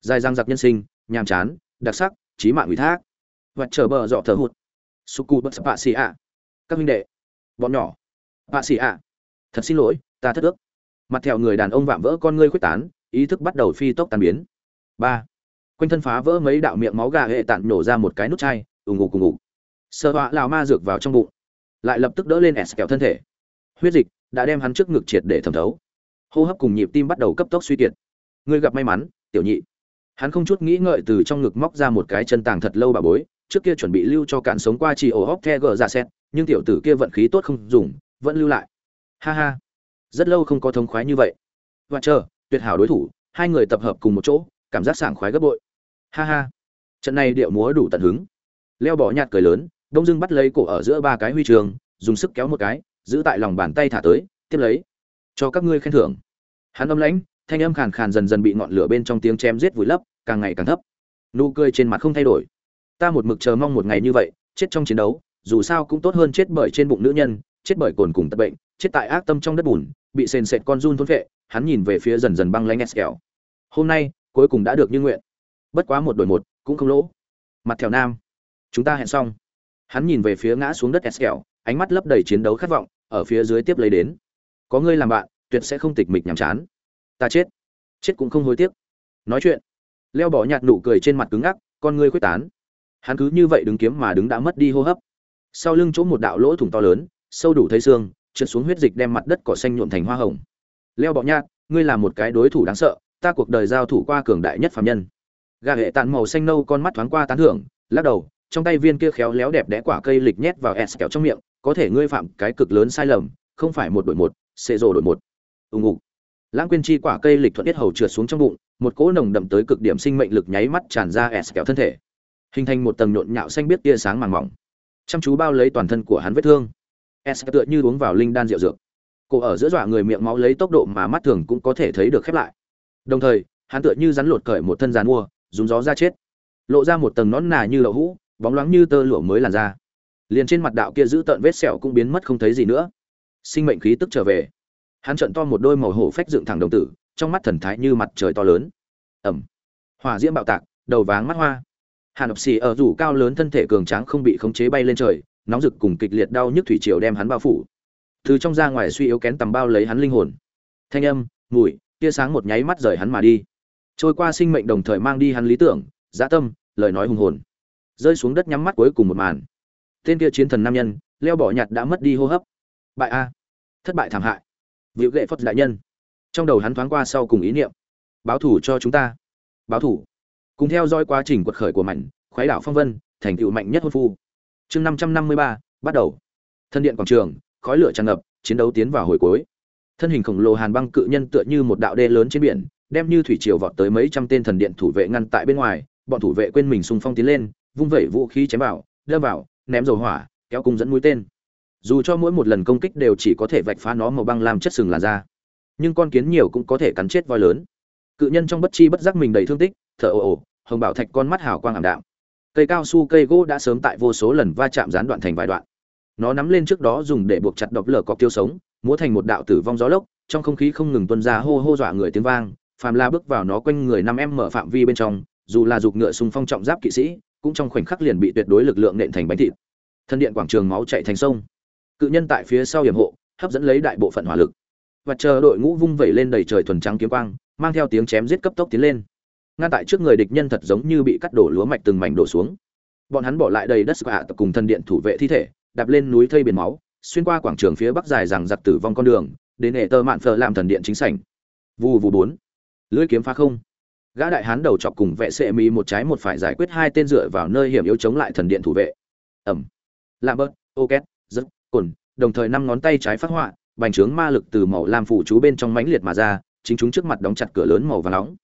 Dài răng giặc nhân sinh, nhàm chán, đặc sắc trí mạng ủy thác. Vật chờ bờ dọ thở hụt. Suku bất bạ xì ạ. Các huynh đệ. Bọn nhỏ. Bạ xì ạ. Thật xin lỗi, ta thất ước. Mặt theo người đàn ông vạm vỡ con ngươi khuếch tán, ý thức bắt đầu phi tốc tan biến. Ba. Quanh thân phá vỡ mấy đạo miệng máu gà hệ tản nổ ra một cái nút chai, ù ngủ cùng ngủ sợ họa lào ma dược vào trong bụng. Lại lập tức đỡ lên s kẹo thân thể. Huyết dịch đã đem hắn trước ngực triệt để thẩm thấu. Hô hấp cùng nhịp tim bắt đầu cấp tốc suy kiệt. Ngươi gặp may mắn, tiểu nhị. Hắn không chút nghĩ ngợi từ trong ngực móc ra một cái chân tàng thật lâu bà bối, trước kia chuẩn bị lưu cho cạn sống qua chỉ ổ hóc the gờ ra xét nhưng tiểu tử kia vận khí tốt không dùng, vẫn lưu lại. Ha ha. Rất lâu không có thống khoái như vậy. Và chờ, tuyệt hảo đối thủ, hai người tập hợp cùng một chỗ, cảm giác sảng khoái gấp bội. Ha ha. Trận này điệu múa đủ tận hứng. Leo bỏ nhạt cười lớn đông dưng bắt lấy cổ ở giữa ba cái huy trường, dùng sức kéo một cái, giữ tại lòng bàn tay thả tới, tiếp lấy, cho các ngươi khen thưởng. Hắn âm lãnh, thanh âm khàn khàn dần dần bị ngọn lửa bên trong tiếng chém giết vùi lấp, càng ngày càng thấp. Nụ cười trên mặt không thay đổi. Ta một mực chờ mong một ngày như vậy, chết trong chiến đấu, dù sao cũng tốt hơn chết bởi trên bụng nữ nhân, chết bởi cồn cùng tật bệnh, chết tại ác tâm trong đất bùn, bị sền sệt con run thôn vệ hắn nhìn về phía dần dần băng lanh eskel hôm nay, cuối cùng đã được như nguyện. Bất quá một đổi một, cũng không lỗ. Mặt theo nam. Chúng ta hẹn xong hắn nhìn về phía ngã xuống đất eskel ánh mắt lấp đầy chiến đấu khát vọng, ở phía dưới tiếp lấy đến. Có ngươi làm bạn, tuyệt sẽ không tịch mịch nhàm chán. Ta chết. Chết cũng không hối tiếc. Nói chuyện. Leo bỏ nhạt nụ cười trên mặt cứng ngắc, con ngươi quyết tán. Hắn cứ như vậy đứng kiếm mà đứng đã mất đi hô hấp. Sau lưng chỗ một đạo lỗ thủng to lớn, sâu đủ thấy xương, trượt xuống huyết dịch đem mặt đất cỏ xanh nhuộm thành hoa hồng. Leo bọ nhạt, ngươi là một cái đối thủ đáng sợ, ta cuộc đời giao thủ qua cường đại nhất phạm nhân. Gà hệ tàn màu xanh nâu con mắt thoáng qua tán thưởng, lắc đầu trong tay viên kia khéo léo đẹp đẽ quả cây lịch nhét vào s kẹo trong miệng, có thể ngươi phạm cái cực lớn sai lầm, không phải một đội một xệ rồ đội một. Ùng ục lãng quên chi quả cây lịch thuận tiết hầu trượt xuống trong bụng, một cỗ nồng đậm tới cực điểm sinh mệnh lực nháy mắt tràn ra s kẹo thân thể. Hình thành một tầng nhộn nhạo xanh biết tia sáng màng mỏng. Chăm chú bao lấy toàn thân của hắn vết thương. S tựa như uống vào linh đan rượu dược. Cổ ở giữa dọa người miệng máu lấy tốc độ mà mắt thường cũng có thể thấy được khép lại. Đồng thời, hắn tựa như rắn lột cởi một thân giàn mua, dùng gió ra chết. Lộ ra một tầng nón nà như lậu hũ bóng loáng như tơ lụa mới làn ra. Liền trên mặt đạo kia giữ tợn vết sẹo cũng biến mất không thấy gì nữa. Sinh mệnh khí tức trở về. Hắn trận to một đôi màu hổ phách dựng thẳng đồng tử, trong mắt thần thái như mặt trời to lớn. Ẩm. Hỏa diễm bạo tạc, đầu váng mắt hoa. Hàn ập xì ở rủ cao lớn thân thể cường tráng không bị khống chế bay lên trời, nóng rực cùng kịch liệt đau nhức thủy triều đem hắn bao phủ. Từ trong ra ngoài suy yếu kén tầm bao lấy hắn linh hồn. Thanh âm, mùi, tia sáng một nháy mắt rời hắn mà đi. Trôi qua sinh mệnh đồng thời mang đi hắn lý tưởng, dã tâm, lời nói hùng hồn rơi xuống đất nhắm mắt cuối cùng một màn. Tên kia chiến thần nam nhân, leo bỏ nhặt đã mất đi hô hấp. Bại a. Thất bại thảm hại. Vịu gệ phật đại nhân. Trong đầu hắn thoáng qua sau cùng ý niệm. Báo thủ cho chúng ta. Báo thủ cùng theo dõi quá trình quật khởi của mảnh, khoái đảo phong vân, thành tựu mạnh nhất hôn phu. Chương năm trăm năm mươi ba, bắt đầu. Thân điện quảng trường, khói lửa tràn ngập, chiến đấu tiến vào hồi cuối. Thân hình khổng lồ hàn băng cự nhân tựa như một đạo đê lớn trên biển, đem như thủy triều vọt tới mấy trăm tên thần điện thủ vệ ngăn tại bên ngoài, bọn thủ vệ quên mình xung phong tiến lên vung vẩy vũ khí chém vào, đâm vào, ném dầu hỏa, kéo cung dẫn mũi tên. Dù cho mỗi một lần công kích đều chỉ có thể vạch phá nó màu băng làm chất sừng làn da, nhưng con kiến nhiều cũng có thể cắn chết voi lớn. Cự nhân trong bất chi bất giác mình đầy thương tích, thở ồ ồ, hồng bảo thạch con mắt hào quang ảm đạm. Cây cao su cây gỗ đã sớm tại vô số lần va chạm gián đoạn thành vài đoạn. Nó nắm lên trước đó dùng để buộc chặt độc lở cọc tiêu sống, múa thành một đạo tử vong gió lốc, trong không khí không ngừng tuân ra hô hô dọa người tiếng vang, phàm la bước vào nó quanh người năm em mở phạm vi bên trong, dù là dục ngựa xung phong trọng giáp kỵ sĩ cũng trong khoảnh khắc liền bị tuyệt đối lực lượng nện thành bánh thịt. Thân điện quảng trường máu chạy thành sông. Cự nhân tại phía sau hiểm hộ, hấp dẫn lấy đại bộ phận hỏa lực. Và chờ đội ngũ vung vẩy lên đầy trời thuần trắng kiếm quang, mang theo tiếng chém giết cấp tốc tiến lên. Ngăn tại trước người địch nhân thật giống như bị cắt đổ lúa mạch từng mảnh đổ xuống. Bọn hắn bỏ lại đầy đất hạ tập cùng thân điện thủ vệ thi thể, đạp lên núi thây biển máu, xuyên qua quảng trường phía bắc dài rằng giặc tử vong con đường, đến hệ tơ mạn phờ làm thần điện chính sảnh. Vù vù bốn. Lưỡi kiếm phá không gã đại hán đầu chọc cùng vệ sệ mỹ một trái một phải giải quyết hai tên dựa vào nơi hiểm yếu chống lại thần điện thủ vệ. Ẩm. Lạm bớt ô két rất cồn đồng thời năm ngón tay trái phát họa, bành trướng ma lực từ màu lam phủ chú bên trong mãnh liệt mà ra, chính chúng trước mặt đóng chặt cửa lớn màu vàng nóng.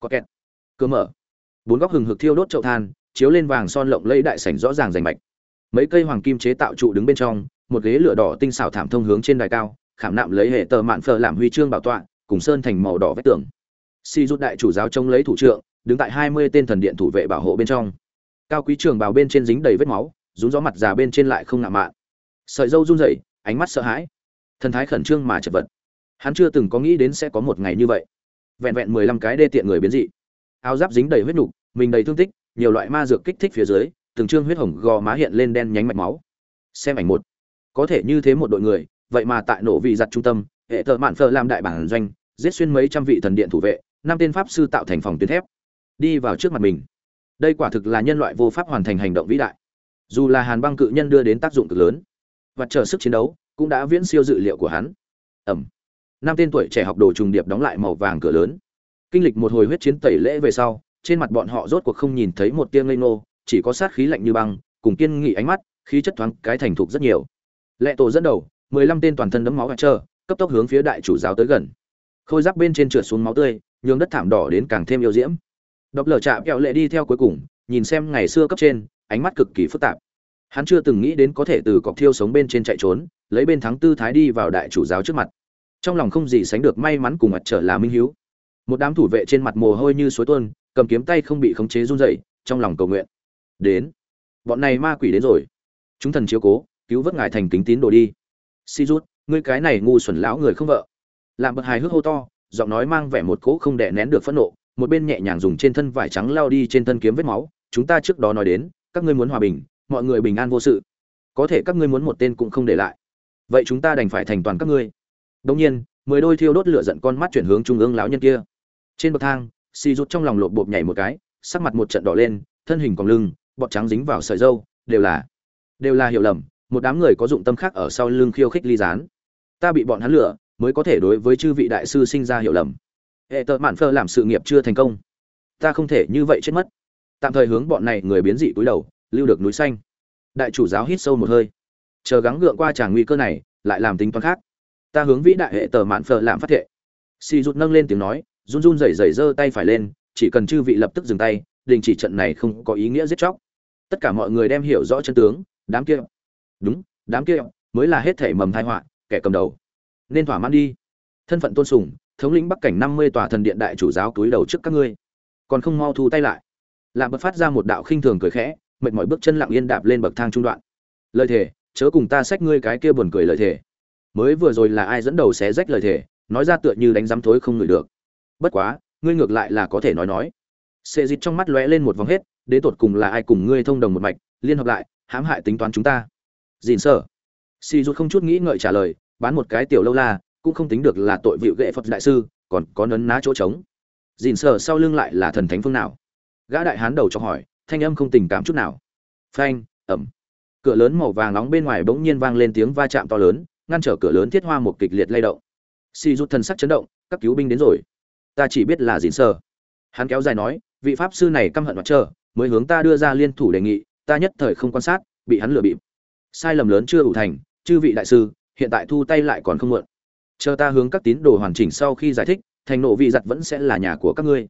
Có kẹt cửa mở. Bốn góc hừng hực thiêu đốt chậu than, chiếu lên vàng son lộng lẫy đại sảnh rõ ràng rành mạch. Mấy cây hoàng kim chế tạo trụ đứng bên trong, một ghế lửa đỏ tinh xảo thảm thông hướng trên đài cao, khảm nạm lấy hệ tờ mạn phờ làm huy chương bảo tọa, cùng sơn thành màu đỏ vách tường si rút đại chủ giáo trông lấy thủ trưởng, đứng tại hai mươi tên thần điện thủ vệ bảo hộ bên trong. Cao quý trường bào bên trên dính đầy vết máu rún gió mặt già bên trên lại không ngạ mạn. Sợi râu run rẩy ánh mắt sợ hãi. Thần thái khẩn trương mà chật vật. Hắn chưa từng có nghĩ đến sẽ có một ngày như vậy. Vẹn vẹn mười lăm cái đê tiện người biến dị. Áo giáp dính đầy huyết nục mình đầy thương tích nhiều loại ma dược kích thích phía dưới từng trương huyết hồng gò má hiện lên đen nhánh mạch máu. Xem ảnh một. Có thể như thế một đội người vậy mà tại nổ vị giặt trung tâm hệ thợ mạn phở làm đại bản doanh giết xuyên mấy trăm vị thần điện thủ vệ năm tên pháp sư tạo thành phòng tuyến thép, đi vào trước mặt mình. Đây quả thực là nhân loại vô pháp hoàn thành hành động vĩ đại. Dù là hàn băng cự nhân đưa đến tác dụng cực lớn, và chờ sức chiến đấu cũng đã viễn siêu dự liệu của hắn. Ẩm. Năm tên tuổi trẻ học đồ trùng điệp đóng lại màu vàng cửa lớn. Kinh lịch một hồi huyết chiến tẩy lễ về sau, trên mặt bọn họ rốt cuộc không nhìn thấy một tia lây nô chỉ có sát khí lạnh như băng, cùng kiên nghị ánh mắt, khí chất thoáng cái thành thục rất nhiều. Lệ tổ dẫn đầu, mười lăm tên toàn thân đấm máu gạt chờ, cấp tốc hướng phía đại chủ giáo tới gần khôi giáp bên trên trượt xuống máu tươi, nhường đất thảm đỏ đến càng thêm yêu diễm. Đọc lở chạm kẹo lệ đi theo cuối cùng, nhìn xem ngày xưa cấp trên, ánh mắt cực kỳ phức tạp. Hắn chưa từng nghĩ đến có thể từ cọc thiêu sống bên trên chạy trốn, lấy bên thắng tư thái đi vào đại chủ giáo trước mặt. Trong lòng không gì sánh được may mắn cùng mặt trở là minh hiếu. Một đám thủ vệ trên mặt mồ hôi như suối tuôn, cầm kiếm tay không bị khống chế run rẩy, trong lòng cầu nguyện. Đến, bọn này ma quỷ đến rồi. Chúng thần chiếu cố, cứu vớt ngài thành kính tín đồ đi. Si rút, ngươi cái này ngu xuẩn lão người không vợ làm bậc hài hước hô to, giọng nói mang vẻ một cỗ không đè nén được phẫn nộ, một bên nhẹ nhàng dùng trên thân vải trắng lao đi trên thân kiếm vết máu, chúng ta trước đó nói đến, các ngươi muốn hòa bình, mọi người bình an vô sự. Có thể các ngươi muốn một tên cũng không để lại. Vậy chúng ta đành phải thành toàn các ngươi. Đông nhiên, mười đôi thiêu đốt lửa giận con mắt chuyển hướng trung ương lão nhân kia. Trên bậc thang, xì rút trong lòng lột bột nhảy một cái, sắc mặt một trận đỏ lên, thân hình còn lưng, bọt trắng dính vào sợi dâu, đều là đều là hiểu lầm, một đám người có dụng tâm khác ở sau lưng khiêu khích ly gián. Ta bị bọn hắn lửa mới có thể đối với chư vị đại sư sinh ra hiểu lầm. Hệ tợ mạn phơ làm sự nghiệp chưa thành công. Ta không thể như vậy chết mất. Tạm thời hướng bọn này người biến dị túi đầu, lưu được núi xanh. Đại chủ giáo hít sâu một hơi. Chờ gắng gượng qua tràng nguy cơ này, lại làm tính toán khác. Ta hướng vĩ đại hệ tờ mạn phở làm phát thệ. Xì rút nâng lên tiếng nói, run run rẩy rẩy giơ tay phải lên, chỉ cần chư vị lập tức dừng tay, đình chỉ trận này không có ý nghĩa giết chóc. Tất cả mọi người đem hiểu rõ chân tướng, đám kia, đúng, đám kia mới là hết thể mầm thai họa, kẻ cầm đầu nên thỏa mãn đi. Thân phận tôn sùng, thống lĩnh bắc cảnh năm mươi tòa thần điện đại chủ giáo túi đầu trước các ngươi. Còn không mau thu tay lại. Lạp bật phát ra một đạo khinh thường cười khẽ, mệt mỏi bước chân lặng yên đạp lên bậc thang trung đoạn. Lời thề, chớ cùng ta xách ngươi cái kia buồn cười lời thề. Mới vừa rồi là ai dẫn đầu xé rách lời thề, nói ra tựa như đánh giám thối không ngửi được. Bất quá, ngươi ngược lại là có thể nói nói. Xệ dịch trong mắt lóe lên một vòng hết, đến tột cùng là ai cùng ngươi thông đồng một mạch, liên hợp lại, hãm hại tính toán chúng ta. Dìn sơ si rút không chút nghĩ ngợi trả lời bán một cái tiểu lâu la, cũng không tính được là tội vịu ghệ phật đại sư, còn có nấn ná chỗ trống. Dìn sờ sau lưng lại là thần thánh phương nào? Gã đại hán đầu cho hỏi, thanh âm không tình cảm chút nào. Phanh, ẩm. Cửa lớn màu vàng nóng bên ngoài bỗng nhiên vang lên tiếng va chạm to lớn, ngăn trở cửa lớn thiết hoa một kịch liệt lay động. Si rút thần sắc chấn động, các cứu binh đến rồi. Ta chỉ biết là dìn sờ. Hắn kéo dài nói, vị pháp sư này căm hận mặt trơ mới hướng ta đưa ra liên thủ đề nghị, ta nhất thời không quan sát, bị hắn lừa bịp. Sai lầm lớn chưa đủ thành, chư vị đại sư hiện tại thu tay lại còn không muộn. Chờ ta hướng các tín đồ hoàn chỉnh sau khi giải thích, thành nộ vị giặt vẫn sẽ là nhà của các ngươi.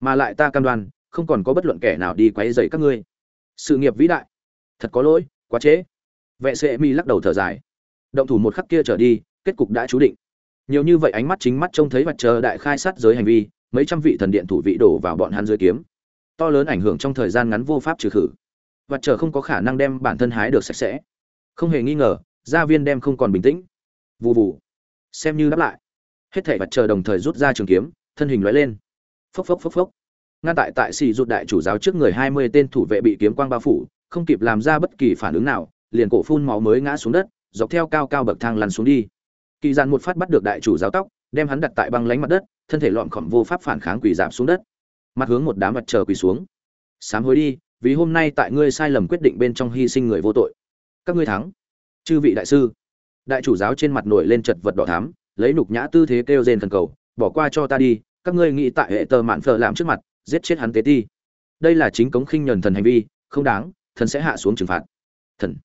Mà lại ta cam đoan, không còn có bất luận kẻ nào đi quấy rầy các ngươi. Sự nghiệp vĩ đại. Thật có lỗi, quá trễ. Vệ sệ mi lắc đầu thở dài. Động thủ một khắc kia trở đi, kết cục đã chú định. Nhiều như vậy ánh mắt chính mắt trông thấy mặt trời đại khai sát giới hành vi, mấy trăm vị thần điện thủ vị đổ vào bọn hắn dưới kiếm. To lớn ảnh hưởng trong thời gian ngắn vô pháp trừ khử. Vật chờ không có khả năng đem bản thân hái được sạch sẽ. Không hề nghi ngờ gia viên đem không còn bình tĩnh. Vụ vụ xem như đáp lại. Hết thảy vật chờ đồng thời rút ra trường kiếm, thân hình lóe lên. Phốc phốc phốc phốc. Ngăn tại tại xì rút đại chủ giáo trước người hai mươi tên thủ vệ bị kiếm quang bao phủ, không kịp làm ra bất kỳ phản ứng nào, liền cổ phun máu mới ngã xuống đất, dọc theo cao cao bậc thang lăn xuống đi. Kỳ dàn một phát bắt được đại chủ giáo tóc, đem hắn đặt tại băng lánh mặt đất, thân thể lọn khỏm vô pháp phản kháng quỳ giảm xuống đất. Mặt hướng một đám mặt chờ quỳ xuống. Sám hối đi, vì hôm nay tại ngươi sai lầm quyết định bên trong hy sinh người vô tội. Các ngươi thắng chư vị đại sư. Đại chủ giáo trên mặt nổi lên chật vật đỏ thắm, lấy nục nhã tư thế kêu rên thần cầu, bỏ qua cho ta đi, các ngươi nghĩ tại hệ tờ mạn phở làm trước mặt, giết chết hắn tế ti. Đây là chính cống khinh nhẫn thần hành vi, không đáng, thần sẽ hạ xuống trừng phạt. Thần.